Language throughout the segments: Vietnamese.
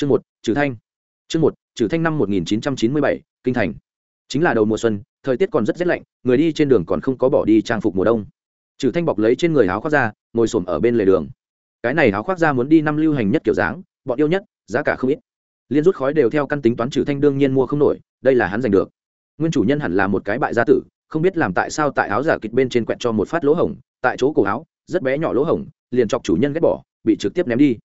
chương một, trừ thanh. Chương một, trừ thanh năm một nghìn chín trăm chín mươi bảy, kinh thành. Chính là đầu mùa xuân, thời tiết còn rất rét lạnh, người đi trên đường còn không có bỏ đi trang phục mùa đông. Trừ thanh bọc lấy trên người áo khoác ra ngồi xổm ở bên lề đường. Cái này áo khoác ra muốn đi năm lưu hành nhất kiểu dáng, bọn yêu nhất, giá cả không ít. Liên rút khói đều theo căn tính toán trừ thanh đương nhiên mua không nổi, đây là hắn giành được. Nguyên chủ nhân hẳn là một cái bại gia tử, không biết làm tại sao tại áo giả kịch bên trên quẹt cho một phát lỗ hổng, tại chỗ cổ áo, rất bé nhỏ lỗ hổng, liền chọc chủ nhân ghét bỏ, bị trực tiếp ném đi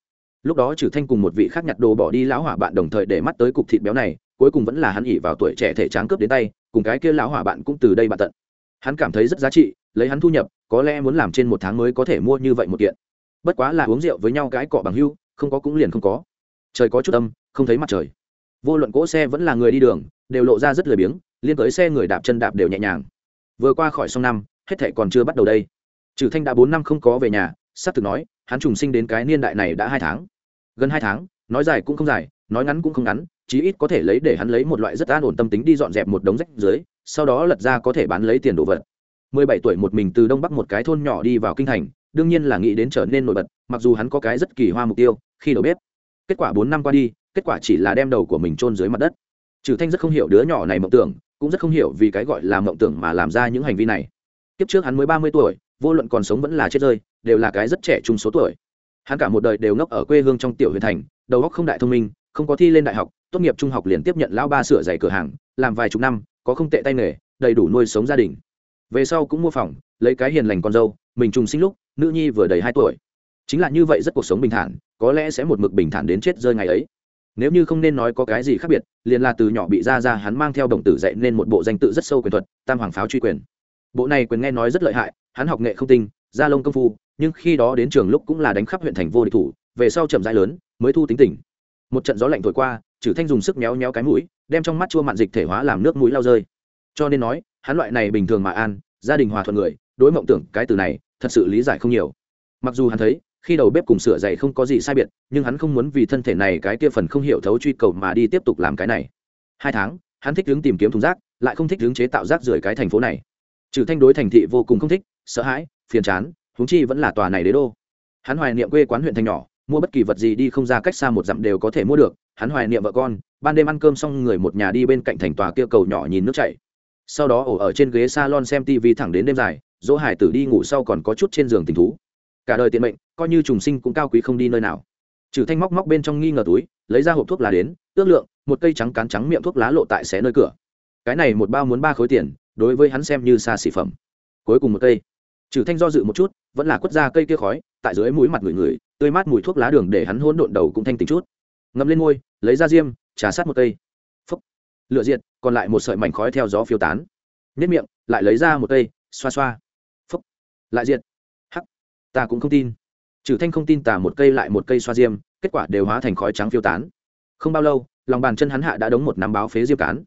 lúc đó trừ thanh cùng một vị khác nhặt đồ bỏ đi lão hỏa bạn đồng thời để mắt tới cục thịt béo này, cuối cùng vẫn là hắn ỉ vào tuổi trẻ thể tráng cướp đến tay, cùng cái kia lão hỏa bạn cũng từ đây bạn tận. Hắn cảm thấy rất giá trị, lấy hắn thu nhập, có lẽ muốn làm trên một tháng mới có thể mua như vậy một kiện. Bất quá là uống rượu với nhau cái cọ bằng hưu, không có cũng liền không có. Trời có chút âm, không thấy mặt trời. Vô luận cỗ xe vẫn là người đi đường, đều lộ ra rất lười biếng, liên tới xe người đạp chân đạp đều nhẹ nhàng. Vừa qua khỏi sông năm, hết thệ còn chưa bắt đầu đây. Trừ thanh đã bốn năm không có về nhà, sắp từ thực nói hắn trùng sinh đến cái niên đại này đã hai tháng. Gần hai tháng, nói dài cũng không dài, nói ngắn cũng không ngắn, chí ít có thể lấy để hắn lấy một loại rất an ổn tâm tính đi dọn dẹp một đống rách dưới, sau đó lật ra có thể bán lấy tiền đồ vật. Mười bảy tuổi một mình từ đông bắc một cái thôn nhỏ đi vào kinh thành, đương nhiên là nghĩ đến trở nên nổi bật, mặc dù hắn có cái rất kỳ hoa mục tiêu, khi đầu bếp. Kết quả bốn năm qua đi, kết quả chỉ là đem đầu của mình chôn dưới mặt đất. Trừ thanh rất không hiểu đứa nhỏ này mộng tưởng, cũng rất không hiểu vì cái gọi là mộng tưởng mà làm ra những hành vi này. Kiếp trước hắn mới ba mươi tuổi, vô luận còn sống vẫn là chết rơi đều là cái rất trẻ trung số tuổi. Hắn cả một đời đều ngốc ở quê hương trong tiểu huyện thành, đầu óc không đại thông minh, không có thi lên đại học, tốt nghiệp trung học liền tiếp nhận lão ba sửa giày cửa hàng, làm vài chục năm, có không tệ tay nghề, đầy đủ nuôi sống gia đình. Về sau cũng mua phòng, lấy cái hiền lành con dâu, mình trùng sinh lúc, nữ nhi vừa đầy hai tuổi. Chính là như vậy rất cuộc sống bình thản, có lẽ sẽ một mực bình thản đến chết rơi ngày ấy. Nếu như không nên nói có cái gì khác biệt, liền là từ nhỏ bị ra ra hắn mang theo đồng tử dạy nên một bộ danh tự rất sâu quyền thuật, tam hoàng pháo truy quyền. Bộ này quyền nghe nói rất lợi hại, hắn học nghệ không tinh gia lông công phu, nhưng khi đó đến trường lúc cũng là đánh khắp huyện thành vô địch thủ, về sau chậm rãi lớn, mới thu tính tình. Một trận gió lạnh thổi qua trừ thanh dùng sức méo méo cái mũi, đem trong mắt chua mặn dịch thể hóa làm nước mũi lao rơi. Cho nên nói, hắn loại này bình thường mà an, gia đình hòa thuận người, đối mộng tưởng cái từ này, thật sự lý giải không nhiều. Mặc dù hắn thấy, khi đầu bếp cùng sửa dạy không có gì sai biệt, nhưng hắn không muốn vì thân thể này cái kia phần không hiểu thấu truy cầu mà đi tiếp tục làm cái này. Hai tháng, hắn thích hướng tìm kiếm thùng rác, lại không thích hướng chế tạo rác rưởi cái thành phố này. Trừ thanh đối thành thị vô cùng không thích, sợ hãi phiền chán, huống chi vẫn là tòa này đế đô. Hắn hoài niệm quê quán huyện thành nhỏ, mua bất kỳ vật gì đi không ra cách xa một dặm đều có thể mua được. Hắn hoài niệm vợ con, ban đêm ăn cơm xong người một nhà đi bên cạnh thành tòa kia cầu nhỏ nhìn nước chảy. Sau đó ổ ở trên ghế salon xem tv thẳng đến đêm dài, dỗ hải tử đi ngủ sau còn có chút trên giường tình thú. Cả đời tiện mệnh, coi như trùng sinh cũng cao quý không đi nơi nào. Trừ thanh móc móc bên trong nghi ngờ túi, lấy ra hộp thuốc lá đến, ước lượng, một cây trắng cán trắng miệng thuốc lá lộ tại xé nơi cửa. Cái này một bao muốn ba khối tiền, đối với hắn xem như xa xỉ phẩm. Cuối cùng một cây trừ thanh do dự một chút, vẫn là quất ra cây kia khói, tại dưới mũi mặt người người, tươi mát mùi thuốc lá đường để hắn hôn độn đầu cũng thanh tịnh chút. Ngâm lên ngôi, lấy ra diêm, trà sát một cây. Phúc. Lựa diệt, còn lại một sợi mảnh khói theo gió phiêu tán. Nếp miệng, lại lấy ra một cây, xoa xoa. Phúc. Lại diệt. Hắc. Ta cũng không tin. Trừ thanh không tin tả một cây lại một cây xoa diêm, kết quả đều hóa thành khói trắng phiêu tán. Không bao lâu, lòng bàn chân hắn hạ đã đóng một nắm báo phế diêm cán.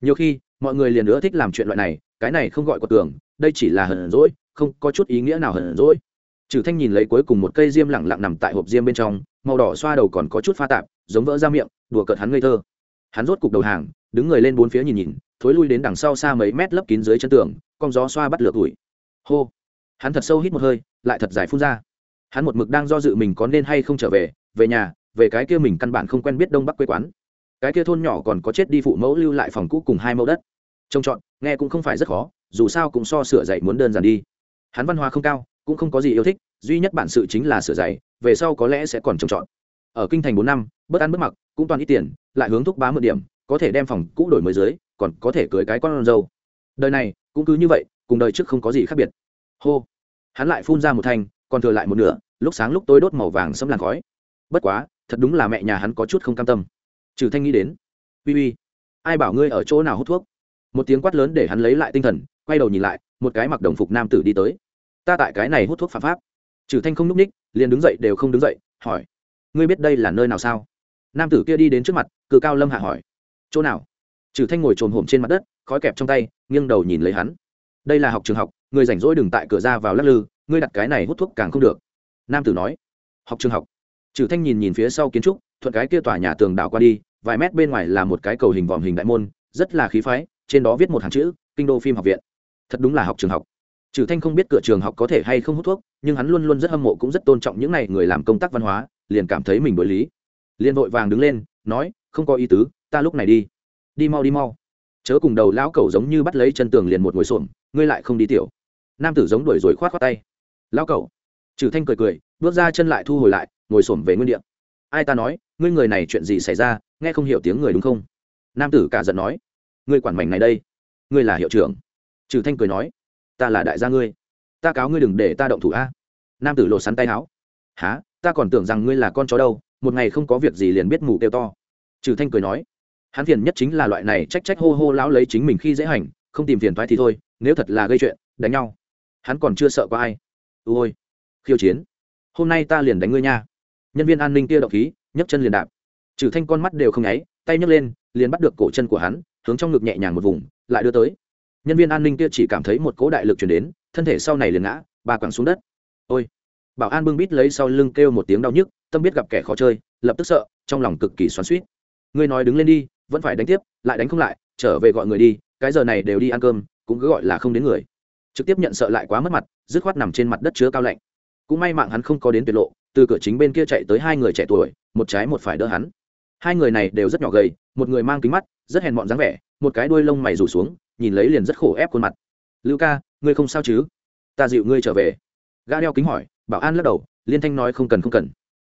Nhiều khi, mọi người liền nữa thích làm chuyện loại này, cái này không gọi của tường đây chỉ là hờn rỗi không có chút ý nghĩa nào hận rỗi trừ thanh nhìn lấy cuối cùng một cây diêm lẳng lặng nằm tại hộp diêm bên trong, màu đỏ xoa đầu còn có chút pha tạp, giống vỡ ra miệng, đùa cợt hắn ngây thơ. Hắn rốt cục đầu hàng, đứng người lên bốn phía nhìn nhìn, thối lui đến đằng sau xa mấy mét lấp kín dưới chân tường, con gió xoa bắt lửa ủi hô! Hắn thật sâu hít một hơi, lại thật dài phun ra. Hắn một mực đang do dự mình có nên hay không trở về về nhà, về cái kia mình căn bản không quen biết đông bắc quê quán. Cái kia thôn nhỏ còn có chết đi phụ mẫu lưu lại phòng cũ cùng hai mẫu đất. Trông chọn, nghe cũng không phải rất khó, dù sao cũng so sửa dạy muốn đơn giản đi hắn văn hóa không cao, cũng không có gì yêu thích, duy nhất bản sự chính là sửa dạy về sau có lẽ sẽ còn trồng trọt. ở kinh thành bốn năm, bất ăn bất mặc, cũng toàn ít tiền, lại hướng thúc bá mượn điểm, có thể đem phòng cũ đổi mới dưới, còn có thể cưới cái con dâu. Đời này, cũng cứ như vậy, cùng đời trước không có gì khác biệt. Hô. Hắn lại phun ra một thanh, còn thừa lại một nửa, lúc sáng lúc tối đốt màu vàng xâm làn khói. Bất quá, thật đúng là mẹ nhà hắn có chút không cam tâm. Trừ thanh nghĩ đến, uy uy, ai bảo ngươi ở chỗ nào hút thuốc? Một tiếng quát lớn để hắn lấy lại tinh thần, quay đầu nhìn lại, một cái mặc đồng phục nam tử đi tới. Ta tại cái này hút thuốc phạm pháp. Trừ thanh không n ú c ních, liền đứng dậy đều không đứng dậy, hỏi, ngươi biết đây là nơi nào sao? Nam tử kia đi đến trước mặt, cự cao lâm hạ hỏi, chỗ nào? Trừ thanh ngồi trồm hổm trên mặt đất, khói kẹp trong tay, nghiêng đầu nhìn lấy hắn. Đây là học trường học, người rảnh rỗi đừng tại cửa ra vào lắc lư, ngươi đặt cái này hút thuốc càng không được. Nam tử nói, học trường học. Trừ thanh nhìn nhìn phía sau kiến trúc, thuận cái kia tòa nhà tường đảo qua đi, vài mét bên ngoài là một cái cầu hình vòm hình đại môn, rất là khí phái trên đó viết một hàng chữ, kinh đô phim học viện. Thật đúng là học trường học. Trừ thanh không biết cửa trường học có thể hay không hút thuốc, nhưng hắn luôn luôn rất hâm mộ cũng rất tôn trọng những n à y người làm công tác văn hóa, liền cảm thấy mình đối lý. Liền vội vàng đứng lên, nói, không có ý tứ, ta lúc này đi. Đi mau đi mau. Chớ cùng đầu lão cẩu giống như bắt lấy chân tường liền một ngồi xổm, ngươi lại không đi tiểu. Nam tử giống đuổi rồi khoát khoát tay. Lão cẩu. Trừ thanh cười cười, bước ra chân lại thu hồi lại, ngồi xổm về nguyên địa. Ai ta nói, ngươi người này chuyện gì xảy ra, nghe không hiểu tiếng người đúng không? Nam tử cả giận nói ngươi quản mảnh này đây. Ngươi là hiệu trưởng. Trừ thanh cười nói, ta là đại gia ngươi. Ta cáo ngươi đừng để ta động thủ a. Nam tử lột sắn tay áo há ta còn tưởng rằng ngươi là con chó đâu. Một ngày không có việc gì liền biết mù kêu to. Trừ thanh cười nói, hắn phiền nhất chính là loại này trách trách hô hô lão lấy chính mình khi dễ hành, không tìm phiền thoái thì thôi, nếu thật là gây chuyện, đánh nhau. Hắn còn chưa sợ có ai. Ôi. Khiêu chiến. Hôm nay ta liền đánh ngươi nha. Nhân viên an ninh kia động khí, nhấc chân liền đạp. Trừ thanh con mắt đều không nháy, tay nhấc lên, liền bắt được cổ chân của hắn hướng trong ngực nhẹ nhàng một vùng, lại đưa tới. Nhân viên an ninh kia chỉ cảm thấy một cỗ đại lực chuyển đến, thân thể sau này liền ngã bà quẳng xuống đất. Ôi! Bảo an bưng bít lấy sau lưng kêu một tiếng đau nhức, tâm biết gặp kẻ khó chơi, lập tức sợ, trong lòng cực kỳ xoắn suýt ngươi nói đứng lên đi, vẫn phải đánh tiếp, lại đánh không lại, trở về gọi người đi, cái giờ này đều đi ăn cơm, cũng cứ gọi là không đến người. Trực tiếp nhận sợ lại quá mất mặt, dứt khoát nằm trên mặt đất chứa cao lạnh. Cũng may mạng hắn không có đến tuyệt lộ, từ cửa chính bên kia chạy tới hai người trẻ tuổi, một trái một phải đỡ hắn. Hai người này đều rất nhỏ gầy, một người mang kính mắt rất hèn mọn dáng vẻ, một cái đuôi lông mày rủ xuống, nhìn lấy liền rất khổ ép khuôn mặt. Lưu ca, ngươi không sao chứ? Ta dịu ngươi trở về. Gã đeo kính hỏi, bảo an lắc đầu, liên thanh nói không cần không cần.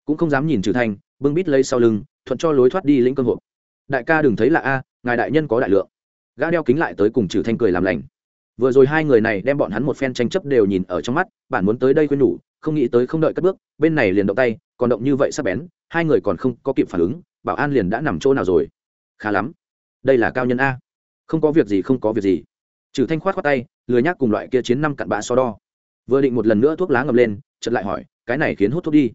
Cũng không dám nhìn trừ thanh, bưng bít lấy sau lưng, thuận cho lối thoát đi lĩnh cơ hộ. đại ca đừng thấy là a, ngài đại nhân có đại lượng. Gã đeo kính lại tới cùng trừ thanh cười làm lành. Vừa rồi hai người này đem bọn hắn một phen tranh chấp đều nhìn ở trong mắt, bản muốn tới đây quên nhủ, không nghĩ tới không đợi cất bước, bên này liền động tay, còn động như vậy sắp bén, hai người còn không có kịp phản ứng, bảo an liền đã nằm chỗ nào rồi? Khá lắm đây là cao nhân a. Không có việc gì, không có việc gì. Trừ thanh khoát khoát tay, lười nhác cùng loại kia chiến năm cặn bã so đo. Vừa định một lần nữa thuốc lá ngầm lên, chợt lại hỏi, cái này khiến hút thuốc đi.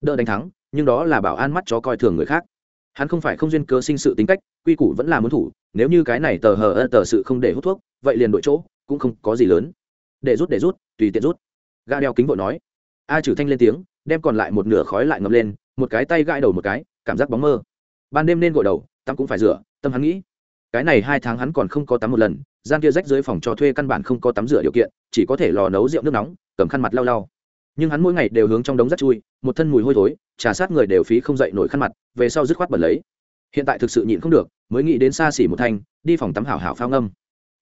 Đỡ đánh thắng, nhưng đó là bảo an mắt chó coi thường người khác. Hắn không phải không duyên cơ sinh sự tính cách, quy củ vẫn là muốn thủ, nếu như cái này tờ hờ ơ tờ sự không để hút thuốc, vậy liền đổi chỗ, cũng không có gì lớn. Để rút để rút, tùy tiện rút. Ga đeo kính vội nói. A trừ thanh lên tiếng, đem còn lại một nửa khói lại ngầm lên, một cái tay gãi đầu một cái, cảm giác bóng mơ. Ban đêm nên gội đầu, tắm cũng phải rửa, tâm hắn nghĩ cái này hai tháng hắn còn không có tắm một lần, gian kia rách dưới phòng cho thuê căn bản không có tắm rửa điều kiện, chỉ có thể lò nấu rượu nước nóng, cầm khăn mặt lau lau. Nhưng hắn mỗi ngày đều hướng trong đống rác chui, một thân mùi hôi thối, trà sát người đều phí không dậy nổi khăn mặt, về sau dứt khoát bẩn lấy. Hiện tại thực sự nhịn không được, mới nghĩ đến xa xỉ một thanh, đi phòng tắm hảo hảo phao ngâm.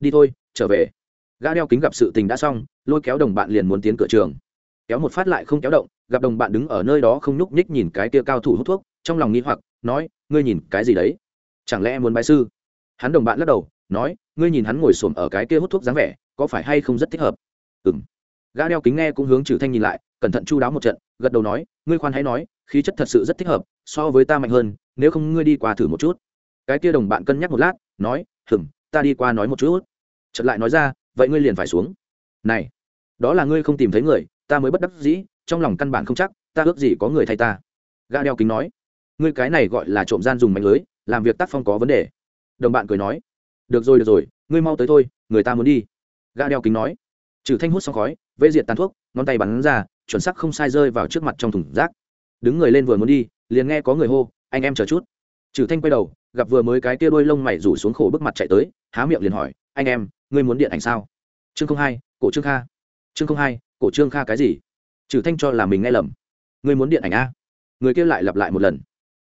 Đi thôi, trở về. Gã đeo kính gặp sự tình đã xong, lôi kéo đồng bạn liền muốn tiến cửa trường. Kéo một phát lại không kéo động, gặp đồng bạn đứng ở nơi đó không nhúc nhích nhìn cái tia cao thủ hút thuốc, trong lòng nghi hoặc, nói, ngươi nhìn cái gì đấy? Chẳng lẽ muốn bài sư? Hắn đồng bạn lắc đầu, nói, ngươi nhìn hắn ngồi xổm ở cái kia hút thuốc dáng vẻ, có phải hay không rất thích hợp? Ừ m gã đeo kính nghe cũng hướng trừ thanh nhìn lại, cẩn thận chu đáo một trận, gật đầu nói, ngươi khoan hãy nói, khí chất thật sự rất thích hợp, so với ta mạnh hơn, nếu không ngươi đi qua thử một chút. Cái kia đồng bạn cân nhắc một lát, nói hừng ta đi qua nói một chút. Chợt lại nói ra, vậy ngươi liền phải xuống. Này, đó là ngươi không tìm thấy người, ta mới bất đắc dĩ, trong lòng căn bản không chắc, ta ước gì có người thay ta. Gã đeo kính nói, ngươi cái này gọi là trộm gian dùng mạnh lưới, làm việc tác phong có vấn đề đồng bạn cười nói, được rồi được rồi, ngươi mau tới thôi, người ta muốn đi. Gã đeo kính nói. Trừ thanh hút xong khói vây diệt tàn thuốc, ngón tay bắn ra, chuẩn sắc không sai rơi vào trước mặt trong thùng rác. Đứng người lên vừa muốn đi, liền nghe có người hô, anh em chờ chút. Trừ thanh quay đầu, gặp vừa mới cái tia đôi lông mày rủ xuống khổ bước mặt chạy tới, há miệng liền hỏi, anh em, ngươi muốn điện ảnh sao? Chương không hai, cổ trương kha. Chương không hai, cổ trương kha cái gì? Trừ thanh cho là mình nghe lầm. Ngươi muốn điện ảnh a? Người kia lại lặp lại một lần.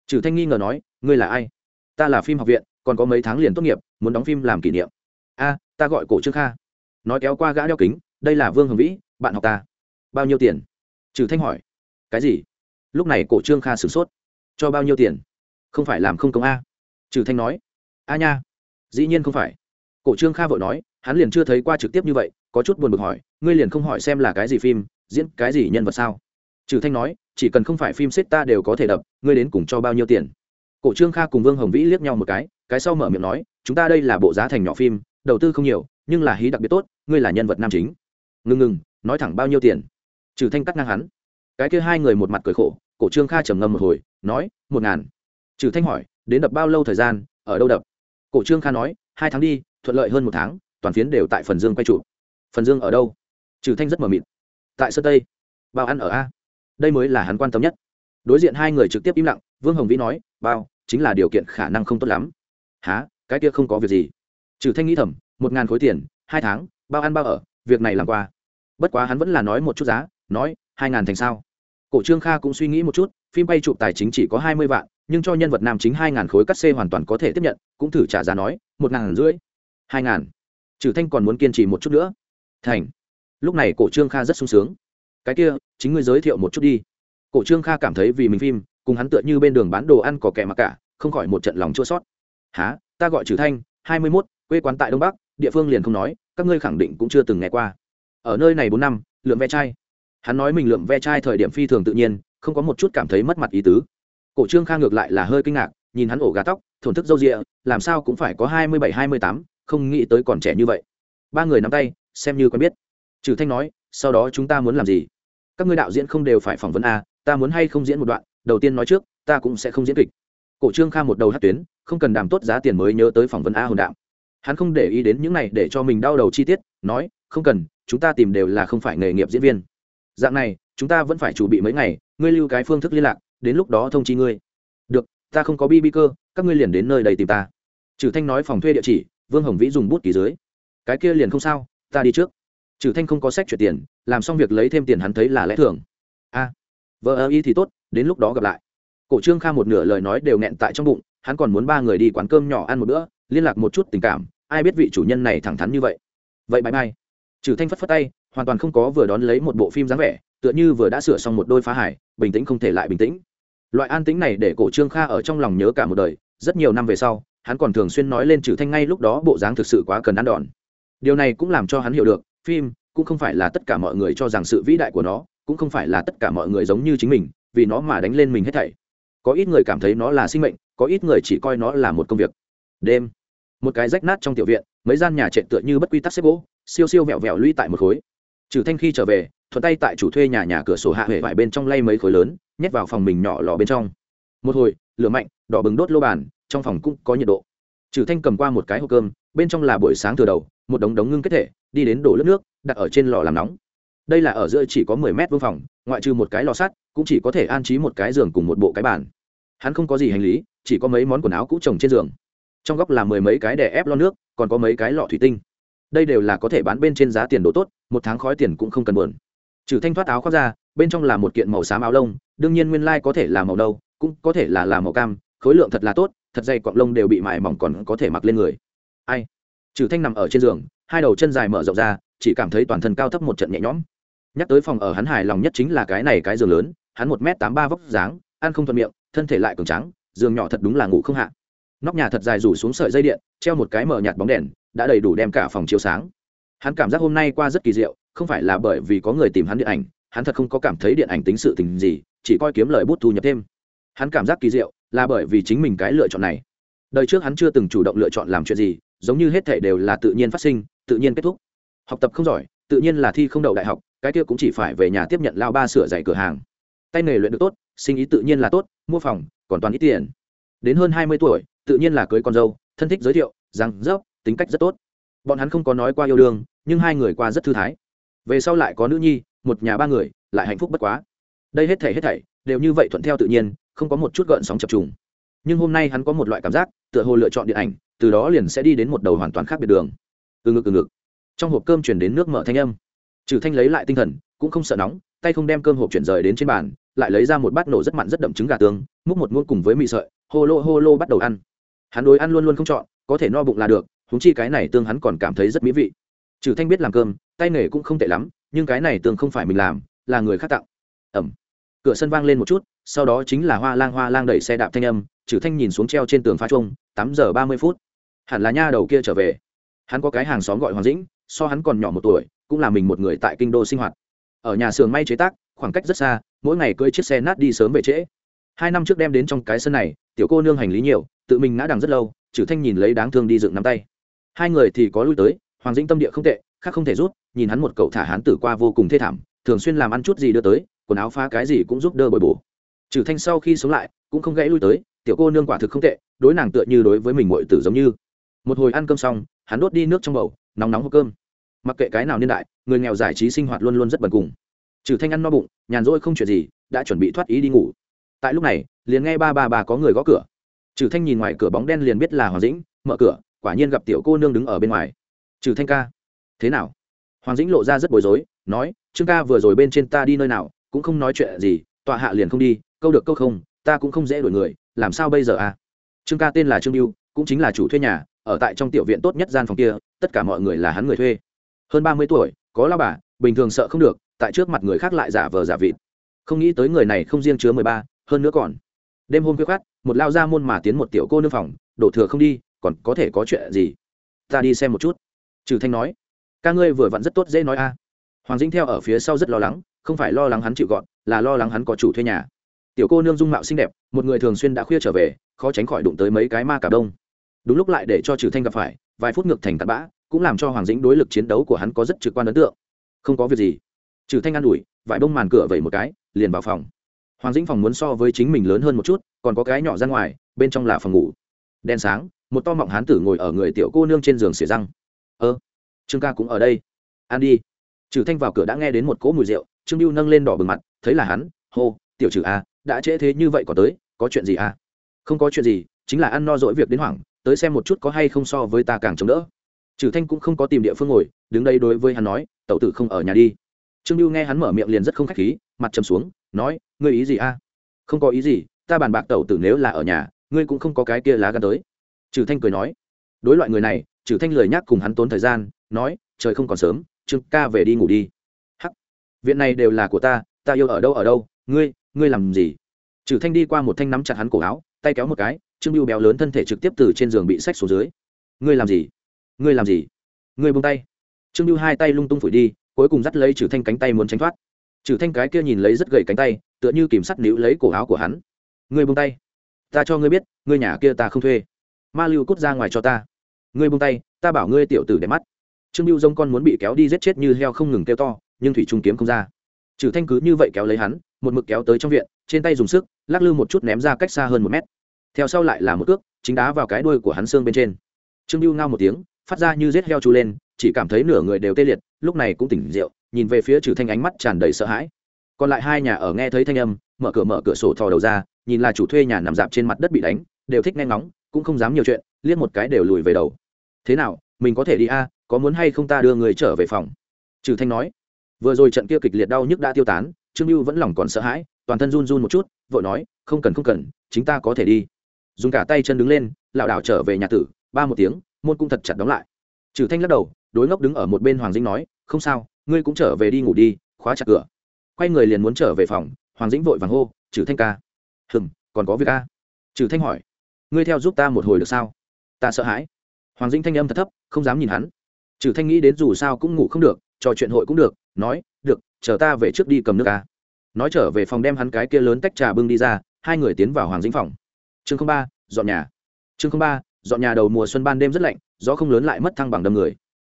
Trừ thanh nghi ngờ nói, ngươi là ai? Ta là phim học viện còn có mấy tháng liền tốt nghiệp, muốn đóng phim làm kỷ niệm. A, ta gọi cổ trương kha. Nói kéo qua gã đeo kính, đây là vương hồng vĩ, bạn học ta. Bao nhiêu tiền? Trừ thanh hỏi. Cái gì? Lúc này cổ trương kha sửng sốt. Cho bao nhiêu tiền? Không phải làm không công a. Trừ thanh nói. A nha. Dĩ nhiên không phải. Cổ trương kha vội nói, hắn liền chưa thấy qua trực tiếp như vậy, có chút buồn bực hỏi, ngươi liền không hỏi xem là cái gì phim, diễn cái gì nhân vật sao? Trừ thanh nói, chỉ cần không phải phim xếp ta đều có thể đập, ngươi đến cùng cho bao nhiêu tiền? Cổ trương kha cùng vương hồng vĩ liếc nhau một cái cái sau mở miệng nói, chúng ta đây là bộ giá thành nhỏ phim, đầu tư không nhiều, nhưng là hí đặc biệt tốt, ngươi là nhân vật nam chính. Ngừng ngừng, nói thẳng bao nhiêu tiền? Trừ thanh cắt ngang hắn. Cái kia hai người một mặt cười khổ, cổ trương kha trầm ngâm một hồi, nói, một ngàn. Trừ thanh hỏi, đến đập bao lâu thời gian, ở đâu đập? Cổ trương kha nói, hai tháng đi, thuận lợi hơn một tháng, toàn phiến đều tại phần dương quay trụ. Phần dương ở đâu? Trừ thanh rất mờ mịt. Tại sơn tây. Bao ăn ở a. Đây mới là hắn quan tâm nhất. Đối diện hai người trực tiếp im lặng, vương hồng vĩ nói, bao, chính là điều kiện khả năng không tốt lắm há, cái kia không có việc gì. Trừ thanh nghĩ thầm, một ngàn khối tiền, hai tháng, bao ăn bao ở, việc này làm qua. Bất quá hắn vẫn là nói một chút giá, nói, hai ngàn thành sao? Cổ trương kha cũng suy nghĩ một chút, phim bay chụp tài chính chỉ có hai mươi vạn, nhưng cho nhân vật nam chính hai ngàn khối cắt xê hoàn toàn có thể tiếp nhận, cũng thử trả giá nói, một ngàn rưỡi, hai ngàn. Trừ thanh còn muốn kiên trì một chút nữa. Thành. Lúc này cổ trương kha rất sung sướng. Cái kia, chính ngươi giới thiệu một chút đi. Cổ trương kha cảm thấy vì mình phim, cùng hắn tựa như bên đường bán đồ ăn có kẻ mặc cả, không khỏi một trận lòng chua sót há ta gọi trừ thanh hai mươi mốt quê quán tại đông bắc địa phương liền không nói các ngươi khẳng định cũng chưa từng nghe qua. Ở nơi này bốn năm lượm ve chai. Hắn nói mình lượm ve chai thời điểm phi thường tự nhiên không có một chút cảm thấy mất mặt ý tứ. Cổ trương kha ngược lại là hơi kinh ngạc nhìn hắn ổ gà tóc thổn thức râu rịa làm sao cũng phải có hai mươi bảy hai mươi tám không nghĩ tới còn trẻ như vậy. Ba người nắm tay xem như quen biết. Trừ thanh nói sau đó chúng ta muốn làm gì? Các ngươi đạo diễn không đều phải phỏng vấn a à, ta muốn hay không diễn một đoạn đầu tiên nói trước ta cũng sẽ không diễn kịch. Cổ trương kha một đầu hát tuyến không cần đàm tốt giá tiền mới nhớ tới phỏng vấn a hồn đạm, hắn không để ý đến những này để cho mình đau đầu chi tiết nói không cần chúng ta tìm đều là không phải nghề nghiệp diễn viên. Dạng này chúng ta vẫn phải chuẩn bị mấy ngày ngươi lưu cái phương thức liên lạc đến lúc đó thông chi ngươi. Được ta không có bi bi cơ các ngươi liền đến nơi đây tìm ta. Trừ thanh nói phòng thuê địa chỉ vương hồng vĩ dùng bút ký dưới. Cái kia liền không sao ta đi trước. Trừ thanh không có sách chuyển tiền làm xong việc lấy thêm tiền hắn thấy là lẽ thường. A vợ ơ y thì tốt đến lúc đó gặp lại. Cổ trương kha một nửa lời nói đều nghẹn tại trong bụng hắn còn muốn ba người đi quán cơm nhỏ ăn một bữa, liên lạc một chút tình cảm, ai biết vị chủ nhân này thẳng thắn như vậy. Vậy bãi mai trừ thanh phất phất tay, hoàn toàn không có vừa đón lấy một bộ phim dáng vẻ, tựa như vừa đã sửa xong một đôi phá hải bình tĩnh không thể lại bình tĩnh. Loại an tĩnh này để cổ trương kha ở trong lòng nhớ cả một đời, rất nhiều năm về sau, hắn còn thường xuyên nói lên trừ thanh ngay lúc đó bộ dáng thực sự quá cần ăn đòn. Điều này cũng làm cho hắn hiểu được, phim cũng không phải là tất cả mọi người cho rằng sự vĩ đại của nó, cũng không phải là tất cả mọi người giống như chính mình, vì nó mà đánh lên mình hết thảy. Có ít người cảm thấy nó là sinh mệnh có ít người chỉ coi nó là một công việc. Đêm, một cái rách nát trong tiểu viện, mấy gian nhà trệ tựa như bất quy tắc xếp gỗ, siêu siêu vẹo vẹo lũy tại một khối. Trừ thanh khi trở về, thuận tay tại chủ thuê nhà nhà cửa sổ hạ huệ vải bên trong lay mấy khối lớn, nhét vào phòng mình nhỏ lò bên trong. Một hồi, lửa mạnh, đỏ bừng đốt lô bàn, trong phòng cũng có nhiệt độ. Trừ thanh cầm qua một cái hộp cơm, bên trong là buổi sáng từ đầu, một đống đống ngưng kết thể, đi đến đổ lớp nước, đặt ở trên lò làm nóng. Đây là ở giữa chỉ có mười mét vuông phòng, ngoại trừ một cái lò sắt, cũng chỉ có thể an trí một cái giường cùng một bộ cái bàn. Hắn không có gì hành lý chỉ có mấy món quần áo cũ trồng trên giường. Trong góc là mười mấy cái đè ép lo nước, còn có mấy cái lọ thủy tinh. Đây đều là có thể bán bên trên giá tiền đồ tốt, một tháng khói tiền cũng không cần buồn. Trừ thanh thoát áo khoác ra, bên trong là một kiện màu xám áo lông, đương nhiên nguyên lai、like、có thể là màu đâu cũng có thể là là màu cam, khối lượng thật là tốt, thật dày quặng lông đều bị mài mỏng còn có thể mặc lên người. Ai? Trừ thanh nằm ở trên giường, hai đầu chân dài mở rộng ra, chỉ cảm thấy toàn thân cao thấp một trận nhẹ nhõm. Nhắc tới phòng ở hắn hài lòng nhất chính là cái này cái giường lớn, hắn một m tám ba vóc dáng, ăn không thuận miệng, thân thể lại cường trắng giường nhỏ thật đúng là ngủ không hạ. Nóc nhà thật dài rủ xuống sợi dây điện, treo một cái mở nhạt bóng đèn, đã đầy đủ đem cả phòng chiếu sáng. Hắn cảm giác hôm nay qua rất kỳ diệu, không phải là bởi vì có người tìm hắn điện ảnh, hắn thật không có cảm thấy điện ảnh tính sự tình gì, chỉ coi kiếm lời bút thu nhập thêm. Hắn cảm giác kỳ diệu, là bởi vì chính mình cái lựa chọn này. Đời trước hắn chưa từng chủ động lựa chọn làm chuyện gì, giống như hết thể đều là tự nhiên phát sinh, tự nhiên kết thúc. Học tập không giỏi, tự nhiên là thi không đậu đại học, cái kia cũng chỉ phải về nhà tiếp nhận lao ba sửa dạy cửa hàng. Tay nghề luyện được tốt, sinh ý tự nhiên là tốt, mua phòng còn toàn ít tiền. Đến hơn hai mươi tuổi, tự nhiên là cưới con dâu, thân thích giới thiệu rằng dốc tính cách rất tốt. Bọn hắn không có nói qua yêu đương, nhưng hai người qua rất thư thái. Về sau lại có nữ nhi, một nhà ba người, lại hạnh phúc bất quá. Đây hết thảy hết thảy, đều như vậy thuận theo tự nhiên, không có một chút gợn sóng chập trùng. Nhưng hôm nay hắn có một loại cảm giác, tựa hồ lựa chọn điện ảnh, từ đó liền sẽ đi đến một đầu hoàn toàn khác biệt đường. Từ ngực từ ngực. Trong hộp cơm chuyển đến nước mở thanh âm. Trừ thanh lấy lại tinh thần, cũng không sợ nóng, tay không đem cơm hộp chuyển rời đến trên bàn lại lấy ra một bát nổ rất mặn rất đậm trứng gà tương, múc một muỗng cùng với mì sợi, hô lô hô lô bắt đầu ăn. Hắn đối ăn luôn luôn không chọn, có thể no bụng là được húng chi cái này tương hắn còn cảm thấy rất mỹ vị. Trừ thanh biết làm cơm, tay nghề cũng không tệ lắm, nhưng cái này tương không phải mình làm, là người khác tặng. Ẩm. Cửa sân vang lên một chút, sau đó chính là hoa lang hoa lang đẩy xe đạp thanh âm, trừ thanh nhìn xuống treo trên tường pha trung tám giờ ba mươi phút. Hẳn là nha đầu kia trở về. Hắn có cái hàng xóm gọi hoàng dĩnh, so hắn còn nhỏ một tuổi, cũng là mình một người tại kinh đô sinh hoạt. Ở nhà xưởng may chế tác, khoảng cách rất xa mỗi ngày cưỡi chiếc xe nát đi sớm về trễ. Hai năm trước đem đến trong cái sân này, tiểu cô nương hành lý nhiều, tự mình ngã đằng rất lâu Chử thanh nhìn lấy đáng thương đi dựng nắm tay. Hai người thì có lui tới, hoàng dĩnh tâm địa không tệ, khác không thể rút, nhìn hắn một cậu thả hắn tử qua vô cùng thê thảm, thường xuyên làm ăn chút gì đưa tới, quần áo phá cái gì cũng giúp đỡ bồi bổ. Trừ thanh sau khi sống lại, cũng không gãy lui tới, tiểu cô nương quả thực không tệ, đối nàng tựa như đối với mình muội tử giống như. Một hồi ăn cơm xong, hắn đốt đi nước trong bầu, nóng nóng hộp cơm. Mặc kệ cái nào niên đại, người nghèo giải trí sinh hoạt luôn luôn rất bần cùng trừ thanh ăn no bụng, nhàn rỗi không chuyện gì, đã chuẩn bị thoát ý đi ngủ. Tại lúc này, liền nghe ba bà bà có người gõ cửa. Trừ thanh nhìn ngoài cửa bóng đen liền biết là hoàng dĩnh, mở cửa, quả nhiên gặp tiểu cô nương đứng ở bên ngoài. Trừ thanh ca, thế nào? Hoàng dĩnh lộ ra rất bối rối, nói, trương ca vừa rồi bên trên ta đi nơi nào, cũng không nói chuyện gì, tọa hạ liền không đi, câu được câu không, ta cũng không dễ đuổi người, làm sao bây giờ à? Trương ca tên là trương lưu cũng chính là chủ thuê nhà, ở tại trong tiểu viện tốt nhất gian phòng kia, tất cả mọi người là hắn người thuê. Hơn ba mươi tuổi, có lao bà, bình thường sợ không được tại trước mặt người khác lại giả vờ giả vịt. Không nghĩ tới người này không riêng chứa mười ba, hơn nữa còn. Đêm hôm khuya khát một lao ra môn mà tiến một tiểu cô nương phòng, đổ thừa không đi, còn có thể có chuyện gì? Ta đi xem một chút. Trừ thanh nói, ca ngươi vừa vặn rất tốt, dễ nói a. Hoàng dĩnh theo ở phía sau rất lo lắng, không phải lo lắng hắn chịu gọn, là lo lắng hắn có chủ thuê nhà. Tiểu cô nương dung mạo xinh đẹp, một người thường xuyên đã khuya trở về, khó tránh khỏi đụng tới mấy cái ma cả đông. Đúng lúc lại để cho trừ thanh gặp phải, vài phút ngược thành tạt bã, cũng làm cho hoàng dĩnh đối lực chiến đấu của hắn có rất trực quan ấn tượng. Không có việc gì trừ thanh an ủi, vải bông màn cửa vẩy một cái, liền vào phòng. Hoàng dĩnh phòng muốn so với chính mình lớn hơn một chút, còn có cái nhỏ ra ngoài, bên trong là phòng ngủ. Đèn sáng, một to mọng hán tử ngồi ở người tiểu cô nương trên giường xỉa răng. Ơ, trương ca cũng ở đây. An đi. Trừ thanh vào cửa đã nghe đến một cỗ mùi rượu, trương lưu nâng lên đỏ bừng mặt, thấy là hắn, hô, tiểu trừ a, đã trễ thế như vậy có tới, có chuyện gì a? Không có chuyện gì, chính là ăn no dỗi việc đến hoảng, tới xem một chút có hay không so với ta càng chống đỡ. Trừ thanh cũng không có tìm địa phương ngồi, đứng đây đối với hắn nói, tẩu tử không ở nhà đi trương lưu nghe hắn mở miệng liền rất không khách khí, mặt trầm xuống, nói, ngươi ý gì a? Không có ý gì, ta bàn bạc tẩu tử nếu là ở nhà, ngươi cũng không có cái kia lá gan tới. Trừ thanh cười nói. Đối loại người này, trừ thanh lời nhắc cùng hắn tốn thời gian, nói, trời không còn sớm, trương ca về đi ngủ đi. Hắc, viện này đều là của ta ta yêu ở đâu ở đâu, ngươi ngươi làm gì? Trừ thanh đi qua một thanh nắm chặt hắn cổ áo, tay kéo một cái, trương lưu béo lớn thân thể trực tiếp từ trên giường bị xách xuống dưới. Ngươi làm gì? Ngươi làm gì? Ngươi buông tay. Trương lưu hai tay lung tung phủi đi cuối cùng dắt lấy trừ thanh cánh tay muốn tránh thoát. Trừ thanh cái kia nhìn lấy rất gầy cánh tay, tựa như kìm sắt níu lấy cổ áo của hắn. Ngươi buông tay. Ta cho ngươi biết, ngươi nhà kia ta không thuê. Ma lưu cút ra ngoài cho ta. Ngươi buông tay, ta bảo ngươi tiểu tử để mắt. Trương lưu dông con muốn bị kéo đi giết chết như heo không ngừng kêu to, nhưng thủy trung kiếm không ra. Trừ thanh cứ như vậy kéo lấy hắn, một mực kéo tới trong viện, trên tay dùng sức, lắc lư một chút ném ra cách xa hơn một mét. Theo sau lại là một cước, chính đá vào cái đuôi của hắn xương bên trên. Trương lưu ngao một tiếng phát ra như rết heo chu lên, chỉ cảm thấy nửa người đều tê liệt, lúc này cũng tỉnh rượu, nhìn về phía trừ thanh ánh mắt tràn đầy sợ hãi. Còn lại hai nhà ở nghe thấy thanh âm, mở cửa mở cửa sổ thò đầu ra, nhìn là chủ thuê nhà nằm dạp trên mặt đất bị đánh, đều thích nghe ngóng, cũng không dám nhiều chuyện, liếc một cái đều lùi về đầu. Thế nào, mình có thể đi a, có muốn hay không ta đưa người trở về phòng? Trừ thanh nói. Vừa rồi trận kia kịch liệt đau nhức đã tiêu tán, trương lưu vẫn lòng còn sợ hãi, toàn thân run run một chút, vội nói, không cần không cần, chính ta có thể đi. Dùng cả tay chân đứng lên, lảo đảo trở về nhà tử, ba một tiếng môn cũng thật chặt đóng lại. Trừ thanh lắc đầu, đối ngốc đứng ở một bên hoàng dĩnh nói, không sao, ngươi cũng trở về đi ngủ đi, khóa chặt cửa. Quay người liền muốn trở về phòng, hoàng dĩnh vội vàng hô, trừ thanh ca. Hừng còn có việc ca trừ thanh hỏi, ngươi theo giúp ta một hồi được sao? Ta sợ hãi. Hoàng dĩnh thanh âm thật thấp, không dám nhìn hắn. Trừ thanh nghĩ đến dù sao cũng ngủ không được, trò chuyện hội cũng được, nói, được, chờ ta về trước đi cầm nước ca nói trở về phòng đem hắn cái kia lớn tách trà bưng đi ra, hai người tiến vào hoàng dĩnh phòng. Chương ba, dọn nhà. Chương ba dọn nhà đầu mùa xuân ban đêm rất lạnh, gió không lớn lại mất thăng bằng đâm người.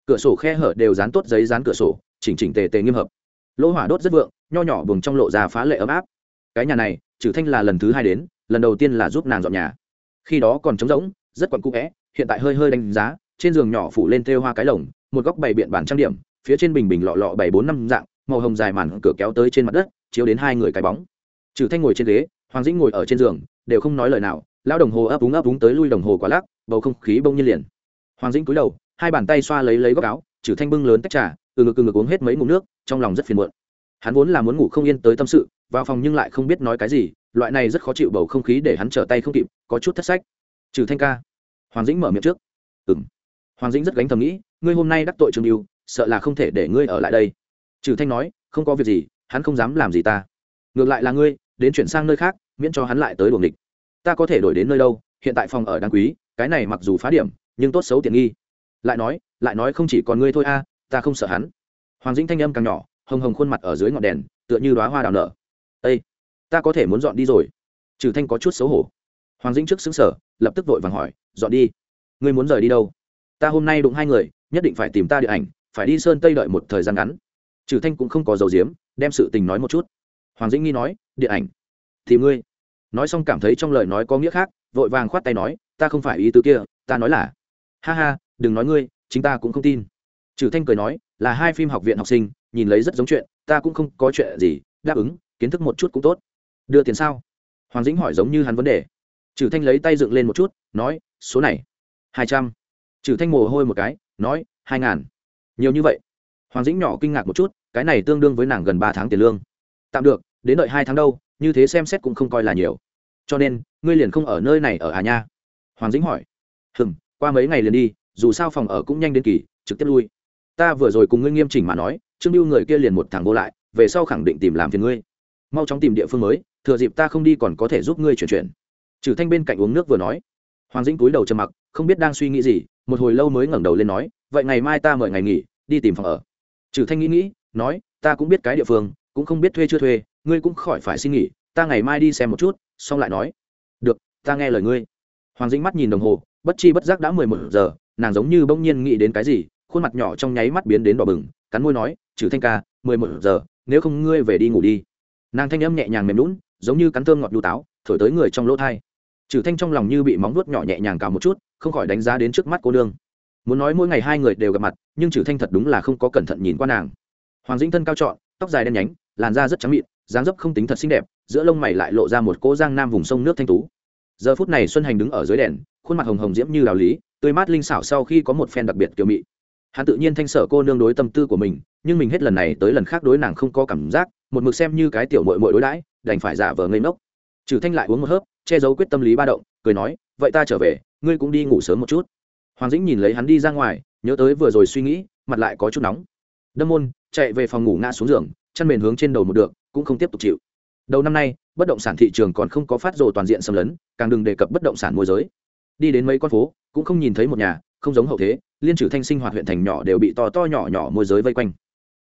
Cửa sổ khe hở đều dán tốt giấy dán cửa sổ, chỉnh chỉnh tề tề nghiêm hợp. Lỗ hỏa đốt rất vượng, nho nhỏ buồng trong lộ ra phá lệ ấm áp. Cái nhà này trừ thanh là lần thứ hai đến, lần đầu tiên là giúp nàng dọn nhà. Khi đó còn trống rỗng, rất quặn cũ vẽ hiện tại hơi hơi đánh giá, trên giường nhỏ phủ lên thêu hoa cái lồng, một góc bày biện bản trang điểm, phía trên bình bình lọ lọ bảy bốn năm dạng, màu hồng dài màn cửa kéo tới trên mặt đất, chiếu đến hai người cái bóng. Trừ thanh ngồi trên ghế, hoàng dĩnh ngồi ở trên giường, đều không nói lời nào, lão đồng hồ ấp úng ấp úng tới lui đồng hồ quá lắc bầu không khí bông nhiên liền. Hoàng dĩnh cúi đầu, hai bàn tay xoa lấy lấy góc áo, trừ thanh bưng lớn tách trà, từ ngực từ ngực uống hết mấy ngụm nước, trong lòng rất phiền muộn. Hắn vốn là muốn ngủ không yên tới tâm sự, vào phòng nhưng lại không biết nói cái gì, loại này rất khó chịu bầu không khí để hắn trở tay không kịp, có chút thất sách. Trừ thanh ca. Hoàng dĩnh mở miệng trước. Ừm. Hoàng dĩnh rất gánh thầm nghĩ, ngươi hôm nay đắc tội trường yêu sợ là không thể để ngươi ở lại đây. Trừ thanh nói, không có việc gì, hắn không dám làm gì ta. Ngược lại là ngươi, đến chuyển sang nơi khác, miễn cho hắn lại tới đuồng địch ta có thể đổi đến nơi đâu, hiện tại phòng ở đáng quý cái này mặc dù phá điểm, nhưng tốt xấu tiện nghi. Lại nói lại nói không chỉ còn ngươi thôi a, ta không sợ hắn. Hoàng dĩnh thanh âm càng nhỏ, hồng hồng khuôn mặt ở dưới ngọn đèn, tựa như đoá hoa đào nở. Ây ta có thể muốn dọn đi rồi. Trừ thanh có chút xấu hổ. Hoàng dĩnh trước xứng sở lập tức vội vàng hỏi, dọn đi? Ngươi muốn rời đi đâu? Ta hôm nay đụng hai người, nhất định phải tìm ta điện ảnh, phải đi sơn tây đợi một thời gian ngắn. Trừ thanh cũng không có dầu diếm, đem sự tình nói một chút. Hoàng dĩnh nghi nói, điện ảnh? Thì ngươi? Nói xong cảm thấy trong lời nói có nghĩa khác, vội vàng khoát tay nói ta không phải ý tứ kia, ta nói là, ha ha, đừng nói ngươi, chính ta cũng không tin. Trừ thanh cười nói, là hai phim học viện học sinh, nhìn lấy rất giống chuyện, ta cũng không có chuyện gì, đáp ứng, kiến thức một chút cũng tốt. Đưa tiền sao? Hoàng dĩnh hỏi giống như hắn vấn đề. Trừ thanh lấy tay dựng lên một chút, nói, số này, hai trăm. Trừ thanh mồ hôi một cái, nói, hai ngàn. Nhiều như vậy. Hoàng dĩnh nhỏ kinh ngạc một chút, cái này tương đương với nàng gần ba tháng tiền lương. Tạm được, đến đợi hai tháng đâu, như thế xem xét cũng không coi là nhiều. Cho nên, ngươi liền không ở nơi này ở hà nha hoàng dĩnh hỏi. Hừm, qua mấy ngày liền đi, dù sao phòng ở cũng nhanh đến kỳ, trực tiếp lui. Ta vừa rồi cùng ngươi nghiêm chỉnh mà nói, trương lưu người kia liền một thằng vô lại, về sau khẳng định tìm làm phiền ngươi. Mau chóng tìm địa phương mới, thừa dịp ta không đi còn có thể giúp ngươi chuyển chuyển. Trừ thanh bên cạnh uống nước vừa nói. Hoàng dĩnh túi đầu trầm mặc, không biết đang suy nghĩ gì, một hồi lâu mới ngẩng đầu lên nói, vậy ngày mai ta mời ngày nghỉ, đi tìm phòng ở. Trừ thanh nghĩ nghĩ, nói, ta cũng biết cái địa phương, cũng không biết thuê chưa thuê, ngươi cũng khỏi phải xin nghỉ, ta ngày mai đi xem một chút. Xong lại nói, được, ta nghe lời ngươi hoàng dĩnh mắt nhìn đồng hồ, bất chi bất giác đã mười một giờ, nàng giống như bỗng nhiên nghĩ đến cái gì, khuôn mặt nhỏ trong nháy mắt biến đến đỏ bừng, cắn môi nói, trừ thanh ca, mười một giờ, nếu không ngươi về đi ngủ đi. Nàng thanh âm nhẹ nhàng mềm lún giống như cắn thơm ngọt đu táo, thổi tới người trong lỗ thai. Trừ thanh trong lòng như bị móng vuốt nhỏ nhẹ nhàng cào một chút, không khỏi đánh giá đến trước mắt cô nương. Muốn nói mỗi ngày hai người đều gặp mặt, nhưng trừ thanh thật đúng là không có cẩn thận nhìn qua nàng. Hoàng dĩnh thân cao trọn, tóc dài đen nhánh, làn da rất trắng mịn, dáng dấp không tính thật xinh đẹp, giữa lông mày lại lộ ra một cỗ giang nam vùng sông nước thanh tú giờ phút này xuân hành đứng ở dưới đèn, khuôn mặt hồng hồng diễm như đào lý, tươi mát linh xảo sau khi có một phen đặc biệt kiểu mị. Hắn tự nhiên thanh sở cô nương đối tâm tư của mình, nhưng mình hết lần này tới lần khác đối nàng không có cảm giác, một mực xem như cái tiểu mội mội đối đãi, đành phải giả vờ ngây ngốc. Trừ thanh lại uống một hớp, che giấu quyết tâm lý ba động, cười nói, vậy ta trở về, ngươi cũng đi ngủ sớm một chút. Hoàng dĩnh nhìn lấy hắn đi ra ngoài, nhớ tới vừa rồi suy nghĩ, mặt lại có chút nóng. Đâm môn, chạy về phòng ngủ ngã xuống giường chăn mền hướng trên đầu một được, cũng không tiếp tục chịu đầu năm nay, bất động sản thị trường còn không có phát rồ toàn diện xâm lấn, càng đừng đề cập bất động sản môi giới. Đi đến mấy con phố, cũng không nhìn thấy một nhà, không giống hậu thế, liên trừ thanh sinh hoạt huyện thành nhỏ đều bị to to nhỏ nhỏ môi giới vây quanh.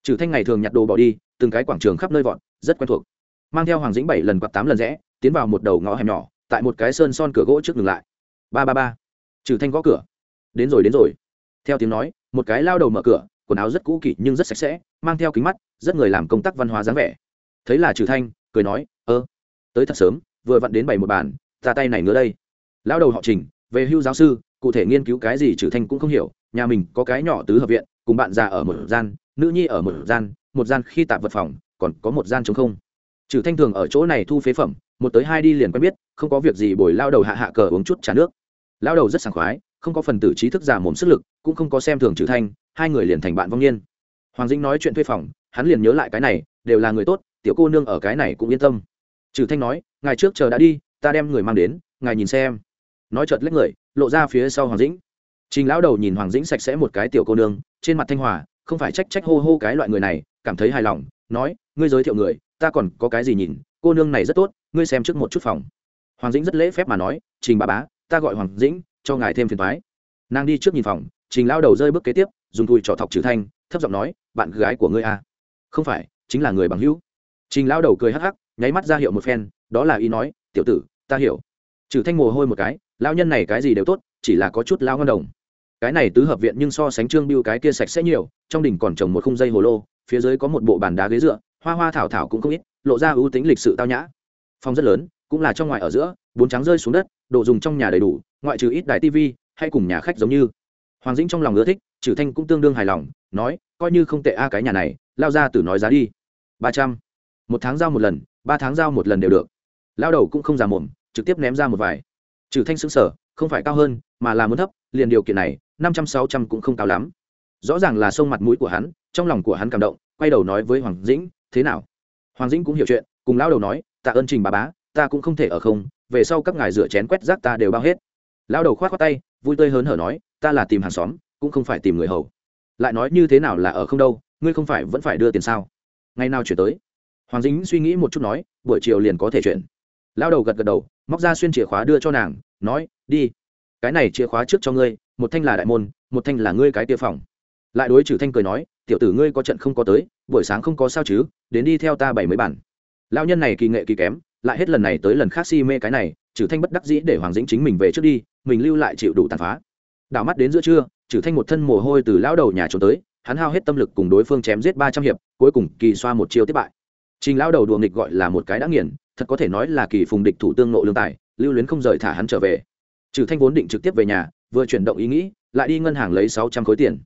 Trừ thanh ngày thường nhặt đồ bỏ đi, từng cái quảng trường khắp nơi vọn rất quen thuộc. Mang theo hoàng dĩnh bảy lần quạt tám lần rẽ, tiến vào một đầu ngõ hẻm nhỏ, tại một cái sơn son cửa gỗ trước ngừng lại. Ba ba ba. Trừ thanh gõ cửa. Đến rồi đến rồi. Theo tiếng nói, một cái lao đầu mở cửa, quần áo rất cũ kỹ nhưng rất sạch sẽ, mang theo kính mắt, rất người làm công tác văn hóa dáng vẻ. Thấy là trừ thanh cười nói, ơ, tới thật sớm, vừa vặn đến bảy một bàn ta tay này nữa đây. Lao đầu họ trình, về hưu giáo sư, cụ thể nghiên cứu cái gì trừ thanh cũng không hiểu, nhà mình có cái nhỏ tứ hợp viện, cùng bạn già ở một gian, nữ nhi ở một gian một gian khi tạm vật phòng, còn có một gian trống không. Trừ thanh thường ở chỗ này thu phế phẩm, một tới hai đi liền quen biết, không có việc gì bồi lao đầu hạ hạ cờ uống chút trà nước. Lao đầu rất sảng khoái, không có phần tử trí thức giả mồm sức lực, cũng không có xem thường trừ thanh, hai người liền thành bạn vong niên. Hoàng dĩnh nói chuyện thuê phòng, hắn liền nhớ lại cái này, đều là người tốt tiểu cô nương ở cái này cũng yên tâm. Trừ thanh nói ngài trước chờ đã đi, ta đem người mang đến, ngài nhìn xem. Nói chợt lách người, lộ ra phía sau hoàng dĩnh. Trình lão đầu nhìn hoàng dĩnh sạch sẽ một cái tiểu cô nương, trên mặt thanh hòa, không phải trách trách hô hô cái loại người này, cảm thấy hài lòng, nói, ngươi giới thiệu người, ta còn có cái gì nhìn, cô nương này rất tốt, ngươi xem trước một chút phòng. Hoàng dĩnh rất lễ phép mà nói, trình bà bá, ta gọi hoàng dĩnh, cho ngài thêm phiền thoái nàng đi trước nhìn phòng, trình lao đầu rơi bước kế tiếp, dùng thùi trỏ thọc trừ thanh, thấp giọng nói, bạn gái của ngươi à? không phải, chính là người bằng hữu trình lao đầu cười hắc hắc nháy mắt ra hiệu một phen đó là ý nói tiểu tử ta hiểu. Trừ thanh mồ hôi một cái lao nhân này cái gì đều tốt chỉ là có chút lao ngân đồng. Cái này tứ hợp viện nhưng so sánh trương biêu cái kia sạch sẽ nhiều trong đỉnh còn trồng một khung dây hồ lô phía dưới có một bộ bàn đá ghế dựa hoa hoa thảo thảo cũng không ít lộ ra ưu tính lịch sự tao nhã. Phòng rất lớn cũng là trong ngoài ở giữa bốn trắng rơi xuống đất đồ dùng trong nhà đầy đủ ngoại trừ ít đài tivi, hay cùng nhà khách giống như. Hoàng dĩnh trong lòng ưa thích trừ thanh cũng tương đương hài lòng nói coi như không tệ a cái nhà này lao ra từ nói giá đi. Ba trăm một tháng giao một lần, ba tháng giao một lần đều được. Lao đầu cũng không già mồm, trực tiếp ném ra một vài. Trừ thanh xứng sở không phải cao hơn, mà là muốn thấp, liền điều kiện này, năm trăm, sáu trăm cũng không cao lắm. Rõ ràng là sông mặt mũi của hắn, trong lòng của hắn cảm động, quay đầu nói với hoàng dĩnh, thế nào? Hoàng dĩnh cũng hiểu chuyện, cùng lão đầu nói, tạ ơn trình bà bá, ta cũng không thể ở không, về sau các ngài rửa chén quét rác ta đều bao hết. Lão đầu khoát khoát tay, vui tươi hớn hở nói, ta là tìm hàng xóm, cũng không phải tìm người hầu. Lại nói, như thế nào là ở không đâu, ngươi không phải vẫn phải đưa tiền sao? Ngày nào chuyển tới hoàng dính suy nghĩ một chút nói, buổi chiều liền có thể chuyển. Lão đầu gật gật đầu, móc ra xuyên chìa khóa đưa cho nàng, nói, đi. Cái này chìa khóa trước cho ngươi, một thanh là đại môn, một thanh là ngươi cái tia phòng. Lại đối trừ thanh cười nói, tiểu tử ngươi có trận không có tới, buổi sáng không có sao chứ, đến đi theo ta bảy mấy bản. Lão nhân này kỳ nghệ kỳ kém, lại hết lần này tới lần khác si mê cái này, trừ thanh bất đắc dĩ để hoàng dĩnh chính mình về trước đi, mình lưu lại chịu đủ tàn phá. Đảo mắt đến giữa trưa, trừ thanh một thân mồ hôi từ lão đầu nhà trốn tới, hắn hao hết tâm lực cùng đối phương chém giết ba trăm hiệp, cuối cùng kỳ xoa một chiêu tiếp bại trình lão đầu đùa nghịch gọi là một cái đã nghiền, thật có thể nói là kỳ phùng địch thủ tương nộ lương tài, lưu luyến không rời thả hắn trở về. Trừ thanh vốn định trực tiếp về nhà, vừa chuyển động ý nghĩ, lại đi ngân hàng lấy sáu trăm khối tiền.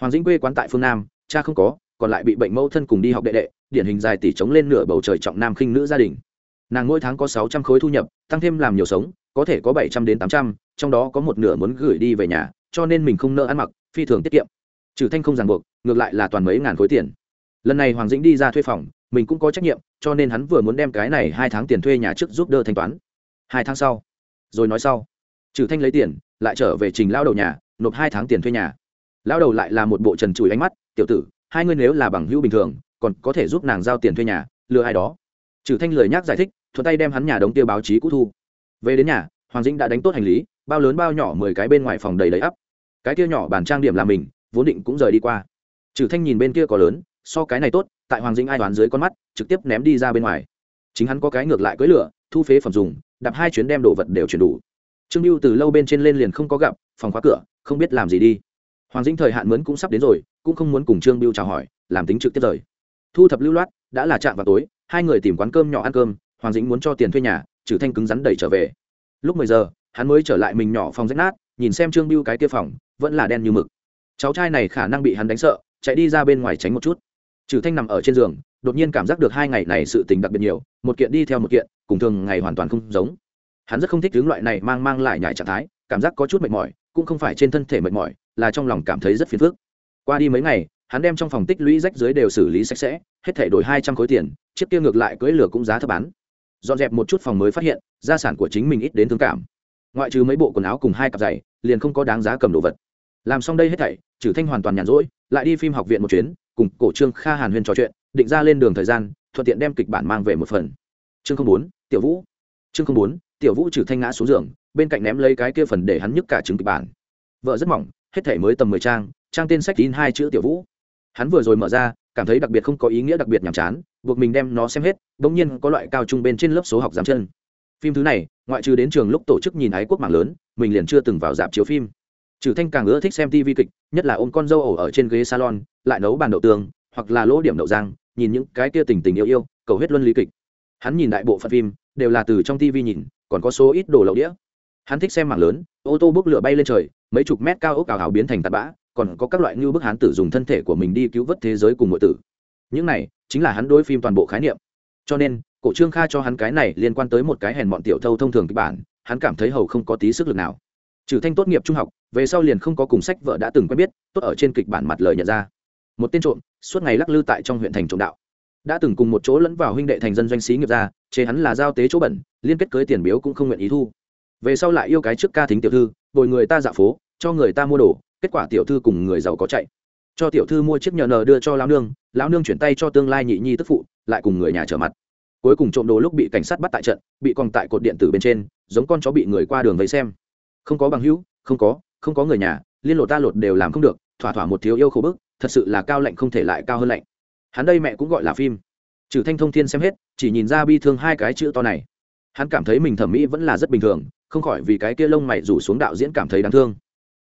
Hoàng dĩnh quê quán tại phương nam, cha không có, còn lại bị bệnh mẫu thân cùng đi học đệ đệ, điển hình dài tỷ chống lên nửa bầu trời trọng nam khinh nữ gia đình. Nàng mỗi tháng có sáu trăm khối thu nhập, tăng thêm làm nhiều sống, có thể có bảy trăm đến tám trăm, trong đó có một nửa muốn gửi đi về nhà, cho nên mình không nợ ăn mặc, phi thường tiết kiệm. Trừ thanh không ràng buộc, ngược lại là toàn mấy ngàn khối tiền. Lần này hoàng dĩnh đi ra thuê phòng mình cũng có trách nhiệm, cho nên hắn vừa muốn đem cái này hai tháng tiền thuê nhà trước giúp đỡ thanh toán. Hai tháng sau, rồi nói sau. Trừ thanh lấy tiền, lại trở về trình lao đầu nhà, nộp hai tháng tiền thuê nhà. Lao đầu lại là một bộ trần trụi ánh mắt, tiểu tử, hai ngươi nếu là bằng hữu bình thường, còn có thể giúp nàng giao tiền thuê nhà, lừa ai đó? Trừ thanh lời nhắc giải thích, thuận tay đem hắn nhà đống tiêu báo chí cũ thu. Về đến nhà, hoàng dĩnh đã đánh tốt hành lý, bao lớn bao nhỏ mười cái bên ngoài phòng đầy đầy ắp. Cái kia nhỏ bàn trang điểm là mình, vốn định cũng rời đi qua. Trừ thanh nhìn bên kia có lớn, so cái này tốt tại hoàng dĩnh ai đoán dưới con mắt, trực tiếp ném đi ra bên ngoài. Chính hắn có cái ngược lại cưỡi lửa, thu phế phẩm dùng, đạp hai chuyến đem đồ vật đều chuyển đủ. Trương lưu từ lâu bên trên lên liền không có gặp, phòng khóa cửa, không biết làm gì đi. Hoàng dĩnh thời hạn mướn cũng sắp đến rồi, cũng không muốn cùng trương lưu chào hỏi, làm tính trực tiếp rời. Thu thập lưu loát, đã là chạm vào tối, hai người tìm quán cơm nhỏ ăn cơm, hoàng dĩnh muốn cho tiền thuê nhà, trừ thanh cứng rắn đẩy trở về. Lúc mười giờ, hắn mới trở lại mình nhỏ phòng rách nát, nhìn xem trương biêu cái kia phòng, vẫn là đen như mực. Cháu trai này khả năng bị hắn đánh sợ, chạy đi ra bên ngoài tránh một chút trừ thanh nằm ở trên giường, đột nhiên cảm giác được hai ngày này sự tình đặc biệt nhiều, một kiện đi theo một kiện, cùng thường ngày hoàn toàn không giống. Hắn rất không thích hướng loại này mang mang lại nhải trạng thái, cảm giác có chút mệt mỏi, cũng không phải trên thân thể mệt mỏi, là trong lòng cảm thấy rất phiền phức. Qua đi mấy ngày, hắn đem trong phòng tích lũy rách dưới đều xử lý sạch sẽ, hết thể đổi hai trăm khối tiền, chiếc kia ngược lại cưỡi lửa cũng giá thấp bán. Dọn dẹp một chút phòng mới phát hiện, gia sản của chính mình ít đến thương cảm. Ngoại trừ mấy bộ quần áo cùng hai cặp giày, liền không có đáng giá cầm đồ vật. Làm xong đây hết thảy, trừ thanh hoàn toàn nhàn rỗi, lại đi phim học viện một chuyến cùng cổ trương kha hàn huyên trò chuyện, định ra lên đường thời gian, thuận tiện đem kịch bản mang về một phần. Chương không bốn, tiểu vũ. Chương không bốn, tiểu vũ trừ thanh ngã xuống giường, bên cạnh ném lấy cái kia phần để hắn nhức cả chứng kịch bản. Vợ rất mỏng, hết thể mới tầm mười trang trang tên sách in hai chữ tiểu vũ. Hắn vừa rồi mở ra, cảm thấy đặc biệt không có ý nghĩa đặc biệt nhàm chán, buộc mình đem nó xem hết bỗng nhiên có loại cao trung bên trên lớp số học giám chân. Phim thứ này, ngoại trừ đến trường lúc tổ chức nhìn ái quốc mạng lớn, mình liền chưa từng vào dạp chiếu phim trừ thanh càng ưa thích xem tivi kịch, nhất là ôm con dâu ổ ở trên ghế salon, lại nấu bàn đậu tường hoặc là lỗ điểm đậu giang nhìn những cái kia tình tình yêu yêu, cầu hết luân lý kịch. Hắn nhìn đại bộ phận phim, đều là từ trong tivi nhìn, còn có số ít đồ lậu đĩa. Hắn thích xem mảng lớn, ô tô bốc lửa bay lên trời, mấy chục mét cao ốc ảo hảo biến thành tạt bã, còn có các loại như bức hắn tử dùng thân thể của mình đi cứu vớt thế giới cùng mọi tử. Những này, chính là hắn đối phim toàn bộ khái niệm. Cho nên, cổ trương kha cho hắn cái này liên quan tới một cái hèn bọn tiểu thâu thông thường kịch bản, hắn cảm thấy hầu không có tí sức lực nào trừ thanh tốt nghiệp trung học, về sau liền không có cùng sách vợ đã từng quen biết, tốt ở trên kịch bản mặt lời nhận ra. Một tên trộm, suốt ngày lắc lư tại trong huyện thành trộm đạo. Đã từng cùng một chỗ lẫn vào huynh đệ thành dân doanh sĩ nghiệp ra, chế hắn là giao tế chỗ bẩn, liên kết cưới tiền biếu cũng không nguyện ý thu. Về sau lại yêu cái trước ca thính tiểu thư, bồi người ta dạo phố, cho người ta mua đồ, kết quả tiểu thư cùng người giàu có chạy. Cho tiểu thư mua chiếc nhờ nờ đưa cho lão nương lão nương chuyển tay cho tương lai nhị nhi tức phụ, lại cùng người nhà trở mặt. Cuối cùng trộm đồ lúc bị cảnh sát bắt tại trận, bị còn tại cột điện tử bên trên, giống con chó bị người qua đường vây xem không có bằng hữu, không có không có người nhà, liên lột ta lột đều làm không được, thỏa thỏa một thiếu yêu khổ bức, thật sự là cao lạnh không thể lại cao hơn lạnh. Hắn đây mẹ cũng gọi là phim. Trừ thanh thông thiên xem hết, chỉ nhìn ra bi thương hai cái chữ to này. Hắn cảm thấy mình thẩm mỹ vẫn là rất bình thường, không khỏi vì cái kia lông mày rủ xuống đạo diễn cảm thấy đáng thương.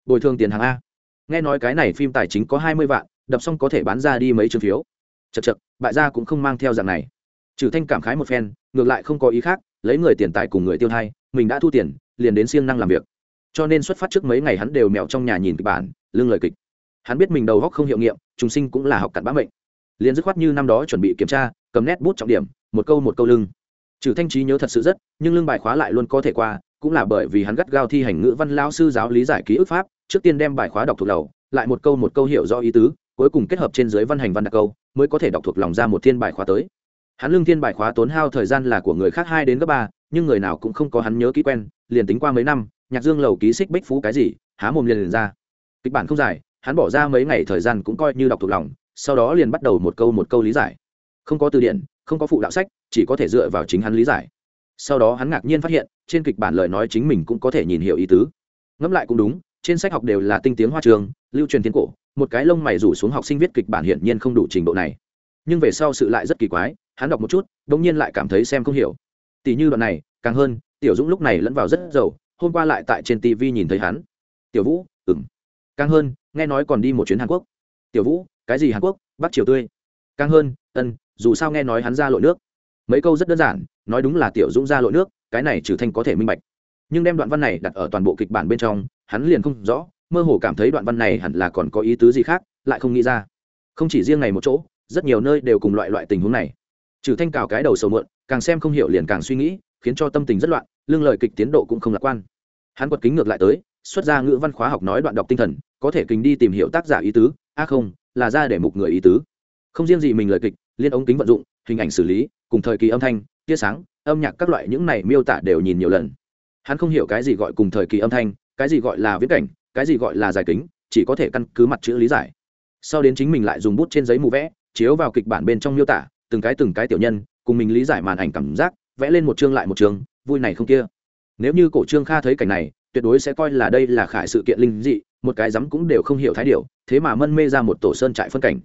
Bồi thường tiền hàng a. Nghe nói cái này phim tài chính có hai mươi vạn, đập xong có thể bán ra đi mấy chương phiếu. Chật chật bại gia cũng không mang theo dạng này. Trừ thanh cảm khái một phen, ngược lại không có ý khác, lấy người tiền tài cùng người tiêu thay mình đã thu tiền, liền đến siêng năng làm việc cho nên xuất phát trước mấy ngày hắn đều mèo trong nhà nhìn kịch bản lương lời kịch. Hắn biết mình đầu góc không hiệu nghiệm, trùng sinh cũng là học cặn bã mệnh. Liền dứt khoát như năm đó chuẩn bị kiểm tra, cầm nét bút trọng điểm, một câu một câu lưng. Trừ thanh trí nhớ thật sự rất, nhưng lương bài khóa lại luôn có thể qua, cũng là bởi vì hắn gắt gao thi hành ngữ văn lao sư giáo lý giải ký ức pháp, trước tiên đem bài khóa đọc thuộc đầu lại một câu một câu hiểu do ý tứ, cuối cùng kết hợp trên dưới văn hành văn đặc câu, mới có thể đọc thuộc lòng ra một thiên bài khóa tới. Hắn lương thiên bài khóa tốn hao thời gian là của người khác hai đến gấp ba, nhưng người nào cũng không có hắn nhớ kỹ quen, liền tính qua mấy năm nhạc dương lầu ký xích bích phú cái gì há mồm liền, liền ra. Kịch bản không dài hắn bỏ ra mấy ngày thời gian cũng coi như đọc thuộc lòng sau đó liền bắt đầu một câu một câu lý giải. Không có từ điển không có phụ đạo sách chỉ có thể dựa vào chính hắn lý giải. Sau đó hắn ngạc nhiên phát hiện trên kịch bản lời nói chính mình cũng có thể nhìn hiểu ý tứ. Ngẫm lại cũng đúng trên sách học đều là tinh tiếng hoa trường lưu truyền thiên cổ một cái lông mày rủ xuống học sinh viết kịch bản hiển nhiên không đủ trình độ này. Nhưng về sau sự lại rất kỳ quái hắn đọc một chút đ nhiên lại cảm thấy xem không hiểu. Tỷ như đoạn này càng hơn tiểu dũng lúc này lẫn vào rất giàu hôm qua lại tại trên tv nhìn thấy hắn. Tiểu vũ ừng càng hơn, nghe nói còn đi một chuyến hàn quốc. Tiểu vũ, cái gì hàn quốc? Bắc triều tươi. Càng hơn, ân, dù sao nghe nói hắn ra lội nước. Mấy câu rất đơn giản, nói đúng là tiểu dũng ra lội nước, cái này trừ thanh có thể minh bạch. Nhưng đem đoạn văn này đặt ở toàn bộ kịch bản bên trong, hắn liền không rõ, mơ hồ cảm thấy đoạn văn này hẳn là còn có ý tứ gì khác, lại không nghĩ ra. Không chỉ riêng này một chỗ, rất nhiều nơi đều cùng loại loại tình huống này. Trừ thanh cào cái đầu sầu muộn, càng xem không hiểu liền càng suy nghĩ khiến cho tâm tình rất loạn lương lời kịch tiến độ cũng không lạc quan. Hắn quật kính ngược lại tới, xuất ra ngữ văn khóa học nói đoạn đọc tinh thần, có thể kính đi tìm hiểu tác giả ý tứ. A không, là ra để mục người ý tứ. Không riêng gì mình lời kịch, liên ống kính vận dụng, hình ảnh xử lý, cùng thời kỳ âm thanh, tia sáng, âm nhạc các loại những này miêu tả đều nhìn nhiều lần. Hắn không hiểu cái gì gọi cùng thời kỳ âm thanh, cái gì gọi là viễn cảnh, cái gì gọi là dài kính, chỉ có thể căn cứ mặt chữ lý giải. Sau đến chính mình lại dùng bút trên giấy mù vẽ, chiếu vào kịch bản bên trong miêu tả, từng cái từng cái tiểu nhân, cùng mình lý giải màn ảnh cảm giác vẽ lên một chương lại một chương, vui này không kia. Nếu như cổ trương kha thấy cảnh này, tuyệt đối sẽ coi là đây là khải sự kiện linh dị, một cái rắm cũng đều không hiểu thái điều thế mà mân mê ra một tổ sơn trại phân cảnh.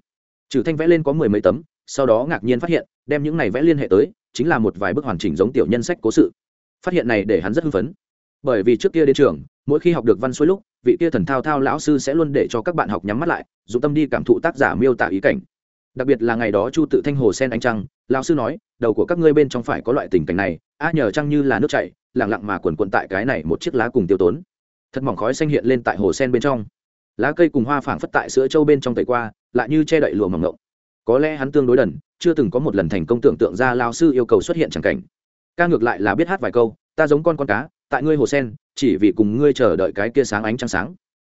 Trừ thanh vẽ lên có mười mấy tấm, sau đó ngạc nhiên phát hiện, đem những này vẽ liên hệ tới, chính là một vài bức hoàn chỉnh giống tiểu nhân sách cố sự. Phát hiện này để hắn rất hưng phấn. Bởi vì trước kia đến trường, mỗi khi học được văn xuôi lúc, vị kia thần thao thao lão sư sẽ luôn để cho các bạn học nhắm mắt lại dùng tâm đi cảm thụ tác giả miêu tả ý cảnh. Đặc biệt là ngày đó chu tự thanh hồ sen ánh trăng lão sư nói, đầu của các ngươi bên trong phải có loại tình cảnh này, a, nhờ chăng như là nước chảy, lẳng lặng mà quần quần tại cái này một chiếc lá cùng tiêu tốn. Thật mỏng khói xanh hiện lên tại hồ sen bên trong. Lá cây cùng hoa phảng phất tại sữa châu bên trong tẩy qua, lại như che đậy lụa mỏng ngộng. Có lẽ hắn tương đối đần, chưa từng có một lần thành công tưởng tượng ra lao sư yêu cầu xuất hiện chẳng cảnh. Ca ngược lại là biết hát vài câu, ta giống con con cá, tại ngươi hồ sen, chỉ vì cùng ngươi chờ đợi cái kia sáng ánh trăng sáng.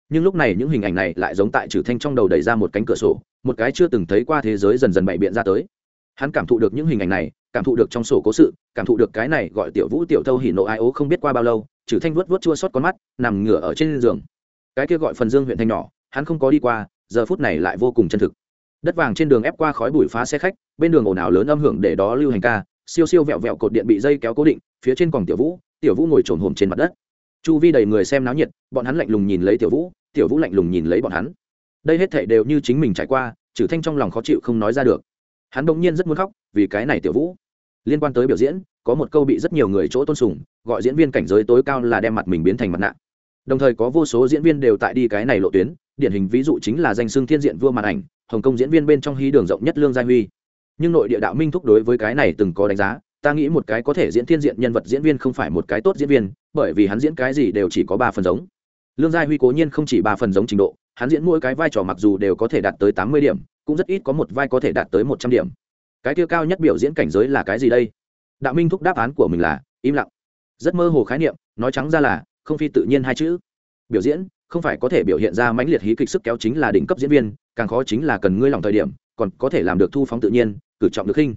Nhưng lúc này những hình ảnh này lại giống tại trừ thanh trong đầu đẩy ra một cánh cửa sổ, một cái chưa từng thấy qua thế giới dần dần bày biện ra tới hắn cảm thụ được những hình ảnh này, cảm thụ được trong sổ cố sự, cảm thụ được cái này gọi tiểu vũ tiểu thâu hỉ nộ ai ố không biết qua bao lâu trừ thanh vuốt vuốt chua xót con mắt, nằm ngửa ở trên giường. Cái kia gọi phần dương huyện thanh nhỏ, hắn không có đi qua, giờ phút này lại vô cùng chân thực. Đất vàng trên đường ép qua khói bụi phá xe khách, bên đường ồn ào lớn âm hưởng để đó lưu hành ca, siêu siêu vẹo vẹo cột điện bị dây kéo cố định, phía trên còn tiểu vũ tiểu vũ ngồi trồn hồm trên mặt đất. Chu vi đầy người xem náo nhiệt, bọn hắn lạnh lùng nhìn lấy tiểu vũ tiểu vũ lạnh lùng nhìn lấy bọn hắn. Đây hết thể đều như chính mình trải qua trừ thanh trong lòng khó chịu không nói ra được hắn bỗng nhiên rất muốn khóc, vì cái này tiểu vũ. Liên quan tới biểu diễn, có một câu bị rất nhiều người chỗ tôn sùng, gọi diễn viên cảnh giới tối cao là đem mặt mình biến thành mặt nạ. Đồng thời có vô số diễn viên đều tại đi cái này lộ tuyến, điển hình ví dụ chính là danh xưng thiên diện vua màn ảnh, hồng kông diễn viên bên trong hí đường rộng nhất lương gia huy. Nhưng nội địa đạo minh thúc đối với cái này từng có đánh giá, ta nghĩ một cái có thể diễn thiên diện nhân vật diễn viên không phải một cái tốt diễn viên, bởi vì hắn diễn cái gì đều chỉ có ba phần giống. Lương gia huy cố nhiên không chỉ ba phần giống trình độ, hắn diễn mỗi cái vai trò mặc dù đều có thể đạt tới tám mươi điểm cũng rất ít có một vai có thể đạt tới một trăm điểm. Cái tiêu cao nhất biểu diễn cảnh giới là cái gì đây? Đạo minh thúc đáp án của mình là, im lặng. Rất mơ hồ khái niệm, nói trắng ra là, không phi tự nhiên hai chữ. Biểu diễn, không phải có thể biểu hiện ra mãnh liệt hí kịch sức kéo chính là đỉnh cấp diễn viên, càng khó chính là cần ngươi lòng thời điểm, còn có thể làm được thu phóng tự nhiên, cử trọng được khinh.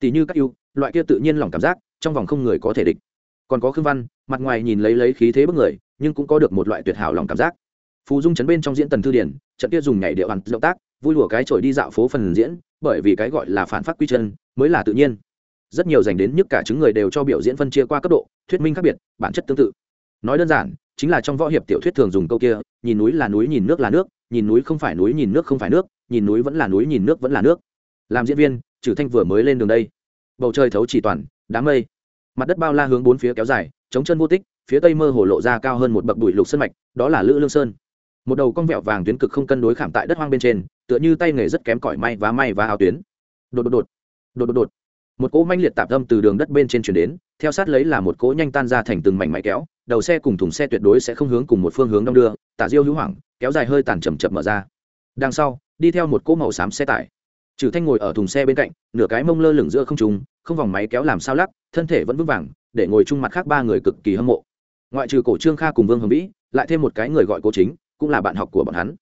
Tỷ như các ưu loại kia tự nhiên lòng cảm giác, trong vòng không người có thể địch. Còn có khương văn, mặt ngoài nhìn lấy lấy khí thế bức người, nhưng cũng có được một loại tuyệt hảo lòng cảm giác. Phù dung chấn bên trong diễn tần thư điển, trận kia dùng nhảy điệu ăn động tác vui lùa cái trội đi dạo phố phần diễn, bởi vì cái gọi là phản phát quy chân mới là tự nhiên. Rất nhiều dành đến nhất cả chứng người đều cho biểu diễn phân chia qua cấp độ, thuyết minh khác biệt, bản chất tương tự. Nói đơn giản, chính là trong võ hiệp tiểu thuyết thường dùng câu kia, nhìn núi là núi nhìn nước là nước, nhìn núi không phải núi nhìn nước không phải nước, nhìn núi vẫn là núi nhìn nước vẫn là nước. Làm diễn viên trừ thanh vừa mới lên đường đây. Bầu trời thấu chỉ toàn, đám mây. Mặt đất bao la hướng bốn phía kéo dài, chống chân vô tích, phía tây mơ hồ lộ ra cao hơn một bậc bụi lục sơn mạch, đó là lữ lương sơn. Một đầu con vẹo vàng tuyến cực không cân đối khảm tại đất hoang bên trên tựa như tay nghề rất kém cỏi may và may và áo tuyến. Đột đột đột. Đột đột đột. Một cỗ manh liệt tạp âm từ đường đất bên trên chuyển đến, theo sát lấy là một cỗ nhanh tan ra thành từng mảnh máy kéo, đầu xe cùng thùng xe tuyệt đối sẽ không hướng cùng một phương hướng đông đưa, tả diêu hữu hoảng, kéo dài hơi tàn chầm chậm mở ra. Đằng sau, đi theo một cỗ màu xám xe tải. Trừ thanh ngồi ở thùng xe bên cạnh, nửa cái mông lơ lửng giữa không trùng không vòng máy kéo làm sao lắc, thân thể vẫn vững vàng, để ngồi chung mặt khác ba người cực kỳ hâm mộ. Ngoại trừ cổ trương kha cùng vương hồng vĩ, lại thêm một cái người gọi cố chính, cũng là bạn học của bọn hắn.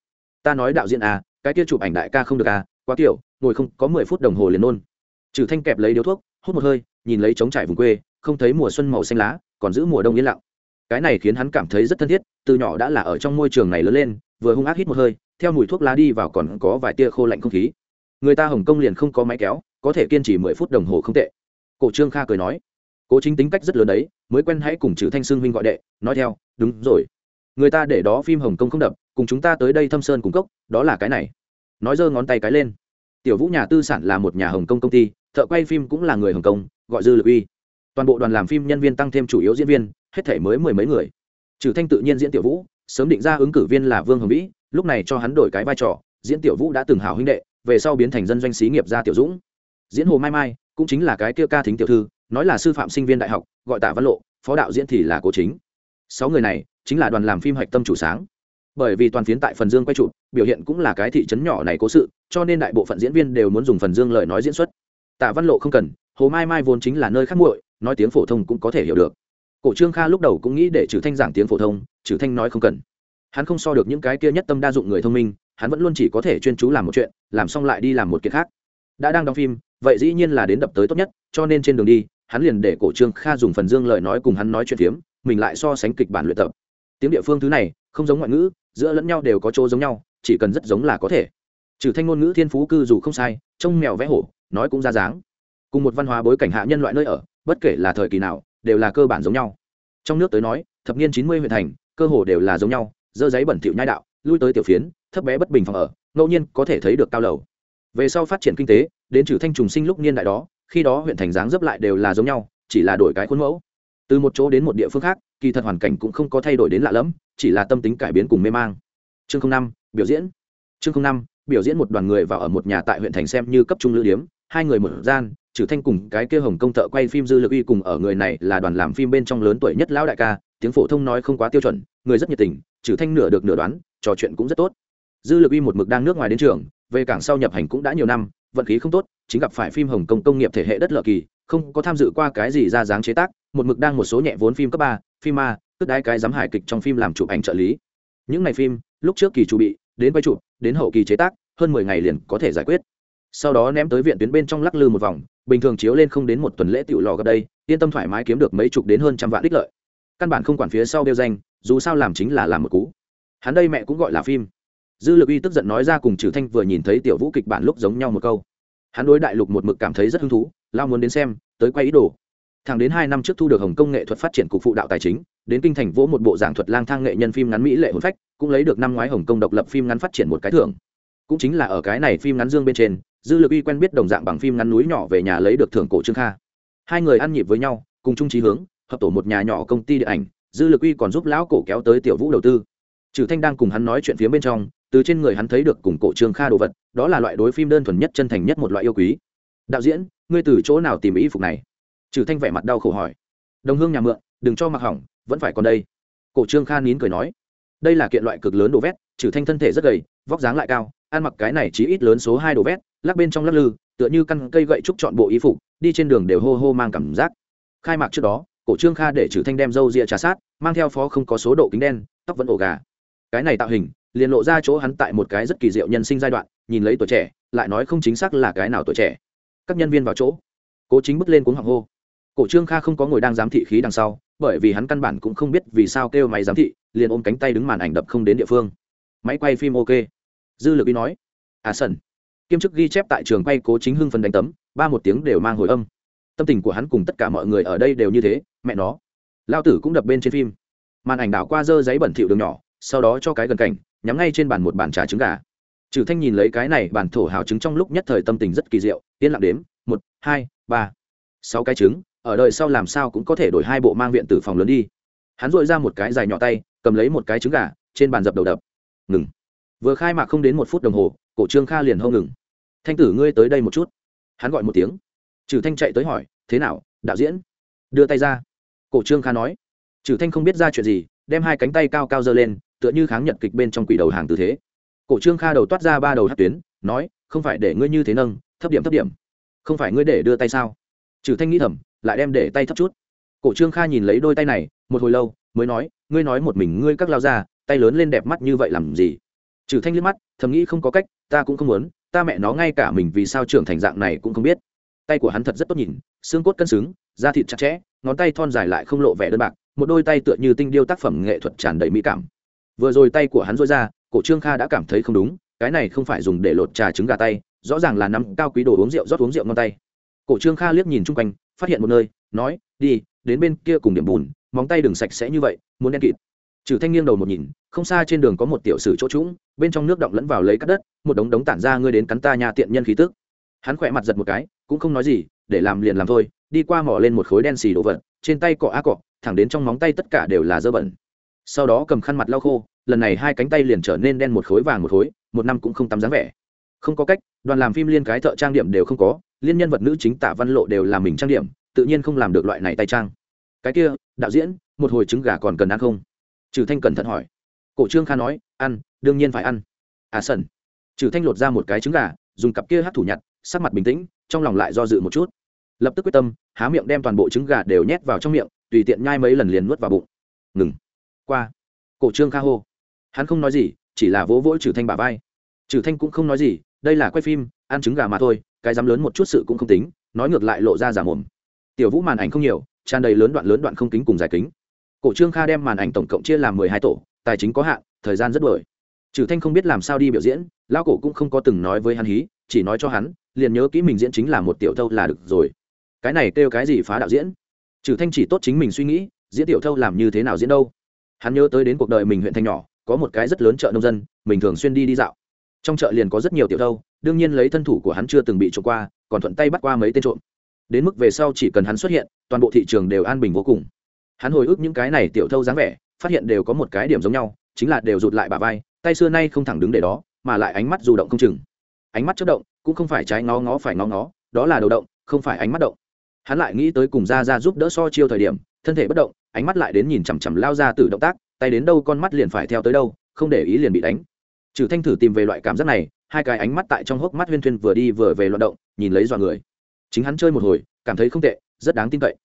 Ta nói đạo diễn à cái kia chụp ảnh đại ca không được à, quá kiểu ngồi không có mười phút đồng hồ liền nôn. Trừ thanh kẹp lấy điếu thuốc hút một hơi nhìn lấy trống trải vùng quê không thấy mùa xuân màu xanh lá còn giữ mùa đông yên lặng. Cái này khiến hắn cảm thấy rất thân thiết từ nhỏ đã là ở trong môi trường này lớn lên vừa hung ác hít một hơi theo mùi thuốc lá đi vào còn có vài tia khô lạnh không khí. Người ta hồng kông liền không có máy kéo có thể kiên trì mười phút đồng hồ không tệ. Cổ trương kha cười nói cố chính tính cách rất lớn đấy mới quen hãy cùng chữ thanh sương huynh gọi đệ nói theo đúng rồi người ta để đó phim hồng kông không đập, cùng chúng ta tới đây thâm sơn cung cốc, đó là cái này. Nói giơ ngón tay cái lên. Tiểu vũ nhà tư sản là một nhà hồng kông công ty, thợ quay phim cũng là người hồng kông, gọi dư lực uy. Toàn bộ đoàn làm phim nhân viên tăng thêm chủ yếu diễn viên, hết thể mới mười mấy người. Trừ thanh tự nhiên diễn tiểu vũ, sớm định ra ứng cử viên là vương hồng vĩ, lúc này cho hắn đổi cái vai trò, diễn tiểu vũ đã từng hào huynh đệ, về sau biến thành dân doanh xí nghiệp gia tiểu dũng. Diễn hồ mai mai, cũng chính là cái kia ca thính tiểu thư, nói là sư phạm sinh viên đại học, gọi tạ văn lộ, phó đạo diễn thì là cố chính. Sáu người này chính là đoàn làm phim hạch tâm chủ sáng. Bởi vì toàn phiến tại phần dương quay trụ biểu hiện cũng là cái thị trấn nhỏ này cố sự, cho nên đại bộ phận diễn viên đều muốn dùng phần dương lời nói diễn xuất. Tạ văn lộ không cần, hồ mai mai vốn chính là nơi khác muội, nói tiếng phổ thông cũng có thể hiểu được. Cổ trương kha lúc đầu cũng nghĩ để trừ thanh giảng tiếng phổ thông trừ thanh nói không cần. Hắn không so được những cái kia nhất tâm đa dụng người thông minh, hắn vẫn luôn chỉ có thể chuyên chú làm một chuyện, làm xong lại đi làm một kiện khác. Đã đang đóng phim, vậy dĩ nhiên là đến đập tới tốt nhất, cho nên trên đường đi, hắn liền để cổ trương kha dùng phần dương lời nói cùng hắn nói chuyện phiếm, mình lại so sánh kịch bản luyện tập tiếng địa phương thứ này, không giống ngoại ngữ, giữa lẫn nhau đều có chỗ giống nhau, chỉ cần rất giống là có thể. Trừ thanh ngôn ngữ thiên phú cư dù không sai, trông mèo vẽ hổ, nói cũng ra dáng. Cùng một văn hóa bối cảnh hạ nhân loại nơi ở, bất kể là thời kỳ nào, đều là cơ bản giống nhau. Trong nước tới nói, thập niên chín mươi huyện thành, cơ hồ đều là giống nhau, dơ giấy bẩn thỉu nhai đạo, lui tới tiểu phiến, thấp bé bất bình phòng ở, ngẫu nhiên có thể thấy được cao lầu. Về sau phát triển kinh tế, đến trừ thanh trùng sinh lúc niên đại đó, khi đó huyện thành dáng dấp lại đều là giống nhau, chỉ là đổi cái khuôn mẫu từ một chỗ đến một địa phương khác, kỳ thật hoàn cảnh cũng không có thay đổi đến lạ lẫm, chỉ là tâm tính cải biến cùng mê mang. Chương năm, biểu diễn. Chương năm, biểu diễn một đoàn người vào ở một nhà tại huyện thành xem như cấp trung lữ điếm, hai người một gian trừ thanh cùng cái kia hồng công thợ quay phim dư lực uy cùng ở người này là đoàn làm phim bên trong lớn tuổi nhất lão đại ca, tiếng phổ thông nói không quá tiêu chuẩn, người rất nhiệt tình trừ thanh nửa được nửa đoán, trò chuyện cũng rất tốt. Dư lực uy một mực đang nước ngoài đến trường, về cảng sau nhập hành cũng đã nhiều năm vận khí không tốt, chính gặp phải phim hồng kông công nghiệp thể hệ đất lợ kỳ, không có tham dự qua cái gì ra dáng chế tác, một mực đang một số nhẹ vốn phim cấp ba, phim a tức đái cái giám hải kịch trong phim làm chụp ảnh trợ lý. Những ngày phim, lúc trước kỳ chủ bị, đến quay chụp, đến hậu kỳ chế tác, hơn mười ngày liền có thể giải quyết. Sau đó ném tới viện tuyến bên trong lắc lư một vòng, bình thường chiếu lên không đến một tuần lễ tiểu lò gần đây, yên tâm thoải mái kiếm được mấy chục đến hơn trăm vạn đích lợi. Căn bản không quản phía sau đeo danh, dù sao làm chính là làm một cú. Hắn đây mẹ cũng gọi là phim dư lực uy tức giận nói ra cùng trừ thanh vừa nhìn thấy tiểu vũ kịch bản lúc giống nhau một câu. Hắn đối đại lục một mực cảm thấy rất hứng thú, lao muốn đến xem, tới quay ý đồ. Thẳng đến hai năm trước thu được hồng công nghệ thuật phát triển cục phụ đạo tài chính, đến kinh thành vỗ một bộ giảng thuật lang thang nghệ nhân phim ngắn mỹ lệ hồn phách, cũng lấy được năm ngoái hồng công độc lập phim ngắn phát triển một cái thưởng. Cũng chính là ở cái này phim ngắn dương bên trên, dư lực uy quen biết đồng dạng bằng phim ngắn núi nhỏ về nhà lấy được thưởng cổ trương kha. Hai người ăn nhịp với nhau, cùng chung trí hướng, hợp tổ một nhà nhỏ công ty điện ảnh, dư lực uy còn giúp lão cổ kéo tới tiểu vũ đầu tư. Trừ thanh đang cùng hắn nói chuyện phía bên trong từ trên người hắn thấy được cùng cổ trương kha đồ vật, đó là loại đối phim đơn thuần nhất, chân thành nhất một loại yêu quý. Đạo diễn, ngươi từ chỗ nào tìm ý phục này? Trừ thanh vẻ mặt đau khổ hỏi. Đồng hương nhà mượn, đừng cho mặc hỏng, vẫn phải còn đây. Cổ trương kha nín cười nói. Đây là kiện loại cực lớn đồ vét, trừ thanh thân thể rất gầy, vóc dáng lại cao, ăn mặc cái này chỉ ít lớn số hai đồ vét, lắc bên trong lắc lư, tựa như căn cây gậy trúc chọn bộ y phục, đi trên đường đều hô hô mang cảm giác. Khai mạc trước đó, cổ trương kha để trừ thanh đem râu ria trà sát, mang theo phó không có số độ kính đen, tóc vẫn ổ gà. Cái này tạo hình liền lộ ra chỗ hắn tại một cái rất kỳ diệu nhân sinh giai đoạn, nhìn lấy tuổi trẻ, lại nói không chính xác là cái nào tuổi trẻ. Các nhân viên vào chỗ. Cố chính bước lên cuốn hoàng hô. Cổ trương kha không có ngồi đang giám thị khí đằng sau, bởi vì hắn căn bản cũng không biết vì sao kêu máy giám thị, liền ôm cánh tay đứng màn ảnh đập không đến địa phương. Máy quay phim ok. Dư lực y nói. À sần. Kiêm chức ghi chép tại trường quay cố chính hưng phần đánh tấm, ba một tiếng đều mang hồi âm. Tâm tình của hắn cùng tất cả mọi người ở đây đều như thế, mẹ nó. Lao tử cũng đập bên trên phim. Màn ảnh đảo qua dơ giấy bẩn thịu đường nhỏ, sau đó cho cái gần cảnh nhắm ngay trên bàn một bàn trà trứng gà. Trừ thanh nhìn lấy cái này bàn thổ hào trứng trong lúc nhất thời tâm tình rất kỳ diệu, yên lặng đếm, một, hai, ba, sáu cái trứng, ở đời sau làm sao cũng có thể đổi hai bộ mang viện từ phòng lớn đi. Hắn dội ra một cái dài nhỏ tay, cầm lấy một cái trứng gà, trên bàn dập đầu đập. Ngừng. Vừa khai mạc không đến một phút đồng hồ, cổ trương kha liền hâu ngừng. Thanh tử, ngươi tới đây một chút. Hắn gọi một tiếng. Trừ thanh chạy tới hỏi, thế nào, đạo diễn? Đưa tay ra. Cổ trương kha nói. Trừ thanh không biết ra chuyện gì, đem hai cánh tay cao cao giơ lên tựa như kháng nhật kịch bên trong quỷ đầu hàng tư thế. Cổ trương kha đầu toát ra ba đầu hát tuyến, nói, không phải để ngươi như thế nâng, thấp điểm thấp điểm. Không phải ngươi để đưa tay sao? Trừ thanh nghĩ thầm, lại đem để tay thấp chút. Cổ trương kha nhìn lấy đôi tay này, một hồi lâu, mới nói, ngươi nói một mình ngươi các lao ra tay lớn lên đẹp mắt như vậy làm gì? Trừ thanh liếc mắt, thầm nghĩ không có cách, ta cũng không muốn, ta mẹ nó ngay cả mình vì sao trưởng thành dạng này cũng không biết. Tay của hắn thật rất tốt nhìn, xương cốt cân xứng, da thịt chặt chẽ, ngón tay thon dài lại không lộ vẻ đơn bạc, một đôi tay tựa như tinh điêu tác phẩm nghệ thuật tràn đầy mỹ cảm vừa rồi tay của hắn dối ra, cổ trương kha đã cảm thấy không đúng, cái này không phải dùng để lột trà trứng gà tay, rõ ràng là nắm cao quý đồ uống rượu rót uống rượu ngon tay. Cổ trương kha liếc nhìn chung quanh, phát hiện một nơi, nói, đi, đến bên kia cùng điểm bùn, móng tay đừng sạch sẽ như vậy, muốn đen kịt. Trừ thanh nghiêng đầu một nhìn, không xa trên đường có một tiểu sử chỗ trũng, bên trong nước động lẫn vào lấy cắt đất, một đống đống tản ra ngươi đến cắn ta nhà tiện nhân khí tức. Hắn khỏe mặt giật một cái, cũng không nói gì, để làm liền làm thôi, đi qua mỏ lên một khối đen xì đồ vật, trên tay cọ á cọ, thẳng đến trong móng tay tất cả đều là dơ bẩn sau đó cầm khăn mặt lau khô, lần này hai cánh tay liền trở nên đen một khối vàng một khối, một năm cũng không tắm dáng vẻ. Không có cách, đoàn làm phim liên cái thợ trang điểm đều không có, liên nhân vật nữ chính tạ văn lộ đều làm mình trang điểm, tự nhiên không làm được loại này tay trang. Cái kia, đạo diễn, một hồi trứng gà còn cần ăn không? Trừ thanh cẩn thận hỏi. Cổ trương kha nói, ăn, đương nhiên phải ăn. À sần. Trừ thanh lột ra một cái trứng gà, dùng cặp kia hát thủ nhặt, sắc mặt bình tĩnh, trong lòng lại do dự một chút. Lập tức quyết tâm, há miệng đem toàn bộ trứng gà đều nhét vào trong miệng, tùy tiện nhai mấy lần liền nuốt vào bụng. Ngừng qua. Cổ trương kha hô. Hắn không nói gì, chỉ là vỗ vỗ trừ thanh bà vai. Trừ thanh cũng không nói gì, đây là quay phim, ăn trứng gà mà thôi, cái dám lớn một chút sự cũng không tính, nói ngược lại lộ ra giả mồm. Tiểu vũ màn ảnh không nhiều, tràn đầy lớn đoạn lớn đoạn không kính cùng dài kính. Cổ trương kha đem màn ảnh tổng cộng chia làm mười hai tổ, tài chính có hạn, thời gian rất đổi trừ thanh không biết làm sao đi biểu diễn, lão cổ cũng không có từng nói với hắn hí, chỉ nói cho hắn, liền nhớ kỹ mình diễn chính là một tiểu thâu là được rồi. Cái này kêu cái gì phá đạo diễn? Trừ thanh chỉ tốt chính mình suy nghĩ, diễn tiểu thâu làm như thế nào diễn đâu? Hắn nhớ tới đến cuộc đời mình huyện thanh nhỏ, có một cái rất lớn chợ nông dân, mình thường xuyên đi đi dạo. Trong chợ liền có rất nhiều tiểu thâu, đương nhiên lấy thân thủ của hắn chưa từng bị trộm qua, còn thuận tay bắt qua mấy tên trộm. Đến mức về sau chỉ cần hắn xuất hiện, toàn bộ thị trường đều an bình vô cùng. Hắn hồi ức những cái này tiểu thâu dáng vẻ, phát hiện đều có một cái điểm giống nhau, chính là đều rụt lại bà vai, tay xưa nay không thẳng đứng để đó, mà lại ánh mắt du động không chừng. Ánh mắt chất động, cũng không phải trái ngó ngó phải ngó ngó, đó là đầu động, không phải ánh mắt động. Hắn lại nghĩ tới cùng ra ra giúp đỡ so chiêu thời điểm, thân thể bất động ánh mắt lại đến nhìn chằm chằm lao ra từ động tác, tay đến đâu con mắt liền phải theo tới đâu, không để ý liền bị đánh. Trừ thanh thử tìm về loại cảm giác này, hai cái ánh mắt tại trong hốc mắt huyên thuyên vừa đi vừa về loạt động, nhìn lấy dọa người. Chính hắn chơi một hồi, cảm thấy không tệ, rất đáng tin cậy.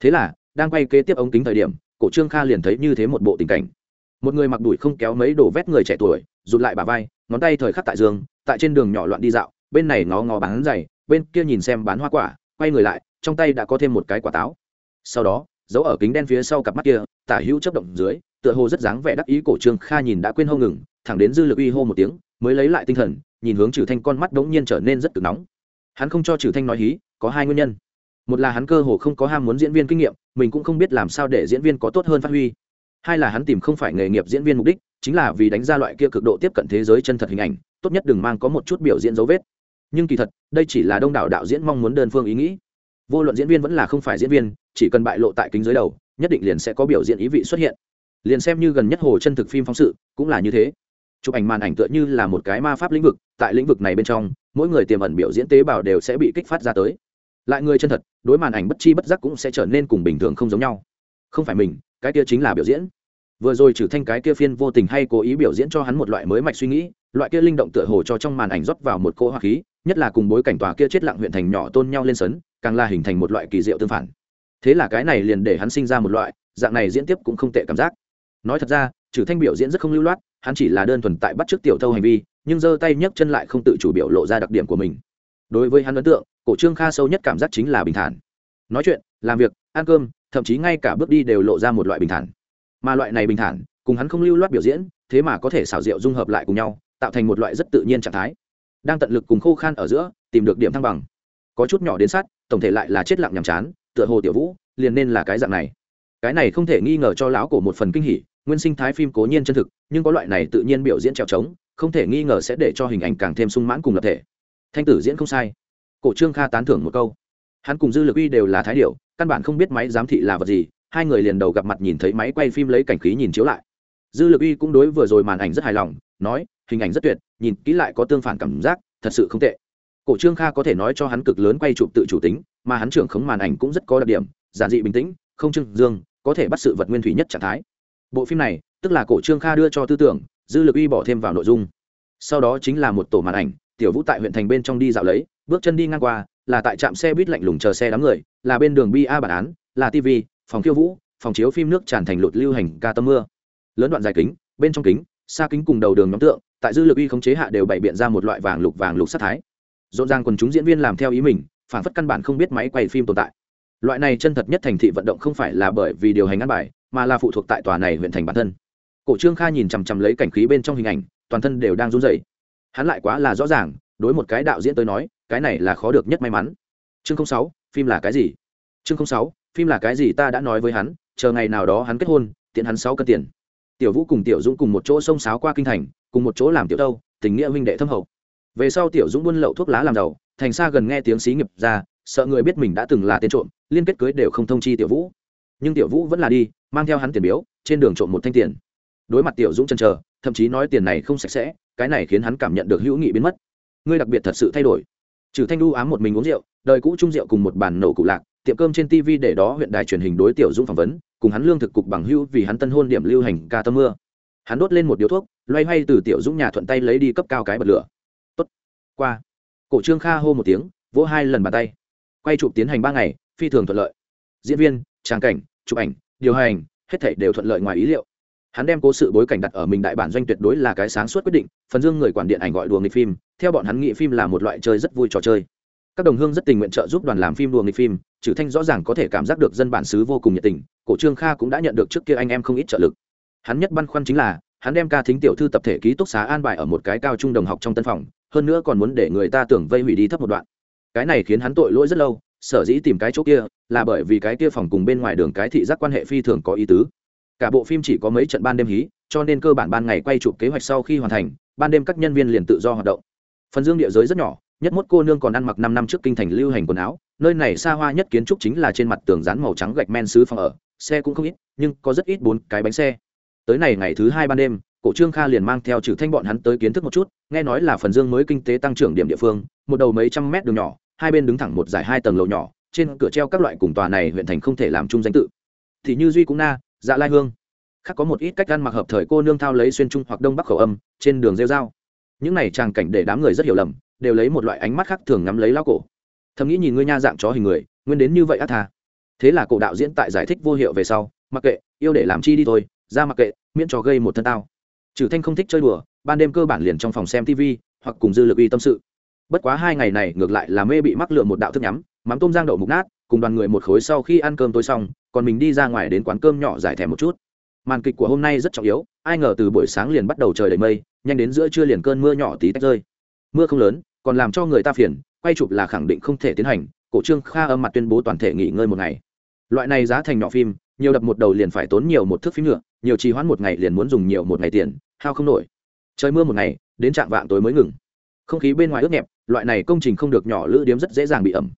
Thế là, đang quay kế tiếp ống kính thời điểm, cổ trương kha liền thấy như thế một bộ tình cảnh. Một người mặc đùi không kéo mấy đồ vét người trẻ tuổi, rụt lại bà vai, ngón tay thời khắc tại giường, tại trên đường nhỏ loạn đi dạo, bên này ngó ngó bán giày, bên kia nhìn xem bán hoa quả, quay người lại, trong tay đã có thêm một cái quả táo. Sau đó giấu ở kính đen phía sau cặp mắt kia, tả hữu chấp động dưới, tựa hồ rất dáng vẻ đắc ý cổ trương kha nhìn đã quên hô ngừng, thẳng đến dư lực uy hô một tiếng, mới lấy lại tinh thần, nhìn hướng trừ thanh con mắt đống nhiên trở nên rất cực nóng. Hắn không cho trừ thanh nói hí, có hai nguyên nhân. Một là hắn cơ hồ không có ham muốn diễn viên kinh nghiệm, mình cũng không biết làm sao để diễn viên có tốt hơn phát huy. Hai là hắn tìm không phải nghề nghiệp diễn viên mục đích, chính là vì đánh ra loại kia cực độ tiếp cận thế giới chân thật hình ảnh, tốt nhất đừng mang có một chút biểu diễn dấu vết. Nhưng kỳ thật, đây chỉ là đông đảo đạo diễn mong muốn đơn phương ý nghĩ vô luận diễn viên vẫn là không phải diễn viên, chỉ cần bại lộ tại kính dưới đầu, nhất định liền sẽ có biểu diễn ý vị xuất hiện. Liền xem như gần nhất hồ chân thực phim phóng sự, cũng là như thế. Chụp ảnh màn ảnh tựa như là một cái ma pháp lĩnh vực, tại lĩnh vực này bên trong, mỗi người tiềm ẩn biểu diễn tế bào đều sẽ bị kích phát ra tới. Lại người chân thật, đối màn ảnh bất chi bất giác cũng sẽ trở nên cùng bình thường không giống nhau. Không phải mình, cái kia chính là biểu diễn. Vừa rồi trừ thanh cái kia phiên vô tình hay cố ý biểu diễn cho hắn một loại mới mạch suy nghĩ, loại kia linh động tựa hồ cho trong màn ảnh rót vào một cỗ hỏa khí, nhất là cùng bối cảnh tòa kia chết lặng huyện thành nhỏ tôn nhau lên sấn càng là hình thành một loại kỳ diệu tương phản. Thế là cái này liền để hắn sinh ra một loại, dạng này diễn tiếp cũng không tệ cảm giác. Nói thật ra, trừ thanh biểu diễn rất không lưu loát, hắn chỉ là đơn thuần tại bắt chước tiểu thâu hành vi, nhưng giơ tay nhấc chân lại không tự chủ biểu lộ ra đặc điểm của mình. Đối với hắn ấn tượng, cổ trương kha sâu nhất cảm giác chính là bình thản. Nói chuyện, làm việc, ăn cơm, thậm chí ngay cả bước đi đều lộ ra một loại bình thản. Mà loại này bình thản, cùng hắn không lưu loát biểu diễn, thế mà có thể xảo diệu dung hợp lại cùng nhau, tạo thành một loại rất tự nhiên trạng thái. Đang tận lực cùng khô khan ở giữa, tìm được điểm thăng bằng. Có chút nhỏ đến sát tổng thể lại là chết lặng nhàm chán, tựa hồ tiểu vũ liền nên là cái dạng này. Cái này không thể nghi ngờ cho lão cổ một phần kinh hỉ, nguyên sinh thái phim cố nhiên chân thực, nhưng có loại này tự nhiên biểu diễn trèo trống, không thể nghi ngờ sẽ để cho hình ảnh càng thêm sung mãn cùng lập thể. Thanh tử diễn không sai. Cổ trương kha tán thưởng một câu. Hắn cùng dư lực uy đều là thái điệu căn bản không biết máy giám thị là vật gì, hai người liền đầu gặp mặt nhìn thấy máy quay phim lấy cảnh khí nhìn chiếu lại. Dư lực uy cũng đối vừa rồi màn ảnh rất hài lòng, nói, hình ảnh rất tuyệt, nhìn kỹ lại có tương phản cảm giác, thật sự không tệ cổ trương kha có thể nói cho hắn cực lớn quay chụp tự chủ tính, mà hắn trưởng khống màn ảnh cũng rất có đặc điểm, giản dị bình tĩnh, không trưng dương, có thể bắt sự vật nguyên thủy nhất trạng thái. Bộ phim này, tức là cổ trương kha đưa cho tư tưởng, dư lực uy bỏ thêm vào nội dung. Sau đó chính là một tổ màn ảnh, tiểu vũ tại huyện thành bên trong đi dạo lấy, bước chân đi ngang qua, là tại trạm xe buýt lạnh lùng chờ xe đám người, là bên đường bi a bản án, là tv phòng khiêu vũ, phòng chiếu phim nước tràn thành lụt lưu hành ca tâm mưa. Lớn đoạn dài kính, bên trong kính, xa kính cùng đầu đường nhóm tượng, tại dư lực uy khống chế hạ đều bày biện ra một loại vàng lục vàng lục sát thái rộn ràng quần chúng diễn viên làm theo ý mình, phản phất căn bản không biết máy quay phim tồn tại. Loại này chân thật nhất thành thị vận động không phải là bởi vì điều hành ăn bài, mà là phụ thuộc tại tòa này huyện thành bản thân. Cổ trương kha nhìn chằm chằm lấy cảnh khí bên trong hình ảnh, toàn thân đều đang run rẩy. Hắn lại quá là rõ ràng, đối một cái đạo diễn tới nói, cái này là khó được nhất may mắn. Chương sáu, phim là cái gì? Chương sáu, phim là cái gì ta đã nói với hắn, chờ ngày nào đó hắn kết hôn, tiện hắn sáu cân tiền. Tiểu vũ cùng tiểu dũng cùng một chỗ xông sáo qua kinh thành, cùng một chỗ làm tiểu đâu tình nghĩa huynh đệ thâm hậu về sau tiểu dũng buôn lậu thuốc lá làm giàu thành xa gần nghe tiếng xí nghiệp ra, sợ người biết mình đã từng là tên trộm, liên kết cưới đều không thông chi tiểu vũ. Nhưng tiểu vũ vẫn là đi, mang theo hắn tiền biếu, trên đường trộm một thanh tiền. Đối mặt tiểu dũng chân chờ, thậm chí nói tiền này không sạch sẽ, cái này khiến hắn cảm nhận được hữu nghị biến mất. Ngươi đặc biệt thật sự thay đổi. Trừ thanh đu ám một mình uống rượu, đời cũ trung rượu cùng một bàn nổ cụ lạc, tiệm cơm trên tv để đó huyện đài truyền hình đối tiểu dũng phỏng vấn, cùng hắn lương thực cục bằng hưu vì hắn tân hôn điểm lưu hành ca tâm mưa. Hắn đốt lên một điếu thuốc, loay hoay từ tiểu dũng nhà thuận tay lấy đi cấp cao cái bật lửa qua. Cổ trương kha hô một tiếng, vỗ hai lần bàn tay. Quay chụp tiến hành ba ngày, phi thường thuận lợi. Diễn viên trang cảnh, chụp ảnh, điều hành, hết thảy đều thuận lợi ngoài ý liệu. Hắn đem cố sự bối cảnh đặt ở mình đại bản doanh tuyệt đối là cái sáng suốt quyết định, phần dương người quản điện ảnh gọi đùa nghịch phim, theo bọn hắn nghĩ phim là một loại chơi rất vui trò chơi. Các đồng hương rất tình nguyện trợ giúp đoàn làm phim đùa nghịch phim, trừ thanh rõ ràng có thể cảm giác được dân bản xứ vô cùng nhiệt tình, cổ trương kha cũng đã nhận được trước kia anh em không ít trợ lực. Hắn nhất băn khoăn chính là, hắn đem ca thính tiểu thư tập thể ký túc xá an bài ở một cái cao trung đồng học trong tân phòng hơn nữa còn muốn để người ta tưởng vây hủy đi thấp một đoạn. Cái này khiến hắn tội lỗi rất lâu, sở dĩ tìm cái chỗ kia là bởi vì cái kia phòng cùng bên ngoài đường cái thị giác quan hệ phi thường có ý tứ. Cả bộ phim chỉ có mấy trận ban đêm hí, cho nên cơ bản ban ngày quay chụp kế hoạch sau khi hoàn thành, ban đêm các nhân viên liền tự do hoạt động. Phần dương địa giới rất nhỏ, nhất mốt cô nương còn ăn mặc năm năm trước kinh thành lưu hành quần áo, nơi này xa hoa nhất kiến trúc chính là trên mặt tường dán màu trắng gạch men xứ phòng ở, xe cũng không ít, nhưng có rất ít bốn cái bánh xe. Tới này ngày thứ hai ban đêm cổ trương kha liền mang theo trừ thanh bọn hắn tới kiến thức một chút, nghe nói là phần dương mới kinh tế tăng trưởng điểm địa phương, một đầu mấy trăm mét đường nhỏ, hai bên đứng thẳng một dải hai tầng lầu nhỏ, trên cửa treo các loại cùng tòa này huyện thành không thể làm chung danh tự. Thì như duy cũng na dạ lai hương, khác có một ít cách ăn mặc hợp thời cô nương thao lấy xuyên trung hoặc đông bắc khẩu âm, trên đường rêu dao những này tràng cảnh để đám người rất hiểu lầm, đều lấy một loại ánh mắt khác thường ngắm lấy lao cổ. Thầm nghĩ nhìn ngươi nha dạng chó hình người, nguyên đến như vậy ác tha. Thế là cổ đạo diễn tại giải thích vô hiệu về sau, mặc kệ, yêu để làm chi đi thôi, ra mặc kệ, miễn trò gây một thân tao trừ thanh không thích chơi đùa, ban đêm cơ bản liền trong phòng xem tv hoặc cùng dư lực uy tâm sự. Bất quá hai ngày này ngược lại là mê bị mắc lựa một đạo thức nhắm, mắm tôm giang đậu mục nát, cùng đoàn người một khối sau khi ăn cơm tối xong, còn mình đi ra ngoài đến quán cơm nhỏ giải thèm một chút. Màn kịch của hôm nay rất trọng yếu, ai ngờ từ buổi sáng liền bắt đầu trời đầy mây, nhanh đến giữa trưa liền cơn mưa nhỏ tí tách rơi. Mưa không lớn, còn làm cho người ta phiền, quay chụp là khẳng định không thể tiến hành, cổ trương kha âm mặt tuyên bố toàn thể nghỉ ngơi một ngày. Loại này giá thành nhỏ phim, nhiều đập một đầu liền phải tốn nhiều một thước phim nữa, nhiều trì hoãn một ngày liền muốn dùng nhiều một ngày tiền hao không nổi. Trời mưa một ngày, đến trạng vạng tối mới ngừng. Không khí bên ngoài ướt nhẹp, loại này công trình không được nhỏ lữ điếm rất dễ dàng bị ẩm.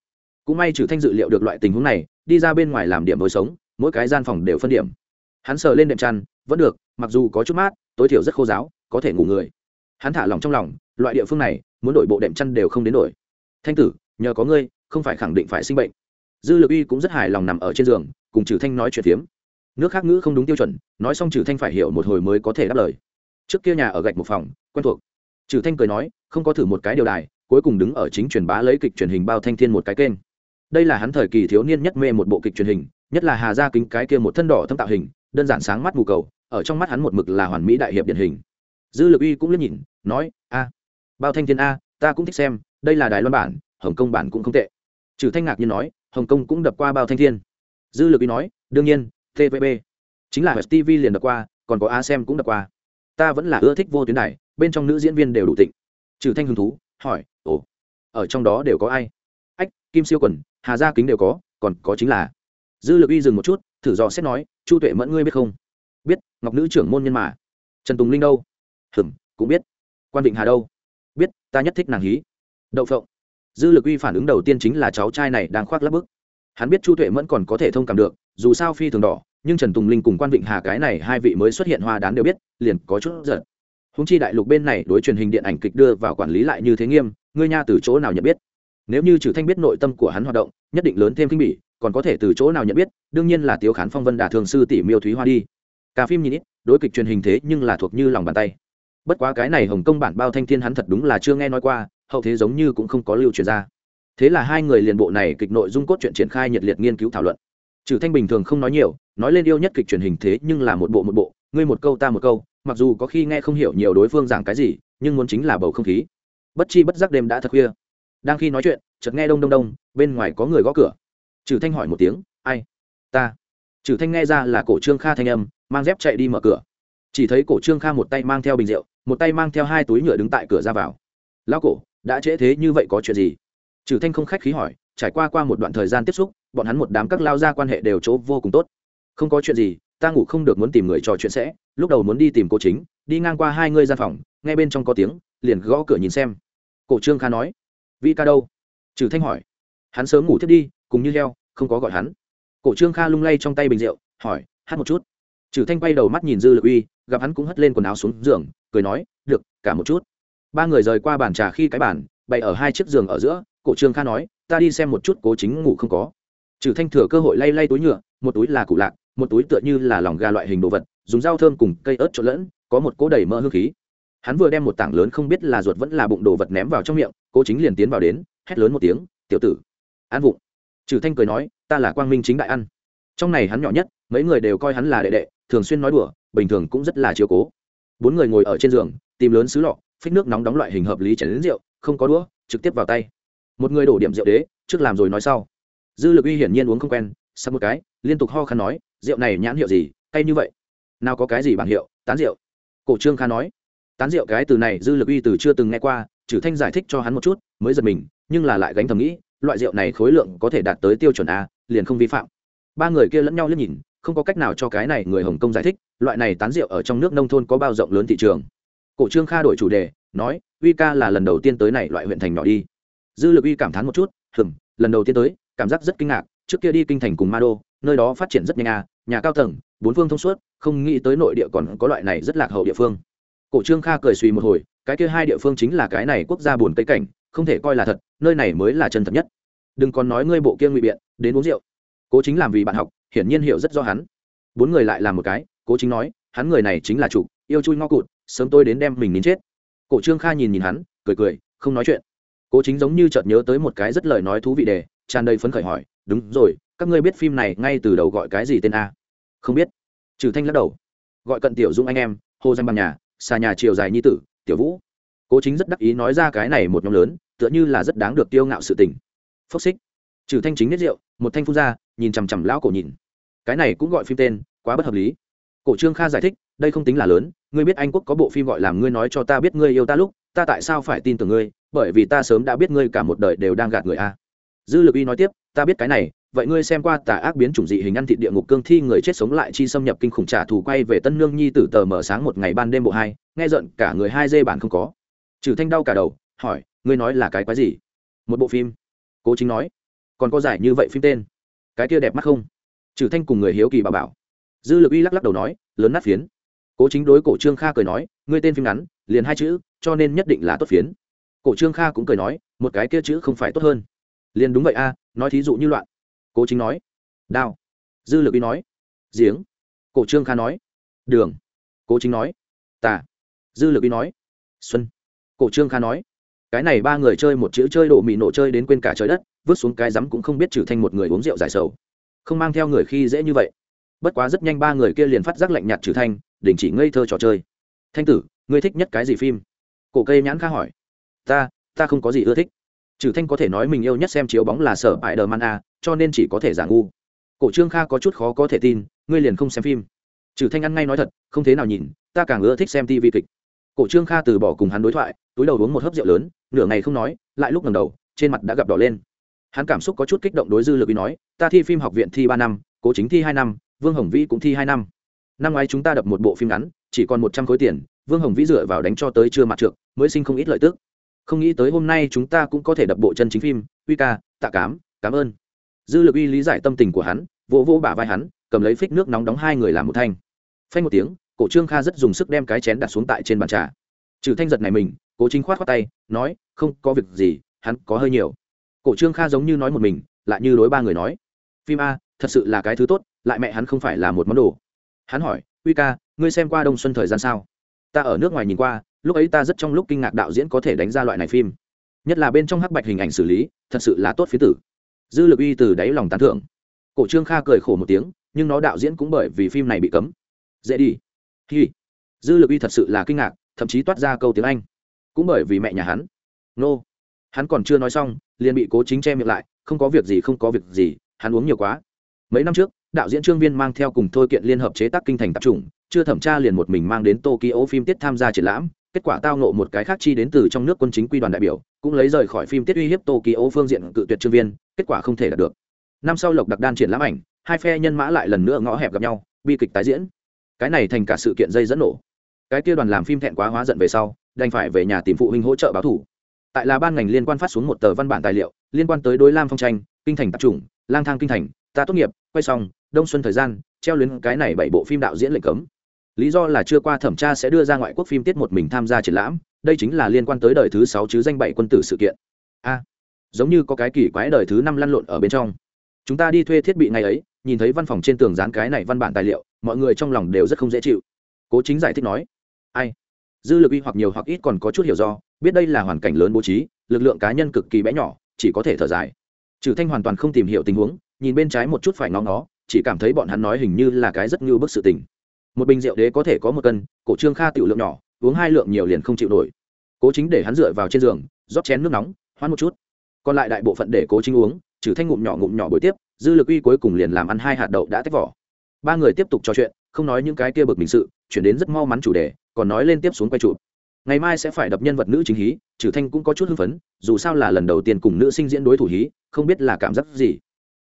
Cũng may trừ thanh dự liệu được loại tình huống này, đi ra bên ngoài làm điểm đối sống, mỗi cái gian phòng đều phân điểm. Hắn sờ lên đệm chăn, vẫn được, mặc dù có chút mát, tối thiểu rất khô giáo, có thể ngủ người. Hắn thả lòng trong lòng, loại địa phương này, muốn đổi bộ đệm chăn đều không đến đổi thanh tử, nhờ có ngươi, không phải khẳng định phải sinh bệnh. Dư lực uy cũng rất hài lòng nằm ở trên giường, cùng trừ thanh nói chuyện phiếm. Nước khác ngữ không đúng tiêu chuẩn, nói xong trừ thanh phải hiểu một hồi mới có thể đáp lời trước kia nhà ở gạch một phòng, quen thuộc. Trừ thanh cười nói, không có thử một cái điều đài, cuối cùng đứng ở chính truyền bá lấy kịch truyền hình bao thanh thiên một cái kênh. Đây là hắn thời kỳ thiếu niên nhất mê một bộ kịch truyền hình, nhất là hà gia kính cái kia một thân đỏ thâm tạo hình, đơn giản sáng mắt mù cầu, ở trong mắt hắn một mực là hoàn mỹ đại hiệp điển hình. Dư lực uy cũng liếc nhìn, nói, a, bao thanh thiên a, ta cũng thích xem, đây là đài loan bản, hồng kông bản cũng không tệ. Trừ thanh ngạc nhiên nói, hồng kông cũng đập qua bao thanh thiên. Dư lực uy nói, đương nhiên tvb chính là tv liền đập qua, còn có a xem cũng đập qua ta vẫn là ưa thích vô tuyến đài, bên trong nữ diễn viên đều đủ tịnh. Trừ thanh hứng thú, hỏi, ồ, ở trong đó đều có ai? Ách, kim siêu quần, hà gia kính đều có, còn có chính là dư lực uy dừng một chút, thử dò xét nói, chu tuệ mẫn ngươi biết không? Biết, ngọc nữ trưởng môn nhân mà. Trần tùng linh đâu? Hừm, cũng biết. Quan vịnh hà đâu? Biết, ta nhất thích nàng hí. Đậu phộng. Dư lực uy phản ứng đầu tiên chính là cháu trai này đang khoác lắp bức. Hắn biết chu tuệ mẫn còn có thể thông cảm được, dù sao phi thường đỏ nhưng trần tùng linh cùng quan vịnh hà cái này hai vị mới xuất hiện hoa đán đều biết, liền có chút giận. Húng chi đại lục bên này đối truyền hình điện ảnh kịch đưa vào quản lý lại như thế nghiêm, ngươi nha từ chỗ nào nhận biết? Nếu như trừ thanh biết nội tâm của hắn hoạt động, nhất định lớn thêm kinh bỉ, còn có thể từ chỗ nào nhận biết? Đương nhiên là tiếu khán phong vân đà thường sư tỷ miêu thúy hoa đi. Cả phim nhìn ít, đối kịch truyền hình thế nhưng là thuộc như lòng bàn tay. Bất quá cái này hồng kông bản bao thanh thiên hắn thật đúng là chưa nghe nói qua, hậu thế giống như cũng không có lưu truyền ra. Thế là hai người liền bộ này kịch nội dung cốt truyện triển khai nhiệt liệt nghiên cứu thảo luận trừ thanh bình thường không nói nhiều, nói lên yêu nhất kịch truyền hình thế nhưng là một bộ một bộ, ngươi một câu ta một câu, mặc dù có khi nghe không hiểu nhiều đối phương giảng cái gì, nhưng muốn chính là bầu không khí. Bất chi bất giác đêm đã thật khuya. Đang khi nói chuyện, chợt nghe đông đông đông, bên ngoài có người gõ cửa. Trừ thanh hỏi một tiếng, ai? Ta. Trừ thanh nghe ra là cổ trương kha thanh âm, mang dép chạy đi mở cửa. Chỉ thấy cổ trương kha một tay mang theo bình rượu, một tay mang theo hai túi nhựa đứng tại cửa ra vào. Lão cổ, đã trễ thế như vậy có chuyện gì? Trừ thanh không khách khí hỏi, trải qua qua một đoạn thời gian tiếp xúc bọn hắn một đám các lao ra quan hệ đều chỗ vô cùng tốt. Không có chuyện gì, ta ngủ không được muốn tìm người trò chuyện sẽ. Lúc đầu muốn đi tìm cô chính, đi ngang qua hai người gian phòng, nghe bên trong có tiếng, liền gõ cửa nhìn xem. Cổ trương kha nói, vi ca đâu? Trừ thanh hỏi. Hắn sớm ngủ thiết đi, cùng như heo, không có gọi hắn. Cổ trương kha lung lay trong tay bình rượu, hỏi, hát một chút? Trừ thanh quay đầu mắt nhìn dư lực uy, gặp hắn cũng hất lên quần áo xuống giường, cười nói, được, cả một chút. Ba người rời qua bàn trà khi cái bàn, bày ở hai chiếc giường ở giữa, cổ trương kha nói, ta đi xem một chút, cố chính ngủ không có trừ thanh thừa cơ hội lay lay túi nhựa, một túi là củ lạc, một túi tựa như là lòng gà loại hình đồ vật, dùng dao thơm cùng cây ớt trộn lẫn, có một cỗ đầy mỡ hương khí. Hắn vừa đem một tảng lớn không biết là ruột vẫn là bụng đồ vật ném vào trong miệng, cố chính liền tiến vào đến, hét lớn một tiếng, tiểu tử an vụng. Trừ thanh cười nói, ta là quang minh chính đại ăn. Trong này hắn nhỏ nhất, mấy người đều coi hắn là đệ đệ, thường xuyên nói đùa, bình thường cũng rất là chiều cố. Bốn người ngồi ở trên giường, tìm lớn xứ lọ, phích nước nóng đóng loại hình hợp lý chảy đến rượu, không có đũa, trực tiếp vào tay. Một người đổ điểm rượu đế, trước làm rồi nói sau dư lực uy hiển nhiên uống không quen, sắp một cái, liên tục ho khăn nói, rượu này nhãn hiệu gì? Cay như vậy. Nào có cái gì bảng hiệu? Tán rượu. Cổ trương kha nói, tán rượu cái từ này dư lực uy từ chưa từng nghe qua trừ thanh giải thích cho hắn một chút, mới giật mình, nhưng là lại gánh thầm nghĩ, loại rượu này khối lượng có thể đạt tới tiêu chuẩn a, liền không vi phạm. Ba người kia lẫn nhau liếc nhìn, không có cách nào cho cái này người hồng kông giải thích, loại này tán rượu ở trong nước nông thôn có bao rộng lớn thị trường. Cổ trương kha đổi chủ đề, nói, uy ca là lần đầu tiên tới này loại huyện thành nhỏ đi. Dư lực uy cảm thán một chút, hừm, lần đầu tiên tới cảm giác rất kinh ngạc, trước kia đi kinh thành cùng ma đô, nơi đó phát triển rất nhanh à nhà cao tầng, bốn phương thông suốt, không nghĩ tới nội địa còn có loại này rất lạc hậu địa phương. Cổ trương kha cười suy một hồi, cái kia hai địa phương chính là cái này quốc gia buồn cây cảnh, không thể coi là thật, nơi này mới là chân thật nhất. Đừng còn nói ngươi bộ kia ngụy biện, đến uống rượu. Cố chính làm vì bạn học, hiển nhiên hiểu rất rõ hắn. Bốn người lại làm một cái, cố chính nói, hắn người này chính là chủ, yêu chui ngó cụt, sớm tôi đến đem mình nín chết. Cổ trương kha nhìn nhìn hắn, cười cười, không nói chuyện. Cố chính giống như chợt nhớ tới một cái rất lời nói thú vị đề tràn đầy phấn khởi hỏi, đúng rồi, các ngươi biết phim này ngay từ đầu gọi cái gì tên a? Không biết. Trừ thanh lắc đầu. Gọi cận tiểu dũng anh em, Hồ danh bằng nhà, xà nhà chiều dài nhi tử, tiểu vũ. Cố chính rất đắc ý nói ra cái này một nhóm lớn, tựa như là rất đáng được tiêu ngạo sự tình. Phốc xích. Trừ thanh chính nết rượu, một thanh phun ra, nhìn chằm chằm lão cổ nhìn. Cái này cũng gọi phim tên, quá bất hợp lý. Cổ trương kha giải thích, đây không tính là lớn, ngươi biết anh quốc có bộ phim gọi làm ngươi nói cho ta biết ngươi yêu ta lúc, ta tại sao phải tin tưởng ngươi, bởi vì ta sớm đã biết ngươi cả một đời đều đang gạt người a dư lực uy nói tiếp, ta biết cái này, vậy ngươi xem qua tà ác biến chủng dị hình ăn thịt địa ngục cương thi người chết sống lại chi xâm nhập kinh khủng trả thù quay về tân nương nhi tử tờ mở sáng một ngày ban đêm bộ hai, nghe giận cả người hai dê bản không có. Trừ thanh đau cả đầu, hỏi, ngươi nói là cái quái gì? Một bộ phim. Cố chính nói, còn có giải như vậy phim tên? Cái kia đẹp mắt không? Trừ thanh cùng người hiếu kỳ bà bảo. Dư lực uy lắc lắc đầu nói, lớn nát phiến. Cố chính đối cổ trương kha cười nói, ngươi tên phim ngắn, liền hai chữ, cho nên nhất định là tốt phiến. Cổ trương kha cũng cười nói, một cái kia chữ không phải tốt hơn liền đúng vậy a, nói thí dụ như loạn. Cố chính nói. Đao. Dư lực y nói. Giếng. Cổ trương kha nói. Đường. Cố chính nói. Tà. Dư lực y nói. Xuân. Cổ trương kha nói. Cái này ba người chơi một chữ chơi độ mì nổ chơi đến quên cả trời đất, vứt xuống cái rắm cũng không biết trừ thanh một người uống rượu giải sầu. Không mang theo người khi dễ như vậy. Bất quá rất nhanh ba người kia liền phát giác lạnh nhạt trừ thanh, đình chỉ ngây thơ trò chơi. Thanh tử, ngươi thích nhất cái gì phim? Cổ cây nhãn kha hỏi. Ta ta không có gì ưa thích trừ thanh có thể nói mình yêu nhất xem chiếu bóng là sở ải đờ man a, cho nên chỉ có thể giả ngu. Cổ trương kha có chút khó có thể tin, ngươi liền không xem phim. Trừ thanh ăn ngay nói thật, không thế nào nhìn, ta càng ưa thích xem tv kịch. Cổ trương kha từ bỏ cùng hắn đối thoại, túi đầu uống một hớp rượu lớn, nửa ngày không nói, lại lúc ngẩng đầu, trên mặt đã gặp đỏ lên. Hắn cảm xúc có chút kích động đối dư lực ý nói, ta thi phim học viện thi ba năm, cố chính thi hai năm, vương hồng vĩ cũng thi hai năm. Năm ngoái chúng ta đập một bộ phim ngắn, chỉ còn một trăm khối tiền, vương hồng vĩ dựa vào đánh cho tới chưa mặt trượng, mới sinh không ít lợi tức không nghĩ tới hôm nay chúng ta cũng có thể đập bộ chân chính phim, uy ca, tạ cám cảm ơn. Dư lực uy lý giải tâm tình của hắn, vỗ vỗ bả vai hắn, cầm lấy phích nước nóng đóng hai người làm một thanh. Phanh một tiếng, cổ trương kha rất dùng sức đem cái chén đặt xuống tại trên bàn trà. Trừ thanh giật này mình, cố chính khoát khoát tay, nói, không có việc gì, hắn có hơi nhiều. Cổ trương kha giống như nói một mình, lại như đối ba người nói, phim a, thật sự là cái thứ tốt, lại mẹ hắn không phải là một món đồ. Hắn hỏi, uy ca, ngươi xem qua đông xuân thời gian sao? Ta ở nước ngoài nhìn qua lúc ấy ta rất trong lúc kinh ngạc đạo diễn có thể đánh ra loại này phim. Nhất là bên trong hắc bạch hình ảnh xử lý, thật sự là tốt phía tử. Dư lực uy từ đáy lòng tán thưởng. Cổ trương kha cười khổ một tiếng, nhưng nó đạo diễn cũng bởi vì phim này bị cấm. Dễ đi. Hi. Dư lực uy thật sự là kinh ngạc, thậm chí toát ra câu tiếng anh. Cũng bởi vì mẹ nhà hắn. Nô. Hắn còn chưa nói xong, liền bị cố chính che miệng lại, không có việc gì, không có việc gì, hắn uống nhiều quá. Mấy năm trước, đạo diễn trương viên mang theo cùng thôi kiện liên hợp chế tác kinh thành tập trung, chưa thẩm tra liền một mình mang đến tokyo phim tiết tham gia triển lãm kết quả tao nộ một cái khác chi đến từ trong nước quân chính quy đoàn đại biểu, cũng lấy rời khỏi phim tiết uy hiếp tokyo phương diện cự tuyệt trương viên, kết quả không thể đạt được. Năm sau lộc đặc đan triển lãm ảnh, hai phe nhân mã lại lần nữa ngõ hẹp gặp nhau, bi kịch tái diễn. Cái này thành cả sự kiện dây dẫn nổ. Cái kia đoàn làm phim thẹn quá hóa giận về sau, đành phải về nhà tìm phụ huynh hỗ trợ báo thủ. Tại là ban ngành liên quan phát xuống một tờ văn bản tài liệu, liên quan tới đối lam phong tranh, kinh thành tập trung lang thang kinh thành, ta tốt nghiệp, quay xong, đông xuân thời gian, treo luyến cái này bảy bộ phim đạo diễn lệnh cấm lý do là chưa qua thẩm tra sẽ đưa ra ngoại quốc phim tiết một mình tham gia triển lãm, đây chính là liên quan tới đời thứ sáu chứ danh bảy quân tử sự kiện. A, giống như có cái kỳ quái đời thứ năm lăn lộn ở bên trong. Chúng ta đi thuê thiết bị ngày ấy, nhìn thấy văn phòng trên tường dán cái này văn bản tài liệu, mọi người trong lòng đều rất không dễ chịu. Cố chính giải thích nói, ai? Dư lực uy hoặc nhiều hoặc ít còn có chút hiểu do, biết đây là hoàn cảnh lớn bố trí, lực lượng cá nhân cực kỳ bé nhỏ, chỉ có thể thở dài. Trừ thanh hoàn toàn không tìm hiểu tình huống, nhìn bên trái một chút phải ngó ngó, chỉ cảm thấy bọn hắn nói hình như là cái rất như bức sự tình một bình rượu đế có thể có một cân, cổ trương kha tiểu lượng nhỏ, uống hai lượng nhiều liền không chịu nổi. Cố chính để hắn dựa vào trên giường, rót chén nước nóng hoán một chút. Còn lại đại bộ phận để cố chính uống, trừ thanh ngụm nhỏ ngụm nhỏ buổi tiếp, dư lực uy cuối cùng liền làm ăn hai hạt đậu đã tách vỏ. Ba người tiếp tục trò chuyện, không nói những cái kia bực mình sự, chuyển đến rất mau mắn chủ đề, còn nói lên tiếp xuống quay trụ ngày mai sẽ phải đập nhân vật nữ chính hí, trừ thanh cũng có chút hưng phấn, dù sao là lần đầu tiên cùng nữ sinh diễn đối thủ hí, không biết là cảm giác gì.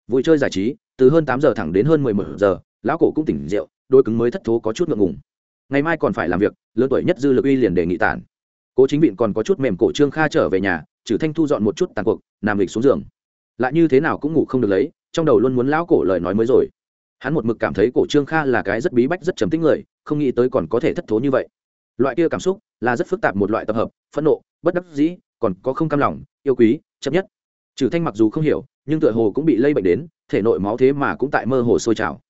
Vui chơi giải trí, từ hơn tám giờ thẳng đến hơn mười một giờ lão cổ cũng tỉnh rượu, đôi cứng mới thất thố có chút ngượng ngùng. Ngày mai còn phải làm việc, lớn tuổi nhất dư lực uy liền đề nghị tản. Cố chính vịn còn có chút mềm cổ trương kha trở về nhà trừ thanh thu dọn một chút tàn cuộc, nằm lịch xuống giường. Lại như thế nào cũng ngủ không được lấy, trong đầu luôn muốn lão cổ lời nói mới rồi. Hắn một mực cảm thấy cổ trương kha là cái rất bí bách, rất trầm tính người, không nghĩ tới còn có thể thất thố như vậy. Loại kia cảm xúc là rất phức tạp một loại tập hợp, phẫn nộ, bất đắc dĩ, còn có không cam lòng, yêu quý, chấp nhất. Trừ thanh mặc dù không hiểu, nhưng tựa hồ cũng bị lây bệnh đến, thể nội máu thế mà cũng tại mơ hồ sôi trào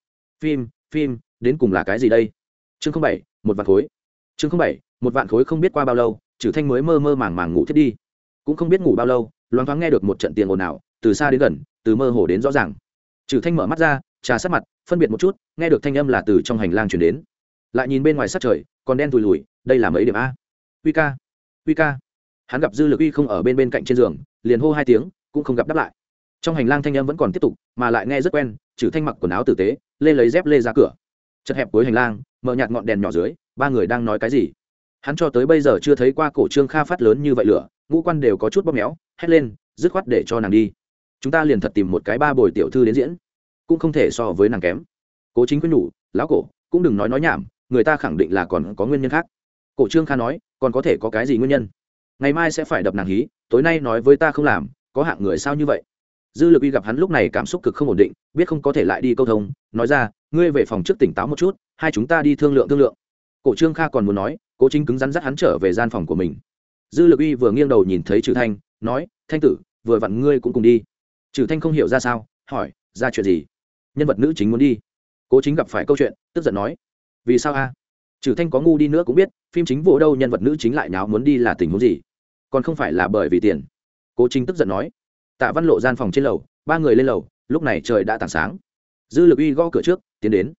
phim phim, đến cùng là cái gì đây? Chương không bảy, một vạn khối. Chương không bảy, một vạn khối không biết qua bao lâu trừ thanh mới mơ mơ màng màng ngủ thiết đi. Cũng không biết ngủ bao lâu, loáng thoáng nghe được một trận tiền ồn ào, từ xa đến gần, từ mơ hồ đến rõ ràng. Trừ thanh mở mắt ra, trà sát mặt, phân biệt một chút, nghe được thanh âm là từ trong hành lang chuyển đến. Lại nhìn bên ngoài sát trời, còn đen thùi lùi đây là mấy điểm a? Uy ca uy ca. Hắn gặp dư lực uy không ở bên bên cạnh trên giường, liền hô hai tiếng, cũng không gặp đáp lại trong hành lang thanh âm vẫn còn tiếp tục, mà lại nghe rất quen, trừ thanh mặc quần áo tử tế, lê lấy dép lê ra cửa. Chật hẹp cuối hành lang, mở nhạt ngọn đèn nhỏ dưới, ba người đang nói cái gì? Hắn cho tới bây giờ chưa thấy qua cổ trương kha phát lớn như vậy lửa, ngũ quan đều có chút bóp méo, hét lên, dứt khoát để cho nàng đi. Chúng ta liền thật tìm một cái ba bồi tiểu thư đến diễn. Cũng không thể so với nàng kém. Cố chính quyết nhủ, lão cổ, cũng đừng nói nói nhảm, người ta khẳng định là còn có nguyên nhân khác. Cổ trương kha nói, còn có thể có cái gì nguyên nhân? Ngày mai sẽ phải đập nàng hí, tối nay nói với ta không làm, có hạng người sao như vậy? Dư lực uy gặp hắn lúc này cảm xúc cực không ổn định, biết không có thể lại đi câu thông, nói ra, ngươi về phòng trước tỉnh táo một chút, hai chúng ta đi thương lượng thương lượng. Cổ trương kha còn muốn nói, cố chính cứng rắn dắt hắn trở về gian phòng của mình. Dư lực uy vừa nghiêng đầu nhìn thấy trừ thanh, nói, thanh tử, vừa vặn ngươi cũng cùng đi. Trừ thanh không hiểu ra sao, hỏi, ra chuyện gì? Nhân vật nữ chính muốn đi. Cố chính gặp phải câu chuyện, tức giận nói, vì sao a? Trừ thanh có ngu đi nữa cũng biết, phim chính vỗ đâu nhân vật nữ chính lại nháo muốn đi là tình huống gì, còn không phải là bởi vì tiền. Cố chính tức giận nói tạ văn lộ gian phòng trên lầu, ba người lên lầu, lúc này trời đã tảng sáng. Dư lực uy gõ cửa trước, tiến đến.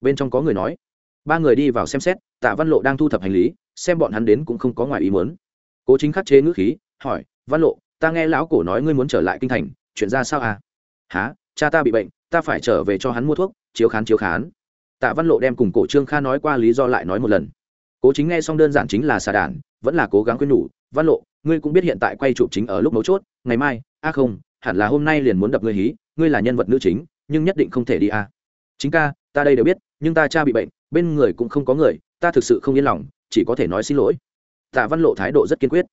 Bên trong có người nói. Ba người đi vào xem xét, tạ văn lộ đang thu thập hành lý, xem bọn hắn đến cũng không có ngoài ý muốn. Cố chính khắc chế ngữ khí, hỏi, văn lộ, ta nghe lão cổ nói ngươi muốn trở lại kinh thành, chuyện ra sao à? Há cha ta bị bệnh, ta phải trở về cho hắn mua thuốc, chiếu khán chiếu khán. Tạ văn lộ đem cùng cổ trương kha nói qua lý do lại nói một lần. Cố chính nghe xong đơn giản chính là xà đản, vẫn là cố gắng khuyên nhủ văn lộ, ngươi cũng biết hiện tại quay chụp chính ở lúc mấu chốt, ngày mai, a không, hẳn là hôm nay liền muốn đập ngươi hí, ngươi là nhân vật nữ chính, nhưng nhất định không thể đi a. Chính ca, ta đây đều biết, nhưng ta cha bị bệnh, bên người cũng không có người, ta thực sự không yên lòng, chỉ có thể nói xin lỗi. Tạ văn lộ thái độ rất kiên quyết.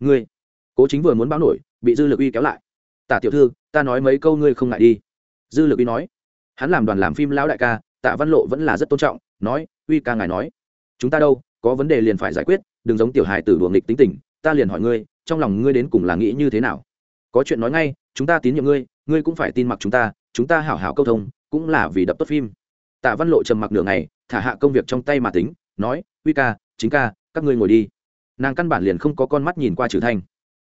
Ngươi, cố chính vừa muốn báo nổi, bị dư lực uy kéo lại. Tạ tiểu thư, ta nói mấy câu ngươi không ngại đi. Dư lực uy nói, hắn làm đoàn làm phim lão đại ca, tạ văn lộ vẫn là rất tôn trọng, nói, uy ca ngài nói, chúng ta đâu, có vấn đề liền phải giải quyết, đừng giống tiểu hài tử đùa nghịch tính tình ta liền hỏi ngươi, trong lòng ngươi đến cùng là nghĩ như thế nào? Có chuyện nói ngay, chúng ta tín nhiệm ngươi ngươi cũng phải tin mặc chúng ta chúng ta hảo hảo câu thông, cũng là vì đập tốt phim. Tạ văn lộ trầm mặc nửa ngày, thả hạ công việc trong tay mà tính, nói uy ca, chính ca, các ngươi ngồi đi. Nàng căn bản liền không có con mắt nhìn qua trừ thanh.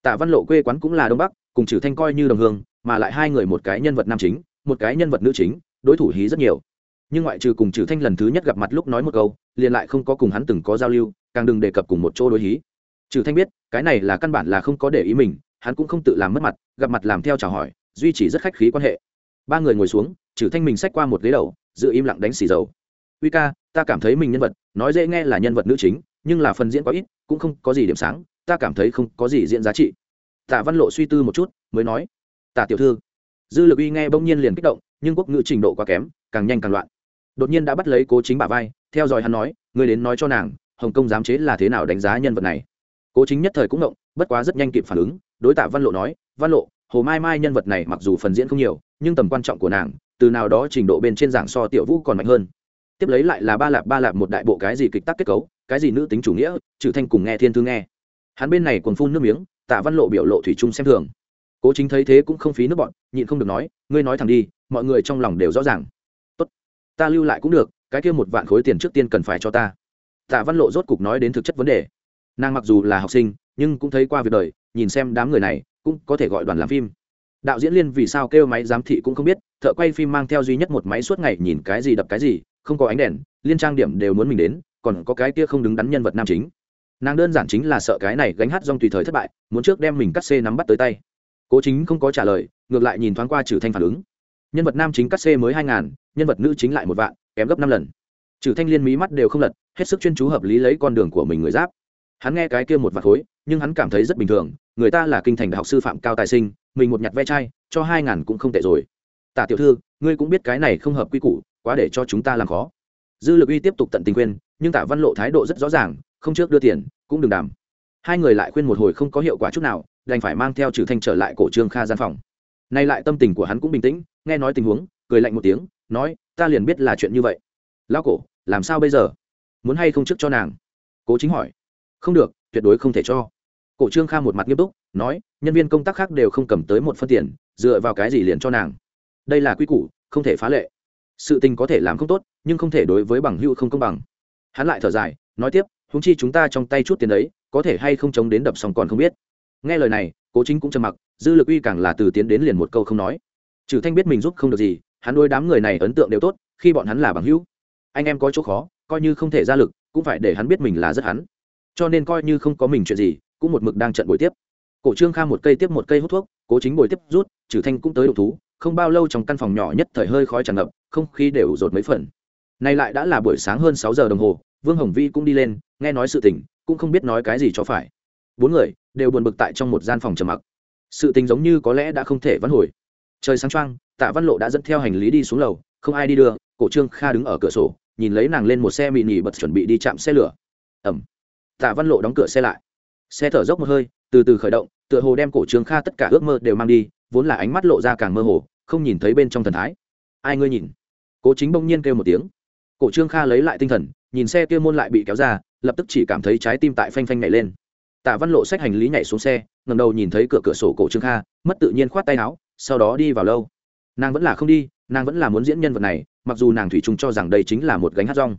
Tạ văn lộ quê quán cũng là đông bắc, cùng trừ thanh coi như đồng hương, mà lại hai người một cái nhân vật nam chính, một cái nhân vật nữ chính, đối thủ hí rất nhiều. Nhưng ngoại trừ cùng trừ thanh lần thứ nhất gặp mặt lúc nói một câu, liền lại không có cùng hắn từng có giao lưu, càng đừng đề cập cùng một chỗ đối hí trừ thanh biết, cái này là căn bản là không có để ý mình, hắn cũng không tự làm mất mặt, gặp mặt làm theo chào hỏi, duy trì rất khách khí quan hệ. Ba người ngồi xuống, trừ thanh mình xách qua một ghế đầu, giữ im lặng đánh xì dầu. Uy ca, ta cảm thấy mình nhân vật, nói dễ nghe là nhân vật nữ chính, nhưng là phần diễn quá ít, cũng không có gì điểm sáng, ta cảm thấy không có gì diễn giá trị. Tạ văn lộ suy tư một chút, mới nói, tạ tiểu thư. Dư lực uy nghe bỗng nhiên liền kích động, nhưng quốc ngữ trình độ quá kém, càng nhanh càng loạn. Đột nhiên đã bắt lấy cố chính bà vai, theo dõi hắn nói người đến nói cho nàng, hồng kông giám chế là thế nào đánh giá nhân vật này? Cố chính nhất thời cũng động bất quá rất nhanh kịp phản ứng, đối tạ văn lộ nói, văn lộ, hồ mai mai nhân vật này mặc dù phần diễn không nhiều, nhưng tầm quan trọng của nàng, từ nào đó trình độ bên trên giảng so tiểu vũ còn mạnh hơn. Tiếp lấy lại là ba lạp ba lạp một đại bộ cái gì kịch tác kết cấu, cái gì nữ tính chủ nghĩa, trừ thanh cùng nghe thiên thư nghe. Hắn bên này còn phun nước miếng, tạ văn lộ biểu lộ thủy chung xem thường. Cố chính thấy thế cũng không phí nước bọn, nhịn không được nói, ngươi nói thẳng đi, mọi người trong lòng đều rõ ràng. Tốt, ta lưu lại cũng được, cái kia một vạn khối tiền trước tiên cần phải cho ta. Tạ văn lộ rốt cục nói đến thực chất vấn đề nàng mặc dù là học sinh, nhưng cũng thấy qua việc đời, nhìn xem đám người này, cũng có thể gọi đoàn làm phim. Đạo diễn liên vì sao kêu máy giám thị cũng không biết, thợ quay phim mang theo duy nhất một máy suốt ngày nhìn cái gì đập cái gì, không có ánh đèn, liên trang điểm đều muốn mình đến, còn có cái kia không đứng đắn nhân vật nam chính. Nàng đơn giản chính là sợ cái này gánh hát rong tùy thời thất bại, muốn trước đem mình cắt xê nắm bắt tới tay. Cố chính không có trả lời, ngược lại nhìn thoáng qua trừ thanh phản ứng. Nhân vật nam chính cắt xê mới hai ngàn, nhân vật nữ chính lại một vạn, kém gấp năm lần. Trừ thanh liên mí mắt đều không lật, hết sức chuyên chú hợp lý lấy con đường của mình người giáp hắn nghe cái kia một vạt khối, nhưng hắn cảm thấy rất bình thường, người ta là kinh thành đại học sư phạm cao tài sinh, mình một nhặt ve chai, cho hai ngàn cũng không tệ rồi. Tả tiểu thư, ngươi cũng biết cái này không hợp quy củ, quá để cho chúng ta làm khó. Dư lực uy tiếp tục tận tình khuyên, nhưng tả văn lộ thái độ rất rõ ràng, không trước đưa tiền, cũng đừng đàm. hai người lại khuyên một hồi không có hiệu quả chút nào, đành phải mang theo trừ thanh trở lại cổ trương kha gian phòng. Nay lại tâm tình của hắn cũng bình tĩnh, nghe nói tình huống, cười lạnh một tiếng, nói, ta liền biết là chuyện như vậy. Lao cổ, làm sao bây giờ? Muốn hay không trước cho nàng? Cố chính hỏi không được, tuyệt đối không thể cho. Cổ trương kha một mặt nghiêm túc, nói, nhân viên công tác khác đều không cầm tới một phân tiền, dựa vào cái gì liền cho nàng? Đây là quy củ, không thể phá lệ. Sự tình có thể làm không tốt, nhưng không thể đối với bằng hữu không công bằng. Hắn lại thở dài, nói tiếp húng chi chúng ta trong tay chút tiền đấy, có thể hay không chống đến đập xong còn không biết. Nghe lời này, cố chính cũng trầm mặc, dư lực uy càng là từ tiến đến liền một câu không nói. Trừ thanh biết mình giúp không được gì, hắn đôi đám người này ấn tượng đều tốt, khi bọn hắn là bằng hữu. Anh em có chỗ khó, coi như không thể ra lực, cũng phải để hắn biết mình là rất hắn cho nên coi như không có mình chuyện gì, cũng một mực đang trận buổi tiếp. Cổ trương kha một cây tiếp một cây hút thuốc, cố chính buổi tiếp rút, trừ thanh cũng tới đầu thú, không bao lâu trong căn phòng nhỏ nhất thời hơi khói tràn ngập, không khí đều rột mấy phần. Nay lại đã là buổi sáng hơn sáu giờ đồng hồ, vương hồng vi cũng đi lên, nghe nói sự tình, cũng không biết nói cái gì cho phải. Bốn người đều buồn bực tại trong một gian phòng trầm mặc. Sự tình giống như có lẽ đã không thể vãn hồi. Trời sáng trăng tạ văn lộ đã dẫn theo hành lý đi xuống lầu, không ai đi đưa, cổ trương kha đứng ở cửa sổ, nhìn lấy nàng lên một xe mị nỉ bật chuẩn bị đi chạm xe lửa. Ẩm tạ văn lộ đóng cửa xe lại. Xe thở dốc một hơi, từ từ khởi động, tựa hồ đem cổ trương kha tất cả ước mơ đều mang đi, vốn là ánh mắt lộ ra càng mơ hồ, không nhìn thấy bên trong thần thái. Ai ngươi nhìn? Cố chính bỗng nhiên kêu một tiếng. Cổ trương kha lấy lại tinh thần, nhìn xe kia môn lại bị kéo ra, lập tức chỉ cảm thấy trái tim tại phanh phanh nhảy lên. Tạ văn lộ xách hành lý nhảy xuống xe ngầm đầu nhìn thấy cửa cửa sổ cổ trương kha, mất tự nhiên khoát tay áo, sau đó đi vào lâu. Nàng vẫn là không đi, nàng vẫn là muốn diễn nhân vật này, mặc dù nàng thủy chung cho rằng đây chính là một gánh hát rong.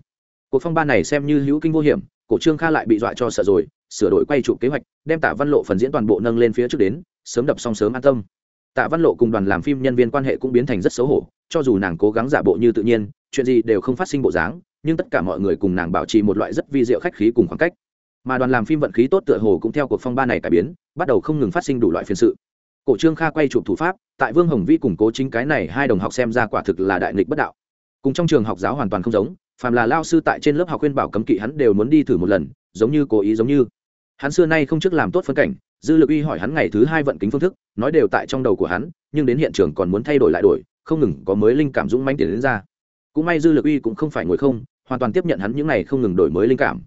Cuộc phong ba này xem như hữu kinh vô hiểm cổ trương kha lại bị dọa cho sợ rồi, sửa đổi quay trụ kế hoạch, đem tạ văn lộ phần diễn toàn bộ nâng lên phía trước đến, sớm đập xong sớm an tâm. Tạ văn lộ cùng đoàn làm phim nhân viên quan hệ cũng biến thành rất xấu hổ, cho dù nàng cố gắng giả bộ như tự nhiên, chuyện gì đều không phát sinh bộ dáng, nhưng tất cả mọi người cùng nàng bảo trì một loại rất vi diệu khách khí cùng khoảng cách. Mà đoàn làm phim vận khí tốt tựa hồ cũng theo cuộc phong ba này cải biến, bắt đầu không ngừng phát sinh đủ loại phiền sự. Cổ trương kha quay chụp thủ pháp, tại vương hồng vi củng cố chính cái này hai đồng học xem ra quả thực là đại nghịch bất đạo. Cùng trong trường học giáo hoàn toàn không giống phàm là lao sư tại trên lớp học khuyên bảo cấm kỵ hắn đều muốn đi thử một lần, giống như cố ý giống như. Hắn xưa nay không trước làm tốt phân cảnh, dư lực uy hỏi hắn ngày thứ hai vận kính phương thức, nói đều tại trong đầu của hắn, nhưng đến hiện trường còn muốn thay đổi lại đổi, không ngừng có mới linh cảm dũng manh tiền đến ra. Cũng may dư lực uy cũng không phải ngồi không, hoàn toàn tiếp nhận hắn những này không ngừng đổi mới linh cảm.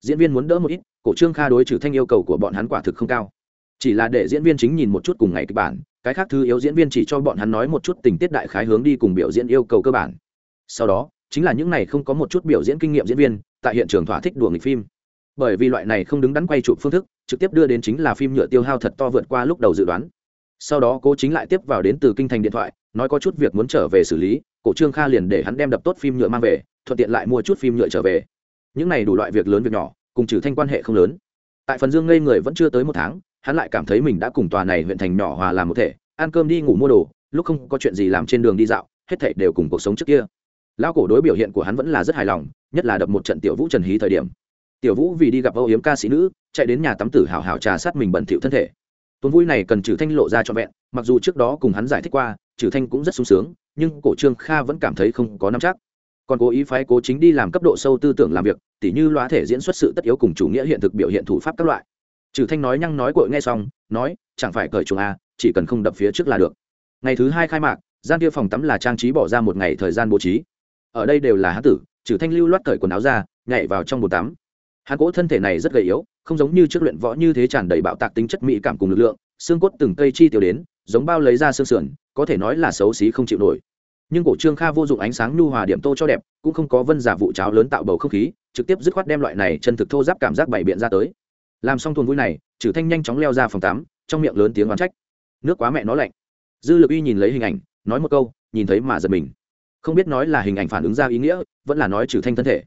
Diễn viên muốn đỡ một ít, cổ trương kha đối trừ thanh yêu cầu của bọn hắn quả thực không cao. Chỉ là để diễn viên chính nhìn một chút cùng ngày kịch bản, cái khác thứ yếu diễn viên chỉ cho bọn hắn nói một chút tình tiết đại khái hướng đi cùng biểu diễn yêu cầu cơ bản. Sau đó chính là những này không có một chút biểu diễn kinh nghiệm diễn viên, tại hiện trường thỏa thích đùa nghịch phim. Bởi vì loại này không đứng đắn quay chụp phương thức, trực tiếp đưa đến chính là phim nhựa tiêu hao thật to vượt qua lúc đầu dự đoán. Sau đó cố chính lại tiếp vào đến từ kinh thành điện thoại, nói có chút việc muốn trở về xử lý, cổ trương kha liền để hắn đem đập tốt phim nhựa mang về, thuận tiện lại mua chút phim nhựa trở về. Những này đủ loại việc lớn việc nhỏ, cùng trừ thanh quan hệ không lớn. Tại phần dương ngây người vẫn chưa tới một tháng, hắn lại cảm thấy mình đã cùng tòa này huyện thành nhỏ hòa làm một thể, ăn cơm đi ngủ mua đồ, lúc không có chuyện gì làm trên đường đi dạo, hết thảy đều cùng cuộc sống trước kia lão cổ đối biểu hiện của hắn vẫn là rất hài lòng, nhất là đập một trận tiểu vũ trần hí thời điểm. Tiểu vũ vì đi gặp âu yếm ca sĩ nữ, chạy đến nhà tắm tử hào hào trà sát mình bẩn thỉu thân thể. Tuần vui này cần trừ thanh lộ ra cho vẹn, mặc dù trước đó cùng hắn giải thích qua trừ thanh cũng rất sung sướng, nhưng cổ trương kha vẫn cảm thấy không có nắm chắc. Còn cố ý phái cố chính đi làm cấp độ sâu tư tưởng làm việc, tỉ như loa thể diễn xuất sự tất yếu cùng chủ nghĩa hiện thực biểu hiện thủ pháp các loại. Trừ thanh nói nhăng nói cội nghe xong, nói, chẳng phải cởi chuồng a chỉ cần không đập phía trước là được. Ngày thứ hai khai mạc, gian kia phòng tắm là trang trí bỏ ra một ngày thời gian bố trí ở đây đều là hán tử, trừ thanh lưu loát cởi quần áo ra, nhảy vào trong bồn tắm. Hắn cỗ thân thể này rất gầy yếu, không giống như trước luyện võ như thế tràn đầy bạo tạc tính chất mỹ cảm cùng lực lượng, xương cốt từng cây chi tiêu đến, giống bao lấy ra xương sườn, có thể nói là xấu xí không chịu nổi. Nhưng cổ trương kha vô dụng ánh sáng nhu hòa điểm tô cho đẹp, cũng không có vân giả vụ cháo lớn tạo bầu không khí, trực tiếp dứt khoát đem loại này chân thực thô giáp cảm giác bày biện ra tới. Làm xong tuần vui này, trừ thanh nhanh chóng leo ra phòng tắm, trong miệng lớn tiếng oán trách. Nước quá mẹ nó lạnh. Dư lực uy nhìn lấy hình ảnh, nói một câu, nhìn thấy mà giật mình không biết nói là hình ảnh phản ứng ra ý nghĩa, vẫn là nói trừ thanh thân thể.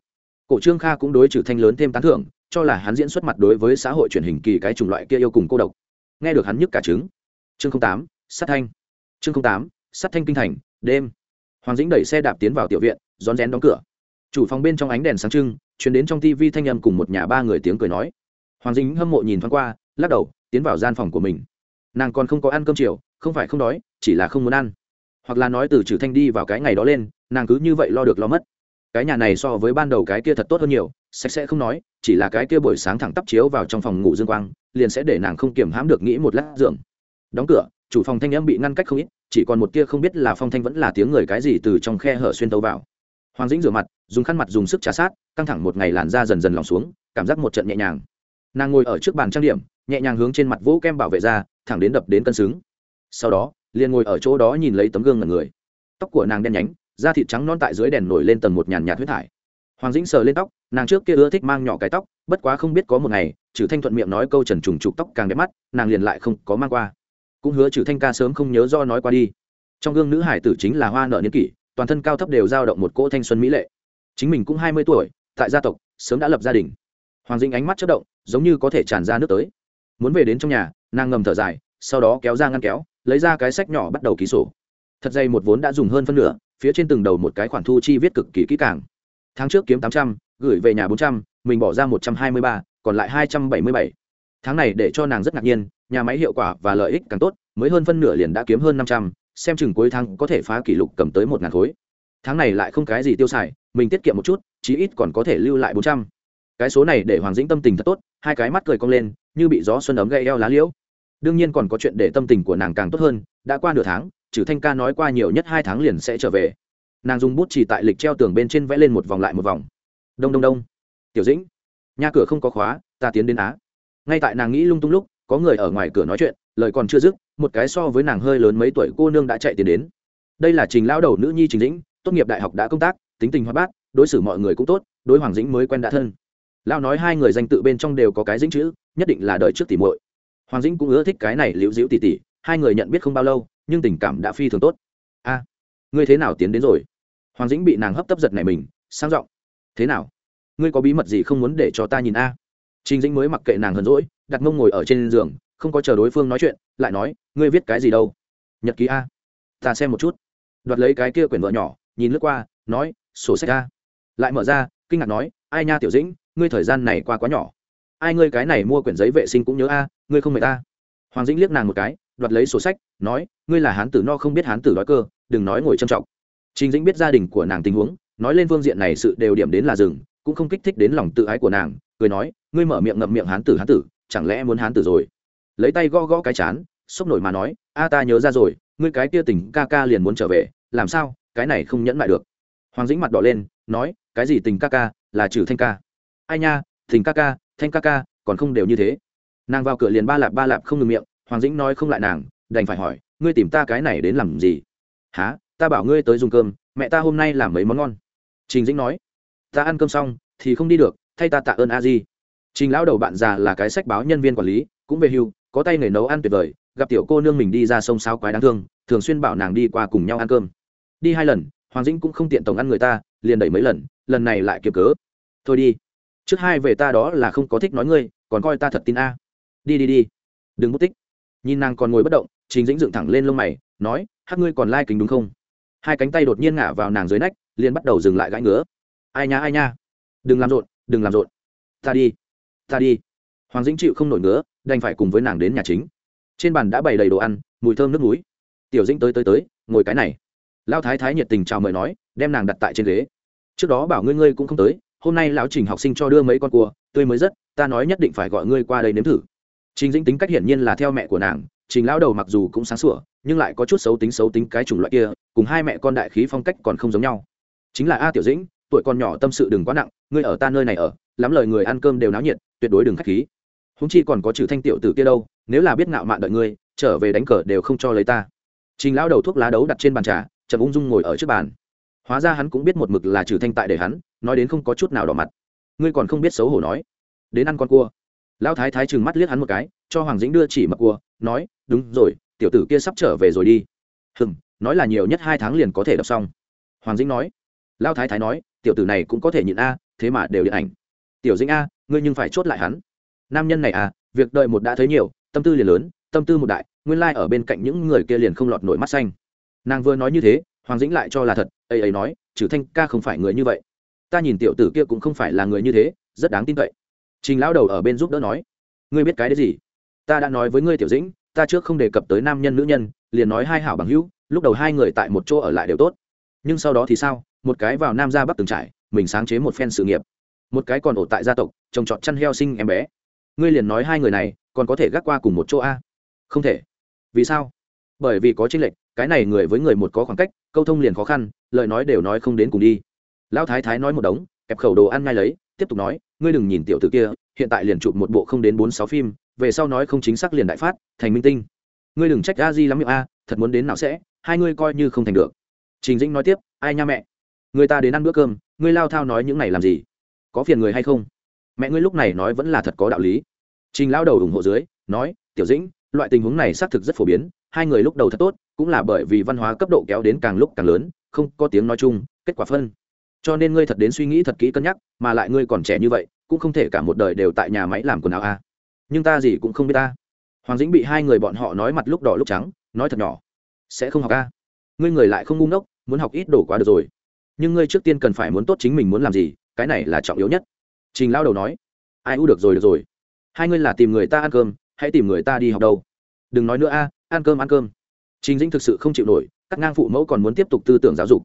Cổ trương kha cũng đối trừ thanh lớn thêm tán thưởng, cho là hắn diễn xuất mặt đối với xã hội truyền hình kỳ cái chủng loại kia yêu cùng cô độc. Nghe được hắn nhức cả trứng. Chương tám, sát thanh. Chương tám, sát thanh kinh thành, đêm. Hoàng dĩnh đẩy xe đạp tiến vào tiểu viện, rón rén đóng cửa. Chủ phòng bên trong ánh đèn sáng trưng chuyển đến trong tivi thanh âm cùng một nhà ba người tiếng cười nói. Hoàng dĩnh hâm mộ nhìn thoáng qua, lắc đầu, tiến vào gian phòng của mình. Nàng còn không có ăn cơm chiều, không phải không đói, chỉ là không muốn ăn hoặc là nói từ trừ thanh đi vào cái ngày đó lên nàng cứ như vậy lo được lo mất. Cái nhà này so với ban đầu cái kia thật tốt hơn nhiều sạch sẽ không nói chỉ là cái kia buổi sáng thẳng tắp chiếu vào trong phòng ngủ dương quang liền sẽ để nàng không kiểm hãm được nghĩ một lát giường. Đóng cửa chủ phòng thanh âm bị ngăn cách không ít chỉ còn một kia không biết là phong thanh vẫn là tiếng người cái gì từ trong khe hở xuyên tấu vào. Hoàng dĩnh rửa mặt dùng khăn mặt dùng sức trà sát căng thẳng một ngày làn da dần dần lòng xuống cảm giác một trận nhẹ nhàng. Nàng ngồi ở trước bàn trang điểm nhẹ nhàng hướng trên mặt vỗ kem bảo vệ ra, thẳng đến đập đến cân xứng. Sau đó liền ngồi ở chỗ đó nhìn lấy tấm gương ngần người. Tóc của nàng đen nhánh, da thịt trắng non tại dưới đèn nổi lên tầng một nhàn nhạt huyết thải. Hoàng dĩnh sờ lên tóc, nàng trước kia ưa thích mang nhỏ cái tóc, bất quá không biết có một ngày trừ thanh thuận miệng nói câu trần trùng trục tóc càng đẹp mắt, nàng liền lại không có mang qua. Cũng hứa trừ thanh ca sớm không nhớ do nói qua đi. Trong gương nữ hải tử chính là hoa nợ niên kỷ, toàn thân cao thấp đều dao động một cỗ thanh xuân mỹ lệ. Chính mình cũng hai mươi tuổi, tại gia tộc, sớm đã lập gia đình. Hoàng dĩnh ánh mắt chất động, giống như có thể tràn ra nước tới. Muốn về đến trong nhà, nàng ngầm thở dài sau đó kéo ra ngăn kéo, lấy ra cái sách nhỏ bắt đầu ký sổ. Thật dây một vốn đã dùng hơn phân nửa, phía trên từng đầu một cái khoản thu chi viết cực kỳ kỹ càng. Tháng trước kiếm tám trăm, gửi về nhà bốn trăm, mình bỏ ra một trăm hai mươi ba, còn lại hai trăm bảy mươi bảy. Tháng này để cho nàng rất ngạc nhiên, nhà máy hiệu quả và lợi ích càng tốt, mới hơn phân nửa liền đã kiếm hơn năm trăm, xem chừng cuối tháng có thể phá kỷ lục cầm tới một ngàn khối. Tháng này lại không cái gì tiêu xài, mình tiết kiệm một chút, chí ít còn có thể lưu lại bốn trăm. Cái số này để hoàng dĩnh tâm tình thật tốt, hai cái mắt cười cong lên, như bị gió xuân ấm gây eo lá liễu đương nhiên còn có chuyện để tâm tình của nàng càng tốt hơn, đã qua nửa tháng trừ thanh ca nói qua nhiều nhất hai tháng liền sẽ trở về. Nàng dùng bút chỉ tại lịch treo tường bên trên vẽ lên một vòng lại một vòng. Đông đông đông. Tiểu dĩnh, nhà cửa không có khóa, ta tiến đến á. Ngay tại nàng nghĩ lung tung lúc, có người ở ngoài cửa nói chuyện, lời còn chưa dứt, một cái so với nàng hơi lớn mấy tuổi cô nương đã chạy tiến đến. Đây là trình lao đầu nữ nhi trình dĩnh, tốt nghiệp đại học đã công tác, tính tình hoa bát, đối xử mọi người cũng tốt, đối hoàng dĩnh mới quen đã thân. Lao nói hai người danh tự bên trong đều có cái dĩnh chữ, nhất định là đời trước tỉ muội hoàng dĩnh cũng ưa thích cái này liễu diễu tỉ tỉ, hai người nhận biết không bao lâu, nhưng tình cảm đã phi thường tốt. A, ngươi thế nào tiến đến rồi? Hoàng dĩnh bị nàng hấp tấp giật này mình, sang giọng. Thế nào? Ngươi có bí mật gì không muốn để cho ta nhìn a? Trình dĩnh mới mặc kệ nàng hờn rỗi đặt mông ngồi ở trên giường, không có chờ đối phương nói chuyện, lại nói, ngươi viết cái gì đâu? Nhật ký a. Ta xem một chút. Đoạt lấy cái kia quyển vợ nhỏ, nhìn lướt qua, nói, sổ sách a. Lại mở ra, kinh ngạc nói, ai nha, tiểu dĩnh, ngươi thời gian này qua quá nhỏ ai ngươi cái này mua quyển giấy vệ sinh cũng nhớ a, ngươi không mệt ta? Hoàng dĩnh liếc nàng một cái, đoạt lấy sổ sách, nói, ngươi là hán tử no không biết hán tử đói cơ, đừng nói ngồi trầm trọng. Trình dĩnh biết gia đình của nàng tình huống, nói lên phương diện này sự đều điểm đến là rừng cũng không kích thích đến lòng tự ái của nàng, cười nói, ngươi mở miệng ngậm miệng hán tử hán tử, chẳng lẽ muốn hán tử rồi? Lấy tay gõ gõ cái chán, sốc nổi mà nói, a ta nhớ ra rồi, ngươi cái kia tình ca ca liền muốn trở về, làm sao, cái này không nhẫn lại được. Hoàng dĩnh mặt đỏ lên, nói, cái gì tình ca ca, là trừ thanh ca. Ai nha, tình ca ca thanh ca ca, còn không đều như thế. Nàng vào cửa liền ba lạp ba lạp không ngừng miệng, hoàng dĩnh nói không lại nàng, đành phải hỏi, ngươi tìm ta cái này đến làm gì? Há ta bảo ngươi tới dùng cơm, mẹ ta hôm nay làm mấy món ngon. Trình dĩnh nói, ta ăn cơm xong, thì không đi được, thay ta tạ ơn a di. Trình lão đầu bạn già là cái sách báo nhân viên quản lý, cũng về hưu, có tay nghề nấu ăn tuyệt vời, gặp tiểu cô nương mình đi ra sông sao quái đáng thương, thường xuyên bảo nàng đi qua cùng nhau ăn cơm. Đi hai lần, hoàng dĩnh cũng không tiện tổng ăn người ta, liền đẩy mấy lần lần này lại kiếm cớ. Thôi đi trước hai về ta đó là không có thích nói ngươi, còn coi ta thật tin a. Đi đi đi. Đừng mất tích. Nhìn nàng còn ngồi bất động, trình dĩnh dựng thẳng lên lông mày, nói hát ngươi còn lai、like、kính đúng không? Hai cánh tay đột nhiên ngả vào nàng dưới nách, liền bắt đầu dừng lại gãi ngứa. Ai nha ai nha? Đừng làm rộn, đừng làm rộn. Ta đi ta đi. Hoàng dĩnh chịu không nổi ngứa, đành phải cùng với nàng đến nhà chính. Trên bàn đã bày đầy đồ ăn, mùi thơm nước núi. Tiểu dĩnh tới tới tới, ngồi cái này. Lao thái thái nhiệt tình chào mời nói, đem nàng đặt tại trên ghế. Trước đó bảo ngươi ngươi cũng không tới hôm nay lão trình học sinh cho đưa mấy con cua, tươi mới rất, ta nói nhất định phải gọi ngươi qua đây nếm thử. Trình dĩnh tính cách hiển nhiên là theo mẹ của nàng, trình lão đầu mặc dù cũng sáng sủa, nhưng lại có chút xấu tính xấu tính cái chủng loại kia, cùng hai mẹ con đại khí phong cách còn không giống nhau. Chính là a tiểu dĩnh, tuổi con nhỏ tâm sự đừng quá nặng, ngươi ở ta nơi này ở, lắm lời người ăn cơm đều náo nhiệt, tuyệt đối đừng khách khí. Húng chi còn có trừ thanh tiểu tử kia đâu, nếu là biết ngạo mạn đợi ngươi, trở về đánh cờ đều không cho lấy ta. Trình lão đầu thuốc lá đấu đặt trên bàn trà, chậm ung dung ngồi ở trước bàn. Hóa ra hắn cũng biết một mực là trừ thanh tại để hắn nói đến không có chút nào đỏ mặt. Ngươi còn không biết xấu hổ nói. Đến ăn con cua. Lão thái thái trừng mắt liếc hắn một cái, cho hoàng dĩnh đưa chỉ mặc cua, nói, đúng rồi, tiểu tử kia sắp trở về rồi đi. Hừng nói là nhiều nhất hai tháng liền có thể đọc xong. Hoàng dĩnh nói. Lão thái thái nói, tiểu tử này cũng có thể nhịn a, thế mà đều điện ảnh. Tiểu dĩnh a, ngươi nhưng phải chốt lại hắn. Nam nhân này à việc đợi một đã thấy nhiều, tâm tư liền lớn, tâm tư một đại, nguyên lai ở bên cạnh những người kia liền không lọt nổi mắt xanh. Nàng vừa nói như thế, hoàng dĩnh lại cho là thật ấy ấy nói, trừ thanh ca không phải người như vậy ta nhìn tiểu tử kia cũng không phải là người như thế, rất đáng tin cậy. Trình lão đầu ở bên giúp đỡ nói, ngươi biết cái đấy gì? Ta đã nói với ngươi tiểu dĩnh, ta trước không đề cập tới nam nhân nữ nhân, liền nói hai hảo bằng hữu, lúc đầu hai người tại một chỗ ở lại đều tốt. Nhưng sau đó thì sao? Một cái vào nam ra bắc từng trải, mình sáng chế một phen sự nghiệp. Một cái còn ổ tại gia tộc, trồng trọt chăn heo sinh em bé. Ngươi liền nói hai người này, còn có thể gác qua cùng một chỗ a? Không thể. Vì sao? Bởi vì có tranh lệch, cái này người với người một có khoảng cách, câu thông liền khó khăn, lời nói đều nói không đến cùng đi lão thái thái nói một đống, kẹp khẩu đồ ăn ngay lấy, tiếp tục nói, ngươi đừng nhìn tiểu t ử kia, hiện tại liền chụp một bộ không đến bốn sáu phim, về sau nói không chính xác liền đại phát, thành minh tinh. Ngươi đừng trách a di lắm miệng a, thật muốn đến nào sẽ, hai ngươi coi như không thành được. Trình dĩnh nói tiếp, ai nha mẹ, người ta đến ăn bữa cơm, ngươi lao thao nói những này làm gì? Có phiền người hay không? Mẹ ngươi lúc này nói vẫn là thật có đạo lý. Trình lao đầu ủng hộ dưới, nói, tiểu dĩnh, loại tình huống này xác thực rất phổ biến, hai người lúc đầu thật tốt, cũng là bởi vì văn hóa cấp độ kéo đến càng lúc càng lớn, không có tiếng nói chung, kết quả phân cho nên ngươi thật đến suy nghĩ thật kỹ cân nhắc, mà lại ngươi còn trẻ như vậy, cũng không thể cả một đời đều tại nhà máy làm quần áo a nhưng ta gì cũng không biết ta. Hoàng dĩnh bị hai người bọn họ nói mặt lúc đỏ lúc trắng, nói thật nhỏ. Sẽ không học a ngươi người lại không ngu ngốc, muốn học ít đổ quá được rồi. Nhưng ngươi trước tiên cần phải muốn tốt chính mình muốn làm gì, cái này là trọng yếu nhất. Trình lao đầu nói. Ai u được rồi được rồi. Hai ngươi là tìm người ta ăn cơm, hãy tìm người ta đi học đâu. Đừng nói nữa a ăn cơm ăn cơm. Trình dĩnh thực sự không chịu nổi các ngang phụ mẫu còn muốn tiếp tục tư tưởng giáo dục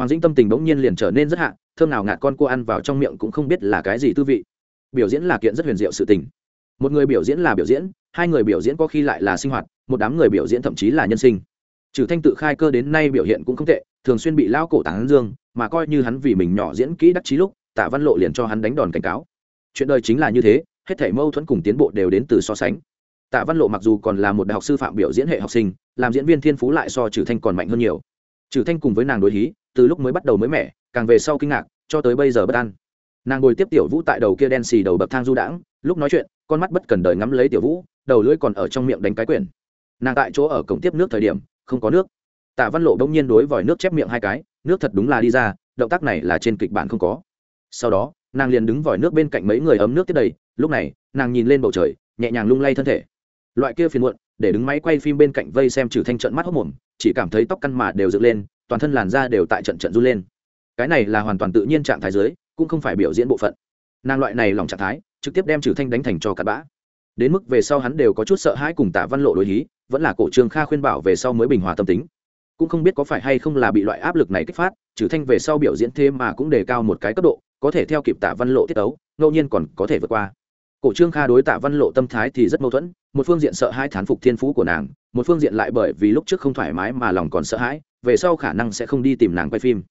hoàng dĩnh tâm tình bỗng nhiên liền trở nên rất hạ, thơm nào ngạt con cua ăn vào trong miệng cũng không biết là cái gì tư vị. Biểu diễn là kiện rất huyền diệu sự tình. Một người biểu diễn là biểu diễn, hai người biểu diễn có khi lại là sinh hoạt, một đám người biểu diễn thậm chí là nhân sinh. Trừ thanh tự khai cơ đến nay biểu hiện cũng không tệ, thường xuyên bị lao cổ tán dương, mà coi như hắn vì mình nhỏ diễn kỹ đắc chí lúc, tạ văn lộ liền cho hắn đánh đòn cảnh cáo. Chuyện đời chính là như thế, hết thảy mâu thuẫn cùng tiến bộ đều đến từ so sánh. Tạ văn lộ mặc dù còn là một đại học sư phạm biểu diễn hệ học sinh, làm diễn viên thiên phú lại so trừ thanh còn mạnh hơn nhiều. Trừ thanh cùng với nàng đối hí từ lúc mới bắt đầu mới mẻ, càng về sau kinh ngạc, cho tới bây giờ bất an. Nàng ngồi tiếp tiểu vũ tại đầu kia đen xì đầu bậc thang du đãng, lúc nói chuyện, con mắt bất cần đời ngắm lấy tiểu vũ, đầu lưỡi còn ở trong miệng đánh cái quyển. Nàng tại chỗ ở cổng tiếp nước thời điểm, không có nước. Tạ văn lộ đông nhiên đối vòi nước chép miệng hai cái, nước thật đúng là đi ra, động tác này là trên kịch bản không có. Sau đó, nàng liền đứng vòi nước bên cạnh mấy người ấm nước tiếp đầy, lúc này, nàng nhìn lên bầu trời, nhẹ nhàng lung lay thân thể. Loại kia phiền muộn, để đứng máy quay phim bên cạnh vây xem trừ thanh trận mắt hốc mồm, chỉ cảm thấy tóc căn mà đều dựng lên toàn thân làn da đều tại trận trận run lên. Cái này là hoàn toàn tự nhiên trạng thái dưới, cũng không phải biểu diễn bộ phận. Nàng loại này lòng trạng thái, trực tiếp đem trừ thanh đánh thành cho cặn bã. Đến mức về sau hắn đều có chút sợ hãi cùng tạ văn lộ đối hí, vẫn là cổ trương kha khuyên bảo về sau mới bình hòa tâm tính. Cũng không biết có phải hay không là bị loại áp lực này kích phát trừ thanh về sau biểu diễn thêm mà cũng đề cao một cái cấp độ, có thể theo kịp tạ văn lộ tiết tấu, ngẫu nhiên còn có thể vượt qua. Cổ trương kha đối tạ văn lộ tâm thái thì rất mâu thuẫn, một phương diện sợ hãi thán phục thiên phú của nàng, một phương diện lại bởi vì lúc trước không thoải mái mà lòng còn sợ hãi về sau khả năng sẽ không đi tìm nàng quay phim.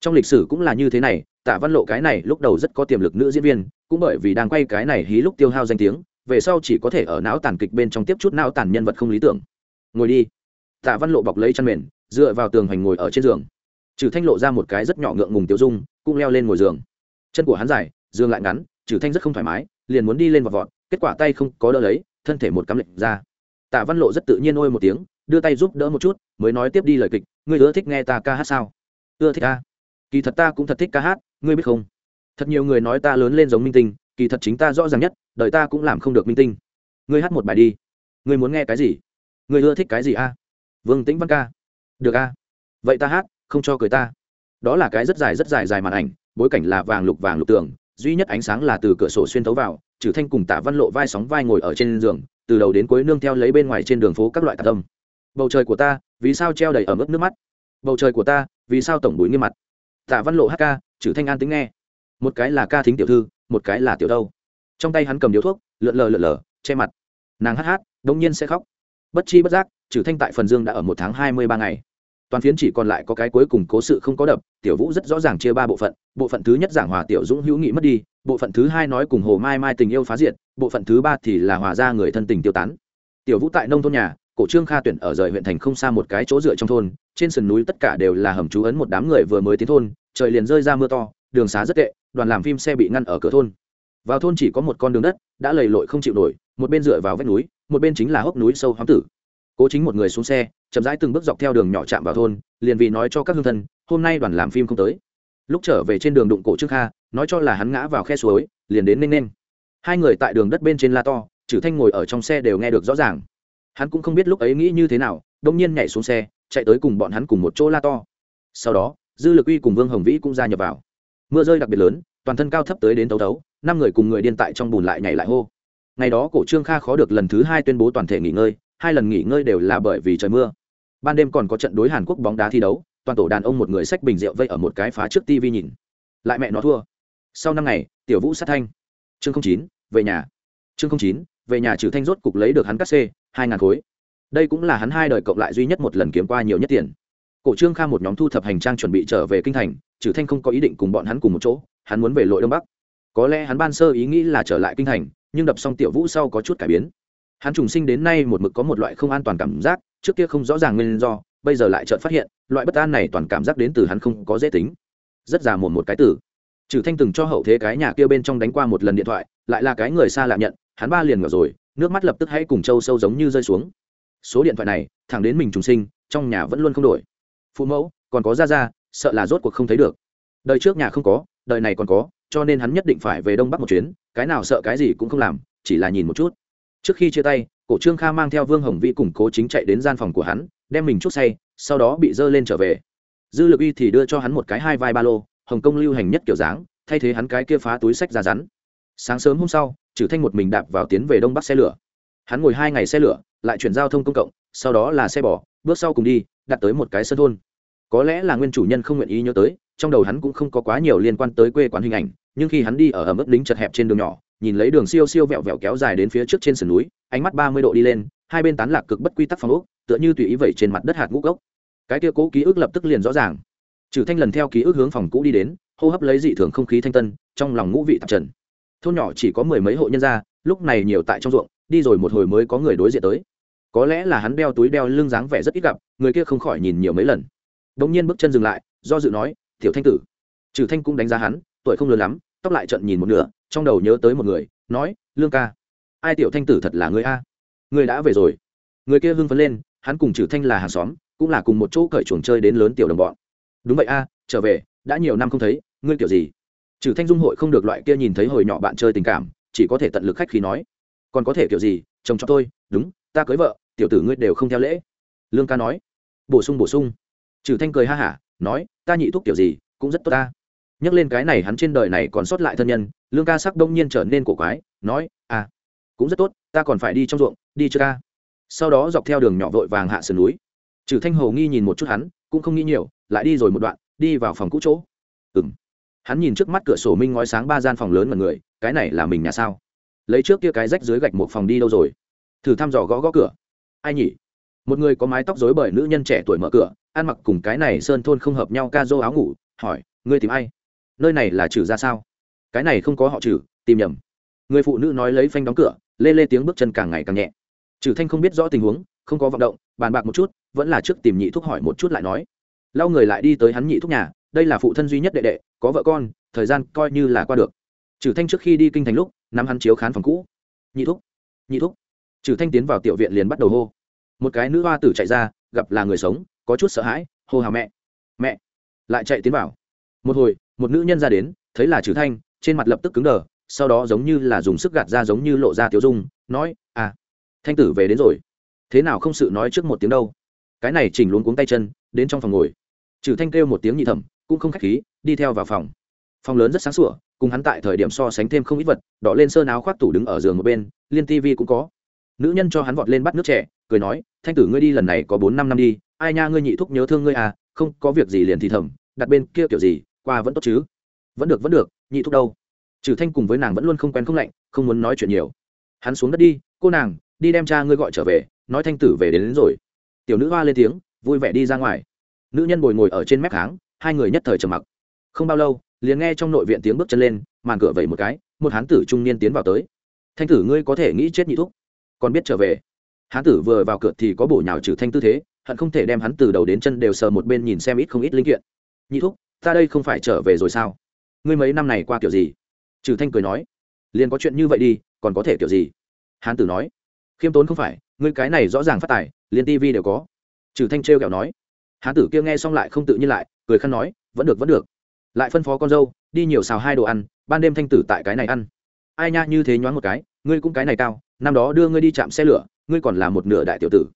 Trong lịch sử cũng là như thế này, tạ văn lộ cái này lúc đầu rất có tiềm lực nữ diễn viên, cũng bởi vì đang quay cái này hí lúc tiêu hao danh tiếng, về sau chỉ có thể ở não tàn kịch bên trong tiếp chút não tàn nhân vật không lý tưởng. Ngồi đi. Tạ văn lộ bọc lấy chăn mền, dựa vào tường hành ngồi ở trên giường. Trừ thanh lộ ra một cái rất nhỏ ngượng ngùng tiêu dung, cũng leo lên ngồi giường. Chân của hắn dài, giường lại ngắn, trừ thanh rất không thoải mái, liền muốn đi lên vọt vọt, kết quả tay không có đỡ lấy, thân thể một cắm lệnh ra. Tạ văn lộ rất tự nhiên ôi một tiếng đưa tay giúp đỡ một chút, mới nói tiếp đi lời kịch, ngươi ưa thích nghe ta ca hát sao? Ưa thích ca kỳ thật ta cũng thật thích ca hát, ngươi biết không? Thật nhiều người nói ta lớn lên giống minh tinh, kỳ thật chính ta rõ ràng nhất, đời ta cũng làm không được minh tinh. Ngươi hát một bài đi. Ngươi muốn nghe cái gì? Ngươi ưa thích cái gì a? Vương tĩnh văn ca. Được a. Vậy ta hát, không cho cười ta. Đó là cái rất dài rất dài dài màn ảnh, bối cảnh là vàng lục vàng lục tường, duy nhất ánh sáng là từ cửa sổ xuyên thấu vào trừ thanh cùng tạ văn lộ vai sóng vai ngồi ở trên giường, từ đầu đến cuối nương theo lấy bên ngoài trên đường phố các loại tạc tâm bầu trời của ta, vì sao treo đầy ở mức nước mắt? Bầu trời của ta, vì sao tổng bụi nghiêm mặt? Tạ văn lộ hát ca Chử thanh an tính nghe. Một cái là ca thính tiểu thư, một cái là tiểu đâu. Trong tay hắn cầm điếu thuốc, lượn lờ lượn lờ, che mặt. Nàng hát hát đông nhiên sẽ khóc. Bất chi bất giác trừ thanh tại phần dương đã ở một tháng hai mươi ba ngày. Toàn phiến chỉ còn lại có cái cuối cùng cố sự không có đập, tiểu vũ rất rõ ràng chia ba bộ phận bộ phận thứ nhất giảng hòa tiểu dũng hữu nghị mất đi, bộ phận thứ hai nói cùng hồ mai mai tình yêu phá diệt, bộ phận thứ ba thì là hòa ra người thân tình tiêu tán. Tiểu vũ tại nông thôn nhà cổ trương kha tuyển ở rời huyện thành không xa một cái chỗ dựa trong thôn, trên sườn núi tất cả đều là hầm trú ấn một đám người vừa mới tiến thôn, trời liền rơi ra mưa to, đường xá rất tệ, đoàn làm phim xe bị ngăn ở cửa thôn. Vào thôn chỉ có một con đường đất, đã lầy lội không chịu nổi, một bên dựa vào vách núi, một bên chính là hốc núi sâu hoắm tử. Cố chính một người xuống xe, chậm rãi từng bước dọc theo đường nhỏ chạm vào thôn, liền vì nói cho các hương thân, hôm nay đoàn làm phim không tới. Lúc trở về trên đường đụng cổ trương kha, nói cho là hắn ngã vào khe suối, liền đến nên nên. Hai người tại đường đất bên trên la to trừ thanh ngồi ở trong xe đều nghe được rõ ràng hắn cũng không biết lúc ấy nghĩ như thế nào đông nhiên nhảy xuống xe, chạy tới cùng bọn hắn cùng một chỗ la to. Sau đó, dư lực uy cùng vương hồng vĩ cũng ra nhập vào. Mưa rơi đặc biệt lớn, toàn thân cao thấp tới đến tấu tấu, năm người cùng người điên tại trong bùn lại nhảy lại hô. Ngày đó cổ trương kha khó được lần thứ hai tuyên bố toàn thể nghỉ ngơi, hai lần nghỉ ngơi đều là bởi vì trời mưa. Ban đêm còn có trận đối hàn quốc bóng đá thi đấu, toàn tổ đàn ông một người xách bình rượu vây ở một cái phá trước tivi nhìn. Lại mẹ nó thua. Sau năm ngày, tiểu vũ sát thanh. Chương chín, về nhà. Chương chín, về nhà trừ thanh rốt cục lấy được hắn cắt c hai ngàn khối. Đây cũng là hắn hai đời cộng lại duy nhất một lần kiếm qua nhiều nhất tiền. Cổ trương kha một nhóm thu thập hành trang chuẩn bị trở về kinh thành, trừ thanh không có ý định cùng bọn hắn cùng một chỗ, hắn muốn về lội đông bắc. Có lẽ hắn ban sơ ý nghĩ là trở lại kinh thành, nhưng đập xong tiểu vũ sau có chút cải biến. Hắn trùng sinh đến nay một mực có một loại không an toàn cảm giác, trước kia không rõ ràng nguyên do, bây giờ lại chợt phát hiện, loại bất an này toàn cảm giác đến từ hắn không có dễ tính. Rất già một một cái tử. Trừ thanh từng cho hậu thế cái nhà kia bên trong đánh qua một lần điện thoại lại là cái người xa lạ nhận, hắn ba liền ngờ rồi, nước mắt lập tức hãy cùng châu sâu giống như rơi xuống. Số điện thoại này, thẳng đến mình trùng sinh, trong nhà vẫn luôn không đổi. Phụ mẫu, còn có ra ra sợ là rốt cuộc không thấy được. Đời trước nhà không có, đời này còn có, cho nên hắn nhất định phải về đông bắc một chuyến, cái nào sợ cái gì cũng không làm, chỉ là nhìn một chút. Trước khi chia tay, cổ trương kha mang theo vương hồng vĩ cùng cố chính chạy đến gian phòng của hắn, đem mình chút say, sau đó bị dơ lên trở về. Dư lực y thì đưa cho hắn một cái hai vai ba lô, hồng kông lưu hành nhất kiểu dáng, thay thế hắn cái kia phá túi sách ra rắn sáng sớm hôm sau trừ thanh một mình đạp vào tiến về đông bắc xe lửa. Hắn ngồi hai ngày xe lửa, lại chuyển giao thông công cộng, sau đó là xe bò, bước sau cùng đi, đặt tới một cái sân thôn. Có lẽ là nguyên chủ nhân không nguyện ý nhớ tới, trong đầu hắn cũng không có quá nhiều liên quan tới quê quán hình ảnh, nhưng khi hắn đi ở ẩm ướt lính chật hẹp trên đường nhỏ, nhìn lấy đường siêu siêu vẹo vẹo kéo dài đến phía trước trên sườn núi, ánh mắt ba mươi độ đi lên, hai bên tán lạc cực bất quy tắc phong ốc, tựa như tùy ý vẩy trên mặt đất hạt ngũ gốc cái kia cố ký ức lập tức liền rõ ràng. Trừ thanh lần theo ký ức hướng phòng cũ đi đến, hô hấp lấy dị thường không khí thanh tân, trong lòng ngũ vị tạp trần thôn nhỏ chỉ có mười mấy hộ nhân gia, lúc này nhiều tại trong ruộng, đi rồi một hồi mới có người đối diện tới. Có lẽ là hắn đeo túi đeo lưng dáng vẻ rất ít gặp, người kia không khỏi nhìn nhiều mấy lần. Đ nhiên bước chân dừng lại, do dự nói, tiểu thanh tử. Trừ thanh cũng đánh giá hắn, tuổi không lớn lắm, tóc lại trận nhìn một nửa, trong đầu nhớ tới một người, nói, lương ca. Ai tiểu thanh tử thật là người a? Người đã về rồi. Người kia hưng phấn lên, hắn cùng trừ thanh là hàng xóm, cũng là cùng một chỗ cởi chuồng chơi đến lớn tiểu đồng bọn. Đúng vậy a, trở về, đã nhiều năm không thấy, ngươi kiểu gì? Trừ thanh dung hội không được loại kia nhìn thấy hồi nhỏ bạn chơi tình cảm, chỉ có thể tận lực khách khí nói. Còn có thể kiểu gì? Chồng cho tôi, đúng, ta cưới vợ, tiểu tử ngươi đều không theo lễ. Lương ca nói. Bổ sung bổ sung. Trừ thanh cười ha hả, nói, ta nhị thúc kiểu gì, cũng rất tốt ta. Nhắc lên cái này hắn trên đời này còn sót lại thân nhân, lương ca sắc đông nhiên trở nên cổ quái, nói à cũng rất tốt, ta còn phải đi trong ruộng, đi chưa ca. Sau đó dọc theo đường nhỏ vội vàng hạ sườn núi. Trừ thanh hồ nghi nhìn một chút hắn, cũng không nghĩ nhiều, lại đi rồi một đoạn, đi vào phòng cũ chỗ. Ừng hắn nhìn trước mắt cửa sổ minh ngói sáng ba gian phòng lớn mật người, cái này là mình nhà sao? Lấy trước kia cái rách dưới gạch một phòng đi đâu rồi? Thử thăm dò gõ gõ cửa. Ai nhỉ? Một người có mái tóc dối bởi nữ nhân trẻ tuổi mở cửa, ăn mặc cùng cái này sơn thôn không hợp nhau ca dô áo ngủ, hỏi, ngươi tìm ai? Nơi này là trừ ra sao? Cái này không có họ trừ, tìm nhầm. Người phụ nữ nói lấy phanh đóng cửa, lê lê tiếng bước chân càng ngày càng nhẹ. Trừ thanh không biết rõ tình huống, không có vọng động, bàn bạc một chút, vẫn là trước tìm nhị thúc hỏi một chút lại nói. Lau người lại đi tới hắn nhị thúc nhà, đây là phụ thân duy nhất đệ đệ có vợ con, thời gian coi như là qua được. Trừ thanh trước khi đi kinh thành lúc, nắm hắn chiếu khán phòng cũ. Nhị thúc nhị thúc. Trừ thanh tiến vào tiểu viện liền bắt đầu hô. Một cái nữ hoa tử chạy ra, gặp là người sống, có chút sợ hãi, hô hào mẹ. Mẹ, lại chạy tiến vào. Một hồi, một nữ nhân ra đến, thấy là trừ thanh, trên mặt lập tức cứng đờ, sau đó giống như là dùng sức gạt ra giống như lộ ra tiểu dung, nói à thanh tử về đến rồi. Thế nào không sự nói trước một tiếng đâu? Cái này chỉnh luôn cuống tay chân, đến trong phòng ngồi. Trừ thanh kêu một tiếng nhị thẩm cũng không khách khí đi theo vào phòng. Phòng lớn rất sáng sủa cùng hắn tại thời điểm so sánh thêm không ít vật đỏ lên sơn áo khoác tủ đứng ở giường một bên liên tv cũng có. Nữ nhân cho hắn vọt lên bắt nước trẻ cười nói thanh tử ngươi đi lần này có bốn năm năm đi ai nha ngươi nhị thúc nhớ thương ngươi à không có việc gì liền thì thầm đặt bên kia kiểu gì qua vẫn tốt chứ. Vẫn được vẫn được nhị thúc đâu? Trừ thanh cùng với nàng vẫn luôn không quen không lạnh không muốn nói chuyện nhiều. Hắn xuống đất đi cô nàng đi đem cha ngươi gọi trở về nói thanh tử về đến, đến rồi. Tiểu nữ hoa lên tiếng vui vẻ đi ra ngoài. Nữ nhân bồi ngồi ở trên mép kháng hai người nhất thời trầm mặc. Không bao lâu, liền nghe trong nội viện tiếng bước chân lên, màn cửa vẩy một cái, một hán tử trung niên tiến vào tới. Thanh tử, ngươi có thể nghĩ chết nhị thúc, còn biết trở về. Hán tử vừa vào cửa thì có bổ nhào trừ thanh tư thế, hận không thể đem hắn từ đầu đến chân đều sờ một bên nhìn xem ít không ít linh kiện. Nhị thúc, ta đây không phải trở về rồi sao? Ngươi mấy năm này qua kiểu gì? Trừ thanh cười nói. Liền có chuyện như vậy đi, còn có thể kiểu gì? Hán tử nói. Khiêm tốn không phải, ngươi cái này rõ ràng phát tài, liền tivi đều có. Trừ thanh trêu kẹo nói. Hán tử kia nghe xong lại không tự nhiên lại cười khăn nói, vẫn được vẫn được. Lại phân phó con dâu, đi nhiều xào hai đồ ăn, ban đêm thanh tử tại cái này ăn. Ai nha, như thế nhoáng một cái, ngươi cũng cái này cao, năm đó đưa ngươi đi chạm xe lửa, ngươi còn là một nửa đại tiểu tử.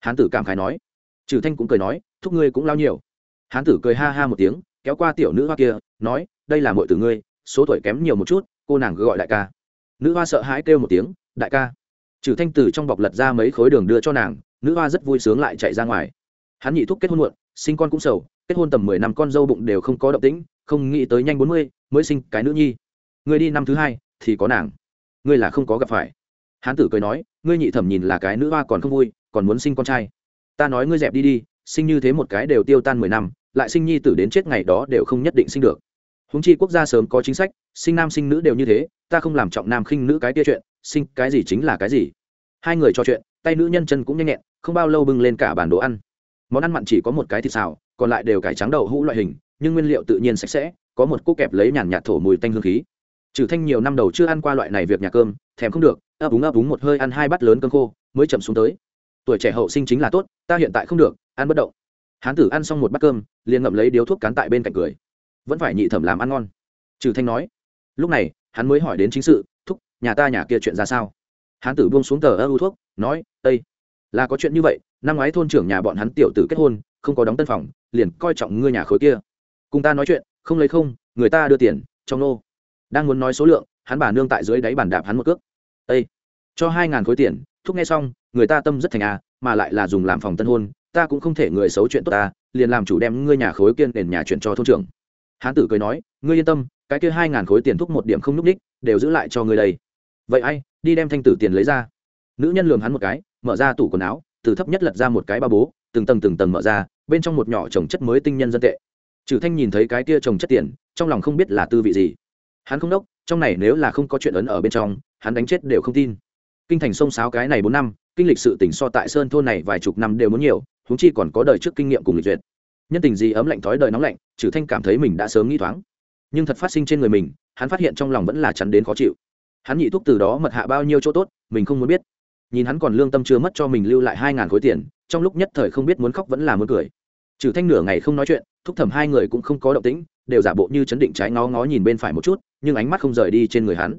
Hán tử cảm khái nói. Trừ thanh cũng cười nói, thúc ngươi cũng lao nhiều. Hán tử cười ha ha một tiếng, kéo qua tiểu nữ hoa kia, nói, đây là mọi từ ngươi, số tuổi kém nhiều một chút, cô nàng cứ gọi đại ca. Nữ hoa sợ hãi kêu một tiếng, đại ca. Trừ thanh tử trong bọc lật ra mấy khối đường đưa cho nàng, nữ hoa rất vui sướng lại chạy ra ngoài. Hắn nhị thúc kết hôn muộn, sinh con cũng sầu kết hôn tầm mười năm con dâu bụng đều không có động tĩnh, không nghĩ tới nhanh bốn mươi mới sinh cái nữ nhi. Ngươi đi năm thứ hai thì có nàng. Ngươi là không có gặp phải. Hán tử cười nói, ngươi nhị thẩm nhìn là cái nữ hoa còn không vui, còn muốn sinh con trai. Ta nói ngươi dẹp đi đi, sinh như thế một cái đều tiêu tan mười năm, lại sinh nhi tử đến chết ngày đó đều không nhất định sinh được. Húng chi quốc gia sớm có chính sách, sinh nam sinh nữ đều như thế, ta không làm trọng nam khinh nữ cái kia chuyện, sinh cái gì chính là cái gì. Hai người trò chuyện, tay nữ nhân chân cũng nhanh nhẹn, không bao lâu bưng lên cả bản đồ ăn món ăn mặn chỉ có một cái thịt xào, còn lại đều cải trắng đậu hũ loại hình, nhưng nguyên liệu tự nhiên sạch sẽ, có một cỗ kẹp lấy nhàn nhạt thổ mùi tanh hương khí. Trừ thanh nhiều năm đầu chưa ăn qua loại này việc nhà cơm, thèm không được, ấp úng ấp úng một hơi ăn hai bát lớn cơm khô, mới chậm xuống tới. Tuổi trẻ hậu sinh chính là tốt, ta hiện tại không được, ăn bất động. Hán tử ăn xong một bát cơm, liền ngậm lấy điếu thuốc cán tại bên cạnh cười. Vẫn phải nhị thẩm làm ăn ngon. Trừ thanh nói, lúc này, hắn mới hỏi đến chính sự, thúc, nhà ta nhà kia chuyện ra sao? Hán tử buông xuống tờ ơ u thuốc, nói ây là có chuyện như vậy, năm ngoái thôn trưởng nhà bọn hắn tiểu tử kết hôn, không có đóng tân phòng, liền coi trọng ngươi nhà khối kia. Cùng ta nói chuyện, không lấy không, người ta đưa tiền trong nô. Đang muốn nói số lượng, hắn bà nương tại dưới đáy bàn đạp hắn một cước. Ây cho hai ngàn khối tiền, thúc nghe xong, người ta tâm rất thành à mà lại là dùng làm phòng tân hôn, ta cũng không thể người xấu chuyện tốt ta, liền làm chủ đem ngươi nhà khối kiên nền nhà chuyển cho thôn trưởng. Hán tử cười nói, ngươi yên tâm, cái kia hai ngàn khối tiền thúc một điểm không n ú c ních đều giữ lại cho ngươi đây. Vậy ai, đi đem thanh tử tiền lấy ra. Nữ nhân lường hắn một cái mở ra tủ quần áo, từ thấp nhất lật ra một cái ba bố, từng tầng từng tầng mở ra, bên trong một nhỏ trồng chất mới tinh nhân dân tệ. Trừ thanh nhìn thấy cái kia trồng chất tiền, trong lòng không biết là tư vị gì. Hắn không đốc, trong này nếu là không có chuyện ấn ở bên trong, hắn đánh chết đều không tin. Kinh thành sông sáo cái này bốn năm, kinh lịch sự tỉnh so tại sơn thôn này vài chục năm đều muốn nhiều húng chi còn có đời trước kinh nghiệm cùng lịch duyệt. Nhân tình gì ấm lạnh thói đời nóng lạnh, trừ thanh cảm thấy mình đã sớm nghĩ thoáng. Nhưng thật phát sinh trên người mình, hắn phát hiện trong lòng vẫn là chắn đến khó chịu. Hắn nhị thuốc từ đó mật hạ bao nhiêu chỗ tốt, mình không muốn biết nhìn hắn còn lương tâm chưa mất cho mình lưu lại hai ngàn khối tiền, trong lúc nhất thời không biết muốn khóc vẫn là muốn cười. Trừ thanh nửa ngày không nói chuyện, thúc thẩm hai người cũng không có động tĩnh, đều giả bộ như chấn định trái ngó ngó nhìn bên phải một chút, nhưng ánh mắt không rời đi trên người hắn.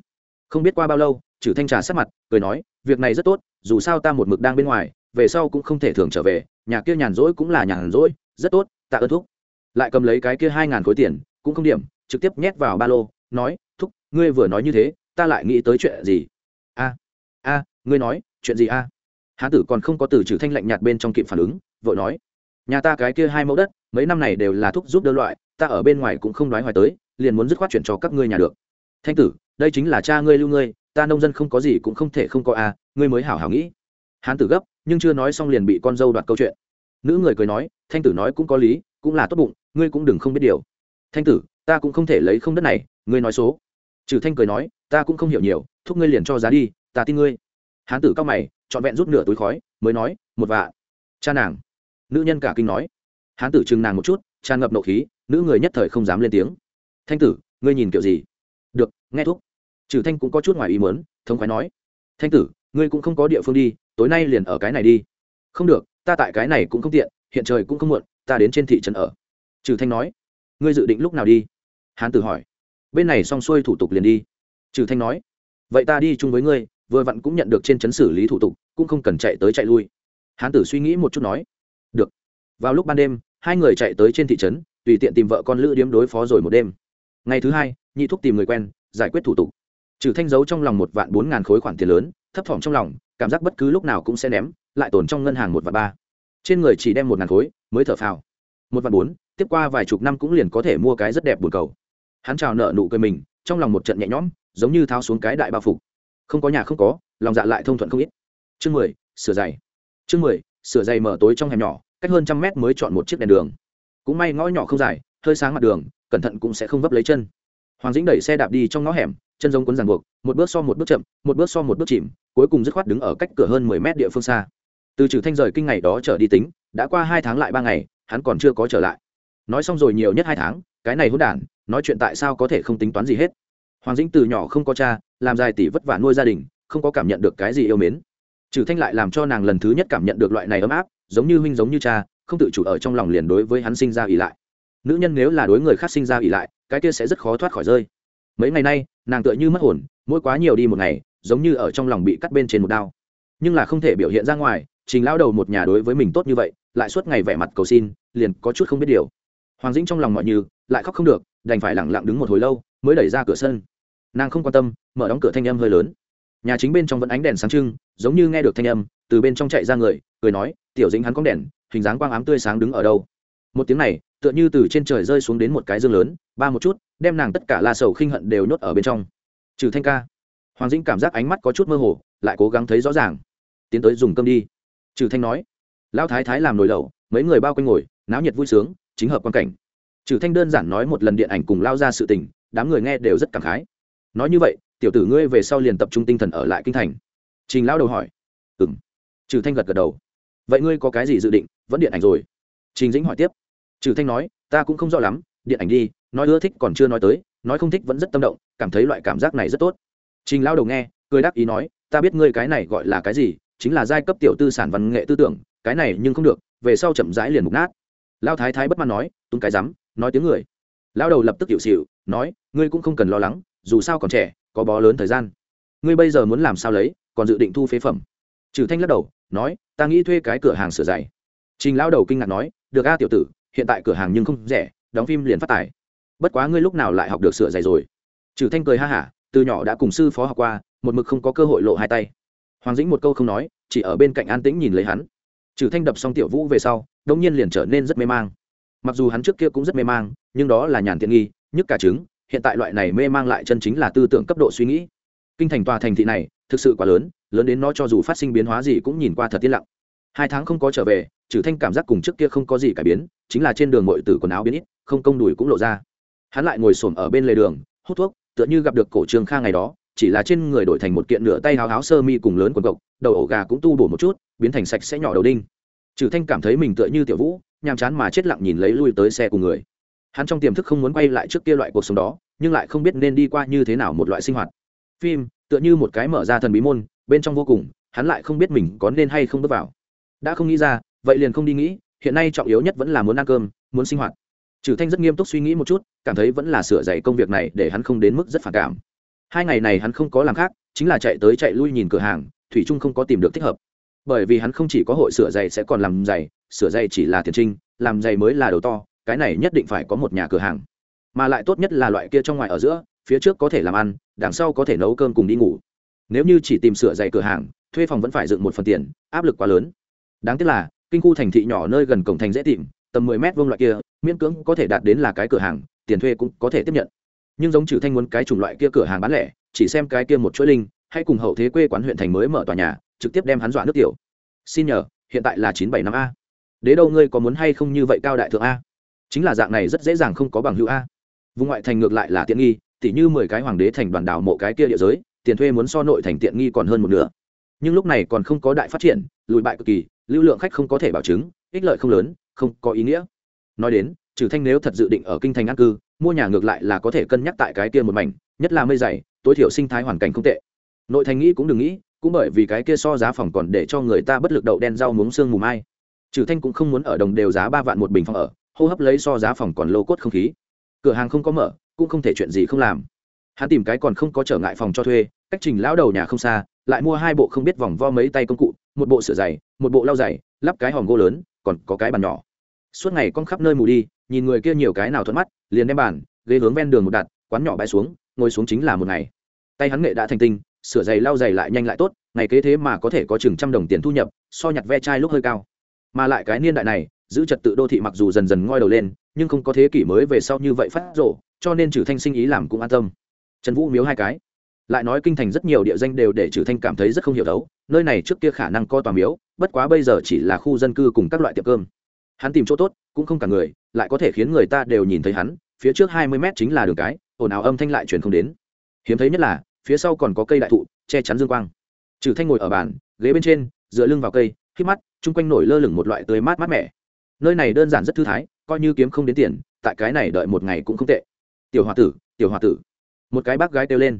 Không biết qua bao lâu, trừ thanh trà sát mặt, cười nói, việc này rất tốt, dù sao ta một mực đang bên ngoài, về sau cũng không thể thường trở về, nhà kia nhàn rỗi cũng là nhàn rỗi, rất tốt, tạ ơn thúc. Lại cầm lấy cái kia hai ngàn khối tiền, cũng không điểm, trực tiếp nhét vào ba lô, nói, thúc, ngươi vừa nói như thế, ta lại nghĩ tới chuyện gì? A a, ngươi nói chuyện gì a? À? hán tử còn không có từ trừ thanh lạnh nhạt bên trong kịp phản ứng, vội nói. Nhà ta cái kia hai mẫu đất, mấy năm này đều là thúc giúp đỡ loại, ta ở bên ngoài cũng không nói hoài tới, liền muốn dứt khoát chuyển cho các ngươi nhà được. Thanh tử, đây chính là cha ngươi lưu ngươi, ta nông dân không có gì cũng không thể không có a, ngươi mới hảo hảo nghĩ. Hán tử gấp, nhưng chưa nói xong liền bị con dâu đoạt câu chuyện. Nữ người cười nói, thanh tử nói cũng có lý, cũng là tốt bụng, ngươi cũng đừng không biết điều. Thanh tử, ta cũng không thể lấy không đất này, ngươi nói số. Trừ thanh cười nói, ta cũng không hiểu nhiều, thúc ngươi liền cho giá đi, ta tin ngươi hán tử cao mày, trọn vẹn rút nửa túi khói, mới nói, một vạ. Cha nàng. Nữ nhân cả kinh nói. Hán tử chừng nàng một chút, tràn ngập nộ khí, nữ người nhất thời không dám lên tiếng. Thanh tử, ngươi nhìn kiểu gì? Được, nghe thúc trừ thanh cũng có chút ngoài ý muốn, thống khoái nói. Thanh tử, ngươi cũng không có địa phương đi, tối nay liền ở cái này đi. Không được, ta tại cái này cũng không tiện, hiện trời cũng không muộn, ta đến trên thị trấn ở. Trừ thanh nói. Ngươi dự định lúc nào đi? Hán tử hỏi. Bên này xong xuôi thủ tục liền đi. Trừ thanh nói. Vậy ta đi chung với ngươi vừa vặn cũng nhận được trên chấn xử lý thủ tục, cũng không cần chạy tới chạy lui. Hán tử suy nghĩ một chút nói, được. Vào lúc ban đêm, hai người chạy tới trên thị trấn, tùy tiện tìm vợ con lữ điếm đối phó rồi một đêm. Ngày thứ hai, nhị thúc tìm người quen, giải quyết thủ tục. Trừ thanh giấu trong lòng một vạn bốn ngàn khối khoản tiền lớn, thấp thỏm trong lòng, cảm giác bất cứ lúc nào cũng sẽ ném, lại tồn trong ngân hàng một vạn ba. Trên người chỉ đem một ngàn khối, mới thở phào. Một vạn bốn, tiếp qua vài chục năm cũng liền có thể mua cái rất đẹp buồn cầu. Hắn chào nợ nụ cười mình, trong lòng một trận nhẹ nhõm, giống như tháo xuống cái đại bao phục không có nhà không có, lòng dạ lại thông thuận không ít. Chương mười, sửa giày. Chương mười, sửa giày mở tối trong hẻm nhỏ, cách hơn trăm mét mới chọn một chiếc đèn đường. Cũng may ngõ nhỏ không dài, hơi sáng mặt đường, cẩn thận cũng sẽ không vấp lấy chân. Hoàng dĩnh đẩy xe đạp đi trong ngõ hẻm, chân giống cuốn ràng buộc, một bước so một bước chậm, một bước so một bước chìm, cuối cùng dứt khoát đứng ở cách cửa hơn mười mét địa phương xa. Từ trừ thanh rời kinh ngày đó trở đi tính, đã qua hai tháng lại ba ngày, hắn còn chưa có trở lại. Nói xong rồi nhiều nhất hai tháng, cái này hôn đản, nói chuyện tại sao có thể không tính toán gì hết. Hoàng dĩnh từ nhỏ không có cha làm dài tỷ vất vả nuôi gia đình, không có cảm nhận được cái gì yêu mến. Trừ thanh lại làm cho nàng lần thứ nhất cảm nhận được loại này ấm áp, giống như huynh giống như cha, không tự chủ ở trong lòng liền đối với hắn sinh ra ỉ lại. Nữ nhân nếu là đối người khác sinh ra ỉ lại, cái kia sẽ rất khó thoát khỏi rơi. Mấy ngày nay, nàng tựa như mất hồn, mỗi quá nhiều đi một ngày, giống như ở trong lòng bị cắt bên trên một đao. Nhưng là không thể biểu hiện ra ngoài, trình lao đầu một nhà đối với mình tốt như vậy, lại suốt ngày vẻ mặt cầu xin, liền có chút không biết điều. Hoàng dĩnh trong lòng mọi như, lại khóc không được, đành phải lẳng lặng đứng một hồi lâu, mới đẩy ra cửa sân nàng không quan tâm, mở đóng cửa thanh âm hơi lớn. Nhà chính bên trong vẫn ánh đèn sáng trưng, giống như nghe được thanh âm, từ bên trong chạy ra người, cười nói, tiểu dĩnh hắn có đèn, hình dáng quang ám tươi sáng đứng ở đâu? Một tiếng này, tựa như từ trên trời rơi xuống đến một cái dương lớn, ba một chút, đem nàng tất cả la sầu khinh hận đều nhốt ở bên trong. Trừ thanh ca, hoàng dĩnh cảm giác ánh mắt có chút mơ hồ, lại cố gắng thấy rõ ràng. Tiến tới dùng cơm đi. Trừ thanh nói. Lão thái thái làm nồi lẩu, mấy người bao quanh ngồi, náo nhiệt vui sướng, chính hợp quan cảnh. Trừ thanh đơn giản nói một lần điện ảnh cùng lao ra sự tình, đám người nghe đều rất cảm khái nói như vậy, tiểu tử ngươi về sau liền tập trung tinh thần ở lại kinh thành. Trình lao đầu hỏi. Ừng trừ thanh gật gật đầu. Vậy ngươi có cái gì dự định? Vẫn điện ảnh rồi. Trình dĩnh hỏi tiếp. Trừ thanh nói, ta cũng không rõ lắm, điện ảnh đi, nói ưa thích còn chưa nói tới, nói không thích vẫn rất tâm động, cảm thấy loại cảm giác này rất tốt. Trình lao đầu nghe, cười đáp ý nói, ta biết ngươi cái này gọi là cái gì, chính là giai cấp tiểu tư sản văn nghệ tư tưởng, cái này nhưng không được, về sau chậm rãi liền mục nát. Lao thái thái bất mãn nói tung cái rắm, nói tiếng người. Lao đầu lập tức hiệu xịu nói, ngươi cũng không cần lo lắng dù sao còn trẻ, có bó lớn thời gian. Ngươi bây giờ muốn làm sao lấy, còn dự định thu phế phẩm. Trừ thanh lắc đầu, nói, ta nghĩ thuê cái cửa hàng sửa giày. Trình lao đầu kinh ngạc nói, được a tiểu tử, hiện tại cửa hàng nhưng không rẻ, đóng phim liền phát tài bất quá ngươi lúc nào lại học được sửa giày rồi? Trừ thanh cười ha hả, từ nhỏ đã cùng sư phó học qua, một mực không có cơ hội lộ hai tay. Hoàng dĩnh một câu không nói, chỉ ở bên cạnh an tĩnh nhìn lấy hắn. Trừ thanh đập xong tiểu vũ về sau đông nhiên liền trở nên rất mê mang. Mặc dù hắn trước kia cũng rất mê mang, nhưng đó là nhàn tiện nghi, nhức cả trứng hiện tại loại này mê mang lại chân chính là tư tưởng cấp độ suy nghĩ. Kinh thành tòa thành thị này, thực sự quá lớn lớn đến nó cho dù phát sinh biến hóa gì cũng nhìn qua thật tiếc lặng. Hai tháng không có trở về trừ thanh cảm giác cùng trước kia không có gì cải biến, chính là trên đường mọi tử quần áo biến ít, không công đùi cũng lộ ra. Hắn lại ngồi xổm ở bên lề đường, hút thuốc, tựa như gặp được cổ trường kha ngày đó, chỉ là trên người đổi thành một kiện nửa tay háo háo sơ mi cùng lớn quần cộc, đầu ổ gà cũng tu bổ một chút, biến thành sạch sẽ nhỏ đầu đinh. Trừ thanh cảm thấy mình tựa như tiểu vũ, nhàm chán mà chết lặng nhìn lấy lui tới xe cùng người hắn trong tiềm thức không muốn quay lại trước kia loại cuộc sống đó, nhưng lại không biết nên đi qua như thế nào một loại sinh hoạt. Phim, tựa như một cái mở ra thần bí môn, bên trong vô cùng, hắn lại không biết mình có nên hay không bước vào. Đã không nghĩ ra, vậy liền không đi nghĩ, hiện nay trọng yếu nhất vẫn là muốn ăn cơm, muốn sinh hoạt. Trừ thanh rất nghiêm túc suy nghĩ một chút, cảm thấy vẫn là sửa dạy công việc này để hắn không đến mức rất phản cảm. Hai ngày này hắn không có làm khác, chính là chạy tới chạy lui nhìn cửa hàng, thủy trung không có tìm được thích hợp. Bởi vì hắn không chỉ có hội sửa giày sẽ còn làm giày sửa giày chỉ là tiền trinh làm giày mới là đầu to cái này nhất định phải có một nhà cửa hàng. Mà lại tốt nhất là loại kia trong ngoài ở giữa, phía trước có thể làm ăn, đằng sau có thể nấu cơm cùng đi ngủ. Nếu như chỉ tìm sửa giày cửa hàng, thuê phòng vẫn phải dựng một phần tiền, áp lực quá lớn. Đáng tiếc là, kinh khu thành thị nhỏ nơi gần cổng thành dễ tìm, tầm mười mét vuông loại kia, miễn cưỡng có thể đạt đến là cái cửa hàng, tiền thuê cũng có thể tiếp nhận. Nhưng giống trừ thanh muốn cái chủng loại kia cửa hàng bán lẻ, chỉ xem cái kia một chuỗi linh, hay cùng hậu thế quê quán huyện thành mới mở tòa nhà, trực tiếp đem hắn dọa nước tiểu. Xin nhờ, hiện tại là chín bảy năm a. Đế đâu ngươi có muốn hay không như vậy cao đại thượng a? Chính là dạng này rất dễ dàng không có bằng hữu a. Vùng ngoại thành ngược lại là tiện nghi, tỉ như mười cái hoàng đế thành đoàn đảo mộ cái kia địa giới, tiền thuê muốn so nội thành tiện nghi còn hơn một nửa. Nhưng lúc này còn không có đại phát triển, lùi bại cực kỳ, lưu lượng khách không có thể bảo chứng, ích lợi không lớn, không có ý nghĩa. Nói đến, trừ thanh nếu thật dự định ở kinh thành an cư, mua nhà ngược lại là có thể cân nhắc tại cái kia một mảnh, nhất là mây dày, tối thiểu sinh thái hoàn cảnh không tệ. Nội thành nghĩ cũng đừng nghĩ, cũng bởi vì cái kia so giá phòng còn để cho người ta bất lực đậu đen rau muống xương mù mai. Trừ thanh cũng không muốn ở đồng đều giá ba vạn một bình phòng ở hô hấp lấy so giá phòng còn lô cốt không khí. Cửa hàng không có mở, cũng không thể chuyện gì không làm. Hắn tìm cái còn không có trở ngại phòng cho thuê, cách trình lão đầu nhà không xa, lại mua hai bộ không biết vòng vo mấy tay công cụ, một bộ sửa giày, một bộ lau giày, lắp cái hòm gỗ lớn, còn có cái bàn nhỏ. Suốt ngày con khắp nơi mù đi, nhìn người kia nhiều cái nào thuận mắt, liền đem bàn, ghế hướng ven đường một đặt, quán nhỏ bãi xuống, ngồi xuống chính là một ngày. Tay hắn nghệ đã thành tinh, sửa giày lau giày lại nhanh lại tốt, ngày kế thế mà có thể có chừng trăm đồng tiền thu nhập, so nhặt ve chai lúc hơi cao. Mà lại cái niên đại này giữ trật tự đô thị mặc dù dần dần ngoi đầu lên, nhưng không có thế kỷ mới về sau như vậy phát rộ, cho nên trừ thanh sinh ý làm cũng an tâm. Trần vũ miếu hai cái. Lại nói kinh thành rất nhiều địa danh đều để trừ thanh cảm thấy rất không hiểu đấu, nơi này trước kia khả năng co tòa miếu, bất quá bây giờ chỉ là khu dân cư cùng các loại tiệm cơm. Hắn tìm chỗ tốt, cũng không cả người, lại có thể khiến người ta đều nhìn thấy hắn, phía trước hai mươi mét chính là đường cái, ồn ào âm thanh lại truyền không đến. Hiếm thấy nhất là, phía sau còn có cây đại thụ, che chắn dương quang. Trừ thanh ngồi ở bàn, ghế bên trên, dựa lưng vào cây khi mắt, chung quanh nổi lơ lửng một loại tươi mát mát mẻ nơi này đơn giản rất thư thái, coi như kiếm không đến tiền, tại cái này đợi một ngày cũng không tệ. Tiểu h o a tử, tiểu h o a tử. Một cái bác gái kêu lên.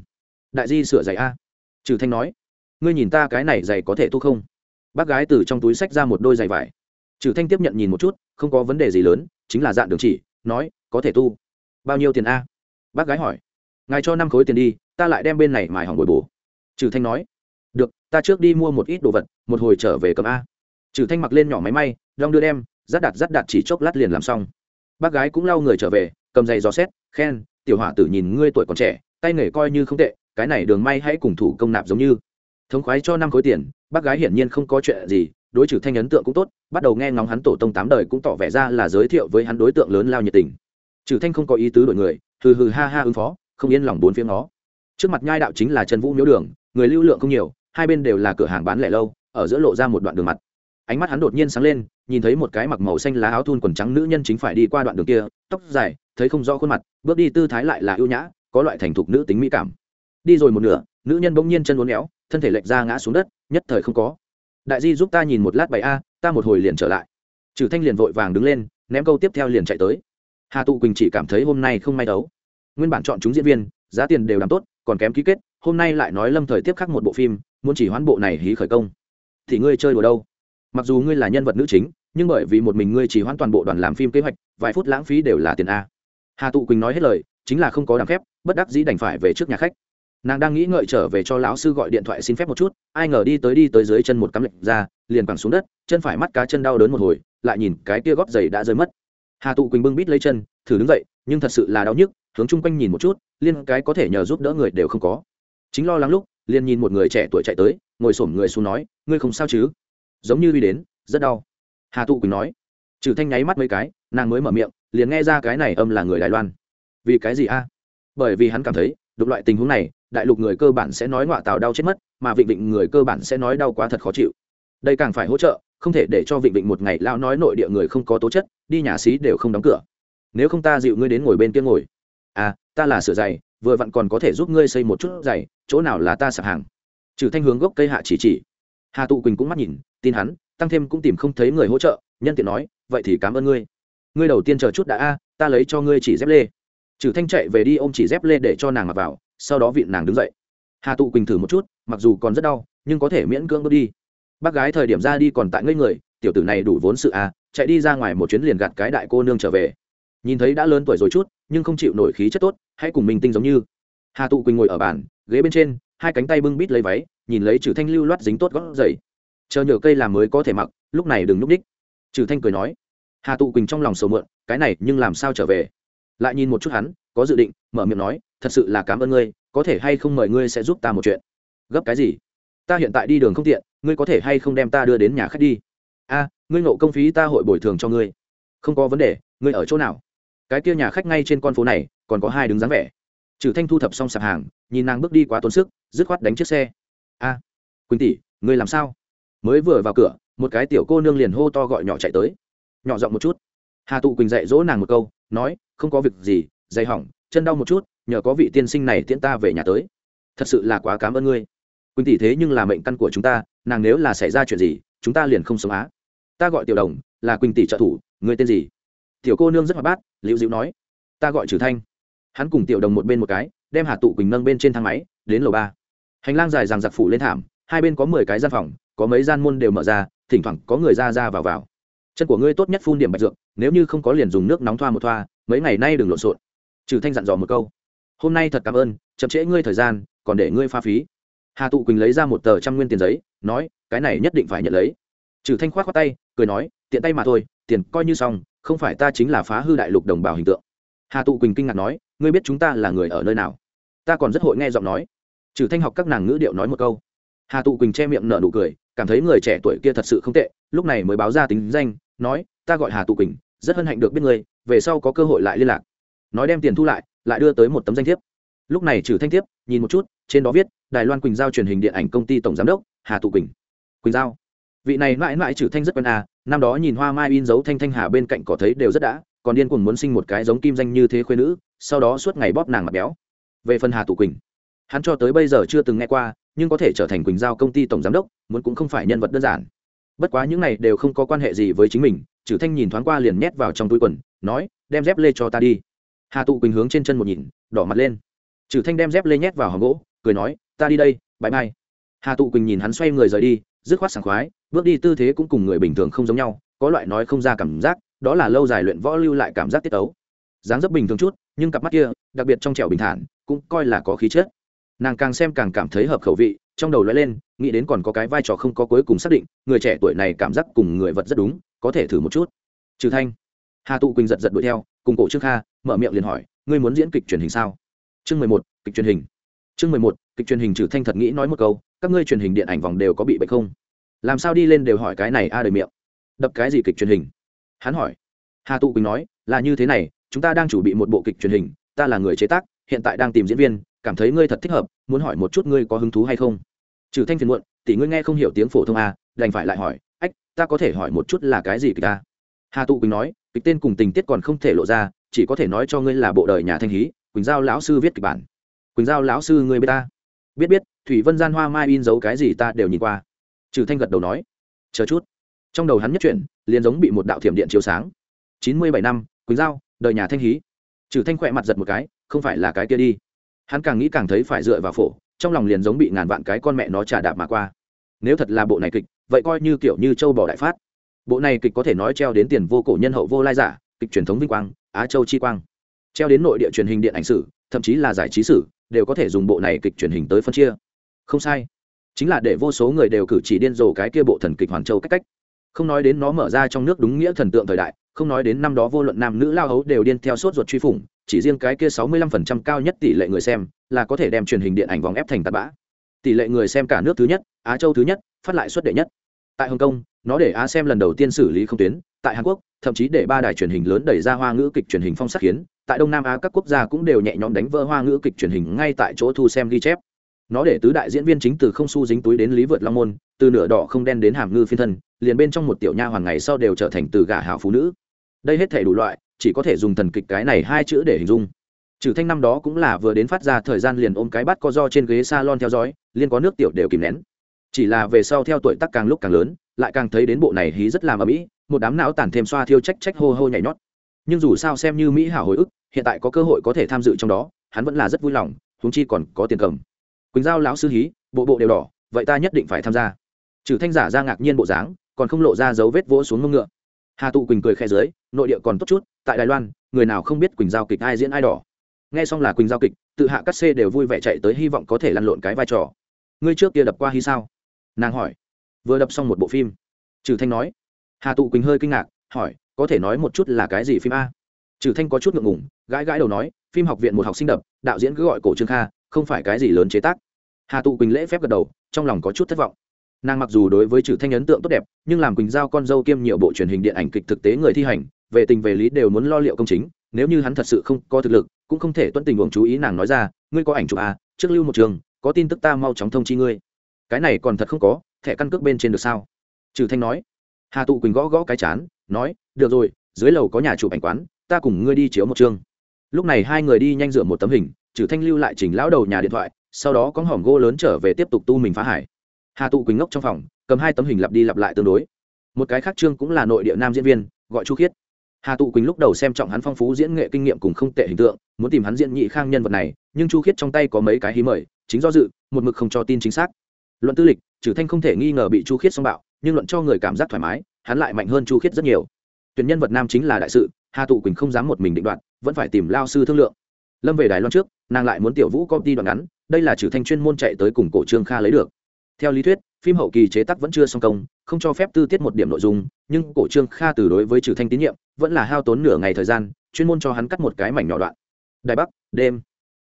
Đại di sửa giày a. Trừ thanh nói. Ngươi nhìn ta cái này giày có thể thu không? Bác gái từ trong túi sách ra một đôi giày vải. Trừ thanh tiếp nhận nhìn một chút, không có vấn đề gì lớn, chính là dạng đường chỉ, nói, có thể tu. Bao nhiêu tiền a? Bác gái hỏi. Ngài cho năm khối tiền đi, ta lại đem bên này mài hỏng bồi bổ. Trừ thanh nói. Được, ta trước đi mua một ít đồ vật, một hồi trở về cầm a. Trừ thanh mặc lên nhỏ máy may, đong đưa đem rát đặt rát đặt chỉ chốc lát liền làm xong. Bác gái cũng lau người trở về, cầm giày dò xét, khen, tiểu hỏa tử nhìn ngươi tuổi còn trẻ, tay nghề coi như không tệ, cái này đường may hãy cùng thủ công nạp giống như. Thống khoái cho năm khối tiền, bác gái hiển nhiên không có chuyện gì, đối trừ thanh ấn tượng cũng tốt, bắt đầu nghe ngóng hắn tổ tông tám đời cũng tỏ vẻ ra là giới thiệu với hắn đối tượng lớn lao nhiệt tình. Trừ thanh không có ý tứ đổi người, hừ hừ ha ha ứng phó, không yên lòng bốn phía nó trước mặt nhai đạo chính là trần vũ miếu đường, người lưu lượng không nhiều, hai bên đều là cửa hàng bán lẻ lâu, ở giữa lộ ra một đoạn đường mặt ánh mắt hắn đột nhiên sáng lên, nhìn thấy một cái mặc màu xanh lá áo thun quần trắng nữ nhân chính phải đi qua đoạn đường kia, tóc dài, thấy không rõ khuôn mặt, bước đi tư thái lại là ưu nhã, có loại thành thục nữ tính mỹ cảm. Đi rồi một nửa, nữ nhân bỗng nhiên chân uốn éo, thân thể lệch ra ngã xuống đất, nhất thời không có. Đại di giúp ta nhìn một lát bảy a, ta một hồi liền trở lại. Trừ thanh liền vội vàng đứng lên, ném câu tiếp theo liền chạy tới. Hà tụ quỳnh chỉ cảm thấy hôm nay không may đấu. Nguyên bản chọn chúng diễn viên, giá tiền đều làm tốt, còn kém ký kết, hôm nay lại nói lâm thời tiếp khắc một bộ phim, muốn chỉ hoãn bộ này hí khởi công. Thì ngươi chơi đùa đâu? Mặc dù ngươi là nhân vật nữ chính, nhưng bởi vì một mình ngươi chỉ hoãn toàn bộ đoàn làm phim kế hoạch, vài phút lãng phí đều là tiền a. Hà tụ quỳnh nói hết lời, chính là không có đằng phép, bất đắc dĩ đành phải về trước nhà khách. Nàng đang nghĩ ngợi trở về cho lão sư gọi điện thoại xin phép một chút, ai ngờ đi tới đi tới dưới chân một cắm lệnh ra, liền quẳng xuống đất, chân phải mắt cá chân đau đớn một hồi, lại nhìn cái kia gót giày đã rơi mất. Hà tụ quỳnh bưng bít lấy chân, thử đứng dậy, nhưng thật sự là đau nhức, hướng chung quanh nhìn một chút, liên cái có thể nhờ giúp đỡ người đều không có. Chính lo lắng lúc, liền nhìn một người trẻ tuổi chạy tới, ngồi xổm người xuống nói, ngươi không sao chứ? Giống như đi đến, rất đau. Hà tụ quỳnh nói. Trừ thanh nháy mắt mấy cái, nàng mới mở miệng, liền nghe ra cái này âm là người đài loan. Vì cái gì a? Bởi vì hắn cảm thấy, đụng loại tình huống này, đại lục người cơ bản sẽ nói ngoại tào đau chết mất, mà vịnh vịnh người cơ bản sẽ nói đau quá thật khó chịu. Đây càng phải hỗ trợ, không thể để cho vịnh vịnh một ngày lao nói nội địa người không có tố chất, đi nhà xí đều không đóng cửa. Nếu không ta dịu ngươi đến ngồi bên kia ngồi. À ta là sửa giày, vừa vặn còn có thể giúp ngươi xây một chút giày, chỗ nào là ta sạp hàng. Trừ thanh hướng gốc cây hạ chỉ chỉ hà tụ quỳnh cũng mắt nhìn, tin hắn, tăng thêm cũng tìm không thấy người hỗ trợ, nhân tiện nói, vậy thì cảm ơn ngươi. Ngươi đầu tiên chờ chút đã a, ta lấy cho ngươi chỉ dép lê. Trừ thanh chạy về đi ôm chỉ dép lê để cho nàng mặc vào, sau đó vịn nàng đứng dậy. Hà tụ quỳnh thử một chút, mặc dù còn rất đau, nhưng có thể miễn cưỡng bước đi. Bác gái thời điểm ra đi còn tại ngây người, tiểu tử này đủ vốn sự à chạy đi ra ngoài một chuyến liền gạt cái đại cô nương trở về. Nhìn thấy đã lớn tuổi rồi chút, nhưng không chịu nổi khí chất tốt, hãy cùng mình tinh giống như. Hà tụ quỳnh ngồi ở bàn, ghế bên trên, hai cánh tay bưng bít lấy váy nhìn lấy trừ thanh lưu loát dính tốt gót giày. Chờ nhờ cây làm mới có thể mặc, lúc này đừng núp đích. Trừ thanh cười nói, hà tụ quỳnh trong lòng sầu mượn, cái này nhưng làm sao trở về? Lại nhìn một chút hắn, có dự định, mở miệng nói, thật sự là cảm ơn ngươi, có thể hay không mời ngươi sẽ giúp ta một chuyện? Gấp cái gì? Ta hiện tại đi đường không tiện, ngươi có thể hay không đem ta đưa đến nhà khách đi? A, ngươi nộ công phí ta hội bồi thường cho ngươi. Không có vấn đề, ngươi ở chỗ nào? Cái kia nhà khách ngay trên con phố này, còn có hai đứng dáng vẻ. Trừ thanh thu thập xong sạp hàng, nhìn nàng bước đi quá tốn sức, dứt khoát đánh chiếc xe a, quỳnh tỷ, ngươi làm sao? Mới vừa vào cửa, một cái tiểu cô nương liền hô to gọi nhỏ chạy tới. Nhỏ giọng một chút. Hà tụ quỳnh dạy dỗ nàng một câu, nói, không có việc gì, dày hỏng, chân đau một chút, nhờ có vị tiên sinh này tiễn ta về nhà tới. Thật sự là quá cảm ơn ngươi. Quỳnh tỷ thế nhưng là mệnh căn của chúng ta, nàng nếu là xảy ra chuyện gì, chúng ta liền không sống á. Ta gọi tiểu đồng, là quỳnh tỷ trợ thủ, ngươi tên gì? Tiểu cô nương rất hoạt bát, liễu dịu nói, ta gọi trừ thanh. Hắn cùng tiểu đồng một bên một cái, đem hà tụ quỳnh nâng bên trên thang máy, đến lầu ba hành lang dài rằng giặc phủ lên thảm, hai bên có mười cái gian phòng, có mấy gian môn đều mở ra, thỉnh thoảng có người ra ra vào vào. Chân của ngươi tốt nhất phun điểm bạch dược, nếu như không có liền dùng nước nóng thoa một thoa, mấy ngày nay đừng lộn xộn. Trừ thanh dặn dò một câu. Hôm nay thật cảm ơn, chậm trễ ngươi thời gian, còn để ngươi pha phí. Hà tụ quỳnh lấy ra một tờ trăm nguyên tiền giấy, nói, cái này nhất định phải nhận lấy. Trừ thanh khoát khoát tay, cười nói, tiện tay mà thôi, tiền coi như xong, không phải ta chính là phá hư đại lục đồng bào hình tượng. Hà tụ quỳnh kinh ngạc nói, ngươi biết chúng ta là người ở nơi nào? Ta còn rất hội nghe giọng nói trừ thanh học các nàng ngữ điệu nói một câu. Hà tụ quỳnh che miệng nở nụ cười, cảm thấy người trẻ tuổi kia thật sự không tệ, lúc này mới báo ra tính danh, nói, ta gọi hà tụ quỳnh, rất hân hạnh được biết ngươi, về sau có cơ hội lại liên lạc. Nói đem tiền thu lại lại đưa tới một tấm danh thiếp. Lúc này trừ thanh thiếp, nhìn một chút, trên đó viết, đài loan quỳnh giao truyền hình điện ảnh công ty tổng giám đốc, hà tụ quỳnh. Quỳnh giao. Vị này mãi mãi trừ thanh rất quen à năm đó nhìn hoa mai in dấu thanh thanh hà bên cạnh có thấy đều rất đã, còn điên cuồng muốn sinh một cái giống kim danh như thế khuê nữ, sau đó suốt ngày bóp nàng mặt béo. Về phần hà tụ quỳnh hắn cho tới bây giờ chưa từng nghe qua, nhưng có thể trở thành quỳnh giao công ty tổng giám đốc, muốn cũng không phải nhân vật đơn giản. Bất quá những này đều không có quan hệ gì với chính mình trừ thanh nhìn thoáng qua liền nhét vào trong túi quần, nói, đem dép lê cho ta đi. Hà tụ quỳnh hướng trên chân một nhìn, đỏ mặt lên. Trừ thanh đem dép lê nhét vào hòm gỗ, cười nói, ta đi đây, bãi mai. Hà tụ quỳnh nhìn hắn xoay người rời đi, dứt khoát sảng khoái, bước đi tư thế cũng cùng người bình thường không giống nhau, có loại nói không ra cảm giác, đó là lâu dài luyện võ lưu lại cảm giác tiết tấu. Dáng dấp bình thường chút, nhưng cặp mắt kia, đặc biệt trong trẻo bình thản, cũng coi là có khí chất nàng càng xem càng cảm thấy hợp khẩu vị, trong đầu lóe lên, nghĩ đến còn có cái vai trò không có cuối cùng xác định, người trẻ tuổi này cảm giác cùng người vật rất đúng, có thể thử một chút. Trừ thanh, hà tụ quỳnh giật giật đuổi theo, cùng cổ trương kha, mở miệng liền hỏi, ngươi muốn diễn kịch truyền hình sao? Chương mười một, kịch truyền hình. Chương mười một, kịch truyền hình trừ thanh thật nghĩ nói một câu, các ngươi truyền hình điện ảnh vòng đều có bị bệnh không? Làm sao đi lên đều hỏi cái này a đời miệng. Đập cái gì kịch truyền hình? Hắn hỏi. Hà tụ quỳnh nói, là như thế này, chúng ta đang chuẩn bị một bộ kịch truyền hình, ta là người chế tác, hiện tại đang tìm diễn viên cảm thấy ngươi thật thích hợp, muốn hỏi một chút ngươi có hứng thú hay không? Trừ thanh phiền muộn, tỷ ngươi nghe không hiểu tiếng phổ thông a, đành phải lại hỏi, ách, ta có thể hỏi một chút là cái gì kịch ta? Hà tụ quỳnh nói, kịch tên cùng tình tiết còn không thể lộ ra, chỉ có thể nói cho ngươi là bộ đời nhà thanh hí, quỳnh giao lão sư viết kịch bản. Quỳnh giao lão sư ngươi biết ta? Biết biết, thủy vân gian hoa mai in dấu cái gì ta đều nhìn qua. Trừ thanh gật đầu nói, chờ chút. Trong đầu hắn nhất chuyển liền giống bị một đạo thiểm điện chiếu sáng. Chín mươi bảy năm, quỳnh giao, đời nhà thanh hí. Trừ thanh khỏe mặt giật một cái, không phải là cái kia đi hắn càng nghĩ càng thấy phải dựa vào phổ, trong lòng liền giống bị ngàn vạn cái con mẹ nó trả đạp mà qua. Nếu thật là bộ này kịch, vậy coi như kiểu như châu bò đại phát. Bộ này kịch có thể nói treo đến tiền vô cổ nhân hậu vô lai giả, kịch truyền thống vinh quang, á châu chi quang. Treo đến nội địa truyền hình điện ảnh sử, thậm chí là giải trí sử, đều có thể dùng bộ này kịch truyền hình tới phân chia. Không sai. Chính là để vô số người đều cử chỉ điên rồ cái kia bộ thần kịch hoàn châu cách cách. Không nói đến nó mở ra trong nước đúng nghĩa thần tượng thời đại, không nói đến năm đó vô luận nam nữ lao hấu đều điên theo sốt ruột truy phủng chỉ riêng cái kia sáu mươi lăm phần trăm cao nhất tỷ lệ người xem là có thể đem truyền hình điện ảnh vòng ép thành tạt bã. Tỷ lệ người xem cả nước thứ nhất, á châu thứ nhất, phát lại suất đệ nhất. Tại hồng kông, nó để á xem lần đầu tiên xử lý không tuyến, tại hàn quốc, thậm chí để ba đài truyền hình lớn đẩy ra hoa ngữ kịch truyền hình phong sắc khiến, tại đông nam á các quốc gia cũng đều nhẹ nhõm đánh vỡ hoa ngữ kịch truyền hình ngay tại chỗ thu xem ghi chép. Nó để tứ đại diễn viên chính từ không su dính túi đến lý vượt long môn, từ nửa đỏ không đen đến hàm ngư phiên thân, liền bên trong một tiểu nha hoàn ngày sau đều trở thành từ gả hảo phụ nữ. Đây hết thể đủ loại chỉ có thể dùng thần kịch cái này hai chữ để hình dung. Trừ thanh năm đó cũng là vừa đến phát ra thời gian liền ôm cái bát co do trên ghế salon theo dõi, liên có nước tiểu đều kìm nén. Chỉ là về sau theo tuổi tác càng lúc càng lớn, lại càng thấy đến bộ này hí rất làm ở mỹ một đám não tàn thêm xoa thiêu trách trách hô hô nhảy nhót. Nhưng dù sao xem như mỹ hảo hồi ức, hiện tại có cơ hội có thể tham dự trong đó, hắn vẫn là rất vui lòng, huống chi còn có tiền cầm. Quỳnh giao lão sư hí, bộ bộ đều đỏ, vậy ta nhất định phải tham gia. Trừ thanh giả ra ngạc nhiên bộ dáng, còn không lộ ra dấu vết vỗ xuống mông ngựa hà tụ quỳnh cười khe dưới, nội địa còn tốt chút, tại đài loan, người nào không biết quỳnh giao kịch ai diễn ai đỏ. Nghe xong là quỳnh giao kịch, tự hạ cắt xê đều vui vẻ chạy tới hy vọng có thể lăn lộn cái vai trò. Ngươi trước kia đập qua hy sao? Nàng hỏi. Vừa đập xong một bộ phim. Trừ thanh nói. Hà tụ quỳnh hơi kinh ngạc, hỏi, có thể nói một chút là cái gì phim a? Trừ thanh có chút ngượng ngùng, gãi gãi đầu nói, phim học viện một học sinh đập, đạo diễn cứ gọi cổ trương kha, không phải cái gì lớn chế tác. Hà tụ quỳnh lễ phép gật đầu, trong lòng có chút thất vọng nàng mặc dù đối với trừ thanh ấn tượng tốt đẹp, nhưng làm quỳnh giao con dâu kiêm nhiều bộ truyền hình điện ảnh kịch thực tế người thi hành, về tình về lý đều muốn lo liệu công chính, nếu như hắn thật sự không có thực lực, cũng không thể tuân tình huống chú ý nàng nói ra, ngươi có ảnh chụp à trước lưu một trường, có tin tức ta mau chóng thông chi ngươi. Cái này còn thật không có, thẻ căn cước bên trên được sao? Trừ thanh nói. Hà tụ quỳnh gõ gõ cái chán, nói, được rồi, dưới lầu có nhà chụp ảnh quán, ta cùng ngươi đi chiếu một chương. Lúc này hai người đi nhanh rửa một tấm hình, trừ thanh lưu lại chỉnh lão đầu nhà điện thoại, sau đó có hòm gỗ lớn trở về tiếp tục tu mình phá hải hà tụ quỳnh ngốc trong phòng, cầm hai tấm hình lặp đi lặp lại tương đối. Một cái khác trương cũng là nội địa nam diễn viên, gọi chu khiết. Hà tụ quỳnh lúc đầu xem trọng hắn phong phú diễn nghệ kinh nghiệm cùng không tệ hình tượng, muốn tìm hắn diễn nhị khang nhân vật này, nhưng chu khiết trong tay có mấy cái hí mời, chính do dự, một mực không cho tin chính xác. Luận tư lịch trừ thanh không thể nghi ngờ bị chu khiết xông bạo, nhưng luận cho người cảm giác thoải mái, hắn lại mạnh hơn chu khiết rất nhiều. Tuyển nhân vật nam chính là đại sự, hà tụ quỳnh không dám một mình định đoạt, vẫn phải tìm lao sư thương lượng. Lâm về đài loan trước, nàng lại muốn tiểu vũ công ty đoạn ngắn, đây là trừ thanh chuyên môn chạy tới cùng cổ trương kha lấy được theo lý thuyết, phim hậu kỳ chế tác vẫn chưa xong công, không cho phép tư tiết một điểm nội dung, nhưng cổ trương kha từ đối với trừ thanh tín nhiệm, vẫn là hao tốn nửa ngày thời gian, chuyên môn cho hắn cắt một cái mảnh nhỏ đoạn. Đài bắc, đêm.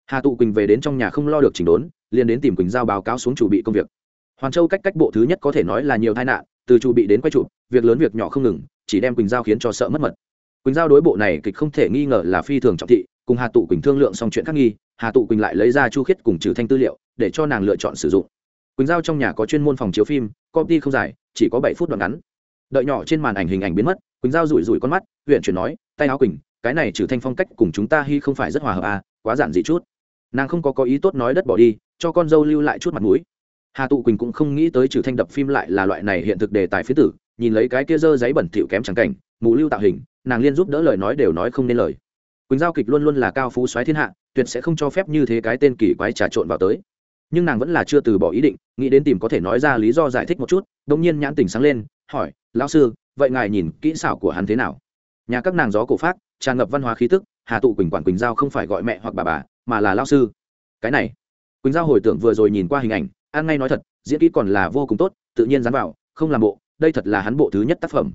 Hà tụ quỳnh về đến trong nhà không lo được chỉnh đốn, liền đến tìm quỳnh giao báo cáo xuống chủ bị công việc. Hoàn châu cách cách bộ thứ nhất có thể nói là nhiều tai nạn, từ chủ bị đến quay chụp, việc lớn việc nhỏ không ngừng, chỉ đem quỳnh giao khiến cho sợ mất mật. Quỳnh giao đối bộ này kịch không thể nghi ngờ là phi thường trọng thị, cùng hà tụ quỳnh thương lượng xong chuyện khác nghi, hà tụ quỳnh lại lấy ra chu khiết cùng trừ thanh tư liệu, để cho nàng lựa chọn sử dụng quỳnh giao trong nhà có chuyên môn phòng chiếu phim công ty không dài chỉ có bảy phút đoạn ngắn đợi nhỏ trên màn ảnh hình ảnh biến mất quỳnh giao rủi rủi con mắt huyện chuyển nói tay áo quỳnh cái này trừ thanh phong cách cùng chúng ta hy không phải rất hòa hợp à quá giản dị chút nàng không có có ý tốt nói đất bỏ đi cho con dâu lưu lại chút mặt mũi hà tụ quỳnh cũng không nghĩ tới trừ thanh đập phim lại là loại này hiện thực đề tài phía tử nhìn lấy cái kia dơ giấy bẩn thỉu kém trắng cảnh mù lưu tạo hình nàng liên giúp đỡ lời nói đều nói không nên lời quỳnh giao kịch luôn luôn là cao phú soái thiên hạ tuyệt sẽ không cho phép như thế cái tên kỳ quái trà trộn vào tới nhưng nàng vẫn là chưa từ bỏ ý định, nghĩ đến tìm có thể nói ra lý do giải thích một chút đông nhiên nhãn tình sáng lên, hỏi, lão sư, vậy ngài nhìn kỹ xảo của hắn thế nào? Nhà các nàng gió cổ phát, tràn ngập văn hóa khí tức, hà tụ quỳnh quản quỳnh giao không phải gọi mẹ hoặc bà bà, mà là lao sư. Cái này, quỳnh giao hồi tưởng vừa rồi nhìn qua hình ảnh an ngay nói thật, diễn kỹ còn là vô cùng tốt, tự nhiên dám vào, không làm bộ, đây thật là hắn bộ thứ nhất tác phẩm.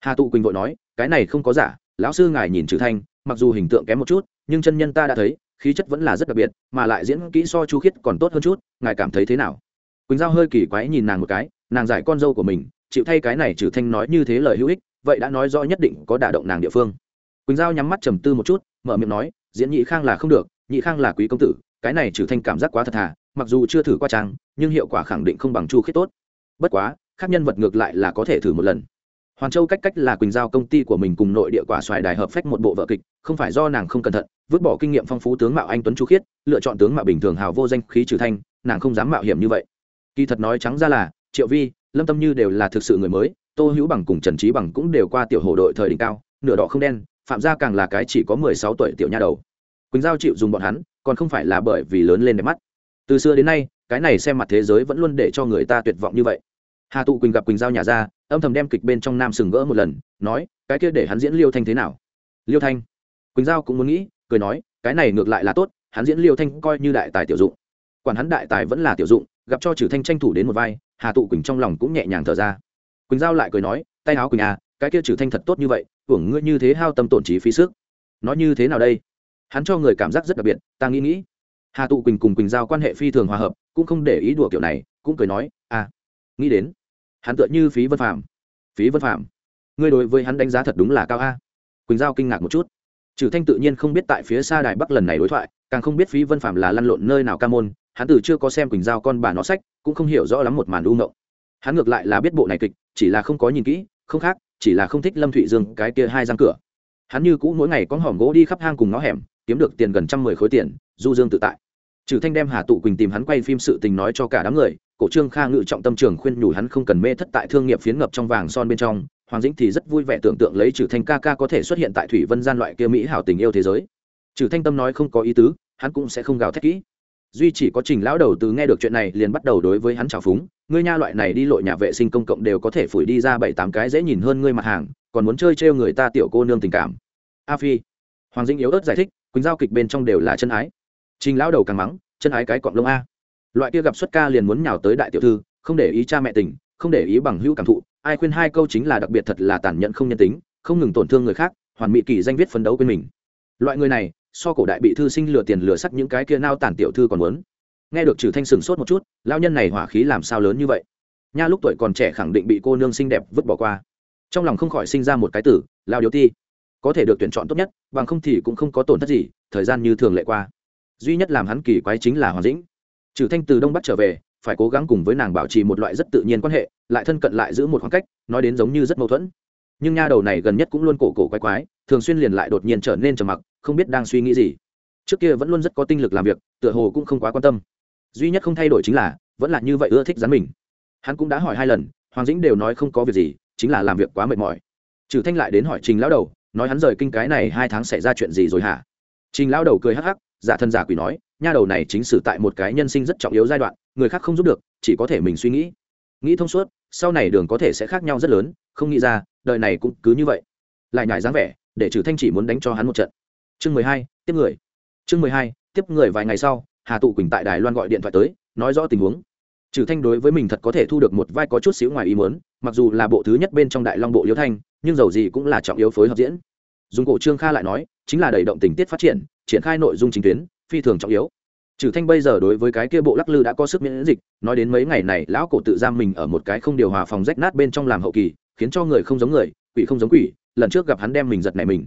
Hà tụ quỳnh vội nói, cái này không có giả, lão sư ngài nhìn trừ thanh, mặc dù hình tượng kém một chút, nhưng chân nhân ta đã thấy khí chất vẫn là rất đặc biệt, mà lại diễn kỹ so chu khiết còn tốt hơn chút, ngài cảm thấy thế nào? Quỳnh giao hơi kỳ quái nhìn nàng một cái, nàng giải con dâu của mình, chịu thay cái này trừ thanh nói như thế lời hữu ích, vậy đã nói rõ nhất định có đả động nàng địa phương. Quỳnh giao nhắm mắt trầm tư một chút, mở miệng nói, diễn nhị khang là không được, nhị khang là quý công tử, cái này trừ thanh cảm giác quá thật thà, mặc dù chưa thử qua trang nhưng hiệu quả khẳng định không bằng chu khiết tốt. Bất quá, khác nhân vật ngược lại là có thể thử một lần hoàn châu cách cách là quỳnh giao công ty của mình cùng nội địa quả xoài đài hợp phách một bộ vợ kịch, không phải do nàng không cẩn thận, vứt bỏ kinh nghiệm phong phú tướng mạo anh tuấn chu khiết, lựa chọn tướng mạo bình thường hào vô danh khí trừ thanh, nàng không dám mạo hiểm như vậy. Kỳ thật nói trắng ra là, triệu vi, lâm tâm như đều là thực sự người mới, tô hữu bằng cùng trần trí bằng cũng đều qua tiểu hồ đội thời đỉnh cao, nửa đỏ không đen, phạm gia càng là cái chỉ có mười sáu tuổi tiểu nha đầu. Quỳnh giao chịu dùng bọn hắn, còn không phải là bởi vì lớn lên đẹp mắt. Từ xưa đến nay, cái này xem mặt thế giới vẫn luôn để cho người ta tuyệt vọng như vậy hà tụ quỳnh gặp quỳnh giao nhà ra, âm thầm đem kịch bên trong nam sừng gỡ một lần, nói, cái kia để hắn diễn liêu thanh thế nào? Liêu thanh? Quỳnh giao cũng muốn nghĩ, cười nói, cái này ngược lại là tốt, hắn diễn liêu thanh coi như đại tài tiểu dụng. Quản hắn đại tài vẫn là tiểu dụng, gặp cho trừ thanh tranh thủ đến một vai, hà tụ quỳnh trong lòng cũng nhẹ nhàng thở ra. Quỳnh giao lại cười nói, tay áo quỳnh à cái kia trừ thanh thật tốt như vậy, hưởng ngươi như thế hao tâm tổn trí phí sức. Nói như thế nào đây? Hắn cho người cảm giác rất đặc biệt, ta nghĩ nghĩ. Hà tụ quỳnh cùng quỳnh giao quan hệ phi thường hòa hợp, cũng không để ý đùa kiểu này, cũng cười nói à nghĩ đến hắn tựa như phí vân phạm phí vân phạm ngươi đối với hắn đánh giá thật đúng là cao a. Quỳnh giao kinh ngạc một chút. Trừ thanh tự nhiên không biết tại phía xa đài bắc lần này đối thoại, càng không biết phí vân phạm là lăn lộn nơi nào ca môn, hắn từ chưa có xem quỳnh giao con bà nó sách, cũng không hiểu rõ lắm một màn u ngộng hắn ngược lại là biết bộ này kịch, chỉ là không có nhìn kỹ, không khác, chỉ là không thích lâm thụy dương, cái kia hai răng cửa. Hắn như cũ mỗi ngày có hòm gỗ đi khắp hang cùng ngõ hẻm, kiếm được tiền gần trăm mười khối tiền, du dương tự tại. Trừ thanh đem hà tụ quỳnh tìm hắn quay phim sự tình nói cho cả đám người cổ trương kha ngự trọng tâm trường khuyên nhủ hắn không cần mê thất tại thương nghiệp phiến ngập trong vàng son bên trong, hoàng dĩnh thì rất vui vẻ tưởng tượng lấy trừ thanh ca ca có thể xuất hiện tại thủy vân gian loại kia mỹ hảo tình yêu thế giới. Trừ thanh tâm nói không có ý tứ, hắn cũng sẽ không gào thét kỹ. Duy chỉ có trình lão đầu từ nghe được chuyện này liền bắt đầu đối với hắn trào phúng, ngươi nha loại này đi lội nhà vệ sinh công cộng đều có thể phủi đi ra bảy tám cái dễ nhìn hơn ngươi mặt hàng, còn muốn chơi trêu người ta tiểu cô nương tình cảm. A phi. Hoàng dĩnh yếu ớt giải thích, quỳnh giao kịch bên trong đều là chân ái. Trình lão đầu càng mắng, chân ái cái cọng lông a loại kia gặp xuất ca liền muốn nhào tới đại tiểu thư, không để ý cha mẹ tình, không để ý bằng hữu cảm thụ, ai khuyên hai câu chính là đặc biệt thật là tàn nhẫn không nhân tính, không ngừng tổn thương người khác, hoàn mỹ kỳ danh viết phấn đấu quên mình. Loại người này, so cổ đại bị thư sinh lừa tiền lừa sắc những cái kia nao tàn tiểu thư còn muốn. Nghe được trừ thanh sừng sốt một chút lao nhân này hỏa khí làm sao lớn như vậy? Nha lúc tuổi còn trẻ khẳng định bị cô nương xinh đẹp vứt bỏ qua. Trong lòng không khỏi sinh ra một cái tử lao điếu ti. Có thể được tuyển chọn tốt nhất, bằng không thì cũng không có tổn thất gì, thời gian như thường lệ qua. Duy nhất làm hắn kỳ quái chính là hoàng dĩnh trừ thanh từ đông bắc trở về, phải cố gắng cùng với nàng bảo trì một loại rất tự nhiên quan hệ, lại thân cận lại giữ một khoảng cách, nói đến giống như rất mâu thuẫn. Nhưng nha đầu này gần nhất cũng luôn cổ cổ quái quái, thường xuyên liền lại đột nhiên trở nên trầm mặc, không biết đang suy nghĩ gì. Trước kia vẫn luôn rất có tinh lực làm việc, tựa hồ cũng không quá quan tâm. Duy nhất không thay đổi chính là, vẫn là như vậy ưa thích rắn mình. Hắn cũng đã hỏi hai lần, hoàng dĩnh đều nói không có việc gì, chính là làm việc quá mệt mỏi. Trừ thanh lại đến hỏi trình lão đầu, nói hắn rời kinh cái này hai tháng xảy ra chuyện gì rồi hả? Trình lão đầu cười hắc hắc giả thân giả quỷ nói, nha đầu này chính sử tại một cái nhân sinh rất trọng yếu giai đoạn, người khác không giúp được, chỉ có thể mình suy nghĩ. Nghĩ thông suốt, sau này đường có thể sẽ khác nhau rất lớn, không nghĩ ra, đời này cũng cứ như vậy. Lại nhải dáng vẻ, để trừ thanh chỉ muốn đánh cho hắn một trận. Chương mười hai, tiếp người. Chương mười hai, tiếp người vài ngày sau, hà tụ quỳnh tại đài loan gọi điện thoại tới, nói rõ tình huống. Trừ thanh đối với mình thật có thể thu được một vai có chút xíu ngoài ý muốn, mặc dù là bộ thứ nhất bên trong đại long bộ liêu thanh, nhưng dầu gì cũng là trọng yếu phối hợp diễn. Dùng cổ trương kha lại nói, chính là đẩy động tình tiết phát triển triển khai nội dung chính tuyến, phi thường trọng yếu. Trừ thanh bây giờ đối với cái kia bộ lắc lư đã có sức miễn dịch, nói đến mấy ngày này, lão cổ tự giam mình ở một cái không điều hòa phòng rách nát bên trong làm hậu kỳ, khiến cho người không giống người, quỷ không giống quỷ, lần trước gặp hắn đem mình giật này mình.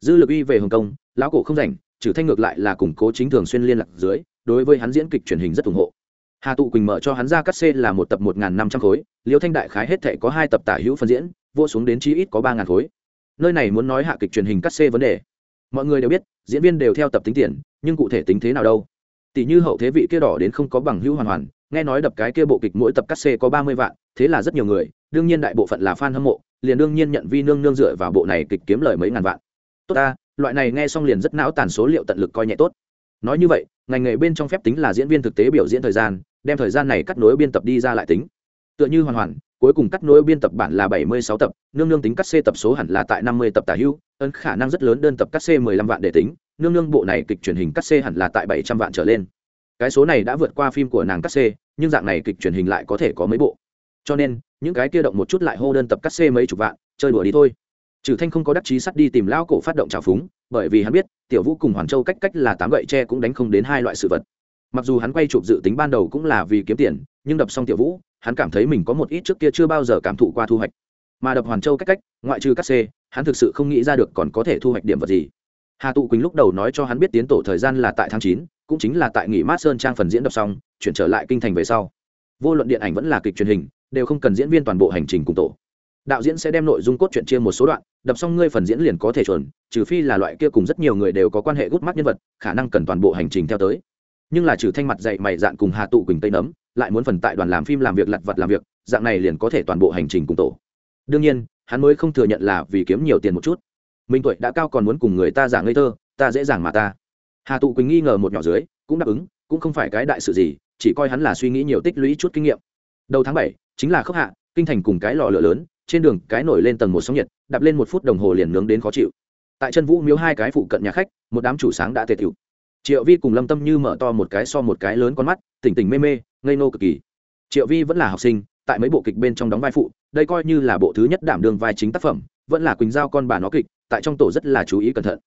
Dư lực uy về hồng kông, lão cổ không rảnh, trừ thanh ngược lại là củng cố chính thường xuyên liên lạc dưới, đối với hắn diễn kịch truyền hình rất ủng hộ. Hà tụ quỳnh mở cho hắn ra cắt xê là một tập một n g h n năm trăm khối, liêu thanh đại khái hết thể có hai tập tả hữu phân diễn, vô xuống đến chí ít có ba ngàn khối. Nơi này muốn nói hạ kịch truyền hình cắt xê vấn đề mọi người đều biết, diễn viên đều theo tập tính tiền, nhưng cụ thể tính thế nào đâu. Tỷ như hậu thế vị kia đỏ đến không có bằng hữu hoàn hoàn, nghe nói đập cái kia bộ kịch mỗi tập cắt xê có ba mươi vạn, thế là rất nhiều người, đương nhiên đại bộ phận là fan hâm mộ, liền đương nhiên nhận vi nương nương dựa vào bộ này kịch kiếm lời mấy ngàn vạn. Tốt ta, loại này nghe xong liền rất não tàn số liệu tận lực coi nhẹ tốt. Nói như vậy, ngành nghề bên trong phép tính là diễn viên thực tế biểu diễn thời gian, đem thời gian này cắt nối biên tập đi ra lại tính. Tựa như hoàn hoàn, cuối cùng cắt nối biên tập bản là bảy mươi sáu tập, nương nương tính cắt c tập số hẳn là tại năm mươi tập tả hưu ấn khả năng rất lớn đơn tập cắt c mười lăm vạn để tính, nương nương bộ này kịch truyền hình cắt c hẳn là tại bảy trăm vạn trở lên. Cái số này đã vượt qua phim của nàng cắt c, nhưng dạng này kịch truyền hình lại có thể có mấy bộ. Cho nên, những cái kia động một chút lại hô đơn tập cắt c mấy chục vạn, chơi đùa đi thôi. Trừ thanh không có đắc chí sắt đi tìm lão cổ phát động trào phúng, bởi vì hắn biết, tiểu vũ cùng hoàn châu cách cách là tám gậy tre cũng đánh không đến hai loại sự vật. Mặc dù hắn quay chụp dự tính ban đầu cũng là vì kiếm tiền, nhưng đập xong tiểu vũ, hắn cảm thấy mình có một ít trước kia chưa bao giờ cảm thụ qua thu hoạch mà đập hoàn châu cách cách, ngoại trừ các c hắn thực sự không nghĩ ra được còn có thể thu hoạch điểm vật gì. Hà tụ quỳnh lúc đầu nói cho hắn biết tiến tổ thời gian là tại tháng chín, cũng chính là tại nghỉ mát sơn trang phần diễn đập xong, chuyển trở lại kinh thành về sau. Vô luận điện ảnh vẫn là kịch truyền hình, đều không cần diễn viên toàn bộ hành trình cùng tổ. Đạo diễn sẽ đem nội dung cốt truyện chia một số đoạn, đập xong ngươi phần diễn liền có thể chuẩn, trừ phi là loại kia cùng rất nhiều người đều có quan hệ gút mắt nhân vật, khả năng cần toàn bộ hành trình theo tới. Nhưng là trừ thanh mặt dạy mày dạn cùng hà tụ quỳnh tây nấm, lại muốn phần tại đoàn làm phim làm việc lặt vặt làm việc, dạng này liền có thể toàn bộ hành trình cùng tổ đương nhiên, hắn mới không thừa nhận là vì kiếm nhiều tiền một chút. Minh tuổi đã cao còn muốn cùng người ta giả ngây thơ, ta dễ dàng mà ta. Hà tụ quỳnh nghi ngờ một nhỏ dưới, cũng đáp ứng, cũng không phải cái đại sự gì, chỉ coi hắn là suy nghĩ nhiều tích lũy chút kinh nghiệm. Đầu tháng bảy, chính là khốc hạ, kinh thành cùng cái lò lửa lớn, trên đường cái nổi lên tầng một sóng nhiệt, đạp lên một phút đồng hồ liền nướng đến khó chịu. Tại chân vũ miếu hai cái phụ cận nhà khách, một đám chủ sáng đã tề tiểu triệu vi cùng lâm tâm như mở to một cái so một cái lớn con mắt, tỉnh tỉnh mê mê, ngây nô cực kỳ. Triệu vi vẫn là học sinh, tại mấy bộ kịch bên trong đóng vai phụ đây coi như là bộ thứ nhất đảm đương vai chính tác phẩm, vẫn là quỳnh giao con bà nó kịch, tại trong tổ rất là chú ý cẩn thận.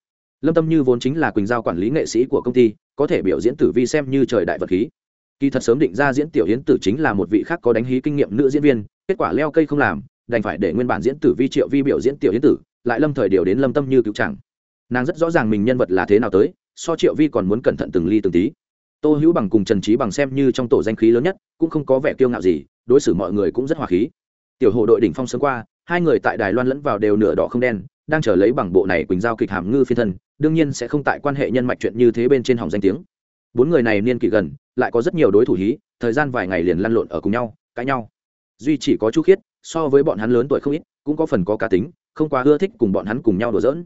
Lâm tâm như vốn chính là quỳnh giao quản lý nghệ sĩ của công ty, có thể biểu diễn tử vi xem như trời đại vật khí. Kỳ thật sớm định ra diễn tiểu hiến tử chính là một vị khác có đánh hí kinh nghiệm nữ diễn viên, kết quả leo cây không làm, đành phải để nguyên bản diễn tử vi triệu vi biểu diễn tiểu hiến tử, lại lâm thời điều đến lâm tâm như cứu chẳng nàng rất rõ ràng mình nhân vật là thế nào tới, so triệu vi còn muốn cẩn thận từng ly từng tí. Tô hữu bằng cùng trần trí bằng xem như trong tổ danh khí lớn nhất, cũng không có vẻ kiêu ngạo gì, đối xử mọi người cũng rất hòa khí tiểu hộ đội đỉnh phong sớm qua, hai người tại đài loan lẫn vào đều nửa đỏ không đen, đang chờ lấy bằng bộ này quỳnh giao kịch hàm ngư phiên thân, đương nhiên sẽ không tại quan hệ nhân mạch chuyện như thế bên trên hỏng danh tiếng. Bốn người này niên kỷ gần, lại có rất nhiều đối thủ hí, thời gian vài ngày liền lăn lộn ở cùng nhau, cãi nhau. Duy chỉ có chu khiết, so với bọn hắn lớn tuổi không ít, cũng có phần có cá tính, không quá ưa thích cùng bọn hắn cùng nhau đùa giỡn.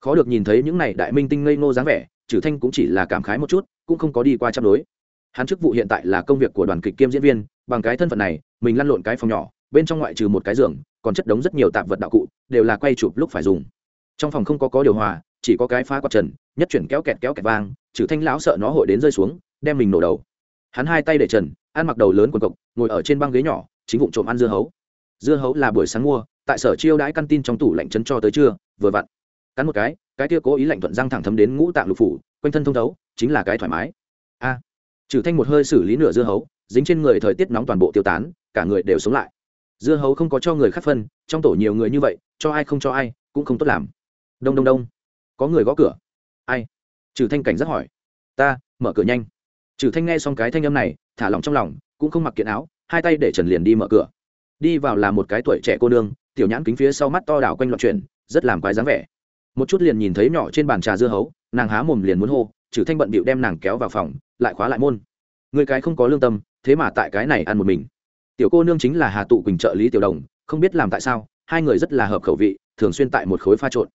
Khó được nhìn thấy những này đại minh tinh ngây ngô dáng vẻ trừ thanh cũng chỉ là cảm khái một chút, cũng không có đi qua chấp đối. Hắn chức vụ hiện tại là công việc của đoàn kịch kiêm diễn viên, bằng cái thân phận này, mình lăn lộn cái phòng nhỏ bên trong ngoại trừ một cái giường, còn chất đống rất nhiều tạp vật đạo cụ, đều là quay chụp lúc phải dùng. Trong phòng không có có điều hòa, chỉ có cái phá quạt trần, nhất chuyển kéo kẹt kéo kẹt vang, trừ thanh lão sợ nó hội đến rơi xuống, đem mình nổ đầu. Hắn hai tay để trần, ăn mặc đầu lớn quần cộc, ngồi ở trên băng ghế nhỏ, chính vụ trộm ăn dưa hấu. Dưa hấu là buổi sáng mua, tại sở chiêu đãi căn tin trong tủ lạnh chấn cho tới trưa, vừa vặn. Cắn một cái cái kia cố ý lạnh thuận răng thẳng thấm đến ngũ tạng lục phủ, quanh thân thông thấu, chính là cái thoải mái. A. Trừ thanh một hơi xử lý nửa dưa hấu, dính trên người thời tiết nóng toàn bộ tiêu tán, cả người đều sống lại dưa hấu không có cho người khác phân, trong tổ nhiều người như vậy, cho ai không cho ai, cũng không tốt làm. Đông đông đông. Có người gõ cửa. Ai? Trừ thanh cảnh giác hỏi. Ta, mở cửa nhanh. Trừ thanh nghe xong cái thanh âm này, thả lỏng trong lòng, cũng không mặc kiện áo, hai tay để trần liền đi mở cửa. Đi vào là một cái tuổi trẻ cô nương, tiểu nhãn kính phía sau mắt to đảo quanh loạn chuyển, rất làm quái dáng vẻ. Một chút liền nhìn thấy nhỏ trên bàn trà dưa hấu, nàng há mồm liền muốn hô, trừ thanh bận bịu đem nàng kéo vào phòng, lại khóa lại môn. Người cái không có lương tâm, thế mà tại cái này ăn một mình tiểu cô nương chính là hà tụ quỳnh trợ lý tiểu đồng, không biết làm tại sao, hai người rất là hợp khẩu vị, thường xuyên tại một khối pha trộn.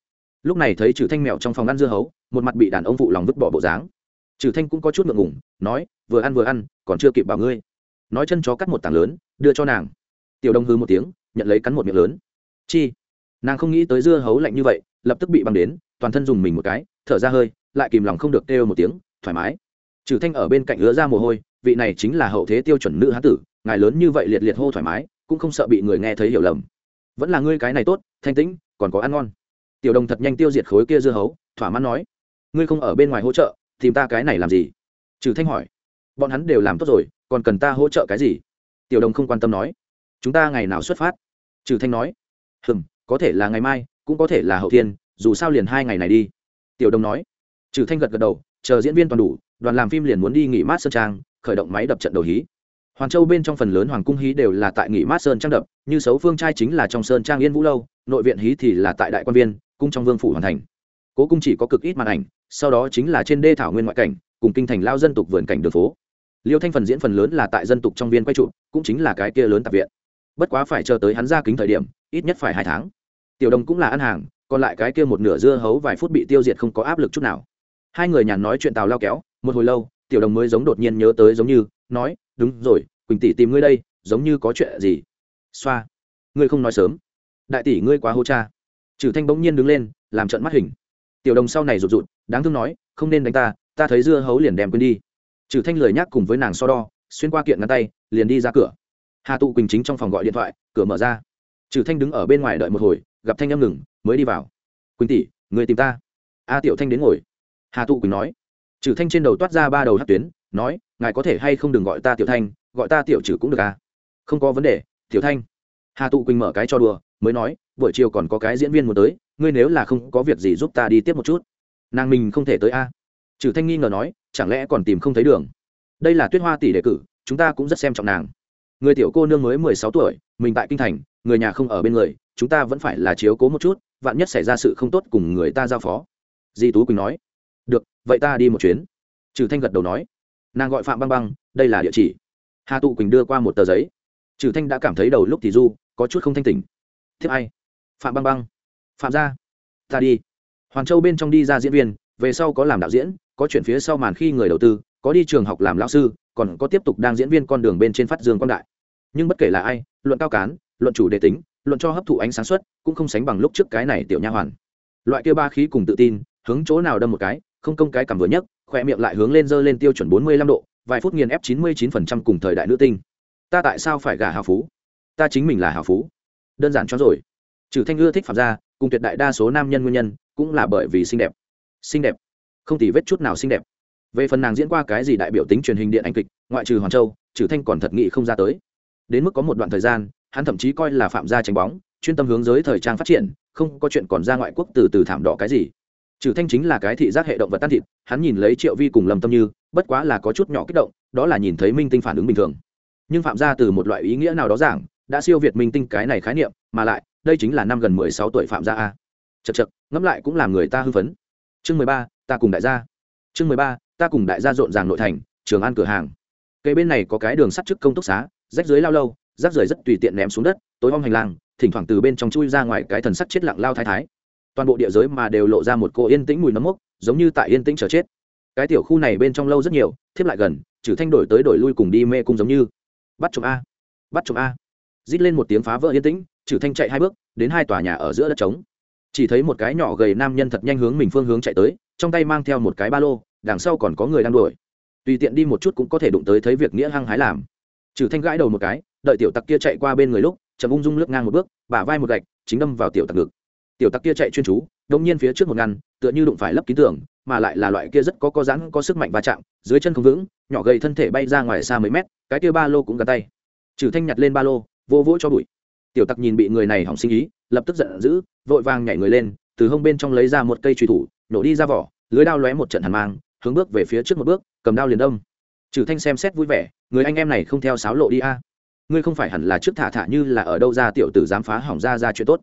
Lúc này thấy trừ thanh mèo trong phòng ăn dưa hấu, một mặt bị đàn ông phụ lòng vứt bỏ bộ dáng. Trừ thanh cũng có chút ngượng ngủng nói, vừa ăn vừa ăn, còn chưa kịp bảo ngươi. Nói chân chó cắt một tảng lớn, đưa cho nàng. Tiểu Đồng hư một tiếng, nhận lấy cắn một miệng lớn. Chi? Nàng không nghĩ tới dưa hấu lạnh như vậy, lập tức bị băng đến, toàn thân dùng mình một cái, thở ra hơi, lại kìm lòng không được kêu một tiếng, thoải mái. Trừ thanh ở bên cạnh ứa ra mồ hôi, vị này chính là hậu thế tiêu chuẩn nữ hán tử ngài lớn như vậy liệt liệt hô thoải mái, cũng không sợ bị người nghe thấy hiểu lầm. Vẫn là ngươi cái này tốt, thanh tĩnh, còn có ăn ngon. Tiểu đồng thật nhanh tiêu diệt khối kia dưa hấu, thỏa mãn nói. Ngươi không ở bên ngoài hỗ trợ, tìm ta cái này làm gì? Trừ thanh hỏi. Bọn hắn đều làm tốt rồi, còn cần ta hỗ trợ cái gì? Tiểu đồng không quan tâm nói. Chúng ta ngày nào xuất phát? Trừ thanh nói. Hừm, có thể là ngày mai, cũng có thể là hậu thiên, dù sao liền hai ngày này đi. Tiểu đồng nói. Trừ thanh gật gật đầu, chờ diễn viên toàn đủ, đoàn làm phim liền muốn đi nghỉ mát sơn trang, khởi động máy đập trận đầu hí hoàn châu bên trong phần lớn hoàng cung hí đều là tại nghỉ mát sơn trang đập, như xấu phương trai chính là trong sơn trang yên vũ lâu, nội viện hí thì là tại đại quan viên, cung trong vương phủ hoàn thành. Cố cung chỉ có cực ít màn ảnh, sau đó chính là trên đê thảo nguyên ngoại cảnh, cùng kinh thành lao dân tục vườn cảnh đường phố. Liêu thanh phần diễn phần lớn là tại dân tục trong viên quay trụ, cũng chính là cái kia lớn tạp viện. Bất quá phải chờ tới hắn ra kính thời điểm, ít nhất phải hai tháng. Tiểu đồng cũng là ăn hàng, còn lại cái kia một nửa dưa hấu vài phút bị tiêu diệt không có áp lực chút nào. Hai người nhàn nói chuyện tào lao kéo, một hồi lâu, tiểu đồng mới giống đột nhiên nhớ tới giống như, nói đúng rồi, quỳnh tỷ tìm ngươi đây, giống như có chuyện gì? Xoa. Ngươi không nói sớm. Đại tỷ ngươi quá hô cha. Trừ thanh bỗng nhiên đứng lên, làm trận mắt hình. Tiểu đồng sau này rụt rụt, đáng thương nói, không nên đánh ta ta thấy dưa hấu liền đem quên đi. Trừ thanh lời nhắc cùng với nàng so đo, xuyên qua kiện ngăn tay, liền đi ra cửa. Hà tụ quỳnh chính trong phòng gọi điện thoại, cửa mở ra. Trừ thanh đứng ở bên ngoài đợi một hồi, gặp thanh âm ngừng, mới đi vào. Quỳnh tỷ người tìm ta. A tiểu thanh đến ngồi. Hà tụ quỳnh nói. Trừ thanh trên đầu toát ra ba đầu hát tuyến nói, ngài có thể hay không đừng gọi ta tiểu thanh, gọi ta tiểu trừ cũng được à? Không có vấn đề, tiểu thanh. Hà tụ quỳnh mở cái cho đùa, mới nói, buổi chiều còn có cái diễn viên muốn tới, ngươi nếu là không có việc gì giúp ta đi tiếp một chút. Nàng mình không thể tới a à? trừ thanh nghi ngờ nói, chẳng lẽ còn tìm không thấy đường? Đây là tuyết hoa tỷ đề cử, chúng ta cũng rất xem trọng nàng. Người tiểu cô nương mới mười sáu tuổi, mình tại kinh thành, người nhà không ở bên người, chúng ta vẫn phải là chiếu cố một chút, vạn nhất xảy ra sự không tốt cùng người ta giao phó. Di tú quỳnh nói, được, vậy ta đi một chuyến. Trừ thanh gật đầu nói nàng gọi phạm băng băng đây là địa chỉ hà tụ quỳnh đưa qua một tờ giấy trừ thanh đã cảm thấy đầu lúc thì du có chút không thanh tỉnh tiếp ai phạm băng băng phạm gia ta đi hoàn châu bên trong đi ra diễn viên về sau có làm đạo diễn có chuyển phía sau màn khi người đầu tư có đi trường học làm lão sư còn có tiếp tục đang diễn viên con đường bên trên phát dương quan đại nhưng bất kể là ai luận cao cán luận chủ đề tính luận cho hấp thụ ánh sáng xuất, cũng không sánh bằng lúc trước cái này tiểu nha hoàn loại kia ba khí cùng tự tin hướng chỗ nào đâm một cái không công cái cảm vừa nhất khoe miệng lại hướng lên dơ lên tiêu chuẩn bốn mươi lăm độ, vài phút nghiền ép chín mươi chín phần trăm cùng thời đại nữ tinh. Ta tại sao phải gả hào phú? Ta chính mình là hào phú. Đơn giản cho rồi. Trừ thanh ưa thích phạm gia, cùng tuyệt đại đa số nam nhân nguyên nhân, cũng là bởi vì xinh đẹp. Xinh đẹp? Không tỉ vết chút nào xinh đẹp. Về phần nàng diễn qua cái gì đại biểu tính truyền hình điện ảnh kịch, ngoại trừ hoàn châu, trừ thanh còn thật nghị không ra tới. Đến mức có một đoạn thời gian, hắn thậm chí coi là phạm gia tránh bóng, chuyên tâm hướng giới thời trang phát triển, không có chuyện còn ra ngoại quốc từ từ thảm đỏ cái gì trừ thanh chính là cái thị giác hệ động vật tan thịt, hắn nhìn lấy triệu vi cùng lầm tâm như, bất quá là có chút nhỏ kích động, đó là nhìn thấy minh tinh phản ứng bình thường. Nhưng phạm gia từ một loại ý nghĩa nào đó giảng, đã siêu việt minh tinh cái này khái niệm, mà lại, đây chính là năm gần mười sáu tuổi phạm gia a. Chật chật ngẫm lại cũng làm người ta hư phấn. Chương mười ba, ta cùng đại gia. Chương mười ba, ta cùng đại gia rộn ràng nội thành, trường an cửa hàng. Cây bên này có cái đường sắt trước công túc xá, rách dưới lao lâu, rác rưởi rất tùy tiện ném xuống đất, tối om hành lang, thỉnh thoảng từ bên trong chui ra ngoài cái thần sắt chết lặng lao thái thái toàn bộ địa giới mà đều lộ ra một cô yên tĩnh mùi nấm mốc, giống như tại yên tĩnh chờ chết. Cái tiểu khu này bên trong lâu rất nhiều, thiếp lại gần, trừ thanh đổi tới đổi lui cùng đi mê cung giống như. Bắt chồng a. Bắt chồng a. Rít lên một tiếng phá vỡ yên tĩnh, trừ thanh chạy hai bước, đến hai tòa nhà ở giữa đất trống. Chỉ thấy một cái nhỏ gầy nam nhân thật nhanh hướng mình phương hướng chạy tới, trong tay mang theo một cái ba lô, đằng sau còn có người đang đuổi. Tùy tiện đi một chút cũng có thể đụng tới thấy việc nghĩa hăng hái làm. Trừ thanh gãi đầu một cái, đợi tiểu tặc kia chạy qua bên người lúc, chậm ung dung lướt ngang một bước, bả vai một gạch, chính đâm vào tiểu tặc ngực tiểu tặc kia chạy chuyên chú đông nhiên phía trước một ngăn, tựa như đụng phải lấp ký tường, mà lại là loại kia rất có có rắn có sức mạnh va chạm, dưới chân không vững, nhỏ gầy thân thể bay ra ngoài xa mấy mét, cái kia ba lô cũng gắn tay. Trừ thanh nhặt lên ba lô, vô vỗ cho bụi. Tiểu tặc nhìn bị người này hỏng sinh ý, lập tức giận dữ, vội vàng nhảy người lên, từ hông bên trong lấy ra một cây truy thủ, nổ đi ra vỏ, lưới đao lóe một trận hàn mang, hướng bước về phía trước một bước, cầm đao liền đông trừ thanh xem xét vui vẻ, người anh em này không theo sáo lộ đi a. Ngươi không phải hẳn là trước thả thả như là ở đâu ra tiểu tử dám phá hỏng ra ra chuyện tốt.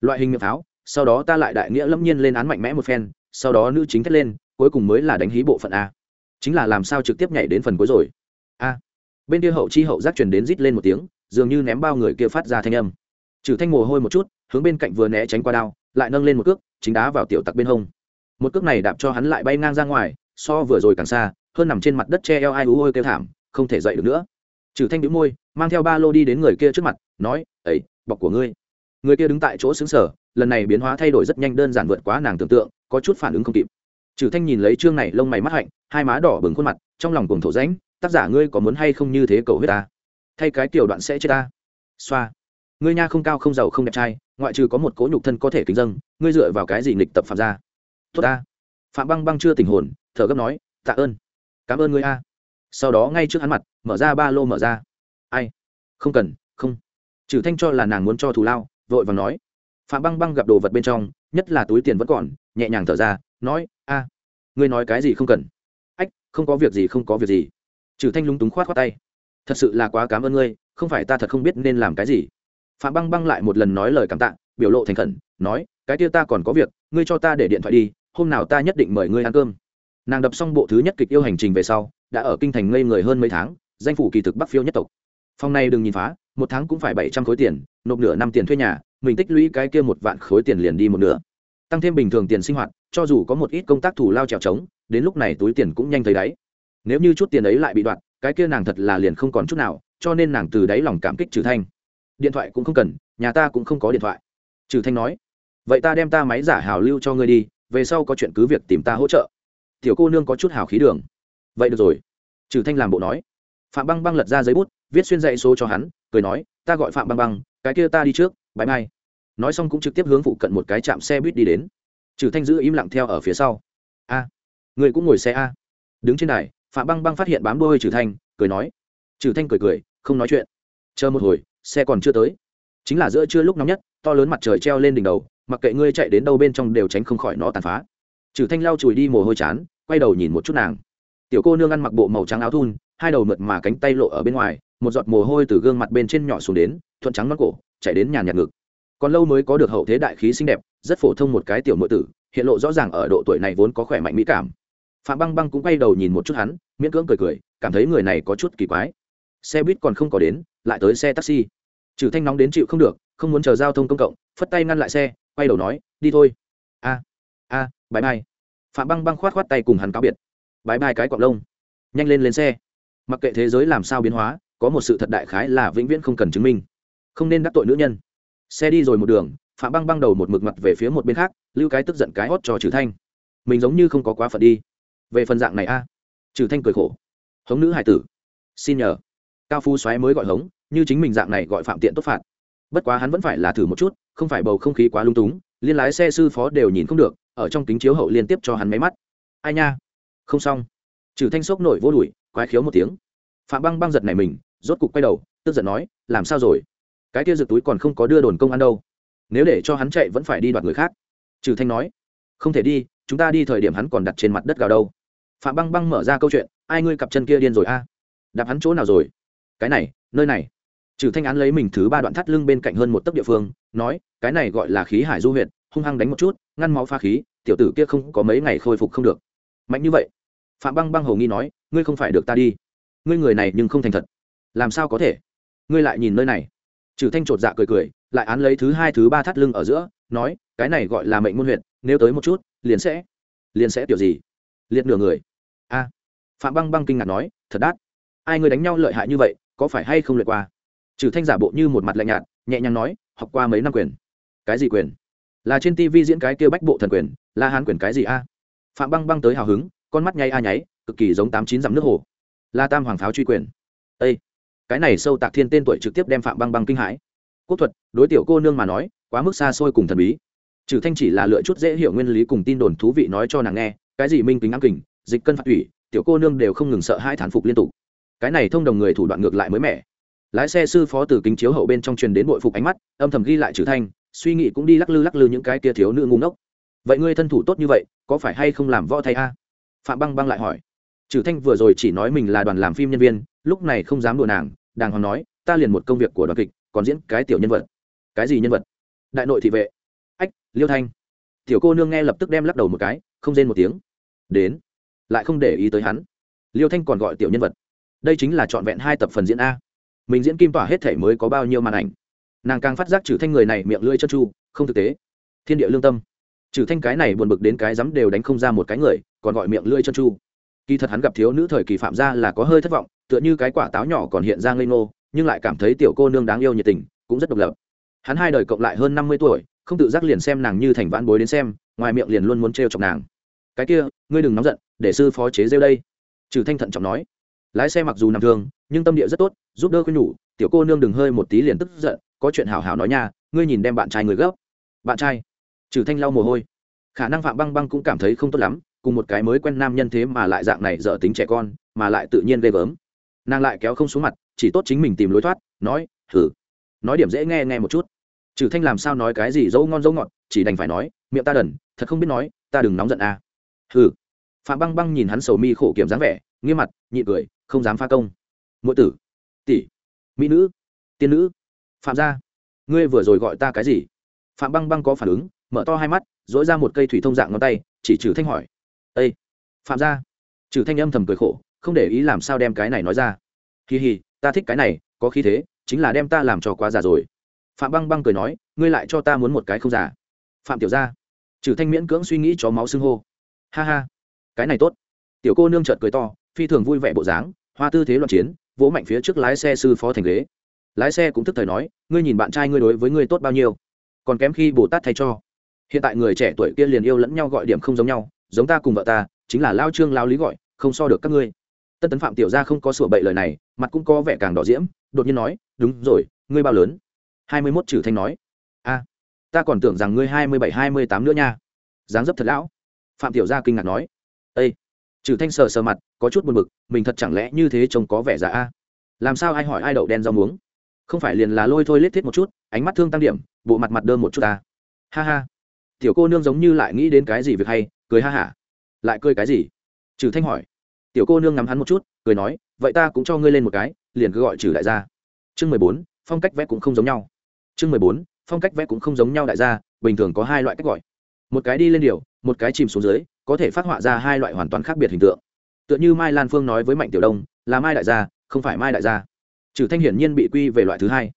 Loại hình miệng pháo sau đó ta lại đại nghĩa lâm nhiên lên án mạnh mẽ một phen, sau đó nữ chính thét lên, cuối cùng mới là đánh hí bộ phận a. Chính là làm sao trực tiếp nhảy đến phần cuối rồi? A. Bên kia hậu chi hậu giác truyền đến rít lên một tiếng, dường như ném bao người kia phát ra thanh âm. Trừ thanh mồ hôi một chút, hướng bên cạnh vừa né tránh qua đao, lại nâng lên một cước, chính đá vào tiểu tặc bên hông. Một cước này đạp cho hắn lại bay ngang ra ngoài, so vừa rồi càng xa, hơn nằm trên mặt đất che eo ai ú ôi kêu thảm, không thể dậy được nữa. Trừ thanh đĩu môi, mang theo ba lô đi đến người kia trước mặt, nói ấy bọc của ngươi người kia đứng tại chỗ xứng sở, lần này biến hóa thay đổi rất nhanh, đơn giản vượt quá nàng tưởng tượng, có chút phản ứng không kịp. Trừ thanh nhìn lấy chương này, lông mày mắt hạnh, hai má đỏ bừng khuôn mặt, trong lòng cùng thổ rãnh, tác giả ngươi có muốn hay không như thế cầu huyết ta? Thay cái tiểu đoạn sẽ chết ta. Xoa, ngươi nha không cao không giàu không đẹp trai, ngoại trừ có một cố nhục thân có thể kính dâng, ngươi dựa vào cái gì nghịch tập phạm ra tốt ta. Phạm băng băng chưa tình hồn, thở gấp nói, tạ ơn, cảm ơn ngươi a. Sau đó ngay trước hắn mặt, mở ra ba lô mở ra. Ai? Không cần, không. Trừ thanh cho là nàng muốn cho thù lao vội vàng nói. Phạm băng băng gặp đồ vật bên trong, nhất là túi tiền vẫn còn, nhẹ nhàng thở ra, nói, a, ngươi nói cái gì không cần. Ách, không có việc gì, không có việc gì. Trừ thanh lúng túng khoát khoát tay. Thật sự là quá cảm ơn ngươi, không phải ta thật không biết nên làm cái gì. Phạm băng băng lại một lần nói lời cảm tạ, biểu lộ thành khẩn, nói, cái kia ta còn có việc, ngươi cho ta để điện thoại đi, hôm nào ta nhất định mời ngươi ăn cơm. Nàng đập xong bộ thứ nhất kịch yêu hành trình về sau, đã ở kinh thành ngây người hơn mấy tháng, danh phủ kỳ thực bắc phiêu nhất tộc. Phong này đừng nhìn phá một tháng cũng phải bảy trăm khối tiền, nộp nửa năm tiền thuê nhà, mình tích lũy cái kia một vạn khối tiền liền đi một nửa. Tăng thêm bình thường tiền sinh hoạt, cho dù có một ít công tác thủ lao trèo trống, đến lúc này túi tiền cũng nhanh thấy đáy. Nếu như chút tiền ấy lại bị đoạn cái kia nàng thật là liền không còn chút nào, cho nên nàng từ đáy lòng cảm kích trừ thanh. Điện thoại cũng không cần, nhà ta cũng không có điện thoại. Trừ thanh nói, vậy ta đem ta máy giả hào lưu cho ngươi đi, về sau có chuyện cứ việc tìm ta hỗ trợ. Tiểu cô nương có chút hào khí đường. Vậy được rồi. Trừ thanh làm bộ nói. Phạm băng băng lật ra giấy bút, viết xuyên dạy số cho hắn cười nói, ta gọi phạm băng băng, cái kia ta đi trước, bãi mai. Nói xong cũng trực tiếp hướng phụ cận một cái trạm xe buýt đi đến. Trừ thanh giữ im lặng theo ở phía sau. A, người cũng ngồi xe a. Đứng trên đài, phạm băng băng phát hiện bám đôi trừ thanh, cười nói. Trừ thanh cười cười, không nói chuyện. Chờ một hồi, xe còn chưa tới. Chính là giữa trưa lúc nóng nhất, to lớn mặt trời treo lên đỉnh đầu, mặc kệ ngươi chạy đến đâu bên trong đều tránh không khỏi nó tàn phá. Trừ thanh lau chùi đi mồ hôi chán, quay đầu nhìn một chút nàng. Tiểu cô nương ăn mặc bộ màu trắng áo thun, hai đầu mượt mà cánh tay lộ ở bên ngoài một giọt mồ hôi từ gương mặt bên trên nhỏ xuống đến, thuận trắng nó cổ chạy đến nhàn nhạt ngực. Còn lâu mới có được hậu thế đại khí xinh đẹp, rất phổ thông một cái tiểu nội tử, hiện lộ rõ ràng ở độ tuổi này vốn có khỏe mạnh mỹ cảm. Phạm băng băng cũng quay đầu nhìn một chút hắn, miễn cưỡng cười cười, cảm thấy người này có chút kỳ quái. Xe buýt còn không có đến, lại tới xe taxi. Trừ thanh nóng đến chịu không được, không muốn chờ giao thông công cộng, phất tay ngăn lại xe, quay đầu nói, đi thôi. A a bãi mai phạm băng băng khoát khoát tay cùng hắn cáo biệt. Bãi mai cái cọc lông. Nhanh lên lên xe. Mặc kệ thế giới làm sao biến hóa có một sự thật đại khái là vĩnh viễn không cần chứng minh. Không nên đắc tội nữ nhân. Xe đi rồi một đường, phạm băng băng đầu một mực mặt về phía một bên khác, lưu cái tức giận cái hót cho trừ thanh. Mình giống như không có quá phận đi. Về phần dạng này a. Trừ thanh cười khổ. Hống nữ hải tử. Xin nhờ. Cao phu xoáy mới gọi hống, như chính mình dạng này gọi phạm tiện tốt phạt. Bất quá hắn vẫn phải là thử một chút, không phải bầu không khí quá lung túng, liên lái xe sư phó đều nhìn không được, ở trong kính chiếu hậu liên tiếp cho hắn máy mắt. Ai nha? Không xong. Trừ thanh sốc nổi vô đùi quái khiếu một tiếng. Phạm băng băng giật này mình rốt cục quay đầu, tức giận nói, làm sao rồi? Cái kia giật túi còn không có đưa đồn công an đâu. Nếu để cho hắn chạy vẫn phải đi đoạt người khác. Trừ thanh nói, không thể đi, chúng ta đi thời điểm hắn còn đặt trên mặt đất gào đâu. Phạm băng băng mở ra câu chuyện, ai ngươi cặp chân kia điên rồi a? Đạp hắn chỗ nào rồi? Cái này, nơi này. Trừ thanh án lấy mình thứ ba đoạn thắt lưng bên cạnh hơn một tấc địa phương, nói, cái này gọi là khí hải du huyệt, hung hăng đánh một chút, ngăn máu pha khí, tiểu tử kia không có mấy ngày khôi phục không được. Mạnh như vậy. Phạm băng băng hầu nghi nói, ngươi không phải được ta đi. Ngươi người này nhưng không thành thật làm sao có thể? Ngươi lại nhìn nơi này. Trừ thanh chột dạ cười cười, lại án lấy thứ hai, thứ ba thắt lưng ở giữa, nói, cái này gọi là mệnh môn huyện nếu tới một chút, liền sẽ liền sẽ kiểu gì? Liệt nửa người. A. Phạm băng băng kinh ngạc nói, thật đắt. Ai người đánh nhau lợi hại như vậy, có phải hay không lượt qua? Trừ thanh giả bộ như một mặt lạnh nhạt, nhẹ nhàng nói, học qua mấy năm quyền. Cái gì quyền? Là trên tv diễn cái kia bách bộ thần quyền là hán quyền cái gì a? Phạm băng băng tới hào hứng, con mắt nháy a nháy, cực kỳ giống tám chín dặm nước hồ. Là tam hoàng pháo truy quyền. Ây cái này sâu tạc thiên tên tuổi trực tiếp đem phạm băng băng kinh hãi. Quốc thuật, đối tiểu cô nương mà nói, quá mức xa xôi cùng thần bí. Trừ thanh chỉ là lựa chút dễ hiểu nguyên lý cùng tin đồn thú vị nói cho nàng nghe, cái gì minh kính ám kình, dịch cân phạt thủy, tiểu cô nương đều không ngừng sợ hai thản phục liên tục. Cái này thông đồng người thủ đoạn ngược lại mới mẻ. Lái xe sư phó từ kính chiếu hậu bên trong truyền đến bội phục ánh mắt, âm thầm ghi lại trừ thanh, suy nghĩ cũng đi lắc lư lắc lư những cái kia thiếu nữ ngu ngốc. Vậy ngươi thân thủ tốt như vậy, có phải hay không làm võ thay a? Phạm băng băng lại hỏi. Trừ thanh vừa rồi chỉ nói mình là đoàn làm phim nhân viên, lúc này không dám đùa nàng đàng hoàng nói, ta liền một công việc của đoàn kịch, còn diễn cái tiểu nhân vật. Cái gì nhân vật? Đại nội thị vệ. Ách, liêu thanh. Tiểu cô nương nghe lập tức đem lắc đầu một cái, không rên một tiếng. Đến. Lại không để ý tới hắn. Liêu thanh còn gọi tiểu nhân vật. Đây chính là trọn vẹn hai tập phần diễn a. Mình diễn kim tỏa hết thể mới có bao nhiêu màn ảnh. Nàng càng phát giác trừ thanh người này miệng lưỡi chân chu không thực tế. Thiên địa lương tâm. Trừ thanh cái này buồn bực đến cái dám đều đánh không ra một cái người, còn gọi miệng lưỡi chân chu kỳ thật hắn gặp thiếu nữ thời kỳ phạm ra là có hơi thất vọng, tựa như cái quả táo nhỏ còn hiện ra ngây ngô, nhưng lại cảm thấy tiểu cô nương đáng yêu nhiệt tình, cũng rất độc lập. Hắn hai đời cộng lại hơn năm mươi tuổi, không tự giác liền xem nàng như thành vãn bối đến xem, ngoài miệng liền luôn muốn trêu chọc nàng. Cái kia, ngươi đừng nóng giận, để sư phó chế rêu đây. Trừ thanh thận trọng nói. Lái xe mặc dù nằm thương, nhưng tâm địa rất tốt, giúp đỡ khuyên nhủ, tiểu cô nương đừng hơi một tí liền tức giận, có chuyện hảo hảo nói nha, ngươi nhìn đem bạn trai người gấp bạn trai? Trừ thanh lau mồ hôi. Khả năng phạm băng băng cũng cảm thấy không tốt lắm cùng một cái mới quen nam nhân thế mà lại dạng này dở tính trẻ con, mà lại tự nhiên ghê gớm. Nàng lại kéo không xuống mặt, chỉ tốt chính mình tìm lối thoát, nói thử nói điểm dễ nghe nghe một chút. Trừ thanh làm sao nói cái gì dấu ngon dấu ngọt, chỉ đành phải nói, miệng ta đần, thật không biết nói, ta đừng nóng giận à. hừ phạm băng băng nhìn hắn sầu mi khổ kiểm dáng vẻ, nghiêm mặt, nhị cười, không dám pha công. Mỗi tử. Tỷ. Mỹ nữ. Tiên nữ. Phạm gia. Ngươi vừa rồi gọi ta cái gì? Phạm băng băng có phản ứng, mở to hai mắt dỗi ra một cây thủy thông dạng ngón tay, chỉ trừ thanh hỏi ây phạm gia! Trừ thanh âm thầm cười khổ, không để ý làm sao đem cái này nói ra. Kỳ hì, ta thích cái này, có khí thế, chính là đem ta làm cho quá già rồi. Phạm băng băng cười nói, ngươi lại cho ta muốn một cái không già. Phạm tiểu gia! Trừ thanh miễn cưỡng suy nghĩ cho máu xưng hô. Ha ha! Cái này tốt. Tiểu cô nương chợt cười to, phi thường vui vẻ bộ dáng, hoa tư thế loạn chiến, vỗ mạnh phía trước lái xe sư phó thành ghế. Lái xe cũng thức thời nói, ngươi nhìn bạn trai ngươi đối với ngươi tốt bao nhiêu? Còn kém khi bồ tát thay cho. Hiện tại người trẻ tuổi kia liền yêu lẫn nhau gọi điểm không giống nhau giống ta cùng vợ ta, chính là lao trương lao lý gọi, không so được các ngươi. Tân tấn phạm tiểu gia không có sửa bậy lời này, mặt cũng có vẻ càng đỏ diễm, đột nhiên nói, đúng rồi, ngươi bao lớn? Hai mươi mốt trừ thanh nói. A, ta còn tưởng rằng ngươi hai mươi bảy, hai mươi tám nữa nha. Dáng dấp thật lão. Phạm tiểu gia kinh ngạc nói. Ây trừ thanh sờ sờ mặt, có chút buồn bực, mình thật chẳng lẽ như thế trông có vẻ già a? Làm sao ai hỏi ai đậu đen rau muống? Không phải liền là lôi thôi lết thiết một chút, ánh mắt thương tăng điểm, bộ mặt mặt đơn một chút ta. Ha ha tiểu cô nương giống như lại nghĩ đến cái gì việc hay, cười ha hả. Lại cười cái gì? Trừ thanh hỏi. Tiểu cô nương ngắm hắn một chút, cười nói, vậy ta cũng cho ngươi lên một cái, liền cứ gọi trừ đại gia. Chương mười bốn, phong cách vẽ cũng không giống nhau. Chương mười bốn, phong cách vẽ cũng không giống nhau đại gia, bình thường có hai loại cách gọi. Một cái đi lên điều, một cái chìm xuống dưới, có thể phát họa ra hai loại hoàn toàn khác biệt hình tượng. Tựa như mai lan phương nói với mạnh tiểu đông, là mai đại gia, không phải mai đại gia. Trừ thanh hiển nhiên bị quy về loại thứ hai.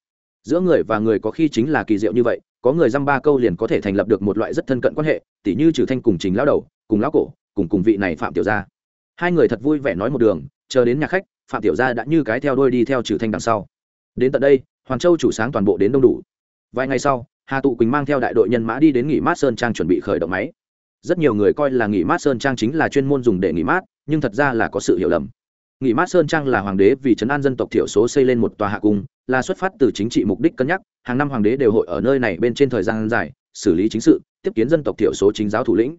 Giữa người và người có khi chính là kỳ diệu như vậy có người dăm ba câu liền có thể thành lập được một loại rất thân cận quan hệ, tỉ như trừ thanh cùng trình lao đầu, cùng lão cổ, cùng cùng vị này phạm tiểu gia. Hai người thật vui vẻ nói một đường, chờ đến nhà khách, phạm tiểu gia đã như cái theo đôi đi theo trừ thanh đằng sau. Đến tận đây, hoàng châu chủ sáng toàn bộ đến đông đủ. Vài ngày sau, hà tụ quỳnh mang theo đại đội nhân mã đi đến nghỉ mát sơn trang chuẩn bị khởi động máy. Rất nhiều người coi là nghỉ mát sơn trang chính là chuyên môn dùng để nghỉ mát, nhưng thật ra là có sự hiểu lầm nghỉ mát sơn trang là hoàng đế vì trấn an dân tộc thiểu số xây lên một tòa hạ cung, là xuất phát từ chính trị mục đích cân nhắc, hàng năm hoàng đế đều hội ở nơi này bên trên thời gian dài, xử lý chính sự, tiếp kiến dân tộc thiểu số chính giáo thủ lĩnh.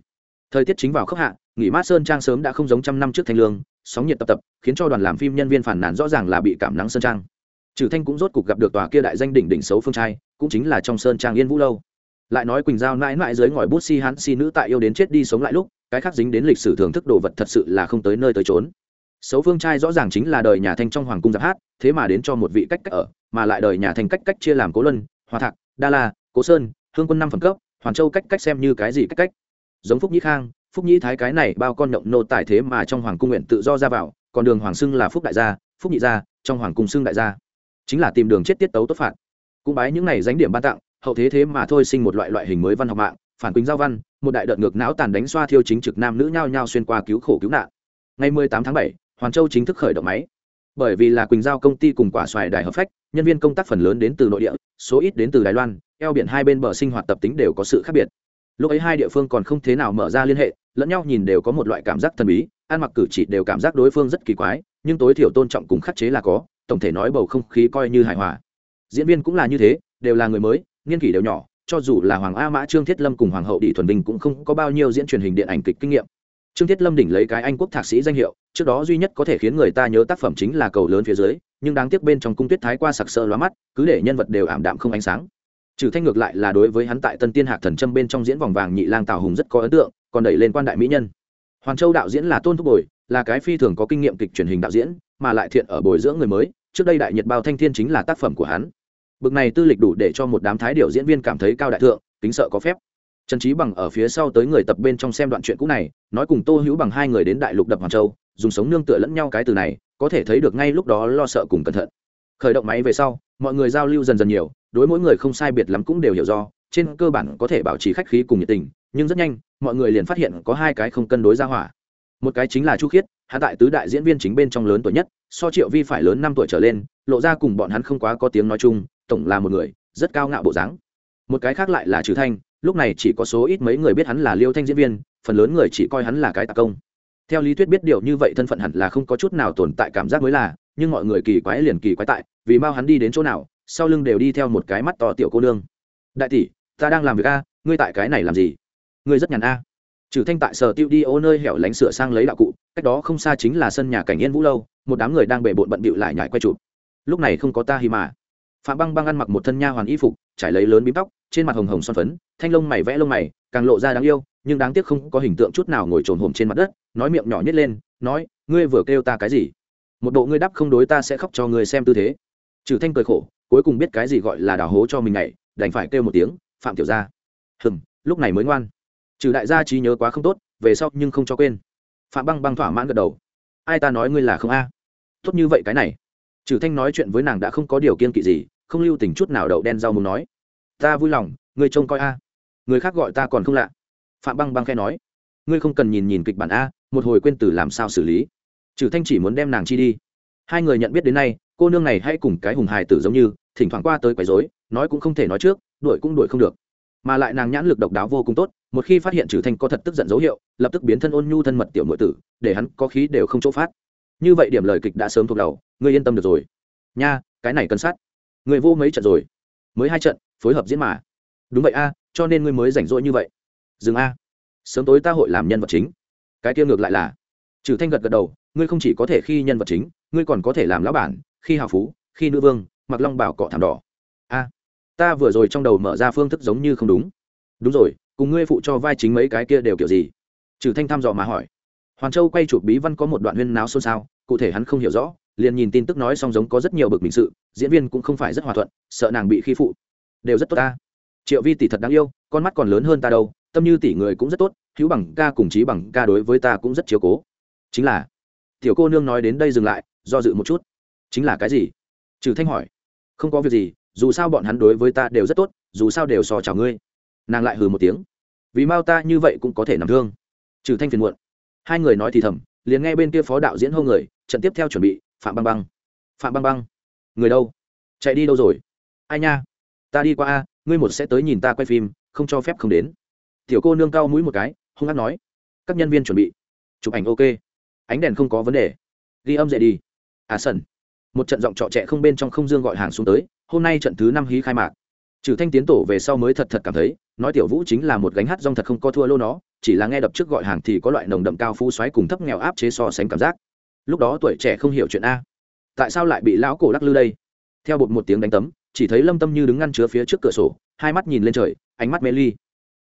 Thời tiết chính vào khốc hạ, nghỉ mát sơn trang sớm đã không giống trăm năm trước thanh lương, sóng nhiệt tập tập, khiến cho đoàn làm phim nhân viên phản nàn rõ ràng là bị cảm nắng sơn trang. Trừ thanh cũng rốt cục gặp được tòa kia đại danh đỉnh đỉnh xấu phương trai, cũng chính là trong sơn trang yên vũ lâu. Lại nói quỳnh giao mãi mãi dưới ngòi bút si hán si nữ tại yêu đến chết đi sống lại lúc, cái khác dính đến lịch sử thưởng thức đồ vật thật sự là không tới nơi tới trốn xấu phương trai rõ ràng chính là đời nhà thanh trong hoàng cung giáp hát thế mà đến cho một vị cách cách ở mà lại đời nhà thanh cách cách chia làm cố luân hòa thạc đa la cố sơn hương quân năm phẩm cấp hoàn châu cách cách xem như cái gì cách cách. Giống phúc nhĩ khang phúc nhĩ thái cái này bao con động nô tài thế mà trong hoàng cung nguyện tự do ra vào còn đường hoàng xưng là phúc đại gia phúc nhị gia trong hoàng cung xưng đại gia. Chính là tìm đường chết tiết tấu tốt phạt. Cũng bái những này dánh điểm ban tặng hậu thế thế mà thôi sinh một loại loại hình mới văn học mạng phản quỳnh giao văn một đại đợt ngược não tàn đánh xoa thiêu chính trực nam nữ nhao nhao xuyên qua cứu khổ cứu nạn. Ngày 18 tháng 7, hoàn châu chính thức khởi động máy. Bởi vì là quỳnh giao công ty cùng quả xoài đài hợp phách, nhân viên công tác phần lớn đến từ nội địa, số ít đến từ đài loan, eo biển hai bên bờ sinh hoạt tập tính đều có sự khác biệt. Lúc ấy hai địa phương còn không thế nào mở ra liên hệ, lẫn nhau nhìn đều có một loại cảm giác thần bí, ăn mặc cử chỉ đều cảm giác đối phương rất kỳ quái, nhưng tối thiểu tôn trọng cùng khắc chế là có, tổng thể nói bầu không khí coi như hài hòa. Diễn viên cũng là như thế, đều là người mới, niên kỷ đều nhỏ, cho dù là hoàng a mã, trương thiết lâm cùng hoàng hậu đỷ thuần bình cũng không có bao nhiêu diễn truyền hình điện ảnh kịch kinh nghiệm trương thiết lâm đỉnh lấy cái anh quốc thạc sĩ danh hiệu, trước đó duy nhất có thể khiến người ta nhớ tác phẩm chính là cầu lớn phía dưới, nhưng đáng tiếc bên trong cung tuyết thái qua sặc sỡ lóa mắt, cứ để nhân vật đều ảm đạm không ánh sáng. Trừ thanh ngược lại là đối với hắn tại tân tiên hạc thần trâm bên trong diễn vòng vàng nhị lang tào hùng rất có ấn tượng, còn đẩy lên quan đại mỹ nhân. Hoàng châu đạo diễn là tôn thúc bồi, là cái phi thường có kinh nghiệm kịch truyền hình đạo diễn, mà lại thiện ở bồi dưỡng người mới, trước đây đại nhật bao thanh thiên chính là tác phẩm của hắn. Bực này tư lịch đủ để cho một đám thái điều diễn viên cảm thấy cao đại thượng, kính sợ có phép trần trí bằng ở phía sau tới người tập bên trong xem đoạn chuyện cũ này, nói cùng tô hữu bằng hai người đến đại lục đập hoàng châu, dùng sống nương tựa lẫn nhau cái từ này, có thể thấy được ngay lúc đó lo sợ cùng cẩn thận. Khởi động máy về sau, mọi người giao lưu dần dần nhiều, đối mỗi người không sai biệt lắm cũng đều hiểu do, trên cơ bản có thể bảo trì khách khí cùng nhiệt tình, nhưng rất nhanh, mọi người liền phát hiện có hai cái không cân đối ra hỏa. Một cái chính là chu khiết hạ tại tứ đại diễn viên chính bên trong lớn tuổi nhất, so triệu vi phải lớn năm tuổi trở lên, lộ ra cùng bọn hắn không quá có tiếng nói chung, tổng là một người, rất cao ngạo bộ dáng. Một cái khác lại là trừ thanh lúc này chỉ có số ít mấy người biết hắn là liêu thanh diễn viên, phần lớn người chỉ coi hắn là cái tạc công. Theo lý thuyết biết điều như vậy thân phận hẳn là không có chút nào tồn tại cảm giác mới là, nhưng mọi người kỳ quái liền kỳ quái tại, vì mau hắn đi đến chỗ nào, sau lưng đều đi theo một cái mắt to tiểu cô nương. Đại tỷ, ta đang làm việc a, ngươi tại cái này làm gì? Ngươi rất nhàn a. Trừ thanh tại sở tiêu đi ô nơi hẻo lánh sửa sang lấy đạo cụ, cách đó không xa chính là sân nhà cảnh yên vũ lâu, một đám người đang bể bộn bận bịu lại nhảy quay chụp. Lúc này không có ta hi mà. Phạm băng băng ăn mặc một thân nha hoàn y phục trải lấy lớn bím tóc, trên mặt hồng hồng son phấn, thanh lông mày vẽ lông mày, càng lộ ra đáng yêu, nhưng đáng tiếc không có hình tượng chút nào ngồi trồn hồm trên mặt đất, nói miệng nhỏ nhét lên, nói, ngươi vừa kêu ta cái gì? Một bộ ngươi đắp không đối ta sẽ khóc cho ngươi xem tư thế. Trừ thanh cười khổ, cuối cùng biết cái gì gọi là đào hố cho mình này đành phải kêu một tiếng, phạm tiểu gia. Hừm, lúc này mới ngoan. Trừ đại gia trí nhớ quá không tốt, về sau nhưng không cho quên. Phạm băng băng thỏa mãn gật đầu. Ai ta nói ngươi là không a? Tốt như vậy cái này. Trừ thanh nói chuyện với nàng đã không có điều kiên kỵ gì không lưu tình chút nào đậu đen rau muốn nói, ta vui lòng, ngươi trông coi a. Người khác gọi ta còn không lạ. Phạm băng băng khe nói, ngươi không cần nhìn nhìn kịch bản a, một hồi quên từ làm sao xử lý. Trừ thanh chỉ muốn đem nàng chi đi. Hai người nhận biết đến nay, cô nương này hay cùng cái hùng hài tử giống như, thỉnh thoảng qua tới quấy rối, nói cũng không thể nói trước, đuổi cũng đuổi không được. Mà lại nàng nhãn lực độc đáo vô cùng tốt, một khi phát hiện trừ thanh có thật tức giận dấu hiệu, lập tức biến thân ôn nhu thân mật tiểu nội tử, để hắn có khí đều không chỗ phát. Như vậy điểm lời kịch đã sớm thuộc đầu, ngươi yên tâm được rồi. Nha, cái này cân sát người vô mấy trận rồi. Mới hai trận, phối hợp diễn mà. Đúng vậy a, cho nên ngươi mới rảnh rỗi như vậy. Dừng a. Sớm tối ta hội làm nhân vật chính. Cái kia ngược lại là. Trừ thanh gật gật đầu, ngươi không chỉ có thể khi nhân vật chính, ngươi còn có thể làm lão bản, khi hào phú, khi nữ vương, mặc long bảo cọ thảm đỏ. A, ta vừa rồi trong đầu mở ra phương thức giống như không đúng. Đúng rồi, cùng ngươi phụ cho vai chính mấy cái kia đều kiểu gì? Trừ thanh thăm dò mà hỏi. Hoàn châu quay chụp bí văn có một đoạn huyên náo xôn xao, cụ thể hắn không hiểu rõ liền nhìn tin tức nói song giống có rất nhiều bực mình sự, diễn viên cũng không phải rất hòa thuận, sợ nàng bị khi phụ. Đều rất tốt ta. Triệu vi tỷ thật đáng yêu, con mắt còn lớn hơn ta đâu, tâm như tỷ người cũng rất tốt, hữu bằng ca cùng chí bằng ca đối với ta cũng rất chiếu cố. Chính là, tiểu cô nương nói đến đây dừng lại, do dự một chút. Chính là cái gì? Trừ thanh hỏi. Không có việc gì, dù sao bọn hắn đối với ta đều rất tốt, dù sao đều sò chào ngươi. Nàng lại hừ một tiếng. Vì mau ta như vậy cũng có thể nằm thương. Trừ thanh phiền muộn. Hai người nói thì thầm, liền nghe bên kia phó đạo diễn hô người, trận tiếp theo chuẩn bị phạm băng băng. Phạm băng băng. Người đâu? Chạy đi đâu rồi? Ai nha? Ta đi qua a, ngươi một sẽ tới nhìn ta quay phim, không cho phép không đến. Tiểu cô nương cao mũi một cái, hung hát nói. Các nhân viên chuẩn bị. Chụp ảnh ok. Ánh đèn không có vấn đề. Ghi âm dậy đi. À sần. Một trận giọng trọ trẻ không bên trong không dương gọi hàng xuống tới, hôm nay trận thứ năm hí khai mạc. Trừ thanh tiến tổ về sau mới thật thật cảm thấy, nói tiểu vũ chính là một gánh hát rong thật không có thua lô nó, chỉ là nghe đập trước gọi hàng thì có loại nồng đậm cao phú xoáy cùng thấp nghèo áp chế so sánh cảm giác lúc đó tuổi trẻ không hiểu chuyện a. Tại sao lại bị lão cổ lắc lư đây? Theo bột một tiếng đánh tấm, chỉ thấy lâm tâm như đứng ngăn chứa phía trước cửa sổ, hai mắt nhìn lên trời, ánh mắt mê ly.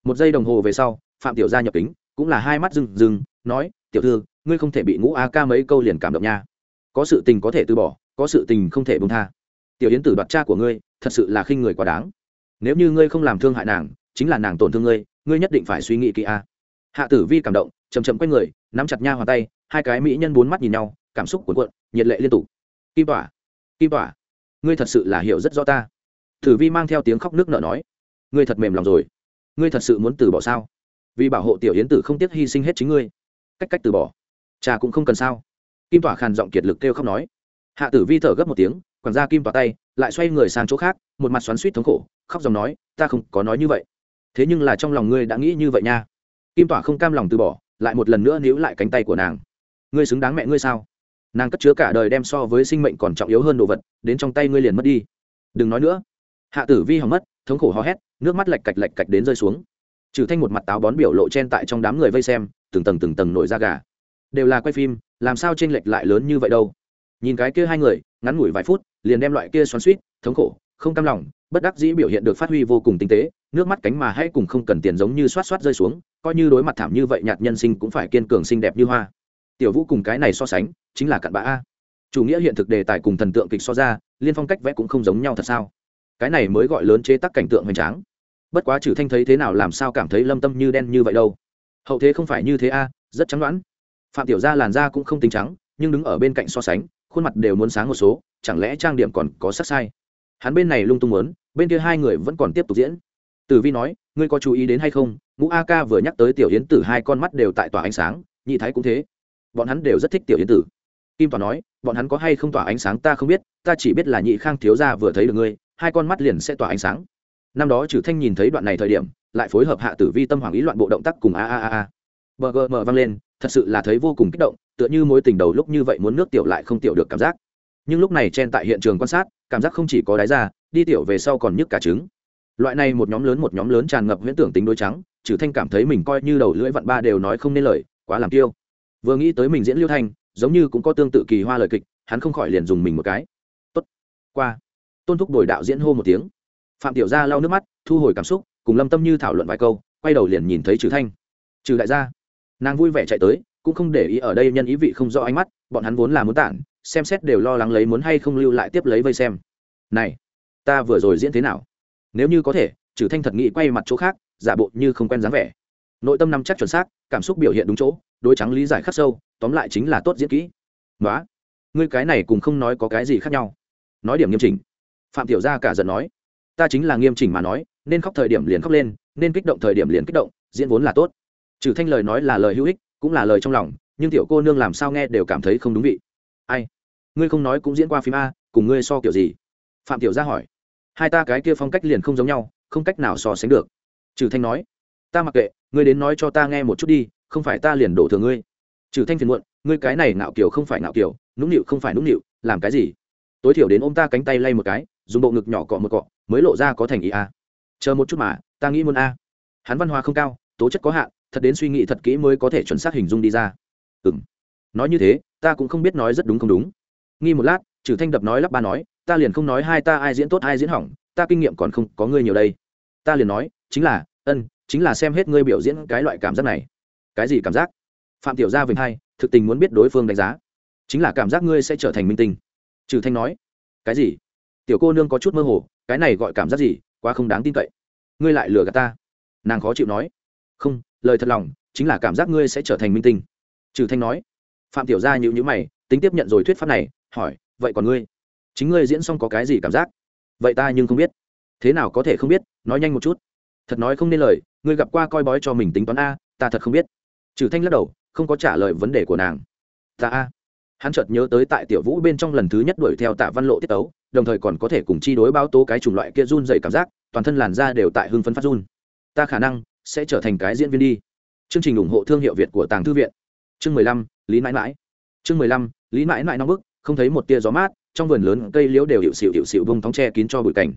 Một giây đồng hồ về sau, phạm tiểu gia nhập kính, cũng là hai mắt rừng rừng nói, tiểu thư, ngươi không thể bị ngũ a ca mấy câu liền cảm động nha. Có sự tình có thể từ bỏ, có sự tình không thể buông tha. Tiểu yến tử đoạt cha của ngươi, thật sự là khinh người quá đáng. Nếu như ngươi không làm thương hại nàng, chính là nàng tổn thương ngươi ngươi nhất định phải suy nghĩ kỹ a. Hạ tử vi cảm động chầm chậm quay người nắm chặt nha hoàn tay, hai cái mỹ nhân bốn mắt nhìn nhau, cảm xúc cuộn cuộn, nhiệt lệ liên tục. Kim tỏa kim tỏa, ngươi thật sự là hiểu rất rõ ta. Thử vi mang theo tiếng khóc nước nợ nói, ngươi thật mềm lòng rồi. Ngươi thật sự muốn từ bỏ sao? Vì bảo hộ tiểu yến tử không tiếc hy sinh hết chính ngươi. Cách cách từ bỏ. Cha cũng không cần sao. Kim tỏa khàn giọng kiệt lực kêu khóc nói. Hạ tử vi thở gấp một tiếng, quẳng ra kim tỏa tay, lại xoay người sang chỗ khác, một mặt xoắn suýt thống khổ, khóc dòng nói, ta không có nói như vậy. Thế nhưng là trong lòng ngươi đã nghĩ như vậy nha. Kim tỏa không cam lòng từ bỏ lại một lần nữa níu lại cánh tay của nàng. Ngươi xứng đáng mẹ ngươi sao? Nàng cất chứa cả đời đem so với sinh mệnh còn trọng yếu hơn đồ vật, đến trong tay ngươi liền mất đi. Đừng nói nữa. Hạ tử vi hỏng mất, thống khổ hò hét, nước mắt lạch cạch lạch cạch đến rơi xuống. Trừ thanh một mặt táo bón biểu lộ chen tại trong đám người vây xem, từng tầng từng tầng nổi da gà. Đều là quay phim, làm sao trên lệch lại lớn như vậy đâu? Nhìn cái kia hai người, ngắn ngủi vài phút, liền đem loại kia xoắn suýt thống khổ không cam lòng, bất đắc dĩ biểu hiện được phát huy vô cùng tinh tế, nước mắt cánh mà hay cùng không cần tiền giống như xoát xoát rơi xuống, coi như đối mặt thảm như vậy nhạt nhân sinh cũng phải kiên cường xinh đẹp như hoa. Tiểu vũ cùng cái này so sánh, chính là cặn bã a. Chủ nghĩa hiện thực đề tài cùng thần tượng kịch so ra, liên phong cách vẽ cũng không giống nhau thật sao? Cái này mới gọi lớn chế tác cảnh tượng hoành tráng. Bất quá trừ thanh thấy thế nào làm sao cảm thấy lâm tâm như đen như vậy đâu. Hậu thế không phải như thế a, rất trắng đoán phạm tiểu gia làn da cũng không tính trắng, nhưng đứng ở bên cạnh so sánh, khuôn mặt đều muốn sáng một số, chẳng lẽ trang điểm còn có sắc sai? Hắn bên này lung tung muốn, bên kia hai người vẫn còn tiếp tục diễn. Tử vi nói, ngươi có chú ý đến hay không? Ngũ a ca vừa nhắc tới tiểu yến tử, hai con mắt đều tại tỏa ánh sáng, nhị thái cũng thế. Bọn hắn đều rất thích tiểu yến tử. Kim Toàn nói, bọn hắn có hay không tỏa ánh sáng ta không biết, ta chỉ biết là nhị khang thiếu gia vừa thấy được ngươi, hai con mắt liền sẽ tỏa ánh sáng. Năm đó trừ thanh nhìn thấy đoạn này thời điểm, lại phối hợp hạ tử vi tâm hoàng ý loạn bộ động tác cùng a a a a. Bờ gờ mờ vang lên, thật sự là thấy vô cùng kích động, tựa như mối tình đầu lúc như vậy muốn nước tiểu lại không tiểu được cảm giác. Nhưng lúc này chen tại hiện trường quan sát cảm giác không chỉ có đáy ra đi tiểu về sau còn nhức cả trứng. Loại này một nhóm lớn một nhóm lớn tràn ngập huyễn tưởng tính đôi trắng trừ thanh cảm thấy mình coi như đầu lưỡi vặn ba đều nói không nên lời, quá làm tiêu vừa nghĩ tới mình diễn liêu thanh, giống như cũng có tương tự kỳ hoa lời kịch, hắn không khỏi liền dùng mình một cái. Tốt. Qua. Tôn thúc đổi đạo diễn hô một tiếng. Phạm tiểu gia lau nước mắt, thu hồi cảm xúc, cùng lâm tâm như thảo luận vài câu, quay đầu liền nhìn thấy trừ thanh. Trừ đại gia. Nàng vui vẻ chạy tới, cũng không để ý ở đây nhân ý vị không rõ ánh mắt, bọn hắn vốn là muốn tản xem xét đều lo lắng lấy muốn hay không lưu lại tiếp lấy vây xem. Này, ta vừa rồi diễn thế nào? Nếu như có thể, trừ thanh thật nghĩ quay mặt chỗ khác, giả bộ như không quen dáng vẻ. Nội tâm nắm chắc chuẩn xác, cảm xúc biểu hiện đúng chỗ đôi trắng lý giải khắc sâu, tóm lại chính là tốt diễn kỹ. Nói ngươi cái này cùng không nói có cái gì khác nhau. Nói điểm nghiêm chỉnh. Phạm tiểu gia cả giận nói, ta chính là nghiêm chỉnh mà nói, nên khóc thời điểm liền khóc lên, nên kích động thời điểm liền kích động, diễn vốn là tốt. Trừ thanh lời nói là lời hữu ích, cũng là lời trong lòng, nhưng tiểu cô nương làm sao nghe đều cảm thấy không đúng vị. Ai? Ngươi không nói cũng diễn qua phim a, cùng ngươi so kiểu gì? Phạm tiểu gia hỏi. Hai ta cái kia phong cách liền không giống nhau, không cách nào so sánh được. Trừ thanh nói. Ta mặc kệ, ngươi đến nói cho ta nghe một chút đi, không phải ta liền đổ thừa ngươi. Trừ thanh phiền muộn, ngươi cái này ngạo kiểu không phải ngạo kiểu, nũng nịu không phải nũng nịu, làm cái gì? Tối thiểu đến ôm ta cánh tay lay một cái, dùng bộ ngực nhỏ cọ một cọ, mới lộ ra có thành ý a. Chờ một chút mà, ta nghĩ muốn a. Hắn văn hóa không cao, tố chất có hạn, thật đến suy nghĩ thật kỹ mới có thể chuẩn xác hình dung đi ra. Ừm. Nói như thế, ta cũng không biết nói rất đúng không đúng nghi một lát trừ thanh đập nói lắp ba nói, ta liền không nói hai ta ai diễn tốt ai diễn hỏng, ta kinh nghiệm còn không có ngươi nhiều đây. Ta liền nói, chính là, ân, chính là xem hết ngươi biểu diễn cái loại cảm giác này. Cái gì cảm giác? Phạm tiểu gia vinh hai, thực tình muốn biết đối phương đánh giá. Chính là cảm giác ngươi sẽ trở thành minh tinh. Trừ thanh nói, cái gì? Tiểu cô nương có chút mơ hồ, cái này gọi cảm giác gì, quá không đáng tin cậy. Ngươi lại lừa gạt ta. Nàng khó chịu nói, không, lời thật lòng, chính là cảm giác ngươi sẽ trở thành minh tinh. Trừ thanh nói, phạm tiểu gia nhựu nhữ mày, tính tiếp nhận rồi thuyết pháp này hỏi, vậy còn ngươi? Chính ngươi diễn xong có cái gì cảm giác? Vậy ta nhưng không biết. Thế nào có thể không biết? Nói nhanh một chút. Thật nói không nên lời, ngươi gặp qua coi bói cho mình tính toán a, ta thật không biết. Trừ thanh lắc đầu, không có trả lời vấn đề của nàng. Ta a. Hắn chợt nhớ tới tại tiểu vũ bên trong lần thứ nhất đuổi theo tạ văn lộ tiết tấu, đồng thời còn có thể cùng chi đối báo tố cái chủng loại kia run dày cảm giác, toàn thân làn da đều tại hưng phấn phát run. Ta khả năng sẽ trở thành cái diễn viên đi. Chương trình ủng hộ thương hiệu việt của tàng thư viện. Chương mười lăm, lý mãi mãi. Chương mười lăm, lý mãi mãi nóng bức không thấy một tia gió mát, trong vườn lớn cây liễu đều hiệu xịu hiệu xịu bông thóng tre kín cho bụi cảnh.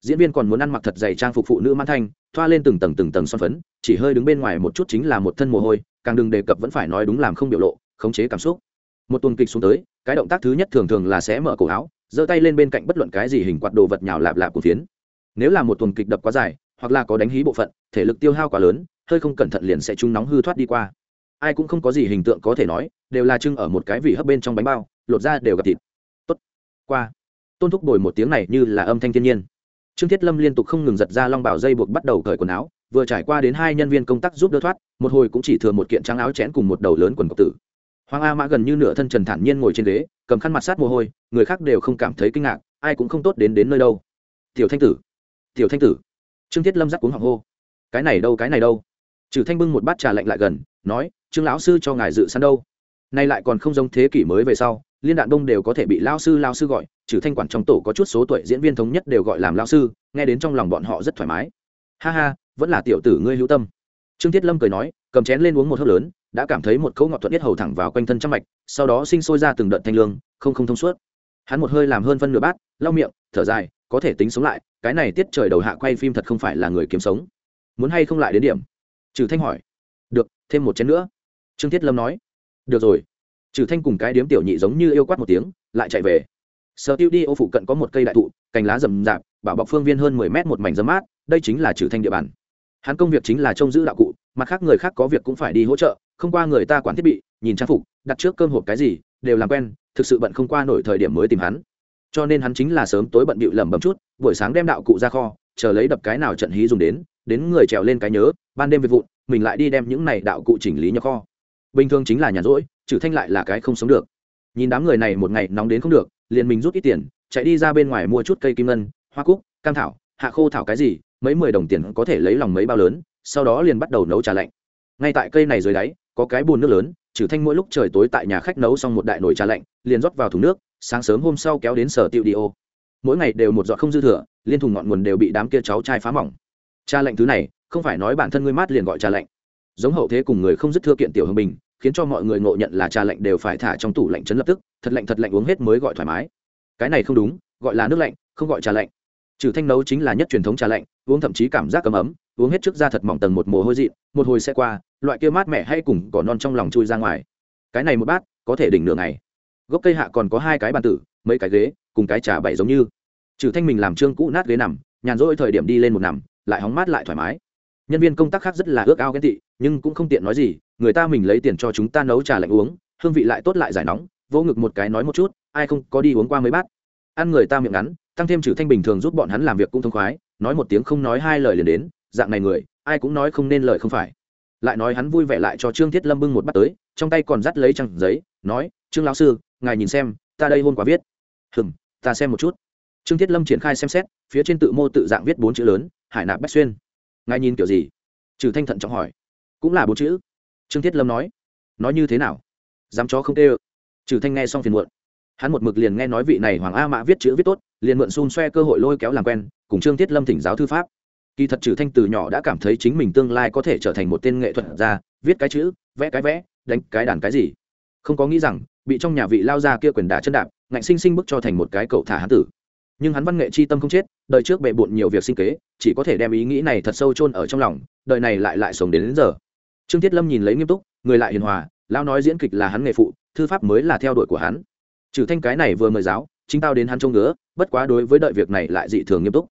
Diễn viên còn muốn ăn mặc thật dày trang phục phụ nữ mãn thanh, thoa lên từng tầng từng tầng son phấn, chỉ hơi đứng bên ngoài một chút chính là một thân mồ hôi, càng đừng đề cập vẫn phải nói đúng làm không biểu lộ, khống chế cảm xúc. Một tuần kịch xuống tới, cái động tác thứ nhất thường thường là sẽ mở cổ áo, giơ tay lên bên cạnh bất luận cái gì hình quạt đồ vật nhào lạp lạp của phiến. Nếu là một tuần kịch đập quá dài, hoặc là có đánh hí bộ phận, thể lực tiêu hao quá lớn, hơi không cẩn thận liền sẽ trung nóng hư thoát đi qua. Ai cũng không có gì hình tượng có thể nói, đều là trưng ở một cái vị hấp bên trong bánh bao lột ra đều gặp thịt. Tốt. Qua. Tôn thúc bồi một tiếng này như là âm thanh thiên nhiên. Trương thiết lâm liên tục không ngừng giật ra long bảo dây buộc bắt đầu cởi quần áo, vừa trải qua đến hai nhân viên công tác giúp đỡ thoát, một hồi cũng chỉ thừa một kiện trắng áo chén cùng một đầu lớn quần cộc tử. Hoàng a mã gần như nửa thân trần thản nhiên ngồi trên ghế, cầm khăn mặt sát mồ hôi, người khác đều không cảm thấy kinh ngạc, ai cũng không tốt đến đến nơi đâu. Tiểu thanh tử. Tiểu thanh tử. Trương thiết lâm giắc cuống hoàng hô. Cái này đâu, cái này đâu? Trừ thanh bưng một bát trà lạnh lại gần, nói, trương lão sư cho ngài dự sẵn đâu? Nay lại còn không giống thế kỷ mới về sau liên đạn đông đều có thể bị lao sư lao sư gọi, trừ thanh quản trong tổ có chút số tuổi diễn viên thống nhất đều gọi làm lao sư, nghe đến trong lòng bọn họ rất thoải mái. Ha ha, vẫn là tiểu tử ngươi hữu tâm. Trương thiết lâm cười nói, cầm chén lên uống một hớp lớn, đã cảm thấy một cấu ngọt thuận nhất hầu thẳng vào quanh thân trăm mạch, sau đó sinh sôi ra từng đợt thanh lương, không không thông suốt. Hắn một hơi làm hơn phân nửa bát, lau miệng, thở dài, có thể tính sống lại, cái này tiết trời đầu hạ quay phim thật không phải là người kiếm sống. Muốn hay không lại đến điểm? Trừ thanh hỏi. Được, thêm một chén nữa. Trương thiết lâm nói. Được rồi trừ thanh cùng cái điếm tiểu nhị giống như yêu quát một tiếng, lại chạy về. Sở tiêu đi ô phụ cận có một cây đại thụ, cành lá rậm rạp, bảo bọc phương viên hơn mười mét một mảnh dấm mát, đây chính là trừ thanh địa bàn. Hắn công việc chính là trông giữ đạo cụ, mặt khác người khác có việc cũng phải đi hỗ trợ, không qua người ta quản thiết bị, nhìn trang phục, đặt trước cơm hộp cái gì, đều làm quen, thực sự bận không qua nổi thời điểm mới tìm hắn. Cho nên hắn chính là sớm tối bận bịu lẩm bẩm chút, buổi sáng đem đạo cụ ra kho, chờ lấy đập cái nào trận hí dùng đến đến người trèo lên cái nhớ, ban đêm về vụn, mình lại đi đem những này đạo cụ chỉnh lý nhập kho. Bình thường chính là nhàn rỗi trừ thanh lại là cái không sống được. Nhìn đám người này một ngày nóng đến không được, liền mình rút ít tiền, chạy đi ra bên ngoài mua chút cây kim ngân, hoa cúc, cam thảo, hạ khô thảo cái gì, mấy mười đồng tiền có thể lấy lòng mấy bao lớn, sau đó liền bắt đầu nấu trà lạnh. Ngay tại cây này dưới đáy, có cái bồn nước lớn, trừ thanh mỗi lúc trời tối tại nhà khách nấu xong một đại nồi trà lạnh, liền rót vào thùng nước, sáng sớm hôm sau kéo đến sở tiệu đi ô. Mỗi ngày đều một giọt không dư thừa, liên thùng ngọn nguồn đều bị đám kia cháu trai phá mỏng. Trà lạnh thứ này, không phải nói bản thân ngươi mát liền gọi trà lạnh. Giống hậu thế cùng người không dứt thưa kiện tiểu hương bình khiến cho mọi người ngộ nhận là trà lạnh đều phải thả trong tủ lạnh chấn lập tức, thật lạnh thật lạnh uống hết mới gọi thoải mái. Cái này không đúng, gọi là nước lạnh, không gọi trà lạnh. Trừ thanh nấu chính là nhất truyền thống trà lạnh, uống thậm chí cảm giác cầm ấm, uống hết trước da thật mỏng tầng một mồ hôi dị một hồi sẽ qua, loại kia mát mẻ hay cùng cỏ non trong lòng chui ra ngoài. Cái này một bát, có thể đỉnh nửa ngày. Gốc cây hạ còn có hai cái bàn tử, mấy cái ghế, cùng cái trà bảy giống như. Trừ thanh mình làm trương cũ nát ghế nằm, nhàn rỗi thời điểm đi lên một nằm, lại hóng mát lại thoải mái nhân viên công tác khác rất là ước ao ghen tị, nhưng cũng không tiện nói gì, người ta mình lấy tiền cho chúng ta nấu trà lạnh uống, hương vị lại tốt lại giải nóng vỗ ngực một cái nói một chút, ai không có đi uống qua mấy bát. Ăn người ta miệng ngắn, tăng thêm trừ thanh bình thường giúp bọn hắn làm việc cũng thông khoái, nói một tiếng không nói hai lời liền đến, dạng này người, ai cũng nói không nên lời không phải. Lại nói hắn vui vẻ lại cho trương thiết lâm bưng một bát tới, trong tay còn dắt lấy trang giấy, nói, trương lão sư, ngài nhìn xem, ta đây hôn quả viết. Hừng ta xem một chút. Trương thiết lâm triển khai xem xét, phía trên tự mô tự dạng viết bốn chữ lớn, hải nạp bách xuyên ngài nhìn kiểu gì? Trừ thanh thận trọng hỏi. Cũng là bốn chữ. Trương thiết lâm nói. Nói như thế nào? Dám chó không tê ơ trừ thanh nghe xong phiền muộn. Hắn một mực liền nghe nói vị này hoàng a mã viết chữ viết tốt liền mượn xun xoe cơ hội lôi kéo làm quen cùng trương thiết lâm thỉnh giáo thư pháp. Kỳ thật trừ thanh từ nhỏ đã cảm thấy chính mình tương lai có thể trở thành một tên nghệ thuật gia, viết cái chữ vẽ cái vẽ đánh cái đàn cái gì. Không có nghĩ rằng bị trong nhà vị lao ra kia quyền đả chân đạp ngạnh sinh sinh bức cho thành một cái cậu thả hán tử nhưng hắn văn nghệ chi tâm không chết đời trước bệ bộn nhiều việc sinh kế chỉ có thể đem ý nghĩ này thật sâu chôn ở trong lòng đời này lại lại sống đến, đến giờ. Trương thiết lâm nhìn lấy nghiêm túc người lại hiền hòa lão nói diễn kịch là hắn nghề phụ thư pháp mới là theo đuổi của hắn. Trừ thanh cái này vừa mời giáo chính tao đến hắn trông ngứa bất quá đối với đợi việc này lại dị thường nghiêm túc.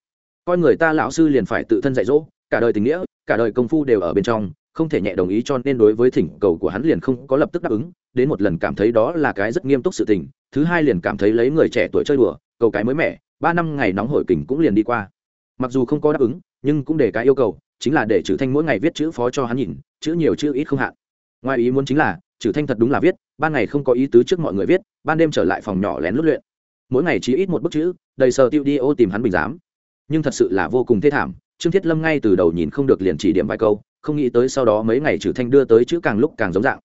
Coi người ta lão sư liền phải tự thân dạy dỗ cả đời tình nghĩa cả đời công phu đều ở bên trong không thể nhẹ đồng ý cho nên đối với thỉnh cầu của hắn liền không có lập tức đáp ứng đến một lần cảm thấy đó là cái rất nghiêm túc sự tình thứ hai liền cảm thấy lấy người trẻ tuổi chơi đùa cầu cái mới mẻ ba năm ngày nóng hổi kình cũng liền đi qua. Mặc dù không có đáp ứng, nhưng cũng để cái yêu cầu, chính là để trừ thanh mỗi ngày viết chữ phó cho hắn nhìn, chữ nhiều chữ ít không hạn. Ngoài ý muốn chính là trừ thanh thật đúng là viết, ban ngày không có ý tứ trước mọi người viết, ban đêm trở lại phòng nhỏ lén lút luyện. Mỗi ngày chỉ ít một bức chữ, đầy sờ tiêu đi ô tìm hắn bình giám. Nhưng thật sự là vô cùng thê thảm, trương thiết lâm ngay từ đầu nhìn không được liền chỉ điểm vài câu, không nghĩ tới sau đó mấy ngày trừ thanh đưa tới chữ càng lúc càng giống dạng.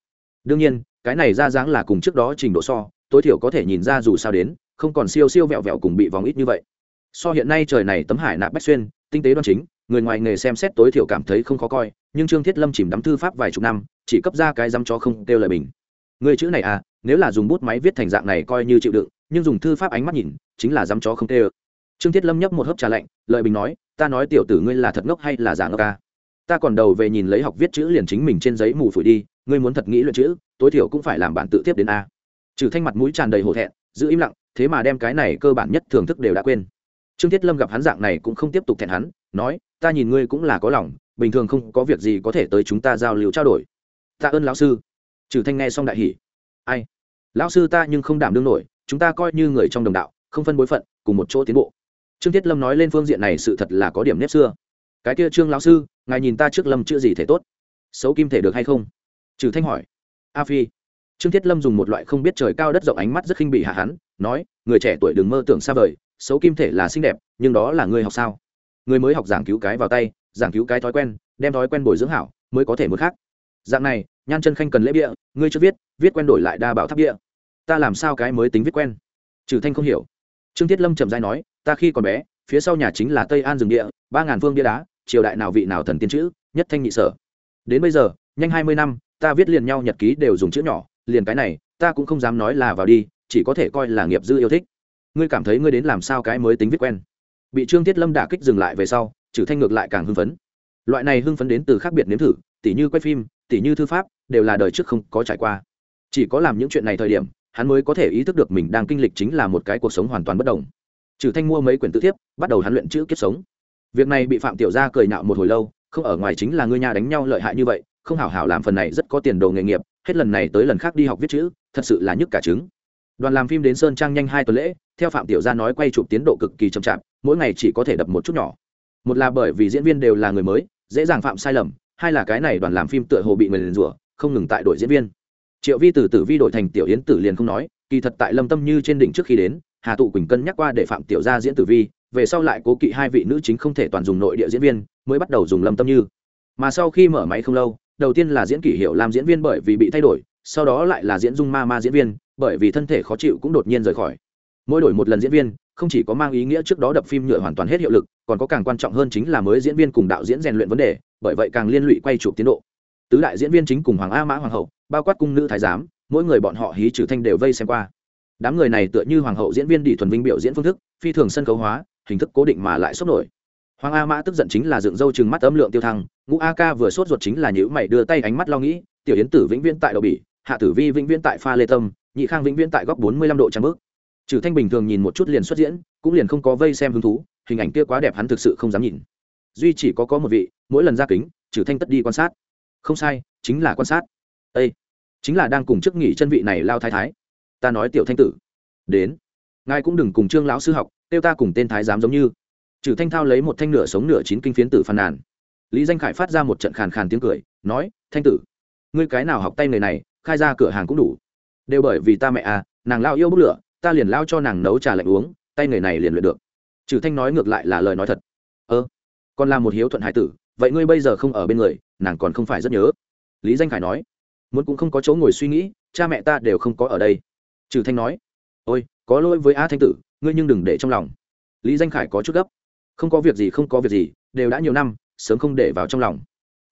Đương nhiên, cái này ra dáng là cùng trước đó trình độ so, tối thiểu có thể nhìn ra dù sao đến không còn siêu siêu vẹo vẹo cùng bị vòng ít như vậy. So hiện nay trời này tấm hải nạp bách xuyên, tinh tế đoan chính, người ngoài nghề xem xét tối thiểu cảm thấy không khó coi, nhưng trương thiết lâm chìm đắm thư pháp vài chục năm, chỉ cấp ra cái dăm cho không kêu lời bình. Người chữ này à nếu là dùng bút máy viết thành dạng này coi như chịu đựng, nhưng dùng thư pháp ánh mắt nhìn, chính là dăm chó không kêu. Trương thiết lâm nhấp một hớp trà lạnh lợi bình nói, ta nói tiểu tử ngươi là thật ngốc hay là giả ngốc ca ta còn đầu về nhìn lấy học viết chữ liền chính mình trên giấy mù phủi đi, ngươi muốn thật nghĩ luyện chữ, tối thiểu cũng phải làm bản tự tiếp đến a. Trừ thanh mặt mũi tràn đầy hổ thẹn, giữ im lặng thế mà đem cái này cơ bản nhất thưởng thức đều đã quên. Trương thiết lâm gặp hắn dạng này cũng không tiếp tục thẹn hắn, nói, ta nhìn ngươi cũng là có lòng, bình thường không có việc gì có thể tới chúng ta giao lưu trao đổi. Tạ ơn lão sư. Trừ thanh nghe xong đại hỉ. Ai? Lão sư ta nhưng không đảm đương nổi, chúng ta coi như người trong đồng đạo, không phân bối phận, cùng một chỗ tiến bộ. Trương thiết lâm nói lên phương diện này sự thật là có điểm nếp xưa. Cái kia trương lão sư, ngài nhìn ta trước lâm chữ gì thể tốt? Xấu kim thể được hay không? Trừ thanh hỏi. A phi trương thiết lâm dùng một loại không biết trời cao đất rộng ánh mắt rất khinh bị hạ hắn, nói, người trẻ tuổi đừng mơ tưởng xa vời, xấu kim thể là xinh đẹp, nhưng đó là người học sao? Người mới học giảng cứu cái vào tay, giảng cứu cái thói quen, đem thói quen bồi dưỡng hảo, mới có thể một khác. Dạng này, nhan chân khanh cần lễ bịa, ngươi chưa viết viết quen đổi lại đa bảo tháp bịa. Ta làm sao cái mới tính viết quen? Trừ thanh không hiểu. Trương thiết lâm trầm dai nói, ta khi còn bé, phía sau nhà chính là tây an rừng địa, ba ngàn phương bia đá, triều đại nào vị nào thần tiên chữ, nhất thanh nhị sở. Đến bây giờ, nhanh hai mươi năm, ta viết liền nhau nhật ký đều dùng chữ nhỏ liền cái này, ta cũng không dám nói là vào đi, chỉ có thể coi là nghiệp dư yêu thích. Ngươi cảm thấy ngươi đến làm sao cái mới tính viết quen. Bị trương thiết lâm đả kích dừng lại về sau, trừ thanh ngược lại càng hưng phấn. Loại này hưng phấn đến từ khác biệt nếm thử, tỉ như quay phim, tỉ như thư pháp, đều là đời trước không có trải qua. Chỉ có làm những chuyện này thời điểm, hắn mới có thể ý thức được mình đang kinh lịch chính là một cái cuộc sống hoàn toàn bất đồng. Trừ thanh mua mấy quyển tự thiếp, bắt đầu hắn luyện chữ kiếp sống. Việc này bị phạm tiểu gia cười nhạo một hồi lâu, không ở ngoài chính là ngươi nhà đánh nhau lợi hại như vậy, không hảo hảo làm phần này rất có tiền đồ nghề nghiệp hết lần này tới lần khác đi học viết chữ, thật sự là nhức cả trứng. Đoàn làm phim đến sơn trang nhanh hai tuần lễ, theo phạm tiểu gia nói quay chụp tiến độ cực kỳ chậm chạp, mỗi ngày chỉ có thể đập một chút nhỏ. Một là bởi vì diễn viên đều là người mới, dễ dàng phạm sai lầm, hai là cái này đoàn làm phim tựa hồ bị người liền rủa, không ngừng tại đội diễn viên. Triệu vi từ tử vi đổi thành tiểu yến tử liền không nói, kỳ thật tại lâm tâm như trên đỉnh trước khi đến, hà tụ quỳnh cân nhắc qua để phạm tiểu gia diễn tử vi, về sau lại cố kỵ hai vị nữ chính không thể toàn dùng nội địa diễn viên, mới bắt đầu dùng lâm tâm như. Mà sau khi mở máy không lâu đầu tiên là diễn kỷ hiệu làm diễn viên bởi vì bị thay đổi, sau đó lại là diễn dung ma ma diễn viên, bởi vì thân thể khó chịu cũng đột nhiên rời khỏi. Mỗi đổi một lần diễn viên, không chỉ có mang ý nghĩa trước đó đập phim nhựa hoàn toàn hết hiệu lực, còn có càng quan trọng hơn chính là mới diễn viên cùng đạo diễn rèn luyện vấn đề, bởi vậy càng liên lụy quay chụp tiến độ. Tứ đại diễn viên chính cùng hoàng a mã, hoàng hậu, bao quát cung nữ thái giám, mỗi người bọn họ hí trừ thanh đều vây xem qua. Đám người này tựa như hoàng hậu diễn viên đi thuần vinh biểu diễn phương thức, phi thường sân khấu hóa, hình thức cố định mà lại sốc nổi hoàng a mã tức giận chính là dựng râu chừng mắt âm lượng tiêu thăng, ngũ a ca vừa sốt ruột chính là nhữ mày đưa tay ánh mắt lo nghĩ, tiểu yến tử vĩnh viễn tại đầu bỉ, hạ tử vi vĩnh viễn tại pha lê tâm, nhị khang vĩnh viễn tại góc bốn mươi lăm độ trang bước. Trừ thanh bình thường nhìn một chút liền xuất diễn, cũng liền không có vây xem hứng thú, hình ảnh kia quá đẹp hắn thực sự không dám nhìn. Duy chỉ có có một vị, mỗi lần ra kính, trừ thanh tất đi quan sát. Không sai, chính là quan sát. Đây chính là đang cùng chức nghỉ chân vị này lao thái thái. Ta nói tiểu thanh tử. Đến, ngài cũng đừng cùng trương lão sư học tiêu ta cùng tên thái giám giống như trừ thanh thao lấy một thanh nửa sống nửa chín kinh phiến tử phàn nàn, lý danh khải phát ra một trận khàn khàn tiếng cười, nói, thanh tử, ngươi cái nào học tay người này, khai ra cửa hàng cũng đủ. Đều bởi vì ta mẹ à nàng lao yêu bốc lửa, ta liền lao cho nàng nấu trà lạnh uống, tay người này liền luyện được. Trừ thanh nói ngược lại là lời nói thật. Ơ, còn là một hiếu thuận hải tử, vậy ngươi bây giờ không ở bên người, nàng còn không phải rất nhớ. Lý danh khải nói, muốn cũng không có chỗ ngồi suy nghĩ, cha mẹ ta đều không có ở đây. Trừ thanh nói, ôi, có lỗi với a thanh tử, ngươi nhưng đừng để trong lòng. Lý danh khải có chút gấp không có việc gì, không có việc gì, đều đã nhiều năm, sớm không để vào trong lòng.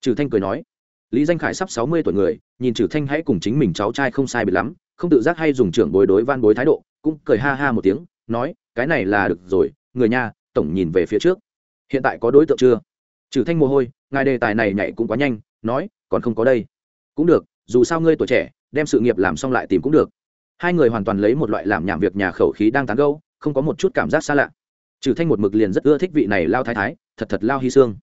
Trừ thanh cười nói, lý danh khải sắp sáu mươi tuổi người, nhìn trừ thanh hãy cùng chính mình cháu trai không sai biệt lắm, không tự giác hay dùng trưởng bối đối van bối thái độ, cũng cười ha ha một tiếng, nói, cái này là được rồi, người nhà, tổng nhìn về phía trước. Hiện tại có đối tượng chưa? Trừ thanh mồ hôi, ngài đề tài này nhảy cũng quá nhanh, nói, còn không có đây. Cũng được, dù sao ngươi tuổi trẻ, đem sự nghiệp làm xong lại tìm cũng được. Hai người hoàn toàn lấy một loại làm nhảm việc nhà khẩu khí đang tán gẫu, không có một chút cảm giác xa lạ trừ thanh một mực liền rất ưa thích vị này lao thái thái, thật thật lao hy xương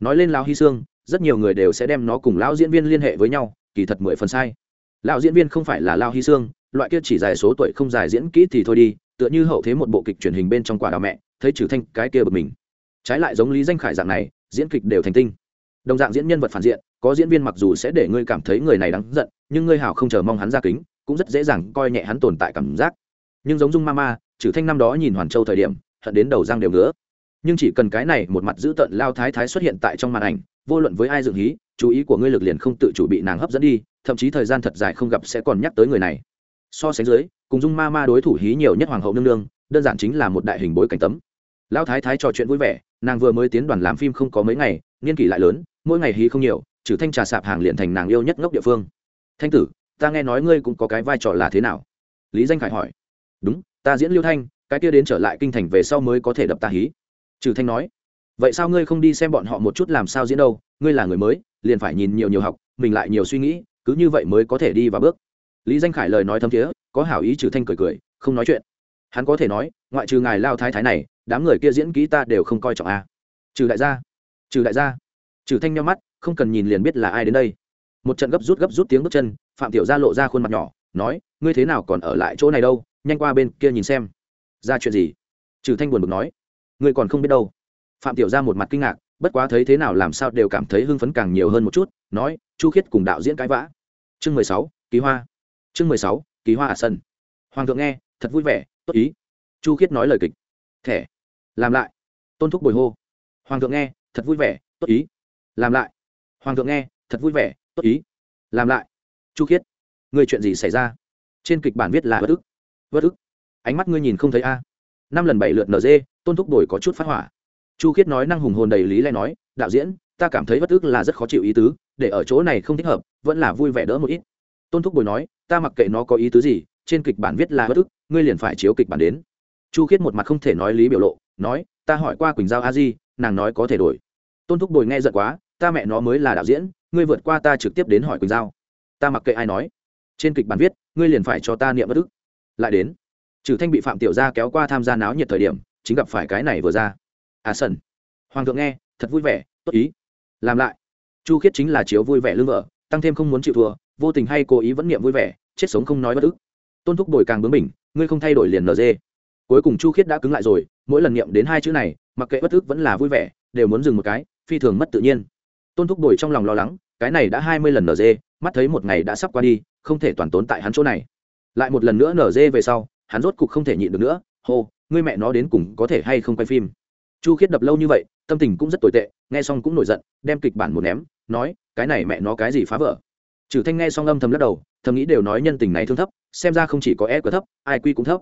nói lên lao hy xương rất nhiều người đều sẽ đem nó cùng lão diễn viên liên hệ với nhau, kỳ thật mười phần sai. Lão diễn viên không phải là lao hy xương loại kia chỉ dài số tuổi không dài diễn kỹ thì thôi đi, tựa như hậu thế một bộ kịch truyền hình bên trong quả đào mẹ, thấy trừ thanh cái kia bực mình. Trái lại giống lý danh khải dạng này, diễn kịch đều thành tinh. Đồng dạng diễn nhân vật phản diện, có diễn viên mặc dù sẽ để ngươi cảm thấy người này đáng giận, nhưng ngươi hảo không chờ mong hắn ra kính, cũng rất dễ dàng coi nhẹ hắn tồn tại cảm giác. Nhưng giống dung ma ma trừ thanh năm đó nhìn hoàn châu thời điểm hận đến đầu răng đều nữa. nhưng chỉ cần cái này một mặt giữ tận lao thái thái xuất hiện tại trong màn ảnh, vô luận với ai dựng hí, chú ý của ngươi lực liền không tự chủ bị nàng hấp dẫn đi, thậm chí thời gian thật dài không gặp sẽ còn nhắc tới người này. So sánh dưới, cùng dung ma ma đối thủ hí nhiều nhất hoàng hậu nương nương, đơn giản chính là một đại hình bối cảnh tấm. Lão thái thái trò chuyện vui vẻ, nàng vừa mới tiến đoàn làm phim không có mấy ngày, niên kỷ lại lớn, mỗi ngày hí không nhiều, trừ thanh trà sạp hàng liền thành nàng yêu nhất ngốc địa phương. Thanh tử, ta nghe nói ngươi cũng có cái vai trò là thế nào? Lý danh khải hỏi. Đúng, ta diễn liêu thanh cái kia đến trở lại kinh thành về sau mới có thể đập ta hí. Trừ thanh nói, vậy sao ngươi không đi xem bọn họ một chút làm sao diễn đâu? Ngươi là người mới, liền phải nhìn nhiều nhiều học, mình lại nhiều suy nghĩ, cứ như vậy mới có thể đi và bước. Lý danh khải lời nói thấm thiế, có hảo ý trừ thanh cười cười, không nói chuyện. Hắn có thể nói, ngoại trừ ngài lao thái thái này, đám người kia diễn kỹ ta đều không coi trọng a. Trừ đại gia, trừ đại gia. Trừ thanh nhau mắt, không cần nhìn liền biết là ai đến đây. Một trận gấp rút gấp rút tiếng bước chân, phạm tiểu gia lộ ra khuôn mặt nhỏ, nói, ngươi thế nào còn ở lại chỗ này đâu? Nhanh qua bên kia nhìn xem ra chuyện gì? Trừ thanh buồn bực nói, ngươi còn không biết đâu. Phạm tiểu gia một mặt kinh ngạc, bất quá thấy thế nào làm sao đều cảm thấy hưng phấn càng nhiều hơn một chút, nói, chu khiết cùng đạo diễn cãi vã. Chương mười sáu ký hoa. Chương mười sáu ký hoa à sân. Hoàng thượng nghe, thật vui vẻ, tốt ý. Chu khiết nói lời kịch. Thẻ. Làm lại. Tôn thúc bồi hô. Hoàng thượng nghe, thật vui vẻ, tốt ý. Làm lại. Hoàng thượng nghe, thật vui vẻ, tốt ý. Làm lại. Chu khiết. Người chuyện gì xảy ra? Trên kịch bản viết là bất ức. Bất ức ánh mắt ngươi nhìn không thấy a. Năm lần bảy lượt nd tôn thúc bồi có chút phát hỏa. Chu khiết nói năng hùng hồn đầy lý lẽ nói, đạo diễn, ta cảm thấy bất ức là rất khó chịu ý tứ, để ở chỗ này không thích hợp, vẫn là vui vẻ đỡ một ít. Tôn thúc bồi nói, ta mặc kệ nó có ý tứ gì, trên kịch bản viết là bất ức ngươi liền phải chiếu kịch bản đến. Chu khiết một mặt không thể nói lý biểu lộ, nói, ta hỏi qua quỳnh giao a di, nàng nói có thể đổi. Tôn thúc bồi nghe giận quá, ta mẹ nó mới là đạo diễn, ngươi vượt qua ta trực tiếp đến hỏi quỳnh giao. Ta mặc kệ ai nói. Trên kịch bản viết, ngươi liền phải cho ta niệm bất ức lại đến trừ thanh bị phạm tiểu gia kéo qua tham gia náo nhiệt thời điểm, chính gặp phải cái này vừa ra. À sần. Hoàng thượng nghe, thật vui vẻ, tốt ý. Làm lại. Chu khiết chính là chiếu vui vẻ lương vợ, tăng thêm không muốn chịu thua, vô tình hay cố ý vẫn niệm vui vẻ, chết sống không nói bất ức. Tôn thúc bồi càng bướng mình ngươi không thay đổi liền nd cuối cùng chu khiết đã cứng lại rồi, mỗi lần niệm đến hai chữ này, mặc kệ bất ức vẫn là vui vẻ, đều muốn dừng một cái, phi thường mất tự nhiên. Tôn thúc bồi trong lòng lo lắng, cái này đã hai mươi lần nở dê, mắt thấy một ngày đã sắp qua đi, không thể toàn tốn tại hắn chỗ này. Lại một lần nữa nở dê về sau hắn rốt cục không thể nhịn được nữa, hô, ngươi mẹ nó đến cùng có thể hay không quay phim? Chu khiết đập lâu như vậy, tâm tình cũng rất tồi tệ, nghe xong cũng nổi giận, đem kịch bản một ném, nói, cái này mẹ nó cái gì phá vỡ? Trừ thanh nghe xong âm thầm lắc đầu, thầm nghĩ đều nói nhân tình này thương thấp, xem ra không chỉ có e quá thấp ai quy cũng thấp.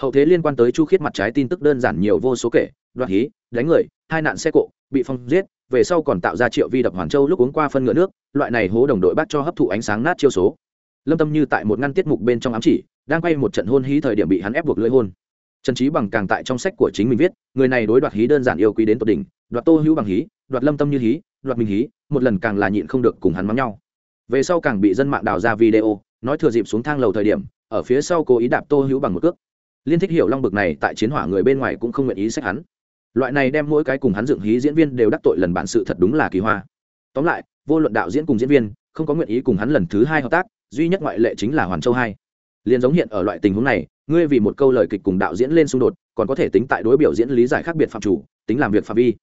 Hậu thế liên quan tới chu khiết mặt trái tin tức đơn giản nhiều vô số kể, đoạt hí, đánh người, hai nạn xe cộ, bị phong giết, về sau còn tạo ra triệu vi đập hoàn châu lúc uống qua phân ngựa nước, loại này hố đồng đội bắt cho hấp thụ ánh sáng nát chiêu số lâm tâm như tại một ngăn tiết mục bên trong ám chỉ, đang quay một trận hôn hí thời điểm bị hắn ép buộc lưỡi hôn. Trần trí bằng càng tại trong sách của chính mình viết, người này đối đoạt hí đơn giản yêu quý đến tột đỉnh, đoạt tô hữu bằng hí, đoạt lâm tâm như hí, đoạt minh hí, một lần càng là nhịn không được cùng hắn mắng nhau. Về sau càng bị dân mạng đào ra video, nói thừa dịp xuống thang lầu thời điểm, ở phía sau cố ý đạp tô hữu bằng một cước. Liên thích hiểu long bực này tại chiến hỏa người bên ngoài cũng không nguyện ý sách hắn. Loại này đem mỗi cái cùng hắn dựng hí diễn viên đều đắc tội lần bản sự thật đúng là kỳ hoa. Tóm lại, vô luận đạo diễn cùng diễn viên không có nguyện ý cùng hắn lần thứ hai hợp tác, duy nhất ngoại lệ chính là hoàn châu hai. Liền giống hiện ở loại tình huống này, ngươi vì một câu lời kịch cùng đạo diễn lên xung đột, còn có thể tính tại đối biểu diễn lý giải khác biệt phạm chủ, tính làm việc phạm vi.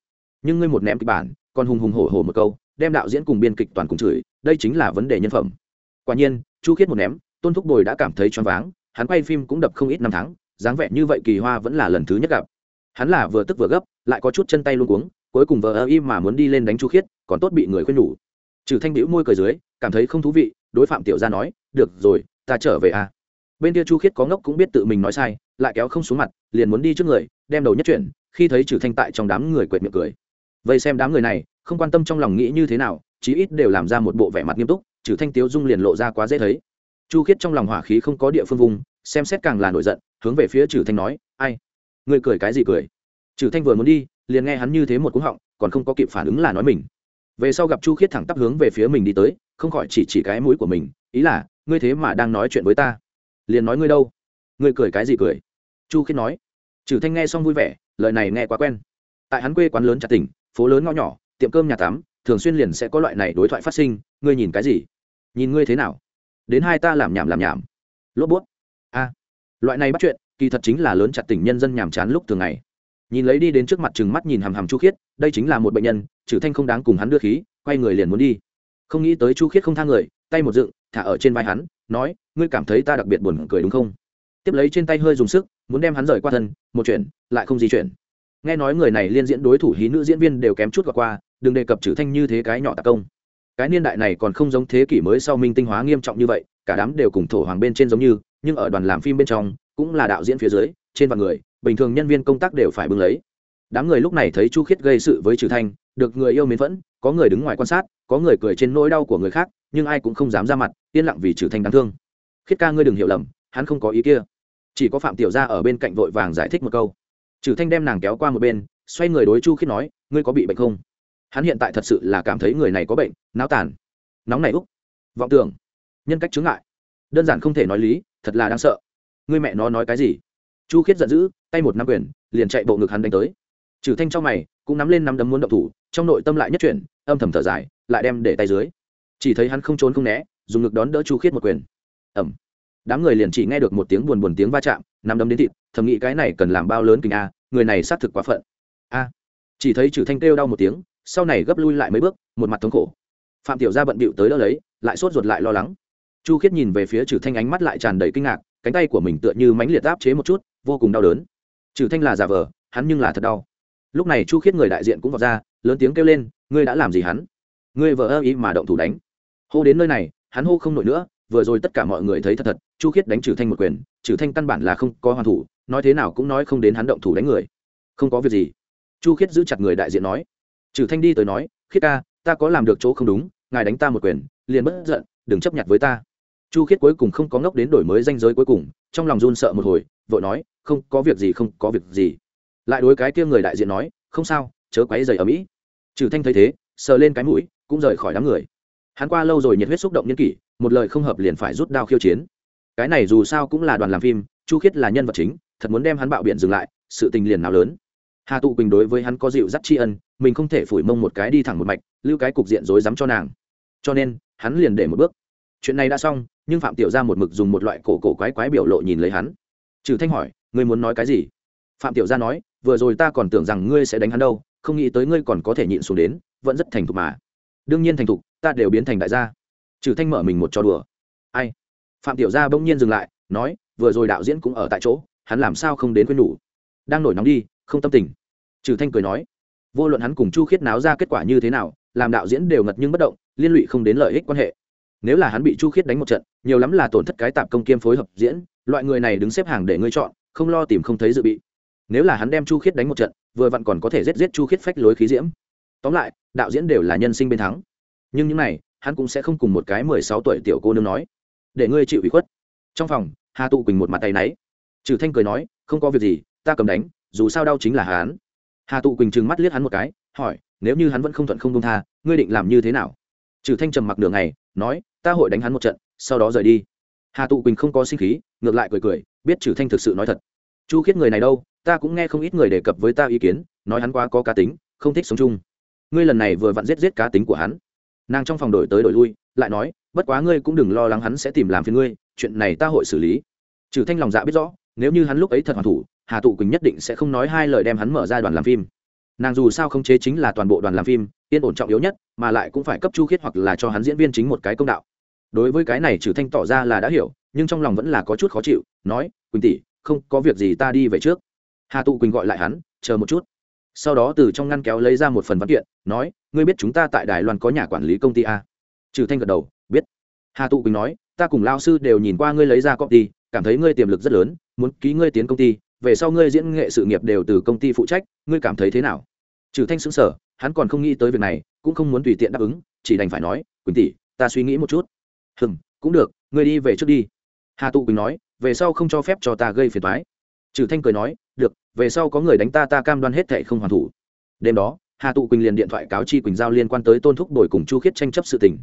Nhưng ngươi một ném kịch bản, còn hùng hùng hổ hổ một câu, đem đạo diễn cùng biên kịch toàn cùng chửi, đây chính là vấn đề nhân phẩm. Quả nhiên, chu khiết một ném, tôn thúc bồi đã cảm thấy choáng váng, hắn quay phim cũng đập không ít năm tháng, dáng vẻ như vậy kỳ hoa vẫn là lần thứ nhất gặp. Hắn là vừa tức vừa gấp, lại có chút chân tay luôn cuống, cuối cùng vờ ơ im mà muốn đi lên đánh chu khiết, còn tốt bị người khuyên nhủ trừ thanh bĩu môi cười dưới, cảm thấy không thú vị, đối phạm tiểu gia nói, được rồi, ta trở về à. Bên kia chu khiết có ngốc cũng biết tự mình nói sai, lại kéo không xuống mặt, liền muốn đi trước người, đem đầu nhất chuyển, khi thấy trừ thanh tại trong đám người quệt miệng cười. Vậy xem đám người này, không quan tâm trong lòng nghĩ như thế nào, chí ít đều làm ra một bộ vẻ mặt nghiêm túc, trừ thanh tiếu dung liền lộ ra quá dễ thấy. Chu khiết trong lòng hỏa khí không có địa phương vùng, xem xét càng là nổi giận, hướng về phía trừ thanh nói, ai? Người cười cái gì cười? Trừ thanh vừa muốn đi, liền nghe hắn như thế một cú họng, còn không có kịp phản ứng là nói mình về sau gặp chu khiết thẳng tắp hướng về phía mình đi tới, không khỏi chỉ chỉ cái mũi của mình, ý là, ngươi thế mà đang nói chuyện với ta. Liền nói ngươi đâu? Ngươi cười cái gì cười? Chu khiết nói. Trừ thanh nghe xong vui vẻ, lời này nghe quá quen. Tại hắn quê quán lớn chặt tỉnh, phố lớn ngõ nhỏ, tiệm cơm nhà tắm, thường xuyên liền sẽ có loại này đối thoại phát sinh, ngươi nhìn cái gì? Nhìn ngươi thế nào? Đến hai ta làm nhảm làm nhảm. Lốp bút. A. Loại này bắt chuyện, kỳ thật chính là lớn chặt tỉnh nhân dân nhàm chán lúc thường ngày. Nhìn lấy đi đến trước mặt chừng mắt nhìn hằm hằm chu khiết đây chính là một bệnh nhân, trừ thanh không đáng cùng hắn đưa khí, quay người liền muốn đi. Không nghĩ tới chu khiết không thang người, tay một dựng, thả ở trên vai hắn, nói, ngươi cảm thấy ta đặc biệt buồn cười đúng không? Tiếp lấy trên tay hơi dùng sức, muốn đem hắn rời qua thân, một chuyện, lại không di chuyển. Nghe nói người này liên diễn đối thủ hí nữ diễn viên đều kém chút gọt qua, đừng đề cập Chử thanh như thế cái nhỏ tạc công. Cái niên đại này còn không giống thế kỷ mới sau minh tinh hóa nghiêm trọng như vậy, cả đám đều cùng thổ hoàng bên trên giống như, nhưng ở đoàn làm phim bên trong, cũng là đạo diễn phía dưới, trên vạn người, bình thường nhân viên công tác đều phải bưng lấy đám người lúc này thấy chu khiết gây sự với trừ thanh, được người yêu mến vẫn có người đứng ngoài quan sát, có người cười trên nỗi đau của người khác, nhưng ai cũng không dám ra mặt, yên lặng vì trừ thanh đáng thương. Khiết ca ngươi đừng hiểu lầm, hắn không có ý kia. Chỉ có phạm tiểu gia ở bên cạnh vội vàng giải thích một câu. Trừ thanh đem nàng kéo qua một bên, xoay người đối chu khiết nói, ngươi có bị bệnh không? Hắn hiện tại thật sự là cảm thấy người này có bệnh, náo tàn. Nóng này úc. Vọng tưởng. Nhân cách chứng ngại. Đơn giản không thể nói lý, thật là đáng sợ. Ngươi mẹ nó nói cái gì? Chu khiết giận dữ, tay một năm quyền, liền chạy bộ ngực hắn đánh tới trừ thanh trong mày, cũng nắm lên nắm đấm muốn động thủ, trong nội tâm lại nhất chuyển, âm thầm thở dài, lại đem để tay dưới. Chỉ thấy hắn không trốn không né, dùng ngực đón đỡ chu khiết một quyền. Ẩm đám người liền chỉ nghe được một tiếng buồn buồn tiếng va chạm, nắm đấm đến thịt, thầm nghĩ cái này cần làm bao lớn kinh a, người này xác thực quá phận. A. Chỉ thấy trừ thanh kêu đau một tiếng, sau này gấp lui lại mấy bước, một mặt thống khổ. Phạm tiểu gia bận bịu tới đỡ lấy, lại sốt ruột lại lo lắng. Chu khiết nhìn về phía trừ thanh ánh mắt lại tràn đầy kinh ngạc, cánh tay của mình tựa như mánh liệt áp chế một chút, vô cùng đau đớn. Trừ thanh là giả vờ, hắn nhưng là thật đau lúc này chu khiết người đại diện cũng vọt ra, lớn tiếng kêu lên, ngươi đã làm gì hắn? Ngươi vợ ơ ý mà động thủ đánh. Hô đến nơi này, hắn hô không nổi nữa, vừa rồi tất cả mọi người thấy thật thật, chu khiết đánh trừ thanh một quyền, trừ thanh căn bản là không có hoàn thủ, nói thế nào cũng nói không đến hắn động thủ đánh người. Không có việc gì. Chu khiết giữ chặt người đại diện nói. Trừ thanh đi tới nói, khiết ca, ta có làm được chỗ không đúng, ngài đánh ta một quyền, liền bất giận, đừng chấp nhận với ta. Chu khiết cuối cùng không có ngốc đến đổi mới danh giới cuối cùng, trong lòng run sợ một hồi, vội nói, không có việc gì, không có việc gì lại đối cái kia người đại diện nói, không sao, chớ quáy dày ở mỹ. Trừ thanh thấy thế, sờ lên cái mũi, cũng rời khỏi đám người. Hắn qua lâu rồi nhiệt huyết xúc động nhân kỷ, một lời không hợp liền phải rút đao khiêu chiến. Cái này dù sao cũng là đoàn làm phim, chu khiết là nhân vật chính, thật muốn đem hắn bạo biện dừng lại, sự tình liền nào lớn. Hà tụ quỳnh đối với hắn có dịu dắt tri ân, mình không thể phủi mông một cái đi thẳng một mạch, lưu cái cục diện rối rắm cho nàng. Cho nên, hắn liền để một bước. Chuyện này đã xong, nhưng phạm tiểu ra một mực dùng một loại cổ cổ quái quái biểu lộ nhìn lấy hắn. Trừ thanh hỏi, ngươi muốn nói cái gì? Phạm tiểu gia nói vừa rồi ta còn tưởng rằng ngươi sẽ đánh hắn đâu, không nghĩ tới ngươi còn có thể nhịn xuống đến, vẫn rất thành thục mà. Đương nhiên thành thục, ta đều biến thành đại gia. Trừ thanh mở mình một trò đùa. Ai? Phạm tiểu gia bỗng nhiên dừng lại, nói, vừa rồi đạo diễn cũng ở tại chỗ, hắn làm sao không đến quên đủ? đang nổi nóng đi, không tâm tình. Trừ thanh cười nói, vô luận hắn cùng chu khiết náo ra kết quả như thế nào, làm đạo diễn đều ngật nhưng bất động, liên lụy không đến lợi ích quan hệ. Nếu là hắn bị chu khiết đánh một trận, nhiều lắm là tổn thất cái tạp công kiêm phối hợp diễn, loại người này đứng xếp hàng để ngươi chọn, không lo tìm không thấy dự bị nếu là hắn đem chu khiết đánh một trận, vừa vặn còn có thể giết giết chu khiết phách lối khí diễm. Tóm lại, đạo diễn đều là nhân sinh bên thắng. Nhưng những này, hắn cũng sẽ không cùng một cái mười sáu tuổi tiểu cô nương nói. Để ngươi chịu ủy khuất. Trong phòng, hà tụ quỳnh một mặt tay náy. Trừ thanh cười nói, không có việc gì, ta cầm đánh, dù sao đau chính là hắn. Hà tụ quỳnh trừng mắt liếc hắn một cái, hỏi, nếu như hắn vẫn không thuận không công tha, ngươi định làm như thế nào? Trừ thanh trầm mặc nửa ngày, nói, ta hội đánh hắn một trận, sau đó rời đi. Hà tụ quỳnh không có sinh khí, ngược lại cười cười, biết trừ thanh thực sự nói thật. Chu khiết người này đâu ta cũng nghe không ít người đề cập với ta ý kiến, nói hắn quá có cá tính, không thích sống chung. Ngươi lần này vừa vặn giết giết cá tính của hắn. Nàng trong phòng đổi tới đổi lui, lại nói, bất quá ngươi cũng đừng lo lắng hắn sẽ tìm làm phiền ngươi, chuyện này ta hội xử lý. Trừ thanh lòng dạ biết rõ, nếu như hắn lúc ấy thật hoàn thủ, hà tụ quỳnh nhất định sẽ không nói hai lời đem hắn mở ra đoàn làm phim. Nàng dù sao không chế chính là toàn bộ đoàn làm phim, yên ổn trọng yếu nhất, mà lại cũng phải cấp chu khiết hoặc là cho hắn diễn viên chính một cái công đạo. Đối với cái này trừ thanh tỏ ra là đã hiểu, nhưng trong lòng vẫn là có chút khó chịu, nói, quỳnh tỷ, không có việc gì ta đi về trước hà tụ quỳnh gọi lại hắn chờ một chút. Sau đó từ trong ngăn kéo lấy ra một phần văn kiện nói ngươi biết chúng ta tại đài loan có nhà quản lý công ty a? Trừ thanh gật đầu biết. Hà tụ quỳnh nói ta cùng lao sư đều nhìn qua ngươi lấy ra công ty cảm thấy ngươi tiềm lực rất lớn muốn ký ngươi tiến công ty về sau ngươi diễn nghệ sự nghiệp đều từ công ty phụ trách ngươi cảm thấy thế nào? Trừ thanh sững sờ, hắn còn không nghĩ tới việc này cũng không muốn tùy tiện đáp ứng chỉ đành phải nói quỳnh tỷ ta suy nghĩ một chút. Hừm cũng được ngươi đi về trước đi. Hà tụ quỳnh nói về sau không cho phép cho ta gây phiền toái trừ thanh cười nói, được, về sau có người đánh ta ta cam đoan hết thệ không hoàn thủ. Đêm đó, hà tụ quỳnh liền điện thoại cáo chi quỳnh giao liên quan tới tôn thúc bồi cùng chu khiết tranh chấp sự tình.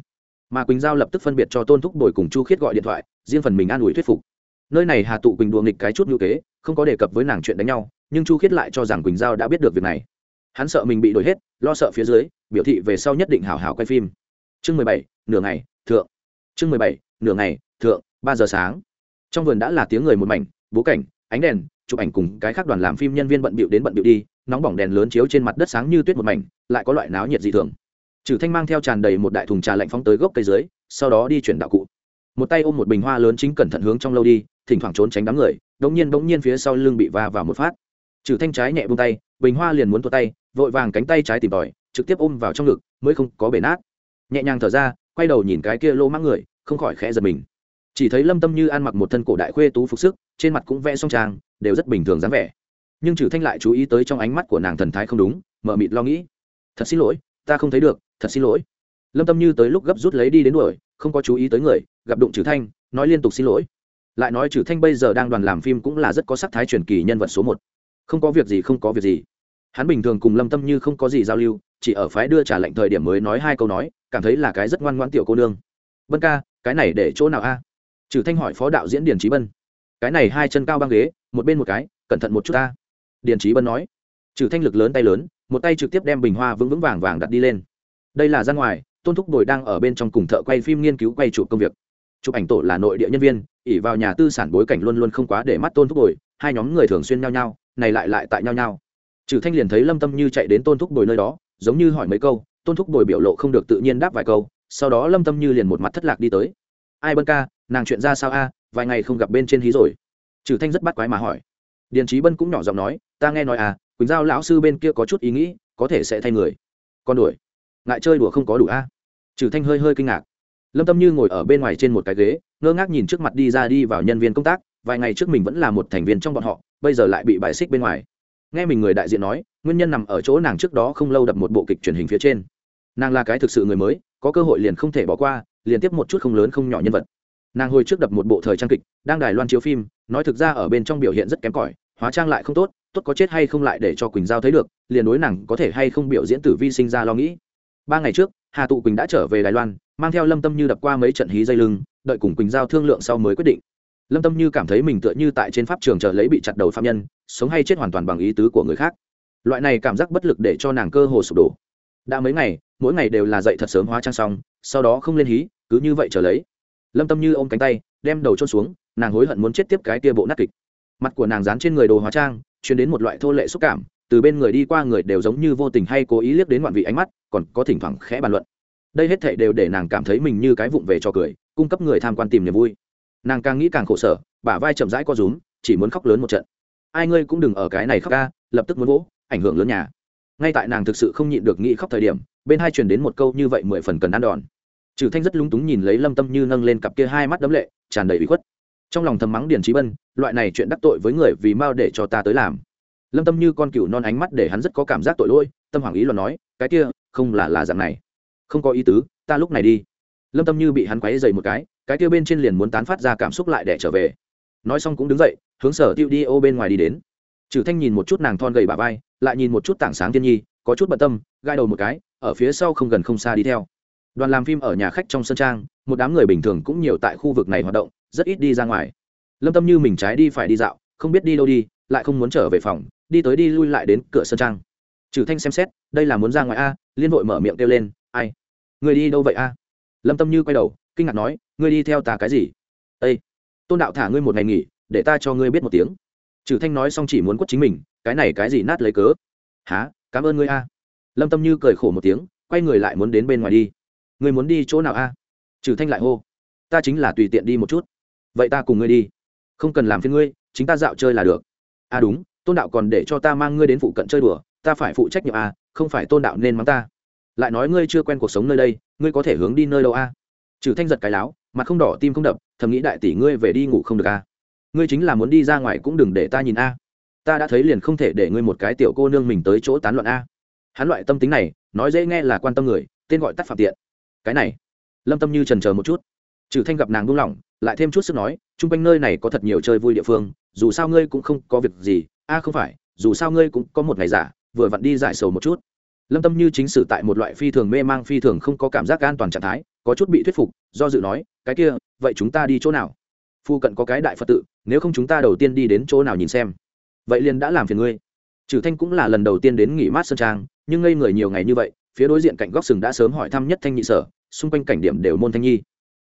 Mà quỳnh giao lập tức phân biệt cho tôn thúc bồi cùng chu khiết gọi điện thoại, riêng phần mình an ủi thuyết phục. Nơi này hà tụ quỳnh đùa nghịch cái chút ngữ kế không có đề cập với nàng chuyện đánh nhau, nhưng chu khiết lại cho rằng quỳnh giao đã biết được việc này. Hắn sợ mình bị đổi hết, lo sợ phía dưới, biểu thị về sau nhất định hào hào quay phim. Chương mười bảy, nửa ngày, thượng. Chương mười bảy, nửa ngày, thượng, ba giờ sáng. Trong vườn đã là tiếng người một mảnh, bố cảnh, ánh đèn chụp ảnh cùng cái khác đoàn làm phim nhân viên bận bịu đến bận bịu đi, nóng bỏng đèn lớn chiếu trên mặt đất sáng như tuyết một mảnh, lại có loại náo nhiệt dị thường. Trừ thanh mang theo tràn đầy một đại thùng trà lạnh phóng tới gốc cây dưới, sau đó đi chuyển đạo cụ. Một tay ôm một bình hoa lớn chính cẩn thận hướng trong lâu đi, thỉnh thoảng trốn tránh đám người đống nhiên đống nhiên phía sau lưng bị va vào một phát. Trừ thanh trái nhẹ buông tay, bình hoa liền muốn tua tay, vội vàng cánh tay trái tìm tòi, trực tiếp ôm vào trong ngực, mới không có bể nát. Nhẹ nhàng thở ra, quay đầu nhìn cái kia lô mắc người, không khỏi khẽ giật mình. Chỉ thấy lâm tâm như ăn mặc một thân cổ đại khuê tú phục sức, trên mặt cũng vẽ song trang đều rất bình thường dáng vẻ. Nhưng trừ thanh lại chú ý tới trong ánh mắt của nàng thần thái không đúng mờ mịt lo nghĩ. Thật xin lỗi, ta không thấy được, thật xin lỗi. Lâm tâm như tới lúc gấp rút lấy đi đến đuổi, không có chú ý tới người, gặp đụng trừ thanh, nói liên tục xin lỗi. Lại nói trừ thanh bây giờ đang đoàn làm phim cũng là rất có sắc thái truyền kỳ nhân vật số một. Không có việc gì, không có việc gì. Hắn bình thường cùng lâm tâm như không có gì giao lưu, chỉ ở phái đưa trả lệnh thời điểm mới nói hai câu nói, cảm thấy là cái rất ngoan ngoãn tiểu cô nương. Vân ca, cái này để chỗ nào a? Trừ thanh hỏi phó đạo diễn điền trí bân cái này hai chân cao băng ghế, một bên một cái, cẩn thận một chút ta. Điền trí bân nói. Trừ thanh lực lớn tay lớn, một tay trực tiếp đem bình hoa vững vững vàng vàng đặt đi lên. Đây là ra ngoài, tôn thúc bồi đang ở bên trong cùng thợ quay phim nghiên cứu quay chụp công việc. Chụp ảnh tổ là nội địa nhân viên ỉ vào nhà tư sản bối cảnh luôn luôn không quá để mắt tôn thúc bồi, hai nhóm người thường xuyên nhau nhau này lại lại tại nhau nhau trừ thanh liền thấy lâm tâm như chạy đến tôn thúc bồi nơi đó, giống như hỏi mấy câu, tôn thúc bồi biểu lộ không được tự nhiên đáp vài câu, sau đó lâm tâm như liền một mặt thất lạc đi tới. Ai bân ca, nàng chuyện ra sao a? Vài ngày không gặp bên trên hí rồi. Trừ thanh rất bắt quái mà hỏi. Điền trí bân cũng nhỏ giọng nói, ta nghe nói à quỳnh giao lão sư bên kia có chút ý nghĩ, có thể sẽ thay người. Con đuổi. Ngại chơi đùa không có đủ a. Trừ thanh hơi hơi kinh ngạc. Lâm tâm như ngồi ở bên ngoài trên một cái ghế, ngơ ngác nhìn trước mặt đi ra đi vào nhân viên công tác, vài ngày trước mình vẫn là một thành viên trong bọn họ, bây giờ lại bị bài xích bên ngoài. Nghe mình người đại diện nói, nguyên nhân nằm ở chỗ nàng trước đó không lâu đập một bộ kịch truyền hình phía trên. Nàng là cái thực sự người mới, có cơ hội liền không thể bỏ qua liền tiếp một chút không lớn không nhỏ nhân vật nàng hồi trước đập một bộ thời trang kịch, đang đài loan chiếu phim, nói thực ra ở bên trong biểu hiện rất kém cỏi, hóa trang lại không tốt tốt có chết hay không lại để cho quỳnh giao thấy được, liền đối nàng có thể hay không biểu diễn tử vi sinh ra lo nghĩ. Ba ngày trước, hà tụ quỳnh đã trở về đài loan, mang theo lâm tâm như đập qua mấy trận hí dây lưng, đợi cùng quỳnh giao thương lượng sau mới quyết định. Lâm tâm như cảm thấy mình tựa như tại trên pháp trường chờ lấy bị chặt đầu phạm nhân, sống hay chết hoàn toàn bằng ý tứ của người khác. Loại này cảm giác bất lực để cho nàng cơ hồ sụp đổ. Đã mấy ngày, mỗi ngày đều là dậy thật sớm hóa trang xong, sau đó không lên hí, cứ như vậy trở lấy lâm tâm như ôm cánh tay, đem đầu trôn xuống, nàng hối hận muốn chết tiếp cái tia bộ nát kịch. Mặt của nàng dán trên người đồ hóa trang chuyển đến một loại thô lệ xúc cảm, từ bên người đi qua người đều giống như vô tình hay cố ý liếc đến ngoạn vị ánh mắt, còn có thỉnh thoảng khẽ bàn luận. Đây hết thệ đều để nàng cảm thấy mình như cái vụng về cho cười, cung cấp người tham quan tìm niềm vui. Nàng càng nghĩ càng khổ sở, bả vai chậm rãi co rúm, chỉ muốn khóc lớn một trận. Ai ngươi cũng đừng ở cái này khóc ca lập tức muốn vỗ, ảnh hưởng lớn nhà. Ngay tại nàng thực sự không nhịn được nghĩ khóc thời điểm, bên hai truyền đến một câu như vậy mười phần cần ăn đòn trừ thanh rất lúng túng nhìn lấy lâm tâm như nâng lên cặp kia hai mắt đấm lệ, tràn đầy bị khuất. Trong lòng thầm mắng điền trí bân, loại này chuyện đắc tội với người vì mau để cho ta tới làm. Lâm tâm như con cừu non ánh mắt để hắn rất có cảm giác tội lỗi, tâm hoàng ý luận nói, cái kia, không là là dạng này. Không có ý tứ, ta lúc này đi. Lâm tâm như bị hắn quấy dày một cái cái kia bên trên liền muốn tán phát ra cảm xúc lại để trở về. Nói xong cũng đứng dậy, hướng sở tiêu đi ô bên ngoài đi đến. Trừ thanh nhìn một chút nàng thon gầy bà vai, lại nhìn một chút tảng sáng thiên nhi, có chút bận tâm gai đầu một cái, ở phía sau không gần không xa đi theo đoàn làm phim ở nhà khách trong sân trang, một đám người bình thường cũng nhiều tại khu vực này hoạt động, rất ít đi ra ngoài. Lâm tâm như mình trái đi phải đi dạo, không biết đi đâu đi, lại không muốn trở về phòng, đi tới đi lui lại đến cửa sân trang. Trừ thanh xem xét, đây là muốn ra ngoài a, liên hội mở miệng kêu lên, ai? Người đi đâu vậy a? Lâm tâm như quay đầu, kinh ngạc nói, ngươi đi theo ta cái gì? Ây tôn đạo thả ngươi một ngày nghỉ, để ta cho ngươi biết một tiếng. Trừ thanh nói xong chỉ muốn quất chính mình, cái này cái gì nát lấy cớ? Há cảm ơn ngươi a. Lâm tâm như cười khổ một tiếng, quay người lại muốn đến bên ngoài đi ngươi muốn đi chỗ nào a? Trừ thanh lại hô. Ta chính là tùy tiện đi một chút. Vậy ta cùng ngươi đi. Không cần làm phiền ngươi, chính ta dạo chơi là được. À đúng, tôn đạo còn để cho ta mang ngươi đến phụ cận chơi đùa, ta phải phụ trách nhiệm à không phải tôn đạo nên mắng ta. Lại nói ngươi chưa quen cuộc sống nơi đây, ngươi có thể hướng đi nơi đâu à trừ thanh giật cái láo, mặt không đỏ tim không đập, thầm nghĩ đại tỷ ngươi về đi ngủ không được à ngươi chính là muốn đi ra ngoài cũng đừng để ta nhìn a. Ta đã thấy liền không thể để ngươi một cái tiểu cô nương mình tới chỗ tán luận a. Hắn loại tâm tính này, nói dễ nghe là quan tâm người, tên gọi tắt phạm tiện cái này. Lâm tâm như trần chờ một chút. Trừ thanh gặp nàng buông lỏng, lại thêm chút sức nói, chung quanh nơi này có thật nhiều chơi vui địa phương, dù sao ngươi cũng không có việc gì, a, không phải, dù sao ngươi cũng có một ngày giả, vừa vặn đi giải sầu một chút. Lâm tâm như chính sử tại một loại phi thường mê mang phi thường không có cảm giác an toàn trạng thái, có chút bị thuyết phục, do dự nói, cái kia, vậy chúng ta đi chỗ nào? Phu cận có cái đại phật tự, nếu không chúng ta đầu tiên đi đến chỗ nào nhìn xem. Vậy liền đã làm phiền ngươi. Trừ thanh cũng là lần đầu tiên đến nghỉ mát sơn trang, nhưng ngây người nhiều ngày như vậy phía đối diện cạnh góc sừng đã sớm hỏi thăm nhất thanh nhị sở, xung quanh cảnh điểm đều môn thanh nhi.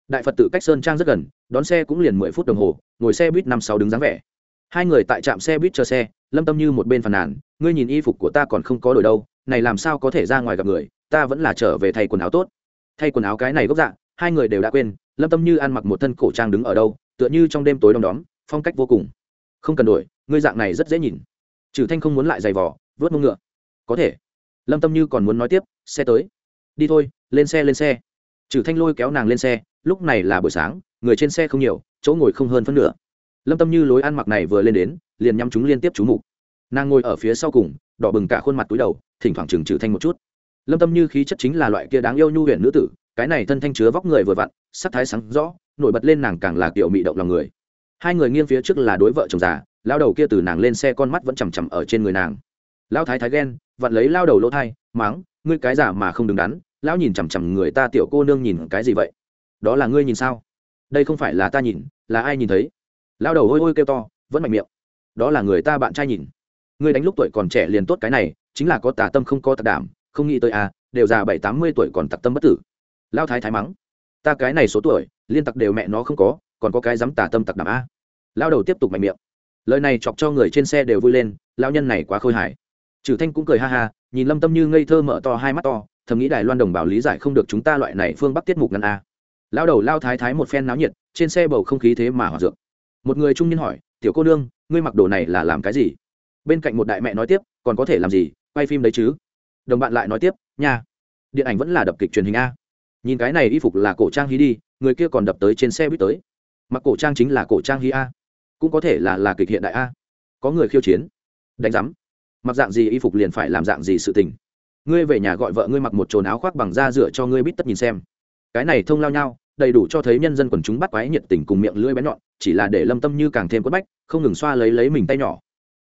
Đại phật tự cách sơn trang rất gần, đón xe cũng liền mười phút đồng hồ, ngồi xe buýt năm sáu đứng dáng vẻ. Hai người tại trạm xe buýt chờ xe, lâm tâm như một bên phàn nàn, ngươi nhìn y phục của ta còn không có đổi đâu, này làm sao có thể ra ngoài gặp người, ta vẫn là trở về thay quần áo tốt. Thay quần áo cái này gốc dạng hai người đều đã quên, lâm tâm như ăn mặc một thân cổ trang đứng ở đâu, tựa như trong đêm tối đom đóm, phong cách vô cùng. Không cần đổi, ngươi dạng này rất dễ nhìn. Trừ thanh không muốn lại giày vỏ vớt mông ngựa. Có thể. Lâm tâm như còn muốn nói tiếp xe tới. Đi thôi, lên xe lên xe. Trừ thanh lôi kéo nàng lên xe, lúc này là buổi sáng, người trên xe không nhiều, chỗ ngồi không hơn phân nửa. Lâm tâm như lối ăn mặc này vừa lên đến, liền nhắm chúng liên tiếp chú mục. Nàng ngồi ở phía sau cùng, đỏ bừng cả khuôn mặt túi đầu, thỉnh thoảng chừng trừ thanh một chút. Lâm tâm như khí chất chính là loại kia đáng yêu nhu huyện nữ tử, cái này thân thanh chứa vóc người vừa vặn, sắc thái sáng rõ, nổi bật lên nàng càng là kiểu mị động lòng người. Hai người nghiêng phía trước là đối vợ chồng già, lao đầu kia từ nàng lên xe con mắt vẫn chằm chằm ở trên người nàng. Lao thái thái ghen, vặn lấy lao đầu lỗ thai máng ngươi cái giả mà không đứng đắn, lão nhìn chằm chằm người ta tiểu cô nương nhìn cái gì vậy? Đó là ngươi nhìn sao? Đây không phải là ta nhìn, là ai nhìn thấy? Lao đầu ôi ôi kêu to, vẫn mạnh miệng. Đó là người ta bạn trai nhìn. Ngươi đánh lúc tuổi còn trẻ liền tốt cái này, chính là có tà tâm không có tạc đảm, không nghĩ tới à đều già bảy tám mươi tuổi còn tặc tâm bất tử. Lao thái thái mắng. Ta cái này số tuổi, liên tặc đều mẹ nó không có, còn có cái dám tà tâm tặc đảm a. Lao đầu tiếp tục mạnh miệng. Lời này chọc cho người trên xe đều vui lên lao nhân này quá khôi hài. Trừ thanh cũng cười ha ha nhìn lâm tâm như ngây thơ mở to hai mắt to, thầm nghĩ đài loan đồng bào lý giải không được chúng ta loại này phương bắc tiết mục ngăn a. Lao đầu lao thái thái một phen náo nhiệt, trên xe bầu không khí thế mà hòa dược. Một người trung niên hỏi, tiểu cô nương, ngươi mặc đồ này là làm cái gì? Bên cạnh một đại mẹ nói tiếp, còn có thể làm gì? Quay phim đấy chứ? Đồng bạn lại nói tiếp, nha, điện ảnh vẫn là đập kịch truyền hình a. Nhìn cái này y phục là cổ trang hí đi, người kia còn đập tới trên xe buýt tới. Mặc cổ trang chính là cổ trang hí a. Cũng có thể là là kịch hiện đại a. Có người khiêu chiến. Đánh giám mặc dạng gì y phục liền phải làm dạng gì sự tình. Ngươi về nhà gọi vợ ngươi mặc một trồn áo khoác bằng da rửa cho ngươi bít tất nhìn xem. Cái này thông lao nhau, đầy đủ cho thấy nhân dân quần chúng bắt quái nhiệt tình cùng miệng lưỡi bén nhọn, chỉ là để lâm tâm như càng thêm quất bách, không ngừng xoa lấy lấy mình tay nhỏ.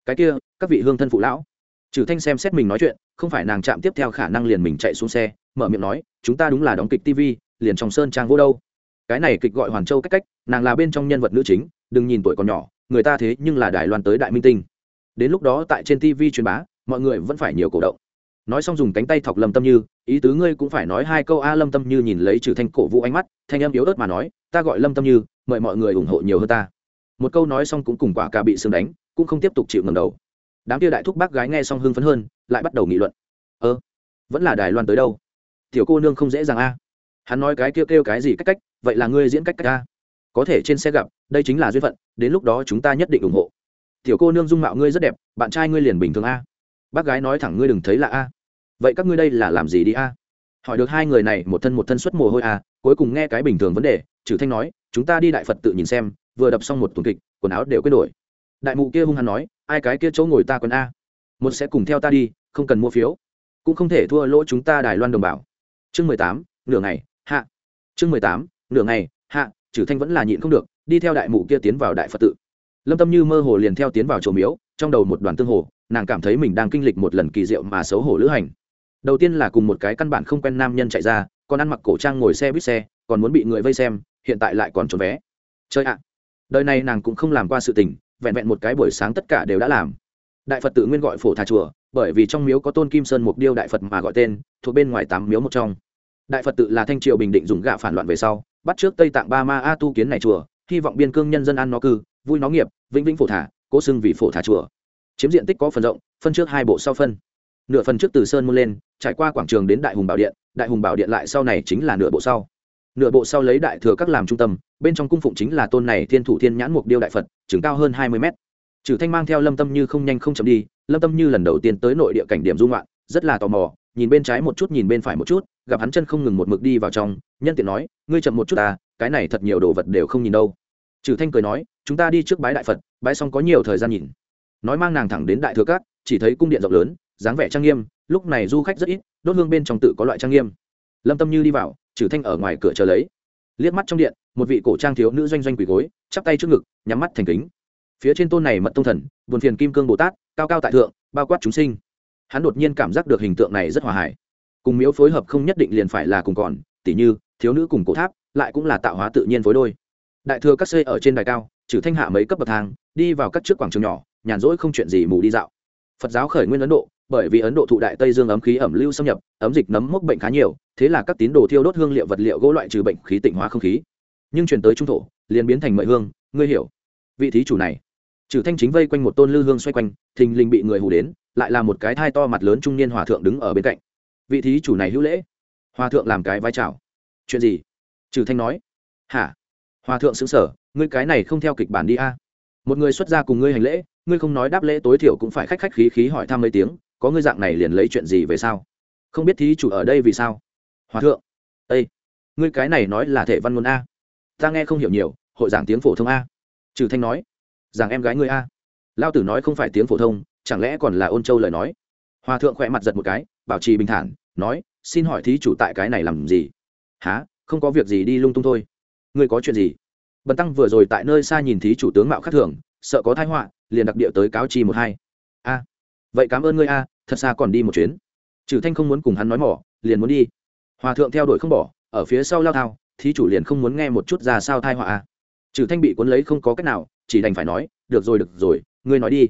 Cái kia, các vị hương thân phụ lão. Trừ thanh xem xét mình nói chuyện, không phải nàng chạm tiếp theo khả năng liền mình chạy xuống xe, mở miệng nói, chúng ta đúng là đóng kịch tv liền trong sơn trang vô đâu. Cái này kịch gọi hoàn châu cách cách, nàng là bên trong nhân vật nữ chính, đừng nhìn tuổi còn nhỏ, người ta thế nhưng là đài loan tới đại minh tinh đến lúc đó tại trên tv truyền bá, mọi người vẫn phải nhiều cổ động. Nói xong dùng cánh tay thọc lâm tâm như, ý tứ ngươi cũng phải nói hai câu a lâm tâm như nhìn lấy trừ thanh cổ vũ ánh mắt, thanh âm yếu ớt mà nói, ta gọi lâm tâm như, mời mọi người ủng hộ nhiều hơn ta. Một câu nói xong cũng cùng quả cà bị xương đánh, cũng không tiếp tục chịu ngầm đầu. Đám kia đại thúc bác gái nghe xong hưng phấn hơn, lại bắt đầu nghị luận. Ơ, vẫn là đài loan tới đâu? Tiểu cô nương không dễ dàng a. Hắn nói cái kêu kêu cái gì cách cách, vậy là ngươi diễn cách cách a? Có thể trên xe gặp, đây chính là duyên phận, đến lúc đó chúng ta nhất định ủng hộ tiểu cô nương dung mạo ngươi rất đẹp, bạn trai ngươi liền bình thường a. Bác gái nói thẳng ngươi đừng thấy là a. Vậy các ngươi đây là làm gì đi a? Hỏi được hai người này, một thân một thân xuất mồ hôi a, cuối cùng nghe cái bình thường vấn đề trừ thanh nói, chúng ta đi đại phật tự nhìn xem, vừa đập xong một tuần kịch, quần áo đều quên đổi. Đại mụ kia hung hăng nói, ai cái kia chỗ ngồi ta còn a? Một sẽ cùng theo ta đi, không cần mua phiếu. Cũng không thể thua lỗ chúng ta đài loan đồng bào. Chương mười tám, nửa ngày, hạ. Chương mười tám, nửa ngày, hạ trừ thanh vẫn là nhịn không được, đi theo đại mụ kia tiến vào đại phật tự lâm tâm như mơ hồ liền theo tiến vào chỗ miếu, trong đầu một đoàn tương hồ, nàng cảm thấy mình đang kinh lịch một lần kỳ diệu mà xấu hổ lữ hành. Đầu tiên là cùng một cái căn bản không quen nam nhân chạy ra, còn ăn mặc cổ trang ngồi xe buýt xe, còn muốn bị người vây xem, hiện tại lại còn trốn vé. Chơi ạ. Đời này nàng cũng không làm qua sự tình, vẹn vẹn một cái buổi sáng tất cả đều đã làm. Đại phật tự nguyên gọi phổ thà chùa, bởi vì trong miếu có tôn kim sơn mục điêu đại phật mà gọi tên, thuộc bên ngoài tám miếu một trong. Đại phật tự là thanh triều bình định dùng gạ phản loạn về sau, bắt trước tây tạng ba ma a tu kiến này chùa, hy vọng biên cương nhân dân ăn nó cư vui nó nghiệp, vĩnh vĩnh phổ thả, cố xưng vì phổ thả chùa. Chiếm diện tích có phần rộng, phân trước hai bộ sau phân. Nửa phần trước từ sơn môn lên, trải qua quảng trường đến đại hùng bảo điện, đại hùng bảo điện lại sau này chính là nửa bộ sau. Nửa bộ sau lấy đại thừa các làm trung tâm, bên trong cung phụng chính là tôn này thiên thủ thiên nhãn mục điêu đại phật chừng cao hơn hai mươi mét. Trừ thanh mang theo lâm tâm như không nhanh không chậm đi, lâm tâm như lần đầu tiên tới nội địa cảnh điểm dung loạn rất là tò mò, nhìn bên trái một chút nhìn bên phải một chút, gặp hắn chân không ngừng một mực đi vào trong, nhân tiện nói, ngươi chậm một chút ta cái này thật nhiều đồ vật đều không nhìn đâu trừ thanh cười nói, chúng ta đi trước bái đại phật, bái xong có nhiều thời gian nhìn. Nói mang nàng thẳng đến đại thừa cát chỉ thấy cung điện rộng lớn, dáng vẻ trang nghiêm, lúc này du khách rất ít, đốt hương bên trong tự có loại trang nghiêm. Lâm tâm như đi vào, trừ thanh ở ngoài cửa chờ lấy. Liếc mắt trong điện, một vị cổ trang thiếu nữ doanh doanh quỳ gối, chắp tay trước ngực, nhắm mắt thành kính. Phía trên tôn này mật tông thần, buồn phiền kim cương bồ tát, cao cao tại thượng, bao quát chúng sinh. Hắn đột nhiên cảm giác được hình tượng này rất hòa hải cùng miếu phối hợp không nhất định liền phải là cùng còn, tỉ như, thiếu nữ cùng cổ tháp, lại cũng là tạo hóa tự nhiên phối đôi đại thừa các xây ở trên đài cao, trừ thanh hạ mấy cấp bậc thang, đi vào các trước quảng trường nhỏ, nhàn rỗi không chuyện gì mù đi dạo. Phật giáo khởi nguyên ấn độ, bởi vì ấn độ thụ đại tây dương ấm khí ẩm lưu xâm nhập, ấm dịch nấm mốc bệnh khá nhiều, thế là các tín đồ thiêu đốt hương liệu vật liệu gỗ loại trừ bệnh khí tịnh hóa không khí. Nhưng chuyển tới trung thổ, liền biến thành mợi hương, ngươi hiểu. Vị thí chủ này, trừ thanh chính vây quanh một tôn lư hương xoay quanh, thình lình bị người hù đến, lại là một cái thai to mặt lớn trung niên hòa thượng đứng ở bên cạnh. Vị thí chủ này hữu lễ. Hòa thượng làm cái vai chào. chuyện gì? Trừ thanh nói. Hả? Hòa thượng xứng sở ngươi cái này không theo kịch bản đi a. Một người xuất gia cùng ngươi hành lễ, ngươi không nói đáp lễ tối thiểu cũng phải khách khách khí khí hỏi thăm mấy tiếng, có ngươi dạng này liền lấy chuyện gì về sao? Không biết thí chủ ở đây vì sao? Hòa thượng ây ngươi cái này nói là thể văn ngôn a. Ta nghe không hiểu nhiều, hội giảng tiếng phổ thông a. Trừ thanh nói, giảng em gái ngươi a. Lao tử nói không phải tiếng phổ thông, chẳng lẽ còn là ôn châu lời nói? Hòa thượng khỏe mặt giật một cái, bảo trì bình thản, nói, xin hỏi thí chủ tại cái này làm gì? Há không có việc gì đi lung tung thôi ngươi có chuyện gì? Bần tăng vừa rồi tại nơi xa nhìn thí chủ tướng mạo khắc thường, sợ có thái họa, liền đặc địa tới cáo chi một hai. A, vậy cảm ơn ngươi a, thật xa còn đi một chuyến. Trừ thanh không muốn cùng hắn nói mỏ, liền muốn đi. Hòa thượng theo đuổi không bỏ, ở phía sau lao thao, thí chủ liền không muốn nghe một chút ra sao thai họa a. Trừ thanh bị cuốn lấy không có cách nào, chỉ đành phải nói, được rồi được rồi, ngươi nói đi.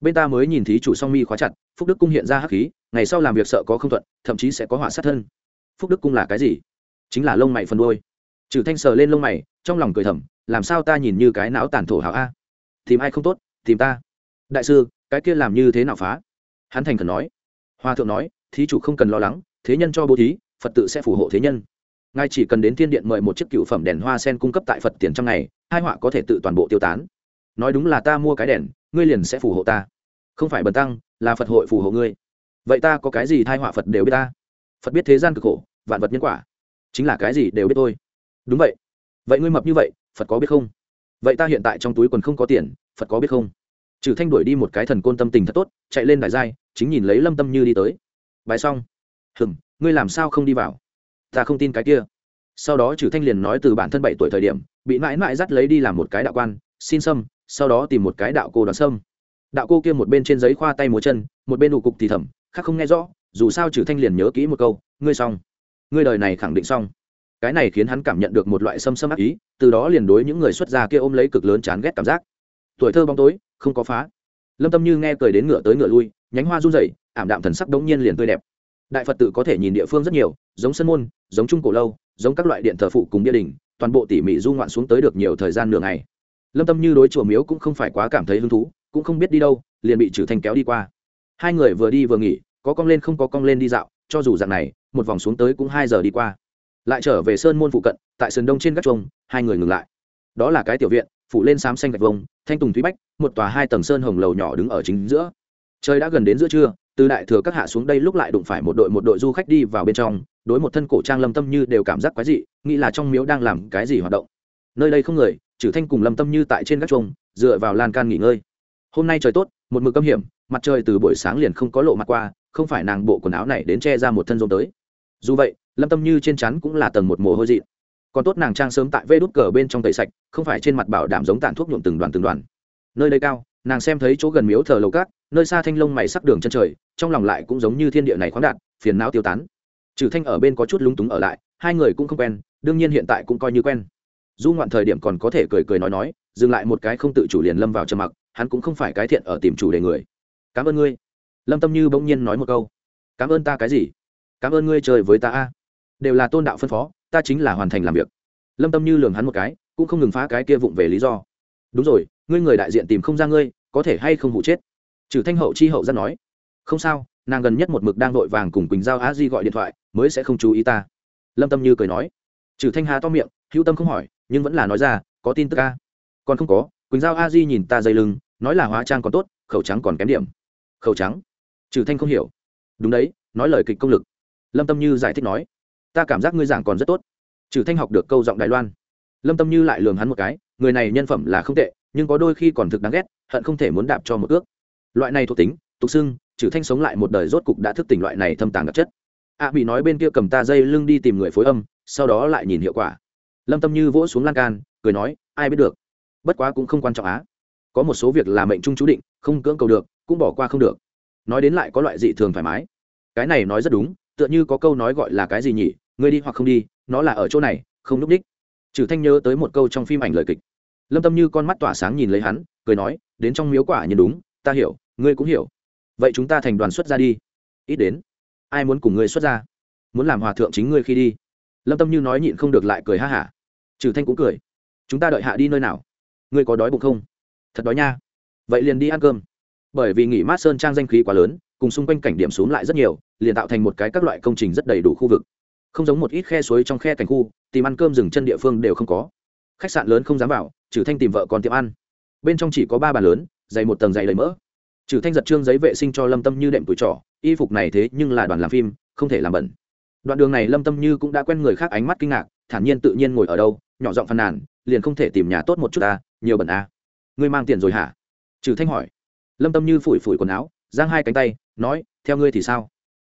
Bên ta mới nhìn thí chủ song mi khóa chặt, phúc đức cung hiện ra hắc khí, ngày sau làm việc sợ có không thuận, thậm chí sẽ có họa sát thân. Phúc đức cung là cái gì? Chính là lông mày phần đôi trừ thanh sờ lên lông mày, trong lòng cười thầm, làm sao ta nhìn như cái não tàn thổ hảo a? Tìm ai không tốt, tìm ta. Đại sư, cái kia làm như thế nào phá? Hắn thành khẩn nói. Hoa thượng nói, thí chủ không cần lo lắng, thế nhân cho bố thí, phật tự sẽ phù hộ thế nhân. Ngài chỉ cần đến thiên điện mời một chiếc cựu phẩm đèn hoa sen cung cấp tại phật tiền trong ngày, hai họa có thể tự toàn bộ tiêu tán. Nói đúng là ta mua cái đèn, ngươi liền sẽ phù hộ ta. Không phải bần tăng, là phật hội phù hộ ngươi. Vậy ta có cái gì thai họa phật đều biết ta? Phật biết thế gian cực khổ, vạn vật nhân quả. Chính là cái gì đều biết tôi đúng vậy. Vậy ngươi mập như vậy, phật có biết không? Vậy ta hiện tại trong túi quần không có tiền, phật có biết không? Trừ thanh đuổi đi một cái thần côn tâm tình thật tốt, chạy lên đài giai, chính nhìn lấy lâm tâm như đi tới. Bài xong. Hừng ngươi làm sao không đi vào? Ta không tin cái kia. Sau đó trừ thanh liền nói từ bản thân bảy tuổi thời điểm, bị mãi mãi dắt lấy đi làm một cái đạo quan, xin sâm, sau đó tìm một cái đạo cô đoán sâm. Đạo cô kia một bên trên giấy khoa tay múa chân, một bên đủ cục thì thầm, khác không nghe rõ, dù sao trừ thanh liền nhớ kỹ một câu, ngươi xong. Ngươi đời này khẳng định xong cái này khiến hắn cảm nhận được một loại xâm xâm ác ý, từ đó liền đối những người xuất gia kia ôm lấy cực lớn chán ghét cảm giác. Tuổi thơ bóng tối, không có phá. Lâm tâm như nghe cười đến ngựa tới ngựa lui, nhánh hoa run rẩy, ảm đạm thần sắc đống nhiên liền tươi đẹp. Đại phật tự có thể nhìn địa phương rất nhiều, giống sân môn, giống trung cổ lâu, giống các loại điện thờ phụ cùng địa đình, toàn bộ tỉ mỉ du ngoạn xuống tới được nhiều thời gian nửa ngày. Lâm tâm như đối chùa miếu cũng không phải quá cảm thấy hứng thú, cũng không biết đi đâu, liền bị trừ thanh kéo đi qua. Hai người vừa đi vừa nghỉ, có cong lên không có cong lên đi dạo, cho dù dạng này, một vòng xuống tới cũng hai giờ đi qua lại trở về sơn môn phụ cận, tại sườn đông trên gác trông hai người ngừng lại. Đó là cái tiểu viện phụ lên xám xanh gạch vông, thanh tùng thúy bách, một tòa hai tầng sơn hồng lầu nhỏ đứng ở chính giữa. Trời đã gần đến giữa trưa, từ đại thừa các hạ xuống đây lúc lại đụng phải một đội một đội du khách đi vào bên trong, đối một thân cổ trang lâm tâm như đều cảm giác quái dị, nghĩ là trong miếu đang làm cái gì hoạt động. Nơi đây không người trừ thanh cùng lâm tâm như tại trên gác trông dựa vào lan can nghỉ ngơi. Hôm nay trời tốt, một mực âm hiểm, mặt trời từ buổi sáng liền không có lộ mặt qua, không phải nàng bộ quần áo này đến che ra một thân rôm tới dù vậy, lâm tâm như trên chắn cũng là tầng một mồ hôi dị. Còn tốt nàng trang sớm tại vê đút cờ bên trong tẩy sạch, không phải trên mặt bảo đảm giống tàn thuốc nhuộm từng đoàn từng đoàn. Nơi đây cao, nàng xem thấy chỗ gần miếu thờ lầu cát, nơi xa thanh lông mày sắc đường chân trời, trong lòng lại cũng giống như thiên địa này khoáng đạt, phiền não tiêu tán. Trừ thanh ở bên có chút lúng túng ở lại, hai người cũng không quen, đương nhiên hiện tại cũng coi như quen. Du ngoạn thời điểm còn có thể cười cười nói nói, dừng lại một cái không tự chủ liền lâm vào trầm mặc, hắn cũng không phải cái thiện ở tìm chủ đề người. Cảm ơn ngươi. Lâm tâm như bỗng nhiên nói một câu. Cảm ơn ta cái gì? Cảm ơn ngươi chơi với ta a. Đều là tôn đạo phân phó, ta chính là hoàn thành làm việc. Lâm tâm như lường hắn một cái, cũng không ngừng phá cái kia vụng về lý do. Đúng rồi, ngươi người đại diện tìm không ra ngươi, có thể hay không hụ chết? Trừ thanh hậu chi hậu ra nói. Không sao, nàng gần nhất một mực đang vội vàng cùng quỳnh giao á di gọi điện thoại, mới sẽ không chú ý ta. Lâm tâm như cười nói. Trừ thanh hà to miệng, hữu tâm không hỏi, nhưng vẫn là nói ra, có tin tức ca còn không có, quỳnh giao a di nhìn ta dây lưng, nói là hóa trang còn tốt, khẩu trắng còn kém điểm. Khẩu trắng? Trừ thanh không hiểu. Đúng đấy, nói lời kịch công lực lâm tâm như giải thích nói ta cảm giác ngươi giảng còn rất tốt. Trừ thanh học được câu giọng đài loan lâm tâm như lại lường hắn một cái người này nhân phẩm là không tệ nhưng có đôi khi còn thực đáng ghét hận không thể muốn đạp cho một ước. Loại này thuộc tính tục xưng trừ thanh sống lại một đời rốt cục đã thức tỉnh loại này thâm tàng đặc chất. A à, bị nói bên kia cầm ta dây lưng đi tìm người phối âm sau đó lại nhìn hiệu quả. Lâm tâm như vỗ xuống lan can cười nói ai biết được bất quá cũng không quan trọng á. Có một số việc là mệnh trung chú định không cưỡng cầu được cũng bỏ qua không được. Nói đến lại có loại dị thường thoải mái. Cái này nói rất đúng tựa như có câu nói gọi là cái gì nhỉ? Ngươi đi hoặc không đi, nó là ở chỗ này, không núp đích. Trừ thanh nhớ tới một câu trong phim ảnh lời kịch. Lâm tâm như con mắt tỏa sáng nhìn lấy hắn, cười nói, đến trong miếu quả nhiên đúng, ta hiểu, ngươi cũng hiểu. Vậy chúng ta thành đoàn xuất ra đi. Ít đến, ai muốn cùng ngươi xuất ra? Muốn làm hòa thượng chính ngươi khi đi. Lâm tâm như nói nhịn không được lại cười ha hả. Trừ thanh cũng cười. Chúng ta đợi hạ đi nơi nào? Ngươi có đói bụng không? Thật đói nha. Vậy liền đi ăn cơm. Bởi vì nghỉ mát sơn trang danh khí quá lớn, cùng xung quanh cảnh điểm xuống lại rất nhiều liền tạo thành một cái các loại công trình rất đầy đủ khu vực. Không giống một ít khe suối trong khe cảnh khu, tìm ăn cơm dừng chân địa phương đều không có. Khách sạn lớn không dám vào, trừ thanh tìm vợ còn tiệm ăn. Bên trong chỉ có ba bàn lớn, dày một tầng dày đầy mỡ. Trừ thanh giật trương giấy vệ sinh cho lâm tâm như đệm tuổi trỏ y phục này thế nhưng là đoàn làm phim, không thể làm bẩn. Đoạn đường này lâm tâm như cũng đã quen người khác ánh mắt kinh ngạc, thản nhiên tự nhiên ngồi ở đâu, nhỏ giọng phàn nàn, liền không thể tìm nhà tốt một chút ta nhiều bẩn à. ngươi mang tiền rồi hả? Trừ thanh hỏi. Lâm tâm như phủi phủi quần áo, giang hai cánh tay, nói, theo ngươi thì sao?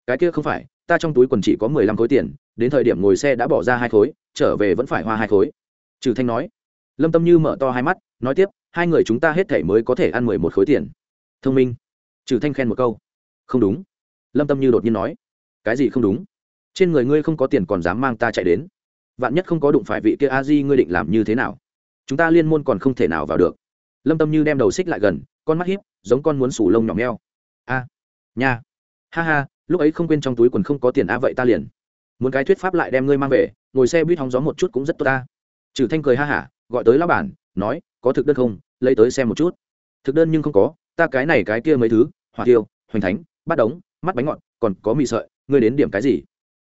Cái kia không phải, ta trong túi quần chỉ có mười lăm khối tiền, đến thời điểm ngồi xe đã bỏ ra hai khối, trở về vẫn phải hoa hai khối. Trừ thanh nói. Lâm tâm như mở to hai mắt, nói tiếp, hai người chúng ta hết thể mới có thể ăn mười một khối tiền. Thông minh. Trừ thanh khen một câu. Không đúng. Lâm tâm như đột nhiên nói. Cái gì không đúng? Trên người ngươi không có tiền còn dám mang ta chạy đến. Vạn nhất không có đụng phải vị kia a di, ngươi định làm như thế nào? Chúng ta liên môn còn không thể nào vào được. Lâm tâm như đem đầu xích lại gần, con mắt hiếp giống con muốn sủ lông nhỏ meo. A, nha. Ha ha lúc ấy không quên trong túi quần không có tiền a, vậy ta liền. Muốn cái thuyết pháp lại đem ngươi mang về, ngồi xe buýt hóng gió một chút cũng rất tốt ta trừ thanh cười ha hả, gọi tới lão bản, nói, có thực đơn không? Lấy tới xem một chút. Thực đơn nhưng không có, ta cái này cái kia mấy thứ, hỏa tiêu hoành thánh, bát đống, mắt bánh ngọt, còn có mì sợi, ngươi đến điểm cái gì?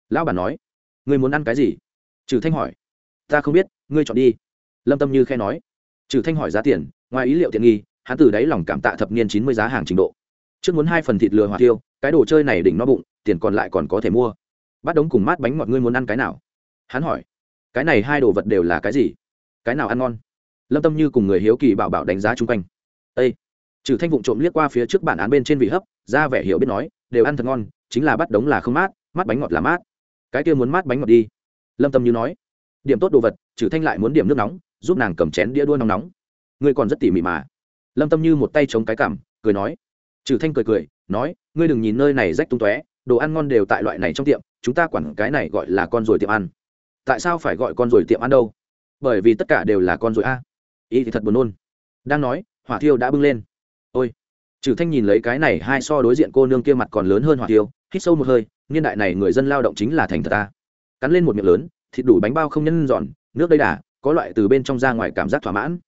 Lão bản nói, ngươi muốn ăn cái gì? Trừ thanh hỏi, ta không biết, ngươi chọn đi. Lâm tâm như khe nói, trừ thanh hỏi giá tiền, ngoài ý liệu tiện nghi, hắn từ đáy lòng cảm tạ thập niên chín mươi giá hàng trình độ. Trước muốn hai phần thịt lừa hỏa tiêu cái đồ chơi này đỉnh no bụng, tiền còn lại còn có thể mua. Bắt đống cùng mát bánh ngọt ngươi muốn ăn cái nào? Hắn hỏi. Cái này hai đồ vật đều là cái gì? Cái nào ăn ngon? Lâm tâm như cùng người hiếu kỳ bảo bảo đánh giá chung quanh. Ây trừ thanh vụng trộm liếc qua phía trước bản án bên trên vị hấp, ra vẻ hiểu biết nói, đều ăn thật ngon, chính là bắt đống là không mát mát bánh ngọt là mát. Cái kia muốn mát bánh ngọt đi. Lâm tâm như nói. Điểm tốt đồ vật, trừ thanh lại muốn điểm nước nóng, giúp nàng cầm chén đĩa đua nóng nóng. Ngươi còn rất tỉ mỉ mà. Lâm tâm như một tay chống cái cảm cười nói trừ thanh cười cười, nói, ngươi đừng nhìn nơi này rách tung tóe, đồ ăn ngon đều tại loại này trong tiệm, chúng ta quản cái này gọi là con ruồi tiệm ăn. Tại sao phải gọi con ruồi tiệm ăn đâu? Bởi vì tất cả đều là con ruồi a. Ý thì thật buồn nôn. Đang nói, hỏa thiêu đã bưng lên. Ôi. Trừ thanh nhìn lấy cái này hai so đối diện cô nương kia mặt còn lớn hơn hỏa thiêu, hít sâu một hơi, niên đại này người dân lao động chính là thành thật ta. Cắn lên một miệng lớn, thịt đủ bánh bao không nhân giòn nước đầy đà, có loại từ bên trong ra ngoài cảm giác thỏa mãn.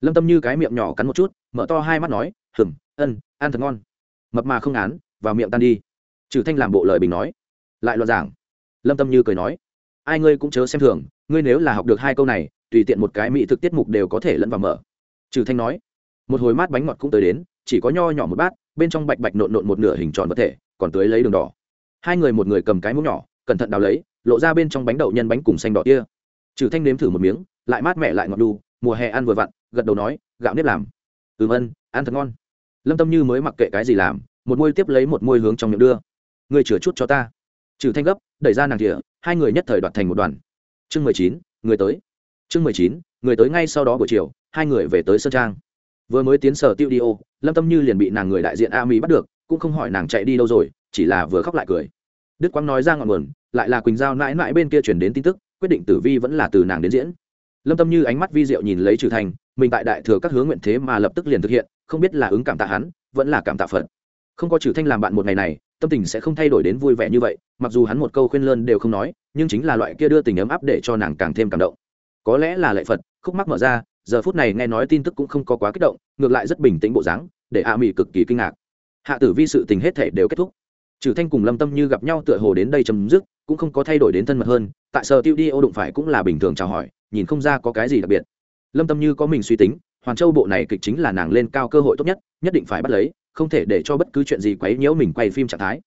Lâm tâm như cái miệng nhỏ cắn một chút, mở to hai mắt nói, hừm ân, ăn thật ngon. Mập mà không án, vào miệng tan đi. Trừ thanh làm bộ lời bình nói. Lại loạn giảng. Lâm tâm như cười nói. Ai ngươi cũng chớ xem thường, ngươi nếu là học được hai câu này, tùy tiện một cái mỹ thực tiết mục đều có thể lẫn vào mở. Trừ thanh nói. Một hồi mát bánh ngọt cũng tới đến, chỉ có nho nhỏ một bát, bên trong bạch bạch nộn nộn một nửa hình tròn vật thể, còn tưới lấy đường đỏ. Hai người một người cầm cái muỗng nhỏ, cẩn thận đào lấy, lộ ra bên trong bánh đậu nhân bánh cùng xanh đỏ kia. Trừ thanh nếm thử một miếng, lại mát mẻ lại ngọt đu mùa hè ăn vừa vặn, gật đầu nói, gạo nếp làm. Ừm ân, ăn thật ngon lâm tâm như mới mặc kệ cái gì làm, một môi tiếp lấy một môi hướng trong miệng đưa. Người chừa chút cho ta. Trừ thanh gấp, đẩy ra nàng thìa, hai người nhất thời đoạt thành một đoàn. Chương mười chín, người tới. Chương mười chín, người tới ngay sau đó buổi chiều, hai người về tới sơn trang. Vừa mới tiến sở tiêu đi ô, lâm tâm như liền bị nàng người đại diện a mỹ bắt được, cũng không hỏi nàng chạy đi đâu rồi, chỉ là vừa khóc lại cười. Đức quang nói ra ngọn nguồn, lại là quỳnh giao mãi mãi bên kia chuyển đến tin tức, quyết định tử vi vẫn là từ nàng đến diễn lâm tâm như ánh mắt vi diệu nhìn lấy trừ thành, mình tại đại thừa các hướng nguyện thế mà lập tức liền thực hiện, không biết là ứng cảm tạ hắn, vẫn là cảm tạ phật. Không có trừ thanh làm bạn một ngày này, tâm tình sẽ không thay đổi đến vui vẻ như vậy, mặc dù hắn một câu khuyên lơn đều không nói, nhưng chính là loại kia đưa tình ấm áp để cho nàng càng thêm cảm động. Có lẽ là lệ phật, khúc mắc mở ra, giờ phút này nghe nói tin tức cũng không có quá kích động, ngược lại rất bình tĩnh bộ dáng, để a mỹ cực kỳ kinh ngạc. Hạ tử vi sự tình hết thể đều kết thúc. Trừ thanh cùng lâm tâm như gặp nhau tựa hồ đến đây chấm dứt, cũng không có thay đổi đến thân mật hơn, tại sở tiêu đi ô đụng phải cũng là bình thường chào hỏi nhìn không ra có cái gì đặc biệt. Lâm tâm như có mình suy tính, hoàn châu bộ này kịch chính là nàng lên cao cơ hội tốt nhất nhất định phải bắt lấy, không thể để cho bất cứ chuyện gì quấy nhiễu mình quay phim trạng thái.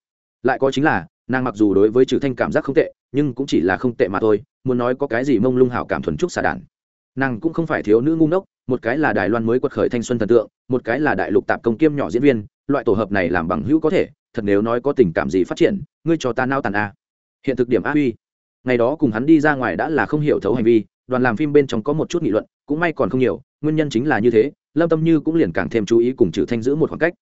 Lại có chính là, nàng mặc dù đối với trừ thanh cảm giác không tệ, nhưng cũng chỉ là không tệ mà thôi, muốn nói có cái gì mông lung hảo cảm thuần trúc xà đản nàng cũng không phải thiếu nữ ngu ngốc, một cái là đài loan mới quật khởi thanh xuân thần tượng, một cái là đại lục tạp công kiêm nhỏ diễn viên, loại tổ hợp này làm bằng hữu có thể, thật nếu nói có tình cảm gì phát triển, ngươi cho ta nao tàn a. Hiện thực điểm a huy. Ngày đó cùng hắn đi ra ngoài đã là không hiểu thấu hành vi đoàn làm phim bên trong có một chút nghị luận, cũng may còn không nhiều, nguyên nhân chính là như thế, lâm tâm như cũng liền càng thêm chú ý cùng trừ thanh giữ một khoảng cách.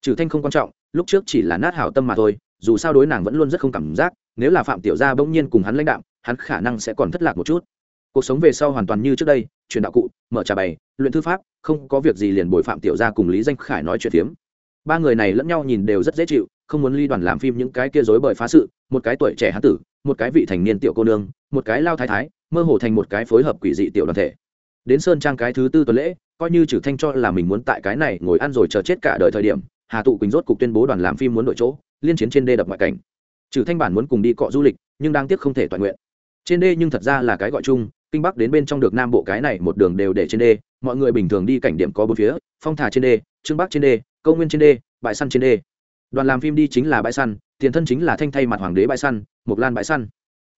Trừ thanh không quan trọng, lúc trước chỉ là nát hảo tâm mà thôi, dù sao đối nàng vẫn luôn rất không cảm giác, nếu là phạm tiểu gia bỗng nhiên cùng hắn lãnh đạo hắn khả năng sẽ còn thất lạc một chút. Cuộc sống về sau hoàn toàn như trước đây, truyền đạo cụ, mở trà bày, luyện thư pháp, không có việc gì liền bồi phạm tiểu gia cùng lý danh khải nói chuyện phiếm. Ba người này lẫn nhau nhìn đều rất dễ chịu, không muốn ly đoàn làm phim những cái kia rối bời phá sự, một cái tuổi trẻ hán tử, một cái vị thành niên tiểu cô nương, một cái lao thái thái mơ hồ thành một cái phối hợp quỷ dị tiểu đoàn thể. Đến sơn trang cái thứ tư tuần lễ, coi như trừ thanh cho là mình muốn tại cái này ngồi ăn rồi chờ chết cả đời thời điểm, hà tụ quỳnh rốt cục tuyên bố đoàn làm phim muốn đổi chỗ, liên chiến trên đê đập ngoại cảnh. Trừ thanh bản muốn cùng đi cọ du lịch, nhưng đang tiếc không thể toàn nguyện. Trên đê nhưng thật ra là cái gọi chung, kinh bắc đến bên trong được nam bộ cái này một đường đều để trên đê, mọi người bình thường đi cảnh điểm có bốn phía, phong thả trên đê, trương bắc trên đê công nguyên trên đê, bãi săn trên đê. Đoàn làm phim đi chính là bãi săn, tiền thân chính là thanh thay mặt hoàng đế bãi săn, mộc lan bãi săn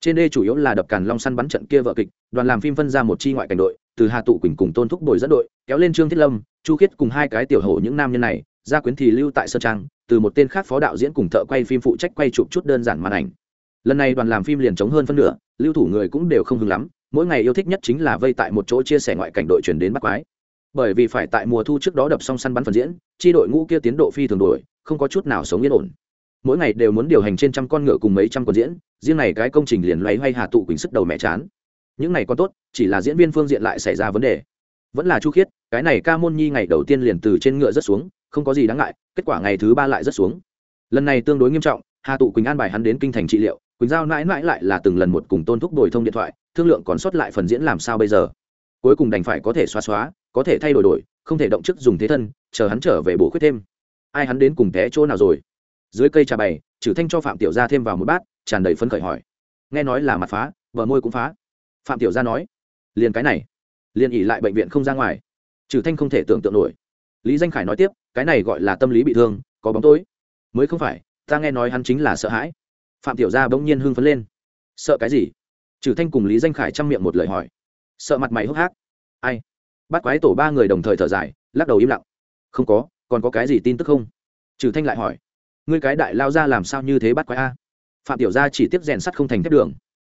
trên đê chủ yếu là đập càn long săn bắn trận kia vợ kịch, đoàn làm phim phân ra một chi ngoại cảnh đội, từ hà tụ quỳnh cùng tôn thúc bồi dẫn đội, kéo lên trương thiết lâm, chu khiết cùng hai cái tiểu hổ những nam nhân này, gia quyến thì lưu tại sơn trang, từ một tên khác phó đạo diễn cùng thợ quay phim phụ trách quay chụp chút đơn giản màn ảnh. Lần này đoàn làm phim liền chống hơn phân nửa, lưu thủ người cũng đều không hứng lắm, mỗi ngày yêu thích nhất chính là vây tại một chỗ chia sẻ ngoại cảnh đội chuyển đến bắt quái. Bởi vì phải tại mùa thu trước đó đập xong săn bắn phần diễn, chi đội ngũ kia tiến độ phi thường đổi không có chút nào sống yên ổn mỗi ngày đều muốn điều hành trên trăm con ngựa cùng mấy trăm con diễn, riêng này cái công trình liền loay hoay hà tụ quỳnh sức đầu mẹ chán. Những này còn tốt, chỉ là diễn viên phương diện lại xảy ra vấn đề. Vẫn là chu khiết, cái này ca môn nhi ngày đầu tiên liền từ trên ngựa rất xuống, không có gì đáng ngại, kết quả ngày thứ ba lại rất xuống. Lần này tương đối nghiêm trọng, hà tụ quỳnh an bài hắn đến kinh thành trị liệu, quỳnh giao mãi mãi lại là từng lần một cùng tôn thúc đổi thông điện thoại, thương lượng còn sót lại phần diễn làm sao bây giờ. Cuối cùng đành phải có thể xóa xóa, có thể thay đổi đổi, không thể động chức dùng thế thân, chờ hắn trở về bổ khuyết thêm. Ai hắn đến cùng té chỗ nào rồi? Dưới cây trà bày, trừ thanh cho phạm tiểu gia thêm vào một bát, tràn đầy phấn khởi hỏi. Nghe nói là mặt phá vợ môi cũng phá. Phạm tiểu gia nói, liền cái này, liền ỉ lại bệnh viện không ra ngoài. Trừ thanh không thể tưởng tượng nổi. Lý danh khải nói tiếp, cái này gọi là tâm lý bị thương, có bóng tối. Mới không phải, ta nghe nói hắn chính là sợ hãi. Phạm tiểu gia bỗng nhiên hưng phấn lên. Sợ cái gì? Trừ thanh cùng lý danh khải chăm miệng một lời hỏi. Sợ mặt mày hốc hác. Ai? Bắt quái tổ ba người đồng thời thở dài, lắc đầu im lặng. Không có, còn có cái gì tin tức không? Trừ thanh lại hỏi ngươi cái đại lao ra làm sao như thế bắt quái a? Phạm tiểu gia chỉ tiếp rèn sắt không thành thép đường.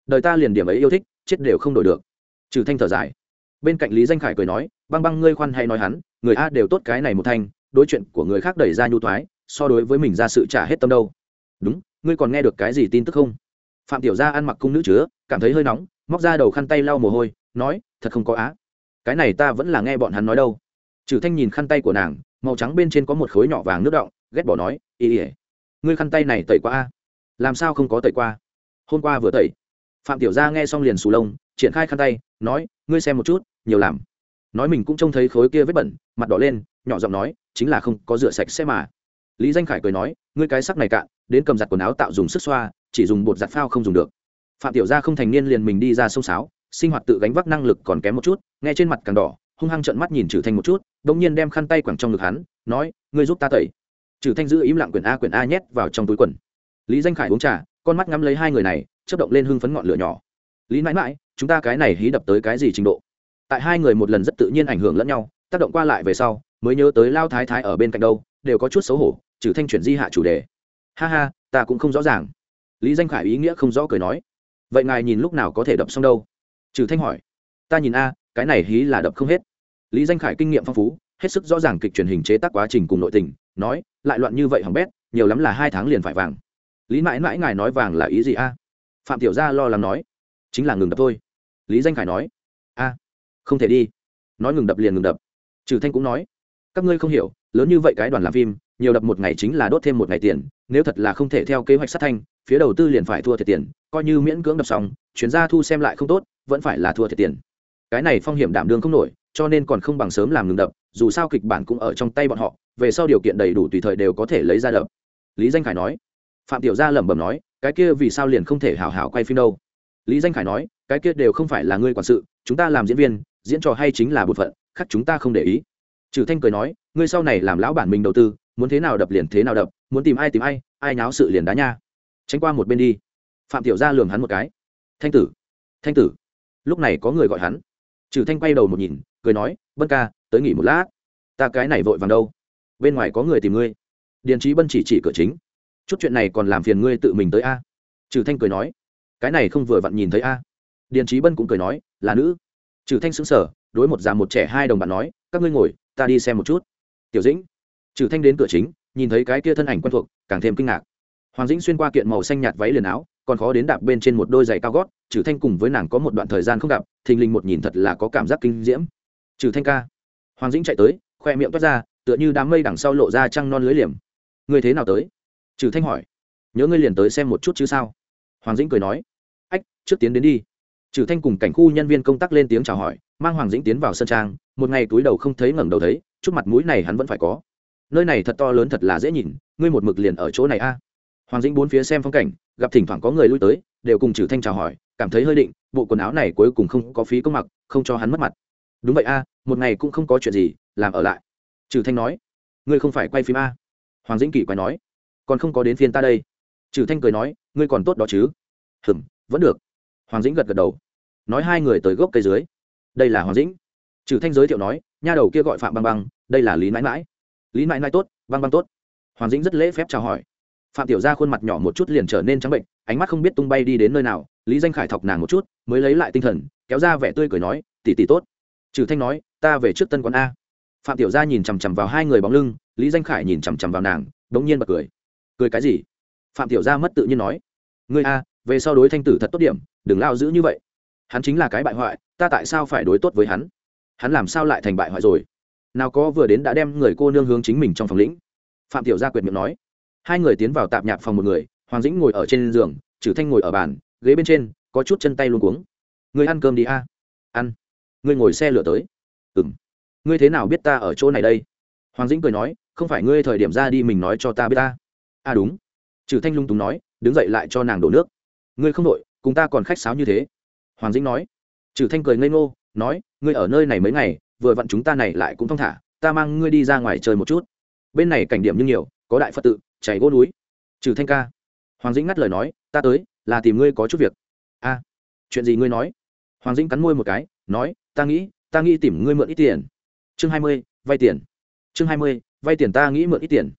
Đời ta liền điểm ấy yêu thích, chết đều không đổi được. Trừ thanh thở dài. Bên cạnh lý danh khải cười nói, băng băng ngươi khoan hay nói hắn, người a đều tốt cái này một thanh, đối chuyện của người khác đẩy ra nhu thoái, so đối với mình ra sự trả hết tâm đâu. Đúng, ngươi còn nghe được cái gì tin tức không? Phạm tiểu gia ăn mặc cung nữ chứa, cảm thấy hơi nóng, móc ra đầu khăn tay lau mồ hôi, nói, thật không có á. Cái này ta vẫn là nghe bọn hắn nói đâu. Trừ thanh nhìn khăn tay của nàng, màu trắng bên trên có một khối nhỏ vàng nước động ghét bỏ nói y ỉa ngươi khăn tay này tẩy qua a. Làm sao không có tẩy qua? Hôm qua vừa tẩy. Phạm tiểu gia nghe xong liền sù lông, triển khai khăn tay, nói, ngươi xem một chút, nhiều làm. Nói mình cũng trông thấy khối kia vết bẩn, mặt đỏ lên, nhỏ giọng nói, chính là không có rửa sạch xe mà. Lý danh khải cười nói, ngươi cái sắc này cạn, đến cầm giặt quần áo tạo dùng sức xoa, chỉ dùng bột giặt phao không dùng được. Phạm tiểu gia không thành niên liền mình đi ra sông sáo, sinh hoạt tự gánh vác năng lực còn kém một chút, nghe trên mặt càng đỏ, hung hăng trợn mắt nhìn trừ thanh một chút đống nhiên đem khăn tay quẳng trong ngực hắn, nói, ngươi giúp ta tẩy trừ thanh giữ im lặng quyển a quyển a nhét vào trong túi quần. Lý danh khải uống trà, con mắt ngắm lấy hai người này, chớp động lên hưng phấn ngọn lửa nhỏ. Lý mãi mãi, chúng ta cái này hí đập tới cái gì trình độ? Tại hai người một lần rất tự nhiên ảnh hưởng lẫn nhau, tác động qua lại về sau, mới nhớ tới lao thái thái ở bên cạnh đâu, đều có chút xấu hổ, trừ thanh chuyển di hạ chủ đề. Ha ha, ta cũng không rõ ràng. Lý danh khải ý nghĩa không rõ cười nói. Vậy ngài nhìn lúc nào có thể đập xong đâu? Trừ thanh hỏi. Ta nhìn a, cái này hí là đập không hết. Lý danh khải kinh nghiệm phong phú, hết sức rõ ràng kịch truyền hình chế tác quá trình cùng nội tình nói, lại loạn như vậy hỏng bét, nhiều lắm là hai tháng liền phải vàng. Lý mãi mãi ngài nói vàng là ý gì a? Phạm tiểu gia lo lắng nói, chính là ngừng đập thôi. Lý danh khải nói, a, không thể đi. Nói ngừng đập liền ngừng đập. Trừ thanh cũng nói, các ngươi không hiểu, lớn như vậy cái đoàn làm phim, nhiều đập một ngày chính là đốt thêm một ngày tiền, nếu thật là không thể theo kế hoạch sát thanh, phía đầu tư liền phải thua thiệt tiền, coi như miễn cưỡng đập xong chuyến ra thu xem lại không tốt, vẫn phải là thua thiệt tiền. Cái này phong hiểm đảm đương không nổi cho nên còn không bằng sớm làm ngừng đập, dù sao kịch bản cũng ở trong tay bọn họ, về sau điều kiện đầy đủ tùy thời đều có thể lấy ra đập. Lý danh khải nói. Phạm tiểu gia lẩm bẩm nói, cái kia vì sao liền không thể hảo hảo quay phim đâu? Lý danh khải nói, cái kia đều không phải là ngươi quản sự, chúng ta làm diễn viên, diễn trò hay chính là bột phận, khác chúng ta không để ý. Trừ thanh cười nói, ngươi sau này làm lão bản mình đầu tư, muốn thế nào đập liền thế nào đập, muốn tìm ai tìm ai ai náo sự liền đá nha. Tránh qua một bên đi. Phạm tiểu gia lườm hắn một cái. Thanh tử thanh tử. Lúc này có người gọi hắn. Trừ thanh quay đầu một nhìn cười nói bân ca tới nghỉ một lát. Ta cái này vội vàng đâu? Bên ngoài có người tìm ngươi. Điền trí bân chỉ chỉ cửa chính. Chút chuyện này còn làm phiền ngươi tự mình tới a. Trừ thanh cười nói cái này không vừa vặn nhìn thấy a. Điền trí bân cũng cười nói là nữ. Trừ thanh sững sờ, đối một già một trẻ hai đồng bạn nói các ngươi ngồi ta đi xem một chút. Tiểu dĩnh. Trừ thanh đến cửa chính nhìn thấy cái kia thân ảnh quen thuộc càng thêm kinh ngạc. Hoàng dĩnh xuyên qua kiện màu xanh nhạt váy liền áo còn khó đến đạp bên trên một đôi giày cao gót trừ thanh cùng với nàng có một đoạn thời gian không gặp thình lình một nhìn thật là có cảm giác kinh diễm trừ thanh ca. Hoàng dĩnh chạy tới, khoe miệng toát ra, tựa như đám mây đằng sau lộ ra trăng non lưới liềm. Ngươi thế nào tới? Trừ thanh hỏi. Nhớ ngươi liền tới xem một chút chứ sao? Hoàng dĩnh cười nói. Ách, trước tiến đến đi. Trừ thanh cùng cảnh khu nhân viên công tác lên tiếng chào hỏi, mang hoàng dĩnh tiến vào sân trang. Một ngày túi đầu không thấy ngẩng đầu thấy, chút mặt mũi này hắn vẫn phải có. Nơi này thật to lớn thật là dễ nhìn, ngươi một mực liền ở chỗ này a. Hoàng dĩnh bốn phía xem phong cảnh, gặp thỉnh thoảng có người lui tới, đều cùng trừ thanh chào hỏi, cảm thấy hơi định, bộ quần áo này cuối cùng không có phí công mặc, không cho hắn mất mặt đúng vậy a, một ngày cũng không có chuyện gì, làm ở lại. Trừ thanh nói, ngươi không phải quay phim a? Hoàng dĩnh kỳ quay nói, còn không có đến phiên ta đây. Trừ thanh cười nói, ngươi còn tốt đó chứ? Hừm, vẫn được. Hoàng dĩnh gật gật đầu. Nói hai người tới gốc cây dưới. Đây là hoàng dĩnh. Trừ thanh giới thiệu nói, nha đầu kia gọi phạm băng băng, đây là lý mãi mãi lý mãi mãi tốt, băng băng tốt. Hoàng dĩnh rất lễ phép chào hỏi. Phạm tiểu gia khuôn mặt nhỏ một chút liền trở nên trắng bệnh, ánh mắt không biết tung bay đi đến nơi nào. Lý danh khải thọc nàng một chút, mới lấy lại tinh thần, kéo ra vẻ tươi cười nói, tỷ tỷ tốt trừ thanh nói, ta về trước tân quán a. Phạm tiểu gia nhìn chằm chằm vào hai người bóng lưng, lý danh khải nhìn chằm chằm vào nàng, đống nhiên bật cười. Cười cái gì? Phạm tiểu gia mất tự nhiên nói. Ngươi a, về sau đối thanh tử thật tốt điểm, đừng lao giữ như vậy. Hắn chính là cái bại hoại, ta tại sao phải đối tốt với hắn? Hắn làm sao lại thành bại hoại rồi? Nào có vừa đến đã đem người cô nương hướng chính mình trong phòng lĩnh. Phạm tiểu gia quyệt miệng nói. Hai người tiến vào tạp nhạc phòng một người, hoàng dĩnh ngồi ở trên giường, trừ thanh ngồi ở bàn, ghế bên trên, có chút chân tay luôn cuống. Người ăn cơm đi a. Ăn ngươi ngồi xe lửa tới. Ừng ngươi thế nào biết ta ở chỗ này đây? Hoàng dĩnh cười nói, không phải ngươi thời điểm ra đi mình nói cho ta biết ta. À đúng. Trừ thanh lung túng nói, đứng dậy lại cho nàng đổ nước. Ngươi không đội, cùng ta còn khách sáo như thế. Hoàng dĩnh nói. Trừ thanh cười ngây ngô, nói, ngươi ở nơi này mấy ngày, vừa vặn chúng ta này lại cũng thong thả, ta mang ngươi đi ra ngoài chơi một chút. Bên này cảnh điểm như nhiều, có đại phật tự, chảy gỗ núi. Trừ thanh ca. Hoàng dĩnh ngắt lời nói, ta tới, là tìm ngươi có chút việc. A chuyện gì ngươi nói? Hoàng dĩnh cắn môi một cái nói, ta nghĩ ta nghĩ tìm ngươi mượn ít tiền. Chương hai mươi, vay tiền. Chương hai mươi, vay tiền ta nghĩ mượn ít tiền.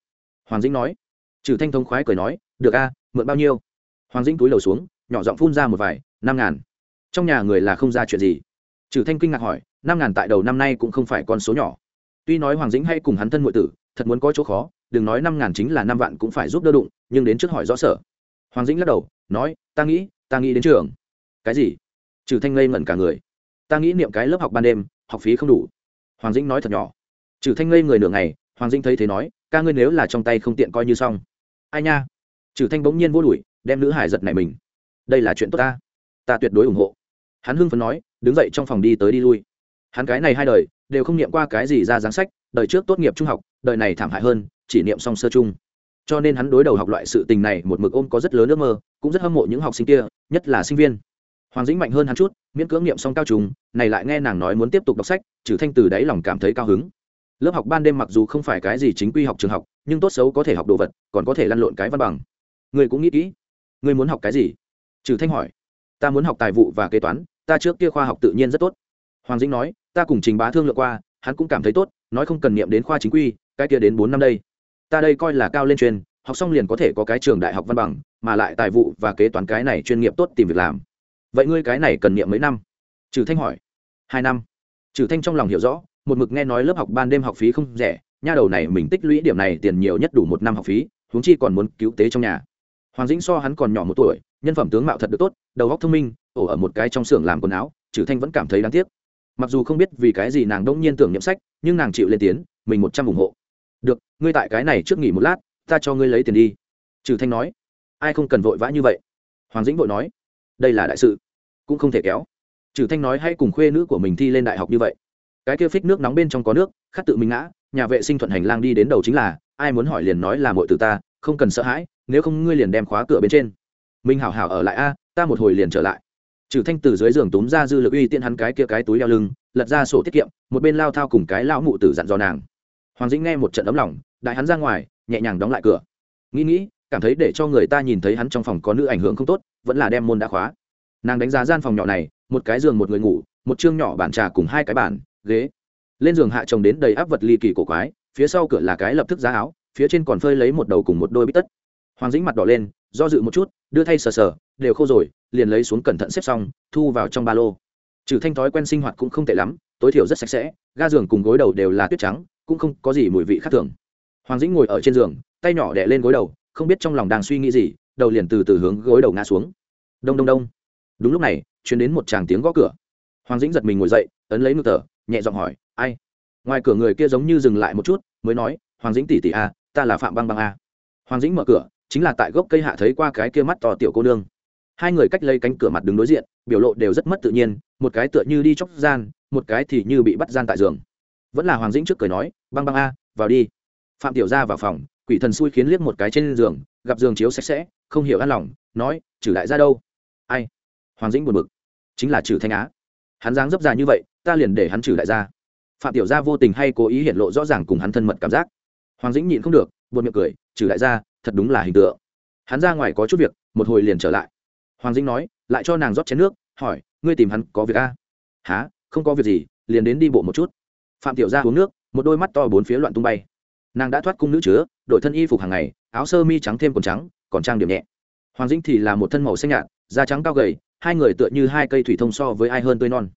Hoàng dĩnh nói. Trừ thanh thông khoái cười nói, được a, mượn bao nhiêu? Hoàng dĩnh túi lầu xuống, nhỏ giọng phun ra một vài, năm ngàn. Trong nhà người là không ra chuyện gì. Trừ thanh kinh ngạc hỏi, năm ngàn tại đầu năm nay cũng không phải con số nhỏ. Tuy nói hoàng dĩnh hay cùng hắn thân ngụy tử, thật muốn có chỗ khó, đừng nói năm ngàn chính là năm vạn cũng phải giúp đỡ đụng, nhưng đến trước hỏi rõ sở hoàng dĩnh lắc đầu, nói, ta nghĩ ta nghĩ đến trường. Cái gì? Trừ thanh ngây ngẩn cả người ta nghĩ niệm cái lớp học ban đêm, học phí không đủ. Hoàng dĩnh nói thật nhỏ. Trừ thanh ngây người nửa ngày, hoàng dĩnh thấy thế nói, ca ngươi nếu là trong tay không tiện coi như xong. Ai nha? Trừ thanh bỗng nhiên vô đuổi, đem nữ hải giật này mình. Đây là chuyện tốt ta. Ta tuyệt đối ủng hộ. Hắn hưng phấn nói, đứng dậy trong phòng đi tới đi lui. Hắn cái này hai đời, đều không niệm qua cái gì ra giáng sách, đời trước tốt nghiệp trung học, đời này thảm hại hơn, chỉ niệm xong sơ chung. Cho nên hắn đối đầu học loại sự tình này một mực ôm có rất lớn ước mơ, cũng rất hâm mộ những học sinh kia, nhất là sinh viên hoàng dĩnh mạnh hơn hắn chút, miễn cưỡng niệm xong cao trùng, này lại nghe nàng nói muốn tiếp tục đọc sách, trừ thanh từ đáy lòng cảm thấy cao hứng. Lớp học ban đêm mặc dù không phải cái gì chính quy học trường học, nhưng tốt xấu có thể học đồ vật, còn có thể lăn lộn cái văn bằng. Người cũng nghĩ kỹ. Người muốn học cái gì? Trừ thanh hỏi. Ta muốn học tài vụ và kế toán, ta trước kia khoa học tự nhiên rất tốt. Hoàng dĩnh nói, ta cùng trình bá thương lượng qua, hắn cũng cảm thấy tốt, nói không cần niệm đến khoa chính quy, cái kia đến bốn năm đây. Ta đây coi là cao lên truyền, học xong liền có thể có cái trường đại học văn bằng, mà lại tài vụ và kế toán cái này chuyên nghiệp tốt tìm việc làm vậy ngươi cái này cần niệm mấy năm? Trừ thanh hỏi. Hai năm. Trừ thanh trong lòng hiểu rõ, một mực nghe nói lớp học ban đêm học phí không rẻ, nha đầu này mình tích lũy điểm này tiền nhiều nhất đủ một năm học phí, huống chi còn muốn cứu tế trong nhà. Hoàng dĩnh so hắn còn nhỏ một tuổi, nhân phẩm tướng mạo thật được tốt, đầu óc thông minh, ổ ở một cái trong xưởng làm quần áo, trừ thanh vẫn cảm thấy đáng tiếc. Mặc dù không biết vì cái gì nàng đông nhiên tưởng nhậm sách, nhưng nàng chịu lên tiếng, mình một trăm ủng hộ. Được, ngươi tại cái này trước nghỉ một lát, ta cho ngươi lấy tiền đi. Trừ thanh nói. Ai không cần vội vã như vậy? Hoàng dĩnh vội nói. Đây là đại sự cũng không thể kéo. Trừ thanh nói hãy cùng khuê nữ của mình thi lên đại học như vậy. Cái kia phích nước nóng bên trong có nước, khát tự mình ngã, nhà vệ sinh thuận hành lang đi đến đầu chính là, ai muốn hỏi liền nói là muội từ ta, không cần sợ hãi, nếu không ngươi liền đem khóa cửa bên trên. Minh hảo hảo ở lại a, ta một hồi liền trở lại. Trừ thanh từ dưới giường túm ra dư lực uy tiện hắn cái kia cái túi đeo lưng, lật ra sổ tiết kiệm, một bên lao thao cùng cái lão mụ tử dặn dò nàng. Hoàng dĩnh nghe một trận ấm lòng, đại hắn ra ngoài, nhẹ nhàng đóng lại cửa. Nghĩ nghĩ, cảm thấy để cho người ta nhìn thấy hắn trong phòng có nữ ảnh hưởng không tốt, vẫn là đem môn đã khóa nàng đánh giá gian phòng nhỏ này, một cái giường một người ngủ, một chương nhỏ bàn trà cùng hai cái bàn, ghế. Lên giường hạ chồng đến đầy áp vật ly kỳ cổ quái, phía sau cửa là cái lập tức giá áo, phía trên còn phơi lấy một đầu cùng một đôi bít tất. Hoàng dĩnh mặt đỏ lên, do dự một chút, đưa thay sờ sờ, đều khô rồi, liền lấy xuống cẩn thận xếp xong, thu vào trong ba lô. Trừ thanh thói quen sinh hoạt cũng không tệ lắm, tối thiểu rất sạch sẽ, ga giường cùng gối đầu đều là tuyết trắng, cũng không có gì mùi vị khác thường. Hoàng dĩnh ngồi ở trên giường, tay nhỏ đẻ lên gối đầu, không biết trong lòng đang suy nghĩ gì, đầu liền từ từ hướng gối đầu ngã xuống. Đông đông đông đúng lúc này chuyển đến một chàng tiếng gõ cửa. Hoàng dĩnh giật mình ngồi dậy, ấn lấy ngực tờ nhẹ giọng hỏi, ai? Ngoài cửa người kia giống như dừng lại một chút, mới nói, hoàng dĩnh tỷ tỷ a, ta là phạm băng băng a. Hoàng dĩnh mở cửa, chính là tại gốc cây hạ thấy qua cái kia mắt to tiểu cô nương. Hai người cách lấy cánh cửa mặt đứng đối diện, biểu lộ đều rất mất tự nhiên, một cái tựa như đi chóc gian, một cái thì như bị bắt gian tại giường. Vẫn là hoàng dĩnh trước cười nói, băng băng a, vào đi. Phạm tiểu ra vào phòng, quỷ thần xui khiến liếc một cái trên giường, gặp giường chiếu sạch sẽ, không hiểu an lòng, nói, trừ đại ra đâu. Ai? Hoàng dĩnh buồn bực. Chính là trừ thanh á. Hắn dáng dấp dài như vậy, ta liền để hắn trừ đại gia. Phạm tiểu gia vô tình hay cố ý hiện lộ rõ ràng cùng hắn thân mật cảm giác. Hoàng dĩnh nhịn không được, buồn miệng cười, trừ đại gia, thật đúng là hình tượng. Hắn ra ngoài có chút việc, một hồi liền trở lại. Hoàng dĩnh nói, lại cho nàng rót chén nước, hỏi, ngươi tìm hắn có việc a à? há không có việc gì, liền đến đi bộ một chút. Phạm tiểu gia uống nước, một đôi mắt to bốn phía loạn tung bay. Nàng đã thoát cung nữ chứa đội thân y phục hàng ngày, áo sơ mi trắng thêm quần trắng, còn trang điểm nhẹ. Hoàng dĩnh thì là một thân màu xanh nhạt, da trắng cao gầy hai người tựa như hai cây thủy thông so với ai hơn tươi non.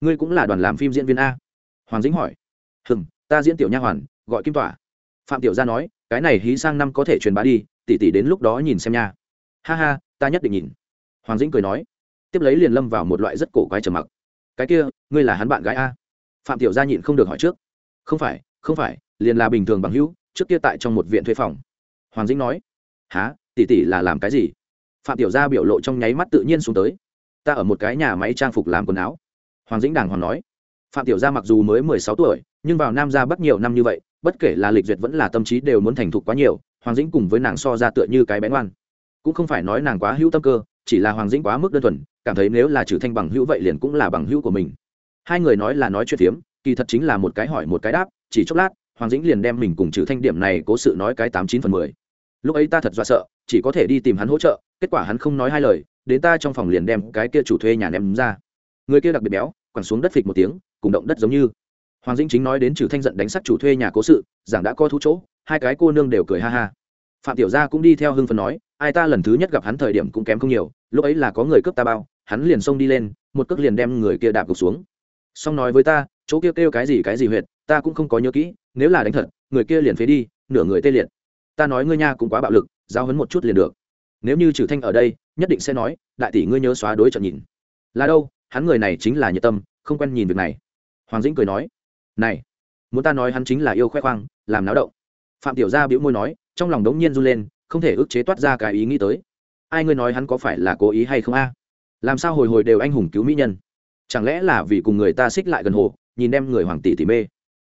Ngươi cũng là đoàn làm phim diễn viên a? Hoàng dĩnh hỏi. Hừm, ta diễn tiểu nha hoàn, gọi kim tỏa. Phạm tiểu gia nói, cái này hí sang năm có thể truyền bá đi, tỷ tỷ đến lúc đó nhìn xem nha. Ha ha, ta nhất định nhìn. Hoàng dĩnh cười nói. Tiếp lấy liền lâm vào một loại rất cổ quái trầm mặc. Cái kia, ngươi là hắn bạn gái a? Phạm tiểu gia nhịn không được hỏi trước. Không phải không phải, liền là bình thường bằng hữu, trước kia tại trong một viện thuê phòng. Hoàng dĩnh nói. Há tỷ tỷ là làm cái gì? Phạm tiểu gia biểu lộ trong nháy mắt tự nhiên xuống tới ta ở một cái nhà máy trang phục làm quần áo. Hoàng dĩnh đàng hoàng nói. Phạm tiểu gia mặc dù mới mười sáu tuổi, nhưng vào nam gia bắc nhiều năm như vậy, bất kể là lịch duyệt vẫn là tâm trí đều muốn thành thục quá nhiều, hoàng dĩnh cùng với nàng so ra tựa như cái bén oan cũng không phải nói nàng quá hữu tâm cơ, chỉ là hoàng dĩnh quá mức đơn thuần, cảm thấy nếu là trừ thanh bằng hữu vậy liền cũng là bằng hữu của mình. Hai người nói là nói chuyện phiếm, kỳ thật chính là một cái hỏi một cái đáp, chỉ chốc lát, hoàng dĩnh liền đem mình cùng trừ thanh điểm này cố sự nói cái tám chín phần mười. Lúc ấy ta thật do sợ, chỉ có thể đi tìm hắn hỗ trợ, kết quả hắn không nói hai lời đến ta trong phòng liền đem cái kia chủ thuê nhà ném ra. Người kia đặc biệt béo, quẳng xuống đất phịch một tiếng, cùng động đất giống như. Hoàng dĩnh chính nói đến trừ thanh giận đánh sắc chủ thuê nhà cố sự, giảng đã coi thú chỗ, hai cái cô nương đều cười ha ha. Phạm tiểu gia cũng đi theo hưng phần nói, ai ta lần thứ nhất gặp hắn thời điểm cũng kém không nhiều, lúc ấy là có người cướp ta bao, hắn liền xông đi lên, một cước liền đem người kia đạp gục xuống. Xong nói với ta, chỗ kia kêu cái gì cái gì huyệt, ta cũng không có nhớ kỹ, nếu là đánh thật, người kia liền phế đi, nửa người tê liệt. Ta nói ngươi nha cũng quá bạo lực giao hấn một chút liền được nếu như trừ thanh ở đây, nhất định sẽ nói, đại tỷ ngươi nhớ xóa đối trận nhìn. Là đâu? Hắn người này chính là nhiệt tâm, không quen nhìn việc này. Hoàng dĩnh cười nói, này, muốn ta nói hắn chính là yêu khoe khoang, làm náo động. Phạm tiểu gia bĩu môi nói, trong lòng đống nhiên run lên, không thể ức chế toát ra cái ý nghĩ tới. Ai ngươi nói hắn có phải là cố ý hay không a? Làm sao hồi hồi đều anh hùng cứu mỹ nhân? Chẳng lẽ là vì cùng người ta xích lại gần hồ, nhìn đem người hoàng tỷ tỷ mê?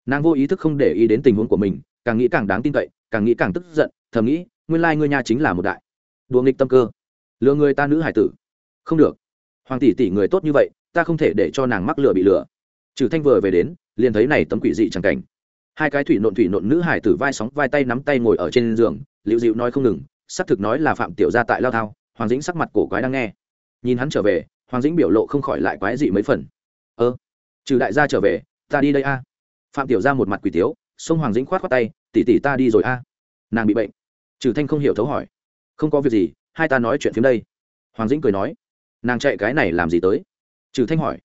Nàng vô ý thức không để ý đến tình huống của mình, càng nghĩ càng đáng tin cậy, càng nghĩ càng tức giận, thầm nghĩ, nguyên lai ngươi nha chính là một đại đùa nghịch tâm cơ. Lừa người ta nữ hải tử. Không được. Hoàng tỷ tỷ người tốt như vậy, ta không thể để cho nàng mắc lừa bị lừa. Trừ thanh vừa về đến, liền thấy này tấm quỷ dị chẳng cảnh. Hai cái thủy nộn thủy nộn nữ hải tử vai sóng, vai tay nắm tay ngồi ở trên giường liệu dịu nói không ngừng, xác thực nói là phạm tiểu gia tại lao thao, hoàng dĩnh sắc mặt cổ quái đang nghe. Nhìn hắn trở về, hoàng dĩnh biểu lộ không khỏi lại quái dị mấy phần. Ơ, trừ đại gia trở về, ta đi đây a. Phạm tiểu gia một mặt quỷ tiếu, xông hoàng dĩnh khoát khoát tay, tỷ tỷ ta đi rồi a. Nàng bị bệnh. Trừ thanh không hiểu thấu hỏi không có việc gì, hai ta nói chuyện phiếm đây. Hoàng dĩnh cười nói. Nàng chạy cái này làm gì tới? Trừ thanh hỏi.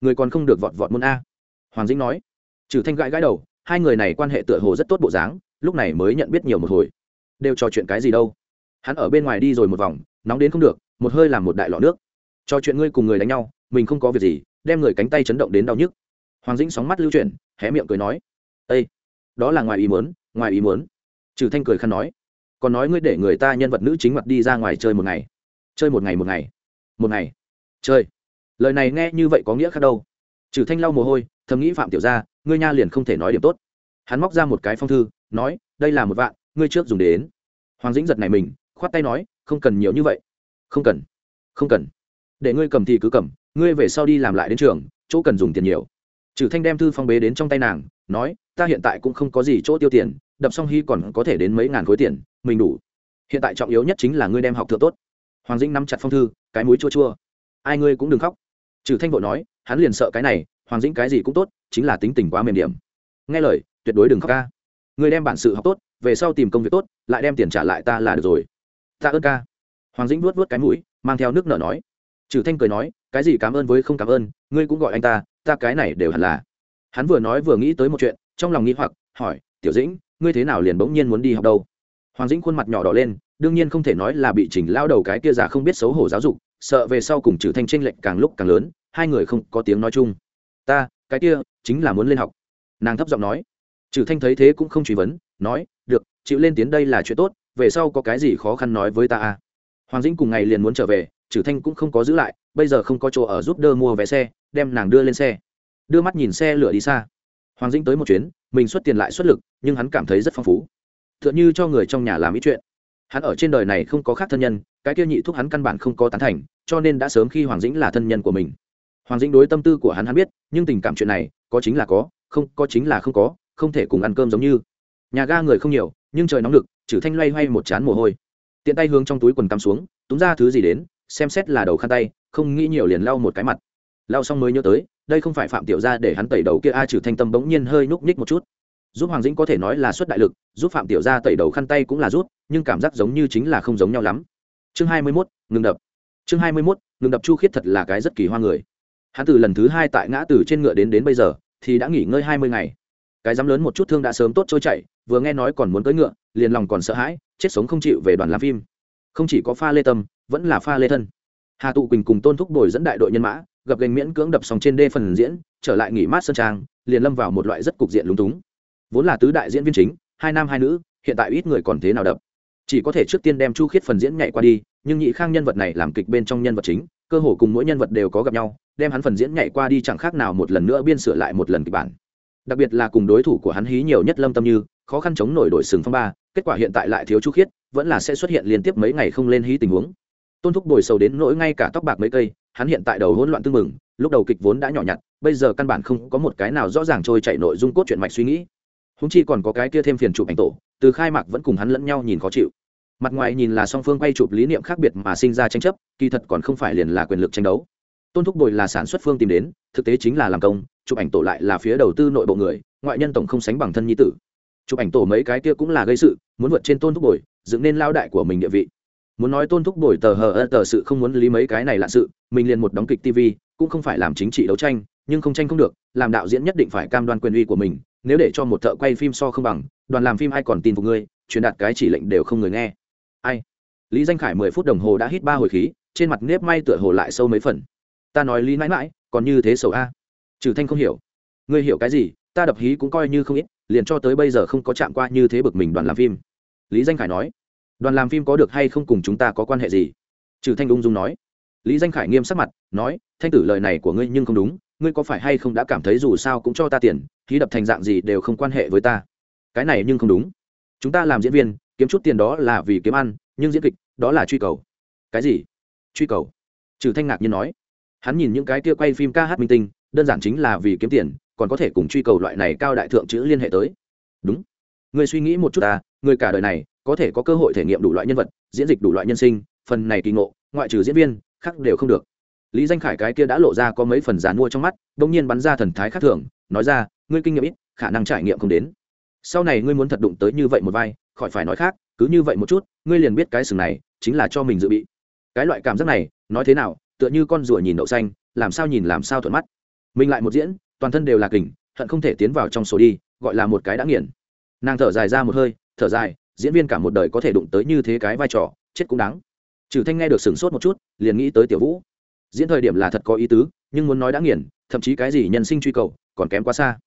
Người còn không được vọt vọt môn a. Hoàng dĩnh nói. Trừ thanh gãi gãi đầu, hai người này quan hệ tựa hồ rất tốt bộ dáng, lúc này mới nhận biết nhiều một hồi. Đều trò chuyện cái gì đâu? Hắn ở bên ngoài đi rồi một vòng, nóng đến không được, một hơi làm một đại lọ nước. Trò chuyện ngươi cùng người đánh nhau, mình không có việc gì, đem người cánh tay chấn động đến đau nhức. Hoàng dĩnh sóng mắt lưu chuyển, hé miệng cười nói. Ây đó là ngoài ý muốn, ngoài ý muốn. Trừ thanh cười khăn nói còn nói ngươi để người ta nhân vật nữ chính mặt đi ra ngoài chơi một ngày. Chơi một ngày một ngày. Một ngày. Chơi. Lời này nghe như vậy có nghĩa khác đâu. Trừ thanh lau mồ hôi, thầm nghĩ phạm tiểu gia, ngươi nha liền không thể nói điểm tốt. Hắn móc ra một cái phong thư, nói, đây là một vạn, ngươi trước dùng đến. Hoàng dĩnh giật này mình, khoát tay nói, không cần nhiều như vậy. Không cần. Không cần. Để ngươi cầm thì cứ cầm, ngươi về sau đi làm lại đến trường, chỗ cần dùng tiền nhiều. Trừ thanh đem thư phong bế đến trong tay nàng, nói, ta hiện tại cũng không có gì chỗ tiêu tiền đập xong hy còn có thể đến mấy ngàn khối tiền, mình đủ. Hiện tại trọng yếu nhất chính là ngươi đem học thượng tốt. Hoàng dĩnh nắm chặt phong thư, cái mũi chua chua. Ai ngươi cũng đừng khóc. Trừ thanh vội nói, hắn liền sợ cái này, hoàng dĩnh cái gì cũng tốt, chính là tính tình quá mềm điểm. Nghe lời, tuyệt đối đừng khóc ca. Ngươi đem bản sự học tốt, về sau tìm công việc tốt, lại đem tiền trả lại ta là được rồi. Ta ơn ca. Hoàng dĩnh vuốt vuốt cái mũi, mang theo nước nở nói. Trừ thanh cười nói, cái gì cảm ơn với không cảm ơn, ngươi cũng gọi anh ta ta cái này đều hẳn là. Hắn vừa nói vừa nghĩ tới một chuyện, trong lòng nghĩ hoặc, hỏi, tiểu dĩnh ngươi thế nào liền bỗng nhiên muốn đi học đâu? Hoàng dĩnh khuôn mặt nhỏ đỏ lên, đương nhiên không thể nói là bị chỉnh lao đầu cái kia già không biết xấu hổ giáo dục, sợ về sau cùng trừ thanh tranh lệch càng lúc càng lớn, hai người không có tiếng nói chung. Ta, cái kia, chính là muốn lên học. Nàng thấp giọng nói. Trừ thanh thấy thế cũng không truy vấn, nói, được, chịu lên tiến đây là chuyện tốt, về sau có cái gì khó khăn nói với ta à. Hoàng dĩnh cùng ngày liền muốn trở về, trừ thanh cũng không có giữ lại, bây giờ không có chỗ ở giúp đỡ mua vé xe, đem nàng đưa lên xe. Đưa mắt nhìn xe lửa đi xa. Hoàng dĩnh tới một chuyến mình xuất tiền lại xuất lực, nhưng hắn cảm thấy rất phong phú. T h ư ợ n h ư cho người trong nhà làm ít chuyện. Hắn ở trên đời này không có khác thân nhân, cái kia nhị thúc hắn căn bản không có tán thành, cho nên đã sớm khi hoàng dĩnh là thân nhân của mình. Hoàng dĩnh đối tâm tư của hắn hắn biết, nhưng tình cảm chuyện này, có chính là có, không, có chính là không có, không thể cùng ăn cơm giống như. Nhà ga người không nhiều, nhưng trời nóng lực, trừ thanh loay hoay một chán mồ hôi. Tiện tay hướng trong túi quần tắm xuống, túm ra thứ gì đến, xem xét là đầu khăn tay, không nghĩ nhiều liền lau một cái mặt lao xong mới nhớ tới đây không phải phạm tiểu gia để hắn tẩy đầu kia a trừ thanh tâm bỗng nhiên hơi núc ních một chút. Giúp hoàng dĩnh có thể nói là xuất đại lực giúp phạm tiểu gia tẩy đầu khăn tay cũng là rút nhưng cảm giác giống như chính là không giống nhau lắm. Chương hai mươi 21, ngừng đập. Chương hai mươi 21, ngừng đập chu khiết thật là cái rất kỳ hoa người. Hắn từ lần thứ hai tại ngã từ trên ngựa đến đến bây giờ thì đã nghỉ ngơi hai mươi ngày. Cái dám lớn một chút thương đã sớm tốt trôi chảy vừa nghe nói còn muốn tới ngựa liền lòng còn sợ hãi chết sống không chịu về đoàn làm phim. Không chỉ có pha lê tâm vẫn là pha lê thân. Hà tụ quỳnh cùng tôn thúc bồi dẫn đại đội nhân mã gặp gành miễn cưỡng đập xong trên đê phần diễn, trở lại nghỉ mát sân trang, liền lâm vào một loại rất cục diện lúng túng. Vốn là tứ đại diễn viên chính, hai nam hai nữ, hiện tại ít người còn thế nào đập. Chỉ có thể trước tiên đem chu khiết phần diễn nhảy qua đi, nhưng nhị khang nhân vật này làm kịch bên trong nhân vật chính, cơ hồ cùng mỗi nhân vật đều có gặp nhau, đem hắn phần diễn nhảy qua đi chẳng khác nào một lần nữa biên sửa lại một lần kịch bản. Đặc biệt là cùng đối thủ của hắn hí nhiều nhất lâm tâm như, khó khăn chống nổi đội sừng phong ba, kết quả hiện tại lại thiếu chu khiết, vẫn là sẽ xuất hiện liên tiếp mấy ngày không lên hí tình huống tôn thúc bồi sầu đến nỗi ngay cả tóc bạc mấy cây, hắn hiện tại đầu hỗn loạn tương mừng, lúc đầu kịch vốn đã nhỏ nhặt, bây giờ căn bản không có một cái nào rõ ràng trôi chạy nội dung cốt truyện mạch suy nghĩ. Húng chi còn có cái kia thêm phiền chụp ảnh tổ, từ khai mạc vẫn cùng hắn lẫn nhau nhìn khó chịu. Mặt ngoài nhìn là song phương quay chụp lý niệm khác biệt mà sinh ra tranh chấp, kỳ thật còn không phải liền là quyền lực tranh đấu. Tôn thúc bồi là sản xuất phương tìm đến, thực tế chính là làm công, chụp ảnh tổ lại là phía đầu tư nội bộ người, ngoại nhân tổng không sánh bằng thân nhi tử. Chụp ảnh tổ mấy cái kia cũng là gây sự, muốn vượt trên tôn thúc bồi, dựng nên lao đại của mình địa vị muốn nói tôn thúc bồi tờ hờ ơ tờ sự không muốn lý mấy cái này lạ sự, mình liền một đóng kịch tv cũng không phải làm chính trị đấu tranh, nhưng không tranh không được, làm đạo diễn nhất định phải cam đoan quyền uy của mình, nếu để cho một thợ quay phim so không bằng, đoàn làm phim ai còn tin phục ngươi, truyền đạt cái chỉ lệnh đều không người nghe. Ai? Lý danh khải mười phút đồng hồ đã hít ba hồi khí, trên mặt nếp may tựa hồ lại sâu mấy phần. Ta nói lý mãi mãi, còn như thế sầu a? Trừ thanh không hiểu. Ngươi hiểu cái gì, ta đập hí cũng coi như không ít, liền cho tới bây giờ không có chạm qua như thế bực mình đoàn làm phim. Lý danh khải nói đoàn làm phim có được hay không cùng chúng ta có quan hệ gì? Trừ thanh ung dung nói. Lý danh khải nghiêm sắc mặt, nói, thanh tử lời này của ngươi nhưng không đúng, ngươi có phải hay không đã cảm thấy dù sao cũng cho ta tiền khí đập thành dạng gì đều không quan hệ với ta. Cái này nhưng không đúng. Chúng ta làm diễn viên, kiếm chút tiền đó là vì kiếm ăn, nhưng diễn kịch, đó là truy cầu. Cái gì? Truy cầu. Trừ thanh ngạc nhiên nói. Hắn nhìn những cái kia quay phim ca hát minh tinh, đơn giản chính là vì kiếm tiền, còn có thể cùng truy cầu loại này cao đại thượng chữ liên hệ tới. Đúng. Ngươi suy nghĩ một chút ta người cả đời này có thể có cơ hội thể nghiệm đủ loại nhân vật, diễn dịch đủ loại nhân sinh, phần này kỳ ngộ, ngoại trừ diễn viên, khác đều không được. Lý danh khải cái kia đã lộ ra có mấy phần dán mua trong mắt đ ỗ n g nhiên bắn ra thần thái khác thường, nói ra, ngươi kinh nghiệm ít, khả năng trải nghiệm không đến. Sau này ngươi muốn thật đụng tới như vậy một vai, khỏi phải nói khác, cứ như vậy một chút, ngươi liền biết cái sừng này, chính là cho mình dự bị. Cái loại cảm giác này, nói thế nào, tựa như con rùa nhìn đậu xanh, làm sao nhìn làm sao thuận mắt. Mình lại một diễn, toàn thân đều là kình, hận không thể tiến vào trong sổ đi, gọi là một cái đã nghiền nàng thở dài ra một hơi, thở dài diễn viên cả một đời có thể đụng tới như thế cái vai trò, chết cũng đáng. Trừ thanh nghe được sửng sốt một chút, liền nghĩ tới tiểu vũ. Diễn thời điểm là thật có ý tứ, nhưng muốn nói đã nghiền, thậm chí cái gì nhân sinh truy cầu, còn kém quá xa.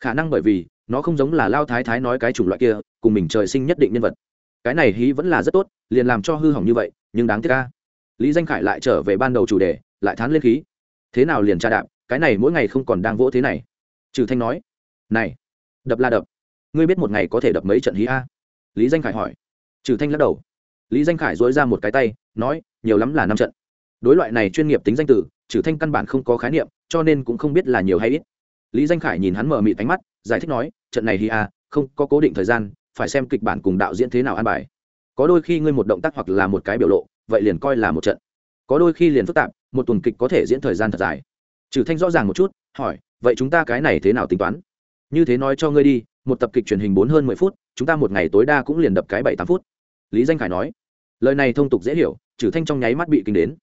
Khả năng bởi vì, nó không giống là lao thái thái nói cái chủng loại kia, cùng mình trời sinh nhất định nhân vật. Cái này hí vẫn là rất tốt, liền làm cho hư hỏng như vậy, nhưng đáng tiếc ca lý danh khải lại trở về ban đầu chủ đề, lại thán lên khí. Thế nào liền tra đạp, cái này mỗi ngày không còn đang vỗ thế này. Trừ thanh nói, này, đập là đập. Ngươi biết một ngày có thể đập mấy trận hí a? Lý danh khải hỏi. Trừ thanh lắc đầu. Lý danh khải dối ra một cái tay, nói, nhiều lắm là năm trận. Đối loại này chuyên nghiệp tính danh từ, trừ thanh căn bản không có khái niệm, cho nên cũng không biết là nhiều hay ít. Lý danh khải nhìn hắn mở mịt ánh mắt, giải thích nói, trận này hi a à, không có cố định thời gian, phải xem kịch bản cùng đạo diễn thế nào an bài. Có đôi khi ngươi một động tác hoặc là một cái biểu lộ, vậy liền coi là một trận. Có đôi khi liền phức tạp, một tuần kịch có thể diễn thời gian thật dài. Trừ thanh rõ ràng một chút, hỏi, vậy chúng ta cái này thế nào tính toán? Như thế nói cho ngươi đi một tập kịch truyền hình bốn hơn mười phút, chúng ta một ngày tối đa cũng liền đập cái bảy tám phút. Lý danh khải nói, lời này thông tục dễ hiểu, trừ thanh trong nháy mắt bị kinh đến.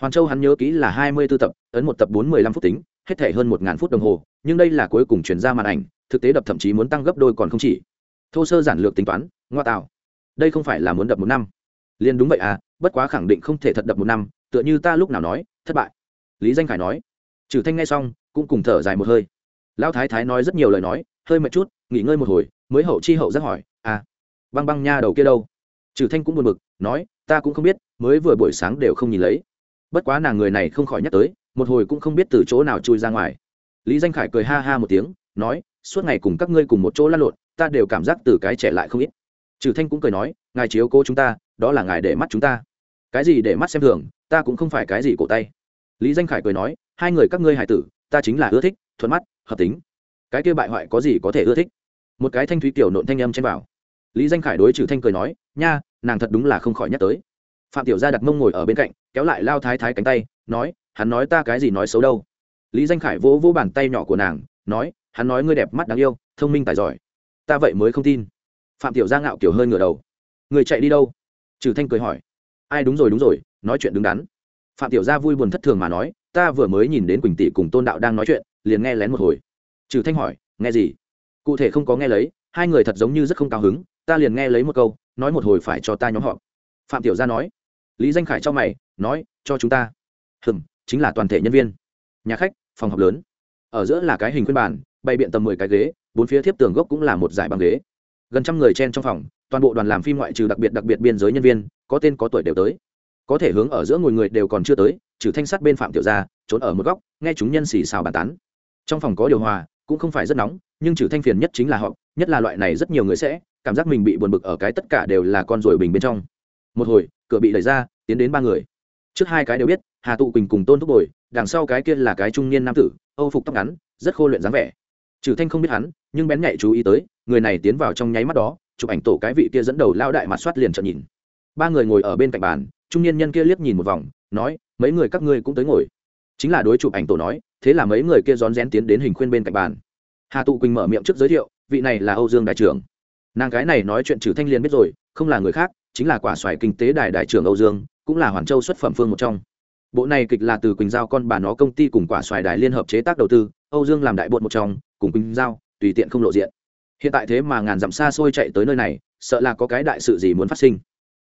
Hoàn châu hắn nhớ kỹ là hai mươi b ố tập, ấn một tập bốn mươi lăm phút tính, hết thể hơn một ngàn phút đồng hồ, nhưng đây là cuối cùng chuyển ra màn ảnh, thực tế đập thậm chí muốn tăng gấp đôi còn không chỉ. Thô sơ giản lược tính toán, ngoa tạo. Đây không phải là muốn đập một năm. Liền đúng vậy à bất quá khẳng định không thể thật đập một năm, tựa như ta lúc nào nói, thất bại. Lý danh khải nói. Trừ thanh nghe xong, cũng cùng thở dài một hơi. Lão thái thái nói rất nhiều lời nói hơi mệt chút, nghỉ ngơi một hồi, mới hậu chi hậu giác hỏi à băng băng nha đầu kia đâu? Trừ thanh cũng buồn bực, nói, ta cũng không biết, mới vừa buổi sáng đều không nhìn lấy. Bất quá nàng người này không khỏi nhắc tới, một hồi cũng không biết từ chỗ nào chui ra ngoài. Lý danh khải cười ha ha một tiếng, nói, suốt ngày cùng các ngươi cùng một chỗ lăn lộn, ta đều cảm giác từ cái trẻ lại không ít. Trừ thanh cũng cười nói, ngài chiếu cố chúng ta, đó là ngài để mắt chúng ta. Cái gì để mắt xem thường, ta cũng không phải cái gì cổ tay. Lý danh khải cười nói, hai người các ngươi hải tử, ta chính là ưa thích, thuận mắt, hợp tính cái kia bại hoại có gì có thể ưa thích? Một cái thanh thúy tiểu nộn thanh âm chen vào lý danh khải đối trừ thanh cười nói, nha, nàng thật đúng là không khỏi nhắc tới. Phạm tiểu gia đặt mông ngồi ở bên cạnh, kéo lại lao thái thái cánh tay, nói, hắn nói ta cái gì nói xấu đâu. Lý danh khải vỗ vỗ bàn tay nhỏ của nàng, nói, hắn nói ngươi đẹp mắt đáng yêu, thông minh tài giỏi. Ta vậy mới không tin. Phạm tiểu gia ngạo kiểu hơi ngửa đầu. Người chạy đi đâu? Trừ thanh cười hỏi. Ai đúng rồi đúng rồi, nói chuyện đứng đắn. Phạm tiểu gia vui buồn thất thường mà nói, ta vừa mới nhìn đến quỳnh tỷ cùng tôn đạo đang nói chuyện, liền nghe lén một hồi trừ thanh hỏi, nghe gì? Cụ thể không có nghe lấy, hai người thật giống như rất không cao hứng, ta liền nghe lấy một câu, nói một hồi phải cho ta nhóm họ phạm tiểu gia nói. Lý danh khải cho mày, nói, cho chúng ta. Hừm, chính là toàn thể nhân viên. Nhà khách, phòng học lớn. Ở giữa là cái hình khuyên bàn, bày biện tầm mười cái ghế, bốn phía thiếp tường gốc cũng là một giải bằng ghế. Gần trăm người chen trong phòng, toàn bộ đoàn làm phim ngoại trừ đặc biệt đặc biệt biên giới nhân viên, có tên có tuổi đều tới. Có thể hướng ở giữa ngồi người đều còn chưa tới, trừ thanh sắt bên phạm tiểu gia, trốn ở một góc, nghe chúng nhân xì xào bàn tán. Trong phòng có điều hòa cũng không phải rất nóng, nhưng trừ thanh phiền nhất chính là họ, nhất là loại này rất nhiều người sẽ cảm giác mình bị buồn bực ở cái tất cả đều là con ruồi bình bên trong. Một hồi, cửa bị đẩy ra, tiến đến ba người. Trước hai cái đều biết, hà tụ quỳnh cùng tôn thúc bồi, đằng sau cái kia là cái trung niên nam tử, âu phục tóc ngắn, rất khô luyện dáng vẻ. Trừ thanh không biết hắn, nhưng bén nhạy chú ý tới, người này tiến vào trong nháy mắt đó, chụp ảnh tổ cái vị kia dẫn đầu lao đại mặt soát liền trợn nhìn. Ba người ngồi ở bên cạnh bàn, trung niên nhân kia liếc nhìn một vòng, nói, mấy người các ngươi cũng tới ngồi. Chính là đối chụp ảnh tổ nói thế là mấy người kia rón rén tiến đến hình khuyên bên cạnh bàn. Hà tụ quỳnh mở miệng trước giới thiệu, vị này là âu dương đại trưởng. Nàng cái này nói chuyện trừ thanh liên biết rồi, không là người khác, chính là quả xoài kinh tế đài đại trưởng âu dương, cũng là hoàn châu xuất phẩm phương một trong. Bộ này kịch là từ quỳnh giao con bà nó công ty cùng quả xoài đài liên hợp chế tác đầu tư, âu dương làm đại bột một trong, cùng quỳnh giao, tùy tiện không lộ diện. Hiện tại thế mà ngàn dặm xa xôi chạy tới nơi này, sợ là có cái đại sự gì muốn phát sinh.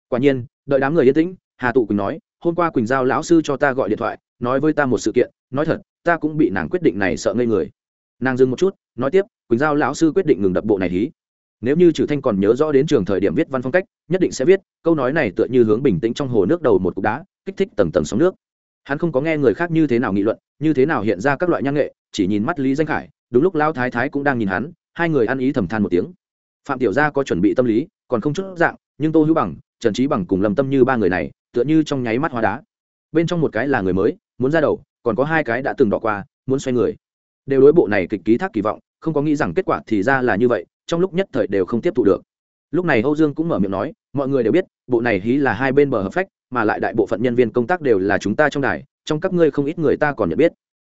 Quả nhiên, đợi đám người yên tĩnh, hà tụ quỳnh nói, hôm qua quỳnh giao lão sư cho ta gọi điện thoại, nói với ta một sự kiện, nói thật ta cũng bị nàng quyết định này sợ ngây người. Nàng dừng một chút, nói tiếp, quỳnh giao lão sư quyết định ngừng đập bộ này hí. Nếu như trừ thanh còn nhớ rõ đến trường thời điểm viết văn phong cách, nhất định sẽ viết, câu nói này tựa như hướng bình tĩnh trong hồ nước đầu một cục đá, kích thích tầng tầng sóng nước. Hắn không có nghe người khác như thế nào nghị luận, như thế nào hiện ra các loại nhang nghệ, chỉ nhìn mắt lý danh khải, đúng lúc lao thái thái cũng đang nhìn hắn, hai người ăn ý thầm than một tiếng. Phạm tiểu gia có chuẩn bị tâm lý, còn không chút dạng, nhưng tô hữu bằng, trần trí bằng cùng lâm tâm như ba người này, tựa như trong nháy mắt hóa đá. Bên trong một cái là người mới, muốn ra đầu còn có hai cái đã từng đọ qua, muốn xoay người. Đều đối bộ này kịch ký thác kỳ vọng, không có nghĩ rằng kết quả thì ra là như vậy, trong lúc nhất thời đều không tiếp thu được. Lúc này âu dương cũng mở miệng nói, mọi người đều biết, bộ này hí là hai bên bờ hợp phách, mà lại đại bộ phận nhân viên công tác đều là chúng ta trong đài, trong các ngươi không ít người ta còn nhận biết.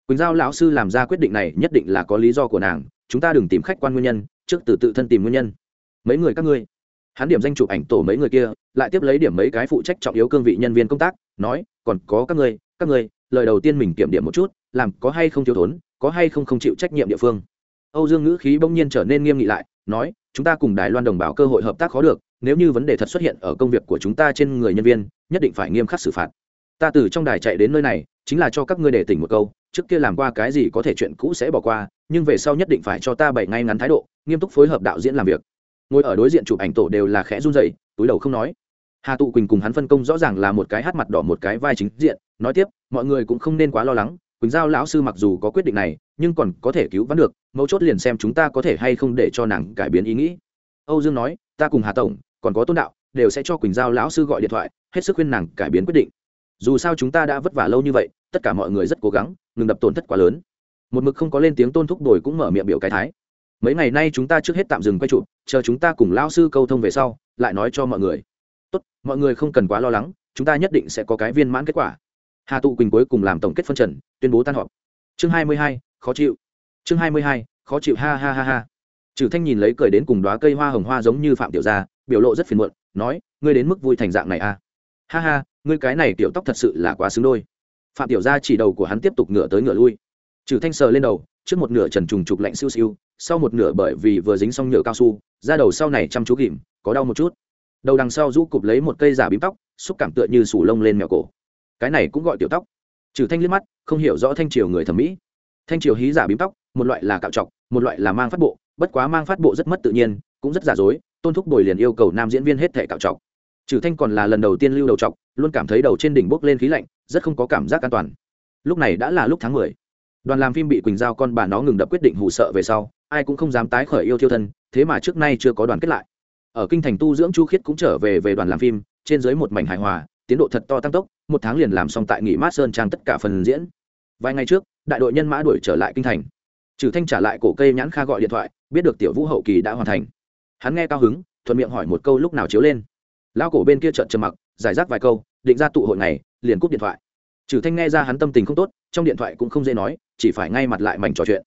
Quỳnh giao lão sư làm ra quyết định này nhất định là có lý do của nàng, chúng ta đừng tìm khách quan nguyên nhân, trước từ tự thân tìm nguyên nhân. Mấy người các ngươi. Hắn điểm danh chụp ảnh tổ mấy người kia, lại tiếp lấy điểm mấy cái phụ trách trọng yếu cương vị nhân viên công tác, nói, còn có các ngươi các ngươi lời đầu tiên mình kiểm điểm một chút, làm có hay không thiếu thốn, có hay không không chịu trách nhiệm địa phương. Âu dương ngữ khí bỗng nhiên trở nên nghiêm nghị lại, nói, chúng ta cùng đài loan đồng bào cơ hội hợp tác khó được, nếu như vấn đề thật xuất hiện ở công việc của chúng ta trên người nhân viên, nhất định phải nghiêm khắc xử phạt. Ta từ trong đài chạy đến nơi này, chính là cho các ngươi để tỉnh một câu, trước kia làm qua cái gì có thể chuyện cũ sẽ bỏ qua, nhưng về sau nhất định phải cho ta bày ngay ngắn thái độ, nghiêm túc phối hợp đạo diễn làm việc. Ngồi ở đối diện chụp ảnh tổ đều là khẽ run dậy túi đầu không nói hà tụ quỳnh cùng hắn phân công rõ ràng là một cái hát mặt đỏ một cái vai chính diện, nói tiếp, mọi người cũng không nên quá lo lắng, quỳnh giao lão sư mặc dù có quyết định này, nhưng còn có thể cứu vãn được, mấu chốt liền xem chúng ta có thể hay không để cho nàng cải biến ý nghĩ. Âu dương nói, ta cùng hà tổng, còn có tôn đạo, đều sẽ cho quỳnh giao lão sư gọi điện thoại, hết sức khuyên nàng cải biến quyết định. Dù sao chúng ta đã vất vả lâu như vậy, tất cả mọi người rất cố gắng, ngừng đập tổn thất quá lớn. Một mực không có lên tiếng tôn thúc đổi cũng mở miệng biểu cái thái. Mấy ngày nay chúng ta trước hết tạm dừng quay chụp, chờ chúng ta cùng Lão sư câu thông về sau, lại nói cho mọi người tốt, mọi người không cần quá lo lắng, chúng ta nhất định sẽ có cái viên mãn kết quả. Hà tụ quỳnh cuối cùng làm tổng kết phân trần, tuyên bố tan họp. Chương hai mươi hai, khó chịu. Chương hai mươi hai, khó chịu, ha ha ha ha. Trừ thanh nhìn lấy cười đến cùng đoá cây hoa hồng hoa giống như phạm tiểu gia, biểu lộ rất phiền muộn, nói, ngươi đến mức vui thành dạng này à? Ha ha, ngươi cái này tiểu tóc thật sự là quá xứng đôi. Phạm tiểu gia chỉ đầu của hắn tiếp tục ngửa tới ngửa lui. Trừ thanh sờ lên đầu, trước một nửa trần trùng trục lạnh siêu siêu, sau một nửa bởi vì vừa dính xong nhựa cao su ra đầu sau này chăm chú kìm có đau một chút đầu đằng sau rũ cụp lấy một cây giả bím tóc, xúc cảm tựa như sủ lông lên mèo cổ. Cái này cũng gọi tiểu tóc. Trừ thanh liếc mắt, không hiểu rõ thanh triều người thẩm mỹ. Thanh triều hí giả bím tóc, một loại là cạo trọc, một loại là mang phát bộ, bất quá mang phát bộ rất mất tự nhiên, cũng rất giả dối, tôn thúc bồi liền yêu cầu nam diễn viên hết thể cạo trọc. Trừ thanh còn là lần đầu tiên lưu đầu trọc, luôn cảm thấy đầu trên đỉnh bốc lên khí lạnh, rất không có cảm giác an toàn. Lúc này đã là lúc tháng mười. Đoàn làm phim bị quỳnh giao con bà nó ngừng đập quyết định hù sợ về sau, ai cũng không dám tái khởi yêu thiêu thân, thế mà trước nay chưa có đoàn kết lại ở kinh thành tu dưỡng chu khiết cũng trở về về đoàn làm phim, trên dưới một mảnh hài hòa, tiến độ thật to tăng tốc, một tháng liền làm xong tại nghỉ mát sơn trang tất cả phần diễn. Vài ngày trước, đại đội nhân mã đuổi trở lại kinh thành. Trừ thanh trả lại cổ cây nhãn kha gọi điện thoại, biết được tiểu vũ hậu kỳ đã hoàn thành. Hắn nghe cao hứng, thuận miệng hỏi một câu lúc nào chiếu lên. Lao cổ bên kia trợn trầm mặc, giải rác vài câu, định ra tụ hội này liền cúp điện thoại. Trừ thanh nghe ra hắn tâm tình không tốt, trong điện thoại cũng không dễ nói, chỉ phải ngay mặt lại mảnh trò chuyện.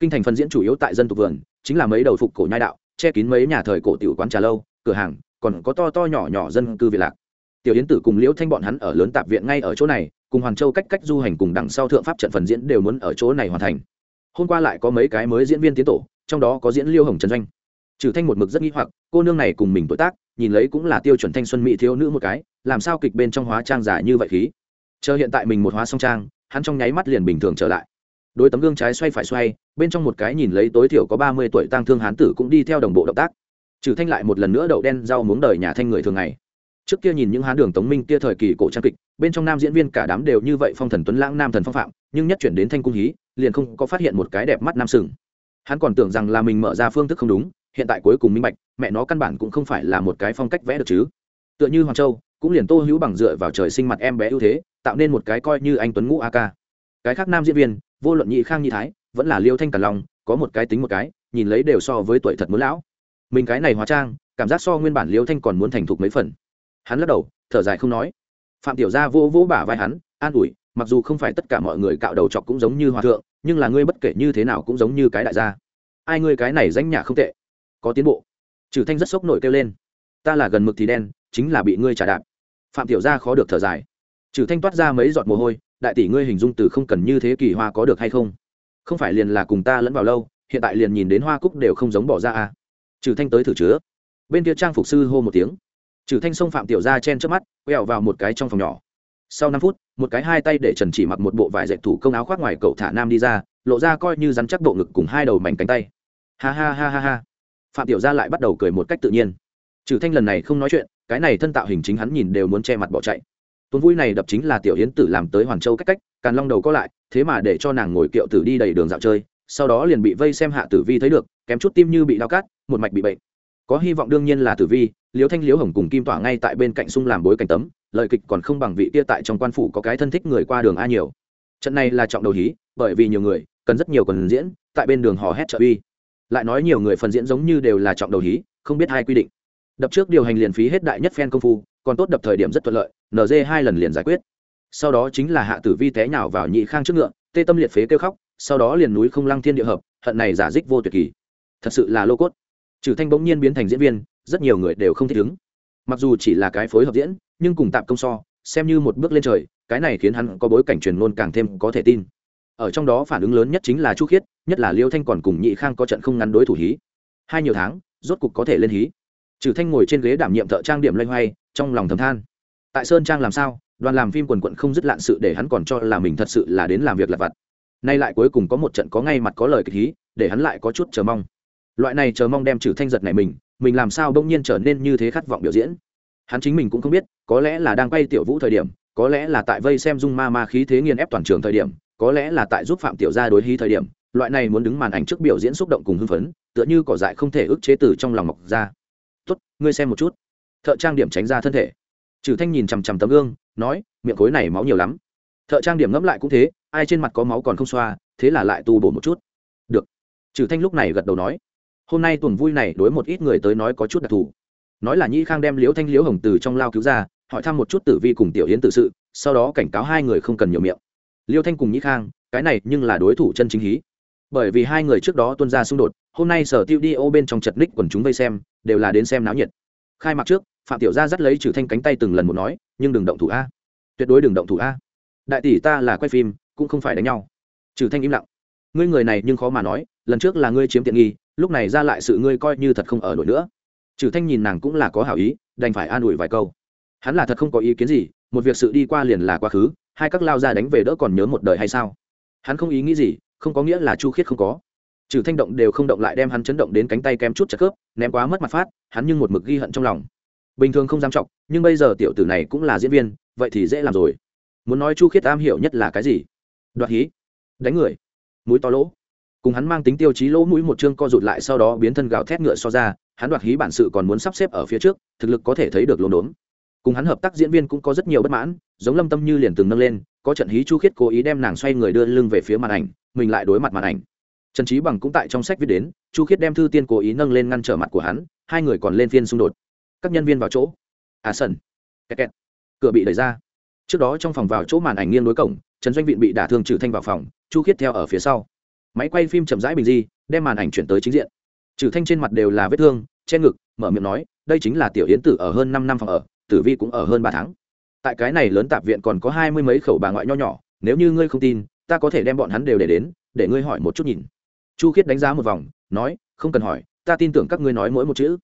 Kinh thành phần diễn chủ yếu tại dân tục vườn, chính là mấy đầu phục cổ nhai đạo che kín mấy nhà thời cổ tiểu quán trà lâu, cửa hàng, còn có to to nhỏ nhỏ dân cư việt lạc. Tiểu yến tử cùng liễu thanh bọn hắn ở lớn tạp viện ngay ở chỗ này, cùng hoàn châu cách cách du hành cùng đằng sau thượng pháp trận phần diễn đều muốn ở chỗ này hoàn thành. Hôm qua lại có mấy cái mới diễn viên tiến tổ, trong đó có diễn liêu hồng trần doanh. Trừ thanh một mực rất nghi hoặc, cô nương này cùng mình tuổi tác, nhìn lấy cũng là tiêu chuẩn thanh xuân mỹ thiếu nữ một cái, làm sao kịch bên trong hóa trang giả như vậy khí. Chờ hiện tại mình một hóa song trang, hắn trong nháy mắt liền bình thường trở lại đôi tấm gương trái xoay phải xoay, bên trong một cái nhìn lấy tối thiểu có ba mươi tuổi tăng thương hán tử cũng đi theo đồng bộ động tác. Trừ thanh lại một lần nữa đậu đen rau muống đời nhà thanh người thường ngày. Trước kia nhìn những hán đường tống minh kia thời kỳ cổ trang kịch, bên trong nam diễn viên cả đám đều như vậy phong thần tuấn lãng nam thần phong phạm, nhưng nhất chuyển đến thanh cung hí, liền không có phát hiện một cái đẹp mắt nam sừng. Hắn còn tưởng rằng là mình mở ra phương thức không đúng, hiện tại cuối cùng minh bạch, mẹ nó căn bản cũng không phải là một cái phong cách vẽ được chứ. Tựa như hoàng châu, cũng liền tô hữu bằng dựa vào trời sinh mặt em bé ưu thế, tạo nên một cái coi như anh tuấn ngũ a ca. Cái khác nam diễn viên vô luận nhị khang nhị thái, vẫn là liêu thanh càn long, có một cái tính một cái, nhìn lấy đều so với tuổi thật muốn lão. Mình cái này hóa trang, cảm giác so nguyên bản liêu thanh còn muốn thành thục mấy phần. Hắn lắc đầu, thở dài không nói. Phạm tiểu gia vô vỗ bả vai hắn, an ủi, mặc dù không phải tất cả mọi người cạo đầu chọc cũng giống như hòa thượng, nhưng là ngươi bất kể như thế nào cũng giống như cái đại gia. Ai ngươi cái này danh nhà không tệ. Có tiến bộ. Trừ thanh rất sốc nổi kêu lên. Ta là gần mực thì đen, chính là bị ngươi trả đạp. Phạm tiểu gia khó được thở dài trừ thanh toát ra mấy giọt mồ hôi, đại tỷ ngươi hình dung từ không cần như thế kỳ hoa có được hay không? Không phải liền là cùng ta lẫn vào lâu, hiện tại liền nhìn đến hoa cúc đều không giống bỏ ra à. Trừ thanh tới thử chứa. Bên kia trang phục sư hô một tiếng. Trừ thanh xông phạm tiểu gia chen trước mắt, quẹo vào một cái trong phòng nhỏ. Sau năm phút, một cái hai tay để trần chỉ mặc một bộ vải dệt thủ công áo khoác ngoài cậu thả nam đi ra, lộ ra coi như rắn chắc bộ ngực cùng hai đầu mảnh cánh tay. Ha ha ha ha ha. Phạm tiểu gia lại bắt đầu cười một cách tự nhiên. Trừ thanh lần này không nói chuyện, cái này thân tạo hình chính hắn nhìn đều muốn che mặt bỏ chạy tuần vui này đập chính là tiểu Hiến tử làm tới hoàn châu cách cách, càn long đầu có lại, thế mà để cho nàng ngồi kiệu tử đi đầy đường dạo chơi, sau đó liền bị vây xem hạ tử vi thấy được, kém chút tim như bị đau cát một mạch bị bệnh. Có hy vọng đương nhiên là tử vi, liễu thanh liễu hồng cùng kim tỏa ngay tại bên cạnh sung làm bối cảnh tấm, lời kịch còn không bằng vị kia tại trong quan phủ có cái thân thích người qua đường a nhiều. Trận này là trọng đầu hí, bởi vì nhiều người, cần rất nhiều cần diễn, tại bên đường hò hét trợ uy. Lại nói nhiều người phần diễn giống như đều là trọng đầu hí, không biết hai quy định. Đập trước điều hành liền phí hết đại nhất phen công phu còn tốt đập thời điểm rất thuận lợi nd hai lần liền giải quyết. Sau đó chính là hạ tử vi té nhào vào nhị khang trước ngựa, tê tâm liệt phế kêu khóc, sau đó liền núi không lăng thiên địa hợp, hận này giả dích vô tuyệt kỳ. Thật sự là lô cốt. Trừ thanh bỗng nhiên biến thành diễn viên, rất nhiều người đều không thích ứng. Mặc dù chỉ là cái phối hợp diễn, nhưng cùng tạm công so, xem như một bước lên trời, cái này khiến hắn có bối cảnh truyền ngôn càng thêm có thể tin. Ở trong đó phản ứng lớn nhất chính là chu khiết, nhất là liêu thanh còn cùng nhị khang có trận không ngắn đối thủ hí. Hai nhiều tháng, rốt cục có thể lên hí. Trừ thanh ngồi trên ghế đảm nhiệm thợ trang điểm loay hoay trong lòng thầm than. Tại sơn trang làm sao, đoàn làm phim quần quận không dứt lạn sự để hắn còn cho là mình thật sự là đến làm việc lặt vặt. Nay lại cuối cùng có một trận có ngay mặt có lời kịch hí, để hắn lại có chút chờ mong. Loại này chờ mong đem trừ thanh giật này mình mình làm sao đông nhiên trở nên như thế khát vọng biểu diễn. Hắn chính mình cũng không biết, có lẽ là đang quay tiểu vũ thời điểm, có lẽ là tại vây xem dung ma ma khí thế nghiền ép toàn trường thời điểm, có lẽ là tại giúp phạm tiểu gia đối hí thời điểm, loại này muốn đứng màn ảnh trước biểu diễn xúc động cùng hưng phấn, tựa như cỏ dại không thể ức chế từ trong lòng mọc ra. Tốt, ngươi xem một chút thợ trang điểm tránh ra thân thể. Trừ thanh nhìn chằm chằm tấm gương, nói, miệng khối này máu nhiều lắm. Thợ trang điểm ngẫm lại cũng thế, ai trên mặt có máu còn không xoa, thế là lại tu bổ một chút. Được. Trừ thanh lúc này gật đầu nói, hôm nay tuần vui này đối một ít người tới nói có chút đặc thù. Nói là nhĩ khang đem liễu thanh liễu hồng từ trong lao cứu ra, hỏi thăm một chút tử vi cùng tiểu yến tự sự, sau đó cảnh cáo hai người không cần nhiều miệng. Liêu thanh cùng nhĩ khang, cái này nhưng là đối thủ chân chính hí. Bởi vì hai người trước đó tuân ra xung đột, hôm nay sở tiêu đi ô bên trong chật ních quần chúng vây xem, đều là đến xem náo nhiệt khai mạc trước, phạm tiểu gia dắt lấy trừ thanh cánh tay từng lần một nói, nhưng đừng động thủ a. Tuyệt đối đừng động thủ a. Đại tỷ ta là quay phim, cũng không phải đánh nhau. Trừ thanh im lặng. Ngươi người này nhưng khó mà nói, lần trước là ngươi chiếm tiện nghi, lúc này ra lại sự ngươi coi như thật không ở nổi nữa. Trừ thanh nhìn nàng cũng là có hảo ý, đành phải an ủi vài câu. Hắn là thật không có ý kiến gì, một việc sự đi qua liền là quá khứ, hai các lao ra đánh về đỡ còn nhớ một đời hay sao? Hắn không ý nghĩ gì, không có nghĩa là chu khiết không có trừ thanh động đều không động lại đem hắn chấn động đến cánh tay kém chút chật khớp, ném quá mất mặt phát, hắn nhưng một mực ghi hận trong lòng. Bình thường không dám trọng nhưng bây giờ tiểu tử này cũng là diễn viên, vậy thì dễ làm rồi. Muốn nói chu khiết am hiểu nhất là cái gì? Đoạt hí. Đánh người. Mũi to lỗ. Cùng hắn mang tính tiêu chí lỗ mũi một chương co rụt lại sau đó biến thân gào thét ngựa so ra, hắn đoạt hí bản sự còn muốn sắp xếp ở phía trước, thực lực có thể thấy được lồn đốn. Cùng hắn hợp tác diễn viên cũng có rất nhiều bất mãn, giống lâm tâm như liền từng nâng lên, có trận hí chu khiết cố ý đem nàng xoay người đưa lưng về phía màn ảnh, mình lại đối mặt màn ảnh trần trí bằng cũng tại trong sách viết đến, chu khiết đem thư tiên cố ý nâng lên ngăn trở mặt của hắn, hai người còn lên phiên xung đột. Các nhân viên vào chỗ. À sân kẹt kẹt. Cửa bị đẩy ra. Trước đó trong phòng vào chỗ màn ảnh nghiêng đối cổng, trần doanh viện bị đả thương trừ thanh vào phòng, chu khiết theo ở phía sau. Máy quay phim chậm rãi bình di, đem màn ảnh chuyển tới chính diện. Trừ thanh trên mặt đều là vết thương, che ngực, mở miệng nói, đây chính là tiểu yến tử ở hơn năm năm phòng ở, tử vi cũng ở hơn ba tháng. Tại cái này lớn tạp viện còn có hai mươi mấy khẩu bà ngoại nho nhỏ, nếu như ngươi không tin, ta có thể đem bọn hắn đều để đến, để ngươi hỏi một chút nhìn chu khiết đánh giá một vòng, nói, không cần hỏi, ta tin tưởng các ngươi nói mỗi một chữ.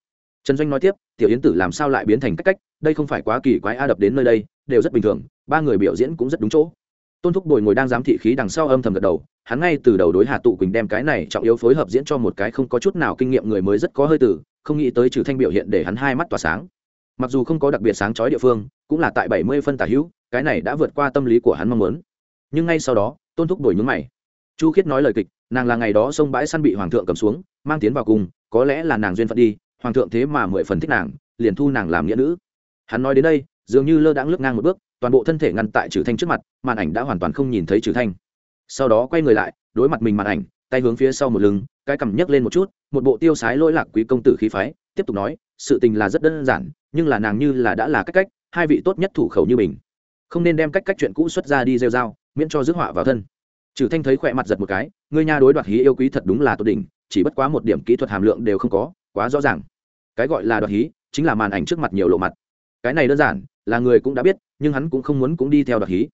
Trần doanh nói tiếp, tiểu yến tử làm sao lại biến thành cách cách, đây không phải quá kỳ quái a đập đến nơi đây, đều rất bình thường, ba người biểu diễn cũng rất đúng chỗ. Tôn thúc bồi ngồi đang giám thị khí đằng sau âm thầm gật đầu, hắn ngay từ đầu đối hà tụ quỳnh đem cái này trọng yếu phối hợp diễn cho một cái không có chút nào kinh nghiệm người mới rất có hơi tử không nghĩ tới trừ thanh biểu hiện để hắn hai mắt tỏa sáng. Mặc dù không có đặc biệt sáng chói địa phương, cũng là tại bảy mươi phân tả hữu, cái này đã vượt qua tâm lý của hắn mong muốn. Nhưng ngay sau đó, tôn thúc bồi nhúng mày. Chu khiết nói lời kịch nàng là ngày đó sông bãi săn bị hoàng thượng cầm xuống, mang tiến vào cùng, có lẽ là nàng duyên phận đi, hoàng thượng thế mà mười phần thích nàng, liền thu nàng làm nghĩa nữ. Hắn nói đến đây, dường như lơ đãng lướt ngang một bước, toàn bộ thân thể ngăn tại trừ thanh trước mặt, màn ảnh đã hoàn toàn không nhìn thấy trừ thanh. Sau đó quay người lại, đối mặt mình màn ảnh, tay hướng phía sau một lưng, cái cầm nhấc lên một chút, một bộ tiêu sái lỗi lạc quý công tử khí phái, tiếp tục nói, sự tình là rất đơn giản, nhưng là nàng như là đã là cách cách, hai vị tốt nhất thủ khẩu như mình. Không nên đem cách cách chuyện cũ xuất ra đi rêu dao miễn cho rước họa vào thân trừ thanh thấy khỏe mặt giật một cái, ngươi nha đối đoạt hí yêu quý thật đúng là tốt đỉnh, chỉ bất quá một điểm kỹ thuật hàm lượng đều không có, quá rõ ràng. Cái gọi là đoạt hí, chính là màn ảnh trước mặt nhiều lộ mặt. Cái này đơn giản, là người cũng đã biết, nhưng hắn cũng không muốn cũng đi theo đoạt hí.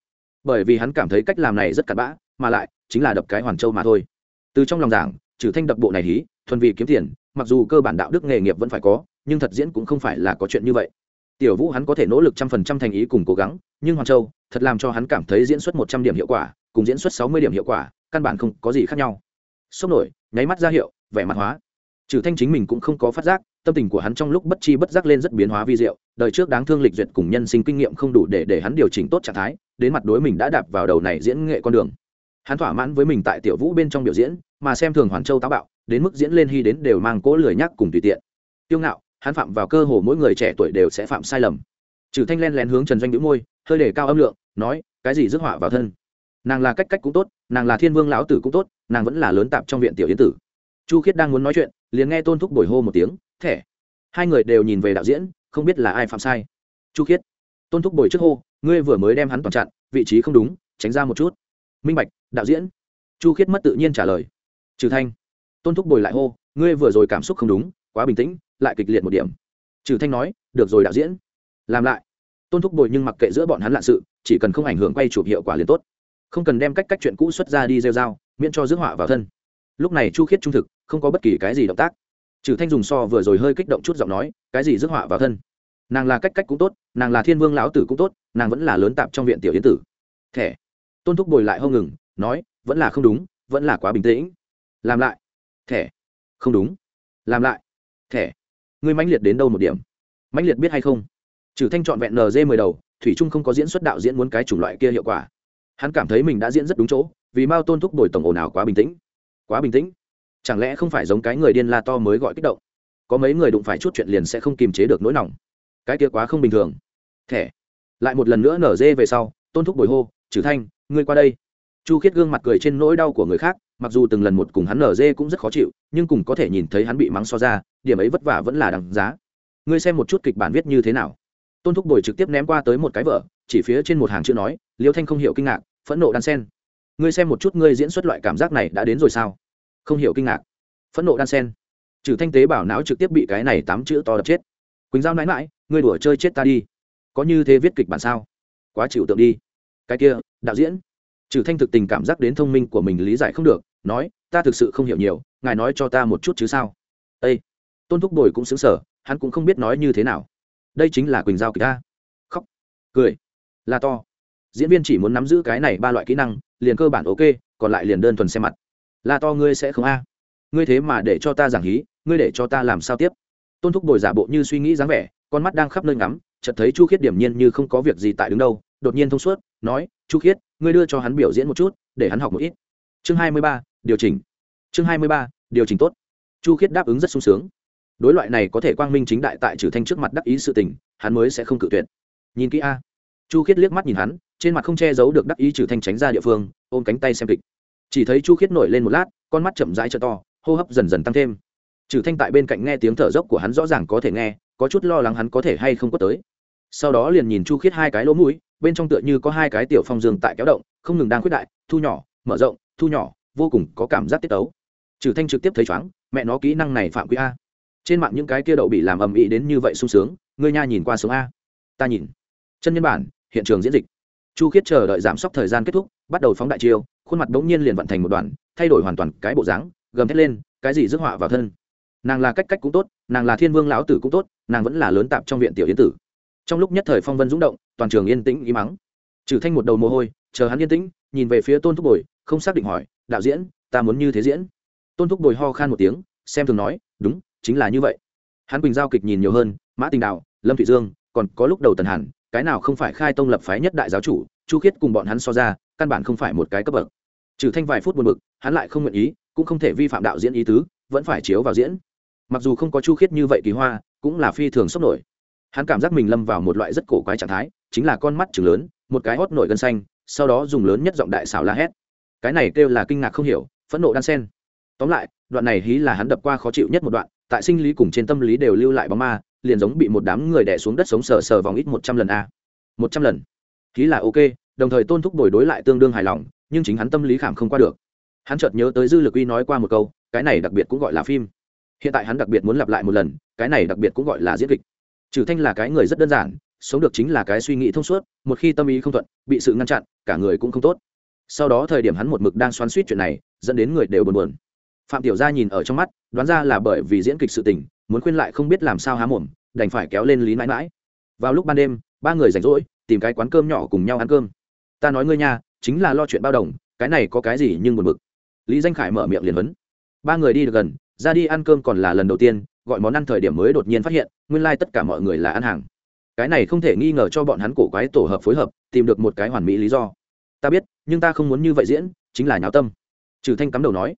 Bởi vì hắn cảm thấy cách làm này rất cặn bã, mà lại, chính là đập cái hoàn châu mà thôi. Từ trong lòng giảng, trừ thanh đập bộ này hí, thuần vì kiếm tiền, mặc dù cơ bản đạo đức nghề nghiệp vẫn phải có, nhưng thật diễn cũng không phải là có chuyện như vậy. Tiểu vũ hắn có thể nỗ lực trăm phần trăm thành ý cùng cố gắng, nhưng hoàng châu thật làm cho hắn cảm thấy diễn xuất một trăm điểm hiệu quả cùng diễn xuất sáu mươi điểm hiệu quả, căn bản không có gì khác nhau. Sốc nổi, nháy mắt ra hiệu, vẻ mặt hóa. Trừ thanh chính mình cũng không có phát giác, tâm tình của hắn trong lúc bất chi bất giác lên rất biến hóa vi diệu, đời trước đáng thương lịch duyệt cùng nhân sinh kinh nghiệm không đủ để để hắn điều chỉnh tốt trạng thái, đến mặt đối mình đã đạp vào đầu này diễn nghệ con đường. Hắn thỏa mãn với mình tại tiểu vũ bên trong biểu diễn, mà xem thường hoàn châu táo bạo, đến mức diễn lên hy đến đều mang cỗ lười nhắc cùng tùy tiện. Tiêu ngạo, hắn phạm vào cơ hồ mỗi người trẻ tuổi đều sẽ phạm sai lầm. Trừ thanh len lén hướng trần doanh đĩu môi, hơi để cao âm lượng, nói, cái gì rước họa vào thân? Nàng là cách cách cũng tốt, nàng là thiên vương lão tử cũng tốt, nàng vẫn là lớn tạp trong viện tiểu yến tử. Chu khiết đang muốn nói chuyện, liền nghe tôn thúc bồi hô một tiếng, thẻ. Hai người đều nhìn về đạo diễn, không biết là ai phạm sai. Chu khiết. Tôn thúc bồi trước hô, ngươi vừa mới đem hắn toàn chặn, vị trí không đúng, tránh ra một chút. Minh bạch, đạo diễn. Chu khiết mất tự nhiên trả lời. Trừ thanh. Tôn thúc bồi lại hô, ngươi vừa rồi cảm xúc không đúng, quá bình tĩnh, lại kịch liệt một điểm. Trừ thanh nói, được rồi đạo diễn. Làm lại. Tôn thúc bồi nhưng mặc kệ giữa bọn hắn lạ sự, chỉ cần không ảnh hưởng quay chụp hiệu quả liền tốt không cần đem cách cách chuyện cũ xuất ra đi rêu dao miễn cho rước họa vào thân. Lúc này chu khiết trung thực, không có bất kỳ cái gì động tác. Trừ thanh dùng so vừa rồi hơi kích động chút giọng nói, cái gì rước họa vào thân? Nàng là cách cách cũng tốt, nàng là thiên vương lão tử cũng tốt, nàng vẫn là lớn tạp trong viện tiểu yến tử. Thẻ. Tôn thúc bồi lại hông ngừng, nói, vẫn là không đúng, vẫn là quá bình tĩnh. Làm lại. Thẻ. Không đúng. Làm lại. Thẻ. Ngươi mãnh liệt đến đâu một điểm? Mãnh liệt biết hay không? Trừ thanh trọn vẹn nd mười đầu, thủy trung không có diễn xuất đạo diễn muốn cái chủng loại kia hiệu quả hắn cảm thấy mình đã diễn rất đúng chỗ, vì mao tôn thúc bồi tổng ồn ào quá bình tĩnh. Quá bình tĩnh? Chẳng lẽ không phải giống cái người điên la to mới gọi kích động? Có mấy người đụng phải chút chuyện liền sẽ không kiềm chế được nỗi lòng cái kia quá không bình thường. Thẻ. Lại một lần nữa nở dê về sau, tôn thúc bồi hô trừ thanh, ngươi qua đây. Chu khiết gương mặt cười trên nỗi đau của người khác, mặc dù từng lần một cùng hắn nở dê cũng rất khó chịu, nhưng cùng có thể nhìn thấy hắn bị mắng so ra, điểm ấy vất vả vẫn là đằng giá. Ngươi xem một chút kịch bản viết như thế nào. Tôn thúc bồi trực tiếp ném qua tới một cái vở, chỉ phía trên một hàng chữ nói, liêu thanh không hiểu kinh ngạc phẫn nộ đan sen. Ngươi xem một chút ngươi diễn xuất loại cảm giác này đã đến rồi sao? Không hiểu kinh ngạc. Phẫn nộ đan sen. Trừ thanh tế bảo não trực tiếp bị cái này tám chữ to đập chết. Quỳnh giao nãi mãi ngươi đùa chơi chết ta đi. Có như thế viết kịch bản sao? Quá chịu tượng đi. Cái kia, đạo diễn. Trừ thanh thực tình cảm giác đến thông minh của mình lý giải không được, nói, ta thực sự không hiểu nhiều, ngài nói cho ta một chút chứ sao? Ây tôn thúc bồi cũng xứng sở hắn cũng không biết nói như thế nào. Đây chính là quỳnh giao kỳ ta khóc. Cười. Là to diễn viên chỉ muốn nắm giữ cái này ba loại kỹ năng, liền cơ bản ok, còn lại liền đơn thuần xem mặt. Là to ngươi sẽ không a. Ngươi thế mà để cho ta giảng hí, ngươi để cho ta làm sao tiếp? Tôn thúc bồi giả bộ như suy nghĩ dáng vẻ, con mắt đang khắp nơi ngắm, chợt thấy chu khiết điểm nhiên như không có việc gì tại đứng đâu, đột nhiên thông suốt, nói, chu khiết, ngươi đưa cho hắn biểu diễn một chút, để hắn học một ít. Chương hai mươi ba, điều chỉnh. Chương hai mươi ba, điều chỉnh tốt. Chu khiết đáp ứng rất sung sướng. Đối loại này có thể quang minh chính đại tại trừ thanh trước mặt đắc ý sự tình, hắn mới sẽ không cự tuyệt. Nhìn kỹ a chu khiết liếc mắt nhìn hắn, trên mặt không che giấu được đắc ý trừ thanh tránh ra địa phương, ôm cánh tay xem kịch. Chỉ thấy chu khiết nổi lên một lát, con mắt chậm rãi t to, hô hấp dần dần tăng thêm. Trừ thanh tại bên cạnh nghe tiếng thở dốc của hắn rõ ràng có thể nghe, có chút lo lắng hắn có thể hay không có tới. Sau đó liền nhìn chu khiết hai cái lỗ mũi, bên trong tựa như có hai cái tiểu phong dương tại kéo động, không ngừng đang khuyết đại, thu nhỏ, mở rộng, thu nhỏ, vô cùng có cảm giác tiết tấu. Trừ thanh trực tiếp thấy chóng mẹ nó kỹ năng này phạm quý a. Trên mạng những cái kia đậu bị làm ầm ĩ đến như vậy sung sướng, ngươi nha nhìn qua sống a. Ta nhìn. Chân nhân bản hiện trường diễn dịch. Chu khiết chờ đợi giảm sốc thời gian kết thúc bắt đầu phóng đại chiêu khuôn mặt bỗng nhiên liền vận thành một đoạn, thay đổi hoàn toàn cái bộ dáng gầm thét lên cái gì rước họa vào thân. Nàng là cách cách cũng tốt nàng là thiên vương lão tử cũng tốt nàng vẫn là lớn tạp trong viện tiểu yến tử. Trong lúc nhất thời phong vân rúng động toàn trường yên tĩnh ý mắng trừ thanh một đầu mồ hôi chờ hắn yên tĩnh nhìn về phía tôn thúc bồi không xác định hỏi đạo diễn ta muốn như thế diễn? Tôn thúc bồi ho khan một tiếng xem thường nói đúng chính là như vậy. Hắn quỳnh giao kịch nhìn nhiều hơn mã tình đạo lâm thụy dương còn có lúc đầu tần hàn cái nào không phải khai tông lập phái nhất đại giáo chủ, chu khiết cùng bọn hắn so ra, căn bản không phải một cái cấp bậc. Trừ thanh vài phút buồn bực, hắn lại không nguyện ý, cũng không thể vi phạm đạo diễn ý tứ, vẫn phải chiếu vào diễn. Mặc dù không có chu khiết như vậy kỳ hoa, cũng là phi thường sốc nổi. Hắn cảm giác mình lâm vào một loại rất cổ quái trạng thái, chính là con mắt chừng lớn, một cái hót nổi gân xanh, sau đó dùng lớn nhất giọng đại xảo la hét. Cái này kêu là kinh ngạc không hiểu, phẫn nộ đan sen. Tóm lại, đoạn này hí là hắn đập qua khó chịu nhất một đoạn, tại sinh lý cùng trên tâm lý đều lưu lại bóng ma liền giống bị một đám người đè xuống đất sống sờ sờ vòng ít một trăm lần a. Một trăm lần. Ký là ok, đồng thời tôn thúc đổi đối lại tương đương hài lòng, nhưng chính hắn tâm lý khảm không qua được. Hắn chợt nhớ tới dư lực uy nói qua một câu, cái này đặc biệt cũng gọi là phim. Hiện tại hắn đặc biệt muốn lặp lại một lần, cái này đặc biệt cũng gọi là diễn kịch. Trừ thanh là cái người rất đơn giản, sống được chính là cái suy nghĩ thông suốt, một khi tâm ý không thuận, bị sự ngăn chặn, cả người cũng không tốt. Sau đó thời điểm hắn một mực đang xoắn suýt chuyện này, dẫn đến người đều buồn buồn. Phạm tiểu gia nhìn ở trong mắt, đoán ra là bởi vì diễn kịch sự tình muốn khuyên lại không biết làm sao há mồm, đành phải kéo lên lý mãi mãi vào lúc ban đêm, ba người rảnh rỗi, tìm cái quán cơm nhỏ cùng nhau ăn cơm. Ta nói ngươi nha, chính là lo chuyện bao đồng, cái này có cái gì nhưng buồn bực. Lý danh khải mở miệng liền vấn ba người đi được gần, ra đi ăn cơm còn là lần đầu tiên, gọi món ăn thời điểm mới đột nhiên phát hiện, nguyên lai、like、tất cả mọi người là ăn hàng. Cái này không thể nghi ngờ cho bọn hắn cổ quái tổ hợp phối hợp, tìm được một cái hoàn mỹ lý do. Ta biết, nhưng ta không muốn như vậy diễn, chính là nháo tâm. Trừ thanh cắm đầu nói,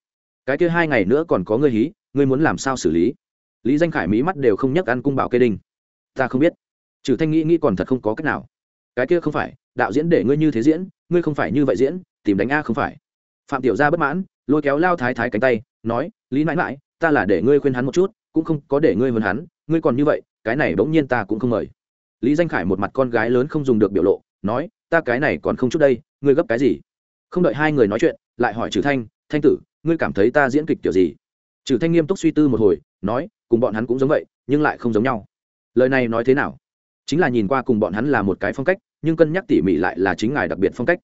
cái kia hai ngày nữa còn có ngươi hí, ngươi muốn làm sao xử lý? Lý danh khải mỹ mắt đều không nhắc ăn cung bảo kê đinh. Ta không biết. Trừ thanh nghĩ nghĩ còn thật không có cách nào. Cái kia không phải, đạo diễn để ngươi như thế diễn, ngươi không phải như vậy diễn, tìm đánh a không phải. Phạm tiểu gia bất mãn, lôi kéo lao thái thái cánh tay, nói, lý mãi mãi, ta là để ngươi khuyên hắn một chút, cũng không có để ngươi hơn hắn, ngươi còn như vậy, cái này bỗng nhiên ta cũng không mời. Lý danh khải một mặt con gái lớn không dùng được biểu lộ, nói, ta cái này còn không chút đây, ngươi gấp cái gì? Không đợi hai người nói chuyện, lại hỏi trừ thanh thanh tử, ngươi cảm thấy ta diễn kịch kiểu gì? Trừ thanh nghiêm túc suy tư một hồi nói, cùng bọn hắn cũng giống vậy, nhưng lại không giống nhau. Lời này nói thế nào? Chính là nhìn qua cùng bọn hắn là một cái phong cách, nhưng cân nhắc tỉ mỉ lại là chính ngài đặc biệt phong cách.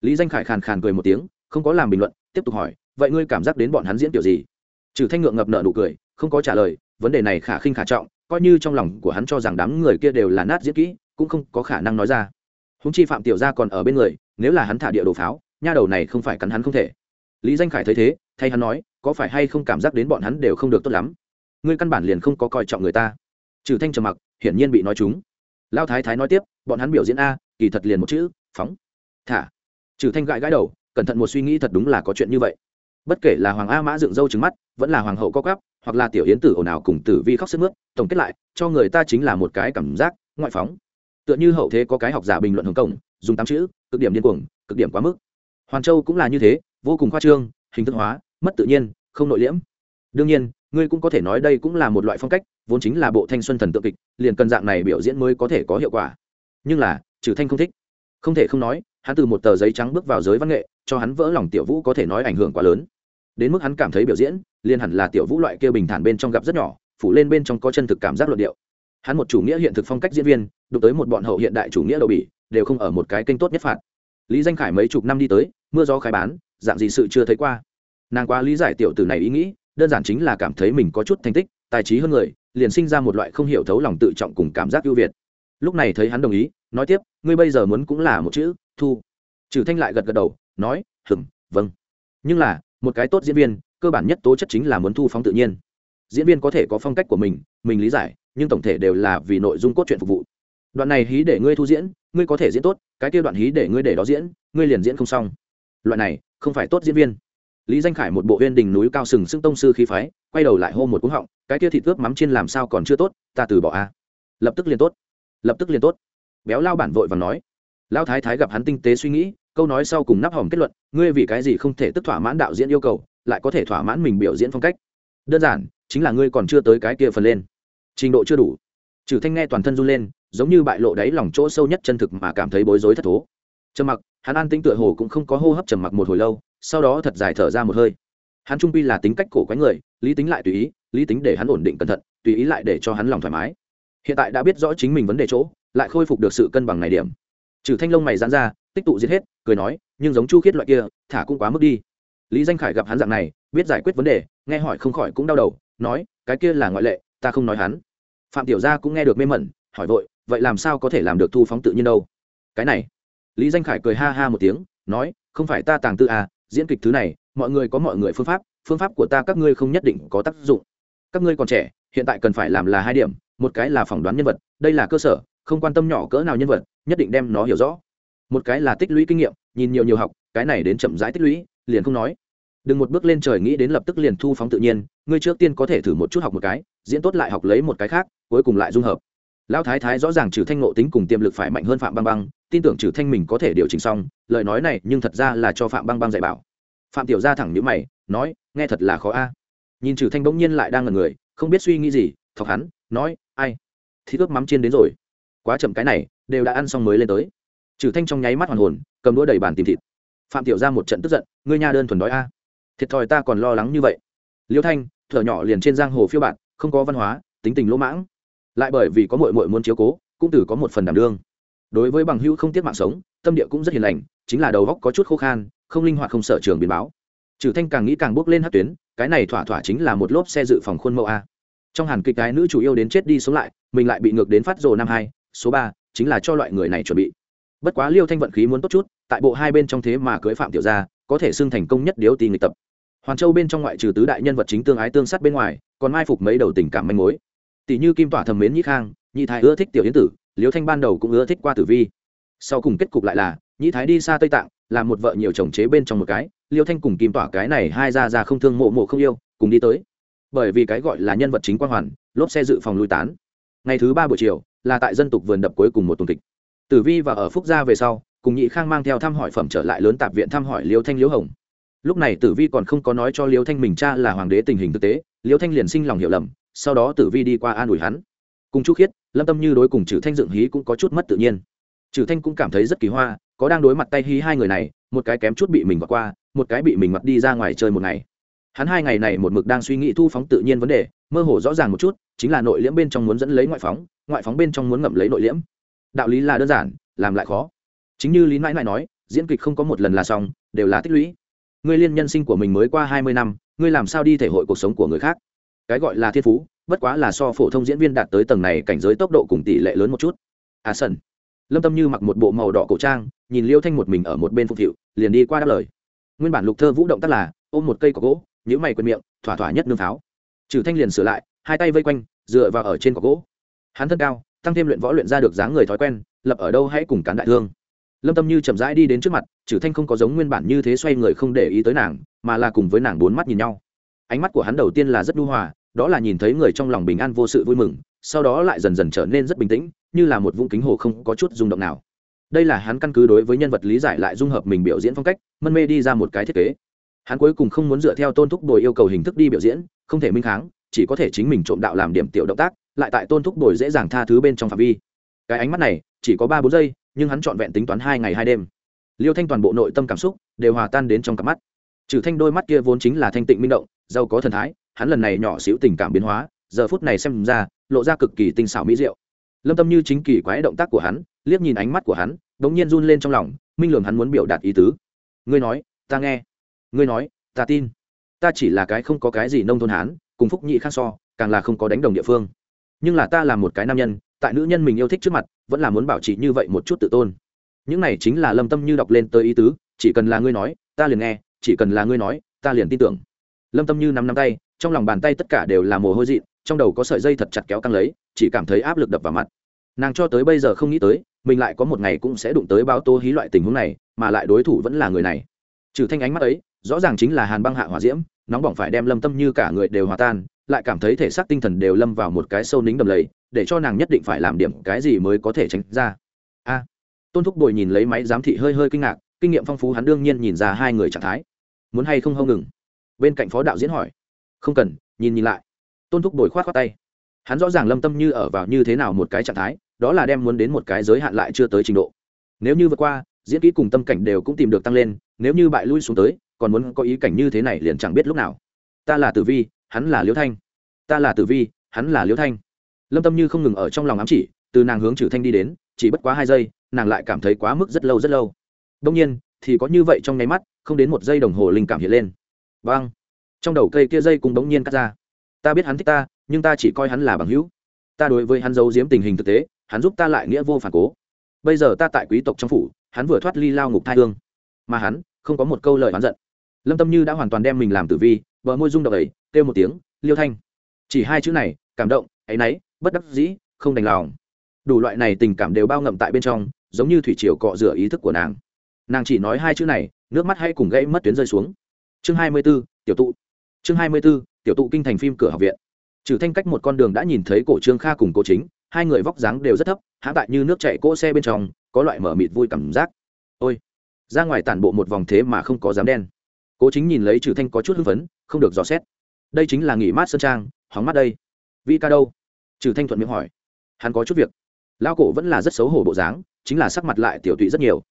Lý danh khải khàn khàn cười một tiếng, không có làm bình luận, tiếp tục hỏi, vậy ngươi cảm giác đến bọn hắn diễn kiểu gì? Trừ thanh ngượng ngập nợ nụ cười, không có trả lời, vấn đề này khả khinh khả trọng, coi như trong lòng của hắn cho rằng đám người kia đều là nát diễn kỹ, cũng không có khả năng nói ra. Húng chi phạm tiểu gia còn ở bên người, nếu là hắn thả địa đồ pháo, nha đầu này không phải cắn hắn không thể. Lý danh khải thấy thế, thay hắn nói, có phải hay không cảm giác đến bọn hắn đều không được tốt lắm? Ngươi căn bản liền không có coi trọng người ta. Trừ thanh trầm mặc hiển nhiên bị nói chúng. Lao thái thái nói tiếp bọn hắn biểu diễn a kỳ thật liền một chữ phóng. Thả. Trừ thanh gãi gãi đầu cẩn thận một suy nghĩ thật đúng là có chuyện như vậy. Bất kể là hoàng a mã dựng râu trứng mắt vẫn là hoàng hậu co cắp hoặc là tiểu yến tử ồn ào cùng tử vi khóc sức mướt tổng kết lại cho người ta chính là một cái cảm giác ngoại phóng. Tựa như hậu thế có cái học giả bình luận hồng cổng, dùng tám chữ cực điểm điên cuồng cực điểm quá mức. Hoàn châu cũng là như thế vô cùng khoa trương hình thức hóa mất tự nhiên không nội liễm. Đương nhiên ngươi cũng có thể nói đây cũng là một loại phong cách, vốn chính là bộ thanh xuân thần tượng kịch, liền cần dạng này biểu diễn mới có thể có hiệu quả. Nhưng là, trừ thanh không thích. Không thể không nói, hắn từ một tờ giấy trắng bước vào giới văn nghệ, cho hắn vỡ lòng tiểu vũ có thể nói ảnh hưởng quá lớn. Đến mức hắn cảm thấy biểu diễn, liền hẳn là tiểu vũ loại kia bình thản bên trong gặp rất nhỏ, phủ lên bên trong có chân thực cảm giác luận điệu. Hắn một chủ nghĩa hiện thực phong cách diễn viên, đụng tới một bọn hậu hiện đại chủ nghĩa đầu bỉ, đều không ở một cái kênh tốt nhất phạt. Lý danh khải mấy chục năm đi tới, mưa gió khai bán, dạng gì sự chưa thấy qua. Nàng quá lý giải tiểu tử này ý nghĩ đơn giản chính là cảm thấy mình có chút thành tích, tài trí hơn người, liền sinh ra một loại không hiểu thấu lòng tự trọng cùng cảm giác ưu việt. Lúc này thấy hắn đồng ý, nói tiếp, ngươi bây giờ muốn cũng là một chữ, thu. Trừ thanh lại gật gật đầu, nói hừng vâng. Nhưng là, một cái tốt diễn viên, cơ bản nhất tố chất chính là muốn thu phóng tự nhiên. Diễn viên có thể có phong cách của mình mình lý giải, nhưng tổng thể đều là vì nội dung cốt truyện phục vụ. Đoạn này hí để ngươi thu diễn, ngươi có thể diễn tốt, cái kia đoạn hí để ngươi để đó diễn, ngươi liền diễn không xong. Loại này, không phải tốt diễn viên lý danh khải một bộ huyên đình núi cao sừng sững tông sư khí phái, quay đầu lại hô một cú họng, cái kia thịt ướp mắm trên làm sao còn chưa tốt, ta từ bỏ a. Lập tức liền tốt. Lập tức liền tốt. Béo lao bản vội và nói. Lao thái thái gặp hắn tinh tế suy nghĩ, câu nói sau cùng nắp hòm kết luận, ngươi vì cái gì không thể tức thỏa mãn đạo diễn yêu cầu, lại có thể thỏa mãn mình biểu diễn phong cách? Đơn giản, chính là ngươi còn chưa tới cái kia phần lên. Trình độ chưa đủ. Trừ thanh nghe toàn thân run lên, giống như bại lộ đáy lòng chỗ sâu nhất chân thực mà cảm thấy bối rối thất thố. Trầm mặc, hắn an tĩnh tựa hồ cũng không có hô hấp trầm mặc một hồi lâu sau đó thật dài thở ra một hơi. Hắn trung pi là tính cách cổ quái người, lý tính lại tùy ý, lý tính để hắn ổn định cẩn thận, tùy ý lại để cho hắn lòng thoải mái. Hiện tại đã biết rõ chính mình vấn đề chỗ, lại khôi phục được sự cân bằng này điểm. Trừ thanh long mày dán ra, tích tụ giết hết, cười nói, nhưng giống chu khiết loại kia, thả cũng quá mức đi. Lý danh khải gặp hắn dạng này, biết giải quyết vấn đề, nghe hỏi không khỏi cũng đau đầu, nói, cái kia là ngoại lệ, ta không nói hắn. Phạm tiểu gia cũng nghe được mê mẩn, hỏi vội, vậy làm sao có thể làm được thu phóng tự nhiên đâu? Cái này, lý danh khải cười ha ha một tiếng, nói, không phải ta tàng tư à diễn kịch thứ này, mọi người có mọi người phương pháp phương pháp của ta các ngươi không nhất định có tác dụng. Các ngươi còn trẻ, hiện tại cần phải làm là hai điểm, một cái là phỏng đoán nhân vật, đây là cơ sở, không quan tâm nhỏ cỡ nào nhân vật, nhất định đem nó hiểu rõ. Một cái là tích lũy kinh nghiệm, nhìn nhiều nhiều học, cái này đến chậm rãi tích lũy, liền không nói. Đừng một bước lên trời nghĩ đến lập tức liền thu phóng tự nhiên, ngươi trước tiên có thể thử một chút học một cái, diễn tốt lại học lấy một cái khác, cuối cùng lại dung hợp lão thái thái rõ ràng trừ thanh ngộ tính cùng tiềm lực phải mạnh hơn phạm băng băng, tin tưởng trừ thanh mình có thể điều chỉnh xong, lời nói này nhưng thật ra là cho phạm băng băng dạy bảo. Phạm tiểu gia thẳng nhữ mày, nói, nghe thật là khó a. Nhìn trừ thanh bỗng nhiên lại đang ngần người, không biết suy nghĩ gì, thọc hắn, nói, ai? Thì ướp mắm chiên đến rồi. Quá chậm cái này, đều đã ăn xong mới lên tới. Trừ thanh trong nháy mắt hoàn hồn, cầm đũa đầy bàn tìm thịt. Phạm tiểu gia một trận tức giận, ngươi nha đơn thuần đói a. Thiệt thòi ta còn lo lắng như vậy. Liêu thanh, thở nhỏ liền trên giang hồ phiêu bạn không có văn hóa, tính tình lỗ mãng lại bởi vì có mội mội muốn chiếu cố, cũng từ có một phần đảm đương. Đối với bằng hữu không tiếc mạng sống, tâm địa cũng rất hiền lành, chính là đầu góc có chút khô khan, không linh hoạt không sợ trường biến báo. Trừ thanh càng nghĩ càng bước lên hát tuyến, cái này thỏa thỏa chính là một lốp xe dự phòng khuôn mẫu a. Trong hàn kịch cái nữ chủ yêu đến chết đi sống lại, mình lại bị ngược đến phát rồ năm hai, số ba, chính là cho loại người này chuẩn bị. Bất quá liêu thanh vận khí muốn tốt chút, tại bộ hai bên trong thế mà cưới phạm tiểu gia, có thể xưng thành công nhất điếu tì nghịch tập. Hoàn châu bên trong ngoại trừ tứ đại nhân vật chính tương ái tương sát bên ngoài, còn mai phục mấy đầu tình cảm manh mối tỷ như kim tỏa thầm mến nhĩ khang nhị thái ưa thích tiểu yến tử liêu thanh ban đầu cũng ưa thích qua tử vi. Sau cùng kết cục lại là nhị thái đi xa tây tạng, làm một vợ nhiều chồng chế bên trong một cái liêu thanh cùng kim tỏa cái này hai ra ra không thương mộ mộ không yêu, cùng đi tới. Bởi vì cái gọi là nhân vật chính quan hoàn, lốp xe dự phòng lui tán. Ngày thứ ba buổi chiều, là tại dân tục vườn đập cuối cùng một tuần kịch. Tử vi và ở phúc gia về sau, cùng nhị khang mang theo thăm hỏi phẩm trở lại lớn tạp viện thăm hỏi liêu thanh, liễu hồng. Lúc này tử vi còn không có nói cho liêu thanh mình cha là hoàng đế tình hình thực tế liêu thanh liền sinh lòng hiểu lầm sau đó tử vi đi qua an ủi hắn. Cùng chu khiết, lâm tâm như đối cùng trừ thanh dựng hí cũng có chút mất tự nhiên. Trừ thanh cũng cảm thấy rất kỳ hoa, có đang đối mặt tay hí hai người này, một cái kém chút bị mình vượt qua, một cái bị mình mặc đi ra ngoài chơi một ngày. Hắn hai ngày này một mực đang suy nghĩ thu phóng tự nhiên vấn đề, mơ hồ rõ ràng một chút, chính là nội liễm bên trong muốn dẫn lấy ngoại phóng ngoại phóng bên trong muốn ngậm lấy nội liễm. Đạo lý là đơn giản, làm lại khó. Chính như lý mãi mãi nói, diễn kịch không có một lần là xong, đều là tích lũy. Ngươi liên nhân sinh của mình mới qua hai mươi năm, ngươi làm sao đi thể hội cuộc sống của người khác? Cái gọi là thiên phú, bất quá là so phổ thông diễn viên đạt tới tầng này cảnh giới tốc độ cùng tỷ lệ lớn một chút. À sân lâm tâm như mặc một bộ màu đỏ cổ trang, nhìn liêu thanh một mình ở một bên phục hiệu, liền đi qua đáp lời. Nguyên bản lục thơ vũ động tác là, ôm một cây cọc gỗ nhữ mày quên miệng, thỏa thỏa nhất nương pháo trừ thanh liền sửa lại, hai tay vây quanh, dựa vào ở trên cọc gỗ. Hắn thân cao, tăng thêm luyện võ luyện ra được dáng người thói quen, lập ở đâu hãy cùng cán đại thương. Lâm tâm như chậm rãi đi đến trước mặt, trừ thanh không có giống nguyên bản như thế xoay người không để ý tới nàng, mà là cùng với nàng bốn mắt nhìn nhau ánh mắt của hắn đầu tiên là rất nhu hòa, đó là nhìn thấy người trong lòng bình an vô sự vui mừng, sau đó lại dần dần trở nên rất bình tĩnh, như là một vũng kính hồ không có chút rung động nào. Đây là hắn căn cứ đối với nhân vật lý giải lại dung hợp mình biểu diễn phong cách, mân mê đi ra một cái thiết kế. Hắn cuối cùng không muốn dựa theo tôn thúc bồi yêu cầu hình thức đi biểu diễn, không thể minh kháng, chỉ có thể chính mình trộm đạo làm điểm tiểu động tác, lại tại tôn thúc bồi dễ dàng tha thứ bên trong phạm vi. Cái ánh mắt này, chỉ có ba bốn giây, nhưng hắn trọn vẹn tính toán hai ngày hai đêm. Liêu thanh toàn bộ nội tâm cảm xúc đều hòa tan đến trong cặp mắt. Trừ thanh đôi mắt kia vốn chính là thanh tịnh minh động giàu có thần thái, hắn lần này nhỏ xíu tình cảm biến hóa, giờ phút này xem ra, lộ ra cực kỳ tinh xảo mỹ diệu. Lâm tâm như chính kỳ quái động tác của hắn, liếc nhìn ánh mắt của hắn đ ỗ n g nhiên run lên trong lòng, minh lường hắn muốn biểu đạt ý tứ. Ngươi nói, ta nghe. Ngươi nói, ta tin. Ta chỉ là cái không có cái gì nông thôn hán, cùng phúc nhị khác so, càng là không có đánh đồng địa phương. Nhưng là ta là một cái nam nhân, tại nữ nhân mình yêu thích trước mặt, vẫn là muốn bảo trì như vậy một chút tự tôn. Những này chính là lâm tâm như đọc lên tới ý tứ, chỉ cần là ngươi nói, ta liền nghe, chỉ cần là ngươi nói, ta liền tin tưởng lâm tâm như nắm nắm tay, trong lòng bàn tay tất cả đều là mồ hôi dị trong đầu có sợi dây thật chặt kéo căng lấy, chỉ cảm thấy áp lực đập vào mặt. Nàng cho tới bây giờ không nghĩ tới, mình lại có một ngày cũng sẽ đụng tới báo tố hí loại tình huống này, mà lại đối thủ vẫn là người này. Trừ thanh ánh mắt ấy, rõ ràng chính là hàn băng hạ hỏa diễm, nóng bỏng phải đem lâm tâm như cả người đều hòa tan, lại cảm thấy thể xác tinh thần đều lâm vào một cái sâu nính đầm lầy, để cho nàng nhất định phải làm điểm cái gì mới có thể tránh ra. A! Tôn thúc bồi nhìn lấy máy giám thị hơi hơi kinh ngạc, kinh nghiệm phong phú hắn đương nhiên nhìn ra hai người trạng thái. Muốn hay không hông ngừng bên cạnh phó đạo diễn hỏi. Không cần, nhìn nhìn lại. Tôn thúc đổi khoát khoát tay. Hắn rõ ràng lâm tâm như ở vào như thế nào một cái trạng thái, đó là đem muốn đến một cái giới hạn lại chưa tới trình độ. Nếu như vượt qua, diễn kỹ cùng tâm cảnh đều cũng tìm được tăng lên, nếu như bại lui xuống tới, còn muốn có ý cảnh như thế này liền chẳng biết lúc nào. Ta là tử vi, hắn là liễu thanh. Ta là tử vi, hắn là liễu thanh. Lâm tâm như không ngừng ở trong lòng ám chỉ, từ nàng hướng trừ thanh đi đến, chỉ bất quá hai giây, nàng lại cảm thấy quá mức rất lâu rất lâu. Đông nhiên, thì có như vậy trong nháy mắt, không đến một giây đồng hồ linh cảm hiện lên vang trong đầu cây kia dây cùng bỗng nhiên cắt ra. Ta biết hắn thích ta, nhưng ta chỉ coi hắn là bằng hữu. Ta đối với hắn giấu giếm tình hình thực tế, hắn giúp ta lại nghĩa vô phản cố. Bây giờ ta tại quý tộc trong phủ, hắn vừa thoát ly lao ngục thai hương. Mà hắn, không có một câu lời oán giận. Lâm tâm như đã hoàn toàn đem mình làm tử vi vợ môi rung động ấy kêu một tiếng, liêu thanh. Chỉ hai chữ này, cảm động, áy náy, bất đắc dĩ, không đành lòng. Đủ loại này tình cảm đều bao ngậm tại bên trong, giống như thủy triều cọ rửa ý thức của nàng. Nàng chỉ nói hai chữ này, nước mắt hay cùng gãy mất tuyến rơi xuống chương hai mươi b ố tiểu tụ. Chương hai mươi b ố tiểu tụ kinh thành phim cửa học viện. Trừ thanh cách một con đường đã nhìn thấy cổ trương kha cùng cô chính, hai người vóc dáng đều rất thấp hã tại như nước chạy cỗ xe bên trong, có loại mở mịt vui cảm giác. Ôi, ra ngoài tản bộ một vòng thế mà không có dám đen. Cố chính nhìn lấy trừ thanh có chút hưng phấn, không được dò xét. Đây chính là nghỉ mát sơn trang, hóng mát đây. Vi ca đâu? Trừ thanh thuận miệng hỏi. Hắn có chút việc. Lao cổ vẫn là rất xấu hổ bộ dáng, chính là sắc mặt lại tiểu tụy rất nhiều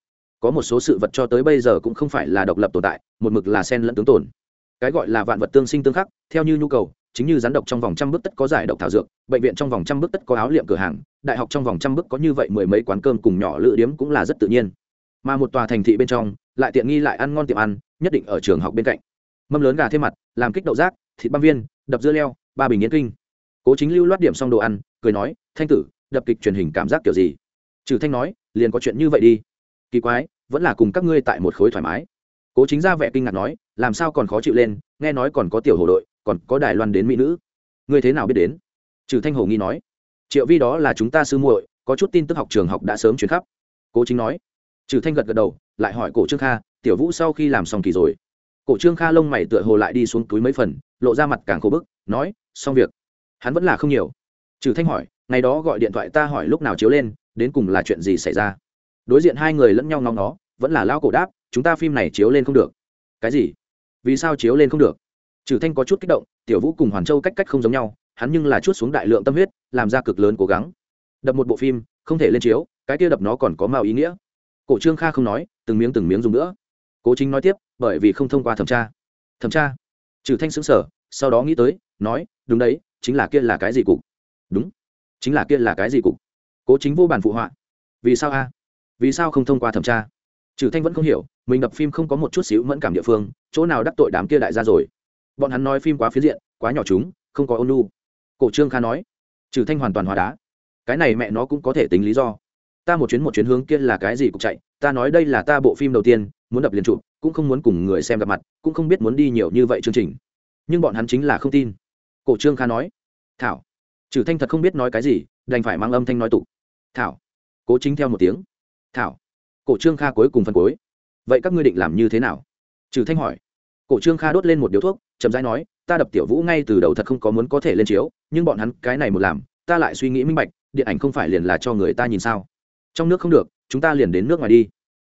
có một số sự vật cho tới bây giờ cũng không phải là độc lập tồn tại, một mực là sen lẫn tướng tồn. Cái gọi là vạn vật tương sinh tương khắc, theo như nhu cầu, chính như rắn độc trong vòng trăm bước tất có giải độc thảo dược, bệnh viện trong vòng trăm bước tất có áo liệm cửa hàng, đại học trong vòng trăm bước có như vậy mười mấy quán cơm cùng nhỏ lựa điếm cũng là rất tự nhiên. Mà một tòa thành thị bên trong, lại tiện nghi lại ăn ngon tiệm ăn, nhất định ở trường học bên cạnh. Mâm lớn gà thêm mặt, làm kích đậu rác, thịt băm viên, đập dưa leo, ba bình yến kinh. Cố chính lưu loát điểm xong đồ ăn, cười nói, thanh tử, đập kịch truyền hình cảm giác kiểu gì? Trừ thanh nói, liền có chuyện như vậy đi kỳ quái, vẫn là cùng các ngươi tại một khối thoải mái. Cố chính ra vẻ kinh ngạc nói, làm sao còn khó chịu lên, nghe nói còn có tiểu hồ đội, còn có đài loan đến mỹ nữ. Ngươi thế nào biết đến? Trừ thanh hồ nghi nói. Triệu vi đó là chúng ta sư muội, có chút tin tức học trường học đã sớm chuyển khắp. Cố chính nói. Trừ thanh gật gật đầu, lại hỏi cổ trương kha, tiểu vũ sau khi làm xong kỳ rồi. Cổ trương kha lông mày tựa hồ lại đi xuống túi mấy phần, lộ ra mặt càng khô bức, nói, xong việc. Hắn vẫn là không nhiều. Trừ thanh hỏi, ngày đó gọi điện thoại ta hỏi lúc nào chiếu lên, đến cùng là chuyện gì xảy ra? Đối diện hai người lẫn nhau ngóng nó, vẫn là lao cổ đáp, chúng ta phim này chiếu lên không được. Cái gì? Vì sao chiếu lên không được? Trừ thanh có chút kích động, tiểu vũ cùng hoàn châu cách cách không giống nhau, hắn nhưng là chút xuống đại lượng tâm huyết, làm ra cực lớn cố gắng. Đập một bộ phim, không thể lên chiếu, cái kia đập nó còn có mạo ý nghĩa. Cổ trương kha không nói, từng miếng từng miếng dùng nữa. Cố chính nói tiếp, bởi vì không thông qua thẩm tra. Thẩm tra? Trừ thanh sững sờ, sau đó nghĩ tới, nói, đúng đấy, chính là kia là cái gì cục? Đúng, chính là kia là cái gì cục? Cố chính vô bản phụ họa. Vì sao a? Vì sao không thông qua thẩm tra? Trừ thanh vẫn không hiểu, mình đập phim không có một chút xíu mẫn cảm địa phương, chỗ nào đắc tội đám kia đại gia rồi. Bọn hắn nói phim quá phiến diện, quá nhỏ chúng, không có ôn lu cổ trương kha nói, trừ thanh hoàn toàn hóa đá. Cái này mẹ nó cũng có thể tính lý do. Ta một chuyến một chuyến hướng kia là cái gì cũng chạy, ta nói đây là ta bộ phim đầu tiên, muốn đập liền chụp, cũng không muốn cùng người xem gặp mặt, cũng không biết muốn đi nhiều như vậy chương trình. Nhưng bọn hắn chính là không tin. Cổ trương kha nói, thảo. Trừ thanh thật không biết nói cái gì, đành phải mang âm thanh nói tục. Thảo. Cố chính theo một tiếng thảo. Cổ trương kha cuối cùng phần cuối vậy các ngươi định làm như thế nào? Trừ thanh hỏi. Cổ trương kha đốt lên một điếu thuốc, chậm rãi nói, ta đập tiểu vũ ngay từ đầu thật không có muốn có thể lên chiếu, nhưng bọn hắn cái này một làm, ta lại suy nghĩ minh bạch, điện ảnh không phải liền là cho người ta nhìn sao? Trong nước không được, chúng ta liền đến nước ngoài đi.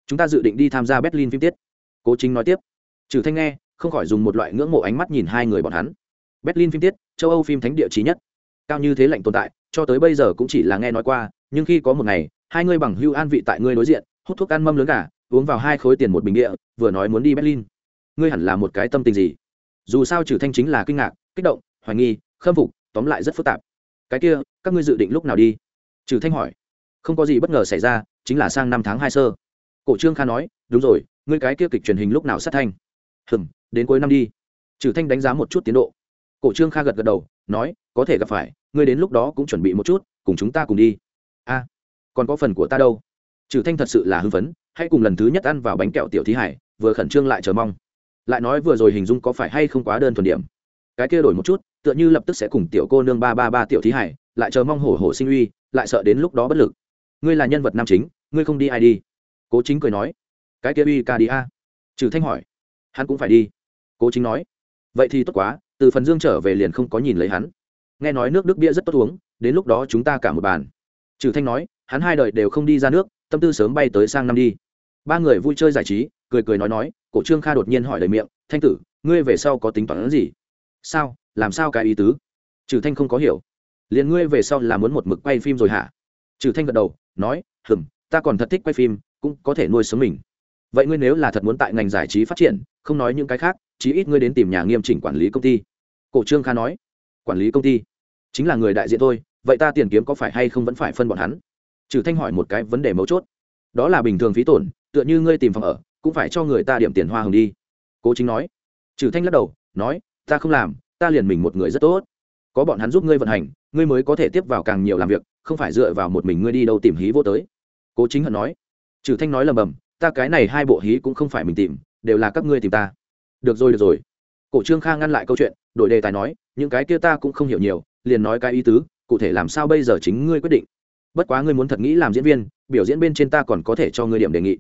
Chúng ta dự định đi tham gia berlin phim tiết. Cố chính nói tiếp. Trừ thanh nghe, không khỏi dùng một loại ngưỡng mộ ánh mắt nhìn hai người bọn hắn. Berlin phim tiết, châu âu phim thánh địa trí nhất. Cao như thế lạnh tồn tại, cho tới bây giờ cũng chỉ là nghe nói qua, nhưng khi có một ngày hai ngươi bằng hưu an vị tại ngươi đối diện, hút thuốc ăn mâm lớn cả uống vào hai khối tiền một bình địa, vừa nói muốn đi berlin. Ngươi hẳn là một cái tâm tình gì? Dù sao trừ thanh chính là kinh ngạc, kích động, hoài nghi, khâm phục, tóm lại rất phức tạp. Cái kia, các ngươi dự định lúc nào đi? Trừ thanh hỏi. Không có gì bất ngờ xảy ra, chính là sang năm tháng hai sơ. Cổ trương kha nói, đúng rồi, ngươi cái kia kịch truyền hình lúc nào sát thanh? Hừm, đến cuối năm đi. Trừ thanh đánh giá một chút tiến độ. Cổ trương kha gật gật đầu, nói, có thể gặp phải, ngươi đến lúc đó cũng chuẩn bị một chút, cùng chúng ta cùng đi còn có phần của ta đâu? Trừ thanh thật sự là hưng phấn, hãy cùng lần thứ nhất ăn vào bánh kẹo tiểu thí hải, vừa khẩn trương lại chờ mong. Lại nói vừa rồi hình dung có phải hay không quá đơn thuần điểm? Cái kia đổi một chút, tựa như lập tức sẽ cùng tiểu cô nương ba ba ba tiểu thí hải, lại chờ mong hổ hổ sinh uy, lại sợ đến lúc đó bất lực. Ngươi là nhân vật nam chính, ngươi không đi ai đi. Cố chính cười nói. Cái kia uy ca đi a. Trừ thanh hỏi. Hắn cũng phải đi. Cố chính nói. Vậy thì tốt quá, từ phần dương trở về liền không có nhìn lấy hắn. Nghe nói nước đức bia rất tốt uống, đến lúc đó chúng ta cả một bàn. Trừ thanh nói hắn hai đời đều không đi ra nước, tâm tư sớm bay tới sang năm đi. Ba người vui chơi giải trí, cười cười nói nói, cổ trương kha đột nhiên hỏi lời miệng, thanh tử, ngươi về sau có tính toán gì? Sao? Làm sao cái ý tứ? Trừ thanh không có hiểu. Liền ngươi về sau là muốn một mực quay phim rồi hả? Trừ thanh gật đầu, nói hừng ta còn thật thích quay phim, cũng có thể nuôi sống mình. Vậy ngươi nếu là thật muốn tại ngành giải trí phát triển, không nói những cái khác, chí ít ngươi đến tìm nhà nghiêm chỉnh quản lý công ty. Cổ trương kha nói. Quản lý công ty? Chính là người đại diện thôi, vậy ta tiền kiếm có phải hay không vẫn phải phân bọn hắn? Trừ thanh hỏi một cái vấn đề mấu chốt. Đó là bình thường phí tổn, tựa như ngươi tìm phòng ở, cũng phải cho người ta điểm tiền hoa hồng đi. Cố chính nói. Trừ thanh lắc đầu, nói, ta không làm, ta liền mình một người rất tốt. Có bọn hắn giúp ngươi vận hành, ngươi mới có thể tiếp vào càng nhiều làm việc, không phải dựa vào một mình ngươi đi đâu tìm hí vô tới. Cố chính hận nói. Trừ thanh nói lầm bầm, ta cái này hai bộ hí cũng không phải mình tìm, đều là các ngươi tìm ta. Được rồi được rồi. Cổ trương kha ngăn lại câu chuyện, đổi đề tài nói, những cái kia ta cũng không hiểu nhiều, liền nói cái ý tứ, cụ thể làm sao bây giờ chính ngươi quyết định bất quá ngươi muốn thật nghĩ làm diễn viên, biểu diễn bên trên ta còn có thể cho ngươi điểm đề nghị.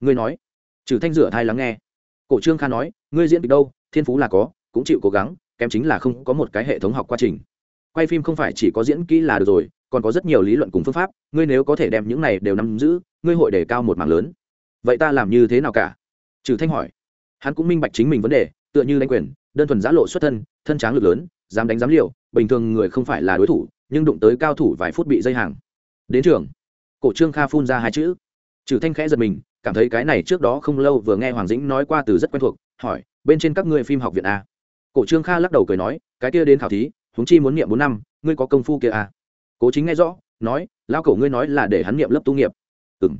Ngươi nói. Trừ thanh rửa thai lắng nghe. Cổ trương kha nói, ngươi diễn kịch đâu, thiên phú là có, cũng chịu cố gắng, kém chính là không có một cái hệ thống học quá trình. Quay phim không phải chỉ có diễn kỹ là được rồi, còn có rất nhiều lý luận cùng phương pháp, ngươi nếu có thể đem những này đều nắm giữ, ngươi hội đề cao một mảng lớn. Vậy ta làm như thế nào cả? Trừ thanh hỏi. Hắn cũng minh bạch chính mình vấn đề, tựa như đánh quyền, đơn thuần giã lộ xuất thân thân tráng lực lớn, dám đánh dám liều, bình thường người không phải là đối thủ, nhưng đụng tới cao thủ vài phút bị dây hàng đến trường. Cổ trương kha phun ra hai chữ. Trừ thanh khẽ giật mình, cảm thấy cái này trước đó không lâu vừa nghe hoàng dĩnh nói qua từ rất quen thuộc, hỏi, bên trên các ngươi phim học viện a? Cổ trương kha lắc đầu cười nói, cái kia đến khảo thí, huống chi muốn niệm bốn năm, ngươi có công phu kia a? Cố chính nghe rõ, nói, lão cổ ngươi nói là để hắn niệm lớp tu nghiệp. Ừng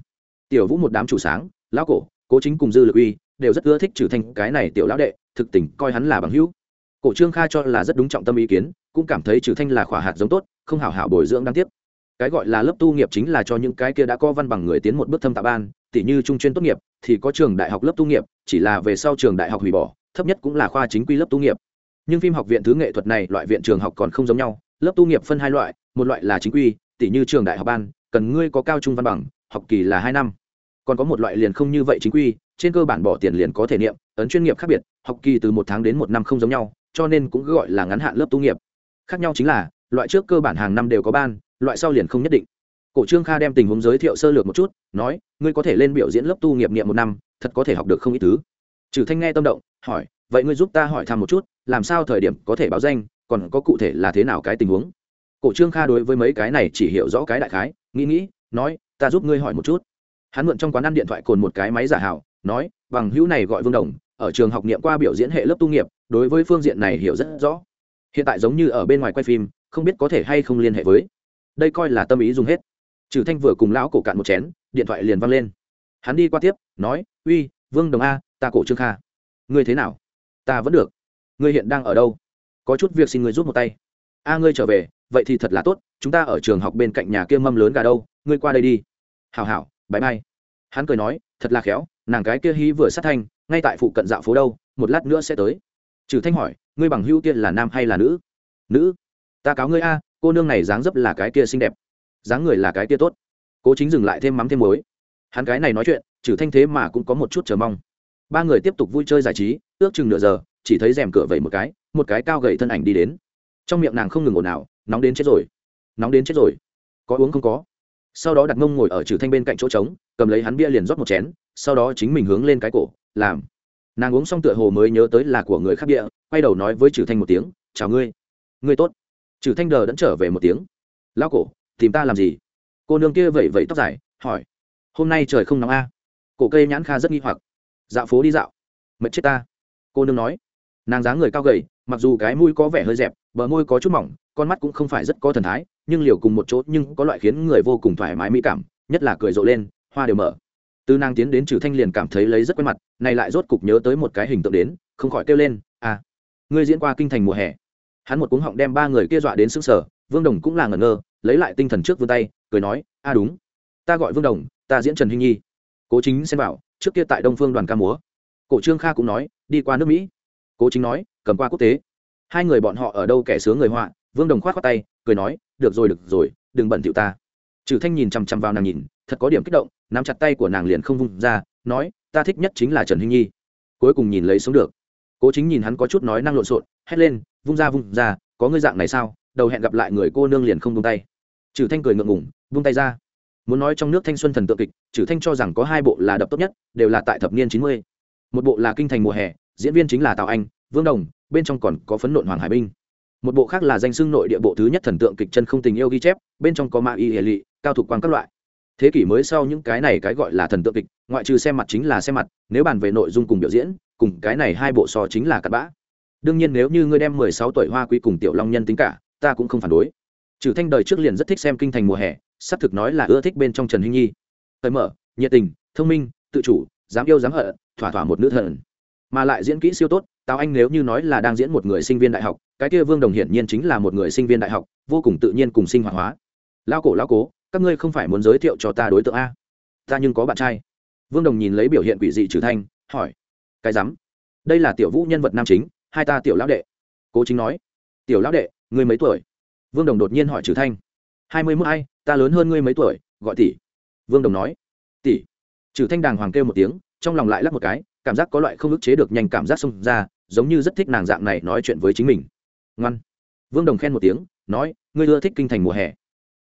tiểu vũ một đám chủ sáng, lão cổ, cố chính cùng dư lực uy đều rất ưa thích trừ thanh, cái này tiểu lão đệ, thực tình coi hắn là bằng hữu. Cổ trương kha cho là rất đúng trọng tâm ý kiến, cũng cảm thấy trừ thanh là khỏa hạt giống tốt, không hảo hảo bồi dưỡng đáng tiếc cái gọi là lớp tu nghiệp chính là cho những cái kia đã có văn bằng người tiến một bước thâm tạ ban tỷ như trung chuyên tốt nghiệp thì có trường đại học lớp tu nghiệp, chỉ là về sau trường đại học hủy bỏ, thấp nhất cũng là khoa chính quy lớp tu nghiệp. Nhưng phim học viện thứ nghệ thuật này loại viện trường học còn không giống nhau, lớp tu nghiệp phân hai loại, một loại là chính quy tỷ như trường đại học ban, cần ngươi có cao trung văn bằng, học kỳ là hai năm. Còn có một loại liền không như vậy chính quy, trên cơ bản bỏ tiền liền có thể niệm, ấn chuyên nghiệp khác biệt, học kỳ từ một tháng đến một năm không giống nhau, cho nên cũng gọi là ngắn hạn lớp tu nghiệp. Khác nhau chính là, loại trước cơ bản hàng năm đều có ban loại sau liền không nhất định. Cổ trương kha đem tình huống giới thiệu sơ lược một chút, nói, ngươi có thể lên biểu diễn lớp tu nghiệp niệm một năm, thật có thể học được không ít thứ. Trừ thanh nghe tâm động, hỏi, vậy ngươi giúp ta hỏi thăm một chút, làm sao thời điểm có thể báo danh, còn có cụ thể là thế nào cái tình huống? Cổ trương kha đối với mấy cái này chỉ hiểu rõ cái đại khái, nghĩ nghĩ, nói, ta giúp ngươi hỏi một chút. Hắn mượn trong quán ăn điện thoại cồn một cái máy giả hảo, nói, bằng hữu này gọi vương đồng, ở trường học niệm qua biểu diễn hệ lớp tu nghiệp, đối với phương diện này hiểu rất rõ. Hiện tại giống như ở bên ngoài quay phim, không biết có thể hay không liên hệ với đây coi là tâm ý dùng hết. Trừ thanh vừa cùng lão cổ cạn một chén, điện thoại liền văng lên. Hắn đi qua tiếp, nói, uy, vương đồng a, ta cổ trương kha. Ngươi thế nào? Ta vẫn được. Ngươi hiện đang ở đâu? Có chút việc xin ngươi giúp một tay. A, ngươi trở về, vậy thì thật là tốt, chúng ta ở trường học bên cạnh nhà kia mâm lớn gà đâu, ngươi qua đây đi. Hào hảo bãi bay hắn cười nói, thật là khéo, nàng cái kia hí vừa sát thanh, ngay tại phụ cận dạo phố đâu, một lát nữa sẽ tới. Trừ thanh hỏi, ngươi bằng hữu kia là nam hay là nữ? Nữ. Ta cáo ngươi a cô nương này dáng dấp là cái kia xinh đẹp, dáng người là cái kia tốt. Cố chính dừng lại thêm mắm thêm muối. Hắn cái này nói chuyện, trừ thanh thế mà cũng có một chút chờ mong. Ba người tiếp tục vui chơi giải trí, ước chừng nửa giờ, chỉ thấy rèm cửa vẩy một cái một cái cao gậy thân ảnh đi đến. Trong miệng nàng không ngừng ồn ào, nóng đến chết rồi, nóng đến chết rồi, có uống không có? Sau đó đặt mông ngồi ở trừ thanh bên cạnh chỗ trống, cầm lấy hắn bia liền rót một chén, sau đó chính mình hướng lên cái cổ, làm. Nàng uống xong tựa hồ mới nhớ tới là của người khác bia, quay đầu nói với trừ thanh một tiếng, chào ngươi ngươi tốt trừ thanh đờ đẫn trở về một tiếng. Lao cổ, tìm ta làm gì? Cô nương kia vẩy vẩy tóc dài, hỏi. Hôm nay trời không nóng a? Cổ cây nhãn kha rất nghi hoặc. Dạo phố đi dạo. Mệt chết ta. Cô nương nói. Nàng dáng người cao gầy, mặc dù cái mũi có vẻ hơi dẹp, bờ môi có chút mỏng, con mắt cũng không phải rất có thần thái, nhưng liều cùng một chỗ nhưng có loại khiến người vô cùng thoải mái mỹ cảm, nhất là cười rộ lên, hoa đều mở. Từ nàng tiến đến trừ thanh liền cảm thấy lấy rất quen mặt, này lại rốt cục nhớ tới một cái hình tượng đến, không khỏi kêu lên à ngươi diễn qua kinh thành mùa hè hắn một cuống họng đem ba người kia dọa đến sững sờ, vương đồng cũng là ngẩn ngơ, lấy lại tinh thần trước vươn tay, cười nói, a đúng, ta gọi vương đồng, ta diễn trần hình nhi. Cố chính xem bảo trước kia tại đông phương đoàn ca múa. Cổ trương kha cũng nói, đi qua nước mỹ. Cố chính nói, cầm qua quốc tế. Hai người bọn họ ở đâu kẻ sướng người họa, vương đồng khoát khoát tay, cười nói, được rồi được rồi, đừng bận thiệu ta. Trừ thanh nhìn chằm chằm vào nàng nhìn, thật có điểm kích động, nắm chặt tay của nàng liền không vung ra, nói, ta thích nhất chính là trần hinh nhi. Cuối cùng nhìn lấy sống được. Cố chính nhìn hắn có chút nói năng lộn xộn, hét lên vung ra vung ra, có ngươi dạng này sao? Đầu hẹn gặp lại người cô nương liền không vung tay. Trừ thanh cười ngượng ngủng vung tay ra. Muốn nói trong nước thanh xuân thần tượng kịch, trừ thanh cho rằng có hai bộ là đập tốt nhất, đều là tại thập niên chín mươi. Một bộ là kinh thành mùa hè, diễn viên chính là tào anh, vương đồng, bên trong còn có phấn nộn hoàng hải binh. Một bộ khác là danh xưng nội địa bộ thứ nhất thần tượng kịch chân không tình yêu ghi chép, bên trong có ma y hệ lụy cao thục quang các loại. Thế kỷ mới sau những cái này cái gọi là thần tượng kịch, ngoại trừ xem mặt chính là xem mặt, nếu bàn về nội dung cùng biểu diễn, cùng cái này hai bộ so chính là cặp bã đương nhiên nếu như ngươi đem mười sáu tuổi hoa quý cùng tiểu long nhân tính cả, ta cũng không phản đối. Trừ thanh đời trước liền rất thích xem kinh thành mùa hè sắp thực nói là ưa thích bên trong trần hinh nhi. Thời mở, nhiệt tình, thông minh, tự chủ, dám yêu dám hận, thỏa thỏa một nữ thần. Mà lại diễn kỹ siêu tốt, tào anh nếu như nói là đang diễn một người sinh viên đại học, cái kia vương đồng hiển nhiên chính là một người sinh viên đại học, vô cùng tự nhiên cùng sinh hoạt hóa. Lao cổ lao cố, các ngươi không phải muốn giới thiệu cho ta đối tượng a? Ta nhưng có bạn trai. Vương đồng nhìn lấy biểu hiện quỷ dị trừ thanh, hỏi. Cái rắm. Đây là tiểu vũ nhân vật nam chính hai ta tiểu lão đệ. Cố chính nói. Tiểu lão đệ, ngươi mấy tuổi? Vương đồng đột nhiên hỏi trừ thanh. Hai mươi mốt hai ta lớn hơn ngươi mấy tuổi, gọi tỷ. Vương đồng nói. Tỷ. Trừ thanh đàng hoàng kêu một tiếng, trong lòng lại lắc một cái, cảm giác có loại không ức chế được nhanh cảm giác xông ra, giống như rất thích nàng dạng này nói chuyện với chính mình. Ngoan. Vương đồng khen một tiếng, nói, ngươi ưa thích kinh thành mùa hè.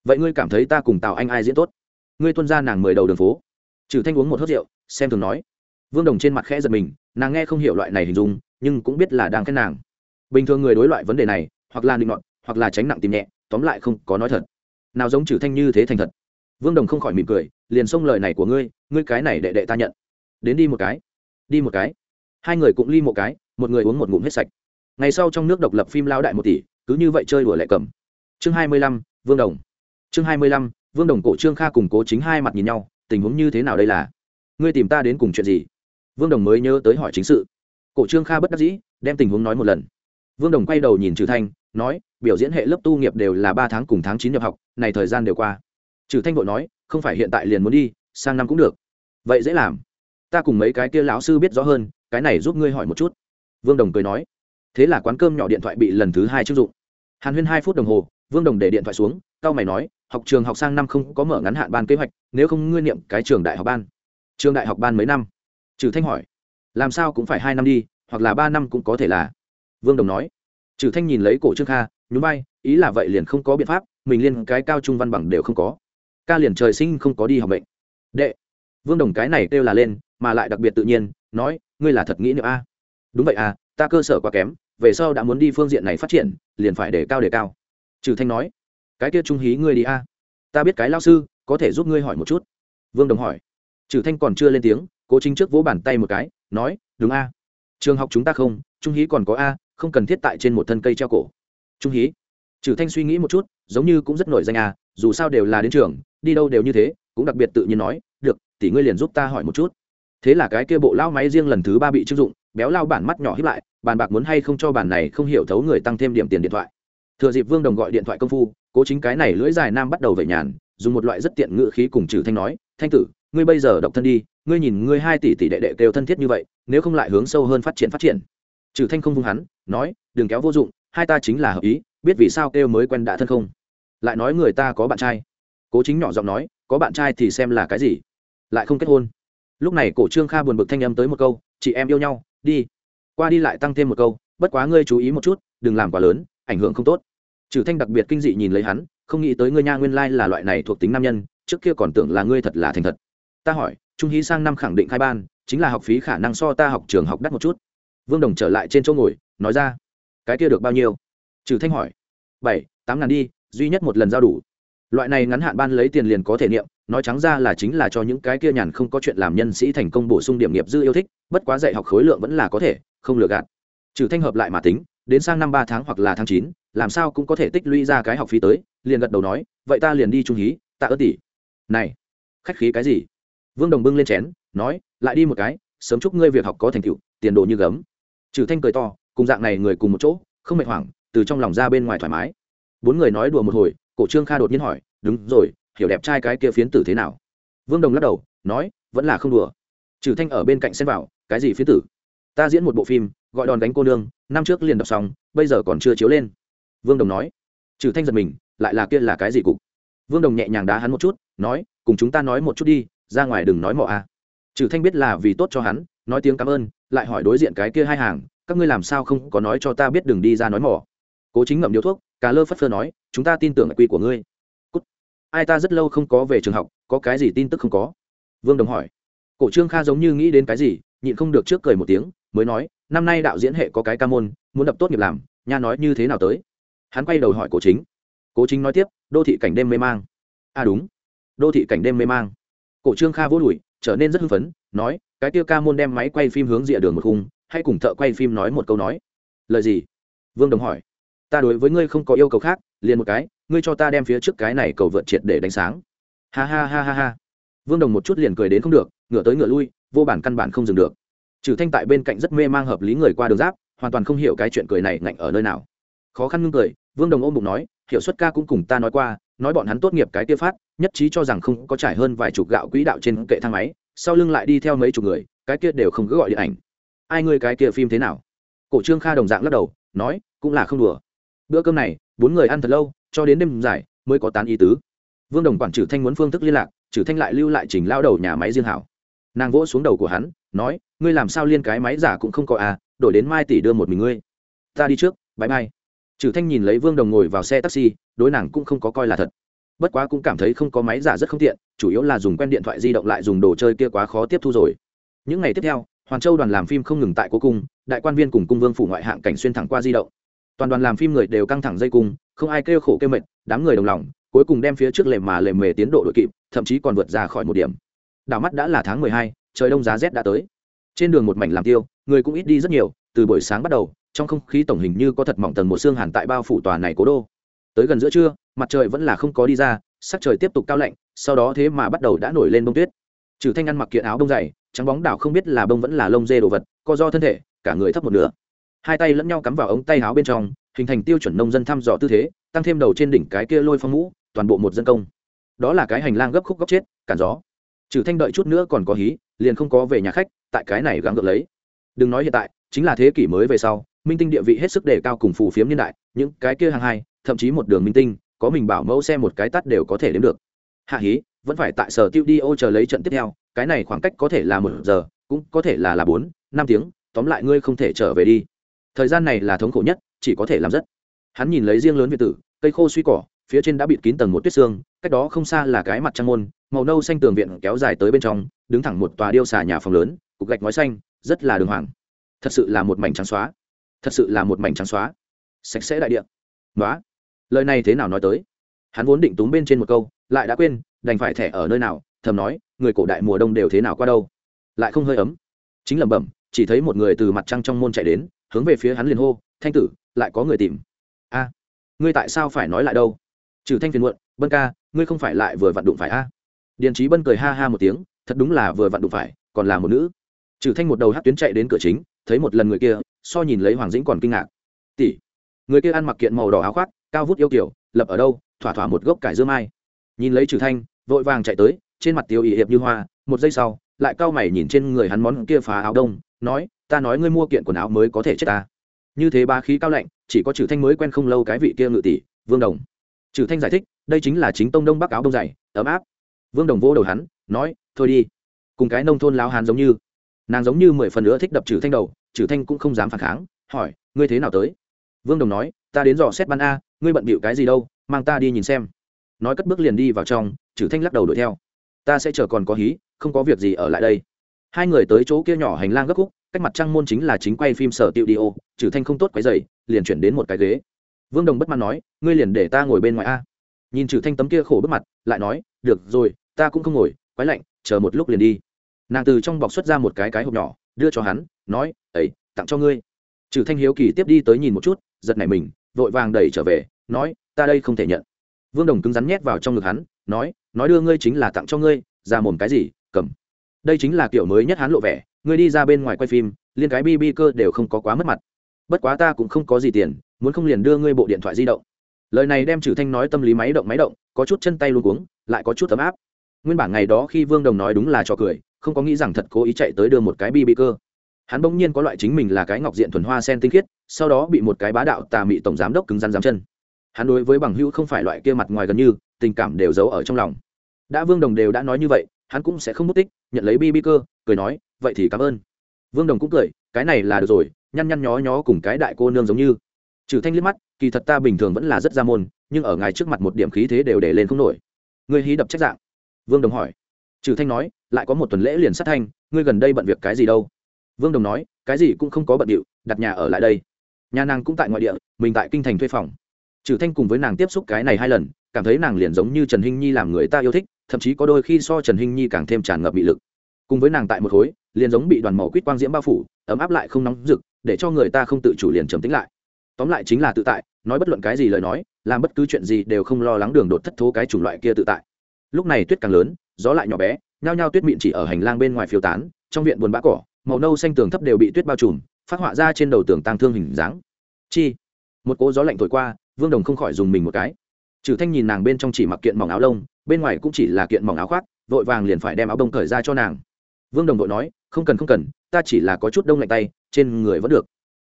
Vậy ngươi cảm thấy ta cùng tào anh ai diễn tốt? Ngươi tuân ra nàng mười đầu đường phố. Trừ thanh uống một hớt rượu, xem thường nói. Vương đồng trên mặt khẽ giật mình, nàng nghe không hiểu loại này hình dung nhưng cũng biết là đang khen nàng. Bình thường người đối loại vấn đề này, hoặc là định nọt, hoặc là tránh nặng tìm nhẹ, tóm lại không có nói thật. Nào giống trừ thanh như thế thành thật. Vương đồng không khỏi mỉm cười, liền xông lời này của ngươi ngươi cái này đệ đệ ta nhận. Đến đi một cái. Đi một cái. Hai người cũng ly một cái, một người uống một ngụm hết sạch. Ngày sau trong nước độc lập phim lao đại một tỷ, cứ như vậy chơi đùa lại cầm. Chương hai mươi lăm, vương đồng. Chương hai mươi lăm, vương đồng cổ trương kha cùng cố chính hai mặt nhìn nhau, tình huống như thế nào đây là? Ngươi tìm ta đến cùng chuyện gì? Vương đồng mới nhớ tới hỏi chính sự cổ trương kha bất đắc dĩ, đem tình huống nói một lần. Vương đồng quay đầu nhìn trừ thanh, nói, biểu diễn hệ lớp tu nghiệp đều là ba tháng cùng tháng chín nhập học, này thời gian đều qua. Trừ thanh vội nói, không phải hiện tại liền muốn đi, sang năm cũng được. Vậy dễ làm. Ta cùng mấy cái kia lão sư biết rõ hơn, cái này giúp ngươi hỏi một chút. Vương đồng cười nói. Thế là quán cơm nhỏ điện thoại bị lần thứ hai chưng dụng. Hàn huyên hai phút đồng hồ, vương đồng để điện thoại xuống cao mày nói, học trường học sang năm không có mở ngắn hạn ban kế hoạch, nếu không ngươi niệm cái trường đại học ban. Trường đại học ban mấy năm? Trừ thanh hỏi làm sao cũng phải hai năm đi, hoặc là ba năm cũng có thể là. Vương đồng nói. Trừ thanh nhìn lấy cổ trương kha, nhún vai, ý là vậy liền không có biện pháp, mình liên cái cao trung văn bằng đều không có. Ca liền trời sinh không có đi học bệnh. Đệ. Vương đồng cái này kêu là lên, mà lại đặc biệt tự nhiên, nói, ngươi là thật nghĩ nữa a. Đúng vậy à ta cơ sở quá kém, về sau đã muốn đi phương diện này phát triển, liền phải để cao để cao. Trừ thanh nói. Cái kia trung hí ngươi đi a. Ta biết cái lao sư, có thể giúp ngươi hỏi một chút. Vương đồng hỏi. Trừ thanh còn chưa lên tiếng cố chính trước vỗ bàn tay một cái, nói, đúng a. Trường học chúng ta không, trung hí còn có a, không cần thiết tại trên một thân cây treo cổ. Trung hí. Trừ thanh suy nghĩ một chút, giống như cũng rất nổi danh a, dù sao đều là đến trường, đi đâu đều như thế, cũng đặc biệt tự nhiên nói, được, tỷ ngươi liền giúp ta hỏi một chút. Thế là cái kia bộ lao máy riêng lần thứ ba bị chưng dụng, béo lao bản mắt nhỏ hiếp lại, bàn bạc muốn hay không cho bản này không hiểu thấu người tăng thêm điểm tiền điện thoại. Thừa dịp vương đồng gọi điện thoại công phu, cố chính cái này lưỡi dài nam bắt đầu về nhàn, dùng một loại rất tiện ngự khí cùng trừ thanh nói, thanh tử ngươi bây giờ độc thân đi, ngươi nhìn ngươi hai tỷ tỷ đệ đệ kêu thân thiết như vậy, nếu không lại hướng sâu hơn phát triển phát triển. Trừ thanh không vung hắn, nói, đừng kéo vô dụng, hai ta chính là hợp ý, biết vì sao kêu mới quen đã thân không. Lại nói người ta có bạn trai. Cố chính nhỏ giọng nói, có bạn trai thì xem là cái gì? Lại không kết hôn. Lúc này cổ trương kha buồn bực thanh âm tới một câu, chị em yêu nhau, đi. Qua đi lại tăng thêm một câu, bất quá ngươi chú ý một chút, đừng làm quá lớn, ảnh hưởng không tốt. Trừ thanh đặc biệt kinh dị nhìn lấy hắn, không nghĩ tới ngươi nha nguyên lai là loại này thuộc tính nam nhân, trước kia còn tưởng là ngươi thật là thành thật ta hỏi, trung hí sang năm khẳng định khai ban, chính là học phí khả năng so ta học trường học đắt một chút. Vương đồng trở lại trên chỗ ngồi, nói ra, cái kia được bao nhiêu? Trừ thanh hỏi, bảy, tám ngàn đi, duy nhất một lần giao đủ. Loại này ngắn hạn ban lấy tiền liền có thể niệm, nói trắng ra là chính là cho những cái kia nhàn không có chuyện làm nhân sĩ thành công bổ sung điểm nghiệp dư yêu thích, bất quá dạy học khối lượng vẫn là có thể, không lừa gạt. Trừ thanh hợp lại mà tính, đến sang năm ba tháng hoặc là tháng chín, làm sao cũng có thể tích lũy ra cái học phí tới, liền gật đầu nói, vậy ta liền đi trung hí, tạ ơn tỷ. Này, khách khí cái gì? Vương đồng bưng lên chén, nói, lại đi một cái, sớm chúc ngươi việc học có thành tựu, tiền đồ như gấm. Trừ thanh cười to, cùng dạng này người cùng một chỗ, không mệt hoảng, từ trong lòng ra bên ngoài thoải mái. Bốn người nói đùa một hồi, cổ trương kha đột nhiên hỏi, đúng rồi, hiểu đẹp trai cái kia phiến tử thế nào? Vương đồng lắc đầu, nói, vẫn là không đùa. Trừ thanh ở bên cạnh xem vào, cái gì phiến tử? Ta diễn một bộ phim, gọi đòn đánh cô nương, năm trước liền đọc xong, bây giờ còn chưa chiếu lên. Vương đồng nói. Trừ thanh giật mình, lại là kia là cái gì cục? Vương đồng nhẹ nhàng đá hắn một chút, nói, cùng chúng ta nói một chút đi ra ngoài đừng nói mọ a. À. trừ thanh biết là vì tốt cho hắn, nói tiếng cảm ơn, lại hỏi đối diện cái kia hai hàng, các ngươi làm sao không có nói cho ta biết đừng đi ra nói mỏ. Cố chính ngậm điếu thuốc, cà lơ phất phơ nói, chúng ta tin tưởng quy của ngươi. Cút. ai ta rất lâu không có về trường học, có cái gì tin tức không có? Vương đồng hỏi. Cổ trương kha giống như nghĩ đến cái gì, nhịn không được trước cười một tiếng, mới nói, năm nay đạo diễn hệ có cái ca môn, muốn đập tốt nghiệp làm, nha nói như thế nào tới? Hắn quay đầu hỏi cổ chính. Cố chính nói tiếp, đô thị cảnh đêm mê mang. À đúng. Đô thị cảnh đêm mê mang cổ trương kha vô đùi, trở nên rất hưng phấn, nói, cái tiêu ca môn đem máy quay phim hướng rìa đường một khung, hay cùng thợ quay phim nói một câu nói. Lời gì? Vương đồng hỏi. Ta đối với ngươi không có yêu cầu khác, liền một cái, ngươi cho ta đem phía trước cái này cầu vượt triệt để đánh sáng. Ha ha ha ha ha. Vương đồng một chút liền cười đến không được, ngửa tới ngửa lui, vô bản căn bản không dừng được. Trừ thanh tại bên cạnh rất mê mang hợp lý người qua đường giáp, hoàn toàn không hiểu cái chuyện cười này ngạnh ở nơi nào. Khó khăn ngưng cười, vương đồng ôm bụng nói, hiệu suất ca cũng cùng ta nói qua nói bọn hắn tốt nghiệp cái tiêu phát, nhất trí cho rằng không có trải hơn vài chục gạo quỹ đạo trên kệ thang máy, sau lưng lại đi theo mấy chục người, cái kia đều không cứ gọi điện ảnh. Ai ngươi cái kia phim thế nào? Cổ trương kha đồng dạng lắc đầu, nói, cũng là không đùa. Bữa cơm này, bốn người ăn thật lâu, cho đến đêm dài, mới có tán ý tứ. Vương đồng quản trừ thanh muốn phương thức liên lạc, trừ thanh lại lưu lại trình lao đầu nhà máy riêng hảo. Nàng vỗ xuống đầu của hắn, nói, ngươi làm sao liên cái máy giả cũng không có à đổi đến mai tỷ đưa một mình ngươi. Ta đi trước bãi mai trừ thanh nhìn lấy vương đồng ngồi vào xe taxi, đối nàng cũng không có coi là thật. Bất quá cũng cảm thấy không có máy giả rất không tiện, chủ yếu là dùng quen điện thoại di động lại dùng đồ chơi kia quá khó tiếp thu rồi. Những ngày tiếp theo, hoàn châu đoàn làm phim không ngừng tại cố cung, đại quan viên cùng cung vương phủ ngoại hạng cảnh xuyên thẳng qua di động. Toàn đoàn làm phim người đều căng thẳng dây cung, không ai kêu khổ kêu mệt, đám người đồng lòng, cuối cùng đem phía trước lề mà lề mề tiến độ đội kịp, thậm chí còn vượt ra khỏi một điểm. Đảo mắt đã là tháng mười hai, trời đông giá rét đã tới. Trên đường một mảnh làm tiêu, người cũng ít đi rất nhiều từ buổi sáng bắt đầu, trong không khí tổng hình như có thật mỏng tầng một xương hàn tại bao phủ tòa này cố đô. Tới gần giữa trưa, mặt trời vẫn là không có đi ra, sắc trời tiếp tục cao lạnh, sau đó thế mà bắt đầu đã nổi lên bông tuyết. Trừ thanh ăn mặc kiện áo đông dày, trắng bóng đảo không biết là bông vẫn là lông dê đồ vật, co do thân thể, cả người thấp một nửa. Hai tay lẫn nhau cắm vào ống tay áo bên trong, hình thành tiêu chuẩn nông dân thăm dò tư thế, tăng thêm đầu trên đỉnh cái kia lôi phong mũ, toàn bộ một dân công. Đó là cái hành lang gấp khúc góc chết, cản gió. Trừ thanh đợi chút nữa còn có hí, liền không có về nhà khách, tại cái này gắng gượng lấy đừng nói hiện tại, chính là thế kỷ mới về sau, minh tinh địa vị hết sức đề cao cùng phù phiếm niên đại, những cái kia hàng hai, thậm chí một đường minh tinh, có mình bảo mẫu xe một cái tắt đều có thể đến được. Hạ hí, vẫn phải tại sở tiêu đi ô chờ lấy trận tiếp theo, cái này khoảng cách có thể là một giờ, cũng có thể là là bốn, năm tiếng, tóm lại ngươi không thể trở về đi. Thời gian này là thống khổ nhất, chỉ có thể làm rất. Hắn nhìn lấy riêng lớn việt tử, cây khô suy cỏ, phía trên đã bịt kín tầng một tuyết xương, cách đó không xa là cái mặt trăng môn, màu nâu xanh tường viện kéo dài tới bên trong, đứng thẳng một tòa điêu xà nhà phòng lớn, cục gạch ngói xanh rất là đường hoàng. Thật sự là một mảnh trắng xóa. Thật sự là một mảnh trắng xóa. Sạch sẽ đại điện nói lời này thế nào nói tới? Hắn vốn định túm bên trên một câu, lại đã quên, đành phải thẻ ở nơi nào, thầm nói, người cổ đại mùa đông đều thế nào qua đâu. Lại không hơi ấm. Chính lẩm bẩm, chỉ thấy một người từ mặt trăng trong môn chạy đến, hướng về phía hắn liền hô, thanh tử, lại có người tìm. A, ngươi tại sao phải nói lại đâu? Trừ thanh phiền muộn, bân ca, ngươi không phải lại vừa vặn đụng phải a? Điền trí bân cười ha ha một tiếng, thật đúng là vừa vặn đụng phải, còn là một nữ trừ thanh một đầu hát tuyến chạy đến cửa chính, thấy một lần người kia, so nhìn lấy hoàng dĩnh còn kinh ngạc. Tỷ, người kia ăn mặc kiện màu đỏ áo khoác, cao vút yêu kiểu, lập ở đâu, thỏa thỏa một gốc cải dưa mai. Nhìn lấy trừ thanh, vội vàng chạy tới, trên mặt tiêu y hiệp như hoa, một giây sau, lại cao mày nhìn trên người hắn món kia phá áo đông, nói, ta nói ngươi mua kiện quần áo mới có thể chết ta. Như thế ba khí cao lạnh, chỉ có trừ thanh mới quen không lâu cái vị kia ngự tỷ, vương đồng. Trừ thanh giải thích, đây chính là chính tông đông bắc áo đông dày, ấm áp. Vương đồng vô đầu hắn, nói, thôi đi, cùng cái nông thôn láo hàn giống như nàng giống như mười phần nữa thích đập trừ thanh đầu, trừ thanh cũng không dám phản kháng, hỏi, ngươi thế nào tới? Vương đồng nói, ta đến dò xét ban a, ngươi bận bịu cái gì đâu, mang ta đi nhìn xem. Nói cất bước liền đi vào trong, trừ thanh lắc đầu đuổi theo. Ta sẽ chờ còn có hí, không có việc gì ở lại đây. Hai người tới chỗ kia nhỏ hành lang gấp khúc, cách mặt trăng môn chính là chính quay phim sở tiệu đi ô, trừ thanh không tốt quấy dày liền chuyển đến một cái ghế. Vương đồng bất mãn nói, ngươi liền để ta ngồi bên ngoài a. Nhìn trừ thanh tấm kia khổ bước mặt, lại nói, được rồi, ta cũng không ngồi, quái lạnh, chờ một lúc liền đi nàng từ trong bọc xuất ra một cái cái hộp nhỏ, đưa cho hắn, nói ấy tặng cho ngươi. Trừ thanh hiếu kỳ tiếp đi tới nhìn một chút, giật nảy mình, vội vàng đẩy trở về, nói, ta đây không thể nhận. Vương đồng cứng rắn nhét vào trong ngực hắn, nói nói đưa ngươi chính là tặng cho ngươi, ra mồm cái gì, cầm. Đây chính là kiểu mới nhất hắn lộ vẻ, ngươi đi ra bên ngoài quay phim, liên cái bi bi cơ đều không có quá mất mặt. Bất quá ta cũng không có gì tiền, muốn không liền đưa ngươi bộ điện thoại di động. Lời này đem trừ thanh nói tâm lý máy động máy động, có chút chân tay luôn cuống, lại có chút tấm áp. Nguyên bản ngày đó khi vương đồng nói đúng là cho cười không có nghĩ rằng thật cố ý chạy tới đưa một cái bi bi cơ. Hắn bỗng nhiên có loại chính mình là cái ngọc diện thuần hoa sen tinh khiết, sau đó bị một cái bá đạo tà mị tổng giám đốc cứng rắn giám chân. Hắn đối với bằng hữu không phải loại kia mặt ngoài gần như, tình cảm đều giấu ở trong lòng. Đã vương đồng đều đã nói như vậy, hắn cũng sẽ không mất tích, nhận lấy bi bi cơ, cười nói, vậy thì cảm ơn. Vương đồng cũng cười, cái này là được rồi, nhăn nhăn nhó nhó cùng cái đại cô nương giống như. Trừ thanh liếc mắt, kỳ thật ta bình thường vẫn là rất ra môn, nhưng ở ngài trước mặt một điểm khí thế đều để lên không nổi. Ngươi hí đập trách dạng. Vương đồng hỏi trừ thanh nói, lại có một tuần lễ liền sát thanh, ngươi gần đây bận việc cái gì đâu? Vương đồng nói, cái gì cũng không có bận điệu, đặt nhà ở lại đây. Nhà nàng cũng tại ngoại địa, mình tại kinh thành thuê phòng. Trừ thanh cùng với nàng tiếp xúc cái này hai lần, cảm thấy nàng liền giống như trần hinh nhi làm người ta yêu thích, thậm chí có đôi khi so trần hinh nhi càng thêm tràn ngập bị lực. Cùng với nàng tại một khối, liền giống bị đoàn màu quýt quang diễm bao phủ, ấm áp lại không nóng rực, để cho người ta không tự chủ liền trầm tính lại. Tóm lại chính là tự tại, nói bất luận cái gì lời nói, làm bất cứ chuyện gì đều không lo lắng đường đột thất thố cái chủng loại kia tự tại. Lúc này tuyết càng lớn gió lại nhỏ bé, nhao nhao tuyết mịn chỉ ở hành lang bên ngoài phiêu tán, trong viện buồn bã cỏ, màu nâu xanh tường thấp đều bị tuyết bao trùm, phát họa ra trên đầu tường tăng thương hình dáng. Chi, một cỗ gió lạnh thổi qua, vương đồng không khỏi dùng mình một cái. Trừ thanh nhìn nàng bên trong chỉ mặc kiện mỏng áo lông, bên ngoài cũng chỉ là kiện mỏng áo khoác, vội vàng liền phải đem áo đông cởi ra cho nàng. Vương đồng vội nói, không cần không cần, ta chỉ là có chút đông lạnh tay, trên người vẫn được.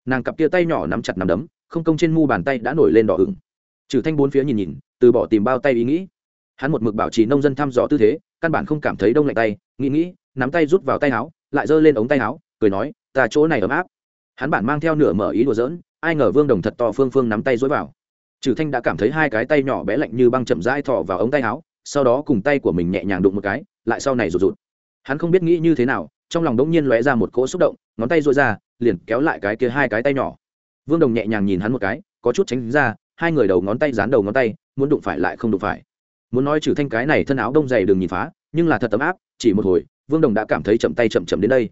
Nàng cặp kia tay nhỏ nắm chặt nắm đấm, không công trên mu bàn tay đã nổi lên đỏ ửng. Trừ thanh bốn phía nhìn nhìn, từ bỏ tìm bao tay ý nghĩ hắn một mực bảo trì nông dân thăm dò tư thế, căn bản không cảm thấy đông lạnh tay, nghĩ nghĩ, nắm tay rút vào tay áo, lại giơ lên ống tay áo, cười nói, ta chỗ này ấm áp. Hắn bản mang theo nửa mở ý đùa giỡn, ai ngờ vương đồng thật to phương phương nắm tay dối vào. Trừ thanh đã cảm thấy hai cái tay nhỏ bé lạnh như băng chậm rãi thò vào ống tay áo, sau đó cùng tay của mình nhẹ nhàng đụng một cái, lại sau này rụt rụt. Hắn không biết nghĩ như thế nào, trong lòng đống nhiên lóe ra một cỗ xúc động, ngón tay duỗi ra, liền kéo lại cái kia hai cái tay nhỏ. Vương đồng nhẹ nhàng nhìn hắn một cái, có chút tránh ra, hai người đầu ngón tay dán đầu ngón tay, muốn đụng phải lại không đụng phải muốn nói trừ thanh cái này thân áo đông dày đừng nhìn phá, nhưng là thật tấm áp, chỉ một hồi, vương đồng đã cảm thấy chậm tay chậm chậm đến đây.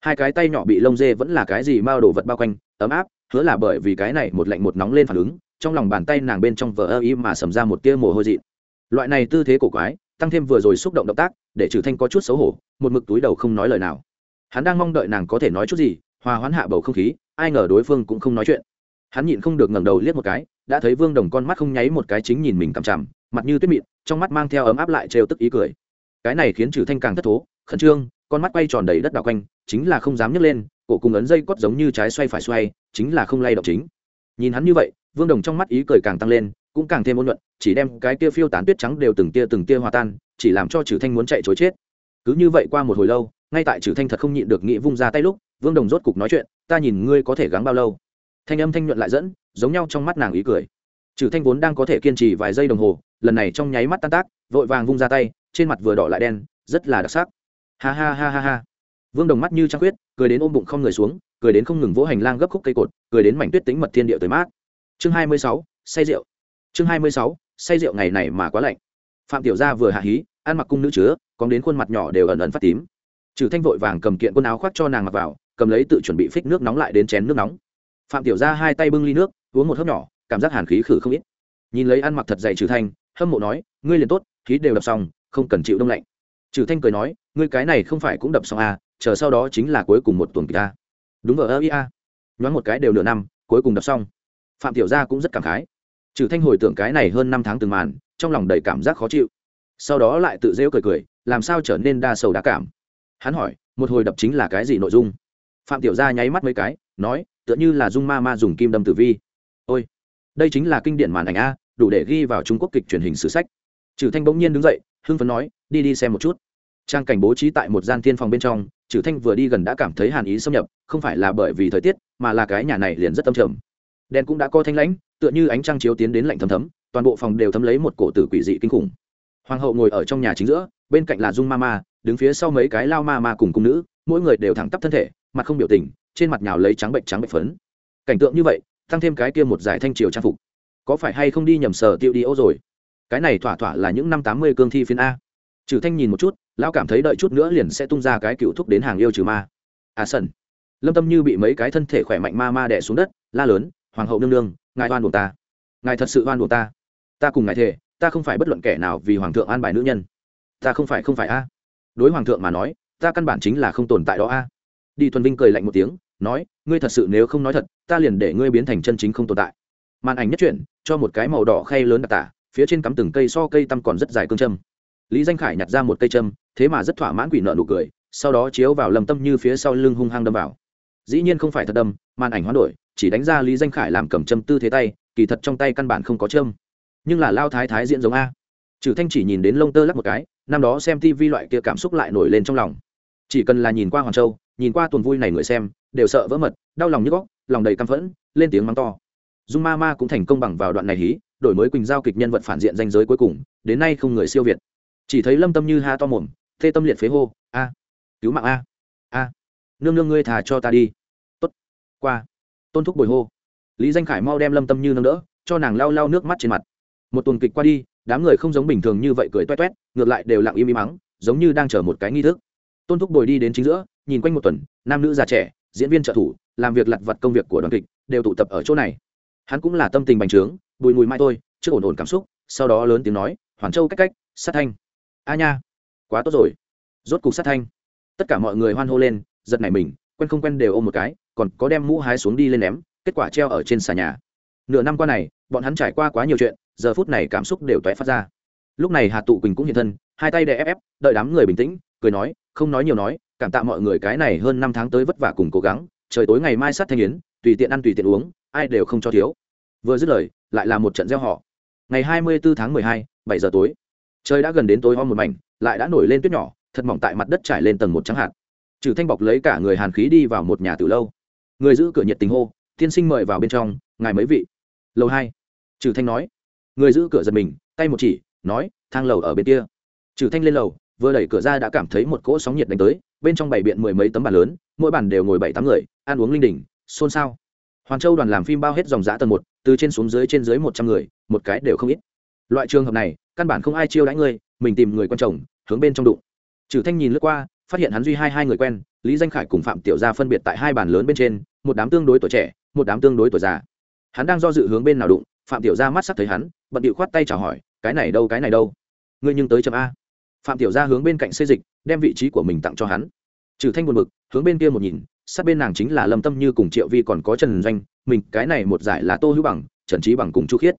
Hai cái tay nhỏ bị lông dê vẫn là cái gì mao đồ vật bao quanh, ấm áp, hứa là bởi vì cái này một lạnh một nóng lên phản ứng, trong lòng bàn tay nàng bên trong vờ ơ y mà sầm ra một tia mồ hôi dị loại này tư thế cổ quái, tăng thêm vừa rồi xúc động động tác, để trừ thanh có chút xấu hổ, một mực túi đầu không nói lời nào. Hắn đang mong đợi nàng có thể nói chút gì, hòa hoãn hạ bầu không khí, ai ngờ đối phương cũng không nói chuyện. Hắn nhịn không được ngẩng đầu liếc một cái, đã thấy vương đồng con mắt không nháy một cái chính nhìn mình cằm chằm, mặt như tuyết mịn trong mắt mang theo ấm áp lại trêu tức ý cười. Cái này khiến trừ thanh càng thất thố, khẩn trương, con mắt quay tròn đầy đất đảo quanh, chính là không dám nhấc lên, cổ cùng ấn dây cót giống như trái xoay phải xoay, chính là không lay động chính. Nhìn hắn như vậy, vương đồng trong mắt ý cười càng tăng lên, cũng càng thêm ôn nhuận, chỉ đem cái kia phiêu tán tuyết trắng đều từng tia từng tia hòa tan, chỉ làm cho trừ thanh muốn chạy chối chết. Cứ như vậy qua một hồi lâu, ngay tại trừ thanh thật không nhịn được nghĩ vung ra tay lúc, vương đồng rốt cục nói chuyện, ta nhìn ngươi có thể gắng bao lâu? Thanh âm thanh nhuận lại dẫn, giống nhau trong mắt nàng ý cười. Trừ thanh vốn đang có thể kiên trì vài giây đồng hồ lần này trong nháy mắt tan tác, vội vàng vung ra tay, trên mặt vừa đỏ lại đen, rất là đặc sắc. Ha ha ha ha ha. Vương đồng mắt như trăng khuyết, cười đến ôm bụng không người xuống, cười đến không ngừng vỗ hành lang gấp khúc cây cột, cười đến mảnh tuyết tính mật thiên địa tới mát. Chương hai mươi sáu, say rượu. Chương hai mươi sáu, say rượu ngày này mà quá lạnh. Phạm tiểu gia vừa hạ hí, ăn mặc cung nữ chứa còn đến khuôn mặt nhỏ đều ẩn ẩn phát tím. Trừ thanh vội vàng cầm kiện quần áo khoác cho nàng mặc vào, cầm lấy tự chuẩn bị phích nước nóng lại đến chén nước nóng. Phạm tiểu gia hai tay bưng ly nước, uống một hớp nhỏ, cảm giác hàn khí khử không ít. Nhìn lấy ăn mặc thật dày trừ thanh hâm mộ nói, ngươi liền tốt, khí đều đập xong, không cần chịu đông lạnh. Trừ thanh cười nói, ngươi cái này không phải cũng đập xong à chờ sau đó chính là cuối cùng một tuần kỳ ta à. đúng vào ơ ia nhoáng một cái đều nửa năm, cuối cùng đập xong. Phạm tiểu gia cũng rất cảm khái. Trừ thanh hồi tưởng cái này hơn năm tháng từng màn, trong lòng đầy cảm giác khó chịu. Sau đó lại tự rêu cười cười, làm sao trở nên đa sầu đa cảm? Hắn hỏi, một hồi đập chính là cái gì nội dung? Phạm tiểu gia nháy mắt mấy cái, nói, tựa như là dung ma ma dùng kim đâm tử vi. Ôi, đây chính là kinh điển màn ảnh a đủ để ghi vào trung quốc kịch truyền hình sử sách. Trừ thanh bỗng nhiên đứng dậy, hưng phấn nói, đi đi xem một chút. Trang cảnh bố trí tại một gian thiên phòng bên trong, trừ thanh vừa đi gần đã cảm thấy hàn ý xâm nhập, không phải là bởi vì thời tiết, mà là cái nhà này liền rất âm trầm. Đèn cũng đã co thanh lãnh, tựa như ánh trăng chiếu tiến đến lạnh thấm thấm, toàn bộ phòng đều thấm lấy một cổ tử quỷ dị kinh khủng. Hoàng hậu ngồi ở trong nhà chính giữa, bên cạnh là dung ma ma đứng phía sau mấy cái lao ma ma cùng cung nữ, mỗi người đều thẳng tắp thân thể, mặt không biểu tình, trên mặt nhào lấy trắng bệnh trắng bệnh phấn. Cảnh tượng như vậy, tăng thêm cái kia một giải thanh triều trang phục có phải hay không đi nhầm sở tiêu đi ô rồi? Cái này thỏa thỏa là những năm tám mươi cương thi phiên a. Trừ thanh nhìn một chút, lão cảm thấy đợi chút nữa liền sẽ tung ra cái cựu thúc đến hàng yêu trừ ma. À sần. Lâm tâm như bị mấy cái thân thể khỏe mạnh ma ma đẻ xuống đất, la lớn, hoàng hậu nương nương, ngài oan buộc ta. Ngài thật sự oan buộc ta. Ta cùng ngài thề, ta không phải bất luận kẻ nào vì hoàng thượng an bài nữ nhân. Ta không phải không phải a. Đối hoàng thượng mà nói, ta căn bản chính là không tồn tại đó a. Đi thuần vinh cười lạnh một tiếng, nói, ngươi thật sự nếu không nói thật, ta liền để ngươi biến thành chân chính không tồn tại màn ảnh nhất chuyển, cho một cái màu đỏ khay lớn đặc tả, phía trên cắm từng cây so cây tăm còn rất dài cương châm. Lý danh khải nhặt ra một cây châm, thế mà rất thỏa mãn quỷ nợ nụ cười, sau đó chiếu vào lầm tâm như phía sau lưng hung hăng đâm vào. Dĩ nhiên không phải thật đâm, màn ảnh hoán đổi, chỉ đánh ra lý danh khải làm cầm châm tư thế tay, kỳ thật trong tay căn bản không có châm. Nhưng là lao thái thái diễn giống a. Trừ thanh chỉ nhìn đến lông tơ lắc một cái, năm đó xem tivi loại kia cảm xúc lại nổi lên trong lòng. Chỉ cần là nhìn qua hoàng châu, nhìn qua tuần vui này người xem, đều sợ vỡ mật, đau lòng như góc, lòng đầy căm phẫn, lên tiếng mắng to dung ma ma cũng thành công bằng vào đoạn này hí, đổi mới quỳnh giao kịch nhân vật phản diện danh giới cuối cùng, đến nay không người siêu việt. Chỉ thấy lâm tâm như ha to mồm, thê tâm liệt phế hô, a, cứu mạng a a, nương nương ngươi thà cho ta đi. Tốt. Qua, tôn thúc bồi hô. Lý danh khải mau đem lâm tâm như nâng đỡ, cho nàng lau lau nước mắt trên mặt. Một tuần kịch qua đi, đám người không giống bình thường như vậy cười toét toét, ngược lại đều lặng im im mắng, giống như đang chờ một cái nghi thức. Tôn thúc bồi đi đến chính giữa, nhìn quanh một tuần, nam nữ già trẻ, diễn viên trợ thủ, làm việc lặt vặt công việc của đoàn kịch, đều tụ tập ở chỗ này hắn cũng là tâm tình bành trướng, bùi mùi mai thôi, trước ổn ổn cảm xúc, sau đó lớn tiếng nói, hoàn châu cách cách, sát thanh. A nha, quá tốt rồi. Rốt cục sát thanh. Tất cả mọi người hoan hô lên, giật nảy mình, quen không quen đều ôm một cái, còn có đem mũ hái xuống đi lên ném, kết quả treo ở trên xà nhà. Nửa năm qua này, bọn hắn trải qua quá nhiều chuyện, giờ phút này cảm xúc đều toé phát ra. Lúc này hà tụ quỳnh cũng hiện thân, hai tay đè ép ép, đợi đám người bình tĩnh, cười nói, không nói nhiều nói, cảm tạ mọi người cái này hơn năm tháng tới vất vả cùng cố gắng, trời tối ngày mai sát thanh yến, tùy tiện ăn tùy tiện uống ai đều không cho thiếu. Vừa dứt lời, lại là một trận gieo họ. Ngày hai mươi bốn tháng mười hai, bảy giờ tối. Trời đã gần đến tối om một mảnh, lại đã nổi lên tuyết nhỏ, thật mỏng tại mặt đất trải lên tầng một trắng hạt. Trừ thanh bọc lấy cả người hàn khí đi vào một nhà từ lâu. Người giữ cửa nhiệt tình hô, tiên sinh mời vào bên trong, ngài mấy vị? Lầu hai. Trừ thanh nói. Người giữ cửa giật mình, tay một chỉ, nói, thang lầu ở bên kia. Trừ thanh lên lầu, vừa đẩy cửa ra đã cảm thấy một cỗ sóng nhiệt đánh tới, bên trong bảy biện mười mấy tấm bàn lớn, mỗi bàn đều ngồi bảy tám người, ăn uống linh đình, xôn xao hoàn châu đoàn làm phim bao hết dòng giã tầng một, từ trên xuống dưới trên dưới một trăm người, một cái đều không ít. Loại trường hợp này, căn bản không ai chiêu đãi ngươi mình tìm người quan chồng, hướng bên trong đụng. Trừ thanh nhìn lướt qua, phát hiện hắn duy hai hai người quen, lý danh khải cùng phạm tiểu gia phân biệt tại hai bàn lớn bên trên, một đám tương đối tuổi trẻ, một đám tương đối tuổi già. Hắn đang do dự hướng bên nào đụng, phạm tiểu gia mắt sắc thấy hắn, bận điệu khoát tay chào hỏi, cái này đâu, cái này đâu? Ngươi nhưng tới chậm a. Phạm tiểu gia hướng bên cạnh xây dịch, đem vị trí của mình tặng cho hắn. Trừ thanh buồn bực, hướng bên kia một nhìn sát bên nàng chính là lâm tâm như cùng triệu vi còn có trần doanh, mình, cái này một giải là tô hữu bằng, trần trí bằng cùng chu khiết.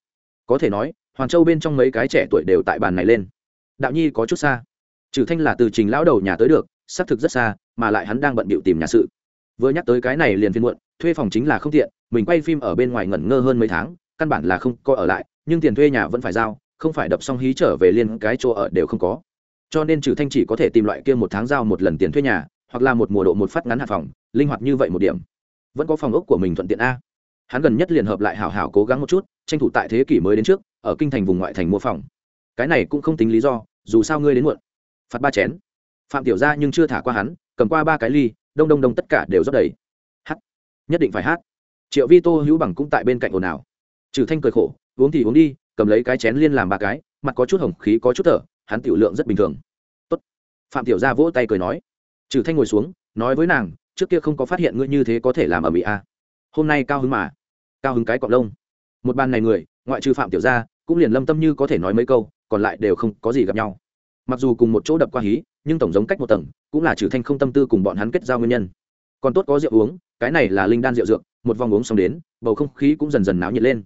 Có thể nói, hoàng châu bên trong mấy cái trẻ tuổi đều tại bàn này lên. Đạo nhi có chút xa. Trừ thanh là từ trình lão đầu nhà tới được, xác thực rất xa, mà lại hắn đang bận bịu tìm nhà sự. Vừa nhắc tới cái này liền phiên muộn, thuê phòng chính là không tiện, mình quay phim ở bên ngoài ngẩn ngơ hơn mấy tháng, căn bản là không có ở lại, nhưng tiền thuê nhà vẫn phải giao, không phải đập xong hí trở về liên cái chỗ ở đều không có. Cho nên trừ thanh chỉ có thể tìm loại kia một tháng giao một lần tiền thuê nhà hoặc là một mùa độ một phát ngắn hạ phòng, linh hoạt như vậy một điểm. Vẫn có phòng ốc của mình thuận tiện a. Hắn gần nhất liền hợp lại hảo hảo cố gắng một chút, tranh thủ tại thế kỷ mới đến trước, ở kinh thành vùng ngoại thành mua phòng. Cái này cũng không tính lý do, dù sao ngươi đến muộn. Phạt ba chén. Phạm tiểu ra nhưng chưa thả qua hắn, cầm qua ba cái ly, đông đông đông tất cả đều rót đầy. Hát. Nhất định phải hát. Triệu vi tô hữu bằng cũng tại bên cạnh ồn ào. Trừ thanh cười khổ, uống thì uống đi, cầm lấy cái chén liên làm ba cái, mặt có chút hồng khí có chút thở, hắn tiểu lượng rất bình thường. Tốt. phạm tiểu gia vỗ tay cười nói trừ thanh ngồi xuống, nói với nàng, trước kia không có phát hiện ngươi như thế có thể làm ở mỹ a. Hôm nay cao hứng mà. Cao hứng cái cọp lông. Một bàn này người, ngoại trừ phạm tiểu gia, cũng liền lâm tâm như có thể nói mấy câu, còn lại đều không có gì gặp nhau. Mặc dù cùng một chỗ đập qua hí, nhưng tổng giống cách một tầng, cũng là trừ thanh không tâm tư cùng bọn hắn kết giao nguyên nhân. Còn tốt có rượu uống, cái này là linh đan rượu dược, một vòng uống xong đến, bầu không khí cũng dần dần náo nhiệt lên.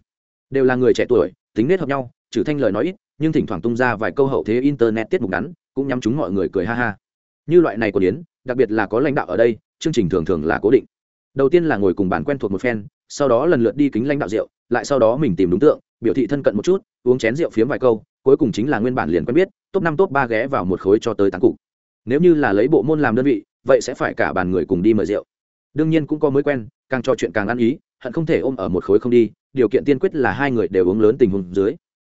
Đều là người trẻ tuổi, tính nết hợp nhau, trừ thanh lời nói ít, nhưng thỉnh thoảng tung ra vài câu hậu thế internet tiết mục ngắn, cũng nhắm chúng mọi người cười ha ha. Như loại này của điến đặc biệt là có lãnh đạo ở đây, chương trình thường thường là cố định. Đầu tiên là ngồi cùng bàn quen thuộc một phen, sau đó lần lượt đi kính lãnh đạo rượu, lại sau đó mình tìm đúng tượng, biểu thị thân cận một chút, uống chén rượu phiếm vài câu, cuối cùng chính là nguyên bản liền quen biết, top năm, top ba ghé vào một khối cho tới tán cục nếu như là lấy bộ môn làm đơn vị, vậy sẽ phải cả bàn người cùng đi mời rượu. Đương nhiên cũng có mới quen, càng trò chuyện càng ăn ý, hận không thể ôm ở một khối không đi, điều kiện tiên quyết là hai người đều uống lớn tình huống dưới.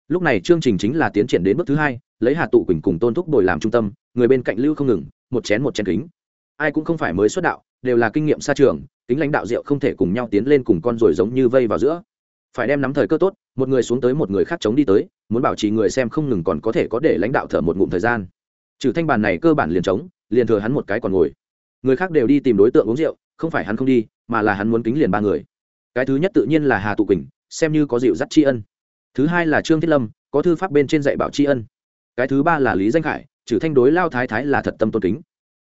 Lúc này chương trình chính là tiến triển đến bước thứ hai, lấy hà tụ quỳnh cùng tôn thúc bồi làm trung tâm, người bên cạnh lưu không ngừng một chén một chén kính. Ai cũng không phải mới xuất đạo, đều là kinh nghiệm xa trường, kính lãnh đạo rượu không thể cùng nhau tiến lên cùng con rồi giống như vây vào giữa. Phải đem nắm thời cơ tốt, một người xuống tới một người khác chống đi tới, muốn bảo trì người xem không ngừng còn có thể có để lãnh đạo thở một ngụm thời gian. Trừ thanh bàn này cơ bản liền trống, liền thừa hắn một cái còn ngồi. Người khác đều đi tìm đối tượng uống rượu, không phải hắn không đi, mà là hắn muốn kính liền ba người. Cái thứ nhất tự nhiên là hà tụ quỳnh, xem như có dịu dắt tri ân. Thứ hai là trương thiết lâm, có thư pháp bên trên dạy bảo tri ân. Cái thứ ba là lý danh khải trừ thanh đối lao thái thái là thật tâm tôn kính.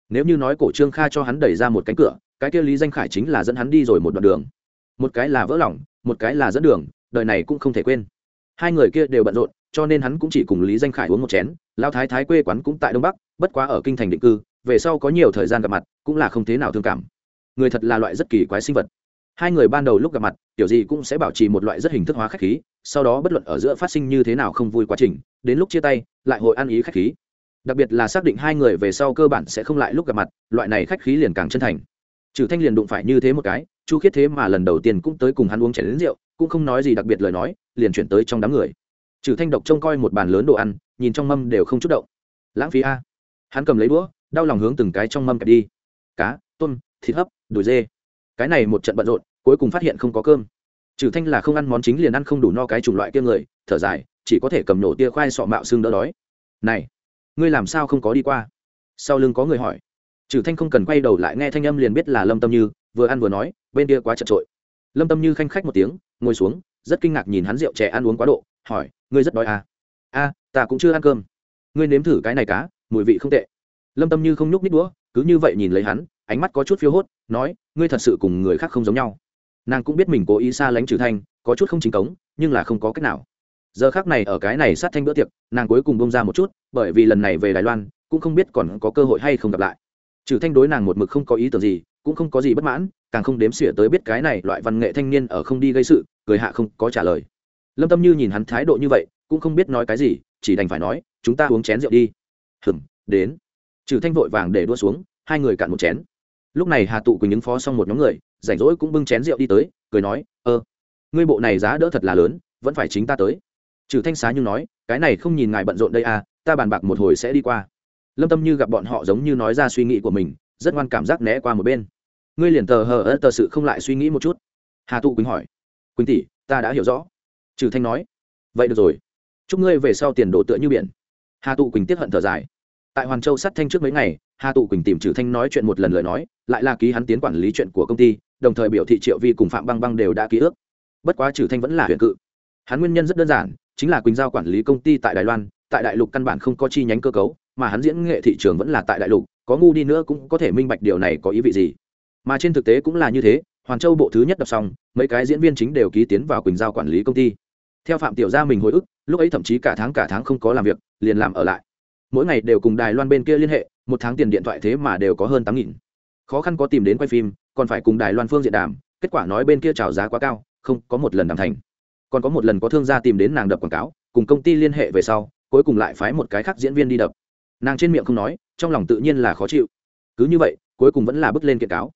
Nếu như nói cổ trương kha cho hắn đẩy ra một cánh cửa, cái kia lý danh khải chính là dẫn hắn đi rồi một đoạn đường. Một cái là vỡ lỏng một cái là dẫn đường, đời này cũng không thể quên. Hai người kia đều bận rộn, cho nên hắn cũng chỉ cùng lý danh khải uống một chén, lao thái thái quê quán cũng tại đông bắc, bất quá ở kinh thành định cư, về sau có nhiều thời gian gặp mặt, cũng là không thế nào thương cảm. Người thật là loại rất kỳ quái sinh vật. Hai người ban đầu lúc gặp mặt, kiểu gì cũng sẽ bảo trì một loại rất hình thức hóa khách khí, sau đó bất luận ở giữa phát sinh như thế nào không vui quá trình, đến lúc chia tay, lại hội ăn ý khách khí đặc biệt là xác định hai người về sau cơ bản sẽ không lại lúc gặp mặt, loại này khách khí liền càng chân thành. Trừ thanh liền đụng phải như thế một cái, chu khiết thế mà lần đầu tiên cũng tới cùng hắn uống chén đến rượu, cũng không nói gì đặc biệt lời nói, liền chuyển tới trong đám người. Trừ thanh độc trông coi một bàn lớn đồ ăn, nhìn trong mâm đều không chút động. Lãng phí a. Hắn cầm lấy đũa, đau lòng hướng từng cái trong mâm kẹp đi. Cá, tôm, thịt hấp, đùi dê. Cái này một trận bận rộn, cuối cùng phát hiện không có cơm. Trừ thanh là không ăn món chính liền ăn không đủ no cái chủng loại kia người, thở dài, chỉ có thể cầm nổ tia khoai sọ mạo xương đỡ đói. Này ngươi làm sao không có đi qua? Sau lưng có người hỏi. Trừ thanh không cần quay đầu lại nghe thanh âm liền biết là lâm tâm như, vừa ăn vừa nói, bên kia quá chật trội lâm tâm như khanh khách một tiếng, ngồi xuống, rất kinh ngạc nhìn hắn rượu trẻ ăn uống quá độ, hỏi, ngươi rất đói à? A, ta cũng chưa ăn cơm. Ngươi nếm thử cái này cá, mùi vị không tệ. Lâm tâm như không nhúc nít đũa, cứ như vậy nhìn lấy hắn, ánh mắt có chút phiếu hốt, nói, ngươi thật sự cùng người khác không giống nhau. Nàng cũng biết mình cố ý xa lánh trừ thanh, có chút không chính cống, nhưng là không có cách nào giờ khác này ở cái này sát thanh bữa tiệc, nàng cuối cùng bông ra một chút, bởi vì lần này về đài loan, cũng không biết còn có cơ hội hay không gặp lại. Trừ thanh đối nàng một mực không có ý tưởng gì, cũng không có gì bất mãn, càng không đếm xỉa tới biết cái này loại văn nghệ thanh niên ở không đi gây sự, cười hạ không có trả lời. Lâm tâm như nhìn hắn thái độ như vậy, cũng không biết nói cái gì, chỉ đành phải nói, chúng ta uống chén rượu đi. Hừm, đến. Trừ thanh vội vàng để đua xuống, hai người cạn một chén. Lúc này hà tụ quỳnh những phó xong một nhóm người, rảnh rỗi cũng bưng chén rượu đi tới, cười nói, ơ, ngươi bộ này giá đỡ thật là lớn, vẫn phải chính ta tới trừ thanh xá như nói, cái này không nhìn ngài bận rộn đây à ta bàn bạc một hồi sẽ đi qua. Lâm tâm như gặp bọn họ giống như nói ra suy nghĩ của mình, rất ngoan cảm giác né qua một bên. Ngươi liền tờ hờ ơ tờ sự không lại suy nghĩ một chút? Hà tụ quỳnh hỏi. Quỳnh tỷ, ta đã hiểu rõ. Trừ thanh nói. Vậy được rồi. Chúc ngươi về sau tiền đổ tựa như biển. Hà tụ quỳnh tiếp hận thở dài. Tại hoàn châu sát thanh trước mấy ngày, hà tụ quỳnh tìm trừ thanh nói chuyện một lần lời nói, lại là ký hắn tiến quản lý chuyện của công ty, đồng thời biểu thị triệu vi cùng phạm băng băng đều đã ký ước. Bất quá trừ thanh vẫn là huyền cự. Hắn nguyên nhân rất đơn giản chính là quỳnh giao quản lý công ty tại đài loan, tại đại lục căn bản không có chi nhánh cơ cấu, mà hắn diễn nghệ thị trường vẫn là tại đại lục, có ngu đi nữa cũng có thể minh bạch điều này có ý vị gì. Mà trên thực tế cũng là như thế hoàn châu bộ thứ nhất đọc xong, mấy cái diễn viên chính đều ký tiến vào quỳnh giao quản lý công ty. Theo phạm tiểu gia mình hồi ức, lúc ấy thậm chí cả tháng cả tháng không có làm việc, liền làm ở lại. Mỗi ngày đều cùng đài loan bên kia liên hệ, một tháng tiền điện thoại thế mà đều có hơn tám nghìn. Khó khăn có tìm đến quay phim, còn phải cùng đài loan phương diện đàm, kết quả nói bên kia trào giá quá cao, không có một lần đàm thành còn có một lần có thương gia tìm đến nàng đập quảng cáo, cùng công ty liên hệ về sau, cuối cùng lại phái một cái khác diễn viên đi đập. Nàng trên miệng không nói, trong lòng tự nhiên là khó chịu. Cứ như vậy, cuối cùng vẫn là bước lên kiện cáo.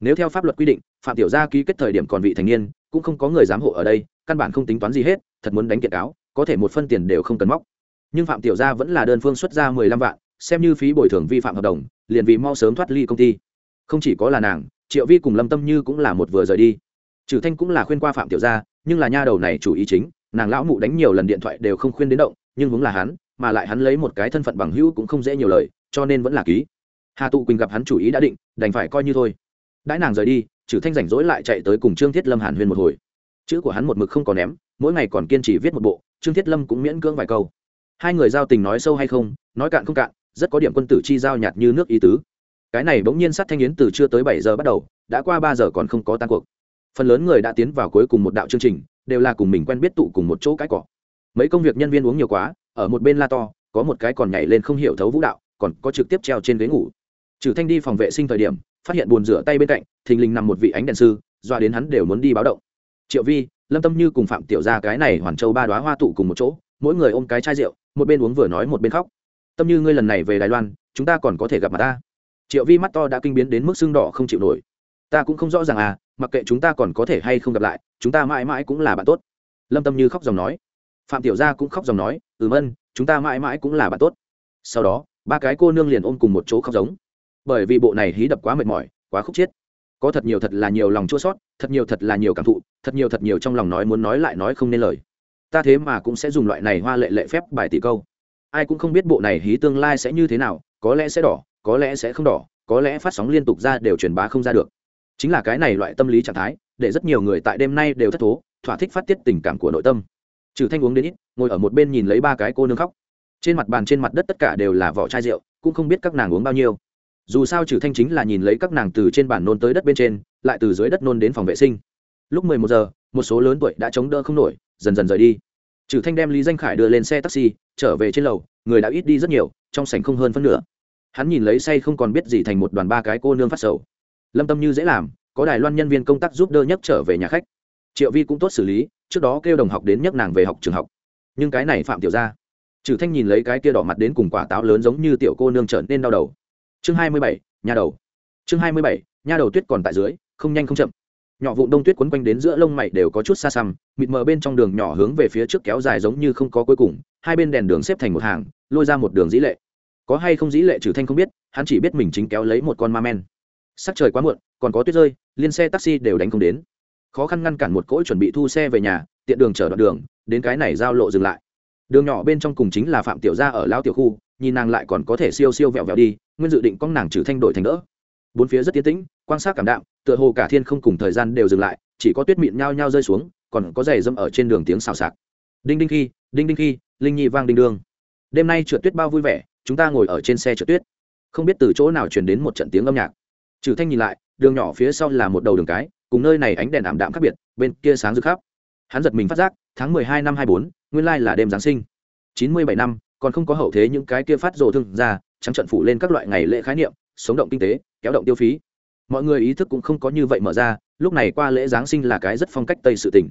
Nếu theo pháp luật quy định, phạm tiểu gia ký kết thời điểm còn vị thành niên, cũng không có người giám hộ ở đây, căn bản không tính toán gì hết, thật muốn đánh kiện cáo, có thể một phân tiền đều không cần móc. Nhưng phạm tiểu gia vẫn là đơn phương xuất ra mười lăm vạn, xem như phí bồi thường vi phạm hợp đồng, liền vì mau sớm thoát ly công ty. Không chỉ có là nàng, triệu vi cùng lâm tâm như cũng là một vừa rời đi. Trừ thanh cũng là khuyên qua phạm tiểu gia nhưng là nha đầu này chủ ý chính, nàng lão mụ đánh nhiều lần điện thoại đều không khuyên đến động, nhưng vốn là hắn, mà lại hắn lấy một cái thân phận bằng hữu cũng không dễ nhiều lời, cho nên vẫn là ký. Hà tụ quỳnh gặp hắn chủ ý đã định, đành phải coi như thôi. Đãi nàng rời đi chử thanh rảnh rỗi lại chạy tới cùng trương thiết lâm hàn huyên một hồi. Chữ của hắn một mực không còn ném, mỗi ngày còn kiên trì viết một bộ, trương thiết lâm cũng miễn cưỡng vài câu. Hai người giao tình nói sâu hay không, nói cạn không cạn, rất có điểm quân tử chi giao nhạt như nước ý tứ. Cái này bỗng nhiên sát thanh yến từ chưa tới bảy giờ bắt đầu, đã qua ba giờ còn không có tan cuộc phần lớn người đã tiến vào cuối cùng một đạo chương trình, đều là cùng mình quen biết tụ cùng một chỗ cái cỏ. Mấy công việc nhân viên uống nhiều quá, ở một bên la to, có một cái còn nhảy lên không hiểu thấu vũ đạo, còn có trực tiếp treo trên ghế ngủ. Trừ thanh đi phòng vệ sinh thời điểm, phát hiện bồn rửa tay bên cạnh, thình lình nằm một vị ánh đèn sư doa đến hắn đều muốn đi báo động. Triệu vi, lâm tâm như cùng phạm tiểu Gia cái này hoàn châu ba đóa hoa tụ cùng một chỗ, mỗi người ôm cái chai rượu, một bên uống vừa nói một bên khóc. Tâm như ngươi lần này về đài loan, chúng ta còn có thể gặp mặt ta. Triệu vi mắt to đã kinh biến đến mức sưng đỏ không chịu nổi ta cũng không rõ ràng à mặc kệ chúng ta còn có thể hay không gặp lại, chúng ta mãi mãi cũng là bạn tốt. Lâm tâm như khóc dòng nói. Phạm tiểu gia cũng khóc dòng nói ừm ân chúng ta mãi mãi cũng là bạn tốt. Sau đó, ba cái cô nương liền ôm cùng một chỗ khóc giống. Bởi vì bộ này hí đập quá mệt mỏi, quá khúc chiết có thật nhiều thật là nhiều lòng chua sót, thật nhiều thật là nhiều cảm thụ, thật nhiều thật nhiều trong lòng nói muốn nói lại nói không nên lời. Ta thế mà cũng sẽ dùng loại này hoa lệ lệ phép bài tỷ câu. Ai cũng không biết bộ này hí tương lai sẽ như thế nào, có lẽ sẽ đỏ, có lẽ sẽ không đỏ, có lẽ phát sóng liên tục ra đều truyền bá không ra được chính là cái này loại tâm lý trạng thái, để rất nhiều người tại đêm nay đều thất thố, thỏa thích phát tiết tình cảm của nội tâm. Trừ thanh uống đến ít, ngồi ở một bên nhìn lấy ba cái cô nương khóc. Trên mặt bàn trên mặt đất tất cả đều là vỏ chai rượu, cũng không biết các nàng uống bao nhiêu. Dù sao trừ thanh chính là nhìn lấy các nàng từ trên bàn nôn tới đất bên trên, lại từ dưới đất nôn đến phòng vệ sinh. Lúc mười một giờ, một số lớn tuổi đã chống đỡ không nổi, dần dần rời đi. Trừ thanh đem lý danh khải đưa lên xe taxi, trở về trên lầu, người đã ít đi rất nhiều, trong sảnh không hơn phân nửa. Hắn nhìn lấy say không còn biết gì thành một đoàn ba cái cô nương phát sầu lâm tâm như dễ làm, có đài loan nhân viên công tác giúp đỡ nhấc trở về nhà khách. Triệu vi cũng tốt xử lý, trước đó kêu đồng học đến nhấc nàng về học trường học. Nhưng cái này phạm tiểu ra trừ thanh nhìn lấy cái kia đỏ mặt đến cùng quả táo lớn giống như tiểu cô nương trở nên đau đầu. Chương hai mươi bảy, nhà đầu. Chương hai mươi bảy, nhà đầu tuyết còn tại dưới, không nhanh không chậm. Nhỏ vụn đông tuyết quấn quanh đến giữa lông mày đều có chút xa xăm, mịt mờ bên trong đường nhỏ hướng về phía trước kéo dài giống như không có cuối cùng, hai bên đèn đường xếp thành một hàng, lôi ra một đường dĩ lệ. Có hay không dĩ lệ trừ thanh không biết, hắn chỉ biết mình chính kéo lấy một con ma men sắc trời quá muộn, còn có tuyết rơi, liên xe taxi đều đánh không đến. Khó khăn ngăn cản một cỗ chuẩn bị thu xe về nhà, tiện đường chở đoạn đường, đến cái này giao lộ dừng lại. Đường nhỏ bên trong cùng chính là phạm tiểu gia ở lao tiểu khu, nhìn nàng lại còn có thể siêu siêu vẹo vẹo đi, nguyên dự định con nàng trừ thanh đổi thành đỡ. Bốn phía rất tiến tĩnh, quan sát cảm đạm, tựa hồ cả thiên không cùng thời gian đều dừng lại, chỉ có tuyết mịn nhao nhao rơi xuống, còn có giày dâm ở trên đường tiếng xào xạc. Đinh đinh khi, đinh đinh khi, linh nhi vang đinh đương. Đêm nay trượt tuyết bao vui vẻ, chúng ta ngồi ở trên xe trượt tuyết. Không biết từ chỗ nào truyền đến một trận tiếng âm nhạc trừ thanh nhìn lại, đường nhỏ phía sau là một đầu đường cái, cùng nơi này ánh đèn ảm đạm khác biệt, bên kia sáng rực khắp. Hắn giật mình phát giác, tháng mười hai năm hai bốn, nguyên lai là đêm giáng sinh. Chín mươi bảy năm, còn không có hậu thế những cái kia phát rồ thương ra, trắng trận phủ lên các loại ngày lễ khái niệm, sống động kinh tế, kéo động tiêu phí. Mọi người ý thức cũng không có như vậy mở ra, lúc này qua lễ giáng sinh là cái rất phong cách tây sự tình.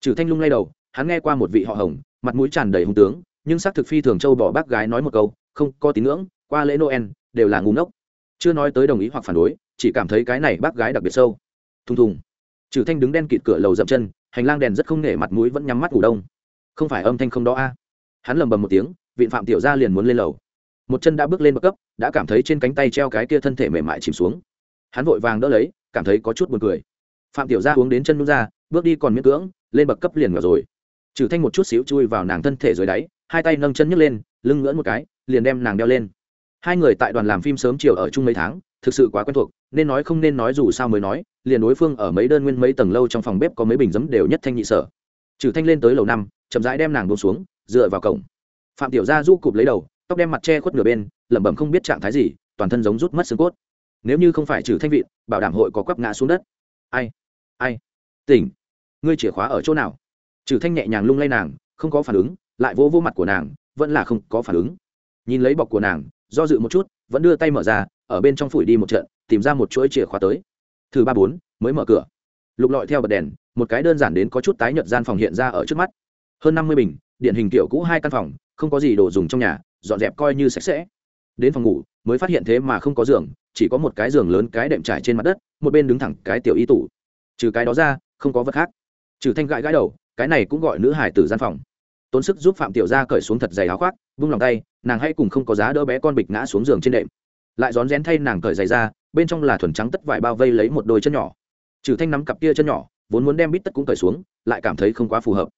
Trừ thanh lung lay đầu, hắn nghe qua một vị họ hồng, mặt mũi tràn đầy hùng tướng, nhưng xác thực phi thường châu bỏ bác gái nói một câu, không có tín ngưỡng, qua lễ noel, đều là ngu ngốc chưa nói tới đồng ý hoặc phản đối, chỉ cảm thấy cái này bác gái đặc biệt sâu. Thùng thùng. Trừ thanh đứng đen kịt cửa lầu dậm chân, hành lang đèn rất không nể mặt mũi vẫn nhắm mắt ngủ đông. Không phải âm thanh không đó a. Hắn lầm bầm một tiếng, vịn phạm tiểu gia liền muốn lên lầu. Một chân đã bước lên bậc cấp, đã cảm thấy trên cánh tay treo cái kia thân thể mềm mại chìm xuống. Hắn vội vàng đỡ lấy, cảm thấy có chút buồn cười. Phạm tiểu gia uống đến chân nuốt ra, bước đi còn miễn cưỡng, lên bậc cấp liền ngờ rồi. Trừ thanh một chút xíu chui vào nàng thân thể dưới đáy, hai tay nâng chân nhấc lên, lưng ngưỡn một cái, liền đem nàng đeo lên hai người tại đoàn làm phim sớm chiều ở chung mấy tháng, thực sự quá quen thuộc, nên nói không nên nói dù sao mới nói, liền đối phương ở mấy đơn nguyên mấy tầng lâu trong phòng bếp có mấy bình giấm đều nhất thanh nhị sở. Trừ thanh lên tới lầu năm, chậm rãi đem nàng buông xuống, dựa vào cổng. Phạm tiểu gia du cụp lấy đầu, tóc đem mặt che khuất nửa bên, lẩm bẩm không biết trạng thái gì, toàn thân giống rút mất xương cốt. Nếu như không phải trừ thanh vị bảo đảm hội có quắp ngã xuống đất. Ai? Ai? Tỉnh. Ngươi chìa khóa ở chỗ nào? Trừ thanh nhẹ nhàng lung lay nàng, không có phản ứng, lại vỗ vỗ mặt của nàng, vẫn là không có phản ứng. Nhìn lấy bọc của nàng do dự một chút, vẫn đưa tay mở ra, ở bên trong phủi đi một trận, tìm ra một chuỗi chìa khóa tới. Thứ ba bốn, mới mở cửa. Lục lọi theo bật đèn, một cái đơn giản đến có chút tái nhợt gian phòng hiện ra ở trước mắt. Hơn năm mươi bình điện hình kiểu cũ hai căn phòng, không có gì đồ dùng trong nhà, dọn dẹp coi như sạch sẽ. Đến phòng ngủ, mới phát hiện thế mà không có giường, chỉ có một cái giường lớn cái đệm trải trên mặt đất, một bên đứng thẳng cái tiểu y tủ. Trừ cái đó ra, không có vật khác. Trừ thanh gãi gãi đầu, cái này cũng gọi nữ hải tử gian phòng. Tốn sức giúp phạm tiểu gia cởi xuống thật dày áo khoác vung lòng tay, nàng hay cùng không có giá đỡ bé con bịch ngã xuống giường trên đệm. Lại rón rén thay nàng cởi giày ra, bên trong là thuần trắng tất vải bao vây lấy một đôi chân nhỏ. Trừ thanh nắm cặp kia chân nhỏ, vốn muốn đem bít tất cũng cởi xuống, lại cảm thấy không quá phù hợp.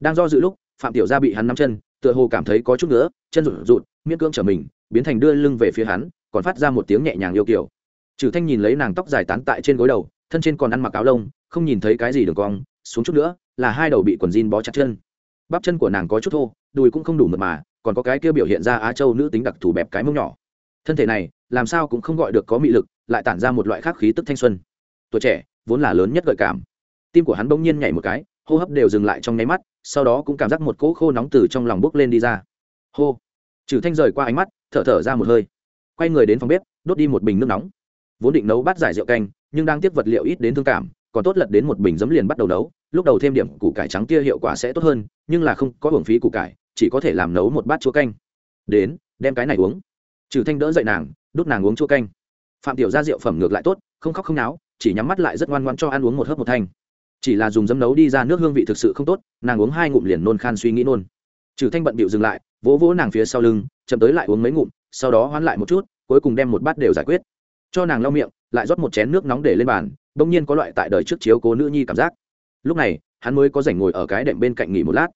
Đang do dự lúc, phạm tiểu gia bị hắn nắm chân, tựa hồ cảm thấy có chút nữa, chân rụt rụt, miễn cưỡng trở mình, biến thành đưa lưng về phía hắn, còn phát ra một tiếng nhẹ nhàng yêu kiều. trừ thanh nhìn lấy nàng tóc dài tán tại trên gối đầu, thân trên còn ăn mặc áo lông, không nhìn thấy cái gì đường cong, xuống chút nữa, là hai đầu bị quần jean bó chặt chân. Bắp chân của nàng có chút thô, đùi cũng không đủ mượt mà còn có cái kia biểu hiện ra á châu nữ tính đặc thù bẹp cái mông nhỏ. Thân thể này, làm sao cũng không gọi được có mị lực, lại tản ra một loại khác khí tức thanh xuân. Tuổi trẻ, vốn là lớn nhất gợi cảm. Tim của hắn bỗng nhiên nhảy một cái, hô hấp đều dừng lại trong nháy mắt, sau đó cũng cảm giác một cỗ khô nóng từ trong lòng bốc lên đi ra. Hô. Trừ thanh rời qua ánh mắt, thở thở ra một hơi. Quay người đến phòng bếp, đốt đi một bình nước nóng. Vốn định nấu bát giải rượu canh, nhưng đang tiếp vật liệu ít đến thương cảm, còn tốt lật đến một bình giấm liền bắt đầu nấu. Lúc đầu thêm điểm củ cải trắng kia hiệu quả sẽ tốt hơn, nhưng là không có hưởng phí củ cải chỉ có thể làm nấu một bát chua canh. Đến, đem cái này uống. Trừ thanh đỡ dậy nàng đút nàng uống chua canh. Phạm tiểu gia rượu phẩm ngược lại tốt, không khóc không náo, chỉ nhắm mắt lại rất ngoan ngoãn cho ăn uống một hớp một thanh. Chỉ là dùng dấm nấu đi ra nước hương vị thực sự không tốt, nàng uống hai ngụm liền nôn khan suy nghĩ nôn. Trừ thanh bận bịu dừng lại, vỗ vỗ nàng phía sau lưng, chậm tới lại uống mấy ngụm, sau đó hoán lại một chút, cuối cùng đem một bát đều giải quyết. Cho nàng lau miệng, lại rót một chén nước nóng để lên bàn, bỗng nhiên có loại tại đời trước chiếu cố nữ nhi cảm giác. Lúc này, hắn mới có rảnh ngồi ở cái đệm bên cạnh nghỉ một lát.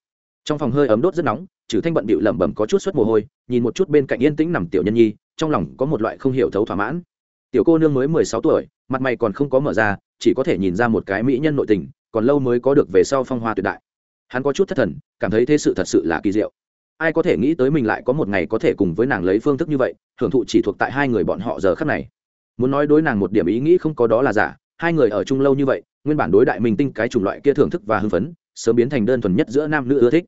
Trong phòng hơi ấm đốt rất nóng trừ thanh bận bịu lẩm bẩm có chút suất mồ hôi, nhìn một chút bên cạnh yên tĩnh nằm tiểu nhân nhi, trong lòng có một loại không hiểu thấu thỏa mãn. Tiểu cô nương mới mười sáu tuổi, mặt mày còn không có mở ra, chỉ có thể nhìn ra một cái mỹ nhân nội tình, còn lâu mới có được về sau phong hoa tuyệt đại. Hắn có chút thất thần, cảm thấy thế sự thật sự là kỳ diệu. Ai có thể nghĩ tới mình lại có một ngày có thể cùng với nàng lấy phương thức như vậy, hưởng thụ chỉ thuộc tại hai người bọn họ giờ khắc này. Muốn nói đối nàng một điểm ý nghĩ không có đó là giả, hai người ở chung lâu như vậy, nguyên bản đối đại minh tinh cái chủng loại kia thưởng thức và hưng phấn, sớm biến thành đơn thuần nhất giữa nam nữ ưa thích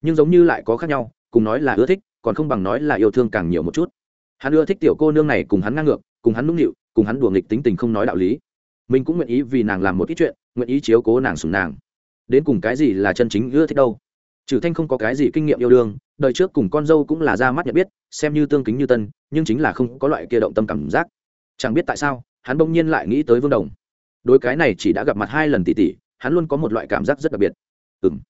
nhưng giống như lại có khác nhau, cùng nói là ưa thích, còn không bằng nói là yêu thương càng nhiều một chút. Hắn ưa thích tiểu cô nương này cùng hắn ngang ngược, cùng hắn nũng nịu, cùng hắn đùa nghịch tính tình không nói đạo lý. Mình cũng nguyện ý vì nàng làm một ít chuyện, nguyện ý chiếu cố nàng sùng nàng. Đến cùng cái gì là chân chính ưa thích đâu? Trừ thanh không có cái gì kinh nghiệm yêu đương, đời trước cùng con dâu cũng là ra mắt nhận biết, xem như tương kính như tân, nhưng chính là không có loại kia động tâm cảm giác. Chẳng biết tại sao, hắn bỗng nhiên lại nghĩ tới vương đồng. Đối cái này chỉ đã gặp mặt hai lần tỷ tỷ hắn luôn có một loại cảm giác rất đặc biệt. Ừm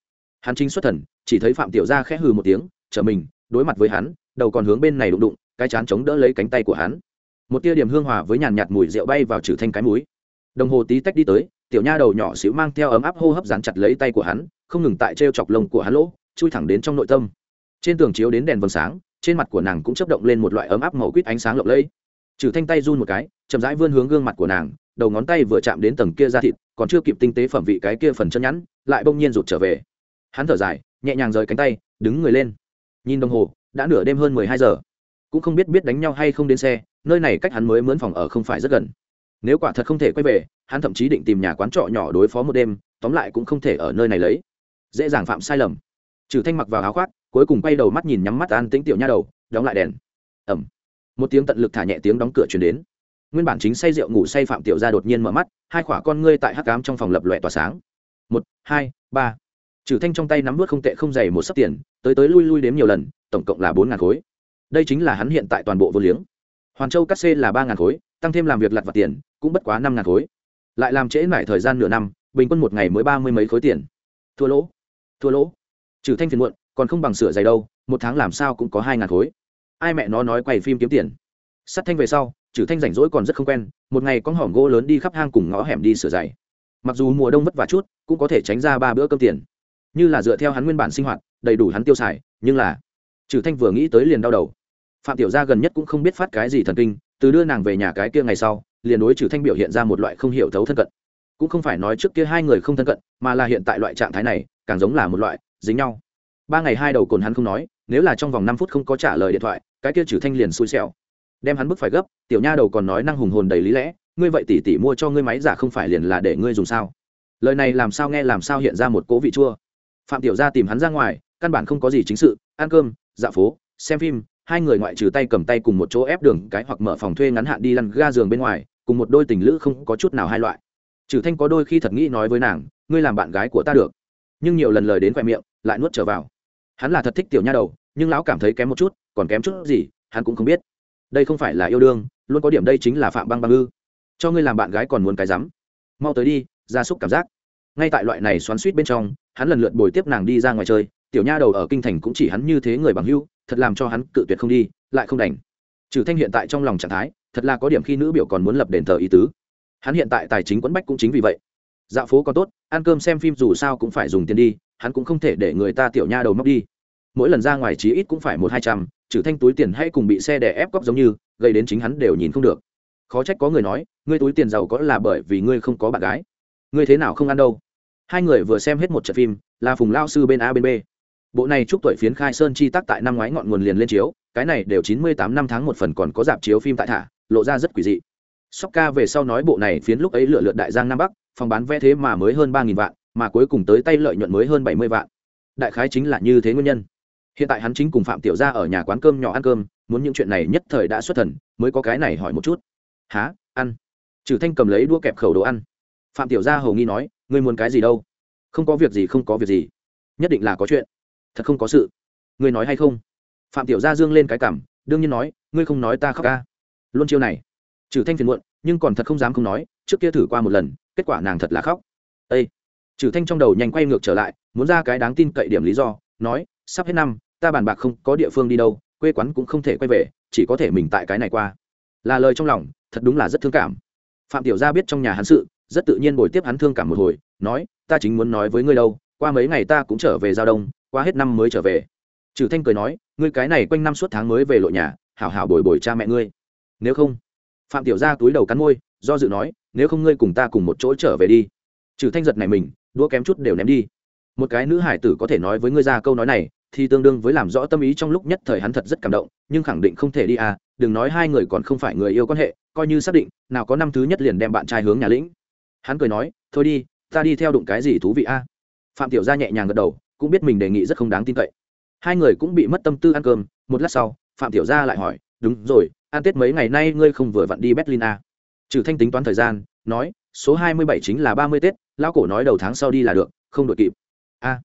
hắn chính xuất thần, chỉ thấy phạm tiểu gia khẽ hừ một tiếng trở mình, đối mặt với hắn, đầu còn hướng bên này đụng đụng, cái chán chống đỡ lấy cánh tay của hắn. Một tia điểm hương hòa với nhàn nhạt mùi rượu bay vào trừ thanh cái mũi. đồng hồ tí tách đi tới, tiểu nha đầu nhỏ xíu mang theo ấm áp hô hấp dán chặt lấy tay của hắn, không ngừng tại treo chọc lông của hắn lỗ, chui thẳng đến trong nội tâm. Trên tường chiếu đến đèn vầng sáng, trên mặt của nàng cũng chớp động lên một loại ấm áp màu quýt ánh sáng lộng lẫy. Trừ thanh tay run một cái, chậm rãi vươn hướng gương mặt của nàng, đầu ngón tay vừa chạm đến tầng kia da thịt, còn chưa kịp tinh tế phẩm vị cái kia phần chân nhẵn, lại bỗng nhiên rụt trở về hắn thở dài, nhẹ nhàng rời cánh tay, đứng người lên. Nhìn đồng hồ, đã nửa đêm hơn mười hai giờ. Cũng không biết biết đánh nhau hay không đến xe, nơi này cách hắn mới mướn phòng ở không phải rất gần. Nếu quả thật không thể quay về, hắn thậm chí định tìm nhà quán trọ nhỏ đối phó một đêm, tóm lại cũng không thể ở nơi này lấy. Dễ dàng phạm sai lầm. Trừ thanh mặc vào áo khoác, cuối cùng quay đầu mắt nhìn nhắm mắt an tĩnh tiểu nha đầu, đóng lại đèn. Ẩm. Một tiếng tận lực thả nhẹ tiếng đóng cửa chuyển đến. Nguyên bản chính say rượu ngủ say phạm tiểu gia đột nhiên mở mắt, hai khỏa con ngươi tại hắc cám trong phòng lập lòe tỏa sáng. Một, hai, ba trừ thanh trong tay nắm vớt không tệ không dày một sấp tiền, tới tới lui lui đếm nhiều lần, tổng cộng là bốn ngàn khối. Đây chính là hắn hiện tại toàn bộ vô liếng. Hoàn châu cắt xê là ba ngàn khối, tăng thêm làm việc lặt vặt tiền, cũng bất quá năm ngàn khối. Lại làm trễ mãi thời gian nửa năm, bình quân một ngày mới ba mươi mấy khối tiền. Thua lỗ thua lỗ. Trừ thanh phiền muộn, còn không bằng sửa giày đâu, một tháng làm sao cũng có hai ngàn khối. Ai mẹ nó nói quay phim kiếm tiền. Sắt thanh về sau, trừ thanh rảnh rỗi còn rất không quen, một ngày con hỏng gỗ lớn đi khắp hang cùng ngõ hẻm đi sửa giày. Mặc dù mùa đông vất vả chút, cũng có thể tránh ra ba bữa cơm tiền như là dựa theo hắn nguyên bản sinh hoạt, đầy đủ hắn tiêu xài, nhưng là trừ thanh vừa nghĩ tới liền đau đầu. Phạm tiểu gia gần nhất cũng không biết phát cái gì thần kinh, từ đưa nàng về nhà cái kia ngày sau, liền đối trừ thanh biểu hiện ra một loại không hiểu thấu thân cận. Cũng không phải nói trước kia hai người không thân cận, mà là hiện tại loại trạng thái này, càng giống là một loại dính nhau. Ba ngày hai đầu cồn hắn không nói, nếu là trong vòng năm phút không có trả lời điện thoại, cái kia trừ thanh liền xui xẻo. Đem hắn bức phải gấp, tiểu nha đầu còn nói năng hùng hồn đầy lý lẽ, ngươi vậy tỷ tỷ mua cho ngươi máy giả không phải liền là để ngươi dùng sao? Lời này làm sao nghe làm sao hiện ra một cố vị chua phạm tiểu gia tìm hắn ra ngoài, căn bản không có gì chính sự, ăn cơm, dạo phố, xem phim, hai người ngoại trừ tay cầm tay cùng một chỗ ép đường cái hoặc mở phòng thuê ngắn hạn đi lăn ga giường bên ngoài, cùng một đôi tình lữ không có chút nào hai loại. Trừ thanh có đôi khi thật nghĩ nói với nàng, ngươi làm bạn gái của ta được. Nhưng nhiều lần lời đến khoe miệng, lại nuốt trở vào. Hắn là thật thích tiểu nha đầu, nhưng lão cảm thấy kém một chút, còn kém chút gì, hắn cũng không biết. Đây không phải là yêu đương, luôn có điểm đây chính là phạm băng băng ư. Cho ngươi làm bạn gái còn muốn cái rắm. Mau tới đi ra súc cảm giác. Ngay tại loại này xoắn suýt bên trong hắn lần lượt bồi tiếp nàng đi ra ngoài chơi, tiểu nha đầu ở kinh thành cũng chỉ hắn như thế người bằng hưu thật làm cho hắn cự tuyệt không đi, lại không đành. Trừ thanh hiện tại trong lòng trạng thái, thật là có điểm khi nữ biểu còn muốn lập đền thờ ý tứ. Hắn hiện tại tài chính quẫn bách cũng chính vì vậy. Dạo phố còn tốt, ăn cơm xem phim dù sao cũng phải dùng tiền đi, hắn cũng không thể để người ta tiểu nha đầu móc đi. Mỗi lần ra ngoài chí ít cũng phải một hai trăm, trừ thanh túi tiền hay cùng bị xe đè ép cóc giống như, gây đến chính hắn đều nhìn không được. Khó trách có người nói, ngươi túi tiền giàu có là bởi vì ngươi không có bạn gái. Ngươi thế nào không ăn đâu? Hai người vừa xem hết một trận phim, là phùng lao sư bên a bên b. Bộ này chúc tuổi phiến khai sơn chi tác tại năm ngoái ngọn nguồn liền lên chiếu, cái này đều chín mươi tám năm tháng một phần còn có dạp chiếu phim tại thả, lộ ra rất quỷ dị. Sóc ca về sau nói bộ này phiến lúc ấy lựa lượt đại giang nam bắc, phòng bán vé thế mà mới hơn ba nghìn vạn, mà cuối cùng tới tay lợi nhuận mới hơn bảy mươi vạn. Đại khái chính là như thế nguyên nhân. Hiện tại hắn chính cùng phạm tiểu gia ở nhà quán cơm nhỏ ăn cơm, muốn những chuyện này nhất thời đã xuất thần, mới có cái này hỏi một chút. Há ăn. Trừ thanh cầm lấy đũa kẹp khẩu đồ ăn phạm tiểu gia hầu nghi nói, ngươi muốn cái gì đâu? Không có việc gì, không có việc gì. Nhất định là có chuyện. Thật không có sự. Ngươi nói hay không? Phạm tiểu gia dương lên cái cảm, đương nhiên nói, ngươi không nói ta khóc ca. Luôn chiêu này. Trừ thanh phiền muộn, nhưng còn thật không dám không nói, trước kia thử qua một lần, kết quả nàng thật là khóc. Ê! trừ thanh trong đầu nhanh quay ngược trở lại, muốn ra cái đáng tin cậy điểm lý do, nói, sắp hết năm, ta bàn bạc không có địa phương đi đâu, quê quán cũng không thể quay về, chỉ có thể mình tại cái này qua. Là lời trong lòng, thật đúng là rất thương cảm. Phạm tiểu gia biết trong nhà hắn sự rất tự nhiên bồi tiếp hắn thương cảm một hồi, nói, ta chính muốn nói với ngươi đâu, qua mấy ngày ta cũng trở về giao đông, qua hết năm mới trở về. Trừ thanh cười nói, ngươi cái này quanh năm suốt tháng mới về lộ nhà, hảo hảo bồi bồi cha mẹ ngươi. Nếu không? Phạm tiểu gia túi đầu cắn môi, do dự nói, nếu không ngươi cùng ta cùng một chỗ trở về đi. Trừ thanh giật này mình, đũa kém chút đều ném đi. Một cái nữ hải tử có thể nói với ngươi ra câu nói này, thì tương đương với làm rõ tâm ý trong lúc nhất thời hắn thật rất cảm động, nhưng khẳng định không thể đi à đừng nói hai người còn không phải người yêu quan hệ, coi như xác định, nào có năm thứ nhất liền đem bạn trai hướng nhà lĩnh hắn cười nói, thôi đi, ta đi theo đụng cái gì thú vị a? Phạm tiểu gia nhẹ nhàng gật đầu, cũng biết mình đề nghị rất không đáng tin cậy. Hai người cũng bị mất tâm tư ăn cơm. Một lát sau, phạm tiểu gia lại hỏi, đúng rồi, ăn tết mấy ngày nay ngươi không vừa vặn đi berlin à? trừ thanh tính toán thời gian, nói, số hai mươi bảy chính là ba mươi tết, lão cổ nói đầu tháng sau đi là được, không đội kịp. A?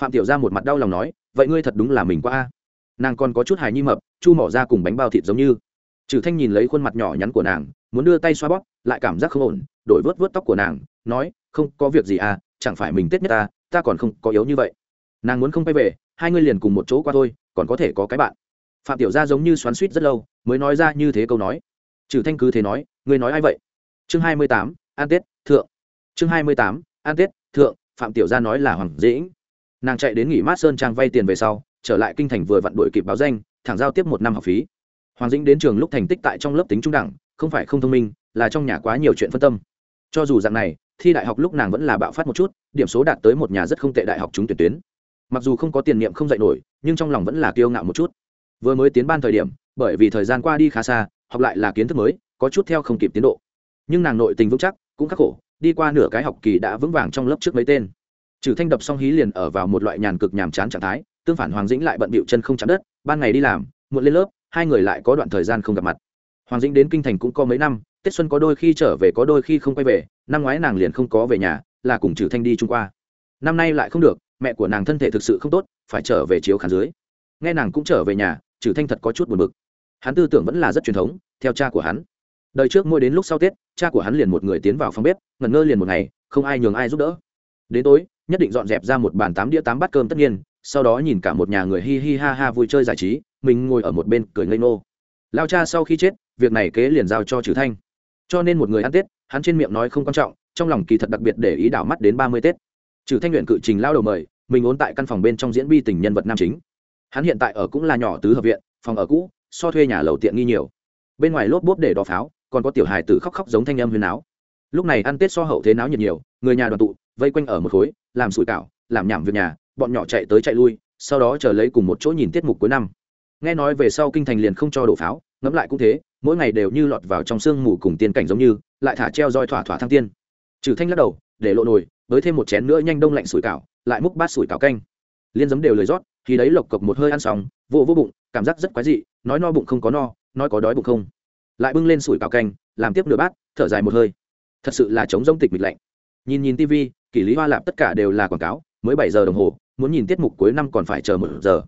Phạm tiểu Gia một mặt đau lòng nói, vậy ngươi thật đúng là mình quá a. Nàng còn có chút hài nhi mập, chu mỏ ra cùng bánh bao thịt giống như. Trừ thanh nhìn lấy khuôn mặt nhỏ nhắn của nàng muốn đưa tay xoa bóp, lại cảm giác không ổn, đổi vớt vớt tóc của nàng, nói, không có việc gì à chẳng phải mình tết nhất ta ta còn không có yếu như vậy. Nàng muốn không quay về, hai ngươi liền cùng một chỗ qua thôi, còn có thể có cái bạn. Phạm tiểu gia giống như xoắn suýt rất lâu, mới nói ra như thế câu nói. Trừ thanh cứ thế nói, ngươi nói ai vậy? Chương hai mươi tám, an tết, thượng. Chương hai mươi tám, an tết, thượng, phạm tiểu gia nói là hoàng dĩnh. Nàng chạy đến nghỉ mát sơn trang vay tiền về sau, trở lại kinh thành vừa vặn đội kịp báo danh, thẳng giao tiếp một năm học phí. Hoàng dĩnh đến trường lúc thành tích tại trong lớp tính trung đẳng không phải không thông minh, là trong nhà quá nhiều chuyện phân tâm. Cho dù dạng này, thi đại học lúc nàng vẫn là bạo phát một chút, điểm số đạt tới một nhà rất không tệ đại học trúng tuyển tuyến. Mặc dù không có tiền niệm không dạy nổi, nhưng trong lòng vẫn là kiêu ngạo một chút. Vừa mới tiến ban thời điểm, bởi vì thời gian qua đi khá xa, học lại là kiến thức mới, có chút theo không kịp tiến độ. Nhưng nàng nội tình vững chắc, cũng khắc khổ, đi qua nửa cái học kỳ đã vững vàng trong lớp trước mấy tên. Trừ thanh đập xong hí liền ở vào một loại nhàn cực nhàm chán trạng thái, tương phản hoàng dĩnh lại bận bịu chân không chạm đất, ban ngày đi làm, muộn lên lớp, hai người lại có đoạn thời gian không gặp mặt hoàng dĩnh đến kinh thành cũng có mấy năm tết xuân có đôi khi trở về có đôi khi không quay về, năm ngoái nàng liền không có về nhà, là cùng trừ thanh đi chung qua. Năm nay lại không được, mẹ của nàng thân thể thực sự không tốt, phải trở về chiếu khán dưới. Nghe nàng cũng trở về nhà trừ thanh thật có chút buồn bực. Hắn tư tưởng vẫn là rất truyền thống, theo cha của hắn. Đời trước mỗi đến lúc sau tết cha của hắn liền một người tiến vào phòng bếp, ngẩn ngơ liền một ngày, không ai nhường ai giúp đỡ. Đến tối, nhất định dọn dẹp ra một bàn tám đĩa tám bát cơm tất nhiên, sau đó nhìn cả một nhà người hi hi ha ha vui chơi giải trí, mình ngồi ở một bên cười ngây ngô lao cha sau khi chết, việc này kế liền giao cho trừ thanh. Cho nên một người ăn tết, hắn trên miệng nói không quan trọng, trong lòng kỳ thật đặc biệt để ý đảo mắt đến ba mươi tết. Trừ thanh luyện cự trình lao đầu mời, mình ốn tại căn phòng bên trong diễn bi tình nhân vật nam chính. Hắn hiện tại ở cũng là nhỏ tứ hợp viện, phòng ở cũ, so thuê nhà lầu tiện nghi nhiều. Bên ngoài lốp bốp để đỏ pháo, còn có tiểu hài tử khóc khóc giống thanh âm huyền áo. Lúc này ăn tết so hậu thế náo nhiệt nhiều, người nhà đoàn tụ, vây quanh ở một khối, làm sủi cảo, làm nhảm việc nhà, bọn nhỏ chạy tới chạy lui, sau đó chờ lấy cùng một chỗ nhìn tiết mục cuối năm. Nghe nói về sau kinh thành liền không cho đổ pháo ngẫm lại cũng thế mỗi ngày đều như lọt vào trong sương mù cùng tiên cảnh giống như lại thả treo roi thỏa thỏa thăng tiên. Trừ thanh lắc đầu để lộ nồi với thêm một chén nữa nhanh đông lạnh sủi cảo lại múc bát sủi cảo canh. Liên giấm đều lời rót khi đấy lộc cộc một hơi ăn xong vô vô bụng cảm giác rất quái dị nói no bụng không có no nói có đói bụng không. Lại bưng lên sủi cảo canh làm tiếp nửa bát thở dài một hơi. Thật sự là chống rông tịch mịch lạnh. Nhìn nhìn tivi, kỷ lý hoa lạp tất cả đều là quảng cáo mới bảy giờ đồng hồ muốn nhìn tiết mục cuối năm còn phải chờ một giờ.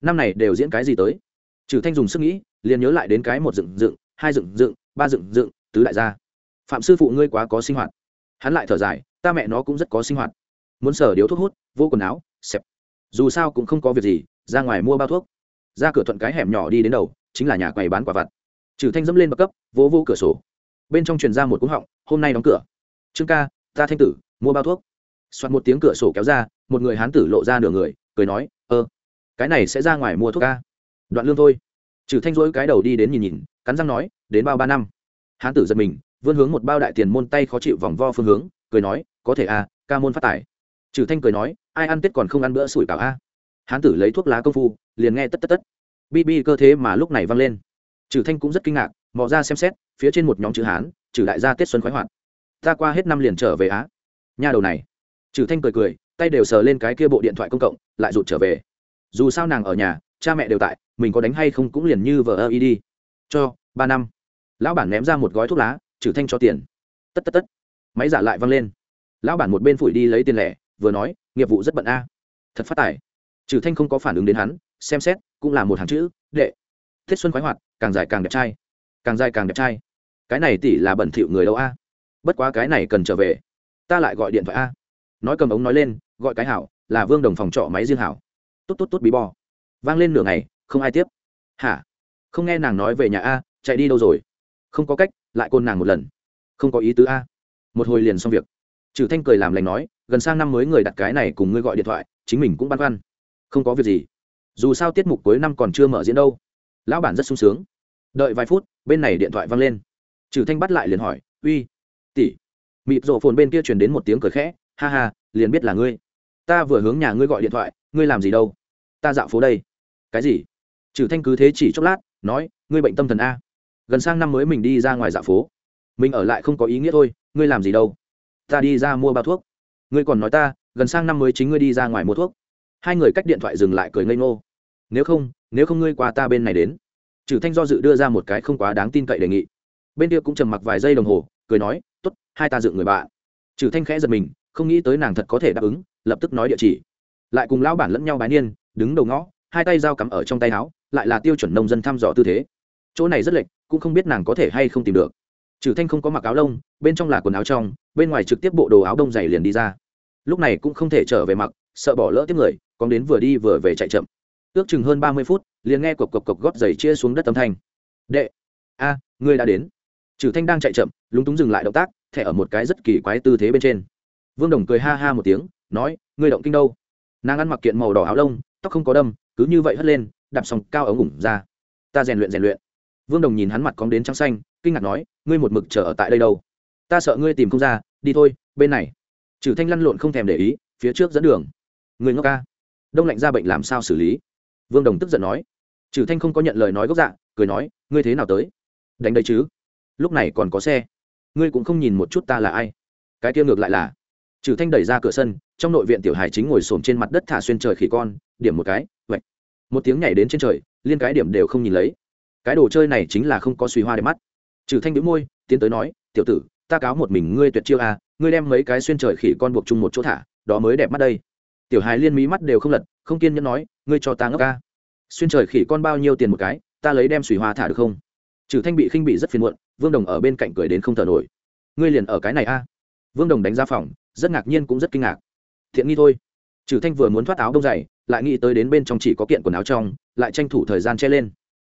Năm này đều diễn cái gì tới? Trừ thanh dùng sức nghĩ liền nhớ lại đến cái một dựng dựng, hai dựng dựng, ba dựng dựng, tứ đại gia. Phạm sư phụ ngươi quá có sinh hoạt. Hắn lại thở dài, ta mẹ nó cũng rất có sinh hoạt. Muốn sở điếu thuốc hút, vô quần áo, xẹp. Dù sao cũng không có việc gì, ra ngoài mua bao thuốc. Ra cửa thuận cái hẻm nhỏ đi đến đầu, chính là nhà quầy bán quả vặt. Trừ thanh dẫm lên bậc cấp vỗ vỗ cửa sổ. Bên trong truyền ra một cú họng, hôm nay đóng cửa. Trương ca, ta thanh tử, mua bao thuốc. Xoạt một tiếng cửa sổ kéo ra, một người hán tử lộ ra nửa người, cười nói ơ cái này sẽ ra ngoài mua thuốc ca. Đoạn lương thôi trừ thanh dỗi cái đầu đi đến nhìn nhìn, cắn răng nói, đến bao ba năm? Hán tử giật mình, vươn hướng một bao đại tiền môn tay khó chịu vòng vo phương hướng, cười nói, có thể à ca môn phát tài. Trừ thanh cười nói, ai ăn tết còn không ăn bữa sủi cảo a? Hán tử lấy thuốc lá công phu, liền nghe tất tất tất. Bi bi cơ thế mà lúc này văng lên. Trừ thanh cũng rất kinh ngạc, mò ra xem xét, phía trên một nhóm chữ hán, trừ đại gia tết xuân khoái hoạt. Ta qua hết năm liền trở về á. Nha đầu này. Trừ thanh cười cười, tay đều sờ lên cái kia bộ điện thoại công cộng, lại rụt trở về. Dù sao nàng ở nhà, cha mẹ đều tại mình có đánh hay không cũng liền như vờ ơ y đi. Cho, ba năm. Lão bản ném ra một gói thuốc lá, trừ thanh cho tiền. Tất tất tất. Máy giả lại văng lên. Lão bản một bên phủi đi lấy tiền lẻ, vừa nói, nghiệp vụ rất bận a. Thật phát tài. Trừ thanh không có phản ứng đến hắn, xem xét, cũng là một hàng chữ, đệ. Thiết xuân khoái hoạt, càng dài càng đẹp trai. Càng dài càng đẹp trai. Cái này tỷ là bẩn thỉu người đâu a? Bất quá cái này cần trở về. Ta lại gọi điện thoại a. Nói cầm ống nói lên, gọi cái hảo, là vương đồng phòng trọ máy riêng hảo. Tốt tốt tốt, bí bò. Vang lên nửa ngày không ai tiếp. Hả? Không nghe nàng nói về nhà a, chạy đi đâu rồi? Không có cách, lại côn nàng một lần. Không có ý tứ a. Một hồi liền xong việc. Trừ thanh cười làm lành nói, gần sang năm mới người đặt cái này cùng ngươi gọi điện thoại, chính mình cũng băn khoăn. Không có việc gì. Dù sao tiết mục cuối năm còn chưa mở diễn đâu. Lão bản rất sung sướng. Đợi vài phút, bên này điện thoại văng lên. Trừ thanh bắt lại liền hỏi, uy, tỷ. Mịp rộ phồn bên kia truyền đến một tiếng cười khẽ, ha ha, liền biết là ngươi. Ta vừa hướng nhà ngươi gọi điện thoại, ngươi làm gì đâu? Ta dạo phố đây. Cái gì? Trừ thanh cứ thế chỉ chốc lát nói ngươi bệnh tâm thần a. Gần sang năm mới mình đi ra ngoài dạo phố. Mình ở lại không có ý nghĩa thôi ngươi làm gì đâu? Ta đi ra mua bao thuốc. Ngươi còn nói ta gần sang năm mới chính ngươi đi ra ngoài mua thuốc. Hai người cách điện thoại dừng lại cười ngây ngô. Nếu không nếu không ngươi qua ta bên này đến. Trừ thanh do dự đưa ra một cái không quá đáng tin cậy đề nghị. Bên kia cũng trầm mặc vài giây đồng hồ cười nói Tốt, hai ta dựng người bạn. Trừ thanh khẽ giật mình không nghĩ tới nàng thật có thể đáp ứng lập tức nói địa chỉ. Lại cùng lão bản lẫn nhau bái niên đứng đầu ngõ hai tay dao cắm ở trong tay áo lại là tiêu chuẩn nông dân thăm dò tư thế. Chỗ này rất lệch cũng không biết nàng có thể hay không tìm được. Trừ thanh không có mặc áo lông bên trong là quần áo trong bên ngoài trực tiếp bộ đồ áo đông dày liền đi ra. Lúc này cũng không thể trở về mặc sợ bỏ lỡ tiếp người còn đến vừa đi vừa về chạy chậm. Ước chừng hơn ba mươi phút liền nghe cộc cộc cộc gót giày chia xuống đất âm thanh. Đệ a à, ngươi đã đến. Trừ thanh đang chạy chậm lúng túng dừng lại động tác thẻ ở một cái rất kỳ quái tư thế bên trên. Vương đồng cười ha ha một tiếng nói ngươi động kinh đâu? Nàng ăn mặc kiện màu đỏ áo lông tóc không có đâm cứ như vậy hất lên, đạp xong cao ống ủng ra. Ta rèn luyện rèn luyện. Vương đồng nhìn hắn mặt cóng đến trắng xanh, kinh ngạc nói, ngươi một mực chờ ở tại đây đâu? Ta sợ ngươi tìm không ra, đi thôi, bên này. Trừ thanh lăn lộn không thèm để ý, phía trước dẫn đường. Người ngốc ca. Đông lạnh ra bệnh làm sao xử lý? Vương đồng tức giận nói. Trừ thanh không có nhận lời nói gốc dạ cười nói, ngươi thế nào tới? Đánh đây chứ? Lúc này còn có xe. Ngươi cũng không nhìn một chút ta là ai. Cái kia ngược lại là. Trừ thanh đẩy ra cửa sân, trong nội viện tiểu Hải chính ngồi xổm trên mặt đất thả xuyên trời khỉ con, điểm một cái vậy một tiếng nhảy đến trên trời, liên cái điểm đều không nhìn lấy. Cái đồ chơi này chính là không có suy hoa để mắt. Trừ thanh đĩu môi, tiến tới nói, tiểu tử, ta cáo một mình ngươi tuyệt chiêu à ngươi đem mấy cái xuyên trời khỉ con buộc chung một chỗ thả, đó mới đẹp mắt đây. Tiểu hài liên mí mắt đều không lật, không kiên nhẫn nói, ngươi cho ta ngốc ca xuyên trời khỉ con bao nhiêu tiền một cái, ta lấy đem suy hoa thả được không? Trừ thanh bị khinh bị rất phiền muộn, vương đồng ở bên cạnh cười đến không thở nổi. Ngươi liền ở cái này a vương đồng đánh ra phòng, rất ngạc nhiên cũng rất kinh ngạc. Thiện nghi thôi. Trừ thanh vừa muốn thoát áo đông dày lại nghĩ tới đến bên trong chỉ có kiện quần áo trong, lại tranh thủ thời gian che lên.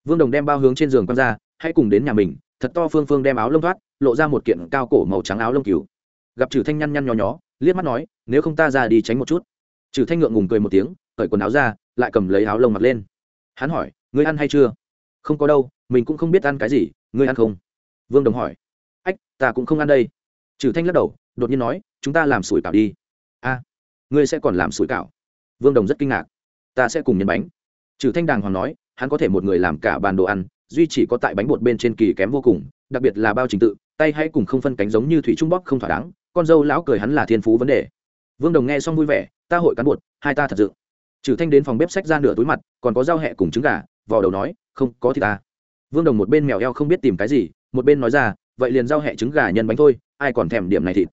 Vương đồng đem bao hướng trên giường quăng ra, hãy cùng đến nhà mình, thật to phương phương đem áo lông thoát, lộ ra một kiện cao cổ màu trắng áo lông cứu gặp trừ thanh nhăn nhăn nhó nhó, liếc mắt nói, nếu không ta ra đi tránh một chút. Trừ thanh ngượng ngùng cười một tiếng, cởi quần áo ra, lại cầm lấy áo lông mặc lên. Hắn hỏi, ngươi ăn hay chưa? Không có đâu, mình cũng không biết ăn cái gì, ngươi ăn không? Vương đồng hỏi. Ách, ta cũng không ăn đây. Trừ thanh lắc đầu, đột nhiên nói, chúng ta làm sủi cảo đi. A, ngươi sẽ còn làm sủi cảo? Vương đồng rất kinh ngạc. Ta sẽ cùng nhân bánh. Trừ thanh đàng hoàng nói, hắn có thể một người làm cả bàn đồ ăn, duy chỉ có tại bánh bột bên trên kỳ kém vô cùng, đặc biệt là bao trình tự, tay hay cùng không phân cánh giống như thủy trung bóp không thỏa đáng, con dâu lão cười hắn là thiên phú vấn đề. Vương đồng nghe xong vui vẻ, ta hội cán bột, hai ta thật dự trừ thanh đến phòng bếp sách ra nửa túi mặt, còn có dao hẹ cùng trứng gà, vò đầu nói, không, có thì ta. Vương đồng một bên mèo eo không biết tìm cái gì, một bên nói ra, vậy liền dao hẹ trứng gà nhân bánh thôi, ai còn thèm điểm này thịt?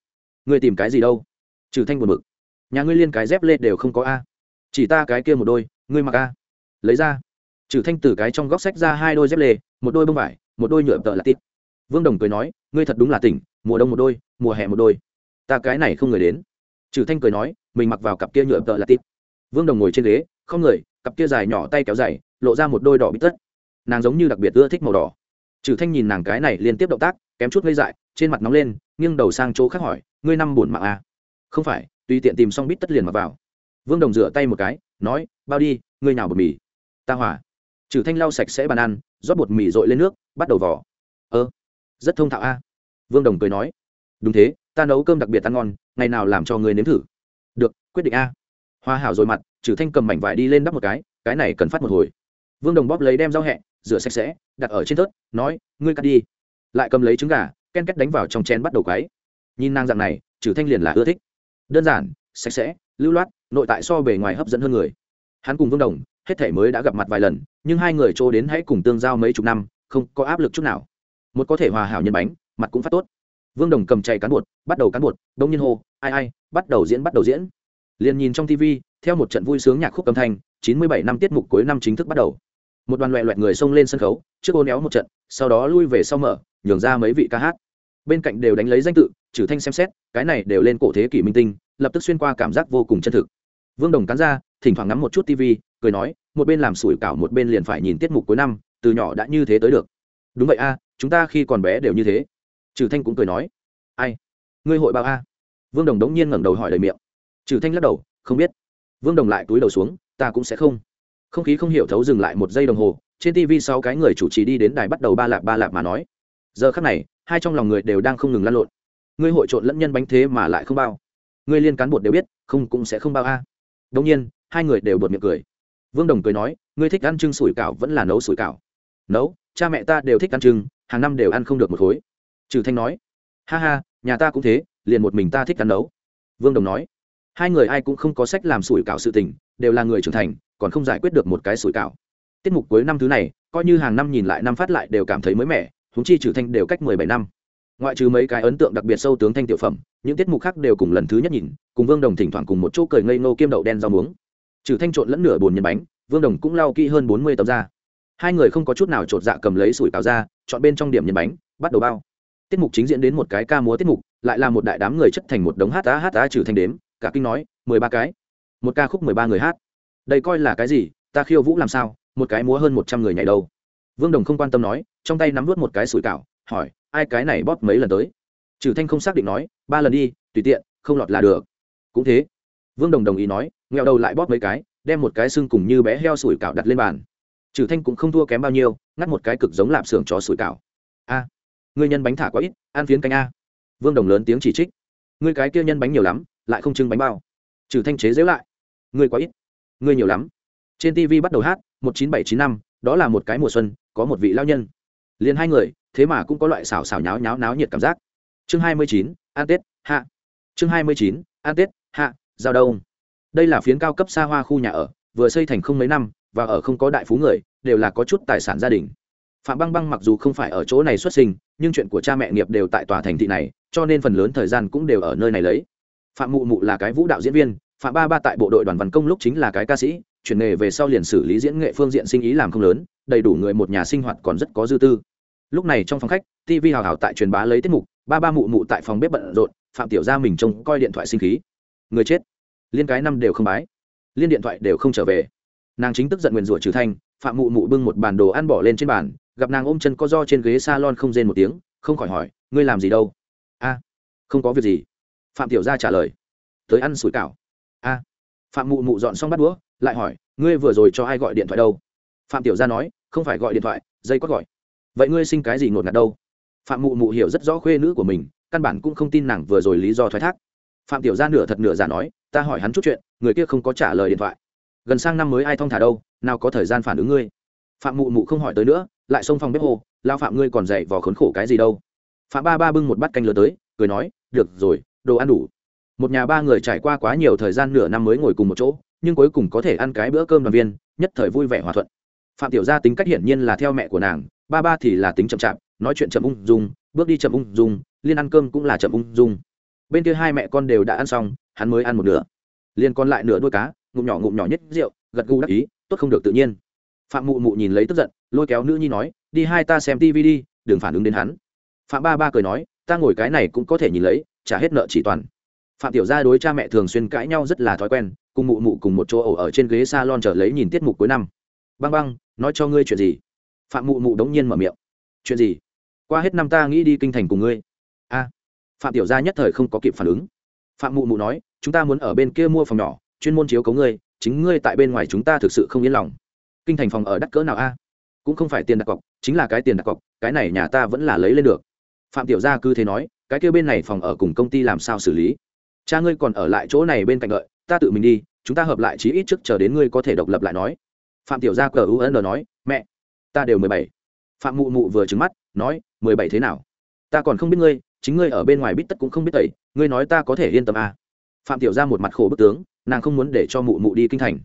Ngươi tìm cái gì đâu? Trừ thanh buồn bực. Nhà ngươi liên cái dép lê đều không có a chỉ ta cái kia một đôi ngươi mặc a. Lấy ra. Trừ thanh từ cái trong góc sách ra hai đôi dép lê một đôi bông vải một đôi nhựa tợ là tít. Vương đồng cười nói ngươi thật đúng là tỉnh mùa đông một đôi mùa hè một đôi. Ta cái này không người đến. Trừ thanh cười nói mình mặc vào cặp kia nhựa tợ là tít. Vương đồng ngồi trên ghế không người cặp kia dài nhỏ tay kéo dài, lộ ra một đôi đỏ bít tất. Nàng giống như đặc biệt ưa thích màu đỏ. Trừ thanh nhìn nàng cái này liên tiếp động tác kém chút gây dại trên mặt nóng lên nghiêng đầu sang chỗ khác hỏi ngươi năm buồn mạng à? không phải tùy tiện tìm xong bít tất liền mặc vào vương đồng rửa tay một cái, nói, bao đi, ngươi nào bột mì. Ta hỏa. Trừ thanh lau sạch sẽ bàn ăn, rót bột mì dội lên nước, bắt đầu vỏ ơ, rất thông thạo a. Vương đồng cười nói, đúng thế, ta nấu cơm đặc biệt ăn ngon, ngày nào làm cho người nếm thử. Được, quyết định a. Hoa hảo rồi mặt, trừ thanh cầm mảnh vải đi lên đắp một cái cái này cần phát một hồi. Vương đồng bóp lấy đem rau hẹ, rửa sạch sẽ, đặt ở trên tớt nói, ngươi cắt đi. Lại cầm lấy trứng gà, ken két đánh vào trong chén bắt đầu quáy nhìn nàng dạng này, trừ thanh liền là ưa thích. Đơn giản, sạch sẽ, lưu loát nội tại so bề ngoài hấp dẫn hơn người. Hắn cùng vương đồng, hết thể mới đã gặp mặt vài lần, nhưng hai người chỗ đến hãy cùng tương giao mấy chục năm, không có áp lực chút nào. Một có thể hòa hảo nhân bánh, mặt cũng phát tốt. Vương đồng cầm chạy cán bột, bắt đầu cán bột, đông nhiên hô, ai ai, bắt đầu diễn, bắt đầu diễn. Liền nhìn trong tv theo một trận vui sướng nhạc khúc âm thanh, chín mươi bảy năm tiết mục cuối năm chính thức bắt đầu. Một đoàn loẹ loẹt người xông lên sân khấu, trước ô néo một trận, sau đó lui về sau mở, nhường ra mấy vị ca hát. Bên cạnh đều đánh lấy danh tự, trừ thanh xem xét, cái này đều lên cổ thế kỷ minh tinh, lập tức xuyên qua cảm giác vô cùng chân thực vương đồng cắn ra, thỉnh thoảng ngắm một chút tv cười nói, một bên làm sủi cảo một bên liền phải nhìn tiết mục cuối năm, từ nhỏ đã như thế tới được. Đúng vậy a, chúng ta khi còn bé đều như thế. Trừ thanh cũng cười nói, ai? Ngươi hội bao a? Vương đồng đống nhiên ngẩng đầu hỏi lời miệng. Trừ thanh lắc đầu, không biết. Vương đồng lại túi đầu xuống, ta cũng sẽ không. Không khí không hiểu thấu dừng lại một giây đồng hồ, trên tv sau cái người chủ trì đi đến đài bắt đầu ba lạp ba lạp mà nói, giờ khắc này, hai trong lòng người đều đang không ngừng lăn lộn. Ngươi hội trộn lẫn nhân bánh thế mà lại không bao. Ngươi liên cán bột đều biết, không cũng sẽ không bao a. à đông nhiên, hai người đều bật miệng cười. Vương đồng cười nói, ngươi thích ăn trưng sủi cảo vẫn là nấu sủi cảo? Nấu, cha mẹ ta đều thích ăn trưng, hàng năm đều ăn không được một khối. Trừ thanh nói, ha ha, nhà ta cũng thế, liền một mình ta thích ăn nấu. Vương đồng nói, hai người ai cũng không có sách làm sủi cảo sự tình, đều là người trưởng thành, còn không giải quyết được một cái sủi cảo. Tiết mục cuối năm thứ này, coi như hàng năm nhìn lại năm phát lại đều cảm thấy mới mẻ húng chi trừ thanh đều cách mười bảy năm ngoại trừ mấy cái ấn tượng đặc biệt sâu tướng thanh tiểu phẩm, những tiết mục khác đều cùng lần thứ nhất nhìn, cùng vương đồng thỉnh thoảng cùng một chỗ cười ngây ngô kiêm đậu đen rau muống. Trừ thanh trộn lẫn nửa bồn nhân bánh, vương đồng cũng lau kỹ hơn bốn mươi tấm da. Hai người không có chút nào chột dạ cầm lấy sủi cào ra chọn bên trong điểm nhân bánh, bắt đầu bao. Tiết mục chính diễn đến một cái ca múa tiết mục, lại là một đại đám người chất thành một đống hát tá hát tá trừ thanh đếm, cả kinh nói, mười ba cái. Một ca khúc mười ba người hát. Đây coi là cái gì, ta khiêu vũ làm sao, một cái múa hơn một trăm người nhảy đâu. Vương đồng không quan tâm nói, trong tay nắm vớt một cái sủi cảo hỏi ai cái này bóp mấy lần tới? Trừ thanh không xác định nói ba lần đi tùy tiện không lọt là được. Cũng thế. Vương đồng đồng ý nói nghèo đầu lại bóp mấy cái đem một cái xương cùng như bé heo sủi cảo đặt lên bàn. Trừ thanh cũng không thua kém bao nhiêu ngắt một cái cực giống lạp xưởng chó sủi cảo. A à, ngươi nhân bánh thả quá ít ăn phiến canh a. Vương đồng lớn tiếng chỉ trích. Ngươi cái kia nhân bánh nhiều lắm lại không trưng bánh bao. Trừ thanh chế dễu lại. Ngươi quá ít. Ngươi nhiều lắm. Trên tv bắt đầu hát một chín bảy chín năm đó là một cái mùa xuân có một vị lao nhân liền hai người, thế mà cũng có loại xào xào nháo nháo náo nhiệt cảm giác. Chương hai mươi chín an tết, hạ. Chương hai mươi chín an tết, hạ, giao đông. Đây là phiến cao cấp xa hoa khu nhà ở, vừa xây thành không mấy năm, và ở không có đại phú người, đều là có chút tài sản gia đình. Phạm băng băng mặc dù không phải ở chỗ này xuất sinh, nhưng chuyện của cha mẹ nghiệp đều tại tòa thành thị này, cho nên phần lớn thời gian cũng đều ở nơi này lấy. Phạm mụ mụ là cái vũ đạo diễn viên, phạm ba ba tại bộ đội đoàn văn công lúc chính là cái ca sĩ, chuyển nghề về sau liền xử lý diễn nghệ phương diện sinh ý làm không lớn, đầy đủ người một nhà sinh hoạt còn rất có dư tư lúc này trong phòng khách tv hào hào tại truyền bá lấy tiết mục, ba ba mụ mụ tại phòng bếp bận rộn, phạm tiểu gia mình trông coi điện thoại sinh khí. Người chết. Liên cái năm đều không bái. Liên điện thoại đều không trở về. Nàng chính tức giận nguyền rủa trừ thanh, phạm mụ mụ bưng một bàn đồ ăn bỏ lên trên bàn, gặp nàng ôm chân co do trên ghế salon không rên một tiếng, không khỏi hỏi, ngươi làm gì đâu? A, không có việc gì. Phạm tiểu gia trả lời, tới ăn sủi cảo. A. Phạm mụ mụ dọn xong bắt đũa, lại hỏi, ngươi vừa rồi cho ai gọi điện thoại đâu? Phạm tiểu gia nói, không phải gọi điện thoại, dây quát gọi vậy ngươi sinh cái gì ngột ngạt đâu? Phạm mụ mụ hiểu rất rõ khuê nữ của mình, căn bản cũng không tin nàng vừa rồi lý do thoái thác. Phạm tiểu gia nửa thật nửa giả nói, ta hỏi hắn chút chuyện, người kia không có trả lời điện thoại. Gần sang năm mới ai thong thả đâu, nào có thời gian phản ứng ngươi. Phạm mụ mụ không hỏi tới nữa, lại xông phòng bếp hồ lao phạm ngươi còn dậy vò khốn khổ cái gì đâu? Phạm ba ba bưng một bát canh lừa tới, cười nói, được rồi, đồ ăn đủ. Một nhà ba người trải qua quá nhiều thời gian nửa năm mới ngồi cùng một chỗ, nhưng cuối cùng có thể ăn cái bữa cơm đoàn viên, nhất thời vui vẻ hòa thuận. Phạm tiểu gia tính cách hiển nhiên là theo mẹ của nàng ba ba thì là tính chậm chạp, nói chuyện chậm ung dung, bước đi chậm ung dung, liên ăn cơm cũng là chậm ung dung. Bên kia hai mẹ con đều đã ăn xong, hắn mới ăn một nửa. Liên còn lại nửa đuôi cá, ngụm nhỏ ngụm nhỏ nhất rượu, gật gù đắc ý, tốt không được tự nhiên. Phạm mụ mụ nhìn lấy tức giận, lôi kéo nữ nhi nói, đi hai ta xem tv đi, đừng phản ứng đến hắn. Phạm ba ba cười nói, ta ngồi cái này cũng có thể nhìn lấy, trả hết nợ chỉ toàn. Phạm tiểu gia đối cha mẹ thường xuyên cãi nhau rất là thói quen, cùng mụ mụ cùng một chỗ ổ ở trên ghế s a lon chờ lấy nhìn tiết mục cuối năm. Băng băng, nói cho ngươi chuyện gì? Phạm mụ mụ đống nhiên mở miệng. Chuyện gì? Qua hết năm ta nghĩ đi kinh thành cùng ngươi. A. Phạm tiểu gia nhất thời không có kịp phản ứng. Phạm mụ mụ nói, chúng ta muốn ở bên kia mua phòng nhỏ, chuyên môn chiếu cấu ngươi, chính ngươi tại bên ngoài chúng ta thực sự không yên lòng. Kinh thành phòng ở đắt cỡ nào a? Cũng không phải tiền đặt cọc, chính là cái tiền đặt cọc, cái này nhà ta vẫn là lấy lên được. Phạm tiểu gia cứ thế nói, cái kia bên này phòng ở cùng công ty làm sao xử lý? Cha ngươi còn ở lại chỗ này bên cạnh lợi ta tự mình đi, chúng ta hợp lại chí ít trước chờ đến ngươi có thể độc lập lại nói. Phạm tiểu gia cờ u nói, mẹ ta đều mười bảy. Phạm mụ mụ vừa trứng mắt, nói, mười bảy thế nào? Ta còn không biết ngươi, chính ngươi ở bên ngoài biết tất cũng không biết tẩy, ngươi nói ta có thể yên tâm à. phạm tiểu gia một mặt khổ bức tướng, nàng không muốn để cho mụ mụ đi kinh thành.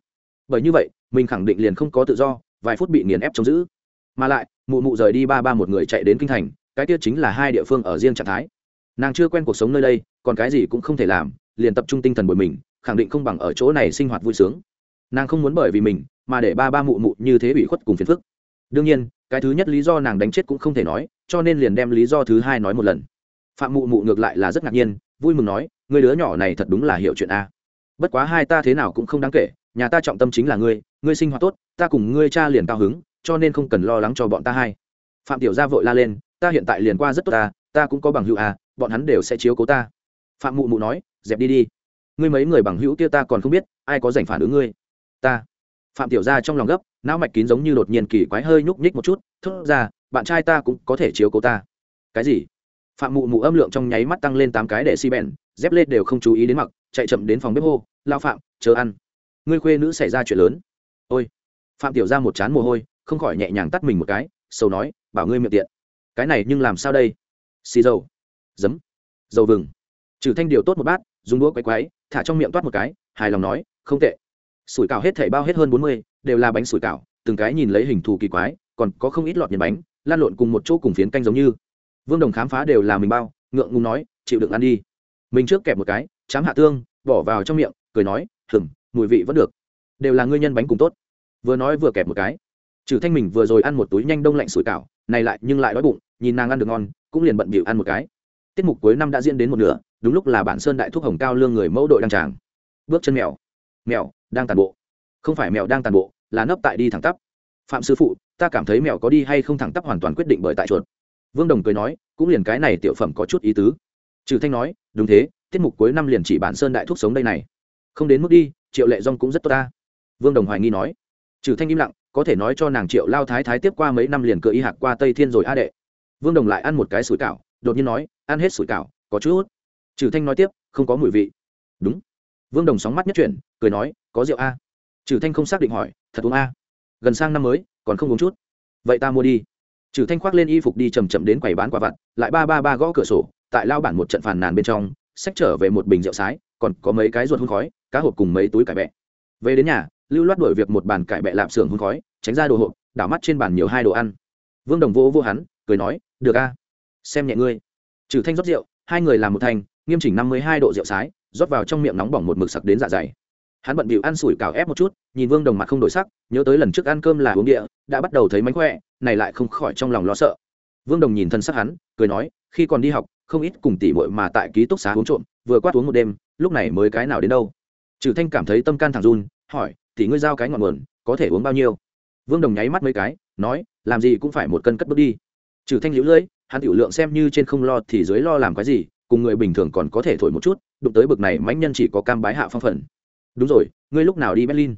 Bởi như vậy, mình khẳng định liền không có tự do, vài phút bị nghiền ép chống giữ. Mà lại, mụ mụ rời đi ba ba một người chạy đến kinh thành, cái tiết chính là hai địa phương ở riêng trạng thái. Nàng chưa quen cuộc sống nơi đây, còn cái gì cũng không thể làm, liền tập trung tinh thần bồi mình, khẳng định không bằng ở chỗ này sinh hoạt vui sướng. Nàng không muốn bởi vì mình, mà để ba ba mụ mụ như thế bị khuất cùng phiền phức đương nhiên, cái thứ nhất lý do nàng đánh chết cũng không thể nói, cho nên liền đem lý do thứ hai nói một lần. Phạm mụ mụ ngược lại là rất ngạc nhiên, vui mừng nói người đứa nhỏ này thật đúng là hiểu chuyện a. Bất quá hai ta thế nào cũng không đáng kể, nhà ta trọng tâm chính là ngươi ngươi sinh hoạt tốt, ta cùng ngươi cha liền cao hứng, cho nên không cần lo lắng cho bọn ta hai phạm tiểu gia vội la lên, ta hiện tại liền qua rất tốt ta ta cũng có bằng hữu à bọn hắn đều sẽ chiếu cố ta. Phạm mụ mụ nói, dẹp đi đi. Ngươi mấy người bằng hữu kia ta còn không biết, ai có dành phản ứng ngươi? Ta. Phạm tiểu gia trong lòng gấp não mạch kín giống như đột nhiên kỳ quái hơi nhúc nhích một chút, thốt ra, bạn trai ta cũng có thể chiếu cố ta. Cái gì? Phạm mụ mụ âm lượng trong nháy mắt tăng lên tám cái để xi bèn, dép lê đều không chú ý đến mặc, chạy chậm đến phòng bếp hô lao phạm, chờ ăn. Ngươi khuê nữ xảy ra chuyện lớn. Ôi. Phạm tiểu ra một chán mồ hôi, không khỏi nhẹ nhàng tắt mình một cái sâu nói, bảo ngươi miệng tiện. Cái này nhưng làm sao đây? Xì dầu. Giấm. Dầu vừng. Trừ thanh điều tốt một bát, dùng đũa quay quáy thả trong miệng toát một cái, hài lòng nói, không tệ sủi cảo hết thảy bao hết hơn bốn mươi, đều là bánh sủi cảo, từng cái nhìn lấy hình thù kỳ quái, còn có không ít lọt nhân bánh, lan lộn cùng một chỗ cùng phiến canh giống như. Vương đồng khám phá đều là mình bao, ngượng ngùng nói, chịu đựng ăn đi. Mình trước kẹp một cái, chám hạ tương, bỏ vào trong miệng, cười nói hừng mùi vị vẫn được. Đều là ngươi nhân bánh cùng tốt. Vừa nói vừa kẹp một cái. Trừ thanh mình vừa rồi ăn một túi nhanh đông lạnh sủi cảo, này lại nhưng lại đói bụng, nhìn nàng ăn được ngon, cũng liền bận bịu ăn một cái. Tiết mục cuối năm đã diễn đến một nửa, đúng lúc là bản sơn đại thúc hồng cao lương người mẫu đội đăng tràng. Bước chân mèo. Mèo đang tàn bộ. Không phải mèo đang tàn bộ, là nấp tại đi thẳng tắp. Phạm sư phụ, ta cảm thấy mèo có đi hay không thẳng tắp hoàn toàn quyết định bởi tại chuột. Vương đồng cười nói, cũng liền cái này tiểu phẩm có chút ý tứ. Trừ thanh nói, đúng thế, tiết mục cuối năm liền chỉ bản sơn đại thuốc sống đây này. Không đến mức đi, triệu lệ dong cũng rất tốt ta. Vương đồng hoài nghi nói. Trừ thanh im lặng, có thể nói cho nàng triệu lao thái thái tiếp qua mấy năm liền cựa y hạc qua tây thiên rồi a đệ. Vương đồng lại ăn một cái sủi cảo, đột nhiên nói, ăn hết sủi cảo, có chút. Hút trừ thanh nói tiếp, không có mùi vị. Đúng. Vương đồng sóng mắt nhất chuyển, cười nói có rượu a? Trừ thanh không xác định hỏi, thật uống a? Gần sang năm mới, còn không uống chút. Vậy ta mua đi. Trừ thanh khoác lên y phục đi chầm chậm đến quầy bán quả vặt, lại ba ba ba gõ cửa sổ, tại lao bản một trận phàn nàn bên trong, xách trở về một bình rượu sái, còn có mấy cái ruột hôn khói, cá hộp cùng mấy túi cải bẹ. Về đến nhà, lưu loát đổi việc một bàn cải bẹ lạp xưởng hôn khói, tránh ra đồ hộp, đảo mắt trên bàn nhiều hai đồ ăn. Vương đồng vô vô hắn, cười nói, được a, xem nhẹ ngươi. Trừ thanh rót rượu, hai người làm một thành, nghiêm chỉnh năm mươi hai độ rượu sái, rót vào trong miệng nóng bỏng một mực sặc đến dạ dày hắn bận bịu ăn sủi cào ép một chút, nhìn vương đồng mặt không đổi sắc, nhớ tới lần trước ăn cơm là uống địa, đã bắt đầu thấy mánh khỏe, này lại không khỏi trong lòng lo sợ. Vương đồng nhìn thân sắc hắn, cười nói, khi còn đi học, không ít cùng tỉ mội mà tại ký túc xá uống trộm, vừa quát uống một đêm, lúc này mới cái nào đến đâu. Trừ thanh cảm thấy tâm can thẳng run, hỏi, tỷ ngươi giao cái ngọn nguồn, có thể uống bao nhiêu? Vương đồng nháy mắt mấy cái, nói, làm gì cũng phải một cân cất bước đi. Trừ thanh liễu lưỡi, hắn tiểu lượng xem như trên không lo thì dưới lo làm cái gì, cùng người bình thường còn có thể thổi một chút, đụng tới bực này mãnh nhân chỉ có cam bái hạ phong phần đúng rồi, ngươi lúc nào đi berlin?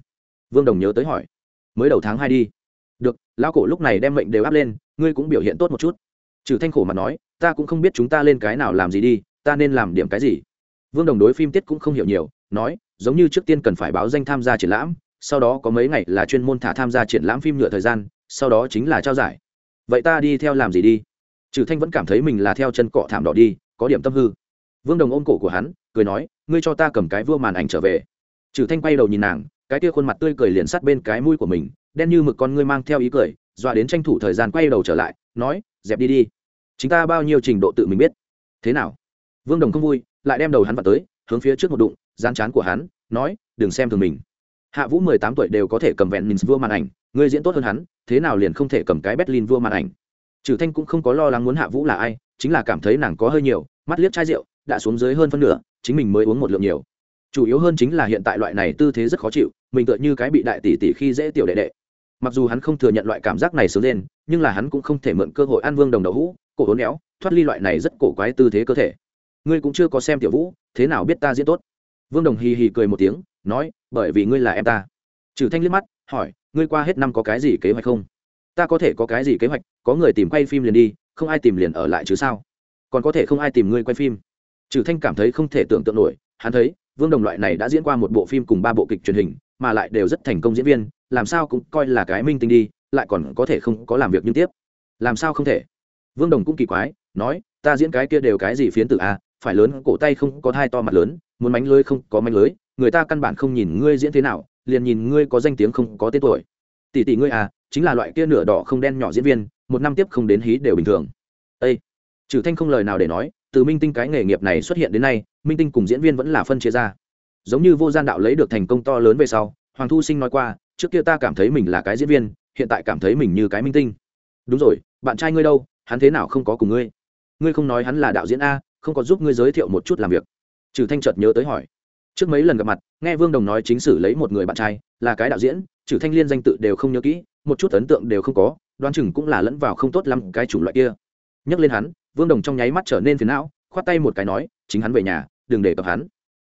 Vương đồng nhớ tới hỏi. Mới đầu tháng hai đi. Được, lão cổ lúc này đem mệnh đều áp lên, ngươi cũng biểu hiện tốt một chút. Trừ thanh khổ mà nói, ta cũng không biết chúng ta lên cái nào làm gì đi, ta nên làm điểm cái gì? Vương đồng đối phim tiết cũng không hiểu nhiều, nói, giống như trước tiên cần phải báo danh tham gia triển lãm, sau đó có mấy ngày là chuyên môn thả tham gia triển lãm phim nhựa thời gian, sau đó chính là trao giải. Vậy ta đi theo làm gì đi? Trừ thanh vẫn cảm thấy mình là theo chân cọ thảm đỏ đi, có điểm tâm hư. Vương đồng ôm cổ của hắn, cười nói, ngươi cho ta cầm cái vua màn ảnh trở về trừ thanh quay đầu nhìn nàng, cái kia khuôn mặt tươi cười liền sát bên cái mũi của mình, đen như mực con ngươi mang theo ý cười, dọa đến tranh thủ thời gian quay đầu trở lại, nói, dẹp đi đi. Chúng ta bao nhiêu trình độ tự mình biết. Thế nào? Vương đồng không vui, lại đem đầu hắn vào tới, hướng phía trước một đụng gian chán của hắn, nói, đừng xem thường mình. Hạ vũ mười tám tuổi đều có thể cầm vẹn mình vua màn ảnh, ngươi diễn tốt hơn hắn, thế nào liền không thể cầm cái berlin vua màn ảnh? Trừ thanh cũng không có lo lắng muốn hạ vũ là ai, chính là cảm thấy nàng có hơi nhiều, mắt liếc chai rượu, đã xuống dưới hơn phân nửa, chính mình mới uống một lượng nhiều chủ yếu hơn chính là hiện tại loại này tư thế rất khó chịu, mình tựa như cái bị đại tỷ tỷ khi dễ tiểu đệ đệ. Mặc dù hắn không thừa nhận loại cảm giác này sớm lên, nhưng là hắn cũng không thể mượn cơ hội ăn vương đồng đậu hũ, cổ hốn éo, thoát ly loại này rất cổ quái tư thế cơ thể. Ngươi cũng chưa có xem tiểu vũ, thế nào biết ta diễn tốt? Vương đồng hì hì cười một tiếng, nói, bởi vì ngươi là em ta. Trừ thanh liếc mắt, hỏi, ngươi qua hết năm có cái gì kế hoạch không? Ta có thể có cái gì kế hoạch, có người tìm quay phim liền đi, không ai tìm liền ở lại chứ sao? Còn có thể không ai tìm ngươi quay phim. Trừ thanh cảm thấy không thể tưởng tượng nổi, hắn thấy vương đồng loại này đã diễn qua một bộ phim cùng ba bộ kịch truyền hình mà lại đều rất thành công diễn viên làm sao cũng coi là cái minh tinh đi lại còn có thể không có làm việc như tiếp. Làm sao không thể? Vương đồng cũng kỳ quái nói ta diễn cái kia đều cái gì phiến tử a à, phải lớn cổ tay không có thai to mặt lớn muốn mánh lưới không có mánh lưới người ta căn bản không nhìn ngươi diễn thế nào liền nhìn ngươi có danh tiếng không có tên tuổi. Tỷ tỷ ngươi à chính là loại kia nửa đỏ không đen nhỏ diễn viên một năm tiếp không đến hí đều bình thường. Ây trừ thanh không lời nào để nói từ minh tinh cái nghề nghiệp này xuất hiện đến nay, minh tinh cùng diễn viên vẫn là phân chia ra. Giống như vô gian đạo lấy được thành công to lớn về sau, hoàng thu sinh nói qua, trước kia ta cảm thấy mình là cái diễn viên, hiện tại cảm thấy mình như cái minh tinh. Đúng rồi, bạn trai ngươi đâu, hắn thế nào không có cùng ngươi? Ngươi không nói hắn là đạo diễn a, không có giúp ngươi giới thiệu một chút làm việc. Trừ thanh chợt nhớ tới hỏi. Trước mấy lần gặp mặt, nghe vương đồng nói chính sử lấy một người bạn trai, là cái đạo diễn, trừ thanh liên danh tự đều không nhớ kỹ, một chút ấn tượng đều không có, đoán chừng cũng là lẫn vào không tốt lắm cái chủng loại kia. Nhắc lên hắn vương đồng trong nháy mắt trở nên phiền não, khoát tay một cái nói, chính hắn về nhà, đừng để cập hắn.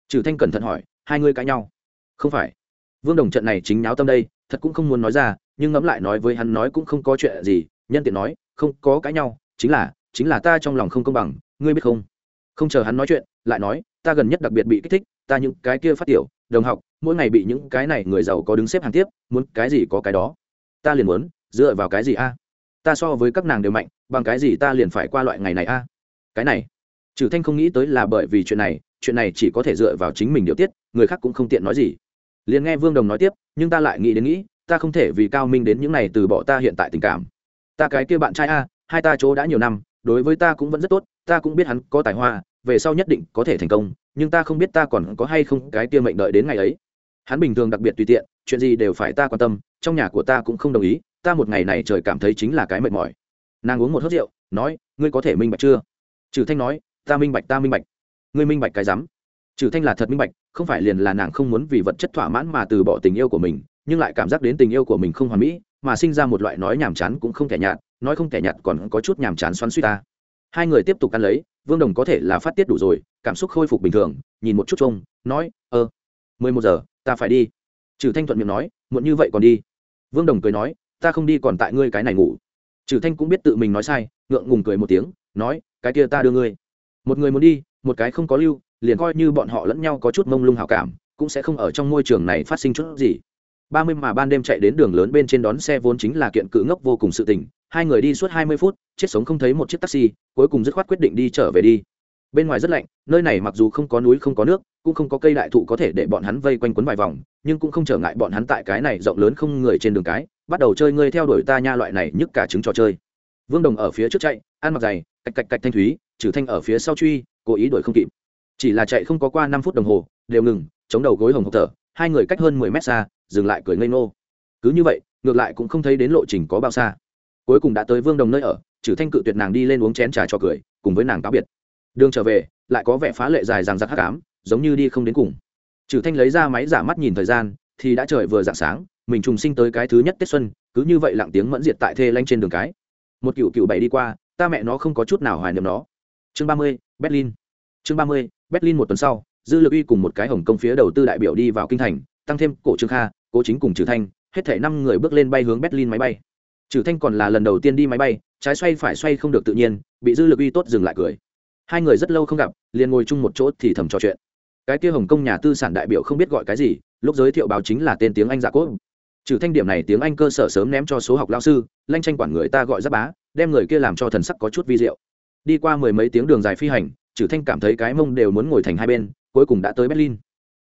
Trừ thanh cẩn thận hỏi, hai ngươi cãi nhau? Không phải. Vương đồng trận này chính nháo tâm đây, thật cũng không muốn nói ra, nhưng ngẫm lại nói với hắn nói cũng không có chuyện gì, nhân tiện nói, không có cãi nhau, chính là chính là ta trong lòng không công bằng, ngươi biết không? Không chờ hắn nói chuyện, lại nói, ta gần nhất đặc biệt bị kích thích, ta những cái kia phát tiểu, đồng học, mỗi ngày bị những cái này người giàu có đứng xếp hàng tiếp, muốn cái gì có cái đó. Ta liền muốn, dựa vào cái gì a? Ta so với các nàng đều mạnh bằng cái gì ta liền phải qua loại ngày này a? Cái này, trừ thanh không nghĩ tới là bởi vì chuyện này chuyện này chỉ có thể dựa vào chính mình điều tiết, người khác cũng không tiện nói gì. Liền nghe vương đồng nói tiếp, nhưng ta lại nghĩ đến nghĩ, ta không thể vì cao minh đến những này từ bỏ ta hiện tại tình cảm. Ta cái kia bạn trai a, hai ta chỗ đã nhiều năm, đối với ta cũng vẫn rất tốt, ta cũng biết hắn có tài hoa, về sau nhất định có thể thành công, nhưng ta không biết ta còn có hay không cái kia mệnh đợi đến ngày ấy. Hắn bình thường đặc biệt tùy tiện, chuyện gì đều phải ta quan tâm, trong nhà của ta cũng không đồng ý, ta một ngày này trời cảm thấy chính là cái mệt mỏi nàng uống một hớt rượu, nói, ngươi có thể minh bạch chưa? Trừ thanh nói, ta minh bạch, ta minh bạch. Ngươi minh bạch cái rắm. Trừ thanh là thật minh bạch, không phải liền là nàng không muốn vì vật chất thỏa mãn mà từ bỏ tình yêu của mình, nhưng lại cảm giác đến tình yêu của mình không hoàn mỹ, mà sinh ra một loại nói nhàm chán cũng không thể nhạt, nói không thể nhạt còn có chút nhàm chán xoắn suy ta. Hai người tiếp tục ăn lấy, vương đồng có thể là phát tiết đủ rồi, cảm xúc khôi phục bình thường, nhìn một chút trông, nói ơ mười một giờ, ta phải đi. Trừ thanh thuận miệng nói, muộn như vậy còn đi. Vương đồng cười nói, ta không đi còn tại ngươi cái này ngủ trừ thanh cũng biết tự mình nói sai, ngượng ngùng cười một tiếng, nói, cái kia ta đưa ngươi. Một người muốn đi, một cái không có lưu, liền coi như bọn họ lẫn nhau có chút mông lung hảo cảm, cũng sẽ không ở trong môi trường này phát sinh chút gì. Ba mươi mà ban đêm chạy đến đường lớn bên trên đón xe vốn chính là kiện cự ngốc vô cùng sự tình, hai người đi suốt hai mươi phút, chết sống không thấy một chiếc taxi, cuối cùng dứt khoát quyết định đi trở về đi. Bên ngoài rất lạnh, nơi này mặc dù không có núi không có nước, cũng không có cây đại thụ có thể để bọn hắn vây quanh quấn vài vòng, nhưng cũng không trở ngại bọn hắn tại cái này rộng lớn không người trên đường cái bắt đầu chơi ngươi theo đuổi ta nha loại này nhức cả trứng trò chơi. Vương đồng ở phía trước chạy, ăn mặc dày, cạch cạch cạch thanh thúy, trừ thanh ở phía sau truy, cố ý đuổi không kịp. Chỉ là chạy không có qua năm phút đồng hồ, đều ngừng, chống đầu gối hồng hộc thở, hai người cách hơn mười mét xa, dừng lại cười ngây ngô. Cứ như vậy, ngược lại cũng không thấy đến lộ trình có bao xa. Cuối cùng đã tới vương đồng nơi ở, trừ thanh cự tuyệt nàng đi lên uống chén trà cho cười, cùng với nàng cáo biệt. Đường trở về, lại có vẻ phá lệ dài rằng giặc hắc ám, giống như đi không đến cùng. Trừ thanh lấy ra máy giả mắt nhìn thời gian, thì đã trời vừa dạng sáng mình trùng sinh tới cái thứ nhất tết xuân, cứ như vậy lặng tiếng mẫn diệt tại thê lanh trên đường cái. Một cựu cựu bảy đi qua, ta mẹ nó không có chút nào hoài niệm nó. Chương ba mươi, berlin. Chương ba mươi, berlin một tuần sau, dư lực uy cùng một cái hồng công phía đầu tư đại biểu đi vào kinh thành, tăng thêm cổ trương kha, cố chính cùng trừ thanh, hết thể năm người bước lên bay hướng berlin máy bay. Trừ thanh còn là lần đầu tiên đi máy bay, trái xoay phải xoay không được tự nhiên, bị dư lực uy tốt dừng lại cười. Hai người rất lâu không gặp, liền ngồi chung một chỗ thì thầm trò chuyện. Cái kia hồng kông nhà tư sản đại biểu không biết gọi cái gì, lúc giới thiệu báo chính là tên tiếng anh giả cốt trừ thanh điểm này tiếng anh cơ sở sớm ném cho số học lao sư, lanh tranh quản người ta gọi giáp bá, đem người kia làm cho thần sắc có chút vi diệu. Đi qua mười mấy tiếng đường dài phi hành, trừ thanh cảm thấy cái mông đều muốn ngồi thành hai bên, cuối cùng đã tới berlin.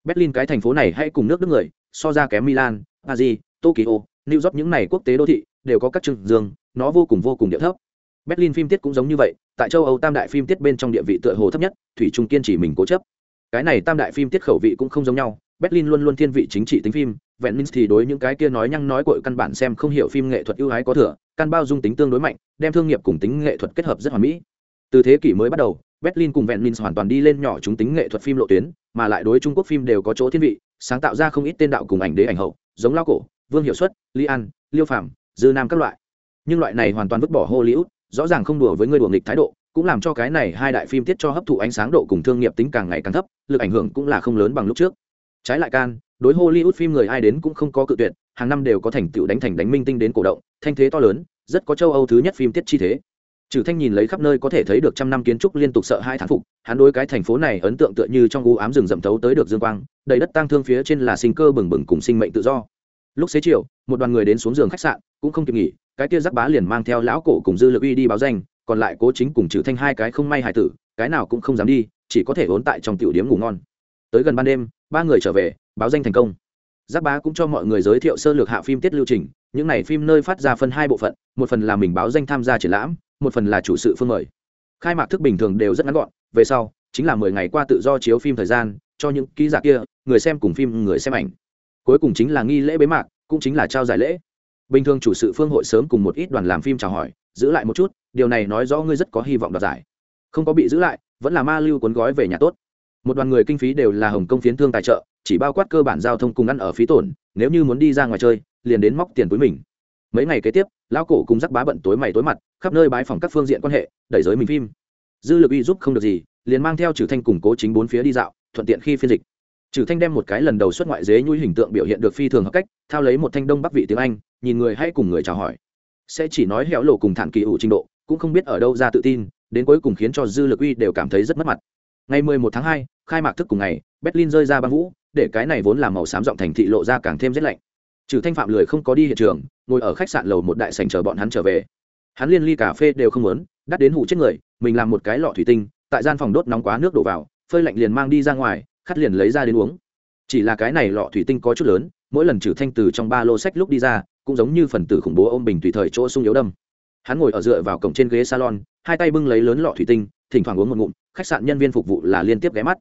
Berlin cái thành phố này hay cùng nước đức người, so ra kém milan, paris, tokyo, new york những này quốc tế đô thị, đều có các trường dương, nó vô cùng vô cùng địa thấp. Berlin phim tiết cũng giống như vậy, tại châu âu tam đại phim tiết bên trong địa vị tựa hồ thấp nhất, thủy trung kiên chỉ mình cố chấp. Cái này tam đại phim tiết khẩu vị cũng không giống nhau berlin luôn luôn thiên vị chính trị tính phim vẹn minh thì đối những cái kia nói nhăng nói cội căn bản xem không hiểu phim nghệ thuật ưu ái có thừa căn bao dung tính tương đối mạnh đem thương nghiệp cùng tính nghệ thuật kết hợp rất hoàn mỹ. Từ thế kỷ mới bắt đầu berlin cùng vẹn minh hoàn toàn đi lên nhỏ chúng tính nghệ thuật phim lộ tuyến mà lại đối trung quốc phim đều có chỗ thiên vị sáng tạo ra không ít tên đạo cùng ảnh đế ảnh hậu giống lao cổ vương hiệu suất li an liêu Phàm, dư nam các loại. Nhưng loại này hoàn toàn vứt bỏ hollywood rõ ràng không đùa với người đùa nghịch thái độ cũng làm cho cái này hai đại phim tiết cho hấp thụ ánh sáng độ cùng thương nghiệp tính càng ngày càng thấp lực ảnh hưởng cũng là không lớn bằng lúc trước trái lại can, đối hollywood phim người ai đến cũng không có cự tuyệt, hàng năm đều có thành tựu đánh thành đánh minh tinh đến cổ động, thanh thế to lớn, rất có châu âu thứ nhất phim tiết chi thế. Trừ thanh nhìn lấy khắp nơi có thể thấy được trăm năm kiến trúc liên tục sợ hai thán phục, hắn đối cái thành phố này ấn tượng tựa như trong u ám rừng rậm thấu tới được dương quang, đầy đất tang thương phía trên là sinh cơ bừng bừng cùng sinh mệnh tự do. Lúc xế chiều, một đoàn người đến xuống giường khách sạn, cũng không kịp nghỉ, cái kia giác bá liền mang theo lão cổ cùng dư lực uy đi báo danh, còn lại cố chính cùng trừ thanh hai cái không may hài tử, cái nào cũng không dám đi, chỉ có thể vốn tại trong tiểu điếm ngủ ngon. Tới gần ban đêm ba người trở về, báo danh thành công. Giác bá cũng cho mọi người giới thiệu sơ lược hạ phim tiết lưu trình, những này phim nơi phát ra phân hai bộ phận, một phần là mình báo danh tham gia triển lãm, một phần là chủ sự phương mời. Khai mạc thức bình thường đều rất ngắn gọn, về sau, chính là mười ngày qua tự do chiếu phim thời gian, cho những ký giả kia, người xem cùng phim người xem ảnh. Cuối cùng chính là nghi lễ bế mạc, cũng chính là trao giải lễ. Bình thường chủ sự phương hội sớm cùng một ít đoàn làm phim chào hỏi, giữ lại một chút, điều này nói rõ ngươi rất có hy vọng đoạt giải. Không có bị giữ lại, vẫn là ma lưu cuốn gói về nhà tốt một đoàn người kinh phí đều là hồng công phiến thương tài trợ, chỉ bao quát cơ bản giao thông cùng ăn ở phí tổn, nếu như muốn đi ra ngoài chơi, liền đến móc tiền túi mình. Mấy ngày kế tiếp, lão cổ cùng rắc bá bận tối mày tối mặt, khắp nơi bái phòng các phương diện quan hệ, đẩy giới mình phim. Dư lực uy giúp không được gì, liền mang theo trừ thanh củng cố chính bốn phía đi dạo, thuận tiện khi phiên dịch. Trừ thanh đem một cái lần đầu xuất ngoại dế nhui hình tượng biểu hiện được phi thường hợp cách, thao lấy một thanh đông bắc vị tiếng anh, nhìn người hay cùng người chào hỏi. Sẽ chỉ nói héo lộ cùng thản kỳ ủ trình độ, cũng không biết ở đâu ra tự tin, đến cuối cùng khiến cho dư lực uy đều cảm thấy rất mất mặt ngày 11 tháng 2, khai mạc thức cùng ngày berlin rơi ra băng vũ để cái này vốn là màu xám giọng thành thị lộ ra càng thêm rét lạnh. Trừ thanh phạm lười không có đi hiện trường ngồi ở khách sạn lầu một đại sảnh chờ bọn hắn trở về. Hắn liên ly cà phê đều không muốn đắt đến hủ chết người mình làm một cái lọ thủy tinh tại gian phòng đốt nóng quá nước đổ vào phơi lạnh liền mang đi ra ngoài khắt liền lấy ra đến uống. Chỉ là cái này lọ thủy tinh có chút lớn mỗi lần trừ thanh từ trong ba lô sách lúc đi ra cũng giống như phần tử khủng bố ôm bình tùy thời chỗ sung yếu đâm. Hắn ngồi ở dựa vào cổng trên ghế salon hai tay bưng lấy lớn lọ thủy tinh, thỉnh thoảng uống một ngụm, khách sạn nhân viên phục vụ là liên tiếp ghé mắt.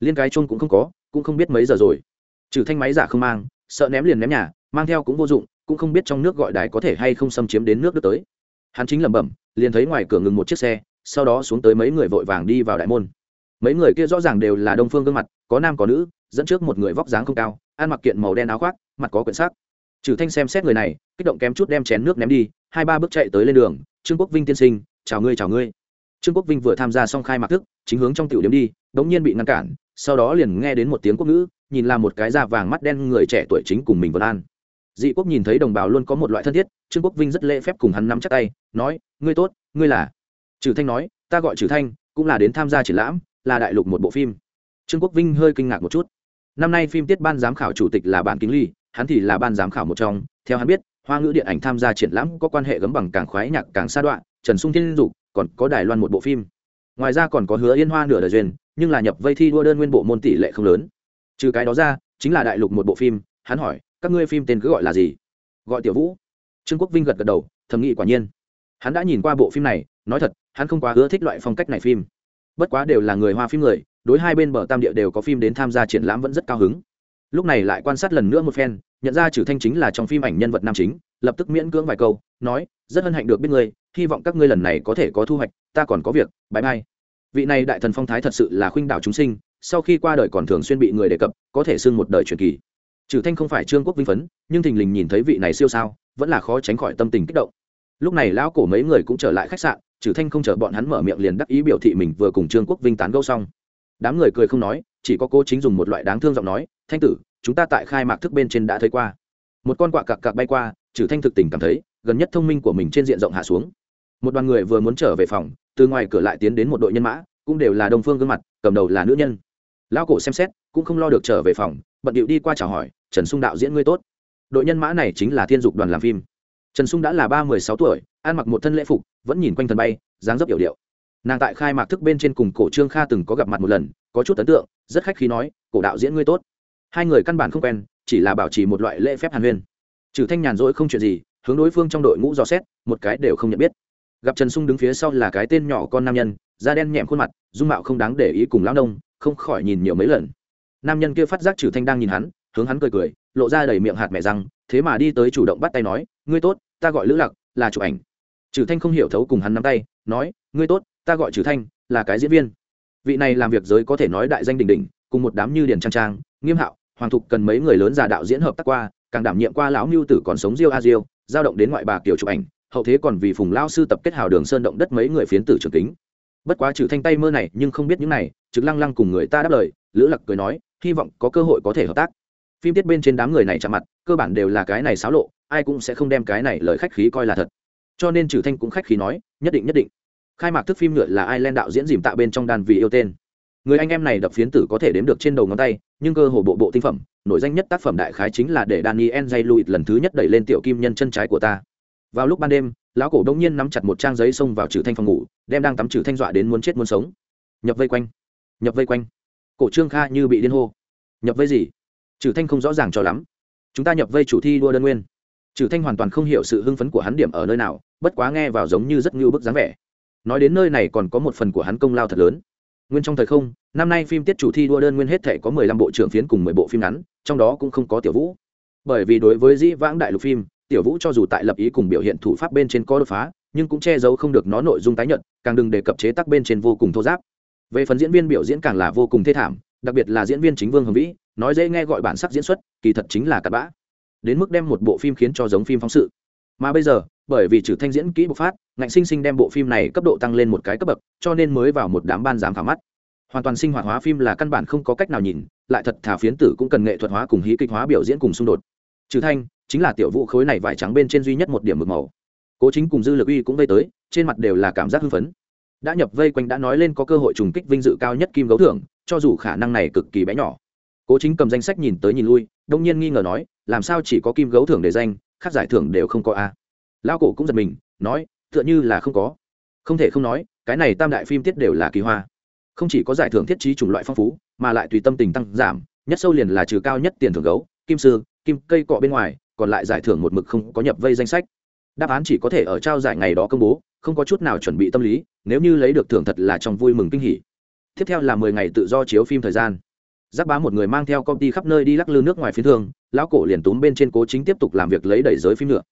Liên cái chung cũng không có, cũng không biết mấy giờ rồi. Trừ thanh máy giả không mang, sợ ném liền ném nhà, mang theo cũng vô dụng, cũng không biết trong nước gọi đài có thể hay không xâm chiếm đến nước đức tới. Hắn chính lẩm bẩm, liền thấy ngoài cửa ngừng một chiếc xe, sau đó xuống tới mấy người vội vàng đi vào đại môn. Mấy người kia rõ ràng đều là đông phương gương mặt, có nam có nữ, dẫn trước một người vóc dáng không cao, ăn mặc kiện màu đen áo khoác, mặt có quyển sắc. Trừ thanh xem xét người này, kích động kém chút đem chén nước ném đi, hai ba bước chạy tới lên đường, trương quốc vinh tiên sinh chào ngươi chào ngươi. Trương quốc vinh vừa tham gia xong khai mạc thức, chính hướng trong tiểu điểm đi, đống nhiên bị ngăn cản, sau đó liền nghe đến một tiếng quốc ngữ, nhìn là một cái da vàng mắt đen người trẻ tuổi chính cùng mình vân an dị quốc nhìn thấy đồng bào luôn có một loại thân thiết, trương quốc vinh rất lễ phép cùng hắn nắm chắc tay, nói, ngươi tốt, ngươi là? Trừ thanh nói, ta gọi trừ thanh, cũng là đến tham gia triển lãm, là đại lục một bộ phim. Trương quốc vinh hơi kinh ngạc một chút. Năm nay phim tiết ban giám khảo chủ tịch là bản kính ly, hắn thì là ban giám khảo một trong. Theo hắn biết, hoa ngữ điện ảnh tham gia triển lãm có quan hệ gấm bằng càng khoái nhạc càng xa đoạn trần sung thiên dục, còn có đài loan một bộ phim. Ngoài ra còn có hứa yên hoa nửa đời duyên, nhưng là nhập vây thi đua đơn nguyên bộ môn tỷ lệ không lớn. Trừ cái đó ra, chính là đại lục một bộ phim, hắn hỏi, các ngươi phim tên cứ gọi là gì? Gọi tiểu vũ. Trương quốc vinh gật gật đầu, thầm nghĩ quả nhiên. Hắn đã nhìn qua bộ phim này, nói thật, hắn không quá ưa thích loại phong cách này phim. Bất quá đều là người hoa phim người, đối hai bên bờ tam địa đều có phim đến tham gia triển lãm vẫn rất cao hứng. Lúc này lại quan sát lần nữa một phen, nhận ra trừ thanh chính là trong phim ảnh nhân vật nam chính, lập tức miễn cưỡng vài câu, nói, rất hân hạnh được biết ngươi hy vọng các ngươi lần này có thể có thu hoạch, ta còn có việc bãi mai vị này đại thần phong thái thật sự là khuynh đảo chúng sinh, sau khi qua đời còn thường xuyên bị người đề cập, có thể xưng một đời truyền kỳ. Trừ thanh không phải trương quốc vinh phấn, nhưng thình lình nhìn thấy vị này siêu sao, vẫn là khó tránh khỏi tâm tình kích động. Lúc này lão cổ mấy người cũng trở lại khách sạn, trừ thanh không chờ bọn hắn mở miệng liền đắc ý biểu thị mình vừa cùng trương quốc vinh tán gẫu xong. Đám người cười không nói, chỉ có cô chính dùng một loại đáng thương giọng nói, thanh tử, chúng ta tại khai mạc thức bên trên đã thấy qua. Một con quạ cặc cặc bay qua, trừ thanh thực tình cảm thấy, gần nhất thông minh của mình trên diện rộng hạ xuống một đoàn người vừa muốn trở về phòng, từ ngoài cửa lại tiến đến một đội nhân mã, cũng đều là đồng phương gương mặt, cầm đầu là nữ nhân. Lão cổ xem xét, cũng không lo được trở về phòng, bận điệu đi qua chào hỏi, trần sung đạo diễn ngươi tốt. Đội nhân mã này chính là thiên dục đoàn làm phim. Trần sung đã là ba mươi sáu tuổi, ăn mặc một thân lễ phục, vẫn nhìn quanh thần bay, dáng dấp hiểu điệu. Nàng tại khai mạc thức bên trên cùng cổ trương kha từng có gặp mặt một lần, có chút ấn tượng, rất khách khí nói, cổ đạo diễn ngươi tốt. Hai người căn bản không quen, chỉ là bảo trì một loại lễ phép hàn huyên. Trừ thanh nhàn rỗi không chuyện gì, hướng đối phương trong đội ngũ dò xét, một cái đều không nhận biết gặp trần sung đứng phía sau là cái tên nhỏ con nam nhân, da đen nhẹm khuôn mặt, dung mạo không đáng để ý cùng lão nông, không khỏi nhìn nhiều mấy lần. Nam nhân kia phát giác trừ thanh đang nhìn hắn, hướng hắn cười cười, lộ ra đầy miệng hạt mẹ răng, thế mà đi tới chủ động bắt tay nói, ngươi tốt, ta gọi lữ lặc là chụp ảnh. Trừ thanh không hiểu thấu cùng hắn nắm tay, nói, ngươi tốt, ta gọi trừ thanh, là cái diễn viên. Vị này làm việc giới có thể nói đại danh đình đình cùng một đám như điền trang trang, nghiêm hạo, hoàng thục cần mấy người lớn già đạo diễn hợp tác qua, càng đảm nhiệm qua lão mưu tử còn sống diêu a diêu, giao động đến ngoại bà kiểu chụp ảnh hậu thế còn vì phùng lao sư tập kết hào đường sơn động đất mấy người phiến tử trường kính. Bất quá trừ thanh tay mơ này, nhưng không biết những này, trực lăng lăng cùng người ta đáp lời, lữ lặc cười nói, hy vọng có cơ hội có thể hợp tác. Phim tiết bên trên đám người này chạm mặt, cơ bản đều là cái này xáo lộ, ai cũng sẽ không đem cái này lời khách khí coi là thật. Cho nên trừ thanh cũng khách khí nói, nhất định nhất định. Khai mạc thức phim nhựa là ai len đạo diễn dìm tạ bên trong đàn vì yêu tên. Người anh em này đập phiến tử có thể đếm được trên đầu ngón tay, nhưng cơ hồ bộ bộ tinh phẩm, nổi danh nhất tác phẩm đại khái chính là để daniel j. Louis lần thứ nhất đẩy lên tiểu kim nhân chân trái của ta vào lúc ban đêm, lão cổ đông nhiên nắm chặt một trang giấy xông vào trừ thanh phòng ngủ, đem đang tắm trừ thanh dọa đến muốn chết muốn sống. Nhập vây quanh. Nhập vây quanh. Cổ trương kha như bị điên hô. Nhập vây gì? Trừ thanh không rõ ràng cho lắm. Chúng ta nhập vây chủ thi đua đơn nguyên. Trừ thanh hoàn toàn không hiểu sự hưng phấn của hắn điểm ở nơi nào, bất quá nghe vào giống như rất ngưu bức dáng vẻ. Nói đến nơi này còn có một phần của hắn công lao thật lớn. Nguyên trong thời không, năm nay phim tiết chủ thi đua đơn nguyên hết thể có mười lăm bộ trưởng phiến cùng mười bộ phim ngắn, trong đó cũng không có tiểu vũ. Bởi vì đối với dĩ vãng đại lục phim tiểu vũ cho dù tại lập ý cùng biểu hiện thủ pháp bên trên có đột phá, nhưng cũng che giấu không được nó nội dung tái nhận càng đừng đề cập chế tác bên trên vô cùng thô giáp. Về phần diễn viên biểu diễn càng là vô cùng thê thảm, đặc biệt là diễn viên chính vương hồng vĩ, nói dễ nghe gọi bản sắc diễn xuất, kỳ thật chính là cặp bã. Đến mức đem một bộ phim khiến cho giống phim phóng sự. Mà bây giờ, bởi vì trừ thanh diễn kỹ bộc phát, ngạnh sinh sinh đem bộ phim này cấp độ tăng lên một cái cấp bậc, cho nên mới vào một đám ban giám khảo mắt. Hoàn toàn sinh hoạt hóa phim là căn bản không có cách nào nhìn, lại thật thả phiến tử cũng cần nghệ thuật hóa cùng hí kịch hóa biểu diễn cùng xung đột. Trừ thanh chính là tiểu vũ khối này vải trắng bên trên duy nhất một điểm mực màu. Cố chính cùng dư lực uy cũng vây tới, trên mặt đều là cảm giác hưng phấn. Đã nhập vây quanh đã nói lên có cơ hội trùng kích vinh dự cao nhất kim gấu thưởng, cho dù khả năng này cực kỳ bé nhỏ. Cố chính cầm danh sách nhìn tới nhìn lui, đông nhiên nghi ngờ nói, làm sao chỉ có kim gấu thưởng để danh, khác giải thưởng đều không có a à. lao cổ cũng giật mình, nói, tựa như là không có. Không thể không nói, cái này tam đại phim tiết đều là kỳ hoa. Không chỉ có giải thưởng thiết trí chủng loại phong phú, mà lại tùy tâm tình tăng giảm, nhất sâu liền là trừ cao nhất tiền thưởng gấu, kim sư, kim cây cọ bên ngoài còn lại giải thưởng một mực không có nhập vây danh sách. Đáp án chỉ có thể ở trao giải ngày đó công bố, không có chút nào chuẩn bị tâm lý, nếu như lấy được thưởng thật là trong vui mừng kinh hỉ. Tiếp theo là mười ngày tự do chiếu phim thời gian. Giáp bá một người mang theo công ty khắp nơi đi lắc lư nước ngoài phiến thương, lão cổ liền túm bên trên cố chính tiếp tục làm việc lấy đẩy giới phim nữa.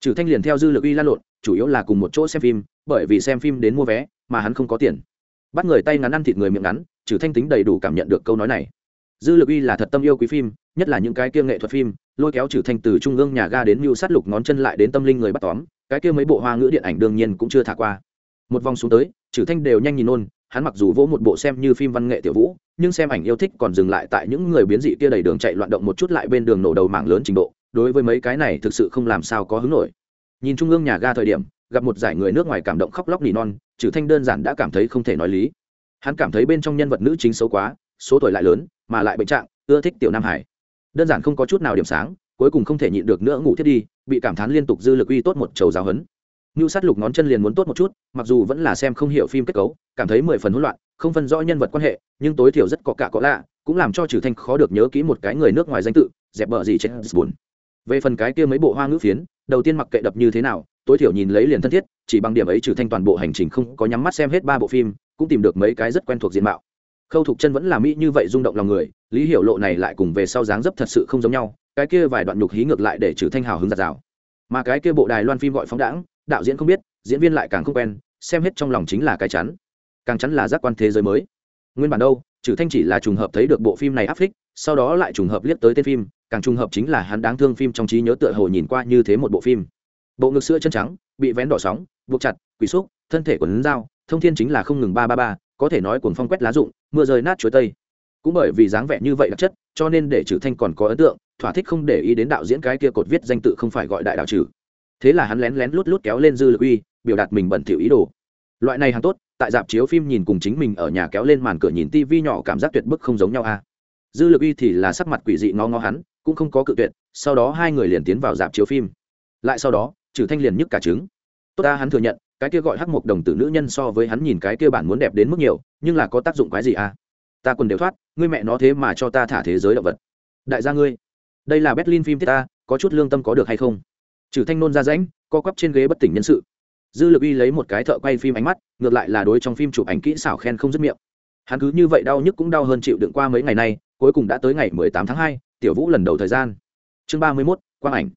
Trừ thanh liền theo dư lực uy lan lộn, chủ yếu là cùng một chỗ xem phim, bởi vì xem phim đến mua vé mà hắn không có tiền. Bắt người tay ngắn ăn thịt người miệng ngắn, trừ thanh tính đầy đủ cảm nhận được câu nói này dư lực uy là thật tâm yêu quý phim, nhất là những cái kia nghệ thuật phim, lôi kéo trừ thanh từ trung ương nhà ga đến mưu sát lục ngón chân lại đến tâm linh người bắt tóm, cái kia mấy bộ hoa ngữ điện ảnh đương nhiên cũng chưa thả qua. Một vòng xuống tới trừ thanh đều nhanh nhìn ôn hắn mặc dù vỗ một bộ xem như phim văn nghệ tiểu vũ, nhưng xem ảnh yêu thích còn dừng lại tại những người biến dị kia đầy đường chạy loạn động một chút lại bên đường nổ đầu mảng lớn trình độ, đối với mấy cái này thực sự không làm sao có hứng nổi. Nhìn trung ương nhà ga thời điểm, gặp một giải người nước ngoài cảm động khóc lóc nỉ non trừ thanh đơn giản đã cảm thấy không thể nói lý. Hắn cảm thấy bên trong nhân vật nữ chính xấu quá số tuổi lại lớn mà lại bệnh trạng ưa thích tiểu nam hải đơn giản không có chút nào điểm sáng cuối cùng không thể nhịn được nữa ngủ thiết đi bị cảm thán liên tục dư lực uy tốt một chầu giáo hấn như sát lục ngón chân liền muốn tốt một chút, mặc dù vẫn là xem không hiểu phim kết cấu, cảm thấy mười phần hỗn loạn, không phân rõ nhân vật quan hệ, nhưng tối thiểu rất có cả có lạ, cũng làm cho trừ Thanh khó được nhớ kỹ một cái người nước ngoài danh tự, dẹp bờ gì chết buồn. Về phần cái kia mấy bộ hoa ngữ phiến, đầu tiên mặc kệ đập như thế nào, tối thiểu nhìn lấy liền thân thiết, chỉ bằng điểm ấy trừ Thanh toàn bộ hành trình không có nhắm mắt xem hết ba bộ phim, cũng tìm được mấy cái rất quen thuộc diện mạo. Khâu Thục Chân vẫn là mỹ như vậy rung động lòng người, Lý Hiểu Lộ này lại cùng về sau dáng dấp thật sự không giống nhau, cái kia vài đoạn nhục hí ngược lại để trừ Thanh hào hứng giặt rào. Mà cái kia bộ đài loan phim gọi phóng đãng, đạo diễn không biết diễn viên lại càng không quen xem hết trong lòng chính là cái chắn. Càng chắn là giác quan thế giới mới. Nguyên bản đâu trừ thanh chỉ là trùng hợp thấy được bộ phim này áp phích sau đó lại trùng hợp liếc tới tên phim càng trùng hợp chính là hắn đáng thương phim trong trí nhớ tựa hồ nhìn qua như thế một bộ phim. Bộ ngực sữa chân trắng bị vén đỏ sóng buộc chặt quỷ xúc thân thể của lấn dao thông thiên chính là không ngừng ba ba ba có thể nói cuồng phong quét lá rụng mưa rơi nát chuối tây. Cũng bởi vì dáng vẻ như vậy đặc chất, cho nên để trừ thanh còn có ấn tượng, thỏa thích không để ý đến đạo diễn cái kia cột viết danh tự không phải gọi đại đạo trừ. Thế là hắn lén lén lút lút kéo lên dư lực uy, biểu đạt mình bẩn thỉu ý đồ. Loại này hàng tốt, tại dạp chiếu phim nhìn cùng chính mình ở nhà kéo lên màn cửa nhìn tivi nhỏ cảm giác tuyệt bức không giống nhau a. À. dư lực uy thì là sắc mặt quỷ dị ngó ngó hắn, cũng không có cự tuyệt, sau đó hai người liền tiến vào dạp chiếu phim. Lại sau đó, trừ thanh liền nhức cả trứng. Tốt ta, hắn thừa nhận cái kia gọi hắc mộc đồng tử nữ nhân so với hắn nhìn cái kia bản muốn đẹp đến mức nhiều, nhưng là có tác dụng quái gì à? Ta quần đều thoát, ngươi mẹ nó thế mà cho ta thả thế giới động vật. Đại gia ngươi, đây là berlin phim thiết ta, có chút lương tâm có được hay không? Trừ thanh nôn ra rãnh, co quắp trên ghế bất tỉnh nhân sự. Dư lực uy lấy một cái thợ quay phim ánh mắt, ngược lại là đối trong phim chụp ảnh kỹ xảo khen không dứt miệng. Hắn cứ như vậy đau nhức cũng đau hơn chịu đựng qua mấy ngày nay, cuối cùng đã tới ngày mười tám tháng hai, tiểu vũ lần đầu thời gian. Chương ba mươi mốt, quang ảnh.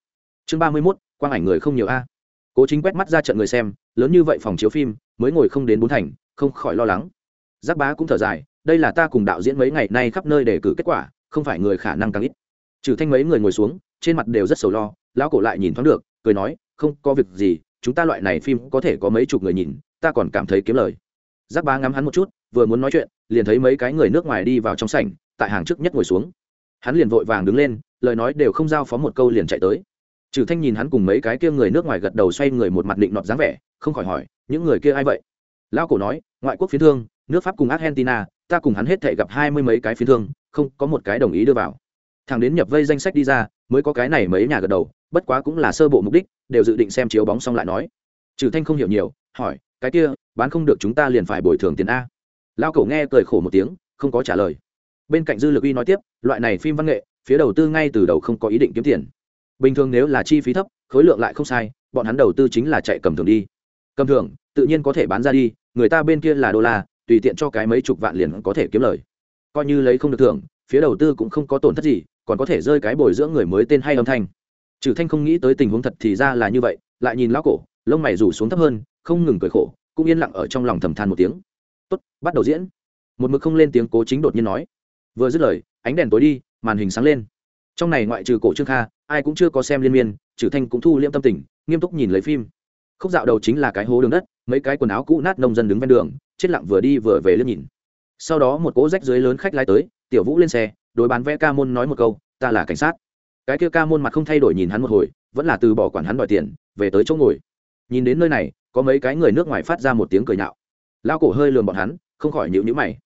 Chương ba mươi mốt, quang ảnh người không nhiều a. Cố chính quét mắt ra trận người xem lớn như vậy phòng chiếu phim, mới ngồi không đến bốn thành, không khỏi lo lắng. Giác bá cũng thở dài, đây là ta cùng đạo diễn mấy ngày nay khắp nơi để cử kết quả, không phải người khả năng càng ít. Trừ thanh mấy người ngồi xuống, trên mặt đều rất sầu lo, lão cổ lại nhìn thoáng được, cười nói, không có việc gì, chúng ta loại này phim có thể có mấy chục người nhìn, ta còn cảm thấy kiếm lời. Giác bá ngắm hắn một chút, vừa muốn nói chuyện, liền thấy mấy cái người nước ngoài đi vào trong sảnh, tại hàng trước nhất ngồi xuống. Hắn liền vội vàng đứng lên, lời nói đều không giao phó một câu liền chạy tới trừ thanh nhìn hắn cùng mấy cái kia người nước ngoài gật đầu xoay người một mặt định nọt dáng vẻ, không khỏi hỏi, những người kia ai vậy? Lão cổ nói, ngoại quốc phiến thương, nước pháp cùng argentina, ta cùng hắn hết thể gặp hai mươi mấy cái phiến thương, không có một cái đồng ý đưa vào. Thằng đến nhập vây danh sách đi ra, mới có cái này mấy nhà gật đầu, bất quá cũng là sơ bộ mục đích, đều dự định xem chiếu bóng xong lại nói. Trừ thanh không hiểu nhiều, hỏi, cái kia, bán không được chúng ta liền phải bồi thường tiền a? Lão cổ nghe cười khổ một tiếng, không có trả lời. Bên cạnh dư lực uy nói tiếp, loại này phim văn nghệ, phía đầu tư ngay từ đầu không có ý định kiếm tiền bình thường nếu là chi phí thấp, khối lượng lại không sai, bọn hắn đầu tư chính là chạy cầm thường đi. Cầm thường tự nhiên có thể bán ra đi, người ta bên kia là đô la, tùy tiện cho cái mấy chục vạn liền có thể kiếm lời. Coi như lấy không được thưởng, phía đầu tư cũng không có tổn thất gì, còn có thể rơi cái bồi dưỡng người mới tên hay âm thanh. Trừ thanh không nghĩ tới tình huống thật thì ra là như vậy, lại nhìn lão cổ, lông mày rủ xuống thấp hơn, không ngừng cười khổ, cũng yên lặng ở trong lòng thầm than một tiếng. Tốt, bắt đầu diễn. Một mực không lên tiếng cố chính đột nhiên nói. Vừa dứt lời, ánh đèn tối đi, màn hình sáng lên trong này ngoại trừ cổ trương kha, ai cũng chưa có xem liên miên trừ thanh cũng thu liễm tâm tình, nghiêm túc nhìn lấy phim. Khúc dạo đầu chính là cái hố đường đất, mấy cái quần áo cũ nát nông dân đứng ven đường, chết lặng vừa đi vừa về liếc nhìn. Sau đó một cỗ rách dưới lớn khách lái tới, tiểu vũ lên xe, đối bán vé ca môn nói một câu, ta là cảnh sát. Cái kia ca môn mặt không thay đổi nhìn hắn một hồi, vẫn là từ bỏ quản hắn đòi tiền, về tới chỗ ngồi. Nhìn đến nơi này, có mấy cái người nước ngoài phát ra một tiếng cười nhạo. Lao cổ hơi lườm bọn hắn, không khỏi nhịu nhữ mày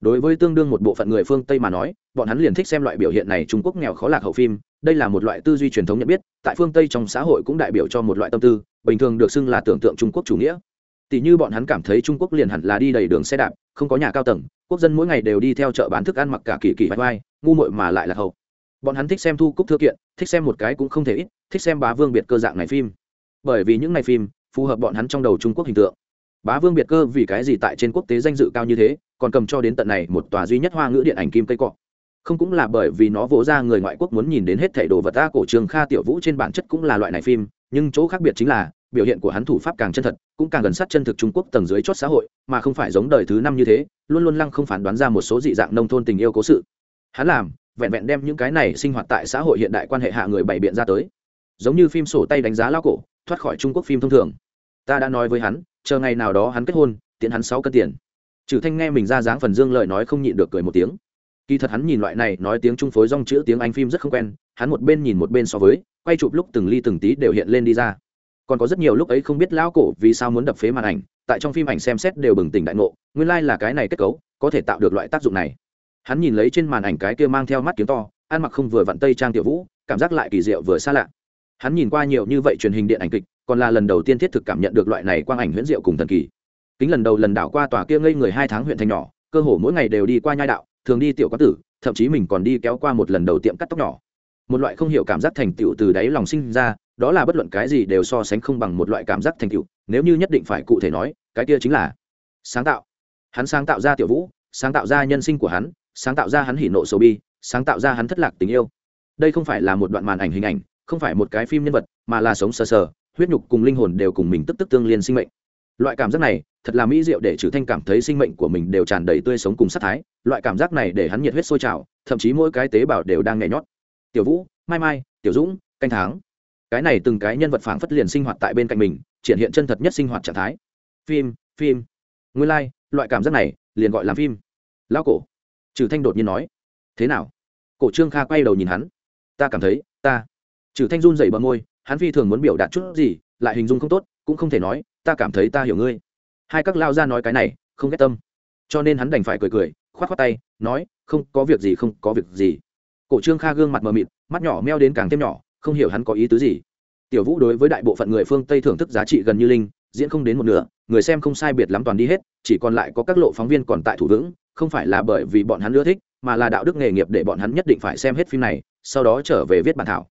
đối với tương đương một bộ phận người phương tây mà nói, bọn hắn liền thích xem loại biểu hiện này trung quốc nghèo khó lạc hậu phim, đây là một loại tư duy truyền thống nhận biết, tại phương tây trong xã hội cũng đại biểu cho một loại tâm tư, bình thường được xưng là tưởng tượng trung quốc chủ nghĩa. Tỷ như bọn hắn cảm thấy trung quốc liền hẳn là đi đầy đường xe đạp, không có nhà cao tầng, quốc dân mỗi ngày đều đi theo chợ bán thức ăn mặc cả kỳ kỳ vai vai, ngu muội mà lại là hậu. Bọn hắn thích xem thu cúc thư kiện, thích xem một cái cũng không thể ít, thích xem bá vương biệt cơ dạng này phim. Bởi vì những ngày phim phù hợp bọn hắn trong đầu trung quốc hình tượng bá vương biệt cơ vì cái gì tại trên quốc tế danh dự cao như thế, còn cầm cho đến tận này một tòa duy nhất hoa ngữ điện ảnh kim cây cọ? Không cũng là bởi vì nó vỗ ra người ngoại quốc muốn nhìn đến hết thảy đồ vật ta cổ trường kha tiểu vũ trên bản chất cũng là loại này phim, nhưng chỗ khác biệt chính là, biểu hiện của hắn thủ pháp càng chân thật, cũng càng gần sát chân thực trung quốc tầng dưới chót xã hội, mà không phải giống đời thứ năm như thế, luôn luôn lăng không phán đoán ra một số dị dạng nông thôn tình yêu cố sự. Hắn làm, vẹn vẹn đem những cái này sinh hoạt tại xã hội hiện đại quan hệ hạ người bày biện ra tới. Giống như phim sổ tay đánh giá lao cổ, thoát khỏi trung quốc phim thông thường ta đã nói với hắn, chờ ngày nào đó hắn kết hôn, tiện hắn sáu cân tiền. Trừ thanh nghe mình ra dáng phần dương lời nói không nhịn được cười một tiếng. Kỳ thật hắn nhìn loại này nói tiếng trung phối rong chữ tiếng anh phim rất không quen, hắn một bên nhìn một bên so với, quay chụp lúc từng ly từng tí đều hiện lên đi ra. Còn có rất nhiều lúc ấy không biết lão cổ vì sao muốn đập phế màn ảnh, tại trong phim ảnh xem xét đều bừng tỉnh đại ngộ, nguyên lai、like、là cái này kết cấu, có thể tạo được loại tác dụng này. Hắn nhìn lấy trên màn ảnh cái kia mang theo mắt kiếm to, ăn mặc không vừa vặn tây trang tiểu vũ, cảm giác lại kỳ diệu vừa xa lạ. Hắn nhìn qua nhiều như vậy truyền hình điện ảnh kịch còn là lần đầu tiên thiết thực cảm nhận được loại này quang ảnh huyễn diệu cùng thần kỳ. Kính lần đầu lần đảo qua tòa kia ngây người hai tháng huyện thành nhỏ, cơ hồ mỗi ngày đều đi qua nhai đạo, thường đi tiểu quán tử, thậm chí mình còn đi kéo qua một lần đầu tiệm cắt tóc nhỏ. Một loại không hiểu cảm giác thành tựu từ đáy lòng sinh ra, đó là bất luận cái gì đều so sánh không bằng một loại cảm giác thành tựu, nếu như nhất định phải cụ thể nói, cái kia chính là sáng tạo. Hắn sáng tạo ra tiểu vũ, sáng tạo ra nhân sinh của hắn, sáng tạo ra hắn hỉ nộ sầu bi, sáng tạo ra hắn thất lạc tình yêu. Đây không phải là một đoạn màn ảnh hình ảnh, không phải một cái phim nhân vật, mà là sống sờ sờ huyết nhục cùng linh hồn đều cùng mình tức tức tương liên sinh mệnh. Loại cảm giác này thật là mỹ diệu để trừ thanh cảm thấy sinh mệnh của mình đều tràn đầy tươi sống cùng sát thái. Loại cảm giác này để hắn nhiệt huyết sôi trào thậm chí mỗi cái tế bào đều đang nhảy nhót. Tiểu vũ mai mai tiểu dũng canh tháng. Cái này từng cái nhân vật phảng phất liền sinh hoạt tại bên cạnh mình triển hiện chân thật nhất sinh hoạt trạng thái. Phim phim. Nguyên lai、like, loại cảm giác này liền gọi là phim. Lao cổ. Trừ thanh đột nhiên nói. Thế nào? Cổ trương kha quay đầu nhìn hắn. Ta cảm thấy ta. Trừ thanh run rẩy bờ môi hắn phi thường muốn biểu đạt chút gì, lại hình dung không tốt, cũng không thể nói, ta cảm thấy ta hiểu ngươi. Hai các lao ra nói cái này, không ghét tâm. Cho nên hắn đành phải cười cười k h o á t k h o á t tay, nói, không, có việc gì, không, có việc gì. Cổ trương kha gương mặt mờ mịt, mắt nhỏ meo đến càng thêm nhỏ, không hiểu hắn có ý tứ gì. Tiểu vũ đối với đại bộ phận người phương tây thưởng thức giá trị gần như linh, diễn không đến một nửa, người xem không sai biệt lắm toàn đi hết, chỉ còn lại có các lộ phóng viên còn tại thủ vững, không phải là bởi vì bọn hắn ưa thích, mà là đạo đức nghề nghiệp để bọn hắn nhất định phải xem hết phim này, sau đó trở về viết bản thảo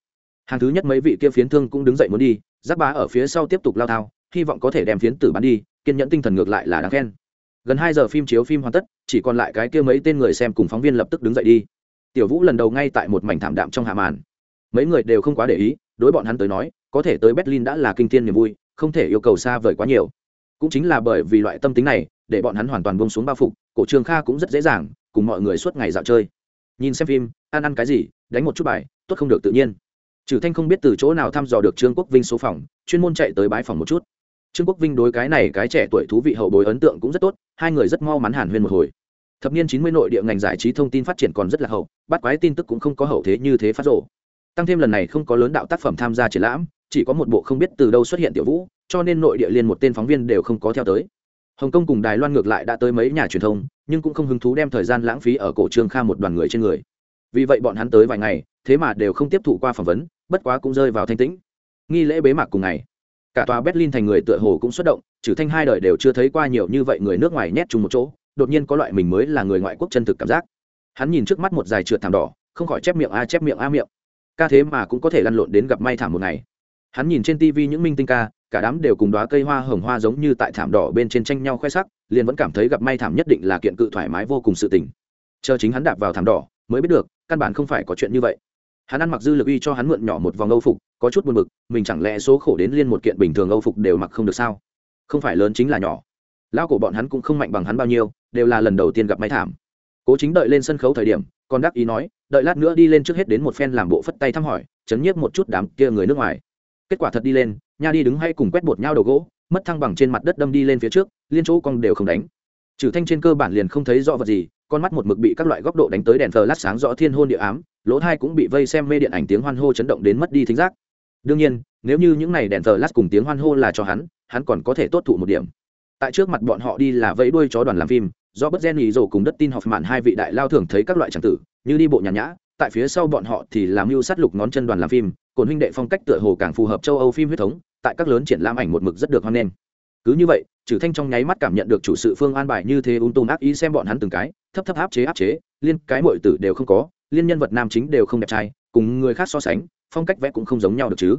hàng thứ nhất mấy vị kia phiến thương cũng đứng dậy muốn đi giáp bá ở phía sau tiếp tục lao thao, hy vọng có thể đem phiến tử bắn đi, kiên nhẫn tinh thần ngược lại là đáng khen. Gần hai giờ phim chiếu phim hoàn tất, chỉ còn lại cái kia mấy tên người xem cùng phóng viên lập tức đứng dậy đi. Tiểu vũ lần đầu ngay tại một mảnh thảm đạm trong hạ màn. Mấy người đều không quá để ý, đối bọn hắn tới nói, có thể tới berlin đã là kinh thiên niềm vui, không thể yêu cầu xa vời quá nhiều. Cũng chính là bởi vì loại tâm tính này, để bọn hắn hoàn toàn bông xuống bao phục, cổ trường kha cũng rất dễ dàng, cùng mọi người suốt ngày dạo chơi. Nhìn xem phim, ăn ăn cái gì, đánh một chút bài, tốt không được tự nhiên trừ thanh không biết từ chỗ nào thăm dò được trương quốc vinh số phòng, chuyên môn chạy tới bãi phòng một chút. Trương quốc vinh đối cái này cái trẻ tuổi thú vị hậu bối ấn tượng cũng rất tốt, hai người rất mau mắn hàn huyên một hồi. Thập niên chín mươi nội địa ngành giải trí thông tin phát triển còn rất là hậu, bắt quái tin tức cũng không có hậu thế như thế phát rộ. Tăng thêm lần này không có lớn đạo tác phẩm tham gia triển lãm, chỉ có một bộ không biết từ đâu xuất hiện tiểu vũ, cho nên nội địa liên một tên phóng viên đều không có theo tới. Hồng kông cùng đài loan ngược lại đã tới mấy nhà truyền thông, nhưng cũng không hứng thú đem thời gian lãng phí ở cổ trương kha một đoàn người trên người. Vì vậy bọn hắn tới vài ngày, thế mà đều không tiếp thụ qua phỏng vấn bất quá cũng rơi vào thanh tĩnh. Nghi lễ bế mạc cùng ngày, cả tòa berlin thành người tựa hồ cũng xuất động, trừ thanh hai đời đều chưa thấy qua nhiều như vậy người nước ngoài nhét chung một chỗ, đột nhiên có loại mình mới là người ngoại quốc chân thực cảm giác. Hắn nhìn trước mắt một dài trượt thảm đỏ, không khỏi chép miệng a, chép miệng a miệng. Ca thế mà cũng có thể lăn lộn đến gặp may thảm một ngày. Hắn nhìn trên tv những minh tinh ca, cả đám đều cùng đóa cây hoa hồng hoa giống như tại thảm đỏ bên trên tranh nhau khoe sắc, liền vẫn cảm thấy gặp may thảm nhất định là kiện cự thoải mái vô cùng sự tình. Chờ chính hắn đạp vào thảm đỏ, mới biết được, căn bản không phải có chuyện như vậy hắn ăn mặc dư lực uy cho hắn mượn nhỏ một vòng âu phục, có chút buồn bực, mình chẳng lẽ số khổ đến liên một kiện bình thường âu phục đều mặc không được sao? Không phải lớn chính là nhỏ. Lao cổ bọn hắn cũng không mạnh bằng hắn bao nhiêu, đều là lần đầu tiên gặp máy thảm. Cố chính đợi lên sân khấu thời điểm, còn đắc ý nói, đợi lát nữa đi lên trước hết đến một phen làm bộ phất tay thăm hỏi, chấn nhiếp một chút đám kia người nước ngoài. Kết quả thật đi lên, nha đi đứng hay cùng quét bột nhau đầu gỗ, mất thăng bằng trên mặt đất đâm đi lên phía trước, liên chỗ cong đều không đánh. Trừ thanh trên cơ bản liền không thấy rõ vật gì con mắt một mực bị các loại góc độ đánh tới đèn thờ lát sáng rõ thiên hôn địa ám, lỗ thai cũng bị vây xem mê điện ảnh tiếng hoan hô chấn động đến mất đi thính giác. Đương nhiên, nếu như những này đèn thờ lát cùng tiếng hoan hô là cho hắn hắn còn có thể tốt thụ một điểm. Tại trước mặt bọn họ đi là vẫy đuôi chó đoàn làm phim, do bất gen ý rồ cùng đất tin học mạn hai vị đại lao thường thấy các loại tràng tử, như đi bộ nhàn nhã, tại phía sau bọn họ thì làm mưu sát lục ngón chân đoàn làm phim, cồn huynh đệ phong cách tựa hồ càng phù hợp châu âu phim huyết thống, tại các lớn triển lãm ảnh một mực rất được hoan nghênh cứ như vậy trừ thanh trong nháy mắt cảm nhận được chủ sự phương an bài như thế ung tùm ác ý xem bọn hắn từng cái, thấp thấp áp chế áp chế, liên cái mọi tử đều không có, liên nhân vật nam chính đều không đẹp trai, cùng người khác so sánh, phong cách vẽ cũng không giống nhau được chứ.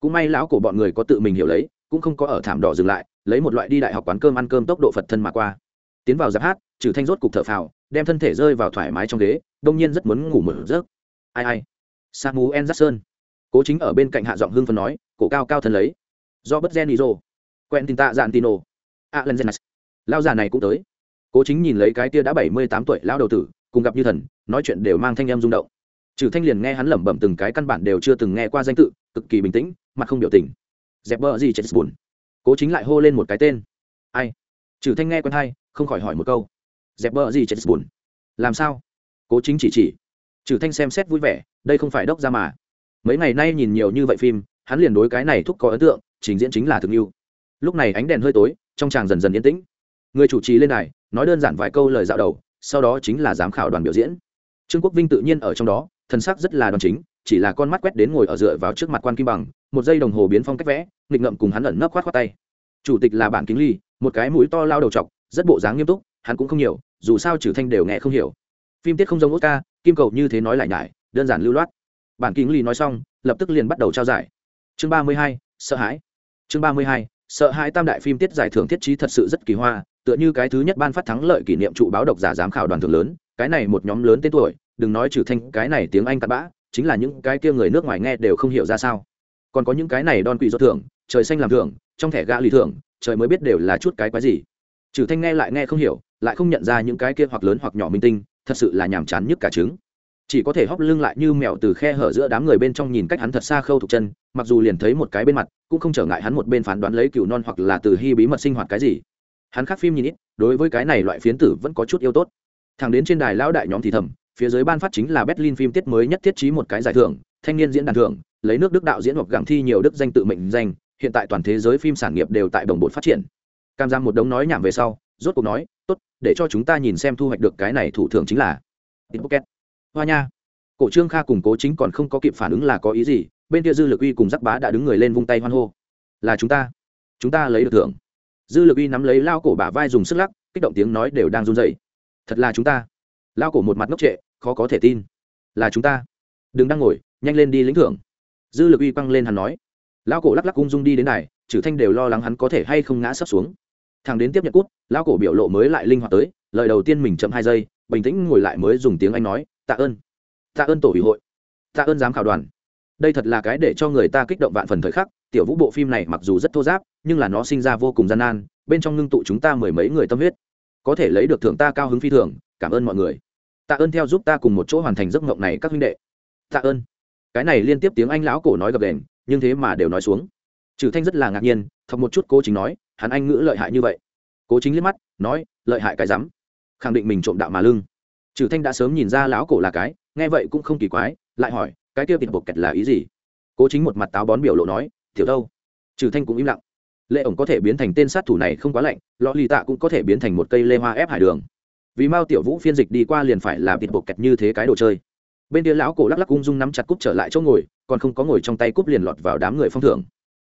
Cũng may lão cổ bọn người có tự mình hiểu lấy, cũng không có ở thảm đỏ dừng lại, lấy một loại đi đại học quán cơm ăn cơm tốc độ phật thân mà qua. Tiến vào giáp hát trừ thanh rốt cục thở phào, đem thân thể rơi vào thoải mái trong ghế, đông nhiên rất muốn ngủ mở giấc. Ai ai. Samuel jackson. Cố chính ở bên cạnh hạ giọng hưng phân nói, cổ cao cao thân lấy. Do bất gen iso quen tin tạ dạn tino allen genas lao già này cũng tới. Cố chính nhìn lấy cái tia đã bảy mươi tám tuổi lao đầu tử, cùng gặp như thần, nói chuyện đều mang thanh em rung động. Trừ thanh liền nghe hắn lẩm bẩm từng cái căn bản đều chưa từng nghe qua danh tự, cực kỳ bình tĩnh, mặt không biểu tình. Dẹp bờ gì chết buồn. Cố chính lại hô lên một cái tên. Ai? Trừ thanh nghe quen hay, không khỏi hỏi một câu. Dẹp bờ gì chết buồn. Làm sao? Cố chính chỉ chỉ. Trừ thanh xem xét vui vẻ, đây không phải đốc ra mà. Mấy ngày nay nhìn nhiều như vậy phim, hắn liền đối cái này thúc có ấn tượng, trình diễn chính là thực yêu lúc này ánh đèn hơi tối, trong tràng dần dần yên tĩnh. Người chủ trì lên đài, nói đơn giản vài câu lời dạo đầu, sau đó chính là giám khảo đoàn biểu diễn. Trương quốc vinh tự nhiên ở trong đó thân sắc rất là đoàn chính, chỉ là con mắt quét đến ngồi ở dựa vào trước mặt quan kim bằng, một giây đồng hồ biến phong cách vẽ, nghịch ngậm cùng hắn ẩn nấp khoát khoát tay. Chủ tịch là bản kính ly, một cái mũi to lao đầu chọc rất bộ dáng nghiêm túc, hắn cũng không hiểu dù sao trừ thanh đều nghe không hiểu. Phim tiết không giống oscar, kim cầu như thế nói lại nhải, đơn giản lưu loát. Bản kính ly nói xong, lập tức liền bắt đầu trao giải. Chương ba mươi hai, sợ hãi. Chương ba mươi hai sợ hai tam đại phim tiết giải thưởng thiết trí thật sự rất kỳ hoa, tựa như cái thứ nhất ban phát thắng lợi kỷ niệm trụ báo độc giả giám khảo đoàn thưởng lớn, cái này một nhóm lớn tên tuổi, đừng nói trừ thanh, cái này tiếng anh cặn bã, chính là những cái kia người nước ngoài nghe đều không hiểu ra sao. Còn có những cái này đòn quỷ do thưởng, trời xanh làm thưởng, trong thẻ gã lì thưởng, trời mới biết đều là chút cái quái gì. Trừ thanh nghe lại nghe không hiểu, lại không nhận ra những cái kia hoặc lớn hoặc nhỏ minh tinh, thật sự là nhàm chán nhất cả trứng chỉ có thể hóp lưng lại như mèo từ khe hở giữa đám người bên trong nhìn cách hắn thật xa khâu thục chân, mặc dù liền thấy một cái bên mặt, cũng không trở ngại hắn một bên phán đoán lấy cừu non hoặc là từ hy bí mật sinh hoạt cái gì. Hắn khác phim nhìn ít, đối với cái này loại phiến tử vẫn có chút yêu tốt. Thằng đến trên đài lão đại nhóm thì thầm, phía dưới ban phát chính là berlin phim tiết mới nhất thiết trí một cái giải thưởng, thanh niên diễn đàn thưởng, lấy nước đức đạo diễn hoặc gặng thi nhiều đức danh tự mệnh danh, hiện tại toàn thế giới phim sản nghiệp đều tại đồng bộ phát triển. Cam giam một đống nói nhảm về sau, rốt cuộc nói, tốt, để cho chúng ta nhìn xem thu hoạch được cái này thủ thưởng chính là Pocket hoa nha. Cổ trương kha cùng cố chính còn không có kịp phản ứng là có ý gì, bên kia dư lực uy cùng giác bá đã đứng người lên vung tay hoan hô. Là chúng ta. Chúng ta lấy được thưởng. Dư lực uy nắm lấy lao cổ bả vai dùng sức lắc, kích động tiếng nói đều đang run dậy thật là chúng ta. Lao cổ một mặt ngốc trệ, khó có thể tin. Là chúng ta. Đừng đang ngồi, nhanh lên đi lĩnh thưởng. Dư lực uy quăng lên hắn nói. Lao cổ lắc lắc ung dung đi đến này chử thanh đều lo lắng hắn có thể hay không ngã sấp xuống. Thằng đến tiếp nhận cút, lao cổ biểu lộ mới lại linh hoạt tới, lời đầu tiên mình chậm hai giây, bình tĩnh ngồi lại mới dùng tiếng anh nói tạ ơn. Tạ ơn tổ ủy hội. Tạ ơn giám khảo đoàn. Đây thật là cái để cho người ta kích động vạn phần thời khắc. Tiểu vũ bộ phim này mặc dù rất thô giáp, nhưng là nó sinh ra vô cùng gian nan, bên trong ngưng tụ chúng ta mười mấy người tâm huyết. Có thể lấy được thưởng ta cao hứng phi thường. Cảm ơn mọi người. Tạ ơn theo giúp ta cùng một chỗ hoàn thành giấc mộng này các huynh đệ. Tạ ơn. Cái này liên tiếp tiếng anh lão cổ nói gập đền nhưng thế mà đều nói xuống. Trừ thanh rất là ngạc nhiên, thọc một chút cố chính nói, hắn anh ngữ lợi hại như vậy. Cố chính liếc mắt, nói, lợi hại cái rắm. Khẳng định mình trộm đạo mà lưng trừ thanh đã sớm nhìn ra lão cổ là cái, nghe vậy cũng không kỳ quái, lại hỏi, cái kia tịt bột kẹt là ý gì? Cố chính một mặt táo bón biểu lộ nói, tiểu đâu. Trừ thanh cũng im lặng. Lệ ổng có thể biến thành tên sát thủ này không quá lạnh, lọ lì tạ cũng có thể biến thành một cây lê hoa ép hải đường. Vì mao tiểu vũ phiên dịch đi qua liền phải là bịt bột kẹt như thế cái đồ chơi. Bên kia lão cổ lắc lắc ung dung nắm chặt cúp trở lại chỗ ngồi, còn không có ngồi trong tay cúp liền lọt vào đám người phong thưởng.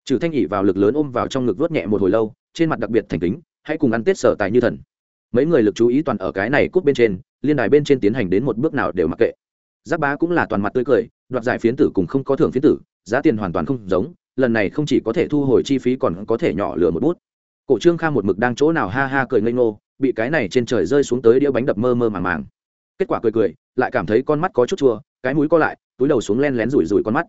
Trừ thanh ỉ vào lực lớn ôm vào trong ngực vớt nhẹ một hồi lâu, trên mặt đặc biệt thành kính, hãy cùng ăn tết sở tài như thần. Mấy người lực chú ý toàn ở cái này cúp bên trên liên đài bên trên tiến hành đến một bước nào đều mặc kệ. Giáp bá cũng là toàn mặt tươi cười, đoạt giải phiến tử cùng không có thưởng phiến tử, giá tiền hoàn toàn không giống, lần này không chỉ có thể thu hồi chi phí còn có thể nhỏ lửa một bút. Cổ trương kha một mực đang chỗ nào ha ha cười ngây ngô, bị cái này trên trời rơi xuống tới đĩa bánh đập mơ mơ màng màng. Kết quả cười cười, lại cảm thấy con mắt có chút chua, cái mũi co lại, túi đầu xuống len lén rủi rủi con mắt.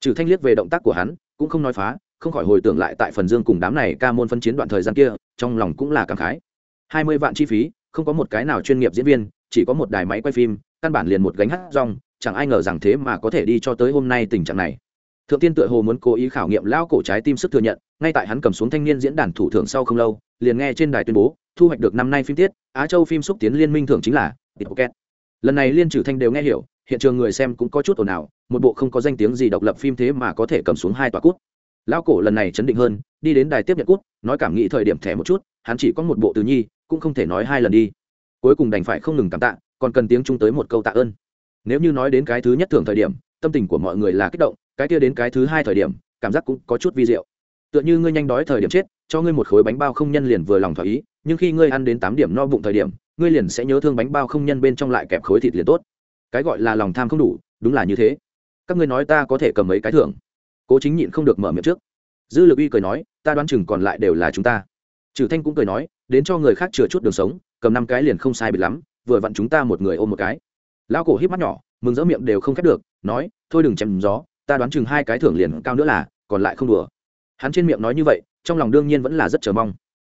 Trừ thanh liếc về động tác của hắn, cũng không nói phá, không khỏi hồi tưởng lại tại phần dương cùng đám này ca môn phân chiến đoạn thời gian kia, trong lòng cũng là cảm khái. Hai mươi vạn chi phí, không có một cái nào chuyên nghiệp diễn viên chỉ có một đài máy quay phim, căn bản liền một gánh hát rong, chẳng ai ngờ rằng thế mà có thể đi cho tới hôm nay tình trạng này. Thượng tiên tựa hồ muốn cố ý khảo nghiệm lao cổ trái tim sức thừa nhận, ngay tại hắn cầm xuống thanh niên diễn đàn thủ thưởng sau không lâu, liền nghe trên đài tuyên bố, thu hoạch được năm nay phim tiết, á châu phim xúc tiến liên minh thưởng chính là Pocket. lần này liên trừ thanh đều nghe hiểu, hiện trường người xem cũng có chút ồn ào, một bộ không có danh tiếng gì độc lập phim thế mà có thể cầm xuống hai tòa cút. Lão cổ lần này chấn định hơn, đi đến đài tiếp nhận cút, nói cảm nghĩ thời điểm thẻ một chút, hắn chỉ có một bộ từ nhi, cũng không thể nói hai lần đi cuối cùng đành phải không ngừng cảm tạ, còn cần tiếng chung tới một câu tạ ơn. Nếu như nói đến cái thứ nhất thường thời điểm, tâm tình của mọi người là kích động, cái kia đến cái thứ hai thời điểm, cảm giác cũng có chút vi diệu. Tựa như ngươi nhanh đói thời điểm chết, cho ngươi một khối bánh bao không nhân liền vừa lòng thỏa ý, nhưng khi ngươi ăn đến tám điểm no bụng thời điểm, ngươi liền sẽ nhớ thương bánh bao không nhân bên trong lại kẹp khối thịt liền tốt. Cái gọi là lòng tham không đủ, đúng là như thế. Các ngươi nói ta có thể cầm mấy cái thưởng? Cố chính nhịn không được mở miệng trước. Dư lực uy cười nói, ta đoán chừng còn lại đều là chúng ta. Trừ thanh cũng cười nói, đến cho người khác chừa chút đường sống cầm năm cái liền không sai biệt lắm, vừa vặn chúng ta một người ôm một cái. Lão cổ hít mắt nhỏ, mừng rỡ miệng đều không khép được, nói, thôi đừng chém gió, ta đoán chừng hai cái thưởng liền cao nữa là, còn lại không đùa. Hắn trên miệng nói như vậy, trong lòng đương nhiên vẫn là rất chờ mong.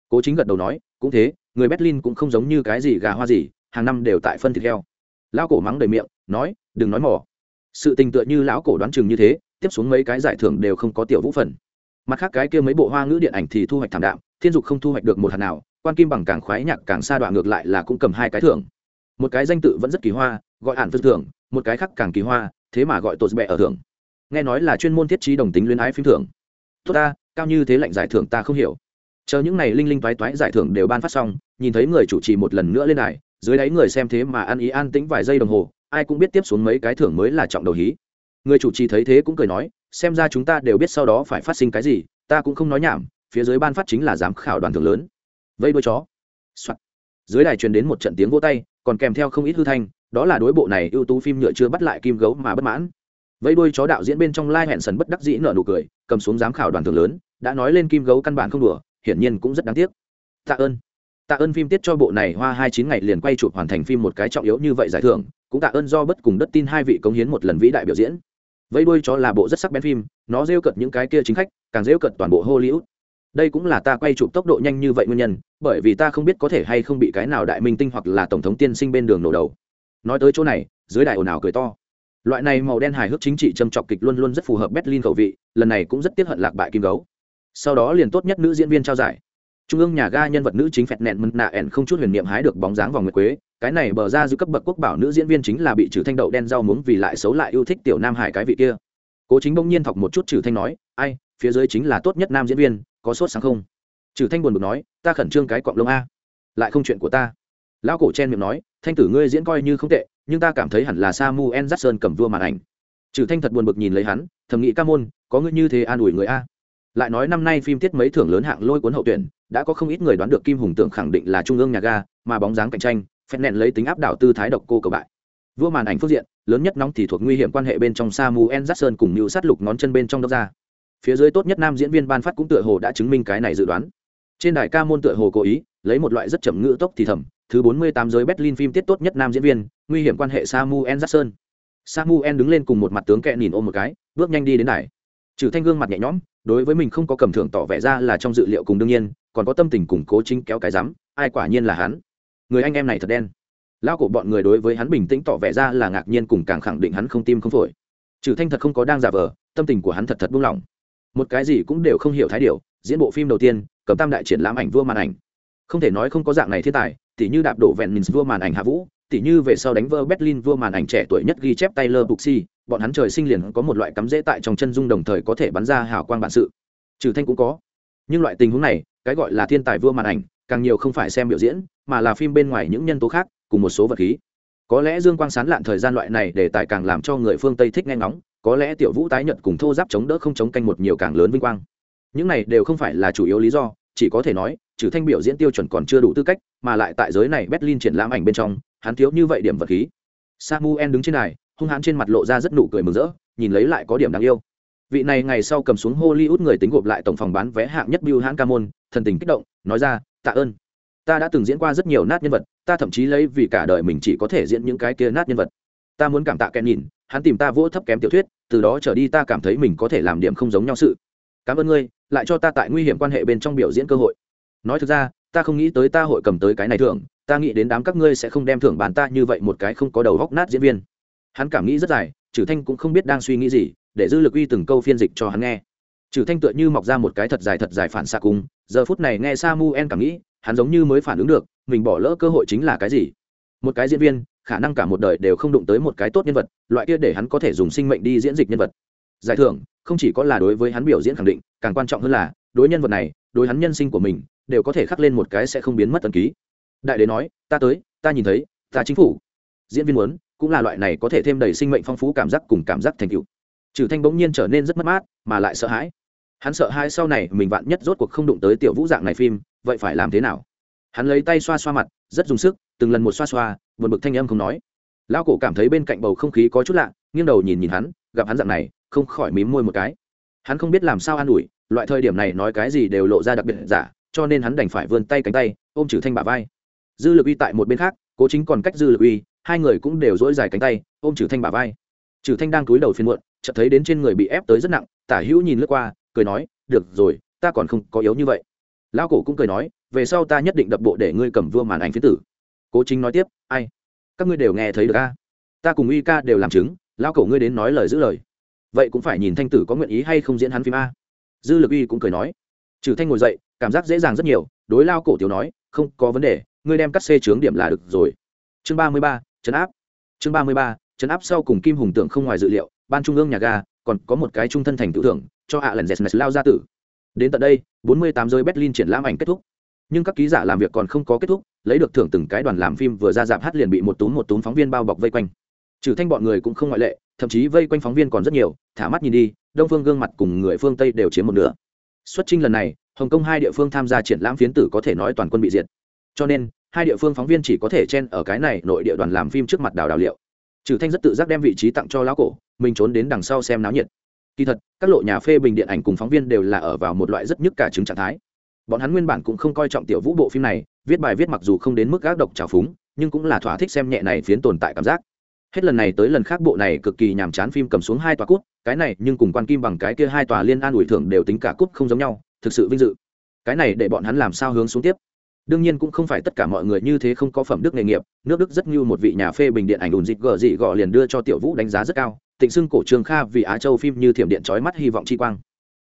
Cố chính gật đầu nói, cũng thế, người berlin cũng không giống như cái gì gà hoa gì, hàng năm đều tại phân thịt heo. Lão cổ mắng đầy miệng, nói, đừng nói mỏ sự tình tựa như lão cổ đoán chừng như thế, tiếp xuống mấy cái giải thưởng đều không có tiểu vũ phần. Mặt khác cái kia mấy bộ hoa ngữ điện ảnh thì thu hoạch thảm đạm, thiên dục không thu hoạch được một hạt nào quan kim bằng càng khoái nhạc càng xa đoạn ngược lại là cũng cầm hai cái thưởng. Một cái danh tự vẫn rất kỳ hoa, gọi hạn phân thưởng, một cái khác càng kỳ hoa, thế mà gọi tột bẹ ở thưởng. Nghe nói là chuyên môn thiết trí đồng tính luyến ái phim thưởng. Tốt ta, cao như thế lệnh giải thưởng ta không hiểu. Chờ những này linh linh toái toái giải thưởng đều ban phát xong, nhìn thấy người chủ trì một lần nữa lên đài, dưới đáy người xem thế mà ăn ý an tĩnh vài giây đồng hồ, ai cũng biết tiếp xuống mấy cái thưởng mới là trọng đầu hí. Người chủ trì thấy thế cũng cười nói, xem ra chúng ta đều biết sau đó phải phát sinh cái gì, ta cũng không nói nhảm, phía dưới ban phát chính là giám khảo đoàn thưởng lớn vây đuôi chó、Soạn. dưới đài truyền đến một trận tiếng vỗ tay, còn kèm theo không ít hư thanh, đó là đối bộ này ưu tú phim nhựa chưa bắt lại kim gấu mà bất mãn. Vây đuôi chó đạo diễn bên trong lai hẹn sần bất đắc dĩ nở nụ cười, cầm xuống giám khảo đoàn thường lớn, đã nói lên kim gấu căn bản không đùa, hiển nhiên cũng rất đáng tiếc. Tạ ơn. Tạ ơn phim tiết cho bộ này hoa hai chín ngày liền quay chụp hoàn thành phim một cái trọng yếu như vậy giải thưởng, cũng tạ ơn do bất cùng đất tin hai vị cống hiến một lần vĩ đại biểu diễn. Vây đuôi chó là bộ rất sắc bén phim, nó rêu cợt những cái kia chính khách, càng rêu cợt toàn bộ hollywood đây cũng là ta quay chụp tốc độ nhanh như vậy nguyên nhân, bởi vì ta không biết có thể hay không bị cái nào đại minh tinh hoặc là tổng thống tiên sinh bên đường nổ đầu. Nói tới chỗ này, dưới đại ồn ào cười to. Loại này màu đen hài hước chính trị châm trọc kịch luôn luôn rất phù hợp berlin khẩu vị, lần này cũng rất tiếc hận lạc bại kim gấu. Sau đó liền tốt nhất nữ diễn viên trao giải. Trung ương nhà ga nhân vật nữ chính phẹt nẹn mân nạ ẻn không chút huyền niệm hái được bóng dáng vào nguyệt quế, cái này bờ ra giữ cấp bậc quốc bảo nữ diễn viên chính là bị trừ thanh đậu đen rau muống vì lại xấu lại yêu thích tiểu nam hải cái vị kia. Cố chính bỗng nhiên thọc một chút trừ thanh nói, ai, phía dưới chính là tốt nhất nam diễn viên có sốt sáng không? Trừ thanh buồn bực nói, ta khẩn trương cái cọng lông a. Lại không chuyện của ta. Lão cổ chen miệng nói, thanh tử ngươi diễn coi như không tệ, nhưng ta cảm thấy hẳn là samuel jackson cầm vua màn ảnh. Trừ thanh thật buồn bực nhìn lấy hắn, thầm nghĩ ca môn, có ngươi như thế an ủi người a. Lại nói năm nay phim tiết mấy thưởng lớn hạng lôi cuốn hậu tuyển, đã có không ít người đoán được kim hùng tượng khẳng định là trung ương nhà ga, mà bóng dáng cạnh tranh, phép nện lấy tính áp đảo tư thái độc cô cầu bại. Vua màn ảnh phương diện, lớn nhất nóng thì thuộc nguy hiểm quan hệ bên trong samuel jackson cùng mưu sát lục ngón chân bên trong đốc ra phía dưới tốt nhất nam diễn viên ban phát cũng tựa hồ đã chứng minh cái này dự đoán. Trên đài ca môn tựa hồ cố ý, lấy một loại rất chậm ngữ tốc thì thầm, thứ bốn mươi tám giới berlin phim tiết tốt nhất nam diễn viên, nguy hiểm quan hệ samuel jackson. Samuel đứng lên cùng một mặt tướng kẹ nhìn ôm một cái, bước nhanh đi đến đài. Trừ thanh gương mặt nhẹ nhõm, đối với mình không có cầm thưởng tỏ vẻ ra là trong dự liệu cùng đương nhiên, còn có tâm tình củng cố chính kéo cái rắm, ai quả nhiên là hắn. Người anh em này thật đen. Lao cổ bọn người đối với hắn bình tĩnh tỏ vẻ ra là ngạc nhiên cùng càng khẳng định hắn không tim không phổi. Trừ thanh thật không có đang giả vờ, tâm tình của hắn thật thật buông lỏng một cái gì cũng đều không hiểu thái điều diễn bộ phim đầu tiên, cầm tam đại triển lãm ảnh vua màn ảnh. Không thể nói không có dạng này thiên tài, tỉ như đạp đổ vẹn mình vua màn ảnh hạ vũ, tỉ như về sau đánh vỡ berlin vua màn ảnh trẻ tuổi nhất ghi chép taylor buxi, bọn hắn trời sinh liền có một loại cắm rễ tại trong chân dung đồng thời có thể bắn ra hào quang bản sự. Trừ thanh cũng có. Nhưng loại tình huống này, cái gọi là thiên tài vua màn ảnh, càng nhiều không phải xem biểu diễn, mà là phim bên ngoài những nhân tố khác, cùng một số vật khí. Có lẽ dương quang sán lạn thời gian loại này để tài càng làm cho người phương tây thích nghe ngóng có lẽ tiểu vũ tái nhận cùng thô giáp chống đỡ không chống canh một nhiều càng lớn vinh quang. Những này đều không phải là chủ yếu lý do, chỉ có thể nói, trừ thanh biểu diễn tiêu chuẩn còn chưa đủ tư cách, mà lại tại giới này berlin triển lãm ảnh bên trong, hắn thiếu như vậy điểm vật khí. Samuel đứng trên này hung hãn trên mặt lộ ra rất nụ cười mừng rỡ, nhìn lấy lại có điểm đáng yêu. Vị này ngày sau cầm xuống hollywood người tính gộp lại tổng phòng bán vé hạng nhất bill hãn ca môn, thần tình kích động, nói ra, tạ ơn. Ta đã từng diễn qua rất nhiều nát nhân vật, ta thậm chí lấy vì cả đời mình chỉ có thể diễn những cái kia nát nhân vật. Ta muốn cảm tạ kèn nhìn hắn tìm ta vỗ thấp kém tiểu thuyết, từ đó trở đi ta cảm thấy mình có thể làm điểm không giống nhau sự. Cảm ơn ngươi, lại cho ta tại nguy hiểm quan hệ bên trong biểu diễn cơ hội. Nói thực ra, ta không nghĩ tới ta hội cầm tới cái này thưởng, ta nghĩ đến đám các ngươi sẽ không đem thưởng bàn ta như vậy một cái không có đầu góc nát diễn viên. Hắn cảm nghĩ rất dài trừ thanh cũng không biết đang suy nghĩ gì, để dư lực uy từng câu phiên dịch cho hắn nghe. Trừ thanh tựa như mọc ra một cái thật dài thật dài phản xạ cung giờ phút này nghe samuel cảm nghĩ, hắn giống như mới phản ứng được, mình bỏ lỡ cơ hội chính là cái gì? Một cái diễn viên khả năng cả một đời đều không đụng tới một cái tốt nhân vật, loại kia để hắn có thể dùng sinh mệnh đi diễn dịch nhân vật. Giải thưởng, không chỉ có là đối với hắn biểu diễn khẳng định, càng quan trọng hơn là, đối nhân vật này, đối hắn nhân sinh của mình, đều có thể khắc lên một cái sẽ không biến mất tần ký. Đại đế nói, ta tới, ta nhìn thấy, ta chính phủ. Diễn viên muốn, cũng là loại này có thể thêm đầy sinh mệnh phong phú cảm giác cùng cảm giác thành tựu. Trừ thanh bỗng nhiên trở nên rất mất mát, mà lại sợ hãi. Hắn sợ hãi sau này, mình vạn nhất rốt cuộc không đụng tới tiểu vũ dạng này phim, vậy phải làm thế nào? Hắn lấy tay xoa xoa mặt, rất dùng sức từng lần một xoa xoa, buồn bực thanh âm không nói. Lão cổ cảm thấy bên cạnh bầu không khí có chút lạ, nghiêng đầu nhìn nhìn hắn, gặp hắn dạng này, không khỏi mím môi một cái. Hắn không biết làm sao an ủi, loại thời điểm này nói cái gì đều lộ ra đặc biệt giả, cho nên hắn đành phải vươn tay cánh tay, ôm trừ thanh bả vai. Dư lực uy tại một bên khác, cố chính còn cách dư lực uy, hai người cũng đều dỗi dài cánh tay, ôm trừ thanh bả vai. Trừ thanh đang cúi đầu phiên muộn, chợt thấy đến trên người bị ép tới rất nặng, tả hữu nhìn lướt qua, cười nói, được rồi, ta còn không có yếu như vậy. Lão cổ cũng cười nói, về sau ta nhất định đập bộ để ngươi cầm vua màn ảnh phía tử cố chính nói tiếp, ai? Các ngươi đều nghe thấy được a? Ta cùng uy ca đều làm chứng lao cổ ngươi đến nói lời giữ lời. Vậy cũng phải nhìn thanh tử có nguyện ý hay không diễn hắn phim a. Dư lực uy cũng cười nói. Trừ thanh ngồi dậy, cảm giác dễ dàng rất nhiều, đối lao cổ tiểu nói, không có vấn đề, ngươi đem cắt xê trướng điểm là được rồi. Chương ba mươi ba chấn áp. Chương ba mươi ba chấn áp sau cùng kim hùng tượng không ngoài dự liệu, ban trung ương nhà ga, còn có một cái trung thân thành tự thưởng, cho hạ lần dẹt lao ra tử. Đến tận đây, bốn mươi tám giới berlin triển lãm ảnh kết thúc nhưng các ký giả làm việc còn không có kết thúc, lấy được thưởng từng cái đoàn làm phim vừa ra dạp hát liền bị một túm một túm phóng viên bao bọc vây quanh. Trừ thanh bọn người cũng không ngoại lệ, thậm chí vây quanh phóng viên còn rất nhiều, thả mắt nhìn đi, đông phương gương mặt cùng người phương tây đều chiếm một nửa. Xuất trình lần này, hồng kông hai địa phương tham gia triển lãm phiến tử có thể nói toàn quân bị diệt. Cho nên, hai địa phương phóng viên chỉ có thể chen ở cái này nội địa đoàn làm phim trước mặt đào đào liệu. Trừ thanh rất tự giác đem vị trí tặng cho lão cổ, mình trốn đến đằng sau xem náo nhiệt. Kỳ thật, các lộ nhà phê bình điện ảnh cùng phóng viên đều là ở vào một loại rất nhức cả chứng trạng thái bọn hắn nguyên bản cũng không coi trọng tiểu vũ bộ phim này, viết bài viết mặc dù không đến mức gác độc trào phúng, nhưng cũng là thỏa thích xem nhẹ này phiến tồn tại cảm giác. Hết lần này tới lần khác bộ này cực kỳ nhàm chán phim cầm xuống hai tòa cút cái này nhưng cùng quan kim bằng cái kia hai tòa liên an ủi thưởng đều tính cả cút không giống nhau, thực sự vinh dự. Cái này để bọn hắn làm sao hướng xuống tiếp? Đương nhiên cũng không phải tất cả mọi người như thế không có phẩm đức nghề nghiệp, nước đức rất như một vị nhà phê bình điện ảnh đùn dịch gờ dị gọ liền đưa cho tiểu vũ đánh giá rất cao, tịnh xưng cổ trường kha vì á châu phim như thiểm điện trói mắt hy vọng chi quang.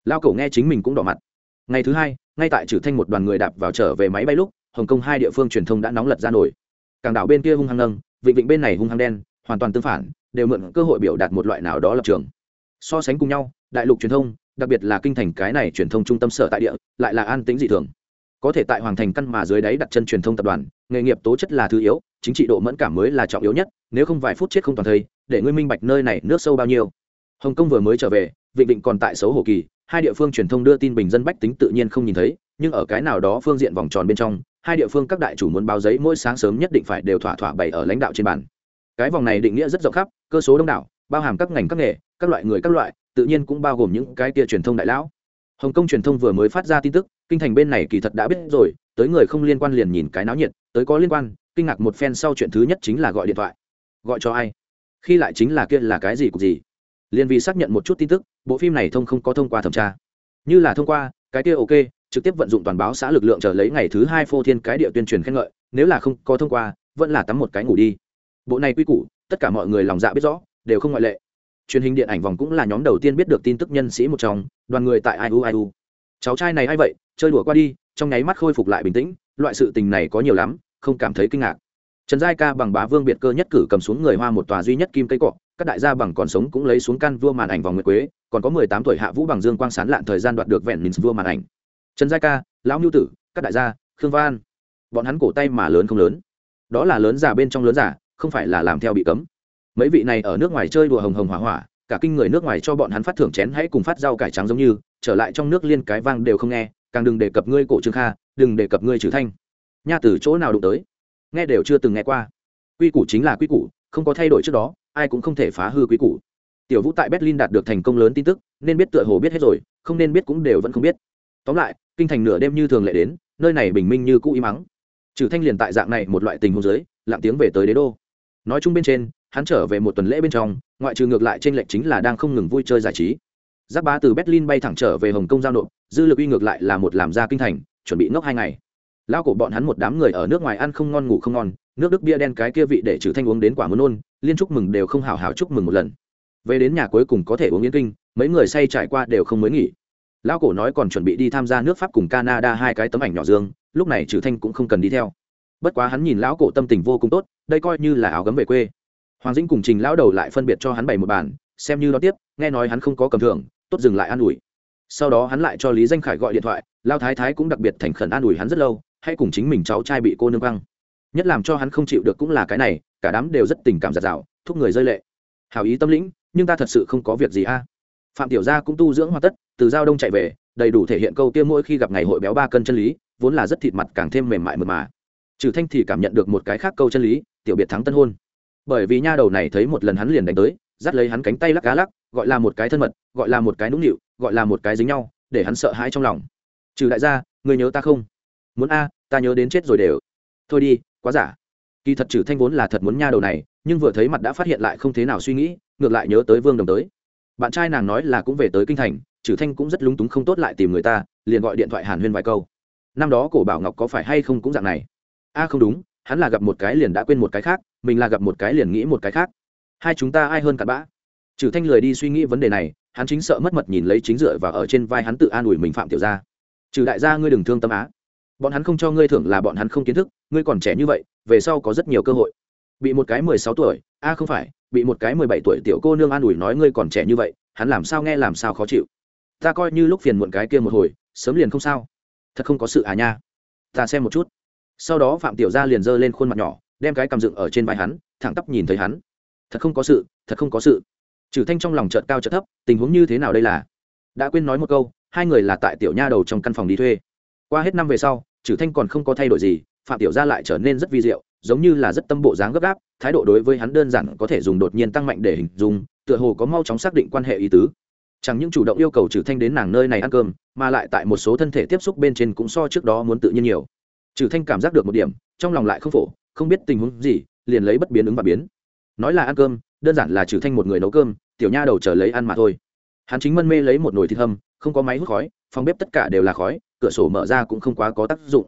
Lao cổ nghe chính mình cũng đỏ mặt. Ngày thứ hai ngay tại trừ thanh một đoàn người đạp vào trở về máy bay lúc, hồng kông hai địa phương truyền thông đã nóng lật ra nổi. Cảng đảo bên kia hung hăng nâng, vịnh vịnh bên này hung hăng đen, hoàn toàn tương phản, đều mượn cơ hội biểu đạt một loại nào đó lập trường. So sánh cùng nhau, đại lục truyền thông, đặc biệt là kinh thành cái này truyền thông trung tâm sở tại địa, lại là an tính dị thường. Có thể tại hoàng thành căn mà dưới đáy đặt chân truyền thông tập đoàn, nghề nghiệp tố chất là thứ yếu, chính trị độ mẫn cảm mới là trọng yếu nhất, nếu không vài phút chết không toàn thây để ngươi minh bạch nơi này nước sâu bao nhiêu. Hồng kông vừa mới trở về, vịnh vịnh còn tại xấu hổ kỳ hai địa phương truyền thông đưa tin bình dân bách tính tự nhiên không nhìn thấy, nhưng ở cái nào đó phương diện vòng tròn bên trong, hai địa phương các đại chủ muốn báo giấy mỗi sáng sớm nhất định phải đều thỏa thỏa bày ở lãnh đạo trên bàn. Cái vòng này định nghĩa rất rộng khắp, cơ số đông đảo, bao hàm các ngành các nghề, các loại người các loại, tự nhiên cũng bao gồm những cái kia truyền thông đại lão. Hồng kông truyền thông vừa mới phát ra tin tức, kinh thành bên này kỳ thật đã biết rồi, tới người không liên quan liền nhìn cái náo nhiệt, tới có liên quan, kinh ngạc một phen sau chuyện thứ nhất chính là gọi điện thoại. Gọi cho ai? Khi lại chính là kia là cái gì cục gì? Liền vì xác nhận một chút tin tức, bộ phim này thông không có thông qua thẩm tra. Như là thông qua, cái kia ok, trực tiếp vận dụng toàn báo xã lực lượng chờ lấy ngày thứ hai phô thiên cái địa tuyên truyền khen ngợi, nếu là không có thông qua, vẫn là tắm một cái ngủ đi. Bộ này quy củ, tất cả mọi người lòng dạ biết rõ, đều không ngoại lệ. Truyền hình điện ảnh vòng cũng là nhóm đầu tiên biết được tin tức nhân sĩ một trong, đoàn người tại iu iu cháu trai này a i vậy, chơi đùa qua đi, trong nháy mắt khôi phục lại bình tĩnh, loại sự tình này có nhiều lắm, không cảm thấy kinh ngạc. Trần giai ca bằng bá vương biệt cơ nhất cử cầm xuống người hoa một tòa duy nhất kim cây cọ các đại gia bằng còn sống cũng lấy xuống căn vua màn ảnh vòng nguyệt quế, còn có mười tám tuổi hạ vũ bằng dương quang sán lạn thời gian đoạt được vẹn minh vua màn ảnh. Trần giai ca, lão nhu tử, các đại gia, khương văn. Bọn hắn cổ tay mà lớn không lớn. Đó là lớn giả bên trong lớn giả, không phải là làm theo bị cấm. Mấy vị này ở nước ngoài chơi đùa hồng hồng hỏa hỏa, cả kinh người nước ngoài cho bọn hắn phát thưởng chén hãy cùng phát rau cải trắng giống như, trở lại trong nước liên cái vang đều không nghe, càng đừng đề cập ngươi cổ trương kha, đừng đề cập ngươi trừ thanh. Nha từ chỗ nào đụng tới? Nghe đều chưa từng nghe qua. Quy củ chính là quy củ, không có thay đổi trước đó ai cũng không thể phá hư quý củ. Tiểu vũ tại berlin đạt được thành công lớn tin tức, nên biết tựa hồ biết hết rồi, không nên biết cũng đều vẫn không biết. Tóm lại, kinh thành nửa đêm như thường lệ đến, nơi này bình minh như cũ y mắng trừ thanh liền tại dạng này một loại tình huống giới lặng tiếng về tới đế đô. Nói chung bên trên, hắn trở về một tuần lễ bên trong, ngoại trừ ngược lại trên lệnh chính là đang không ngừng vui chơi giải trí. Giáp bá từ berlin bay thẳng trở về hồng kông giao nộp, dư lực uy ngược lại là một làm ra kinh thành, chuẩn bị ngốc hai ngày. Lao cổ bọn hắn một đám người ở nước ngoài ăn không ngon ngủ không ngon nước đức bia đen cái kia vị để trừ thanh uống đến quả muốn nôn, liên chúc mừng đều không hào hào chúc mừng một lần. Về đến nhà cuối cùng có thể uống yên kinh, mấy người say trải qua đều không mới nghỉ. Lão cổ nói còn chuẩn bị đi tham gia nước pháp cùng canada hai cái tấm ảnh nhỏ dương, lúc này trừ thanh cũng không cần đi theo. Bất quá hắn nhìn lão cổ tâm tình vô cùng tốt, đây coi như là áo gấm về quê. Hoàng dĩnh cùng trình lão đầu lại phân biệt cho hắn bày một bàn, xem như đó tiếp, nghe nói hắn không có cầm thưởng, tốt dừng lại an ủi. Sau đó hắn lại cho lý danh khải gọi điện thoại, lao thái thái cũng đặc biệt thành khẩn an ủi hắn rất lâu hay cùng chính mình cháu trai bị cô nương băng nhất làm cho hắn không chịu được cũng là cái này, cả đám đều rất tình cảm giặt rào, thúc người rơi lệ. Hào ý tâm lĩnh, nhưng ta thật sự không có việc gì a. Phạm tiểu gia cũng tu dưỡng hoàn tất, từ giao đông chạy về, đầy đủ thể hiện câu kia mỗi khi gặp ngày hội béo ba cân chân lý, vốn là rất thịt mặt càng thêm mềm mại mượt mà. Trừ thanh thì cảm nhận được một cái khác câu chân lý, tiểu biệt thắng tân hôn. Bởi vì nha đầu này thấy một lần hắn liền đánh tới, dắt lấy hắn cánh tay lắc cá lắc, gọi là một cái thân mật, gọi là một cái nũng nịu, gọi là một cái dính nhau, để hắn sợ hãi trong lòng. Trừ đại gia người nhớ ta không? Muốn a, ta nhớ đến chết rồi đều. Thôi đi quá giả. Kỳ thật trừ thanh vốn là thật muốn nha đầu này, nhưng vừa thấy mặt đã phát hiện lại không thế nào suy nghĩ, ngược lại nhớ tới vương đồng tới. Bạn trai nàng nói là cũng về tới kinh thành, trừ thanh cũng rất lúng túng không tốt lại tìm người ta, liền gọi điện thoại hàn huyên vài câu. Năm đó cổ bảo ngọc có phải hay không cũng dạng này? A, không đúng, hắn là gặp một cái liền đã quên một cái khác, mình là gặp một cái liền nghĩ một cái khác. Hai chúng ta ai hơn cặn bã? Trừ thanh lười đi suy nghĩ vấn đề này, hắn chính sợ mất mật nhìn lấy chính dựa và ở trên vai hắn tự an ủi mình phạm tiểu gia. Trừ đại gia ngươi đừng thương tâm á bọn hắn không cho ngươi thưởng là bọn hắn không kiến thức, ngươi còn trẻ như vậy, về sau có rất nhiều cơ hội. Bị một cái mười sáu tuổi, a, không phải, bị một cái mười bảy tuổi tiểu cô nương an ủi nói ngươi còn trẻ như vậy, hắn làm sao nghe làm sao khó chịu. Ta coi như lúc phiền muộn cái kia một hồi, sớm liền không sao. Thật không có sự à nha. Ta xem một chút. Sau đó phạm tiểu gia liền giơ lên khuôn mặt nhỏ, đem cái cầm dựng ở trên vai hắn, thẳng tắp nhìn thấy hắn. Thật không có sự, thật không có sự. Trừ thanh trong lòng chợt cao chợt thấp, tình huống như thế nào đây là? Đã quên nói một câu, hai người là tại tiểu nha đầu trong căn phòng đi thuê. Qua hết năm về sau trừ thanh còn không có thay đổi gì phạm tiểu gia lại trở nên rất vi diệu giống như là rất tâm bộ dáng gấp gáp thái độ đối với hắn đơn giản có thể dùng đột nhiên tăng mạnh để hình dung tựa hồ có mau chóng xác định quan hệ ý tứ. Chẳng những chủ động yêu cầu trừ thanh đến nàng nơi này ăn cơm mà lại tại một số thân thể tiếp xúc bên trên cũng so trước đó muốn tự nhiên nhiều. Trừ thanh cảm giác được một điểm trong lòng lại không phổ không biết tình huống gì liền lấy bất biến ứng và biến. Nói là ăn cơm đơn giản là trừ thanh một người nấu cơm tiểu nha đầu chờ lấy ăn mà thôi. Hắn chính mân mê lấy một nồi thịt hầm, không có máy hút khói phòng bếp tất cả đều là khói cửa sổ mở ra cũng không quá có tác dụng.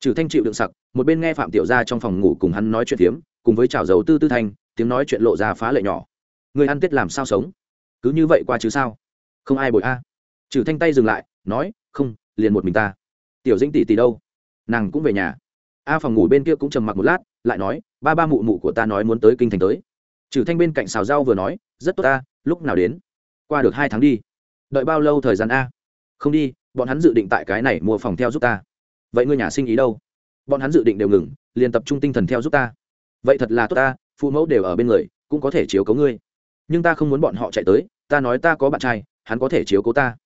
Trừ thanh chịu đựng sặc một bên nghe phạm tiểu gia trong phòng ngủ cùng hắn nói chuyện tiếm, cùng với chảo dầu tư tư thanh tiếng nói chuyện lộ ra phá lệ nhỏ. Người ăn tết làm sao sống? Cứ như vậy qua chứ sao? Không ai bội a. Trừ thanh tay dừng lại nói không liền một mình ta. Tiểu dĩnh tỷ tỷ đâu? Nàng cũng về nhà. A phòng ngủ bên kia cũng trầm mặc một lát lại nói ba ba mụ mụ của ta nói muốn tới kinh thành tới. Trừ thanh bên cạnh xào rau vừa nói rất tốt ta lúc nào đến? Qua được hai tháng đi. Đợi bao lâu thời gian a? Không đi bọn hắn dự định tại cái này mua phòng theo giúp ta. Vậy ngươi nhà sinh ý đâu? Bọn hắn dự định đều ngừng, liền tập trung tinh thần theo giúp ta. Vậy thật là tốt ta, phụ mẫu đều ở bên người, cũng có thể chiếu cố ngươi. Nhưng ta không muốn bọn họ chạy tới, ta nói ta có bạn trai, hắn có thể chiếu cố ta.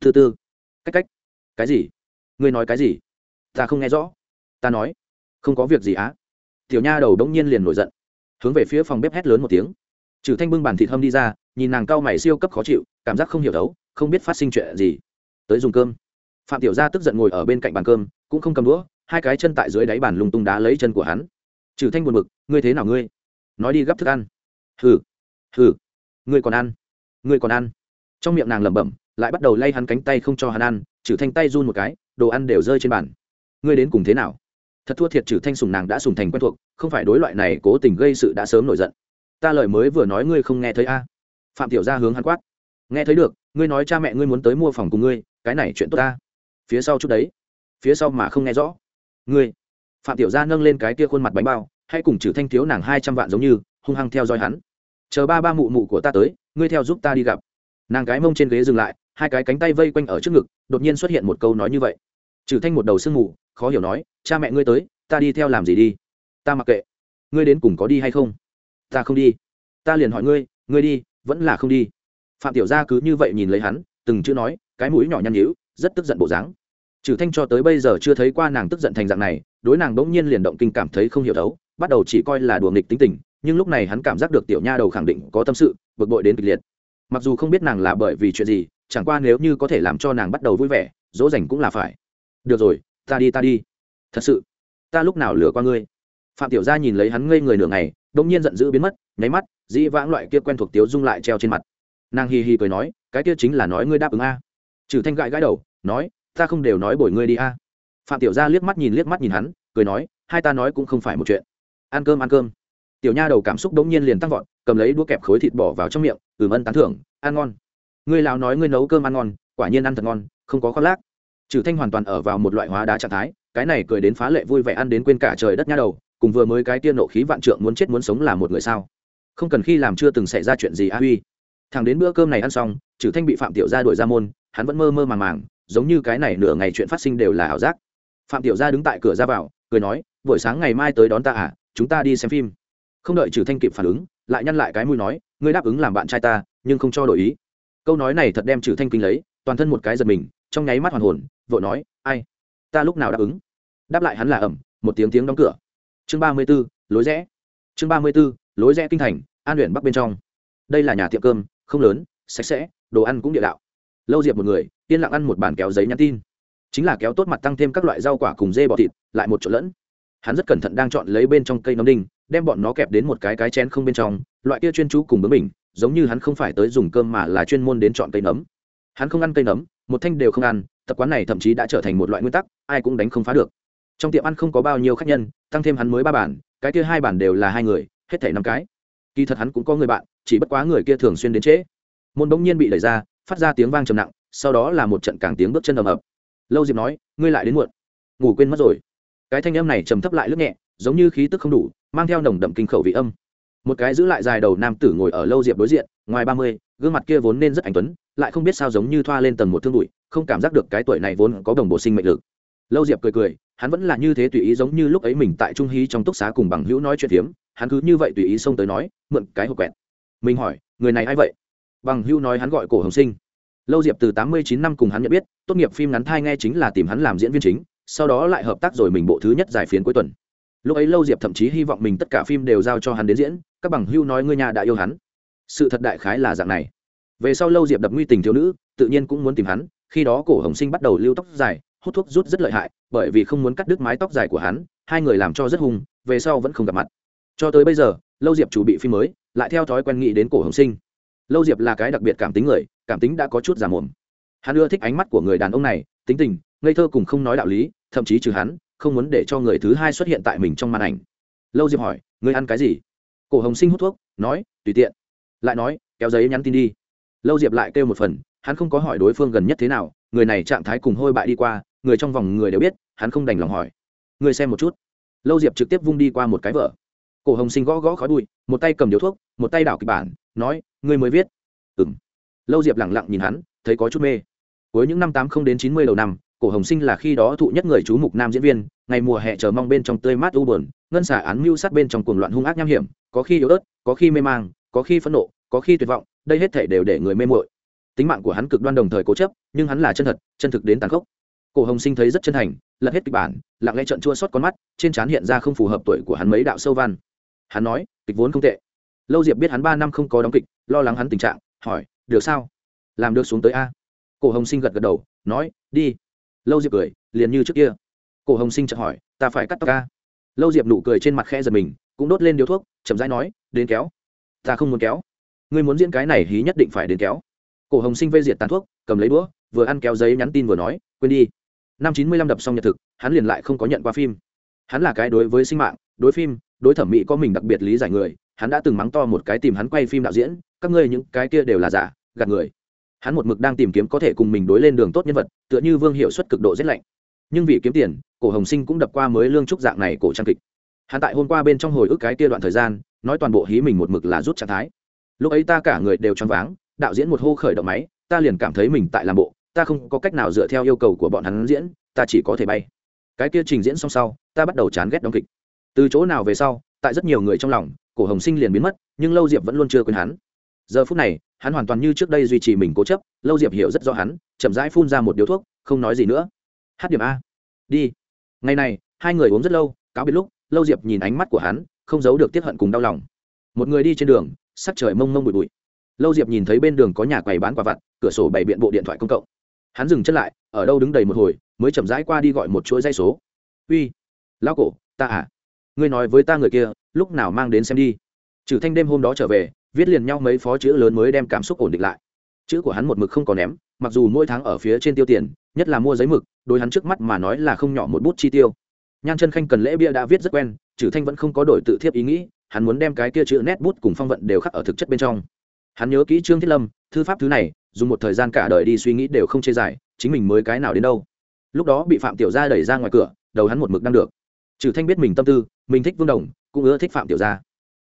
Thứ tư cách cách. Cái gì? Ngươi nói cái gì? Ta không nghe rõ. Ta nói. Không có việc gì á. Tiểu nha đầu đống nhiên liền nổi giận. Hướng về phía phòng bếp hét lớn một tiếng. Trừ thanh bưng bàn thịt hâm đi ra, nhìn nàng cao mày siêu cấp khó chịu, cảm giác không hiểu đấu không biết phát sinh chuyện gì tới dùng cơm. Phạm tiểu gia tức giận ngồi ở bên cạnh bàn cơm, cũng không cầm đũa, hai cái chân tại dưới đáy bàn lung tung đá lấy chân của hắn. Trừ thanh buồn bực, ngươi thế nào ngươi? Nói đi gấp thức ăn. Hừ hừ, ngươi còn ăn, ngươi còn ăn. Trong miệng nàng lẩm bẩm, lại bắt đầu lay hắn cánh tay không cho hắn ăn, trừ thanh tay run một cái, đồ ăn đều rơi trên bàn. Ngươi đến cùng thế nào? Thật thua thiệt trừ thanh sùng nàng đã sùng thành quen thuộc, không phải đối loại này cố tình gây sự đã sớm nổi giận. Ta lời mới vừa nói ngươi không nghe thấy a. Phạm tiểu gia hướng hắn quát. Nghe thấy được, ngươi nói cha mẹ ngươi muốn tới mua phòng cùng ngươi cái này chuyện tốt ta. Phía sau chút đấy. Phía sau mà không nghe rõ. Ngươi, phạm tiểu gia nâng lên cái kia khuôn mặt bánh bao hãy cùng trừ thanh thiếu nàng hai trăm vạn giống như, hung hăng theo dõi hắn. Chờ ba ba mụ mụ của ta tới, ngươi theo giúp ta đi gặp. Nàng cái mông trên ghế dừng lại, hai cái cánh tay vây quanh ở trước ngực, đột nhiên xuất hiện một câu nói như vậy. Trừ thanh một đầu sương mù, khó hiểu nói, cha mẹ ngươi tới, ta đi theo làm gì đi? Ta mặc kệ. Ngươi đến cùng có đi hay không? Ta không đi. Ta liền hỏi ngươi ngươi đi, vẫn là không đi. Phạm tiểu gia cứ như vậy nhìn lấy hắn, từng chữ nói cái mũi nhỏ nhăn nhíu, rất tức giận bộ dáng. Trừ thanh cho tới bây giờ chưa thấy qua nàng tức giận thành dạng này, đối nàng bỗng nhiên liền động kinh cảm thấy không hiểu thấu, bắt đầu chỉ coi là đùa nghịch tính tình, nhưng lúc này hắn cảm giác được tiểu nha đầu khẳng định có tâm sự, bực bội đến kịch liệt. Mặc dù không biết nàng là bởi vì chuyện gì, chẳng qua nếu như có thể làm cho nàng bắt đầu vui vẻ, dỗ dành cũng là phải. Được rồi, ta đi ta đi. Thật sự, ta lúc nào lừa qua ngươi? Phạm tiểu gia nhìn lấy hắn ngây người nửa ngày đột nhiên giận dữ biến mất, nháy mắt, dĩ vãng loại kia quen thuộc tiếu dung lại treo trên mặt. Nàng hì hì cười nói, cái kia chính là nói ngươi đáp ứng a trừ thanh gãi gãi đầu, nói, ta không đều nói bồi ngươi đi a. Phạm tiểu gia liếc mắt nhìn liếc mắt nhìn hắn, cười nói, hai ta nói cũng không phải một chuyện. Ăn cơm ăn cơm. Tiểu nha đầu cảm xúc đống nhiên liền tăng vọt, cầm lấy đũa kẹp khối thịt bỏ vào trong miệng, ừm ân tán thưởng, ăn ngon. Ngươi lão nói ngươi nấu cơm ăn ngon, quả nhiên ăn thật ngon, không có khoác lác. Trừ thanh hoàn toàn ở vào một loại hóa đá trạng thái, cái này cười đến phá lệ vui vẻ ăn đến quên cả trời đất nha đầu, cùng vừa mới cái tiên nộ khí vạn trượng muốn chết muốn sống là một người sao. Không cần khi làm chưa từng xảy ra chuyện gì a huy. Thằng đến bữa cơm này ăn xong, trừ thanh bị phạm tiểu gia đuổi ra môn hắn vẫn mơ mơ màng màng, giống như cái này nửa ngày chuyện phát sinh đều là ảo giác. Phạm tiểu gia đứng tại cửa ra vào, cười nói, buổi sáng ngày mai tới đón ta à chúng ta đi xem phim. Không đợi trừ thanh kịp phản ứng, lại nhăn lại cái mũi nói, ngươi đáp ứng làm bạn trai ta, nhưng không cho đổi ý. Câu nói này thật đem trừ thanh kinh lấy, toàn thân một cái giật mình, trong nháy mắt hoàn hồn, vội nói, ai? Ta lúc nào đáp ứng? Đáp lại hắn là ẩm, một tiếng tiếng đóng cửa. Chương ba mươi b ố lối rẽ. Chương ba mươi b ố lối rẽ kinh thành, an luyện bắc bên trong. Đây là nhà tiệm cơm, không lớn, sạch sẽ, đồ ăn cũng địa đạo lâu diệp một người, yên lặng ăn một bản kéo giấy nhắn tin. Chính là kéo tốt mặt tăng thêm các loại rau quả cùng dê bọ thịt, lại một chỗ lẫn. Hắn rất cẩn thận đang chọn lấy bên trong cây nấm đinh, đem bọn nó kẹp đến một cái cái chén không bên trong, loại kia chuyên chú cùng bướng mình giống như hắn không phải tới dùng cơm mà là chuyên môn đến chọn cây nấm. Hắn không ăn cây nấm, một thanh đều không ăn, tập quán này thậm chí đã trở thành một loại nguyên tắc, ai cũng đánh không phá được. Trong tiệm ăn không có bao nhiêu khách nhân, tăng thêm hắn mới ba bản cái kia hai bản đều là hai người, hết thảy năm cái. Kỳ thật hắn cũng có người bạn, chỉ bất quá người kia thường xuyên đến trễ. Môn bỗng nhiên bị đẩy ra phát ra tiếng vang trầm nặng, sau đó là một trận càng tiếng bước chân ầm ập. Lâu diệp nói, ngươi lại đến muộn, ngủ quên mất rồi. Cái thanh âm này trầm thấp lại lướt nhẹ, giống như khí tức không đủ, mang theo nồng đậm kinh khẩu vị âm. Một cái giữ lại dài đầu nam tử ngồi ở lâu diệp đối diện, ngoài ba mươi, gương mặt kia vốn nên rất anh tuấn, lại không biết sao giống như thoa lên tầng một thương bụi, không cảm giác được cái tuổi này vốn có đồng bộ sinh mệnh lực. Lâu diệp cười cười, hắn vẫn là như thế tùy ý giống như lúc ấy mình tại trung hí trong túc xá cùng bằng hữu nói chuyện phiếm, hắn cứ như vậy tùy ý xông tới nói, mượn cái hộp quẹt. Mình hỏi, người này a i vậy? Bằng Hưu nói hắn gọi cổ hồng sinh. Lâu diệp từ tám mươi chín năm cùng hắn nhận biết, tốt nghiệp phim ngắn thai nghe chính là tìm hắn làm diễn viên chính, sau đó lại hợp tác rồi mình bộ thứ nhất giải phiến cuối tuần. Lúc ấy lâu diệp thậm chí hy vọng mình tất cả phim đều giao cho hắn đến diễn, các bằng hưu nói ngươi nhà đã yêu hắn. Sự thật đại khái là dạng này. Về sau lâu diệp đập nguy tình thiếu nữ, tự nhiên cũng muốn tìm hắn, khi đó cổ hồng sinh bắt đầu lưu tóc dài, hút thuốc rút rất lợi hại, bởi vì không muốn cắt đứt mái tóc dài của hắn, hai người làm cho rất hung, về sau vẫn không gặp mặt. Cho tới bây giờ, lâu diệp chủ bị phim mới, lại theo thói quen nghĩ đến cổ hồng sinh lâu diệp là cái đặc biệt cảm tính người, cảm tính đã có chút giả mồm. Hắn ưa thích ánh mắt của người đàn ông này, tính tình, ngây thơ cùng không nói đạo lý, thậm chí trừ hắn, không muốn để cho người thứ hai xuất hiện tại mình trong màn ảnh. Lâu diệp hỏi người ăn cái gì? Cổ hồng sinh hút thuốc, nói, tùy tiện. Lại nói, kéo giấy nhắn tin đi. Lâu diệp lại kêu một phần, hắn không có hỏi đối phương gần nhất thế nào, người này trạng thái cùng hôi bại đi qua, người trong vòng người đều biết, hắn không đành lòng hỏi người xem một chút. Lâu diệp trực tiếp vung đi qua một cái vở. Cổ hồng sinh gõ gõ khói bụi, một tay cầm điếu thuốc, một tay đảo kịch bản nói, ngươi mới viết. Ừ m lâu diệp lẳng lặng nhìn hắn, thấy có chút mê. Cuối những năm tám không đến chín mươi đầu năm, cổ hồng sinh là khi đó thụ nhất người chú mục nam diễn viên, ngày mùa hè chờ mong bên trong tươi mát u buồn, ngân xả án mưu sát bên trong cuồng loạn hung ác nham hiểm, có khi yếu ớt, có khi mê mang, có khi phẫn nộ, có khi tuyệt vọng, đây hết thể đều để người mê mội tính mạng của hắn cực đoan đồng thời cố chấp, nhưng hắn là chân thật, chân thực đến tàn khốc. Cổ hồng sinh thấy rất chân thành, lật hết kịch bản, lặng lẽ trận chua xót con mắt, trên trán hiện ra không phù hợp tuổi của hắn mấy đạo sâu văn. Hắn nói, kịch vốn không tệ lâu diệp biết hắn ba năm không có đóng kịch, lo lắng hắn tình trạng, hỏi, được sao? Làm được xuống tới a? Cổ hồng sinh gật gật đầu, nói, đi. Lâu diệp cười, liền như trước kia. Cổ hồng sinh chợt hỏi, ta phải cắt tóc a? lâu diệp nụ cười trên mặt khe giật mình, cũng đốt lên điếu thuốc, chậm rãi nói, đến kéo. Ta không muốn kéo. Ngươi muốn diễn cái này hí nhất định phải đến kéo. Cổ hồng sinh vây diệt tàn thuốc, cầm lấy đũa, vừa ăn kéo giấy nhắn tin vừa nói, quên đi. Năm chín mươi lăm đập xong nhật thực, hắn liền lại không có nhận qua phim. Hắn là cái đối với sinh mạng, đối phim, đối thẩm mỹ có mình đặc biệt lý giải người hắn đã từng mắng to một cái tìm hắn quay phim đạo diễn, các ngươi những cái kia đều là giả, gạt người. Hắn một mực đang tìm kiếm có thể cùng mình đối lên đường tốt nhân vật, tựa như vương hiệu suất cực độ rét lạnh. Nhưng vì kiếm tiền, cổ hồng sinh cũng đập qua mới lương trúc dạng này cổ trang kịch. Hắn tại hôm qua bên trong hồi ức cái kia đoạn thời gian, nói toàn bộ hí mình một mực là rút trạng thái. Lúc ấy ta cả người đều choáng váng, đạo diễn một hô khởi động máy, ta liền cảm thấy mình tại làm bộ, ta không có cách nào dựa theo yêu cầu của bọn hắn diễn, ta chỉ có thể bay. Cái kia trình diễn xong sau, ta bắt đầu chán ghét đóng kịch. Từ chỗ nào về sau, tại rất nhiều người trong lòng cổ hồng sinh liền biến mất, nhưng lâu diệp vẫn luôn chưa quên hắn. Giờ phút này, hắn hoàn toàn như trước đây duy trì mình cố chấp, lâu diệp hiểu rất rõ hắn, chậm rãi phun ra một điếu thuốc, không nói gì nữa. Hát điểm a. Đi. Ngày này, hai người uống rất lâu, cáo biệt lúc, lâu diệp nhìn ánh mắt của hắn, không giấu được tiếp hận cùng đau lòng. Một người đi trên đường, sắc trời mông mông bụi bụi. Lâu diệp nhìn thấy bên đường có nhà quầy bán quả vặt, cửa sổ bày biện bộ điện thoại công cộng. Hắn dừng chân lại, ở đâu đứng đầy một hồi, mới chậm rãi qua đi gọi một chuỗi dây số. Uy lao cổ, ta à? Ngươi nói với ta người kia, lúc nào mang đến xem đi. Trừ thanh đêm hôm đó trở về, viết liền nhau mấy phó chữ lớn mới đem cảm xúc ổn định lại. Chữ của hắn một mực không còn ném, mặc dù mỗi tháng ở phía trên tiêu tiền, nhất là mua giấy mực đôi hắn trước mắt mà nói là không nhỏ một bút chi tiêu. Nhan chân khanh cần lễ bia đã viết rất quen, trừ thanh vẫn không có đổi tự thiếp ý nghĩ, hắn muốn đem cái kia chữ nét bút cùng phong vận đều khắc ở thực chất bên trong. Hắn nhớ kỹ trương thiết lâm, thư pháp thứ này, dùng một thời gian cả đời đi suy nghĩ đều không chê dài, chính mình mới cái nào đến đâu. Lúc đó bị phạm tiểu gia đẩy ra ngoài cửa, đầu hắn một mực đang được trừ thanh biết mình tâm tư, mình thích vương đồng, cũng ưa thích phạm tiểu gia.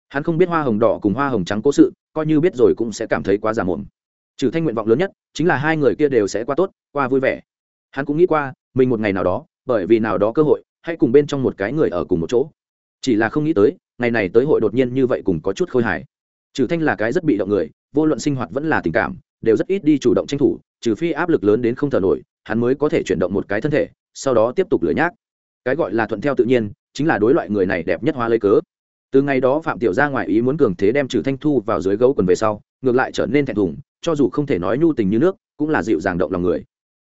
Hắn không biết hoa hồng đỏ cùng hoa hồng trắng cố sự, coi như biết rồi cũng sẽ cảm thấy quá giả mồm. Trừ thanh nguyện vọng lớn nhất, chính là hai người kia đều sẽ qua tốt, qua vui vẻ. Hắn cũng nghĩ qua, mình một ngày nào đó, bởi vì nào đó cơ hội hay cùng bên trong một cái người ở cùng một chỗ. Chỉ là không nghĩ tới, ngày này tới hội đột nhiên như vậy cùng có chút khôi hài. Trừ thanh là cái rất bị động người, vô luận sinh hoạt vẫn là tình cảm, đều rất ít đi chủ động tranh thủ, trừ phi áp lực lớn đến không thở nổi, hắn mới có thể chuyển động một cái thân thể, sau đó tiếp tục lửa nhác cái gọi là thuận theo tự nhiên, chính là đối loại người này đẹp nhất hoa lấy cớ. Từ ngày đó phạm tiểu ra ngoài ý muốn cường thế đem trừ thanh thu vào dưới gấu quần về sau, ngược lại trở nên thẹn thùng, cho dù không thể nói nhu tình như nước, cũng là dịu dàng động lòng người.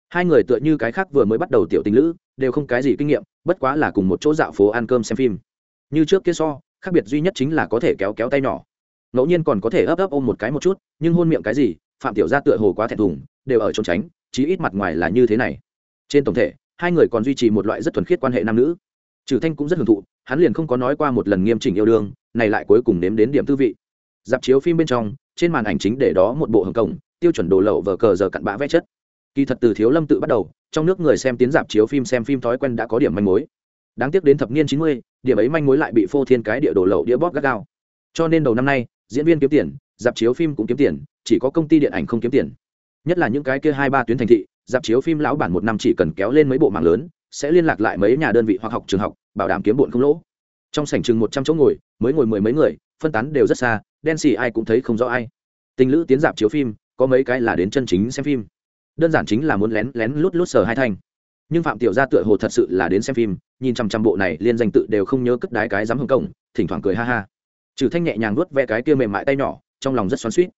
Hai người tựa như cái khác vừa mới bắt đầu tiểu tình lữ, đều không cái gì kinh nghiệm, bất quá là cùng một chỗ dạo phố ăn cơm xem phim. Như trước kia so, khác biệt duy nhất chính là có thể kéo kéo tay nhỏ. Ngẫu nhiên còn có thể ấp ấp ôm một cái một chút, nhưng hôn miệng cái gì, phạm tiểu gia tựa hồ quá thẹn thùng, đều ở trốn tránh, chí ít mặt ngoài là như thế này. Trên tổng thể hai người còn duy trì một loại rất thuần khiết quan hệ nam nữ. Trừ thanh cũng rất hưởng thụ, hắn liền không có nói qua một lần nghiêm chỉnh yêu đương, này lại cuối cùng nếm đến điểm tư vị. Dạp chiếu phim bên trong, trên màn ảnh chính để đó một bộ hồng cổng, tiêu chuẩn đồ lậu vờ cờ giờ cặn bã vẽ chất. Kỳ thật từ thiếu lâm tự bắt đầu, trong nước người xem tiến dạp chiếu phim xem phim thói quen đã có điểm manh mối. Đáng tiếc đến thập niên chín mươi, điểm ấy manh mối lại bị phô thiên cái địa đồ lậu đĩa bóp gắt gao. Cho nên đầu năm nay, diễn viên kiếm tiền, dạp chiếu phim cũng kiếm tiền, chỉ có công ty điện ảnh không kiếm tiền. Nhất là những cái kia hai ba tuyến thành thị dạp chiếu phim lão bản một năm chỉ cần kéo lên mấy bộ mạng lớn, sẽ liên lạc lại mấy nhà đơn vị hoặc học trường học, bảo đảm kiếm bụn không lỗ. Trong sảnh chừng một trăm chỗ ngồi, mới ngồi mười mấy người, phân tán đều rất xa, đen xì ai cũng thấy không rõ ai. Tình lữ tiến dạp chiếu phim, có mấy cái là đến chân chính xem phim. Đơn giản chính là muốn lén lén lút lút sờ hai thanh. Nhưng phạm tiểu gia tựa hồ thật sự là đến xem phim, nhìn chăm chăm bộ này, liên danh tự đều không nhớ cất đái cái dám hưng cổng, thỉnh thoảng cười ha ha. Trừ thanh nhẹ nhàng nuốt ve cái kia mềm mại tay nhỏ, trong lòng rất xoắn suýt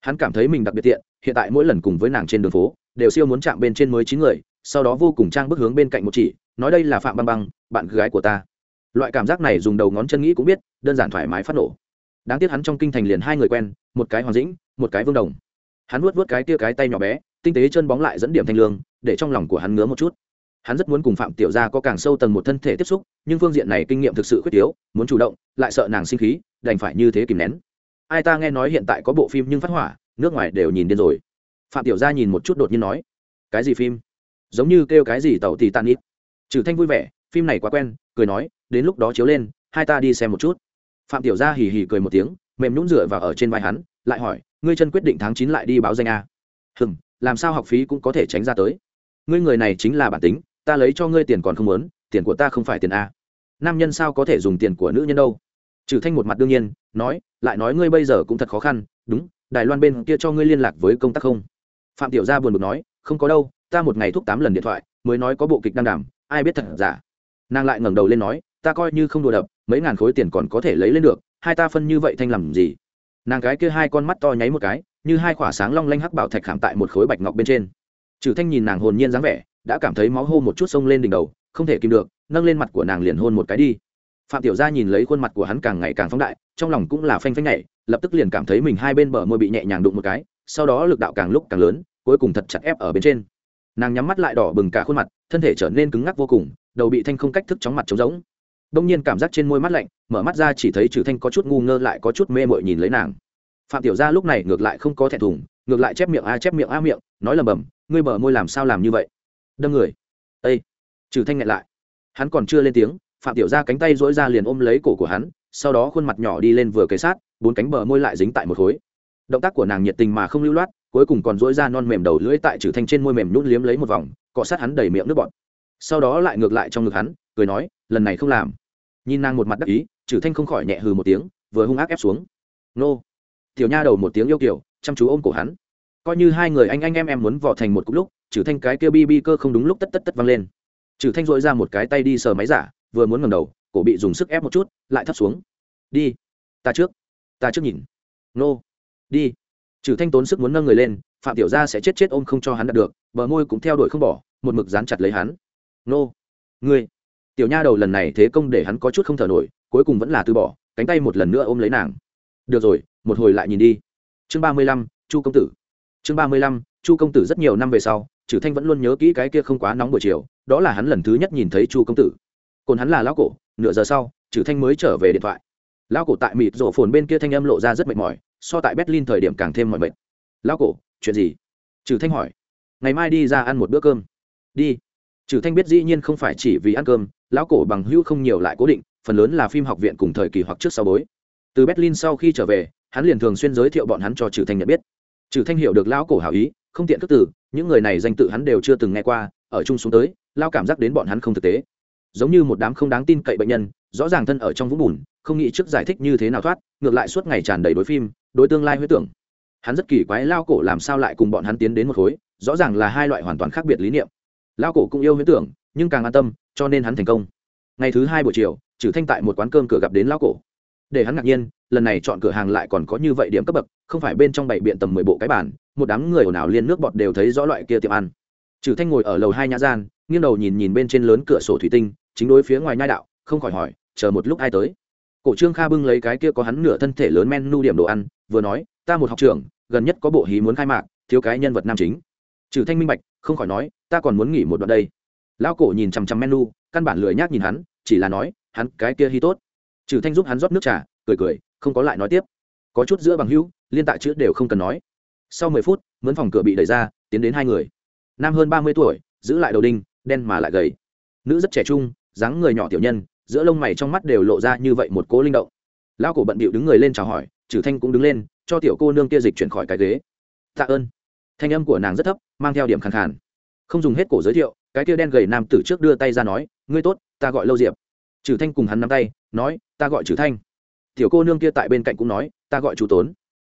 hắn cảm thấy mình đặc biệt tiện, hiện tại mỗi lần cùng với nàng trên đường phố đều siêu muốn chạm bên trên mới chín người, sau đó vô cùng trang bước hướng bên cạnh một chỉ, nói đây là phạm băng băng, bạn gái của ta. Loại cảm giác này dùng đầu ngón chân nghĩ cũng biết, đơn giản thoải mái phát nổ. Đáng tiếc hắn trong kinh thành liền hai người quen, một cái hoàng dĩnh, một cái vương đồng. Hắn vuốt vuốt cái tia cái tay nhỏ bé, tinh tế chân bóng lại dẫn điểm thanh lương, để trong lòng của hắn ngứa một chút. Hắn rất muốn cùng phạm tiểu gia có càng sâu tầng một thân thể tiếp xúc, nhưng phương diện này kinh nghiệm thực sự khuyết yếu, muốn chủ động, lại sợ nàng sinh khí, đành phải như thế kìm nén. Ai ta nghe nói hiện tại có bộ phim nhưng phát hỏa, nước ngoài đều nhìn điên rồi phạm tiểu gia nhìn một chút đột nhiên nói, cái gì phim? Giống như kêu cái gì tàu thì tàn ít. Trừ thanh vui vẻ, phim này quá quen, cười nói, đến lúc đó chiếu lên, hai ta đi xem một chút. Phạm tiểu gia hì hì cười một tiếng, mềm nhũn dựa vào ở trên vai hắn, lại hỏi, ngươi chân quyết định tháng chín lại đi báo danh a? Hừm, làm sao học phí cũng có thể tránh ra tới. Ngươi người này chính là bản tính, ta lấy cho ngươi tiền còn không muốn, tiền của ta không phải tiền a. Nam nhân sao có thể dùng tiền của nữ nhân đâu? Trừ thanh một mặt đương nhiên, nói, lại nói ngươi bây giờ cũng thật khó khăn, đúng, đài loan bên kia cho ngươi liên lạc với công tác không? Phạm tiểu gia buồn bực nói, không có đâu, ta một ngày thúc tám lần điện thoại, mới nói có bộ kịch đang đảm ai biết thật giả. Nàng lại ngẩng đầu lên nói, ta coi như không đùa đập, mấy ngàn khối tiền còn có thể lấy lên được, hai ta phân như vậy thanh làm gì? Nàng gái kia hai con mắt to nháy một cái, như hai quả sáng long lanh hắc bảo thạch khảm tại một khối bạch ngọc bên trên. Trừ thanh nhìn nàng hồn nhiên dáng vẻ, đã cảm thấy máu hô một chút sông lên đỉnh đầu, không thể kìm được, nâng lên mặt của nàng liền hôn một cái đi. Phạm tiểu gia nhìn lấy khuôn mặt của hắn càng ngày càng phóng đại, trong lòng cũng là phanh phanh nhảy, lập tức liền cảm thấy mình hai bên bờ môi bị nhẹ nhàng đụng một cái, sau đó lực đạo càng lúc càng lớn cuối cùng thật chặt ép ở bên trên. Nàng nhắm mắt lại đỏ bừng cả khuôn mặt, thân thể trở nên cứng ngắc vô cùng, đầu bị thanh không cách thức chóng mặt trống rỗng. Đông nhiên cảm giác trên môi mắt lạnh, mở mắt ra chỉ thấy trừ thanh có chút ngu ngơ lại có chút mê mội nhìn lấy nàng. Phạm tiểu gia lúc này ngược lại không có thẹn thùng, ngược lại chép miệng a, chép miệng a miệng, nói lầm bầm, ngươi bờ môi làm sao làm như vậy? Đâm người. Ây trừ thanh nghẹn lại. Hắn còn chưa lên tiếng, phạm tiểu gia cánh tay duỗi ra liền ôm lấy cổ của hắn, sau đó khuôn mặt nhỏ đi lên vừa kế sát, bốn cánh bờ môi lại dính tại một khối. Động tác của nàng nhiệt tình mà không lưu loát cuối cùng còn dỗi ra non mềm đầu lưỡi tại trừ thanh trên môi mềm nhún liếm lấy một vòng, cọ sát hắn đầy miệng nước bọt. Sau đó lại ngược lại trong ngực hắn, cười nói, lần này không làm. Nhìn nàng một mặt đắc ý, trừ thanh không khỏi nhẹ hừ một tiếng, vừa hung ác ép xuống. Nô. Tiểu nha đầu một tiếng yêu kiểu chăm chú ôm cổ hắn. Coi như hai người anh anh em em muốn vỏ thành một cục lúc, trừ thanh cái kia bi bi cơ không đúng lúc tất tất tất văng lên. Trừ thanh dội ra một cái tay đi sờ máy giả, vừa muốn ngầm đầu, cổ bị dùng sức ép một chút, lại thấp xuống. Đi, ta trước ta trước nhìn. Nô, đi trừ thanh tốn sức muốn nâng người lên, phạm tiểu gia sẽ chết chết ôm không cho hắn đạt được, bờ môi cũng theo đuổi không bỏ, một mực dán chặt lấy hắn. Nô, ngươi. Tiểu nha đầu lần này thế công để hắn có chút không thở nổi, cuối cùng vẫn là từ bỏ, cánh tay một lần nữa ôm lấy nàng. Được rồi, một hồi lại nhìn đi. Chương ba mươi lăm, chu công tử. Chương ba mươi lăm, chu công tử rất nhiều năm về sau, trừ thanh vẫn luôn nhớ kỹ cái kia không quá nóng buổi chiều, đó là hắn lần thứ nhất nhìn thấy chu công tử. Còn hắn là lão cổ, nửa giờ sau, trừ thanh mới trở về điện thoại. Lão cổ tại mịt rổ phồn bên kia thanh âm lộ ra rất mệt mỏi so tại berlin thời điểm càng thêm mọi mệt. Lão cổ, chuyện gì? Trừ thanh hỏi. Ngày mai đi ra ăn một bữa cơm. Đi. Trừ thanh biết dĩ nhiên không phải chỉ vì ăn cơm, lão cổ bằng hữu không nhiều lại cố định, phần lớn là phim học viện cùng thời kỳ hoặc trước sau bối. Từ berlin sau khi trở về, hắn liền thường xuyên giới thiệu bọn hắn cho trừ thanh nhận biết. Trừ thanh hiểu được lão cổ hảo ý, không tiện cất từ, những người này danh tự hắn đều chưa từng nghe qua, ở chung xuống tới lao cảm giác đến bọn hắn không thực tế. Giống như một đám không đáng tin cậy bệnh nhân, rõ ràng thân ở trong vũng bùn không nghĩ trước giải thích như thế nào thoát, ngược lại suốt ngày tràn đầy đối phim, đối tương lai huyết tưởng. Hắn rất kỳ quái lao cổ làm sao lại cùng bọn hắn tiến đến một khối, rõ ràng là hai loại hoàn toàn khác biệt lý niệm. Lao cổ cũng yêu huyết tưởng, nhưng càng an tâm, cho nên hắn thành công. Ngày thứ hai buổi chiều trừ thanh tại một quán cơm cửa gặp đến lao cổ. Để hắn ngạc nhiên, lần này chọn cửa hàng lại còn có như vậy điểm cấp bậc, không phải bên trong bảy biện tầm mười bộ cái bản một đám người ồn ào liên nước bọt đều thấy rõ loại kia tiệm ăn. Trừ thanh ngồi ở lầu hai nhã gian, nghiêng đầu nhìn nhìn bên trên lớn cửa sổ thủy tinh, chính đối phía ngoài nhai đạo, không khỏi hỏi, chờ một lúc ai tới? Cổ trương kha bưng lấy cái kia có hắn nửa thân thể lớn men nu điểm đồ ăn, vừa nói, ta một học trưởng, gần nhất có bộ hí muốn khai mạc, thiếu cái nhân vật nam chính. Trừ thanh minh bạch, không khỏi nói, ta còn muốn nghỉ một đoạn đây. Lão cổ nhìn chằm chằm menu căn bản lười nhác nhìn hắn, chỉ là nói, hắn, cái kia hí tốt. Trừ thanh giúp hắn rót nước trà, cười cười, không có lại nói tiếp. Có chút giữa bằng hữu, liên tại chữ đều không cần nói. Sau mười phút, mướn phòng cửa bị đẩy ra, tiến đến hai người. Nam hơn ba mươi tuổi, giữ lại đầu đinh, đen mà lại gầy. Nữ rất trẻ trung, dáng người nhỏ tiểu nhân giữa lông mày trong mắt đều lộ ra như vậy một cố linh động. Lão cổ bận bịu đứng người lên chào hỏi trừ thanh cũng đứng lên, cho tiểu cô nương kia dịch chuyển khỏi cái ghế. Tạ ơn. Thanh âm của nàng rất thấp, mang theo điểm khàn khàn. Không dùng hết cổ giới thiệu, cái kia đen gầy nam tử trước đưa tay ra nói, ngươi tốt, ta gọi lâu diệp. Trừ thanh cùng hắn nắm tay, nói, ta gọi trừ thanh. Tiểu cô nương kia tại bên cạnh cũng nói, ta gọi chú tốn.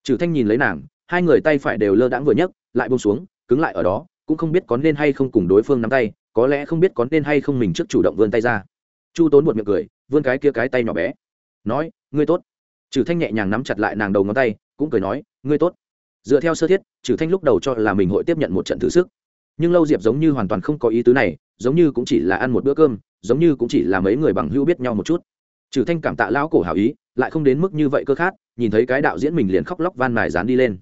Trừ thanh nhìn lấy nàng, hai người tay phải đều lơ đãng vừa nhấc, lại buông xuống, cứng lại ở đó, cũng không biết có nên hay không cùng đối phương nắm tay, có lẽ không biết có nên hay không mình trước chủ động vươn tay ra chu tốn một miệng cười, vươn cái kia cái tay nhỏ bé. Nói, ngươi tốt. Trừ thanh nhẹ nhàng nắm chặt lại nàng đầu ngón tay, cũng cười nói, ngươi tốt. Dựa theo sơ thiết trừ thanh lúc đầu cho là mình hội tiếp nhận một trận thử sức. Nhưng lâu diệp giống như hoàn toàn không có ý tứ này, giống như cũng chỉ là ăn một bữa cơm, giống như cũng chỉ là mấy người bằng hữu biết nhau một chút. Trừ thanh cảm tạ lão cổ hảo ý, lại không đến mức như vậy cơ khát nhìn thấy cái đạo diễn mình liền khóc lóc van mài dán đi lên.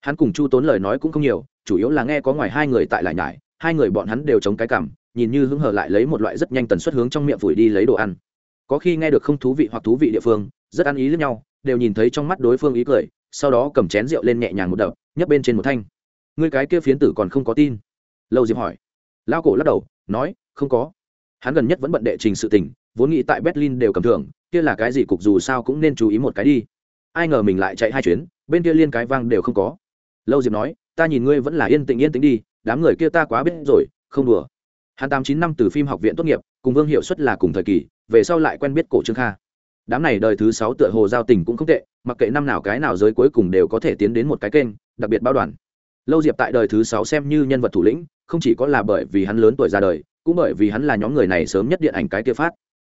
Hắn cùng chu tốn lời nói cũng không nhiều, chủ yếu là nghe có ngoài hai người tại lại nhải, hai người bọn hắn đều chống cái cảm nhìn như hứng hở lại lấy một loại rất nhanh tần suất hướng trong miệng phủi đi lấy đồ ăn. Có khi nghe được không thú vị hoặc thú vị địa phương, rất ăn ý lẫn nhau, đều nhìn thấy trong mắt đối phương ý cười, sau đó cầm chén rượu lên nhẹ nhàng một đập nhấp bên trên một thanh. Người cái kia phiến tử còn không có tin. Lâu diệp hỏi. Lao cổ lắc đầu, nói, không có. Hắn gần nhất vẫn bận đệ trình sự tình, vốn nghĩ tại berlin đều cầm thưởng, kia là cái gì cục dù sao cũng nên chú ý một cái đi. Ai ngờ mình lại chạy hai chuyến, bên kia liên cái vang đều không có. Lâu diệp nói, ta nhìn ngươi vẫn là yên tĩnh yên tĩnh đi, đám người kia ta quá biết rồi, không đùa hắn tám chín năm từ phim học viện tốt nghiệp, cùng vương hiệu suất là cùng thời kỳ, về sau lại quen biết cổ trương kha. Đám này đời thứ sáu tựa hồ giao tình cũng không tệ, mặc kệ năm nào cái nào giới cuối cùng đều có thể tiến đến một cái kênh, đặc biệt bao đoàn. Lâu diệp tại đời thứ sáu xem như nhân vật thủ lĩnh, không chỉ có là bởi vì hắn lớn tuổi ra đời, cũng bởi vì hắn là nhóm người này sớm nhất điện ảnh cái kia phát.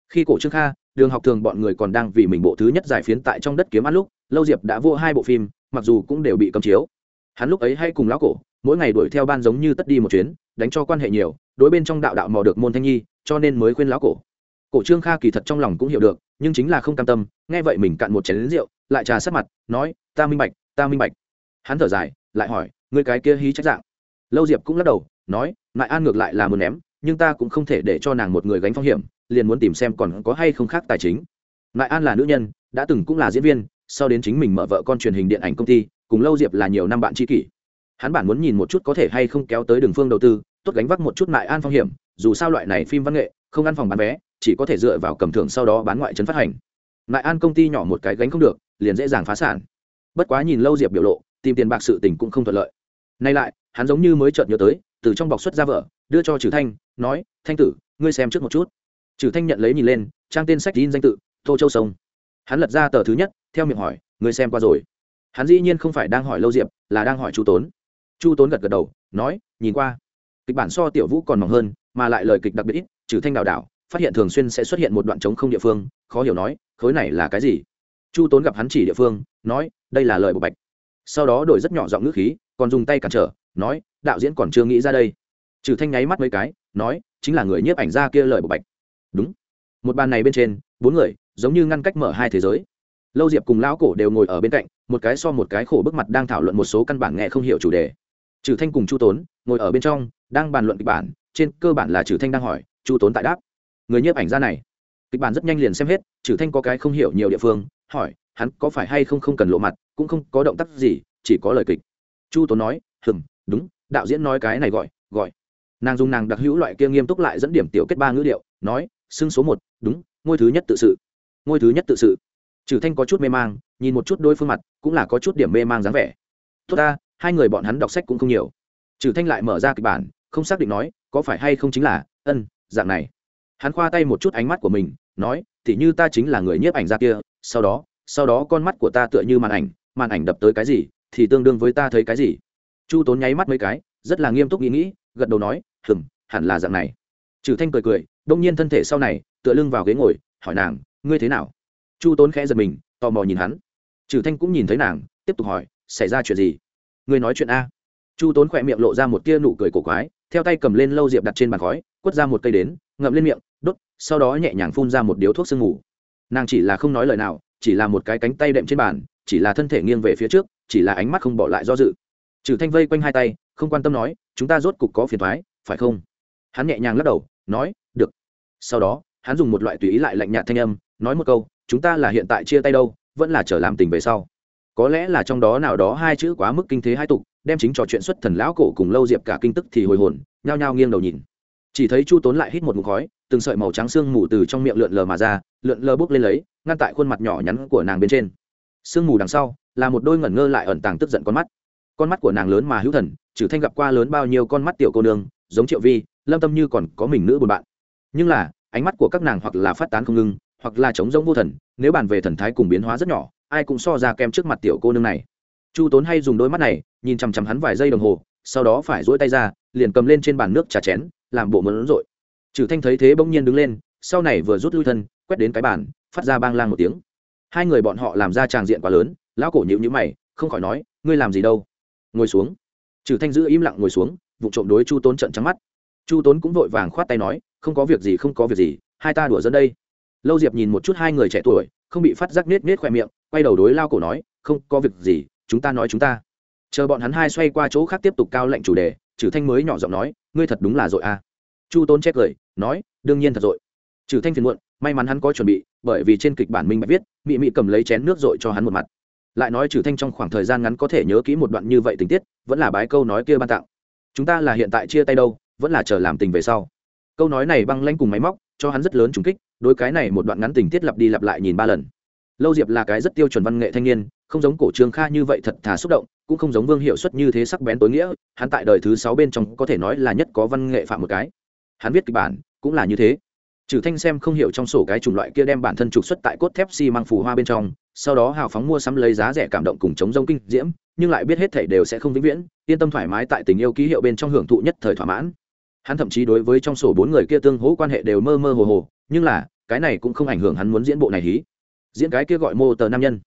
Khi cổ trương kha, đường học thường bọn người còn đang vì mình bộ thứ nhất giải phiến tại trong đất kiếm ăn lúc, lâu diệp đã vô hai bộ phim, mặc dù cũng đều bị cấm chiếu. Hắn lúc ấy hay cùng lão cổ mỗi ngày đuổi theo ban giống như tất đi một chuyến, đánh cho quan hệ nhiều, đối bên trong đạo đạo mò được môn thanh nhi, cho nên mới khuyên lão cổ. Cổ trương kha kỳ thật trong lòng cũng hiểu được, nhưng chính là không cam tâm, nghe vậy mình cạn một chén lính rượu, lại trà sát mặt, nói, ta minh bạch, ta minh bạch. Hắn thở dài, lại hỏi người cái kia hí trách dạng? Lâu diệp cũng lắc đầu, nói lại an ngược lại là muốn ném, nhưng ta cũng không thể để cho nàng một người gánh phong hiểm, liền muốn tìm xem còn có hay không khác tài chính. Lại an là nữ nhân, đã từng cũng là diễn viên, sau đến chính mình mở vợ con truyền hình điện ảnh công ty, cùng lâu diệp là nhiều năm bạn tri kỷ hắn bản muốn nhìn một chút có thể hay không kéo tới đường phương đầu tư, tốt gánh vác một chút lại an phong hiểm, dù sao loại này phim văn nghệ, không ăn phòng bán vé, chỉ có thể dựa vào cầm thưởng sau đó bán ngoại trấn phát hành. Lại an công ty nhỏ một cái gánh không được, liền dễ dàng phá sản. Bất quá nhìn lâu diệp biểu lộ, tìm tiền bạc sự tình cũng không thuận lợi. Nay lại, hắn giống như mới chợt nhớ tới, từ trong bọc xuất ra vợ, đưa cho trừ thanh, nói, thanh tử, ngươi xem trước một chút. Trừ thanh nhận lấy nhìn lên, trang tên sách in danh tự, tô châu sông. Hắn lật ra tờ thứ nhất, theo miệng hỏi, ngươi xem qua rồi? Hắn dĩ nhiên không phải đang hỏi lâu diệp, là đang hỏi chu tốn chu tốn gật gật đầu, nói, nhìn qua. Kịch bản so tiểu vũ còn mỏng hơn, mà lại lời kịch đặc biệt ít, trừ thanh đào đảo, phát hiện thường xuyên sẽ xuất hiện một đoạn trống không địa phương, khó hiểu nói, khối này là cái gì? Chu tốn gặp hắn chỉ địa phương, nói, đây là lời bộ bạch. Sau đó đổi rất nhỏ giọng ngữ khí, còn dùng tay cản trở, nói, đạo diễn còn chưa nghĩ ra đây. Trừ thanh nháy mắt mấy cái, nói, chính là người nhiếp ảnh ra kia lời bộ bạch. Đúng. Một bàn này bên trên, bốn người, giống như ngăn cách mở hai thế giới. Lâu diệp cùng lão cổ đều ngồi ở bên cạnh, một cái so một cái khổ bức mặt đang thảo luận một số căn bản nghe không hiểu chủ đề trừ thanh cùng chu tốn, ngồi ở bên trong, đang bàn luận kịch bản, trên cơ bản là trừ thanh đang hỏi, chu tốn tại đáp, người nhiếp ảnh ra này? Kịch bản rất nhanh liền xem hết, trừ thanh có cái không hiểu nhiều địa phương, hỏi, hắn có phải hay không không cần lộ mặt, cũng không có động tác gì, chỉ có lời kịch? Chu tốn nói hừng đúng, đạo diễn nói cái này gọi gọi. Nàng dùng nàng đặc hữu loại kia nghiêm túc lại dẫn điểm tiểu kết ba ngữ điệu, nói, xưng số một, đúng, ngôi thứ nhất tự sự, ngôi thứ nhất tự sự. Trừ thanh có chút mê mang, nhìn một chút đôi phương mặt, cũng là có chút điểm mê mang dáng vẻ. Tốt ta hai người bọn hắn đọc sách cũng không nhiều. Trừ thanh lại mở ra kịch bản, không xác định nói, có phải hay không chính là, ân, dạng này. Hắn khoa tay một chút ánh mắt của mình, nói thì như ta chính là người nhiếp ảnh ra kia, sau đó sau đó con mắt của ta tựa như màn ảnh màn ảnh đập tới cái gì, thì tương đương với ta thấy cái gì. Chu tốn nháy mắt mấy cái, rất là nghiêm túc nghĩ nghĩ, gật đầu nói hừng hẳn là dạng này. Trừ thanh cười cười, đông nhiên thân thể sau này, tựa lưng vào ghế ngồi, hỏi nàng, ngươi thế nào? Chu tốn khẽ giật mình, tò mò nhìn hắn. Trừ thanh cũng nhìn thấy nàng, tiếp tục hỏi, xảy ra chuyện gì? Ngươi nói chuyện a. Chu tốn khỏe miệng lộ ra một tia nụ cười cổ quái, theo tay cầm lên lâu diệp đặt trên bàn khói, quất ra một cây đến, ngậm lên miệng, đốt, sau đó nhẹ nhàng phun ra một điếu thuốc sương ngủ nàng chỉ là không nói lời nào, chỉ là một cái cánh tay đệm trên bàn, chỉ là thân thể nghiêng về phía trước, chỉ là ánh mắt không bỏ lại do dự. Trừ thanh vây quanh hai tay, không quan tâm nói, chúng ta rốt cục có phiền thoái phải không? Hắn nhẹ nhàng lắc đầu, nói, được. Sau đó, hắn dùng một loại tùy ý lại lạnh nhạt thanh âm, nói một câu, chúng ta là hiện tại chia tay đâu, vẫn là trở làm tình về sau có lẽ là trong đó nào đó hai chữ quá mức kinh thế hai tục, đem chính trò chuyện xuất thần lão cổ cùng lâu diệp cả kinh tức thì hồi hồn, nhao nhao nghiêng đầu nhìn. Chỉ thấy chu tốn lại hít một mục khói, từng sợi màu trắng sương mù từ trong miệng lượn lờ mà ra, lượn lờ bốc lên lấy, ngăn tại khuôn mặt nhỏ nhắn của nàng bên trên. Sương mù đằng sau, là một đôi ngẩn ngơ lại ẩn tàng tức giận con mắt. Con mắt của nàng lớn mà hữu thần, trừ thanh gặp qua lớn bao nhiêu con mắt tiểu cô nương, giống triệu vi, lâm tâm như còn có mình nữ buồn bạn. Nhưng là, ánh mắt của các nàng hoặc là phát tán không ngưng hoặc là trống rỗng vô thần, nếu bàn về thần thái cùng biến hóa rất nhỏ ai cũng so ra kem trước mặt tiểu cô nương này. Chu tốn hay dùng đôi mắt này, nhìn chằm chằm hắn vài giây đồng hồ, sau đó phải dỗi tay ra, liền cầm lên trên bàn nước trà chén, làm bộ mớn rội. Trừ thanh thấy thế bỗng nhiên đứng lên, sau này vừa rút lui thân, quét đến cái bàn, phát ra bang lang một tiếng. Hai người bọn họ làm ra tràng diện quá lớn, lão cổ nhịu nhữ mày, không khỏi nói, ngươi làm gì đâu? Ngồi xuống. Trừ thanh giữ im lặng ngồi xuống, vụ trộm đối chu tốn trận trắng mắt. Chu tốn cũng vội vàng khoát tay nói, không có việc gì, không có việc gì, hai ta đùa dẫn đây. Lâu diệp nhìn một chút hai người trẻ tuổi không bị phát giác nết nết khoe miệng, quay đầu đối lao cổ nói, không, có việc gì, chúng ta nói chúng ta. Chờ bọn hắn hai xoay qua chỗ khác tiếp tục cao lệnh chủ đề trừ thanh mới nhỏ giọng nói, ngươi thật đúng là dội a chu tôn chép cười nói, đương nhiên thật dội. Trừ thanh phiền muộn, may mắn hắn có chuẩn bị, bởi vì trên kịch bản minh bạch viết, mị mị cầm lấy chén nước dội cho hắn một mặt. Lại nói trừ thanh trong khoảng thời gian ngắn có thể nhớ kỹ một đoạn như vậy tình tiết, vẫn là bái câu nói kia ban tặng. Chúng ta là hiện tại chia tay đâu, vẫn là chờ làm tình về sau. Câu nói này băng lanh cùng máy móc, cho hắn rất lớn trùng kích đối cái này một đoạn ngắn tình tiết lặp đi lặp lại nhìn ba lần. Lâu diệp là cái rất tiêu chuẩn văn nghệ thanh niên, không giống cổ trương kha như vậy thật thà xúc động, cũng không giống vương hiệu suất như thế sắc bén tối nghĩa, hắn tại đời thứ sáu bên trong có thể nói là nhất có văn nghệ phạm một cái. Hắn viết kịch bản, cũng là như thế. Trừ thanh xem không hiểu trong sổ cái chủng loại kia đem bản thân trục xuất tại cốt thép xi măng phù hoa bên trong, sau đó hào phóng mua sắm lấy giá rẻ cảm động cùng chống rông kinh diễm, nhưng lại biết hết thảy đều sẽ không vĩnh viễn, yên tâm thoải mái tại tình yêu ký hiệu bên trong hưởng thụ nhất thời thỏa mãn. Hắn thậm chí đối với trong sổ bốn người kia tương hỗ quan hệ đều mơ mơ hồ hồ, nhưng là cái này cũng không ảnh hưởng hắn muốn diễn bộ này hí. Diễn cái kia gọi mô tờ nam nhân.